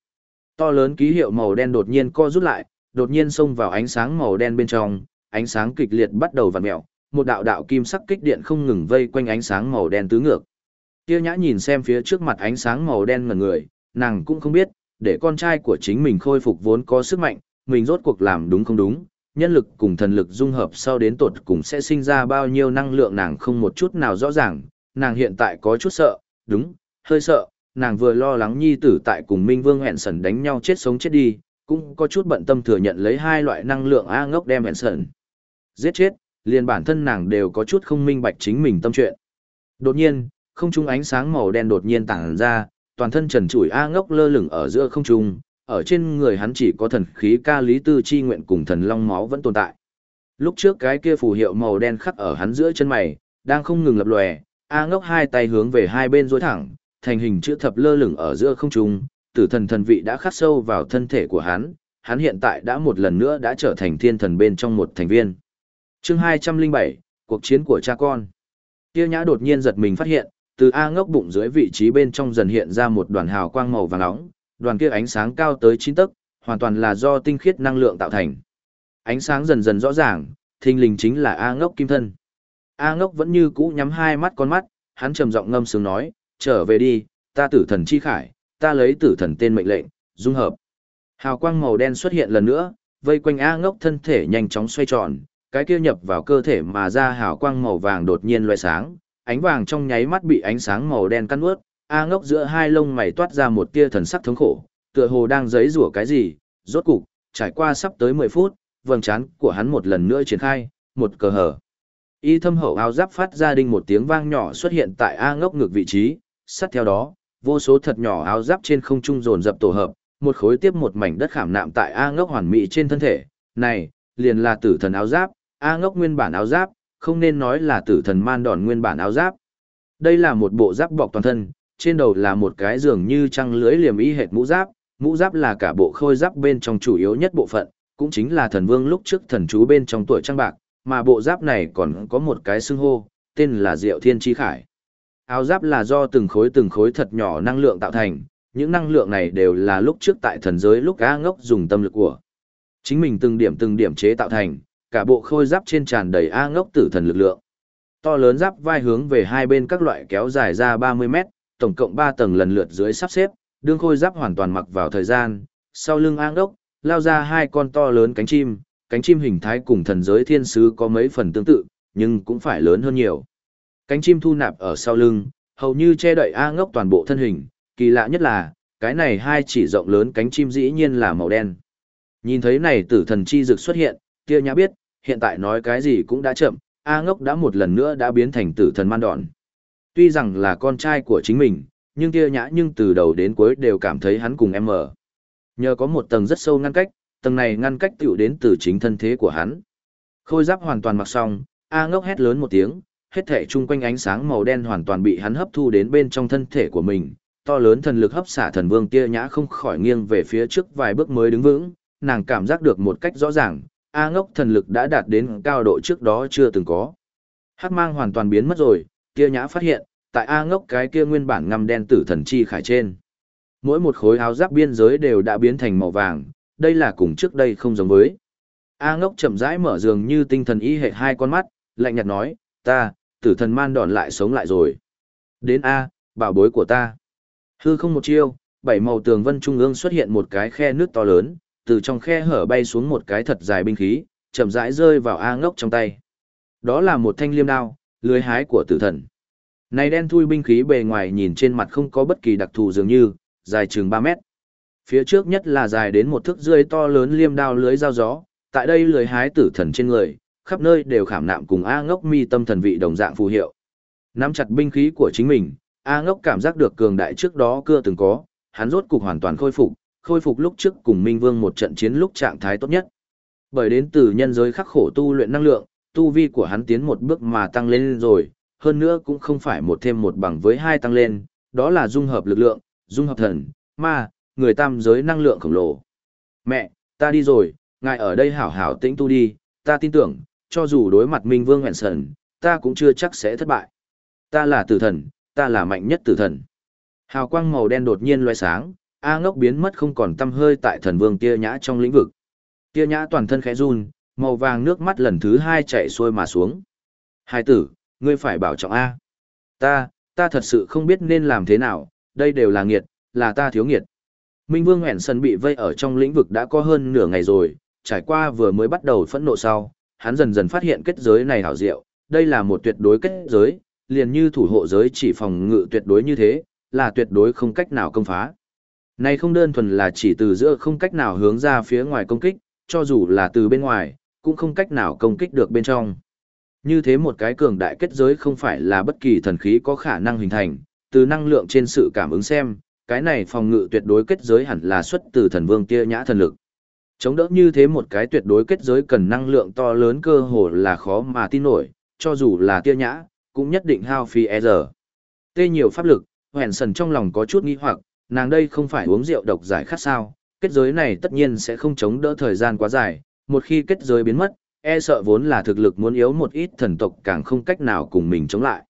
To lớn ký hiệu màu đen đột nhiên co rút lại, đột nhiên xông vào ánh sáng màu đen bên trong, ánh sáng kịch liệt bắt đầu vặn mèo, một đạo đạo kim sắc kích điện không ngừng vây quanh ánh sáng màu đen tứ ngược. Tiêu Nhã nhìn xem phía trước mặt ánh sáng màu đen ngẩn người, nàng cũng không biết, để con trai của chính mình khôi phục vốn có sức mạnh, mình rốt cuộc làm đúng không đúng, nhân lực cùng thần lực dung hợp sau đến tột cùng sẽ sinh ra bao nhiêu năng lượng nàng không một chút nào rõ ràng, nàng hiện tại có chút sợ, đúng, hơi sợ, nàng vừa lo lắng nhi tử tại cùng Minh Vương hẹn sần đánh nhau chết sống chết đi, cũng có chút bận tâm thừa nhận lấy hai loại năng lượng A ngốc đem hẹn sần. Giết chết, liền bản thân nàng đều có chút không minh bạch chính mình tâm chuyện. Đột nhiên, không trung ánh sáng màu đen đột nhiên tản ra, toàn thân trần trụi A ngốc lơ lửng ở giữa không trung, ở trên người hắn chỉ có thần khí ca lý tư chi nguyện cùng thần long máu vẫn tồn tại. Lúc trước cái kia phù hiệu màu đen khắc ở hắn giữa chân mày, đang không ngừng lập lòe, A ngốc hai tay hướng về hai bên dối thẳng, thành hình chữ thập lơ lửng ở giữa không trung, tử thần thần vị đã khắc sâu vào thân thể của hắn, hắn hiện tại đã một lần nữa đã trở thành thiên thần bên trong một thành viên. Chương 207, cuộc chiến của cha con. Tiêu Nhã đột nhiên giật mình phát hiện, từ A ngốc bụng dưới vị trí bên trong dần hiện ra một đoàn hào quang màu vàng nóng, đoàn kia ánh sáng cao tới 9 tấc, hoàn toàn là do tinh khiết năng lượng tạo thành. Ánh sáng dần dần rõ ràng, thình lình chính là A ngốc kim thân. A ngốc vẫn như cũ nhắm hai mắt con mắt, hắn trầm giọng ngâm sướng nói, trở về đi, ta tử thần chi khải, ta lấy tử thần tên mệnh lệnh, dung hợp. Hào quang màu đen xuất hiện lần nữa, vây quanh A ngốc thân thể nhanh chóng xoay tròn, cái kia nhập vào cơ thể mà ra hào quang màu vàng đột nhiên loại sáng, ánh vàng trong nháy mắt bị ánh sáng màu đen cắn nuốt, A ngốc giữa hai lông mày toát ra một tia thần sắc thống khổ, tựa hồ đang giấy rủa cái gì, rốt cục, trải qua sắp tới 10 phút, vầng trán của hắn một lần nữa triển khai, một cờ hở. Y thâm hậu áo giáp phát ra đinh một tiếng vang nhỏ xuất hiện tại A ngốc ngược vị trí, sát theo đó, vô số thật nhỏ áo giáp trên không trung dồn dập tổ hợp, một khối tiếp một mảnh đất khảm nạm tại A ngốc hoàn mỹ trên thân thể. Này, liền là tử thần áo giáp, A ngốc nguyên bản áo giáp, không nên nói là tử thần man đòn nguyên bản áo giáp. Đây là một bộ giáp bọc toàn thân, trên đầu là một cái giường như trăng lưới liềm y hệt mũ giáp, mũ giáp là cả bộ khôi giáp bên trong chủ yếu nhất bộ phận, cũng chính là thần vương lúc trước thần chú bên trong tuổi trăng bạc, mà bộ giáp này còn có một cái xưng hô, tên là Diệu Thiên Chi Khải. Áo giáp là do từng khối từng khối thật nhỏ năng lượng tạo thành, những năng lượng này đều là lúc trước tại thần giới lúc A ngốc dùng tâm lực của. Chính mình từng điểm từng điểm chế tạo thành, cả bộ khôi giáp trên tràn đầy A ngốc tử thần lực lượng. To lớn giáp vai hướng về hai bên các loại kéo dài ra 30 mét, tổng cộng 3 tầng lần lượt dưới sắp xếp, đương khôi giáp hoàn toàn mặc vào thời gian, sau lưng A ngốc, lao ra hai con to lớn cánh chim, cánh chim hình thái cùng thần giới thiên sứ có mấy phần tương tự, nhưng cũng phải lớn hơn nhiều. Cánh chim thu nạp ở sau lưng, hầu như che đậy A ngốc toàn bộ thân hình, kỳ lạ nhất là, cái này hai chỉ rộng lớn cánh chim dĩ nhiên là màu đen. Nhìn thấy này tử thần chi dực xuất hiện, kia nhã biết, hiện tại nói cái gì cũng đã chậm, A ngốc đã một lần nữa đã biến thành tử thần man đòn. Tuy rằng là con trai của chính mình, nhưng kia nhã nhưng từ đầu đến cuối đều cảm thấy hắn cùng em mở. Nhờ có một tầng rất sâu ngăn cách, tầng này ngăn cách tựu đến từ chính thân thế của hắn. Khôi giáp hoàn toàn mặc xong, A ngốc hét lớn một tiếng, hết thể chung quanh ánh sáng màu đen hoàn toàn bị hắn hấp thu đến bên trong thân thể của mình. To lớn thần lực hấp xả thần vương tia nhã không khỏi nghiêng về phía trước vài bước mới đứng vững, nàng cảm giác được một cách rõ ràng, A ngốc thần lực đã đạt đến cao độ trước đó chưa từng có. Hắc mang hoàn toàn biến mất rồi, tia nhã phát hiện, tại A ngốc cái kia nguyên bản ngăm đen tử thần chi khải trên. Mỗi một khối áo giáp biên giới đều đã biến thành màu vàng, đây là cùng trước đây không giống với. A ngốc chậm rãi mở giường như tinh thần y hệ hai con mắt, lạnh nhạt nói, ta, tử thần man đòn lại sống lại rồi. Đến A, bảo bối của ta. Hư không một chiêu, bảy màu tường vân trung ương xuất hiện một cái khe nước to lớn, từ trong khe hở bay xuống một cái thật dài binh khí, chậm rãi rơi vào A ngốc trong tay. Đó là một thanh liêm đao, lưới hái của tử thần. Này đen thui binh khí bề ngoài nhìn trên mặt không có bất kỳ đặc thù dường như, dài chừng 3 mét. Phía trước nhất là dài đến một thước rưỡi to lớn liêm đao lưới dao gió, tại đây lưới hái tử thần trên người, khắp nơi đều khảm nạm cùng A ngốc mi tâm thần vị đồng dạng phù hiệu. Nắm chặt binh khí của chính mình, A ngốc cảm giác được cường đại trước đó cưa từng có, hắn rốt cục hoàn toàn khôi phục, khôi phục lúc trước cùng Minh Vương một trận chiến lúc trạng thái tốt nhất. Bởi đến từ nhân giới khắc khổ tu luyện năng lượng, tu vi của hắn tiến một bước mà tăng lên rồi, hơn nữa cũng không phải một thêm một bằng với hai tăng lên, đó là dung hợp lực lượng, dung hợp thần, ma, người tam giới năng lượng khổng lồ. Mẹ, ta đi rồi, ngài ở đây hảo hảo tĩnh tu đi, ta tin tưởng, cho dù đối mặt Minh Vương Nguyễn Sần, ta cũng chưa chắc sẽ thất bại. Ta là tử thần, ta là mạnh nhất tử thần. Hào quang màu đen đột nhiên loe sáng, A ngốc biến mất không còn tâm hơi tại thần vương tia nhã trong lĩnh vực. Tia nhã toàn thân khẽ run, màu vàng nước mắt lần thứ hai chạy xuôi mà xuống. Hai tử, ngươi phải bảo trọng A. Ta, ta thật sự không biết nên làm thế nào, đây đều là nghiệt, là ta thiếu nghiệt. Minh Vương hẻn Sân bị vây ở trong lĩnh vực đã có hơn nửa ngày rồi, trải qua vừa mới bắt đầu phẫn nộ sau, hắn dần dần phát hiện kết giới này hảo diệu, đây là một tuyệt đối kết giới, liền như thủ hộ giới chỉ phòng ngự tuyệt đối như thế, là tuyệt đối không cách nào công phá. Này không đơn thuần là chỉ từ giữa không cách nào hướng ra phía ngoài công kích, cho dù là từ bên ngoài, cũng không cách nào công kích được bên trong. Như thế một cái cường đại kết giới không phải là bất kỳ thần khí có khả năng hình thành, từ năng lượng trên sự cảm ứng xem, cái này phòng ngự tuyệt đối kết giới hẳn là xuất từ thần vương tia nhã thần lực. Chống đỡ như thế một cái tuyệt đối kết giới cần năng lượng to lớn cơ hồ là khó mà tin nổi, cho dù là tia nhã, cũng nhất định hao phí e giờ. Tê nhiều pháp lực, hoẹn sần trong lòng có chút nghi hoặc, nàng đây không phải uống rượu độc giải khát sao, kết giới này tất nhiên sẽ không chống đỡ thời gian quá dài, một khi kết giới biến mất, e sợ vốn là thực lực muốn yếu một ít thần tộc càng không cách nào cùng mình chống lại.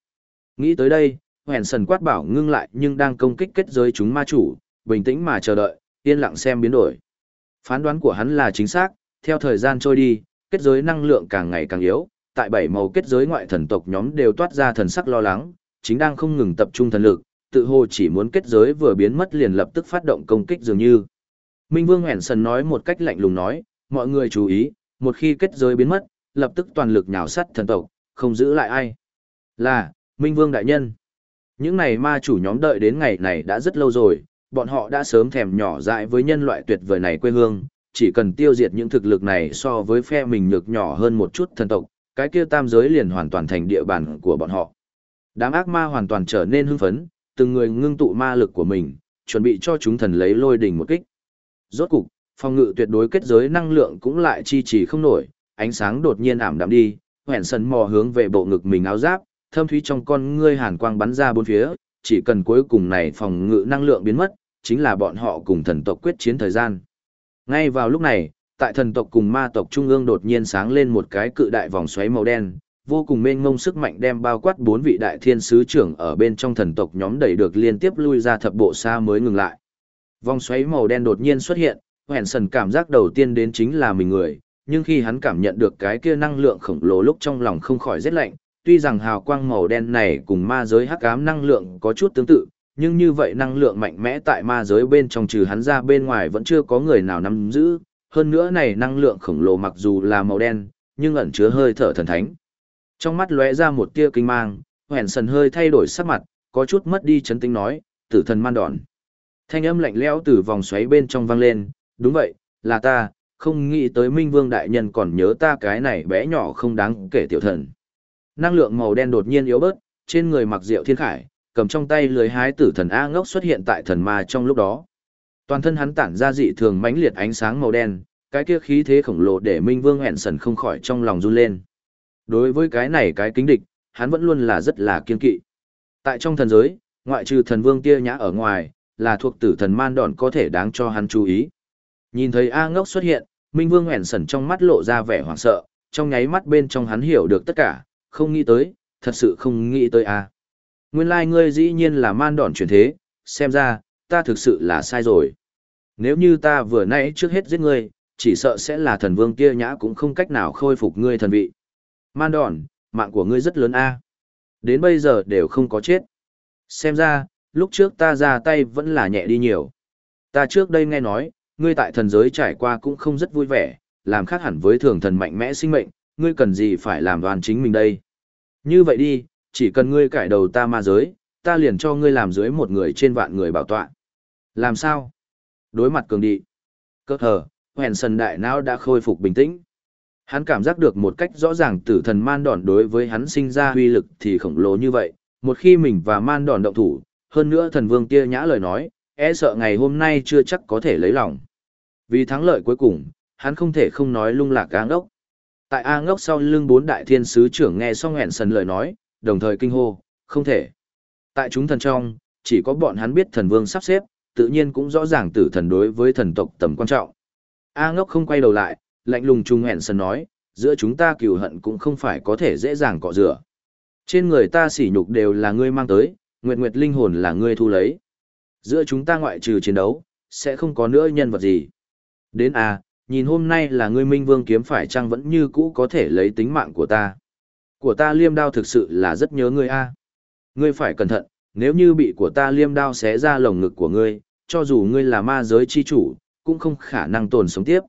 Nghĩ tới đây, hẹn sần quát bảo ngưng lại nhưng đang công kích kết giới chúng ma chủ, bình tĩnh mà chờ đợi, yên lặng xem biến đổi. Phán đoán của hắn là chính xác, theo thời gian trôi đi, kết giới năng lượng càng ngày càng yếu, tại bảy màu kết giới ngoại thần tộc nhóm đều toát ra thần sắc lo lắng, chính đang không ngừng tập trung thần lực, tự hồ chỉ muốn kết giới vừa biến mất liền lập tức phát động công kích dường như. Minh Vương Hẻn Sần nói một cách lạnh lùng nói, mọi người chú ý, một khi kết giới biến mất, lập tức toàn lực nhào sắt thần tộc, không giữ lại ai. Là, Minh Vương Đại Nhân. Những này ma chủ nhóm đợi đến ngày này đã rất lâu rồi, bọn họ đã sớm thèm nhỏ dại với nhân loại tuyệt vời này quê hương, chỉ cần tiêu diệt những thực lực này so với phe mình nhược nhỏ hơn một chút thần tộc, cái kia tam giới liền hoàn toàn thành địa bàn của bọn họ. Đám ác ma hoàn toàn trở nên hưng phấn, từng người ngưng tụ ma lực của mình, chuẩn bị cho chúng thần lấy lôi đỉnh một kích. Rốt cục, phòng ngự tuyệt đối kết giới năng lượng cũng lại chi trì không nổi, ánh sáng đột nhiên ảm đạm đi, Hoẹn sần mò hướng về bộ ngực mình áo giáp, thâm thúy trong con ngươi hàn quang bắn ra bốn phía, chỉ cần cuối cùng này phòng ngự năng lượng biến mất, chính là bọn họ cùng thần tộc quyết chiến thời gian. Ngay vào lúc này, tại thần tộc cùng ma tộc trung ương đột nhiên sáng lên một cái cự đại vòng xoáy màu đen, vô cùng mênh mông sức mạnh đem bao quát bốn vị đại thiên sứ trưởng ở bên trong thần tộc nhóm đẩy được liên tiếp lui ra thập bộ xa mới ngừng lại. Vòng xoáy màu đen đột nhiên xuất hiện, Huyền Sần cảm giác đầu tiên đến chính là mình người, nhưng khi hắn cảm nhận được cái kia năng lượng khổng lồ lúc trong lòng không khỏi rét lạnh, tuy rằng hào quang màu đen này cùng ma giới hắc ám năng lượng có chút tương tự, nhưng như vậy năng lượng mạnh mẽ tại ma giới bên trong trừ hắn ra bên ngoài vẫn chưa có người nào nắm giữ, hơn nữa này năng lượng khổng lồ mặc dù là màu đen, nhưng ẩn chứa hơi thở thần thánh. Trong mắt lóe ra một tia kinh mang, hoẹn Sần hơi thay đổi sắc mặt, có chút mất đi chấn tĩnh nói, tử thần man đòn. Thanh âm lạnh lẽo từ vòng xoáy bên trong vang lên, đúng vậy, là ta, không nghĩ tới Minh Vương Đại Nhân còn nhớ ta cái này bé nhỏ không đáng kể tiểu thần. Năng lượng màu đen đột nhiên yếu bớt, trên người mặc diệu thiên khải, cầm trong tay lưới hái tử thần A ngốc xuất hiện tại thần ma trong lúc đó. Toàn thân hắn tản ra dị thường mãnh liệt ánh sáng màu đen, cái kia khí thế khổng lồ để Minh Vương hẹn sần không khỏi trong lòng run lên. Đối với cái này cái kính địch, hắn vẫn luôn là rất là kiên kỵ. Tại trong thần giới, ngoại trừ thần vương tia nhã ở ngoài, là thuộc tử thần man đòn có thể đáng cho hắn chú ý. Nhìn thấy A ngốc xuất hiện, Minh Vương hoẻn sẩn trong mắt lộ ra vẻ hoảng sợ, trong nháy mắt bên trong hắn hiểu được tất cả, không nghĩ tới, thật sự không nghĩ tới A. Nguyên lai like ngươi dĩ nhiên là man đòn chuyển thế, xem ra, ta thực sự là sai rồi. Nếu như ta vừa nãy trước hết giết ngươi, chỉ sợ sẽ là thần vương kia nhã cũng không cách nào khôi phục ngươi thần vị. Man đòn, mạng của ngươi rất lớn a. Đến bây giờ đều không có chết. Xem ra, lúc trước ta ra tay vẫn là nhẹ đi nhiều. Ta trước đây nghe nói, ngươi tại thần giới trải qua cũng không rất vui vẻ, làm khác hẳn với thường thần mạnh mẽ sinh mệnh, ngươi cần gì phải làm đoàn chính mình đây. Như vậy đi, chỉ cần ngươi cải đầu ta ma giới, ta liền cho ngươi làm dưới một người trên vạn người bảo tọa. Làm sao? Đối mặt cường đị. Cơ hờ, hèn sần đại não đã khôi phục bình tĩnh. Hắn cảm giác được một cách rõ ràng tử thần man đòn đối với hắn sinh ra huy lực thì khổng lồ như vậy, một khi mình và man đòn động thủ, hơn nữa thần vương tia nhã lời nói, e sợ ngày hôm nay chưa chắc có thể lấy lòng. Vì thắng lợi cuối cùng, hắn không thể không nói lung lạc A ngốc. Tại A ngốc sau lưng bốn đại thiên sứ trưởng nghe xong hẹn sần lời nói, đồng thời kinh hô, không thể. Tại chúng thần trong, chỉ có bọn hắn biết thần vương sắp xếp, tự nhiên cũng rõ ràng tử thần đối với thần tộc tầm quan trọng. A ngốc không quay đầu lại, lạnh lùng trung hẹn sần nói, giữa chúng ta cừu hận cũng không phải có thể dễ dàng cọ rửa. Trên người ta sỉ nhục đều là ngươi mang tới, nguyệt nguyệt linh hồn là ngươi thu lấy. Giữa chúng ta ngoại trừ chiến đấu, sẽ không có nữa nhân vật gì. Đến a, nhìn hôm nay là ngươi minh vương kiếm phải chăng vẫn như cũ có thể lấy tính mạng của ta. Của ta liêm đao thực sự là rất nhớ ngươi a. Ngươi phải cẩn thận, nếu như bị của ta liêm đao xé ra lồng ngực của ngươi, cho dù ngươi là ma giới chi chủ, cũng không khả năng tồn sống tiếp.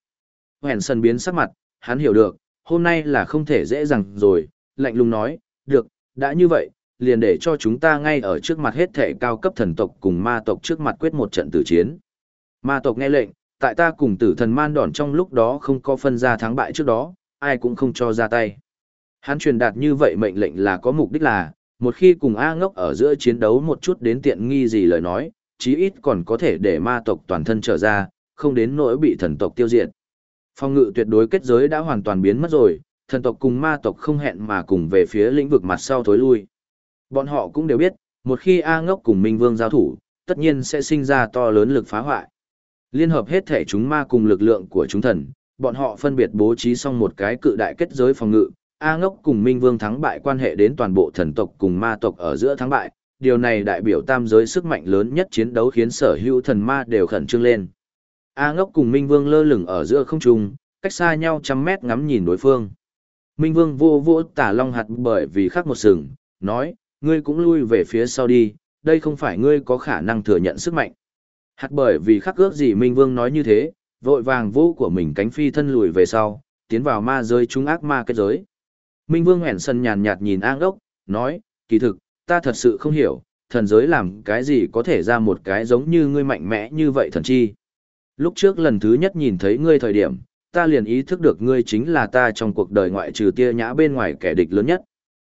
Hèn sân biến sắc mặt, hắn hiểu được, hôm nay là không thể dễ dàng rồi, lạnh lùng nói, được, đã như vậy, liền để cho chúng ta ngay ở trước mặt hết thể cao cấp thần tộc cùng ma tộc trước mặt quyết một trận tử chiến. Ma tộc nghe lệnh, tại ta cùng tử thần man đòn trong lúc đó không có phân ra thắng bại trước đó, ai cũng không cho ra tay. Hắn truyền đạt như vậy mệnh lệnh là có mục đích là, một khi cùng A ngốc ở giữa chiến đấu một chút đến tiện nghi gì lời nói, chí ít còn có thể để ma tộc toàn thân trở ra, không đến nỗi bị thần tộc tiêu diệt. Phong ngự tuyệt đối kết giới đã hoàn toàn biến mất rồi, thần tộc cùng ma tộc không hẹn mà cùng về phía lĩnh vực mặt sau thối lui. Bọn họ cũng đều biết, một khi A ngốc cùng Minh Vương giao thủ, tất nhiên sẽ sinh ra to lớn lực phá hoại. Liên hợp hết thể chúng ma cùng lực lượng của chúng thần, bọn họ phân biệt bố trí xong một cái cự đại kết giới phòng ngự, A ngốc cùng Minh Vương thắng bại quan hệ đến toàn bộ thần tộc cùng ma tộc ở giữa thắng bại, điều này đại biểu tam giới sức mạnh lớn nhất chiến đấu khiến sở hữu thần ma đều khẩn trương lên. A ngốc cùng Minh Vương lơ lửng ở giữa không trung, cách xa nhau trăm mét ngắm nhìn đối phương. Minh Vương vô vô tả long hạt bởi vì khác một sừng, nói, ngươi cũng lui về phía sau đi, đây không phải ngươi có khả năng thừa nhận sức mạnh. Hạt bởi vì khắc ước gì Minh Vương nói như thế, vội vàng vô của mình cánh phi thân lùi về sau, tiến vào ma giới trung ác ma kết giới. Minh Vương hẻn sân nhàn nhạt nhìn an ngốc, nói, kỳ thực, ta thật sự không hiểu, thần giới làm cái gì có thể ra một cái giống như ngươi mạnh mẽ như vậy thần chi. Lúc trước lần thứ nhất nhìn thấy ngươi thời điểm, ta liền ý thức được ngươi chính là ta trong cuộc đời ngoại trừ tia nhã bên ngoài kẻ địch lớn nhất.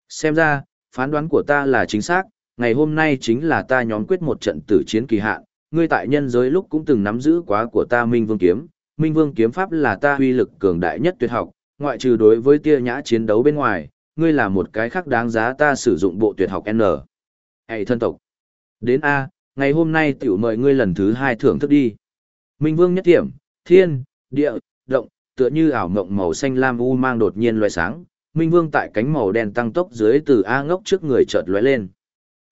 Xem ra, phán đoán của ta là chính xác, ngày hôm nay chính là ta nhóm quyết một trận tử chiến kỳ hạn, ngươi tại nhân giới lúc cũng từng nắm giữ quá của ta Minh Vương kiếm, Minh Vương kiếm pháp là ta uy lực cường đại nhất tuyệt học, ngoại trừ đối với tia nhã chiến đấu bên ngoài, ngươi là một cái khác đáng giá ta sử dụng bộ tuyệt học N. Hãy thân tộc. Đến A, ngày hôm nay tiểu mời ngươi lần thứ hai thưởng thức đi. Minh Vương nhất điểm, thiên, địa, động, tựa như ảo mộng màu xanh lam u mang đột nhiên loại sáng, Minh Vương tại cánh màu đen tăng tốc dưới từ A ngốc trước người chợt lóe lên.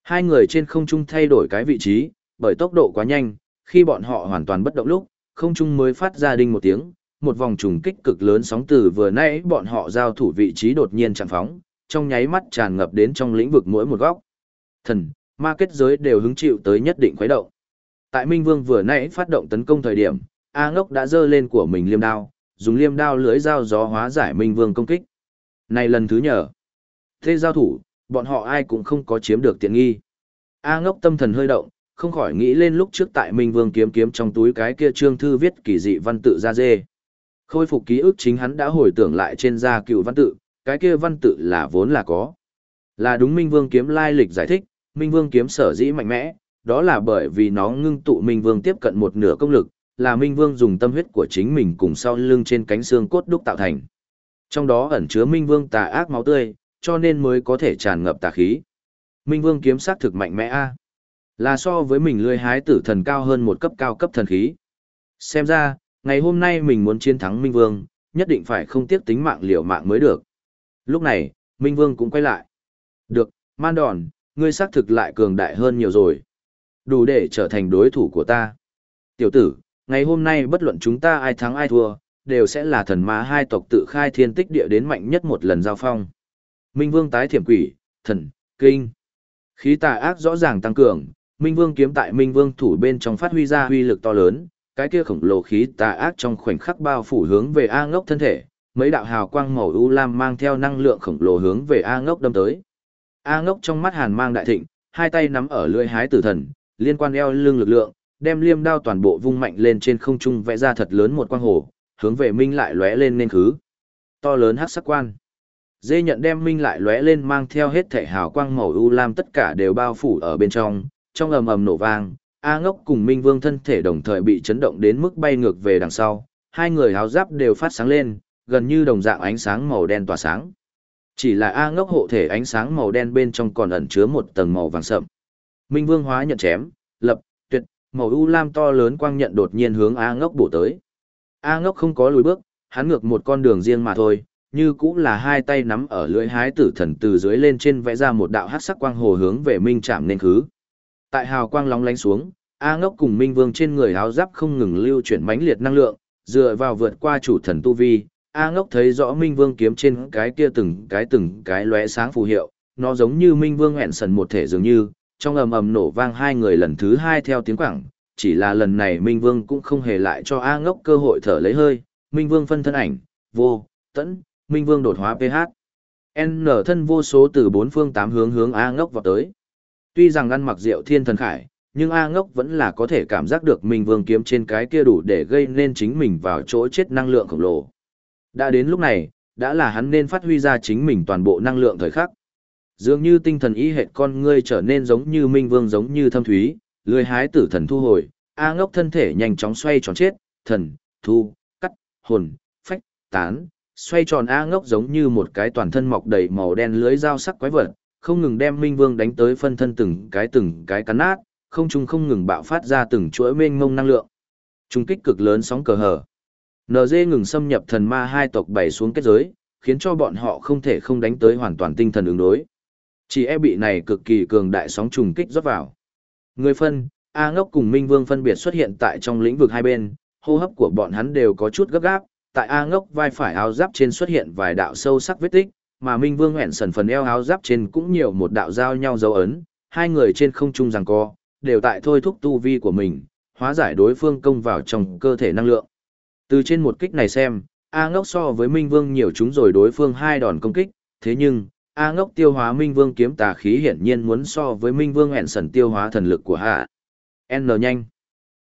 Hai người trên không trung thay đổi cái vị trí, bởi tốc độ quá nhanh, khi bọn họ hoàn toàn bất động lúc, không trung mới phát ra đinh một tiếng, một vòng trùng kích cực lớn sóng từ vừa nãy bọn họ giao thủ vị trí đột nhiên chạm phóng, trong nháy mắt tràn ngập đến trong lĩnh vực mỗi một góc. Thần, ma kết giới đều hứng chịu tới nhất định khuấy động. Tại Minh Vương vừa nãy phát động tấn công thời điểm, A Ngốc đã giơ lên của mình liêm đao, dùng liêm đao lưới dao gió hóa giải Minh Vương công kích. Này lần thứ nhờ. Thế giao thủ, bọn họ ai cũng không có chiếm được tiện nghi. A Ngốc tâm thần hơi động, không khỏi nghĩ lên lúc trước tại Minh Vương kiếm kiếm trong túi cái kia trương thư viết kỳ dị văn tự ra dê. Khôi phục ký ức chính hắn đã hồi tưởng lại trên da cựu văn tự, cái kia văn tự là vốn là có. Là đúng Minh Vương kiếm lai lịch giải thích, Minh Vương kiếm sở dĩ mạnh mẽ, đó là bởi vì nó ngưng tụ Minh Vương tiếp cận một nửa công lực, là Minh Vương dùng tâm huyết của chính mình cùng sau lưng trên cánh xương cốt đúc tạo thành. Trong đó ẩn chứa Minh Vương tà ác máu tươi, cho nên mới có thể tràn ngập tà khí. Minh Vương kiếm sát thực mạnh mẽ a. Là so với mình lươi hái tử thần cao hơn một cấp cao cấp thần khí. Xem ra, ngày hôm nay mình muốn chiến thắng Minh Vương, nhất định phải không tiếc tính mạng liều mạng mới được. Lúc này, Minh Vương cũng quay lại. Được, man đòn, ngươi xác thực lại cường đại hơn nhiều rồi. Đủ để trở thành đối thủ của ta. Tiểu tử, ngày hôm nay bất luận chúng ta ai thắng ai thua, đều sẽ là thần ma hai tộc tự khai thiên tích địa đến mạnh nhất một lần giao phong. Minh Vương tái thiểm quỷ, thần, kinh. Khí tà ác rõ ràng tăng cường, Minh Vương kiếm tại Minh Vương thủ bên trong phát huy ra huy lực to lớn, cái kia khổng lồ khí tà ác trong khoảnh khắc bao phủ hướng về A Ngốc thân thể, mấy đạo hào quang màu u lam mang theo năng lượng khổng lồ hướng về A Ngốc đâm tới. A Ngốc trong mắt hàn mang đại thịnh, hai tay nắm ở lưỡi hái tử thần, liên quan eo lưng lực lượng, đem liêm đao toàn bộ vung mạnh lên trên không trung vẽ ra thật lớn một quang hồ, hướng về Minh lại lóe lên nên khứ. To lớn hắc sắc quan. Dê nhận đem Minh lại lóe lên mang theo hết thể hào quang màu u lam tất cả đều bao phủ ở bên trong, trong ầm ầm nổ vang, A Ngốc cùng Minh Vương thân thể đồng thời bị chấn động đến mức bay ngược về đằng sau, hai người háo giáp đều phát sáng lên, gần như đồng dạng ánh sáng màu đen tỏa sáng. Chỉ là A Ngốc hộ thể ánh sáng màu đen bên trong còn ẩn chứa một tầng màu vàng sậm. Minh Vương hóa nhận chém, lập, tuyệt, màu u lam to lớn quang nhận đột nhiên hướng A Ngốc bổ tới. A Ngốc không có lùi bước, hắn ngược một con đường riêng mà thôi, như cũng là hai tay nắm ở lưỡi hái tử thần từ dưới lên trên vẽ ra một đạo hắc sắc quang hồ hướng về Minh Trạm nên khứ. Tại hào quang lóng lánh xuống, A Ngốc cùng Minh Vương trên người áo giáp không ngừng lưu chuyển mãnh liệt năng lượng, dựa vào vượt qua chủ thần tu vi, A Ngốc thấy rõ Minh Vương kiếm trên cái kia từng cái từng cái lóe sáng phù hiệu, nó giống như Minh Vương hẹn sần một thể dường như, trong ầm ầm nổ vang hai người lần thứ hai theo tiếng quảng, chỉ là lần này Minh Vương cũng không hề lại cho A Ngốc cơ hội thở lấy hơi, Minh Vương phân thân ảnh, vô, tẫn, Minh Vương đột hóa PH. N thân vô số từ bốn phương tám hướng hướng A Ngốc vào tới. Tuy rằng ăn mặc rượu thiên thần khải, nhưng A ngốc vẫn là có thể cảm giác được Minh vương kiếm trên cái kia đủ để gây nên chính mình vào chỗ chết năng lượng khổng lồ. Đã đến lúc này, đã là hắn nên phát huy ra chính mình toàn bộ năng lượng thời khắc. Dường như tinh thần ý hệt con ngươi trở nên giống như minh vương giống như thâm thúy, lười hái tử thần thu hồi, A ngốc thân thể nhanh chóng xoay tròn chết, thần, thu, cắt, hồn, phách, tán, xoay tròn A ngốc giống như một cái toàn thân mọc đầy màu đen lưới dao sắc quái vật, không ngừng đem Minh Vương đánh tới phân thân từng cái từng cái cắn nát, không trung không ngừng bạo phát ra từng chuỗi mênh mông năng lượng. Trung kích cực lớn sóng cờ hở. NG ngừng xâm nhập thần ma hai tộc bảy xuống kết giới, khiến cho bọn họ không thể không đánh tới hoàn toàn tinh thần ứng đối. Chỉ e bị này cực kỳ cường đại sóng trùng kích rót vào. Người phân, A ngốc cùng Minh Vương phân biệt xuất hiện tại trong lĩnh vực hai bên, hô hấp của bọn hắn đều có chút gấp gáp, tại A ngốc vai phải áo giáp trên xuất hiện vài đạo sâu sắc vết tích, mà Minh Vương hẹn sần phần eo áo giáp trên cũng nhiều một đạo giao nhau dấu ấn, hai người trên không trung giằng co, đều tại thôi thúc tu vi của mình, hóa giải đối phương công vào trong cơ thể năng lượng. Từ trên một kích này xem, A ngốc so với Minh Vương nhiều chúng rồi đối phương hai đòn công kích, thế nhưng, A ngốc tiêu hóa Minh Vương kiếm tà khí hiển nhiên muốn so với Minh Vương hẹn sần tiêu hóa thần lực của hạ. N nhanh.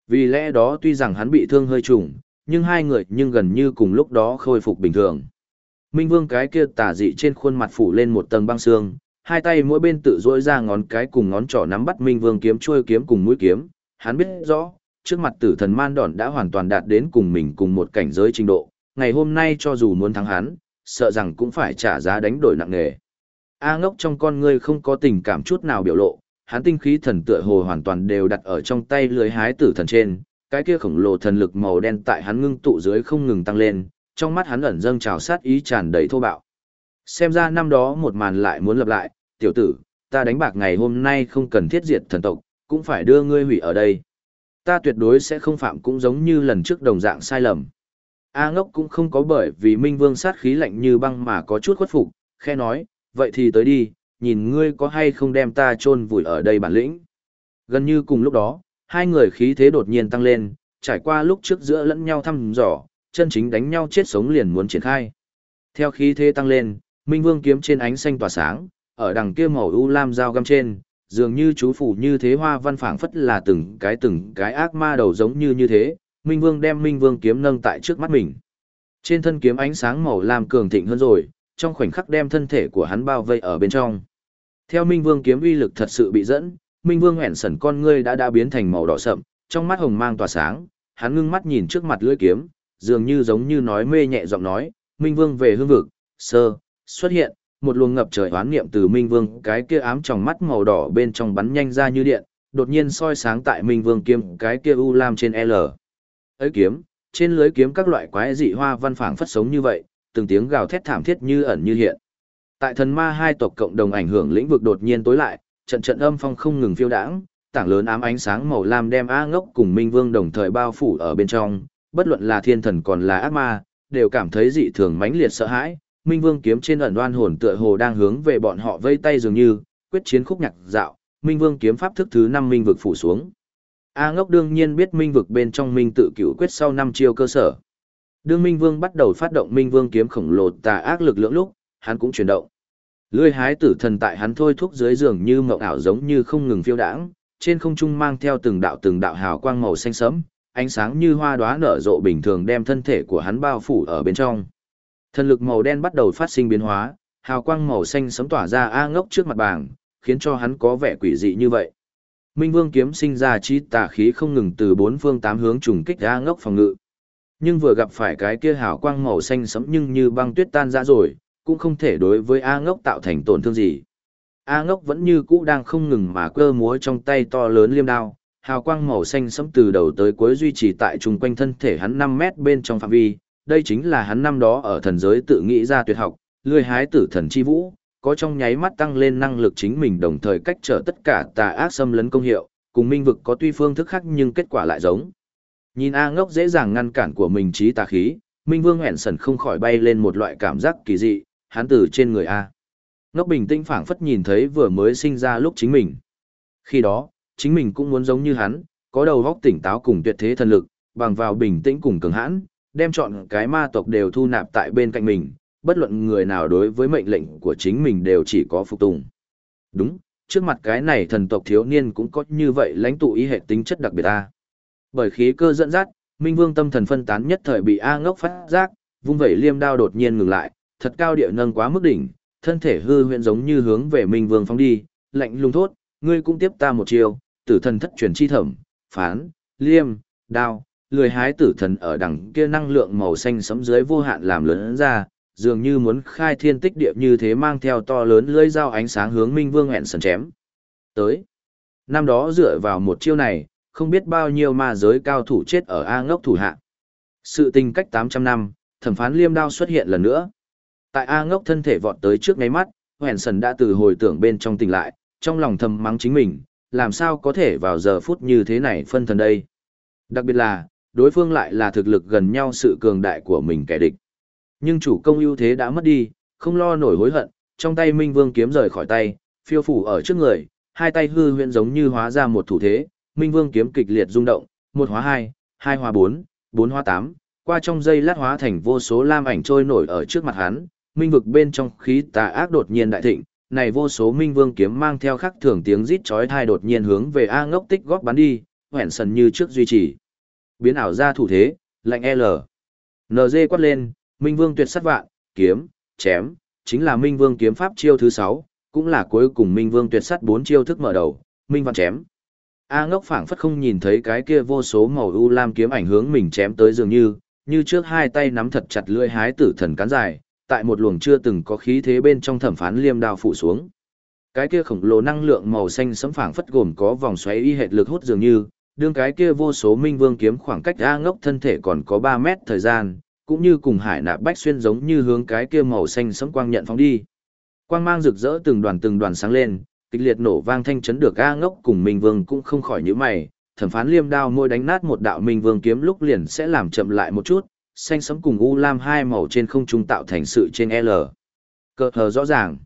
Vì lẽ đó tuy rằng hắn bị thương hơi trùng, nhưng hai người nhưng gần như cùng lúc đó khôi phục bình thường. Minh Vương cái kia tà dị trên khuôn mặt phủ lên một tầng băng xương, hai tay mỗi bên tự duỗi ra ngón cái cùng ngón trỏ nắm bắt Minh Vương kiếm chuôi kiếm cùng mũi kiếm, hắn biết rõ, trước mặt tử thần man đòn đã hoàn toàn đạt đến cùng mình cùng một cảnh giới trình độ, ngày hôm nay cho dù muốn thắng hắn, sợ rằng cũng phải trả giá đánh đổi nặng nề. A ngốc trong con ngươi không có tình cảm chút nào biểu lộ, hắn tinh khí thần tựa hồ hoàn toàn đều đặt ở trong tay lưới hái tử thần trên, cái kia khổng lồ thần lực màu đen tại hắn ngưng tụ dưới không ngừng tăng lên, trong mắt hắn ẩn dâng trào sát ý tràn đầy thô bạo. Xem ra năm đó một màn lại muốn lập lại, tiểu tử, ta đánh bạc ngày hôm nay không cần thiết diệt thần tộc, cũng phải đưa ngươi hủy ở đây. Ta tuyệt đối sẽ không phạm cũng giống như lần trước đồng dạng sai lầm. A ngốc cũng không có bởi vì Minh Vương sát khí lạnh như băng mà có chút khuất phục, khe nói, vậy thì tới đi, nhìn ngươi có hay không đem ta chôn vùi ở đây bản lĩnh. Gần như cùng lúc đó, hai người khí thế đột nhiên tăng lên, trải qua lúc trước giữa lẫn nhau thăm dò, chân chính đánh nhau chết sống liền muốn triển khai. Theo khí thế tăng lên, Minh Vương kiếm trên ánh xanh tỏa sáng, ở đằng kia màu u lam dao găm trên, dường như chú phủ như thế hoa văn phảng phất là từng cái từng cái ác ma đầu giống như như thế, Minh Vương đem Minh Vương kiếm nâng tại trước mắt mình. Trên thân kiếm ánh sáng màu lam cường thịnh hơn rồi, trong khoảnh khắc đem thân thể của hắn bao vây ở bên trong. Theo Minh Vương kiếm uy lực thật sự bị dẫn, Minh Vương hẹn sẩn con ngươi đã đã biến thành màu đỏ sậm, trong mắt hồng mang tỏa sáng, hắn ngưng mắt nhìn trước mặt lưỡi kiếm, dường như giống như nói mê nhẹ giọng nói, Minh Vương về hương vực, sơ, xuất hiện, một luồng ngập trời oán niệm từ Minh Vương cái kia ám trong mắt màu đỏ bên trong bắn nhanh ra như điện, đột nhiên soi sáng tại Minh Vương kiếm cái kia u lam trên L. Ấy kiếm, trên lưới kiếm các loại quái dị hoa văn phảng phất sống như vậy, từng tiếng gào thét thảm thiết như ẩn như hiện. Tại thần ma hai tộc cộng đồng ảnh hưởng lĩnh vực đột nhiên tối lại, trận trận âm phong không ngừng phiêu đãng, tảng lớn ám ánh sáng màu lam đem A Ngốc cùng Minh Vương đồng thời bao phủ ở bên trong, bất luận là thiên thần còn là ác ma, đều cảm thấy dị thường mãnh liệt sợ hãi. Minh Vương kiếm trên ẩn oan hồn tựa hồ đang hướng về bọn họ vây tay dường như, quyết chiến khúc nhạc dạo, Minh Vương kiếm pháp thức thứ năm minh vực phủ xuống. A Ngốc đương nhiên biết minh vực bên trong minh tự cửu quyết sau năm chiêu cơ sở. Đương Minh Vương bắt đầu phát động Minh Vương kiếm khổng lồ tà ác lực lượng lúc, hắn cũng chuyển động. Lưỡi hái tử thần tại hắn thôi thúc dưới giường như mộng ảo giống như không ngừng phiêu đãng, trên không trung mang theo từng đạo từng đạo hào quang màu xanh sẫm, ánh sáng như hoa đóa nở rộ bình thường đem thân thể của hắn bao phủ ở bên trong. Thần lực màu đen bắt đầu phát sinh biến hóa, hào quang màu xanh sấm tỏa ra a ngốc trước mặt bảng, khiến cho hắn có vẻ quỷ dị như vậy. Minh Vương kiếm sinh ra chi tà khí không ngừng từ bốn phương tám hướng trùng kích a ngốc phòng ngự. Nhưng vừa gặp phải cái kia hào quang màu xanh sẫm nhưng như băng tuyết tan ra rồi, cũng không thể đối với A ngốc tạo thành tổn thương gì. A ngốc vẫn như cũ đang không ngừng mà cơ múa trong tay to lớn liêm đao, hào quang màu xanh sẫm từ đầu tới cuối duy trì tại trung quanh thân thể hắn 5 mét bên trong phạm vi, đây chính là hắn năm đó ở thần giới tự nghĩ ra tuyệt học, lười hái tử thần chi vũ, có trong nháy mắt tăng lên năng lực chính mình đồng thời cách trở tất cả tà ác xâm lấn công hiệu, cùng minh vực có tuy phương thức khác nhưng kết quả lại giống. Nhìn A ngốc dễ dàng ngăn cản của mình trí tà khí, Minh Vương hẹn sần không khỏi bay lên một loại cảm giác kỳ dị, hắn từ trên người A. Ngốc bình tĩnh phảng phất nhìn thấy vừa mới sinh ra lúc chính mình. Khi đó, chính mình cũng muốn giống như hắn, có đầu óc tỉnh táo cùng tuyệt thế thần lực, bằng vào bình tĩnh cùng cường hãn, đem chọn cái ma tộc đều thu nạp tại bên cạnh mình, bất luận người nào đối với mệnh lệnh của chính mình đều chỉ có phục tùng. Đúng, trước mặt cái này thần tộc thiếu niên cũng có như vậy lãnh tụ ý hệ tính chất đặc biệt ta. Bởi khí cơ dẫn dắt, Minh Vương tâm thần phân tán nhất thời bị A ngốc phát giác, vung vẩy liêm đao đột nhiên ngừng lại, thật cao địa nâng quá mức đỉnh, thân thể hư huyễn giống như hướng về Minh Vương phóng đi, lạnh lùng thốt, ngươi cũng tiếp ta một chiều, tử thần thất truyền chi thẩm, phán, liêm, đao, lười hái tử thần ở đằng kia năng lượng màu xanh sẫm dưới vô hạn làm lớn ra, dường như muốn khai thiên tích địa như thế mang theo to lớn lưỡi dao ánh sáng hướng Minh Vương hẹn sần chém. Tới. Năm đó dựa vào một chiêu này, không biết bao nhiêu ma giới cao thủ chết ở A ngốc thủ hạ. Sự tình cách 800 năm, thẩm phán liêm đao xuất hiện lần nữa. Tại A ngốc thân thể vọt tới trước ngay mắt, Hoèn sần đã từ hồi tưởng bên trong tỉnh lại, trong lòng thầm mắng chính mình, làm sao có thể vào giờ phút như thế này phân thần đây. Đặc biệt là, đối phương lại là thực lực gần nhau sự cường đại của mình kẻ địch. Nhưng chủ công ưu thế đã mất đi, không lo nổi hối hận, trong tay Minh Vương kiếm rời khỏi tay, phiêu phủ ở trước người, hai tay hư huyễn giống như hóa ra một thủ thế, Minh Vương kiếm kịch liệt rung động, một hóa hai, hai hóa bốn, bốn hóa tám, qua trong dây lát hóa thành vô số lam ảnh trôi nổi ở trước mặt hắn, minh vực bên trong khí tà ác đột nhiên đại thịnh, này vô số minh vương kiếm mang theo khắc thường tiếng rít chói tai đột nhiên hướng về A ngốc tích góp bắn đi, hoẹn sần như trước duy trì. Biến ảo ra thủ thế, Lạnh L. NG quát lên, Minh Vương tuyệt sát vạn, kiếm, chém, chính là Minh Vương kiếm pháp chiêu thứ 6, cũng là cuối cùng Minh Vương tuyệt sát 4 chiêu thức mở đầu, Minh Vạn chém. A ngốc phảng phất không nhìn thấy cái kia vô số màu u lam kiếm ảnh hướng mình chém tới dường như, như trước hai tay nắm thật chặt lưỡi hái tử thần cán dài, tại một luồng chưa từng có khí thế bên trong thẩm phán liêm đao phủ xuống. Cái kia khổng lồ năng lượng màu xanh sẫm phảng phất gồm có vòng xoáy y hệt lực hút dường như, đương cái kia vô số minh vương kiếm khoảng cách A ngốc thân thể còn có 3 mét thời gian, cũng như cùng hải nạp bách xuyên giống như hướng cái kia màu xanh sẫm quang nhận phóng đi. Quang mang rực rỡ từng đoàn từng đoàn sáng lên, kịch liệt nổ vang thanh chấn được A ngốc cùng Minh Vương cũng không khỏi nhíu mày, thẩm phán liêm đao môi đánh nát một đạo Minh Vương kiếm lúc liền sẽ làm chậm lại một chút, xanh sẫm cùng u lam hai màu trên không trung tạo thành sự trên L. Cờ hờ rõ ràng.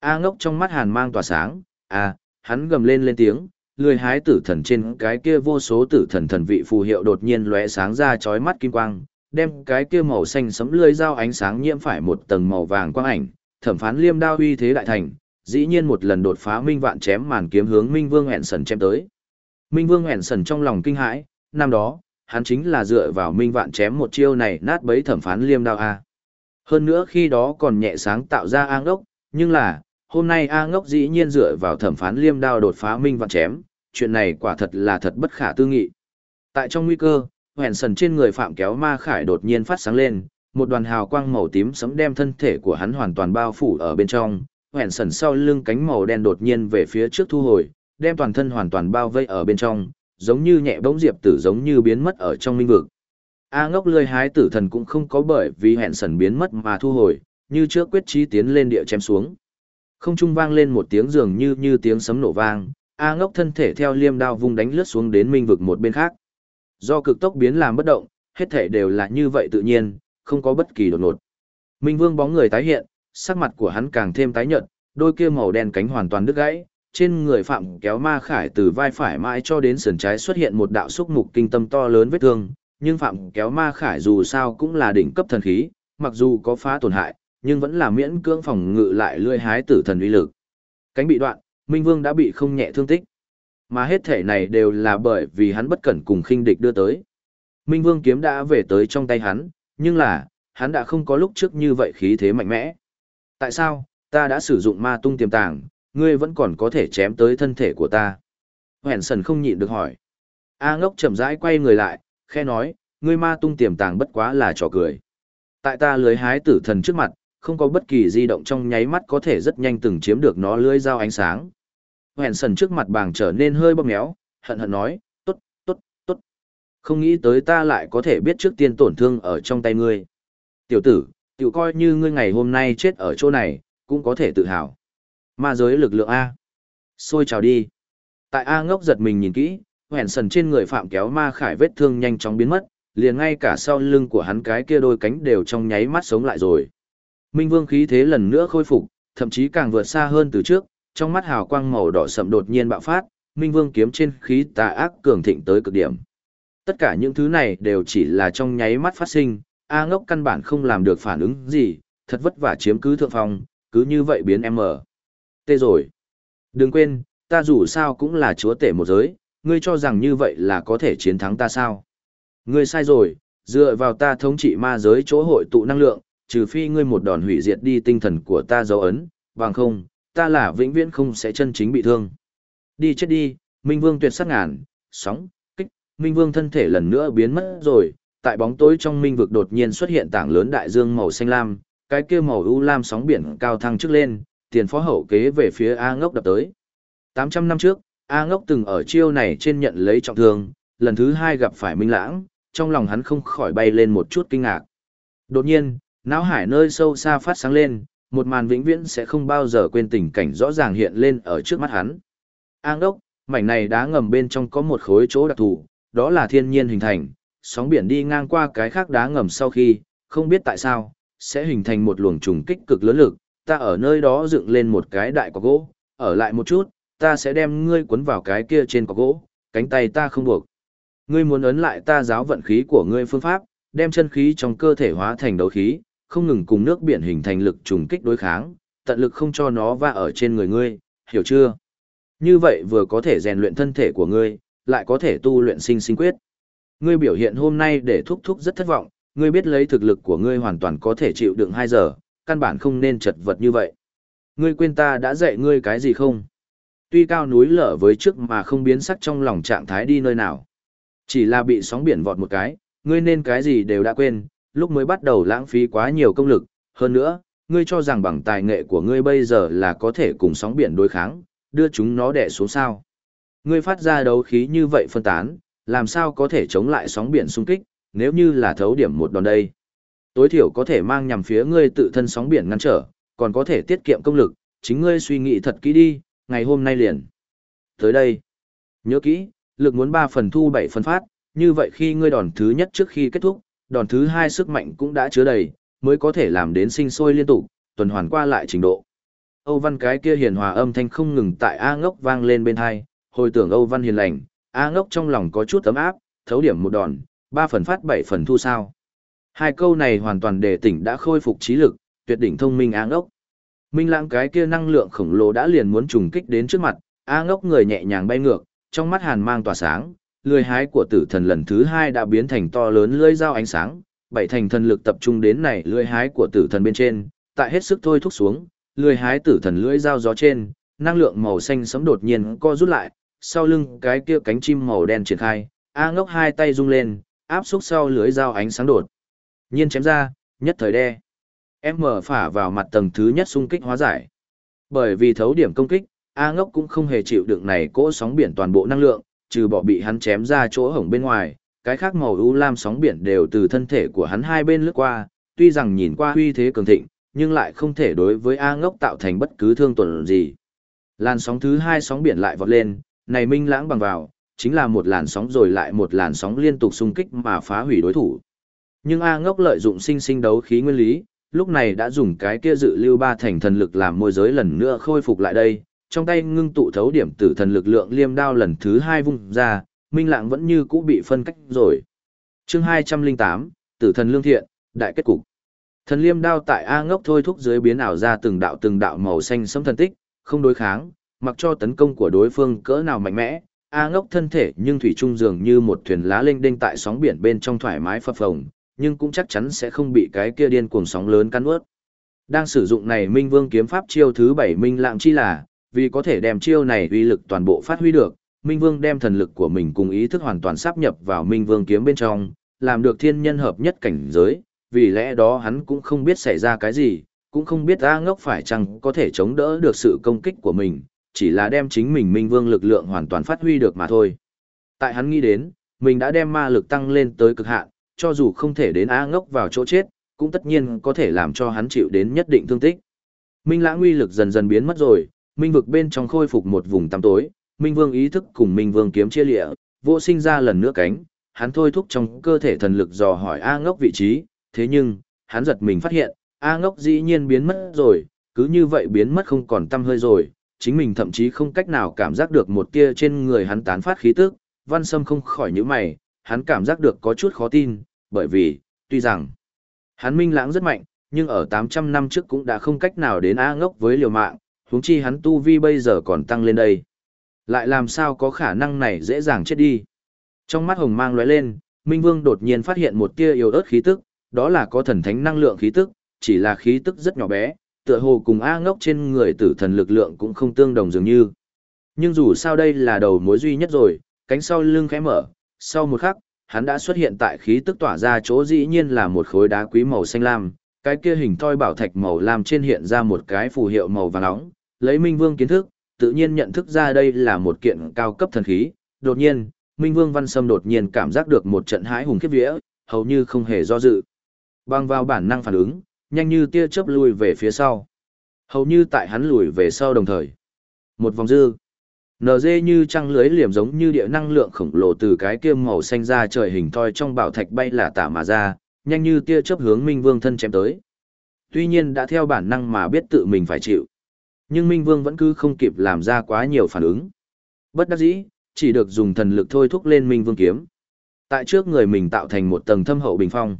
A ngốc trong mắt hàn mang tỏa sáng, À, hắn gầm lên lên tiếng, lười hái tử thần trên cái kia vô số tử thần thần vị phù hiệu đột nhiên lóe sáng ra chói mắt kim quang, đem cái kia màu xanh sẫm lưỡi dao ánh sáng nhiễm phải một tầng màu vàng quang ảnh, thẩm phán liêm đao uy thế đại thành, dĩ nhiên một lần đột phá minh vạn chém màn kiếm hướng Minh Vương hẹn sần chém tới. Minh Vương hẹn sần trong lòng kinh hãi, năm đó, hắn chính là dựa vào minh vạn chém một chiêu này nát bấy thẩm phán liêm đao a. Hơn nữa khi đó còn nhẹ sáng tạo ra A ngốc, nhưng là, hôm nay A ngốc dĩ nhiên dựa vào thẩm phán liêm đao đột phá minh vạn chém, chuyện này quả thật là thật bất khả tư nghị. Tại trong nguy cơ, hoẹn sần trên người phạm kéo ma khải đột nhiên phát sáng lên, một đoàn hào quang màu tím sấm đem thân thể của hắn hoàn toàn bao phủ ở bên trong, hoẹn sần sau lưng cánh màu đen đột nhiên về phía trước thu hồi, đem toàn thân hoàn toàn bao vây ở bên trong, giống như nhẹ bỗng diệp tử giống như biến mất ở trong minh vực. A ngốc lươi hái tử thần cũng không có bởi vì hẹn sần biến mất mà thu hồi, như trước quyết trí tiến lên địa chém xuống. Không trung vang lên một tiếng dường như như tiếng sấm nổ vang, A ngốc thân thể theo liêm đao vung đánh lướt xuống đến minh vực một bên khác. Do cực tốc biến làm bất động, hết thể đều là như vậy tự nhiên, không có bất kỳ đột ngột. Minh vương bóng người tái hiện, sắc mặt của hắn càng thêm tái nhợt, đôi kia màu đen cánh hoàn toàn đứt gãy, trên người phạm kéo ma khải từ vai phải mãi cho đến sườn trái xuất hiện một đạo xúc mục kinh tâm to lớn vết thương, nhưng phạm kéo ma khải dù sao cũng là đỉnh cấp thần khí, mặc dù có phá tổn hại, nhưng vẫn là miễn cưỡng phòng ngự lại lươi hái tử thần uy lực. Cánh bị đoạn, Minh Vương đã bị không nhẹ thương tích. Mà hết thể này đều là bởi vì hắn bất cẩn cùng khinh địch đưa tới. Minh Vương kiếm đã về tới trong tay hắn, nhưng là, hắn đã không có lúc trước như vậy khí thế mạnh mẽ. Tại sao, ta đã sử dụng ma tung tiềm tàng, ngươi vẫn còn có thể chém tới thân thể của ta. Hẹn sần không nhịn được hỏi. A ngốc chậm rãi quay người lại, khe nói, ngươi ma tung tiềm tàng bất quá là trò cười. Tại ta lưới hái tử thần trước mặt, không có bất kỳ di động trong nháy mắt có thể rất nhanh từng chiếm được nó lưới dao ánh sáng. Hẹn sần trước mặt bàng trở nên hơi bóp méo, hận hận nói, tốt, tốt, tốt. Không nghĩ tới ta lại có thể biết trước tiên tổn thương ở trong tay ngươi. Tiểu tử, tự coi như ngươi ngày hôm nay chết ở chỗ này, cũng có thể tự hào. Ma giới lực lượng A. Xôi trào đi. Tại A ngốc giật mình nhìn kỹ, hẹn sần trên người phạm kéo ma khải vết thương nhanh chóng biến mất, liền ngay cả sau lưng của hắn cái kia đôi cánh đều trong nháy mắt sống lại rồi. Minh vương khí thế lần nữa khôi phục, thậm chí càng vượt xa hơn từ trước, trong mắt hào quang màu đỏ sậm đột nhiên bạo phát, Minh vương kiếm trên khí tà ác cường thịnh tới cực điểm. Tất cả những thứ này đều chỉ là trong nháy mắt phát sinh, A ngốc căn bản không làm được phản ứng gì, thật vất vả chiếm cứ thượng phong, cứ như vậy biến em mở. Tê rồi. Đừng quên, ta dù sao cũng là chúa tể một giới, ngươi cho rằng như vậy là có thể chiến thắng ta sao? Ngươi sai rồi, dựa vào ta thống trị ma giới chỗ hội tụ năng lượng, trừ phi ngươi một đòn hủy diệt đi tinh thần của ta dấu ấn, bằng không, ta là vĩnh viễn không sẽ chân chính bị thương. Đi chết đi, Minh Vương tuyệt sắc ngàn, sóng, kích, Minh Vương thân thể lần nữa biến mất rồi, tại bóng tối trong minh vực đột nhiên xuất hiện tảng lớn đại dương màu xanh lam, cái kia màu u lam sóng biển cao thăng trước lên, tiền phó hậu kế về phía A ngốc đập tới. 800 năm trước, A ngốc từng ở chiêu này trên nhận lấy trọng thương, lần thứ hai gặp phải Minh Lãng, trong lòng hắn không khỏi bay lên một chút kinh ngạc. Đột nhiên, não hải nơi sâu xa phát sáng lên, một màn vĩnh viễn sẽ không bao giờ quên tình cảnh rõ ràng hiện lên ở trước mắt hắn. A ngốc, mảnh này đá ngầm bên trong có một khối chỗ đặc thù, đó là thiên nhiên hình thành, sóng biển đi ngang qua cái khác đá ngầm sau khi, không biết tại sao, sẽ hình thành một luồng trùng kích cực lớn lực, ta ở nơi đó dựng lên một cái đại cọc gỗ, ở lại một chút, ta sẽ đem ngươi cuốn vào cái kia trên cọc gỗ, cánh tay ta không buộc. Ngươi muốn ấn lại ta giáo vận khí của ngươi phương pháp, đem chân khí trong cơ thể hóa thành đấu khí, không ngừng cùng nước biển hình thành lực trùng kích đối kháng, tận lực không cho nó va ở trên người ngươi, hiểu chưa? Như vậy vừa có thể rèn luyện thân thể của ngươi, lại có thể tu luyện sinh sinh quyết. Ngươi biểu hiện hôm nay để thúc thúc rất thất vọng, ngươi biết lấy thực lực của ngươi hoàn toàn có thể chịu đựng 2 giờ, căn bản không nên chật vật như vậy. Ngươi quên ta đã dạy ngươi cái gì không? Tuy cao núi lở với trước mà không biến sắc trong lòng trạng thái đi nơi nào. Chỉ là bị sóng biển vọt một cái, ngươi nên cái gì đều đã quên, lúc mới bắt đầu lãng phí quá nhiều công lực. Hơn nữa, ngươi cho rằng bằng tài nghệ của ngươi bây giờ là có thể cùng sóng biển đối kháng, đưa chúng nó đè xuống sao. Ngươi phát ra đấu khí như vậy phân tán, làm sao có thể chống lại sóng biển xung kích, nếu như là thấu điểm một đòn đây. Tối thiểu có thể mang nhằm phía ngươi tự thân sóng biển ngăn trở, còn có thể tiết kiệm công lực, chính ngươi suy nghĩ thật kỹ đi, ngày hôm nay liền. Tới đây, nhớ kỹ, lực muốn 3 phần thu 7 phần phát, như vậy khi ngươi đòn thứ nhất trước khi kết thúc, đòn thứ hai sức mạnh cũng đã chứa đầy, mới có thể làm đến sinh sôi liên tục, tuần hoàn qua lại trình độ. Âu Văn cái kia hiền hòa âm thanh không ngừng tại A Ngốc vang lên bên hai, hồi tưởng Âu Văn hiền lành, A Ngốc trong lòng có chút ấm áp, thấu điểm một đòn, ba phần phát bảy phần thu sao. Hai câu này hoàn toàn để tỉnh đã khôi phục trí lực, tuyệt đỉnh thông minh A Ngốc. Minh lãng cái kia năng lượng khổng lồ đã liền muốn trùng kích đến trước mặt, A Ngốc người nhẹ nhàng bay ngược, trong mắt hàn mang tỏa sáng, lưỡi hái của tử thần lần thứ hai đã biến thành to lớn lưỡi dao ánh sáng, bảy thành thần lực tập trung đến này lưỡi hái của tử thần bên trên, tại hết sức thôi thúc xuống, lưỡi hái tử thần lưỡi dao gió trên, năng lượng màu xanh sấm đột nhiên co rút lại, sau lưng cái kia cánh chim màu đen triển khai, A ngốc hai tay rung lên, áp xúc sau lưới dao ánh sáng đột. Nhiên chém ra, nhất thời đe. Em mở phả vào mặt tầng thứ nhất xung kích hóa giải. Bởi vì thấu điểm công kích, A ngốc cũng không hề chịu đựng này cỗ sóng biển toàn bộ năng lượng, trừ bỏ bị hắn chém ra chỗ hổng bên ngoài, cái khác màu u lam sóng biển đều từ thân thể của hắn hai bên lướt qua, tuy rằng nhìn qua huy thế cường thịnh, nhưng lại không thể đối với A ngốc tạo thành bất cứ thương tổn gì. Làn sóng thứ hai sóng biển lại vọt lên, này minh lãng bằng vào, chính là một làn sóng rồi lại một làn sóng liên tục xung kích mà phá hủy đối thủ. Nhưng A ngốc lợi dụng sinh sinh đấu khí nguyên lý, lúc này đã dùng cái kia dự lưu ba thành thần lực làm môi giới lần nữa khôi phục lại đây, trong tay ngưng tụ thấu điểm tử thần lực lượng liêm đao lần thứ hai vung ra, minh lãng vẫn như cũ bị phân cách rồi. chương 208, tử thần lương thiện, đại kết cục. Thần liêm đao tại A ngốc thôi thúc dưới biến ảo ra từng đạo từng đạo màu xanh sấm thần tích, không đối kháng, mặc cho tấn công của đối phương cỡ nào mạnh mẽ, A ngốc thân thể nhưng thủy trung dường như một thuyền lá lênh đênh tại sóng biển bên trong thoải mái phập phồng, nhưng cũng chắc chắn sẽ không bị cái kia điên cuồng sóng lớn cắn ướt. Đang sử dụng này Minh Vương kiếm pháp chiêu thứ 7 Minh Lạng chi là, vì có thể đem chiêu này uy lực toàn bộ phát huy được, Minh Vương đem thần lực của mình cùng ý thức hoàn toàn sáp nhập vào Minh Vương kiếm bên trong, làm được thiên nhân hợp nhất cảnh giới, vì lẽ đó hắn cũng không biết xảy ra cái gì, cũng không biết A ngốc phải chăng có thể chống đỡ được sự công kích của mình, chỉ là đem chính mình minh vương lực lượng hoàn toàn phát huy được mà thôi. Tại hắn nghĩ đến, mình đã đem ma lực tăng lên tới cực hạn, cho dù không thể đến á ngốc vào chỗ chết, cũng tất nhiên có thể làm cho hắn chịu đến nhất định thương tích. Minh lãng uy lực dần dần biến mất rồi, minh vực bên trong khôi phục một vùng tăm tối, minh vương ý thức cùng minh vương kiếm chia lịa, vô sinh ra lần nữa cánh, hắn thôi thúc trong cơ thể thần lực dò hỏi A ngốc vị trí, thế nhưng, hắn giật mình phát hiện, A ngốc dĩ nhiên biến mất rồi, cứ như vậy biến mất không còn tâm hơi rồi, chính mình thậm chí không cách nào cảm giác được một tia trên người hắn tán phát khí tức, văn sâm không khỏi những mày, hắn cảm giác được có chút khó tin, bởi vì, tuy rằng, hắn minh lãng rất mạnh, nhưng ở 800 năm trước cũng đã không cách nào đến A ngốc với liều mạng, huống chi hắn tu vi bây giờ còn tăng lên đây. Lại làm sao có khả năng này dễ dàng chết đi. Trong mắt hồng mang lóe lên, Minh Vương đột nhiên phát hiện một tia yếu ớt khí tức, đó là có thần thánh năng lượng khí tức, chỉ là khí tức rất nhỏ bé, tựa hồ cùng A ngốc trên người tử thần lực lượng cũng không tương đồng dường như. Nhưng dù sao đây là đầu mối duy nhất rồi, cánh sau lưng khẽ mở, sau một khắc, hắn đã xuất hiện tại khí tức tỏa ra chỗ dĩ nhiên là một khối đá quý màu xanh lam, cái kia hình thoi bảo thạch màu lam trên hiện ra một cái phù hiệu màu vàng nóng, lấy Minh Vương kiến thức, tự nhiên nhận thức ra đây là một kiện cao cấp thần khí, đột nhiên, Minh Vương Văn Sâm đột nhiên cảm giác được một trận hãi hùng khiếp vía, hầu như không hề do dự. Bằng vào bản năng phản ứng, nhanh như tia chớp lùi về phía sau. Hầu như tại hắn lùi về sau đồng thời. Một vòng dư. NG như trăng lưới liềm giống như địa năng lượng khổng lồ từ cái kiêm màu xanh ra trời hình thoi trong bảo thạch bay là tả mà ra, nhanh như tia chớp hướng Minh Vương thân chém tới. Tuy nhiên đã theo bản năng mà biết tự mình phải chịu. Nhưng Minh Vương vẫn cứ không kịp làm ra quá nhiều phản ứng. Bất đắc dĩ, chỉ được dùng thần lực thôi thúc lên Minh Vương kiếm. Tại trước người mình tạo thành một tầng thâm hậu bình phong.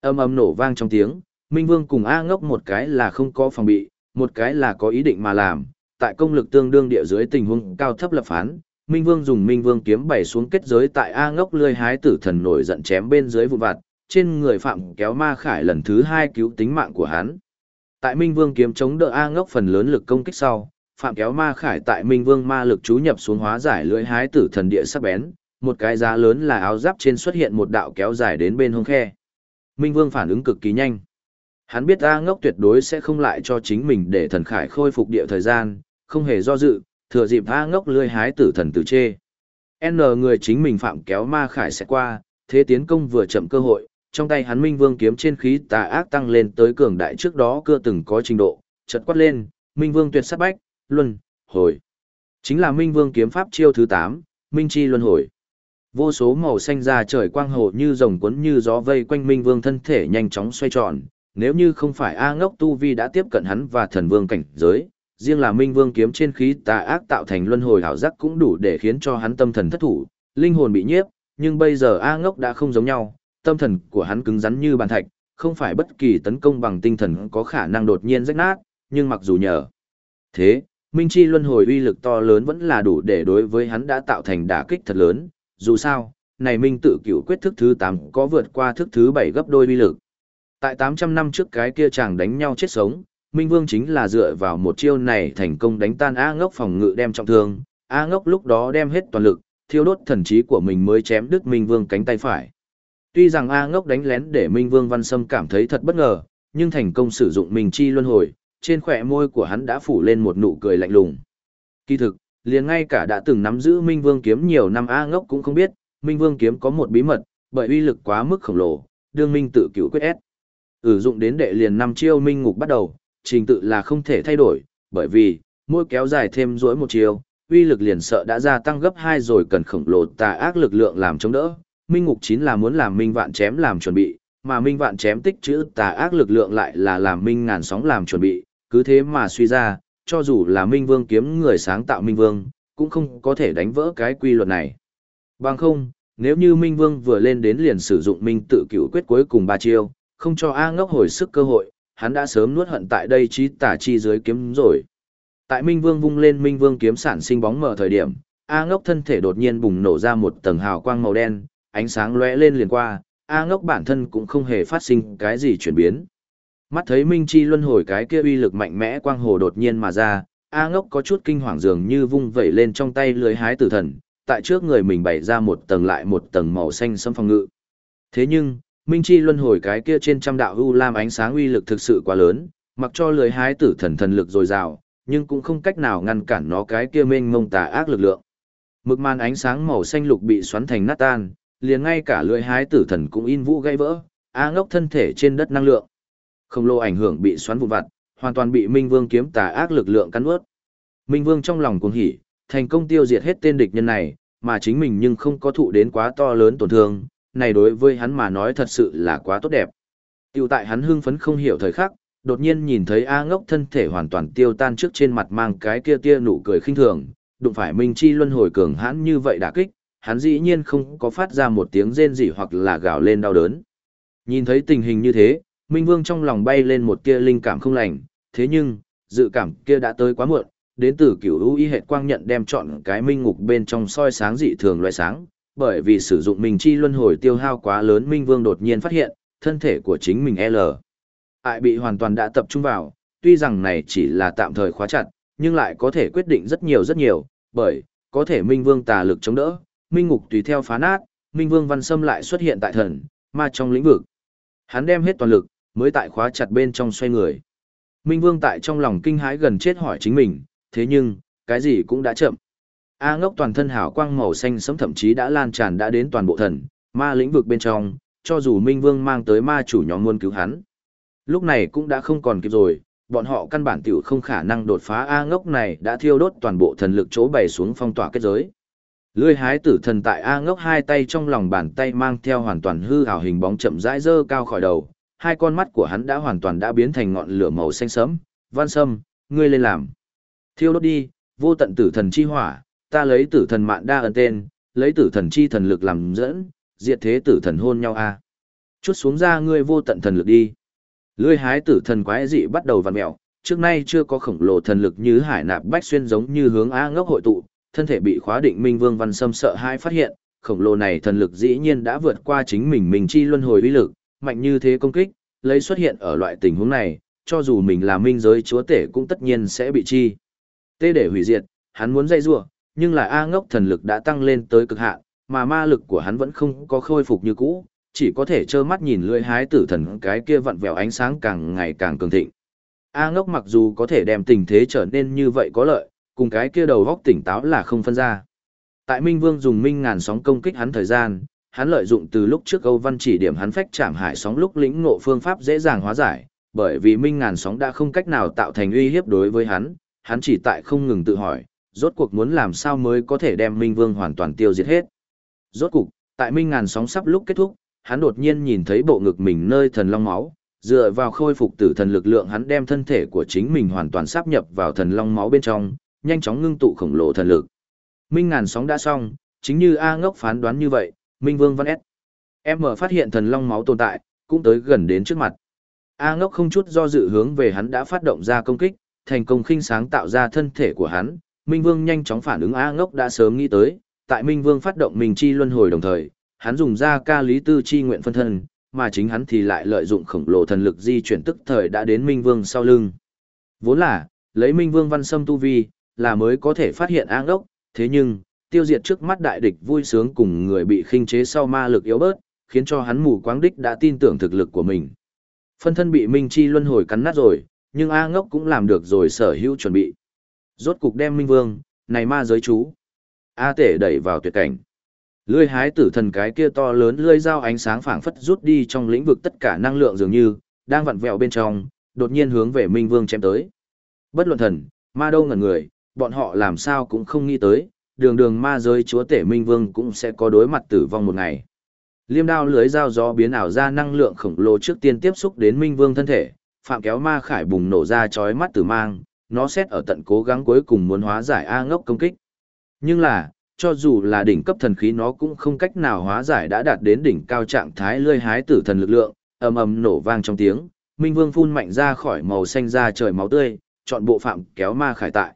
Âm âm nổ vang trong tiếng, Minh Vương cùng A ngốc một cái là không có phòng bị, một cái là có ý định mà làm, tại công lực tương đương địa dưới tình huống cao thấp lập phán, Minh Vương dùng Minh Vương kiếm bày xuống kết giới tại A ngốc lươi hái tử thần nổi giận chém bên dưới vụn vặt, trên người phạm kéo ma khải lần thứ hai cứu tính mạng của hắn. Tại Minh Vương kiếm chống đỡ A ngốc phần lớn lực công kích sau, phạm kéo ma khải tại Minh Vương ma lực chú nhập xuống hóa giải lưỡi hái tử thần địa sắc bén, một cái giá lớn là áo giáp trên xuất hiện một đạo kéo dài đến bên hông khe. Minh Vương phản ứng cực kỳ nhanh. Hắn biết A ngốc tuyệt đối sẽ không lại cho chính mình để thần khải khôi phục địa thời gian, không hề do dự, thừa dịp A ngốc lươi hái tử thần tử chê. N người chính mình phạm kéo ma khải sẽ qua, thế tiến công vừa chậm cơ hội, trong tay hắn Minh Vương kiếm trên khí tà ác tăng lên tới cường đại trước đó cưa từng có trình độ, chợt quát lên, Minh Vương tuyệt sát bách, luân, hồi. Chính là Minh Vương kiếm pháp chiêu thứ 8, Minh chi luân hồi. Vô số màu xanh ra trời quang hồ như rồng cuốn như gió vây quanh Minh Vương thân thể nhanh chóng xoay tròn, nếu như không phải A Ngốc Tu Vi đã tiếp cận hắn và thần vương cảnh giới, riêng là Minh Vương kiếm trên khí tà ác tạo thành luân hồi hảo giác cũng đủ để khiến cho hắn tâm thần thất thủ, linh hồn bị nhiếp, nhưng bây giờ A Ngốc đã không giống nhau, tâm thần của hắn cứng rắn như bàn thạch, không phải bất kỳ tấn công bằng tinh thần có khả năng đột nhiên rách nát, nhưng mặc dù nhờ thế, Minh Chi luân hồi uy lực to lớn vẫn là đủ để đối với hắn đã tạo thành đả kích thật lớn, dù sao, này Minh tự cửu quyết thức thứ 8 có vượt qua thức thứ 7 gấp đôi uy lực. Tại 800 năm trước cái kia chàng đánh nhau chết sống, Minh Vương chính là dựa vào một chiêu này thành công đánh tan A ngốc phòng ngự đem trọng thương, A ngốc lúc đó đem hết toàn lực, thiêu đốt thần trí của mình mới chém đứt Minh Vương cánh tay phải. Tuy rằng A ngốc đánh lén để Minh Vương Văn Sâm cảm thấy thật bất ngờ, nhưng thành công sử dụng mình Chi Luân Hồi, trên khỏe môi của hắn đã phủ lên một nụ cười lạnh lùng. Kỳ thực, liền ngay cả đã từng nắm giữ Minh Vương kiếm nhiều năm A ngốc cũng không biết, Minh Vương kiếm có một bí mật, bởi uy lực quá mức khổng lồ, đương Minh tự cứu quyết ép. Sử dụng đến đệ liền năm chiêu Minh ngục bắt đầu, trình tự là không thể thay đổi, bởi vì, mỗi kéo dài thêm dối một chiêu, uy lực liền sợ đã gia tăng gấp hai rồi cần khổng lồ tà ác lực lượng làm chống đỡ. Minh ngục chính là muốn làm Minh vạn chém làm chuẩn bị, mà Minh vạn chém tích chữ tà ác lực lượng lại là làm Minh ngàn sóng làm chuẩn bị, cứ thế mà suy ra, cho dù là Minh Vương kiếm người sáng tạo Minh Vương, cũng không có thể đánh vỡ cái quy luật này. Bằng không, nếu như Minh Vương vừa lên đến liền sử dụng Minh tự cửu quyết cuối cùng ba chiêu, không cho A ngốc hồi sức cơ hội, hắn đã sớm nuốt hận tại đây trí tả chi dưới kiếm rồi. Tại Minh Vương vung lên Minh Vương kiếm sản sinh bóng mở thời điểm, A ngốc thân thể đột nhiên bùng nổ ra một tầng hào quang màu đen, ánh sáng lóe lên liền qua, A ngốc bản thân cũng không hề phát sinh cái gì chuyển biến. Mắt thấy Minh Chi luân hồi cái kia uy lực mạnh mẽ quang hồ đột nhiên mà ra, A ngốc có chút kinh hoàng dường như vung vẩy lên trong tay lưới hái tử thần, tại trước người mình bày ra một tầng lại một tầng màu xanh xâm phòng ngự. Thế nhưng, Minh Chi luân hồi cái kia trên trăm đạo u lam ánh sáng uy lực thực sự quá lớn, mặc cho lưới hái tử thần thần lực dồi dào, nhưng cũng không cách nào ngăn cản nó cái kia mênh mông tà ác lực lượng. Mực màn ánh sáng màu xanh lục bị xoắn thành nát tan, liền ngay cả lưới hái tử thần cũng in vũ gãy vỡ, a ngốc thân thể trên đất năng lượng. Không lô ảnh hưởng bị xoắn vụn vặt, hoàn toàn bị Minh Vương kiếm tà ác lực lượng cắn nuốt. Minh Vương trong lòng cuồng hỉ, thành công tiêu diệt hết tên địch nhân này, mà chính mình nhưng không có thụ đến quá to lớn tổn thương, này đối với hắn mà nói thật sự là quá tốt đẹp. Tiêu tại hắn hưng phấn không hiểu thời khắc, đột nhiên nhìn thấy A ngốc thân thể hoàn toàn tiêu tan trước trên mặt mang cái kia tia nụ cười khinh thường, đụng phải Minh Chi luân hồi cường hãn như vậy đả kích, hắn dĩ nhiên không có phát ra một tiếng rên rỉ hoặc là gào lên đau đớn. Nhìn thấy tình hình như thế, Minh Vương trong lòng bay lên một tia linh cảm không lành, thế nhưng, dự cảm kia đã tới quá muộn, đến từ cửu u y hệ quang nhận đem chọn cái minh ngục bên trong soi sáng dị thường loại sáng, bởi vì sử dụng mình chi luân hồi tiêu hao quá lớn Minh Vương đột nhiên phát hiện, thân thể của chính mình L. Ai bị hoàn toàn đã tập trung vào, tuy rằng này chỉ là tạm thời khóa chặt, nhưng lại có thể quyết định rất nhiều rất nhiều, bởi, có thể Minh Vương tà lực chống đỡ, Minh Ngục tùy theo phá nát, Minh Vương Văn Sâm lại xuất hiện tại thần, ma trong lĩnh vực. Hắn đem hết toàn lực, mới tại khóa chặt bên trong xoay người. Minh Vương tại trong lòng kinh hãi gần chết hỏi chính mình, thế nhưng, cái gì cũng đã chậm. A ngốc toàn thân hào quang màu xanh sẫm thậm chí đã lan tràn đã đến toàn bộ thần, ma lĩnh vực bên trong, cho dù Minh Vương mang tới ma chủ nhóm muốn cứu hắn. Lúc này cũng đã không còn kịp rồi, bọn họ căn bản tiểu không khả năng đột phá A ngốc này đã thiêu đốt toàn bộ thần lực chỗ bày xuống phong tỏa kết giới. Lươi hái tử thần tại A ngốc hai tay trong lòng bàn tay mang theo hoàn toàn hư hào hình bóng chậm rãi dơ cao khỏi đầu, hai con mắt của hắn đã hoàn toàn đã biến thành ngọn lửa màu xanh sẫm. Văn Sâm, ngươi lên làm. Thiêu đốt đi, vô tận tử thần chi hỏa, ta lấy tử thần mạn đa ẩn tên, lấy tử thần chi thần lực làm dẫn, diệt thế tử thần hôn nhau a. Chút xuống ra ngươi vô tận thần lực đi. Lưỡi hái tử thần quái dị bắt đầu vặn mèo, trước nay chưa có khổng lồ thần lực như hải nạp bách xuyên giống như hướng A ngốc hội tụ, thân thể bị khóa định Minh Vương Văn Sâm sợ hai phát hiện, khổng lồ này thần lực dĩ nhiên đã vượt qua chính mình mình chi luân hồi uy lực, mạnh như thế công kích, lấy xuất hiện ở loại tình huống này, cho dù mình là minh giới chúa tể cũng tất nhiên sẽ bị chi. Tê để hủy diệt, hắn muốn dây rủa, nhưng là A ngốc thần lực đã tăng lên tới cực hạn, mà ma lực của hắn vẫn không có khôi phục như cũ, chỉ có thể trơ mắt nhìn lưỡi hái tử thần cái kia vặn vẹo ánh sáng càng ngày càng cường thịnh. A ngốc mặc dù có thể đem tình thế trở nên như vậy có lợi, cùng cái kia đầu góc tỉnh táo là không phân ra. Tại Minh Vương dùng minh ngàn sóng công kích hắn thời gian, hắn lợi dụng từ lúc trước Âu Văn chỉ điểm hắn phách chạm hải sóng lúc lĩnh ngộ phương pháp dễ dàng hóa giải, bởi vì minh ngàn sóng đã không cách nào tạo thành uy hiếp đối với hắn, hắn chỉ tại không ngừng tự hỏi, rốt cuộc muốn làm sao mới có thể đem Minh Vương hoàn toàn tiêu diệt hết. Rốt cuộc, tại minh ngàn sóng sắp lúc kết thúc, hắn đột nhiên nhìn thấy bộ ngực mình nơi thần long máu, dựa vào khôi phục tử thần lực lượng hắn đem thân thể của chính mình hoàn toàn sáp nhập vào thần long máu bên trong, nhanh chóng ngưng tụ khổng lồ thần lực. Minh ngàn sóng đã xong, chính như A ngốc phán đoán như vậy, Minh Vương Văn S. Em mở phát hiện thần long máu tồn tại, cũng tới gần đến trước mặt. A ngốc không chút do dự hướng về hắn đã phát động ra công kích, thành công khinh sáng tạo ra thân thể của hắn. Minh Vương nhanh chóng phản ứng A ngốc đã sớm nghĩ tới, tại Minh Vương phát động mình chi luân hồi đồng thời, hắn dùng ra ca lý tư chi nguyện phân thân, mà chính hắn thì lại lợi dụng khổng lồ thần lực di chuyển tức thời đã đến Minh Vương sau lưng. Vốn là, lấy Minh Vương văn sâm tu vi, là mới có thể phát hiện A ngốc, thế nhưng, tiêu diệt trước mắt đại địch vui sướng cùng người bị khinh chế sau ma lực yếu bớt, khiến cho hắn mù quáng đích đã tin tưởng thực lực của mình. Phân thân bị Minh Chi luân hồi cắn nát rồi, nhưng A ngốc cũng làm được rồi sở hữu chuẩn bị. Rốt cục đem Minh Vương, này ma giới chú. A tể đẩy vào tuyệt cảnh. Lưỡi hái tử thần cái kia to lớn lưỡi dao ánh sáng phảng phất rút đi trong lĩnh vực tất cả năng lượng dường như, đang vặn vẹo bên trong, đột nhiên hướng về Minh Vương chém tới. Bất luận thần, ma đâu ngẩn người, bọn họ làm sao cũng không nghĩ tới, đường đường ma giới chúa tể Minh Vương cũng sẽ có đối mặt tử vong một ngày. Liêm đao lưới dao gió biến ảo ra năng lượng khổng lồ trước tiên tiếp xúc đến Minh Vương thân thể, phạm kéo ma khải bùng nổ ra chói mắt tử mang, nó xét ở tận cố gắng cuối cùng muốn hóa giải A ngốc công kích. Nhưng là, cho dù là đỉnh cấp thần khí nó cũng không cách nào hóa giải đã đạt đến đỉnh cao trạng thái lươi hái tử thần lực lượng, ầm ầm nổ vang trong tiếng, Minh Vương phun mạnh ra khỏi màu xanh ra trời máu tươi, chọn bộ phạm kéo ma khải tại.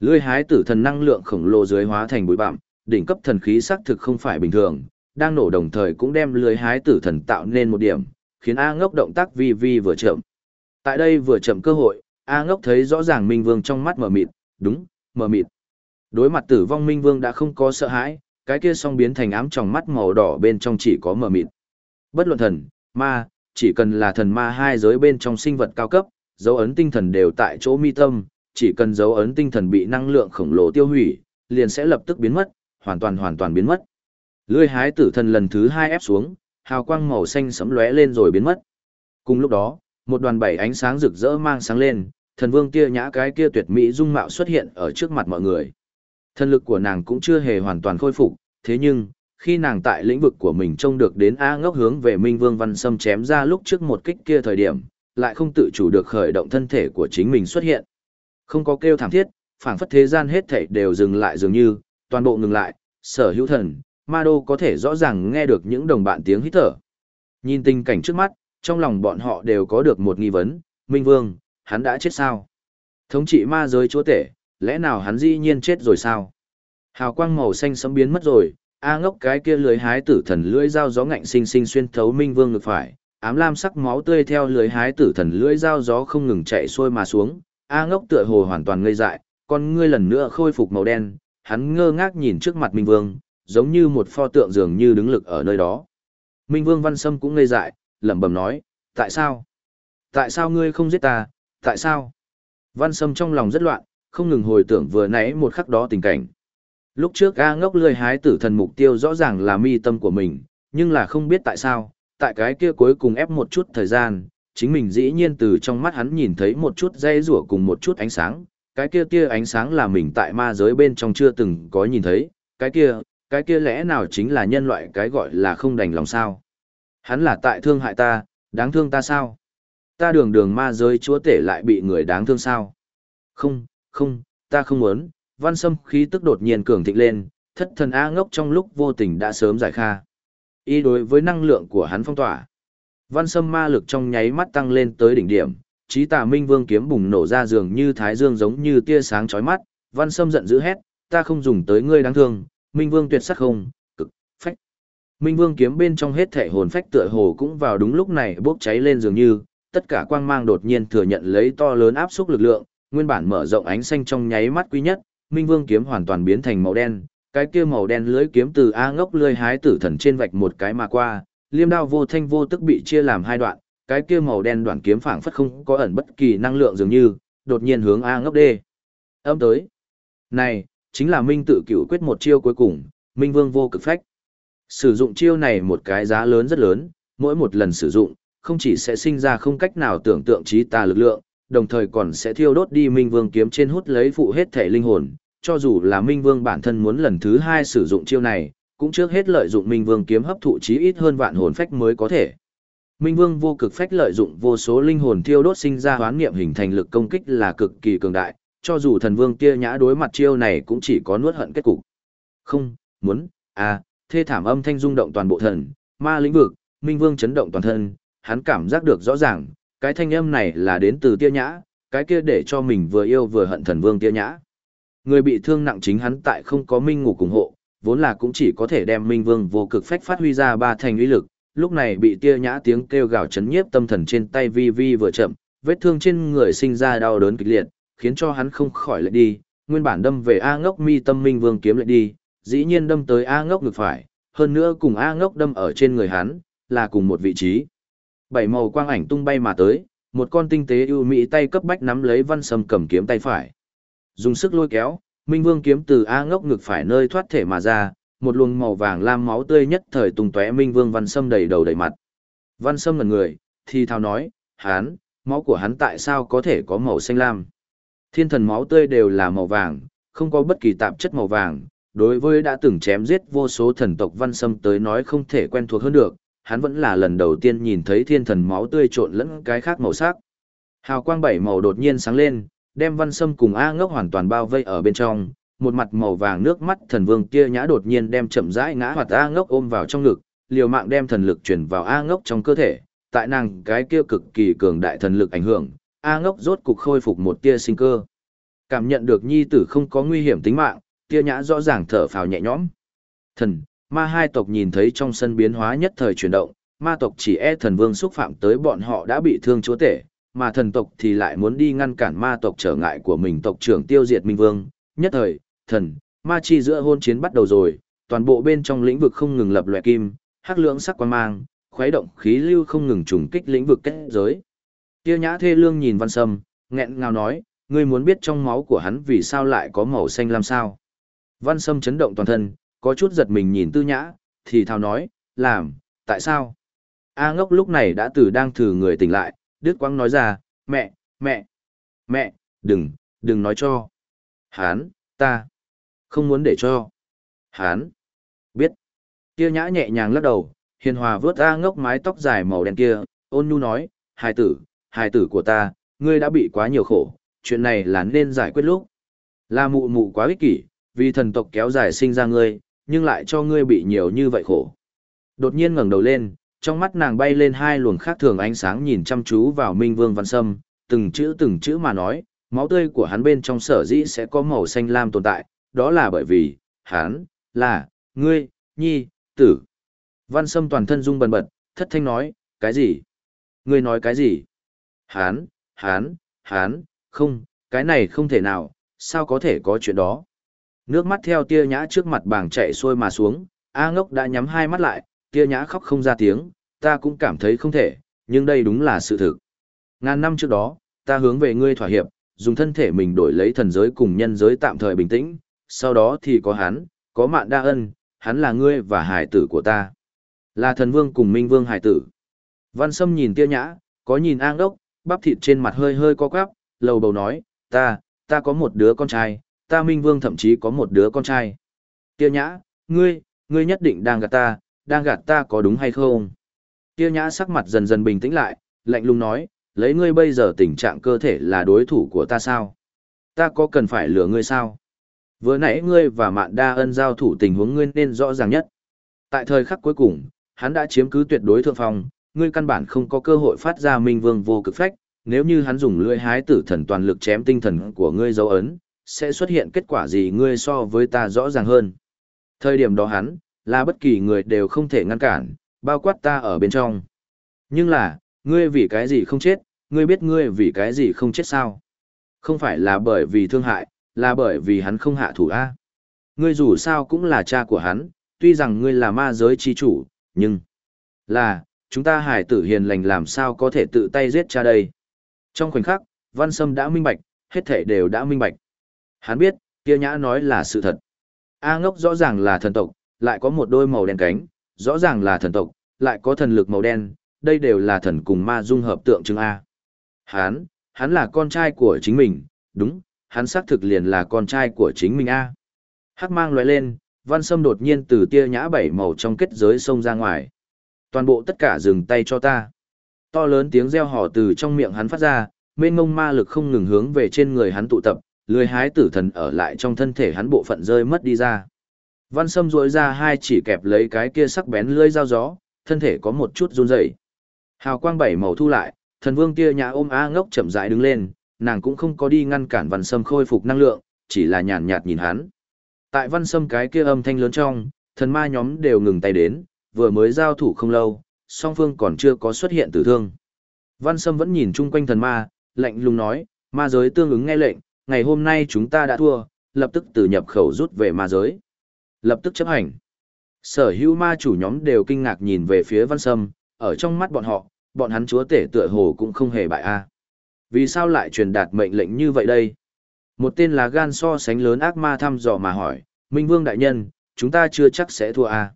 lươi hái tử thần năng lượng khổng lồ dưới hóa thành bụi bặm, đỉnh cấp thần khí xác thực không phải bình thường, đang nổ đồng thời cũng đem lươi hái tử thần tạo nên một điểm, khiến A Ngốc động tác vi vi vừa chậm. Tại đây vừa chậm cơ hội, A Ngốc thấy rõ ràng Minh Vương trong mắt mở mịt, đúng, mở mịt. Đối mặt tử vong Minh Vương đã không có sợ hãi, cái kia song biến thành ám trong mắt màu đỏ bên trong chỉ có mở mịt. Bất luận thần, ma, chỉ cần là thần ma hai giới bên trong sinh vật cao cấp, dấu ấn tinh thần đều tại chỗ mi tâm, chỉ cần dấu ấn tinh thần bị năng lượng khổng lồ tiêu hủy, liền sẽ lập tức biến mất, hoàn toàn hoàn toàn biến mất. Lưỡi hái tử thần lần thứ hai ép xuống, hào quang màu xanh sẫm lóe lên rồi biến mất. Cùng lúc đó, một đoàn bảy ánh sáng rực rỡ mang sáng lên, thần vương tia nhã cái kia tuyệt mỹ dung mạo xuất hiện ở trước mặt mọi người. Thần lực của nàng cũng chưa hề hoàn toàn khôi phục, thế nhưng, khi nàng tại lĩnh vực của mình trông được đến A ngốc hướng về Minh Vương Văn Sâm chém ra lúc trước một kích kia thời điểm, lại không tự chủ được khởi động thân thể của chính mình xuất hiện. Không có kêu thảm thiết, phảng phất thế gian hết thảy đều dừng lại dường như, toàn bộ ngừng lại, sở hữu thần, ma đô có thể rõ ràng nghe được những đồng bạn tiếng hít thở. Nhìn tình cảnh trước mắt, trong lòng bọn họ đều có được một nghi vấn, Minh Vương, hắn đã chết sao? Thống trị ma giới chúa tể, lẽ nào hắn dĩ nhiên chết rồi sao? Hào quang màu xanh sấm biến mất rồi, A ngốc cái kia lưới hái tử thần lưỡi dao gió ngạnh sinh sinh xuyên thấu Minh Vương ngực phải, ám lam sắc máu tươi theo lưới hái tử thần lưỡi dao gió không ngừng chạy xuôi mà xuống, A ngốc tựa hồ hoàn toàn ngây dại, con ngươi lần nữa khôi phục màu đen, hắn ngơ ngác nhìn trước mặt Minh Vương, giống như một pho tượng dường như đứng lực ở nơi đó. Minh Vương Văn Sâm cũng ngây dại, lẩm bẩm nói, tại sao? Tại sao ngươi không giết ta, tại sao? Văn Sâm trong lòng rất loạn, không ngừng hồi tưởng vừa nãy một khắc đó tình cảnh. Lúc trước A ngốc lười hái tử thần mục tiêu rõ ràng là mi tâm của mình, nhưng là không biết tại sao, tại cái kia cuối cùng ép một chút thời gian, chính mình dĩ nhiên từ trong mắt hắn nhìn thấy một chút dây rủa cùng một chút ánh sáng, cái kia kia ánh sáng là mình tại ma giới bên trong chưa từng có nhìn thấy, cái kia, cái kia lẽ nào chính là nhân loại cái gọi là không đành lòng sao? Hắn là tại thương hại ta, đáng thương ta sao? Ta đường đường ma giới chúa tể lại bị người đáng thương sao? Không, không, ta không muốn, văn sâm khí tức đột nhiên cường thịnh lên, thất thần A ngốc trong lúc vô tình đã sớm giải kha. Ý đối với năng lượng của hắn phong tỏa. Văn sâm ma lực trong nháy mắt tăng lên tới đỉnh điểm, trí tà minh vương kiếm bùng nổ ra dường như thái dương giống như tia sáng chói mắt, văn sâm giận dữ hét, ta không dùng tới ngươi đáng thương, Minh Vương tuyệt sắc không. Minh Vương kiếm bên trong hết thể hồn phách tựa hồ cũng vào đúng lúc này bốc cháy lên dường như, tất cả quang mang đột nhiên thừa nhận lấy to lớn áp xúc lực lượng, nguyên bản mở rộng ánh xanh trong nháy mắt quý nhất, Minh Vương kiếm hoàn toàn biến thành màu đen, cái kia màu đen lưới kiếm từ A ngốc lưới hái tử thần trên vạch một cái mà qua, liêm đao vô thanh vô tức bị chia làm hai đoạn, cái kia màu đen đoạn kiếm phảng phất không có ẩn bất kỳ năng lượng dường như, đột nhiên hướng A ngốc đê. Âm tới. Này, chính là Minh tự cửu quyết một chiêu cuối cùng, Minh Vương vô cực phách. Sử dụng chiêu này một cái giá lớn rất lớn, mỗi một lần sử dụng, không chỉ sẽ sinh ra không cách nào tưởng tượng trí tà lực lượng, đồng thời còn sẽ thiêu đốt đi Minh Vương kiếm trên hút lấy phụ hết thể linh hồn, cho dù là Minh Vương bản thân muốn lần thứ hai sử dụng chiêu này, cũng trước hết lợi dụng Minh Vương kiếm hấp thụ chí ít hơn vạn hồn phách mới có thể. Minh Vương vô cực phách lợi dụng vô số linh hồn thiêu đốt sinh ra hoán niệm hình thành lực công kích là cực kỳ cường đại, cho dù thần vương kia nhã đối mặt chiêu này cũng chỉ có nuốt hận kết cục. Không, muốn, à, thê thảm âm thanh rung động toàn bộ thần, ma lĩnh vực, Minh Vương chấn động toàn thân, hắn cảm giác được rõ ràng, cái thanh âm này là đến từ tia nhã, cái kia để cho mình vừa yêu vừa hận thần vương tia nhã. Người bị thương nặng chính hắn tại không có minh ngủ cùng hộ, vốn là cũng chỉ có thể đem minh vương vô cực phách phát huy ra ba thành uy lực, lúc này bị tia nhã tiếng kêu gào chấn nhiếp tâm thần trên tay vi vi vừa chậm, vết thương trên người sinh ra đau đớn kịch liệt, khiến cho hắn không khỏi lại đi, nguyên bản đâm về A ngốc mi tâm minh vương kiếm lại đi, dĩ nhiên đâm tới A ngốc ngực phải, hơn nữa cùng A ngốc đâm ở trên người hắn, là cùng một vị trí. Bảy màu quang ảnh tung bay mà tới, một con tinh tế ưu mỹ tay cấp bách nắm lấy văn sâm cầm kiếm tay phải. Dùng sức lôi kéo, Minh Vương kiếm từ A ngốc ngực phải nơi thoát thể mà ra, một luồng màu vàng lam máu tươi nhất thời tung tóe Minh Vương Văn Sâm đầy đầu đầy mặt. Văn Sâm ngẩn người, thì thào nói, hắn, máu của hắn tại sao có thể có màu xanh lam? Thiên thần máu tươi đều là màu vàng, không có bất kỳ tạp chất màu vàng. Đối với đã từng chém giết vô số thần tộc Văn Sâm tới nói không thể quen thuộc hơn được, hắn vẫn là lần đầu tiên nhìn thấy thiên thần máu tươi trộn lẫn cái khác màu sắc. Hào quang bảy màu đột nhiên sáng lên, đem Văn Sâm cùng A Ngốc hoàn toàn bao vây ở bên trong, một mặt màu vàng nước mắt thần vương kia nhã đột nhiên đem chậm rãi ngã hoạt A Ngốc ôm vào trong ngực, liều mạng đem thần lực chuyển vào A Ngốc trong cơ thể, tại nàng cái kia cực kỳ cường đại thần lực ảnh hưởng, A Ngốc rốt cục khôi phục một tia sinh cơ. Cảm nhận được nhi tử không có nguy hiểm tính mạng, tia nhã rõ ràng thở phào nhẹ nhõm. Thần, ma hai tộc nhìn thấy trong sân biến hóa nhất thời chuyển động, ma tộc chỉ e thần vương xúc phạm tới bọn họ đã bị thương chúa tể, mà thần tộc thì lại muốn đi ngăn cản ma tộc trở ngại của mình tộc trưởng tiêu diệt minh vương. Nhất thời, thần, ma chi giữa hôn chiến bắt đầu rồi, toàn bộ bên trong lĩnh vực không ngừng lập loại kim, hắc lưỡng sắc quan mang, khuấy động khí lưu không ngừng trùng kích lĩnh vực kết giới. Tiêu nhã thê lương nhìn văn sâm, nghẹn ngào nói, ngươi muốn biết trong máu của hắn vì sao lại có màu xanh làm sao. Văn sâm chấn động toàn thân, có chút giật mình nhìn tư nhã, thì thào nói, làm, tại sao? A ngốc lúc này đã từ đang thử người tỉnh lại, Đức Quang nói ra, mẹ, mẹ, mẹ, đừng, đừng nói cho. Hán, ta, không muốn để cho. Hán, biết. Tiêu nhã nhẹ nhàng lắc đầu, hiền hòa vớt A ngốc mái tóc dài màu đen kia, ôn nhu nói, hài tử, hài tử của ta, ngươi đã bị quá nhiều khổ, chuyện này là nên giải quyết lúc. Là mụ mụ quá ích kỷ, vì thần tộc kéo dài sinh ra ngươi, nhưng lại cho ngươi bị nhiều như vậy khổ. Đột nhiên ngẩng đầu lên, trong mắt nàng bay lên hai luồng khác thường ánh sáng nhìn chăm chú vào Minh Vương Văn Sâm, từng chữ từng chữ mà nói, máu tươi của hắn bên trong sở dĩ sẽ có màu xanh lam tồn tại, đó là bởi vì, hắn, là, ngươi, nhi, tử. Văn Sâm toàn thân rung bần bật, thất thanh nói, cái gì? Ngươi nói cái gì? Hán, Hán, Hán, không, cái này không thể nào, sao có thể có chuyện đó? Nước mắt theo tia nhã trước mặt bảng chạy xuôi mà xuống, A ngốc đã nhắm hai mắt lại, tia nhã khóc không ra tiếng, ta cũng cảm thấy không thể, nhưng đây đúng là sự thực. Ngàn năm trước đó, ta hướng về ngươi thỏa hiệp, dùng thân thể mình đổi lấy thần giới cùng nhân giới tạm thời bình tĩnh, sau đó thì có hắn, có mạn đa ân, hắn là ngươi và hải tử của ta. Là thần vương cùng minh vương hải tử. Văn Sâm nhìn tia nhã, có nhìn A đốc, bắp thịt trên mặt hơi hơi co quắp, lầu bầu nói, ta, ta có một đứa con trai, ta minh vương thậm chí có một đứa con trai. Tiêu nhã, ngươi, ngươi nhất định đang gạt ta, đang gạt ta có đúng hay không? Tiêu nhã sắc mặt dần dần bình tĩnh lại, lạnh lùng nói, lấy ngươi bây giờ tình trạng cơ thể là đối thủ của ta sao? Ta có cần phải lừa ngươi sao? Vừa nãy ngươi và mạn đa ân giao thủ tình huống ngươi nên rõ ràng nhất. Tại thời khắc cuối cùng, hắn đã chiếm cứ tuyệt đối thượng phong, ngươi căn bản không có cơ hội phát ra minh vương vô cực phách, nếu như hắn dùng lưỡi hái tử thần toàn lực chém tinh thần của ngươi dấu ấn, sẽ xuất hiện kết quả gì ngươi so với ta rõ ràng hơn. Thời điểm đó hắn, là bất kỳ người đều không thể ngăn cản, bao quát ta ở bên trong. Nhưng là, ngươi vì cái gì không chết, ngươi biết ngươi vì cái gì không chết sao? Không phải là bởi vì thương hại, là bởi vì hắn không hạ thủ A. Ngươi dù sao cũng là cha của hắn, tuy rằng ngươi là ma giới chi chủ, nhưng... Là, chúng ta hải tử hiền lành làm sao có thể tự tay giết cha đây. Trong khoảnh khắc, Văn Sâm đã minh bạch, hết thể đều đã minh bạch. Hắn biết, kia nhã nói là sự thật. A ngốc rõ ràng là thần tộc, lại có một đôi màu đen cánh, rõ ràng là thần tộc, lại có thần lực màu đen, đây đều là thần cùng ma dung hợp tượng trưng A. Hắn, hắn là con trai của chính mình, đúng, hắn xác thực liền là con trai của chính mình A. Hắc mang lóe lên, văn sâm đột nhiên từ tia nhã bảy màu trong kết giới sông ra ngoài. Toàn bộ tất cả dừng tay cho ta. To lớn tiếng reo hò từ trong miệng hắn phát ra, mênh mông ma lực không ngừng hướng về trên người hắn tụ tập, lười hái tử thần ở lại trong thân thể hắn bộ phận rơi mất đi ra. Văn Sâm rỗi ra hai chỉ kẹp lấy cái kia sắc bén lưỡi dao gió, thân thể có một chút run rẩy. Hào quang bảy màu thu lại, thần vương kia nhã ôm A ngốc chậm rãi đứng lên, nàng cũng không có đi ngăn cản Văn Sâm khôi phục năng lượng, chỉ là nhàn nhạt nhìn hắn. Tại Văn Sâm cái kia âm thanh lớn trong, thần ma nhóm đều ngừng tay đến, vừa mới giao thủ không lâu, song phương còn chưa có xuất hiện tử thương. Văn Sâm vẫn nhìn chung quanh thần ma, lạnh lùng nói, ma giới tương ứng nghe lệnh, ngày hôm nay chúng ta đã thua, lập tức từ nhập khẩu rút về ma giới. Lập tức chấp hành. Sở hữu ma chủ nhóm đều kinh ngạc nhìn về phía Văn Sâm, ở trong mắt bọn họ, bọn hắn chúa tể tựa hồ cũng không hề bại a. À. Vì sao lại truyền đạt mệnh lệnh như vậy đây? Một tên là gan so sánh lớn ác ma thăm dò mà hỏi, Minh Vương đại nhân, chúng ta chưa chắc sẽ thua a. À.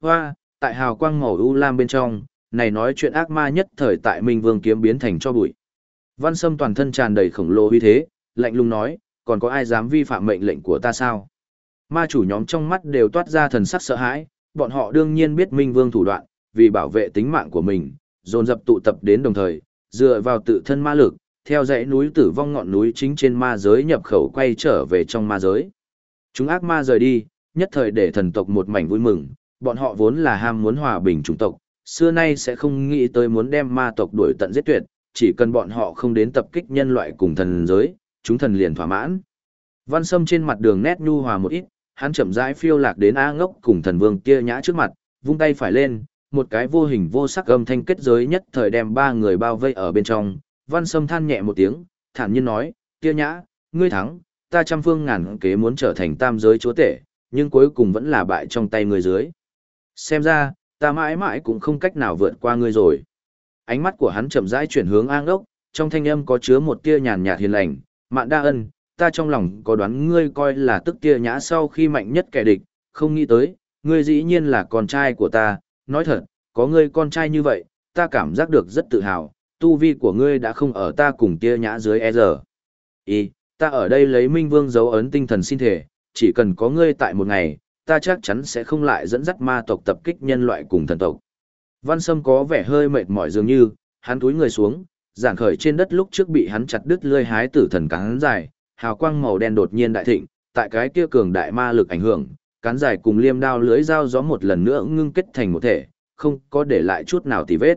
Hoa, tại hào quang màu u lam bên trong, này nói chuyện ác ma nhất thời tại Minh Vương kiếm biến thành cho bụi. Văn Sâm toàn thân tràn đầy khổng lồ uy thế, lạnh lùng nói, còn có ai dám vi phạm mệnh lệnh của ta sao? Ma chủ nhóm trong mắt đều toát ra thần sắc sợ hãi, bọn họ đương nhiên biết Minh Vương thủ đoạn, vì bảo vệ tính mạng của mình, dồn dập tụ tập đến đồng thời, dựa vào tự thân ma lực, theo dãy núi tử vong ngọn núi chính trên ma giới nhập khẩu quay trở về trong ma giới. Chúng ác ma rời đi, nhất thời để thần tộc một mảnh vui mừng, bọn họ vốn là ham muốn hòa bình chủng tộc, xưa nay sẽ không nghĩ tới muốn đem ma tộc đuổi tận giết tuyệt, chỉ cần bọn họ không đến tập kích nhân loại cùng thần giới, chúng thần liền thỏa mãn. Văn Sâm trên mặt đường nét nhu hòa một ít, hắn chậm rãi phiêu lạc đến A Ngốc cùng thần vương kia nhã trước mặt, vung tay phải lên, một cái vô hình vô sắc âm thanh kết giới nhất thời đem ba người bao vây ở bên trong. Văn Sâm than nhẹ một tiếng, thản nhiên nói, kia nhã, ngươi thắng, ta trăm phương ngàn kế muốn trở thành tam giới chúa tể, nhưng cuối cùng vẫn là bại trong tay người dưới. Xem ra, ta mãi mãi cũng không cách nào vượt qua ngươi rồi. Ánh mắt của hắn chậm rãi chuyển hướng A Ngốc, trong thanh âm có chứa một tia nhàn nhạt hiền lành, mạn đa ân, ta trong lòng có đoán ngươi coi là tức tia nhã sau khi mạnh nhất kẻ địch, không nghĩ tới, ngươi dĩ nhiên là con trai của ta, nói thật, có ngươi con trai như vậy, ta cảm giác được rất tự hào, tu vi của ngươi đã không ở ta cùng tia nhã dưới e giờ. Ý, ta ở đây lấy minh vương dấu ấn tinh thần xin thể, chỉ cần có ngươi tại một ngày, ta chắc chắn sẽ không lại dẫn dắt ma tộc tập kích nhân loại cùng thần tộc. Văn Sâm có vẻ hơi mệt mỏi dường như, hắn túi người xuống, giản khởi trên đất lúc trước bị hắn chặt đứt lươi hái tử thần cắn dài, hào quang màu đen đột nhiên đại thịnh, tại cái kia cường đại ma lực ảnh hưởng, cán dài cùng liêm đao lưới dao gió một lần nữa ngưng kết thành một thể, không có để lại chút nào tì vết.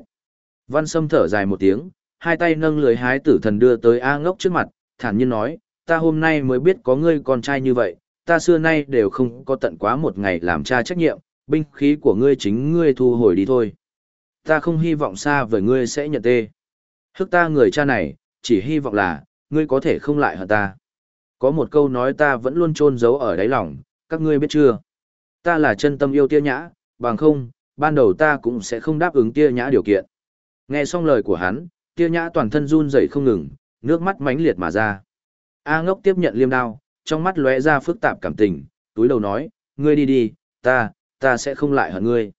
Văn Sâm thở dài một tiếng, hai tay nâng lưới hái tử thần đưa tới A ngốc trước mặt, thản nhiên nói, ta hôm nay mới biết có ngươi con trai như vậy, ta xưa nay đều không có tận quá một ngày làm cha trách nhiệm, binh khí của ngươi chính ngươi thu hồi đi thôi. Ta không hy vọng xa với ngươi sẽ nhận tê. Hức ta người cha này, chỉ hy vọng là, ngươi có thể không lại hận ta. Có một câu nói ta vẫn luôn chôn giấu ở đáy lòng, các ngươi biết chưa? Ta là chân tâm yêu tia nhã, bằng không, ban đầu ta cũng sẽ không đáp ứng tia nhã điều kiện. Nghe xong lời của hắn, tia nhã toàn thân run rẩy không ngừng, nước mắt mãnh liệt mà ra. A ngốc tiếp nhận liêm đao, trong mắt lóe ra phức tạp cảm tình, túi đầu nói, ngươi đi đi, ta, ta sẽ không lại hận ngươi.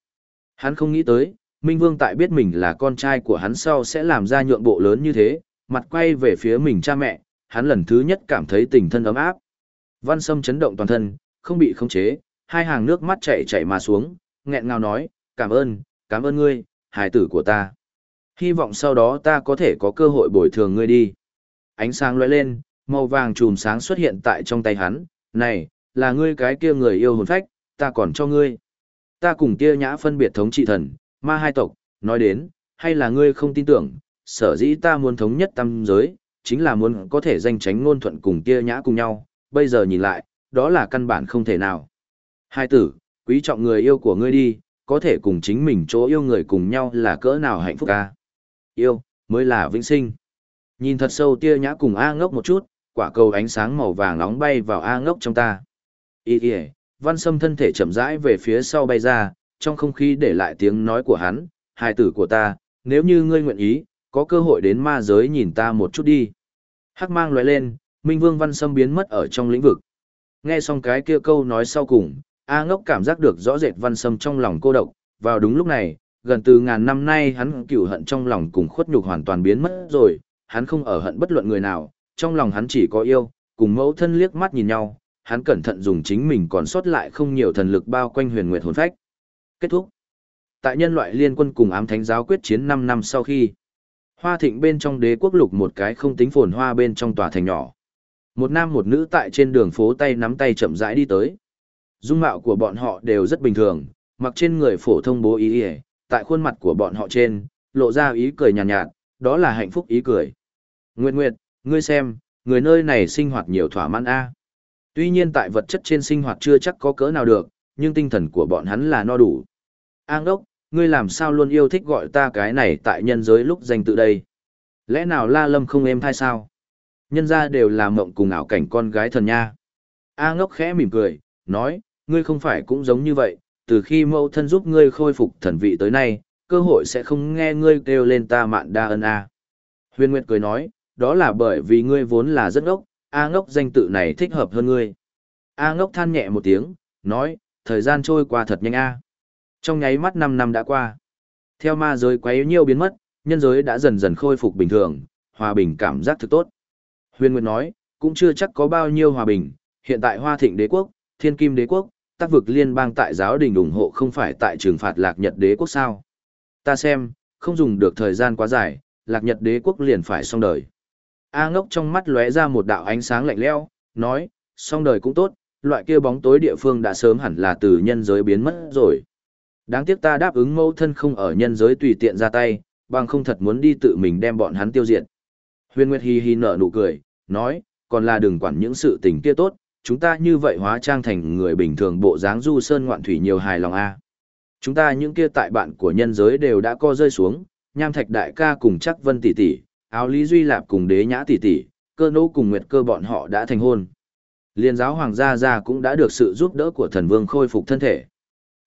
Hắn không nghĩ tới, Minh Vương tại biết mình là con trai của hắn sau sẽ làm ra nhượng bộ lớn như thế, mặt quay về phía mình cha mẹ, hắn lần thứ nhất cảm thấy tình thân ấm áp. Văn Sâm chấn động toàn thân, không bị khống chế, hai hàng nước mắt chảy chảy mà xuống, nghẹn ngào nói, cảm ơn, cảm ơn ngươi, hài tử của ta. Hy vọng sau đó ta có thể có cơ hội bồi thường ngươi đi. Ánh sáng lóe lên, màu vàng chùm sáng xuất hiện tại trong tay hắn, này, là ngươi cái kia người yêu hồn phách, ta còn cho ngươi. Ta cùng kia nhã phân biệt thống trị thần, ma hai tộc, nói đến, hay là ngươi không tin tưởng, sở dĩ ta muốn thống nhất tam giới, chính là muốn có thể danh tránh ngôn thuận cùng kia nhã cùng nhau, bây giờ nhìn lại, đó là căn bản không thể nào. Hai tử, quý trọng người yêu của ngươi đi, có thể cùng chính mình chỗ yêu người cùng nhau là cỡ nào hạnh phúc ca. Yêu, mới là vĩnh sinh. Nhìn thật sâu tia nhã cùng A ngốc một chút, quả cầu ánh sáng màu vàng nóng bay vào A ngốc trong ta. Ý kìa, văn sâm thân thể chậm rãi về phía sau bay ra, trong không khí để lại tiếng nói của hắn, hài tử của ta, nếu như ngươi nguyện ý, có cơ hội đến ma giới nhìn ta một chút đi. Hắc mang lóe lên, Minh Vương Văn Sâm biến mất ở trong lĩnh vực. Nghe xong cái kia câu nói sau cùng, A ngốc cảm giác được rõ rệt Văn Sâm trong lòng cô độc, vào đúng lúc này, gần từ ngàn năm nay hắn cửu hận trong lòng cùng khuất nhục hoàn toàn biến mất rồi, hắn không ở hận bất luận người nào, trong lòng hắn chỉ có yêu, cùng mẫu thân liếc mắt nhìn nhau, hắn cẩn thận dùng chính mình còn sót lại không nhiều thần lực bao quanh huyền nguyệt hồn phách. Kết thúc. Tại nhân loại liên quân cùng ám thánh giáo quyết chiến 5 năm sau khi, Hoa thịnh bên trong đế quốc lục một cái không tính phồn hoa bên trong tòa thành nhỏ. Một nam một nữ tại trên đường phố tay nắm tay chậm rãi đi tới. Dung mạo của bọn họ đều rất bình thường, mặc trên người phổ thông bố ý ý, tại khuôn mặt của bọn họ trên, lộ ra ý cười nhàn nhạt, nhạt, đó là hạnh phúc ý cười. Nguyệt Nguyệt, ngươi xem, người nơi này sinh hoạt nhiều thỏa mãn a. Tuy nhiên tại vật chất trên sinh hoạt chưa chắc có cỡ nào được, nhưng tinh thần của bọn hắn là no đủ. An đốc, ngươi làm sao luôn yêu thích gọi ta cái này tại nhân giới lúc danh tự đây? Lẽ nào la lâm không em thai sao? Nhân ra đều là mộng cùng ảo cảnh con gái thần nha. A ngốc khẽ mỉm cười, nói, ngươi không phải cũng giống như vậy, từ khi mẫu thân giúp ngươi khôi phục thần vị tới nay, cơ hội sẽ không nghe ngươi kêu lên ta mạn đa ân a. Huyền Nguyệt cười nói, đó là bởi vì ngươi vốn là rất ngốc, A ngốc danh tự này thích hợp hơn ngươi. A ngốc than nhẹ một tiếng, nói, thời gian trôi qua thật nhanh a. Trong nháy mắt 5 năm đã qua. Theo ma giới quấy nhiêu biến mất, nhân giới đã dần dần khôi phục bình thường, hòa bình cảm giác thực tốt. Huyền Nguyệt nói, cũng chưa chắc có bao nhiêu hòa bình, hiện tại Hoa Thịnh đế quốc, Thiên Kim đế quốc, tác vực liên bang tại giáo đình ủng hộ không phải tại trừng phạt Lạc Nhật đế quốc sao. Ta xem, không dùng được thời gian quá dài, Lạc Nhật đế quốc liền phải xong đời. A ngốc trong mắt lóe ra một đạo ánh sáng lạnh lẽo, nói, xong đời cũng tốt, loại kia bóng tối địa phương đã sớm hẳn là từ nhân giới biến mất rồi. Đáng tiếc ta đáp ứng mẫu thân không ở nhân giới tùy tiện ra tay, bằng không thật muốn đi tự mình đem bọn hắn tiêu diệt. Huyền Nguyệt hi hi nở nụ cười, nói, còn là đừng quản những sự tình kia tốt, chúng ta như vậy hóa trang thành người bình thường bộ dáng du sơn ngoạn thủy nhiều hài lòng a. Chúng ta những kia tại bạn của nhân giới đều đã co rơi xuống, nham thạch đại ca cùng chắc vân tỷ tỷ, áo lý duy lạp cùng đế nhã tỷ tỷ, cơ Nỗ cùng nguyệt cơ bọn họ đã thành hôn. Liên giáo hoàng gia gia cũng đã được sự giúp đỡ của thần vương khôi phục thân thể.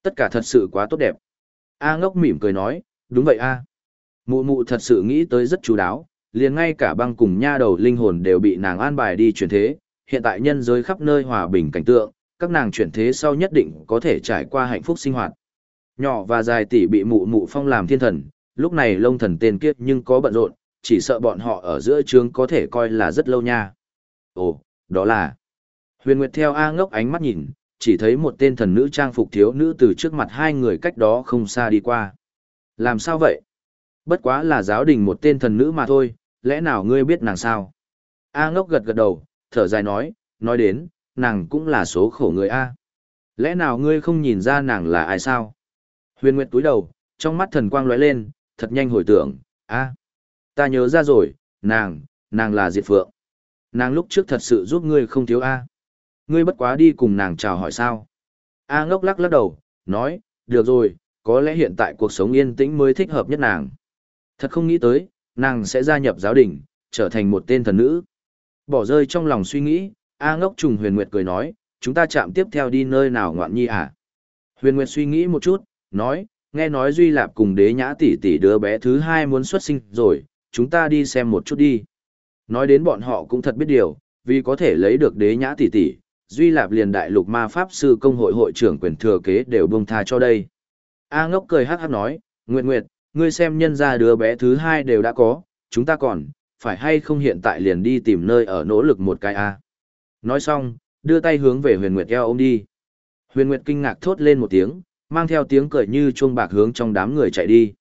Tất cả thật sự quá tốt đẹp. A ngốc mỉm cười nói, đúng vậy a. Mụ mụ thật sự nghĩ tới rất chú đáo, liền ngay cả băng cùng nha đầu linh hồn đều bị nàng an bài đi chuyển thế, hiện tại nhân giới khắp nơi hòa bình cảnh tượng, các nàng chuyển thế sau nhất định có thể trải qua hạnh phúc sinh hoạt. Nhỏ và dài tỷ bị mụ mụ phong làm thiên thần, lúc này lông thần tên kiếp nhưng có bận rộn, chỉ sợ bọn họ ở giữa trường có thể coi là rất lâu nha. Ồ, đó là... Huyền Nguyệt theo A ngốc ánh mắt nhìn, chỉ thấy một tên thần nữ trang phục thiếu nữ từ trước mặt hai người cách đó không xa đi qua. Làm sao vậy? Bất quá là giáo đình một tên thần nữ mà thôi, lẽ nào ngươi biết nàng sao? A ngốc gật gật đầu, thở dài nói, nói đến, nàng cũng là số khổ người A. Lẽ nào ngươi không nhìn ra nàng là ai sao? Huyền Nguyệt túi đầu, trong mắt thần quang lóe lên, thật nhanh hồi tưởng, A. ta nhớ ra rồi, nàng, nàng là Diệt Phượng. Nàng lúc trước thật sự giúp ngươi không thiếu A. Ngươi bất quá đi cùng nàng chào hỏi sao? A ngốc lắc lắc đầu, nói, được rồi, có lẽ hiện tại cuộc sống yên tĩnh mới thích hợp nhất nàng. Thật không nghĩ tới, nàng sẽ gia nhập giáo đình, trở thành một tên thần nữ. Bỏ rơi trong lòng suy nghĩ, A ngốc trùng huyền nguyệt cười nói, chúng ta chạm tiếp theo đi nơi nào ngoạn nhi à? Huyền nguyệt suy nghĩ một chút, nói, nghe nói Duy Lạp cùng đế nhã tỷ tỷ đứa bé thứ hai muốn xuất sinh rồi, chúng ta đi xem một chút đi. Nói đến bọn họ cũng thật biết điều, vì có thể lấy được đế nhã tỷ tỷ, Duy Lạp liền đại lục ma pháp sư công hội hội trưởng quyền thừa kế đều buông tha cho đây. A ngốc cười hát hát nói, Nguyệt Nguyệt, ngươi xem nhân ra đứa bé thứ hai đều đã có, chúng ta còn, phải hay không hiện tại liền đi tìm nơi ở nỗ lực một cái A. Nói xong, đưa tay hướng về huyền Nguyệt eo ôm đi. Huyền Nguyệt kinh ngạc thốt lên một tiếng, mang theo tiếng cười như chuông bạc hướng trong đám người chạy đi.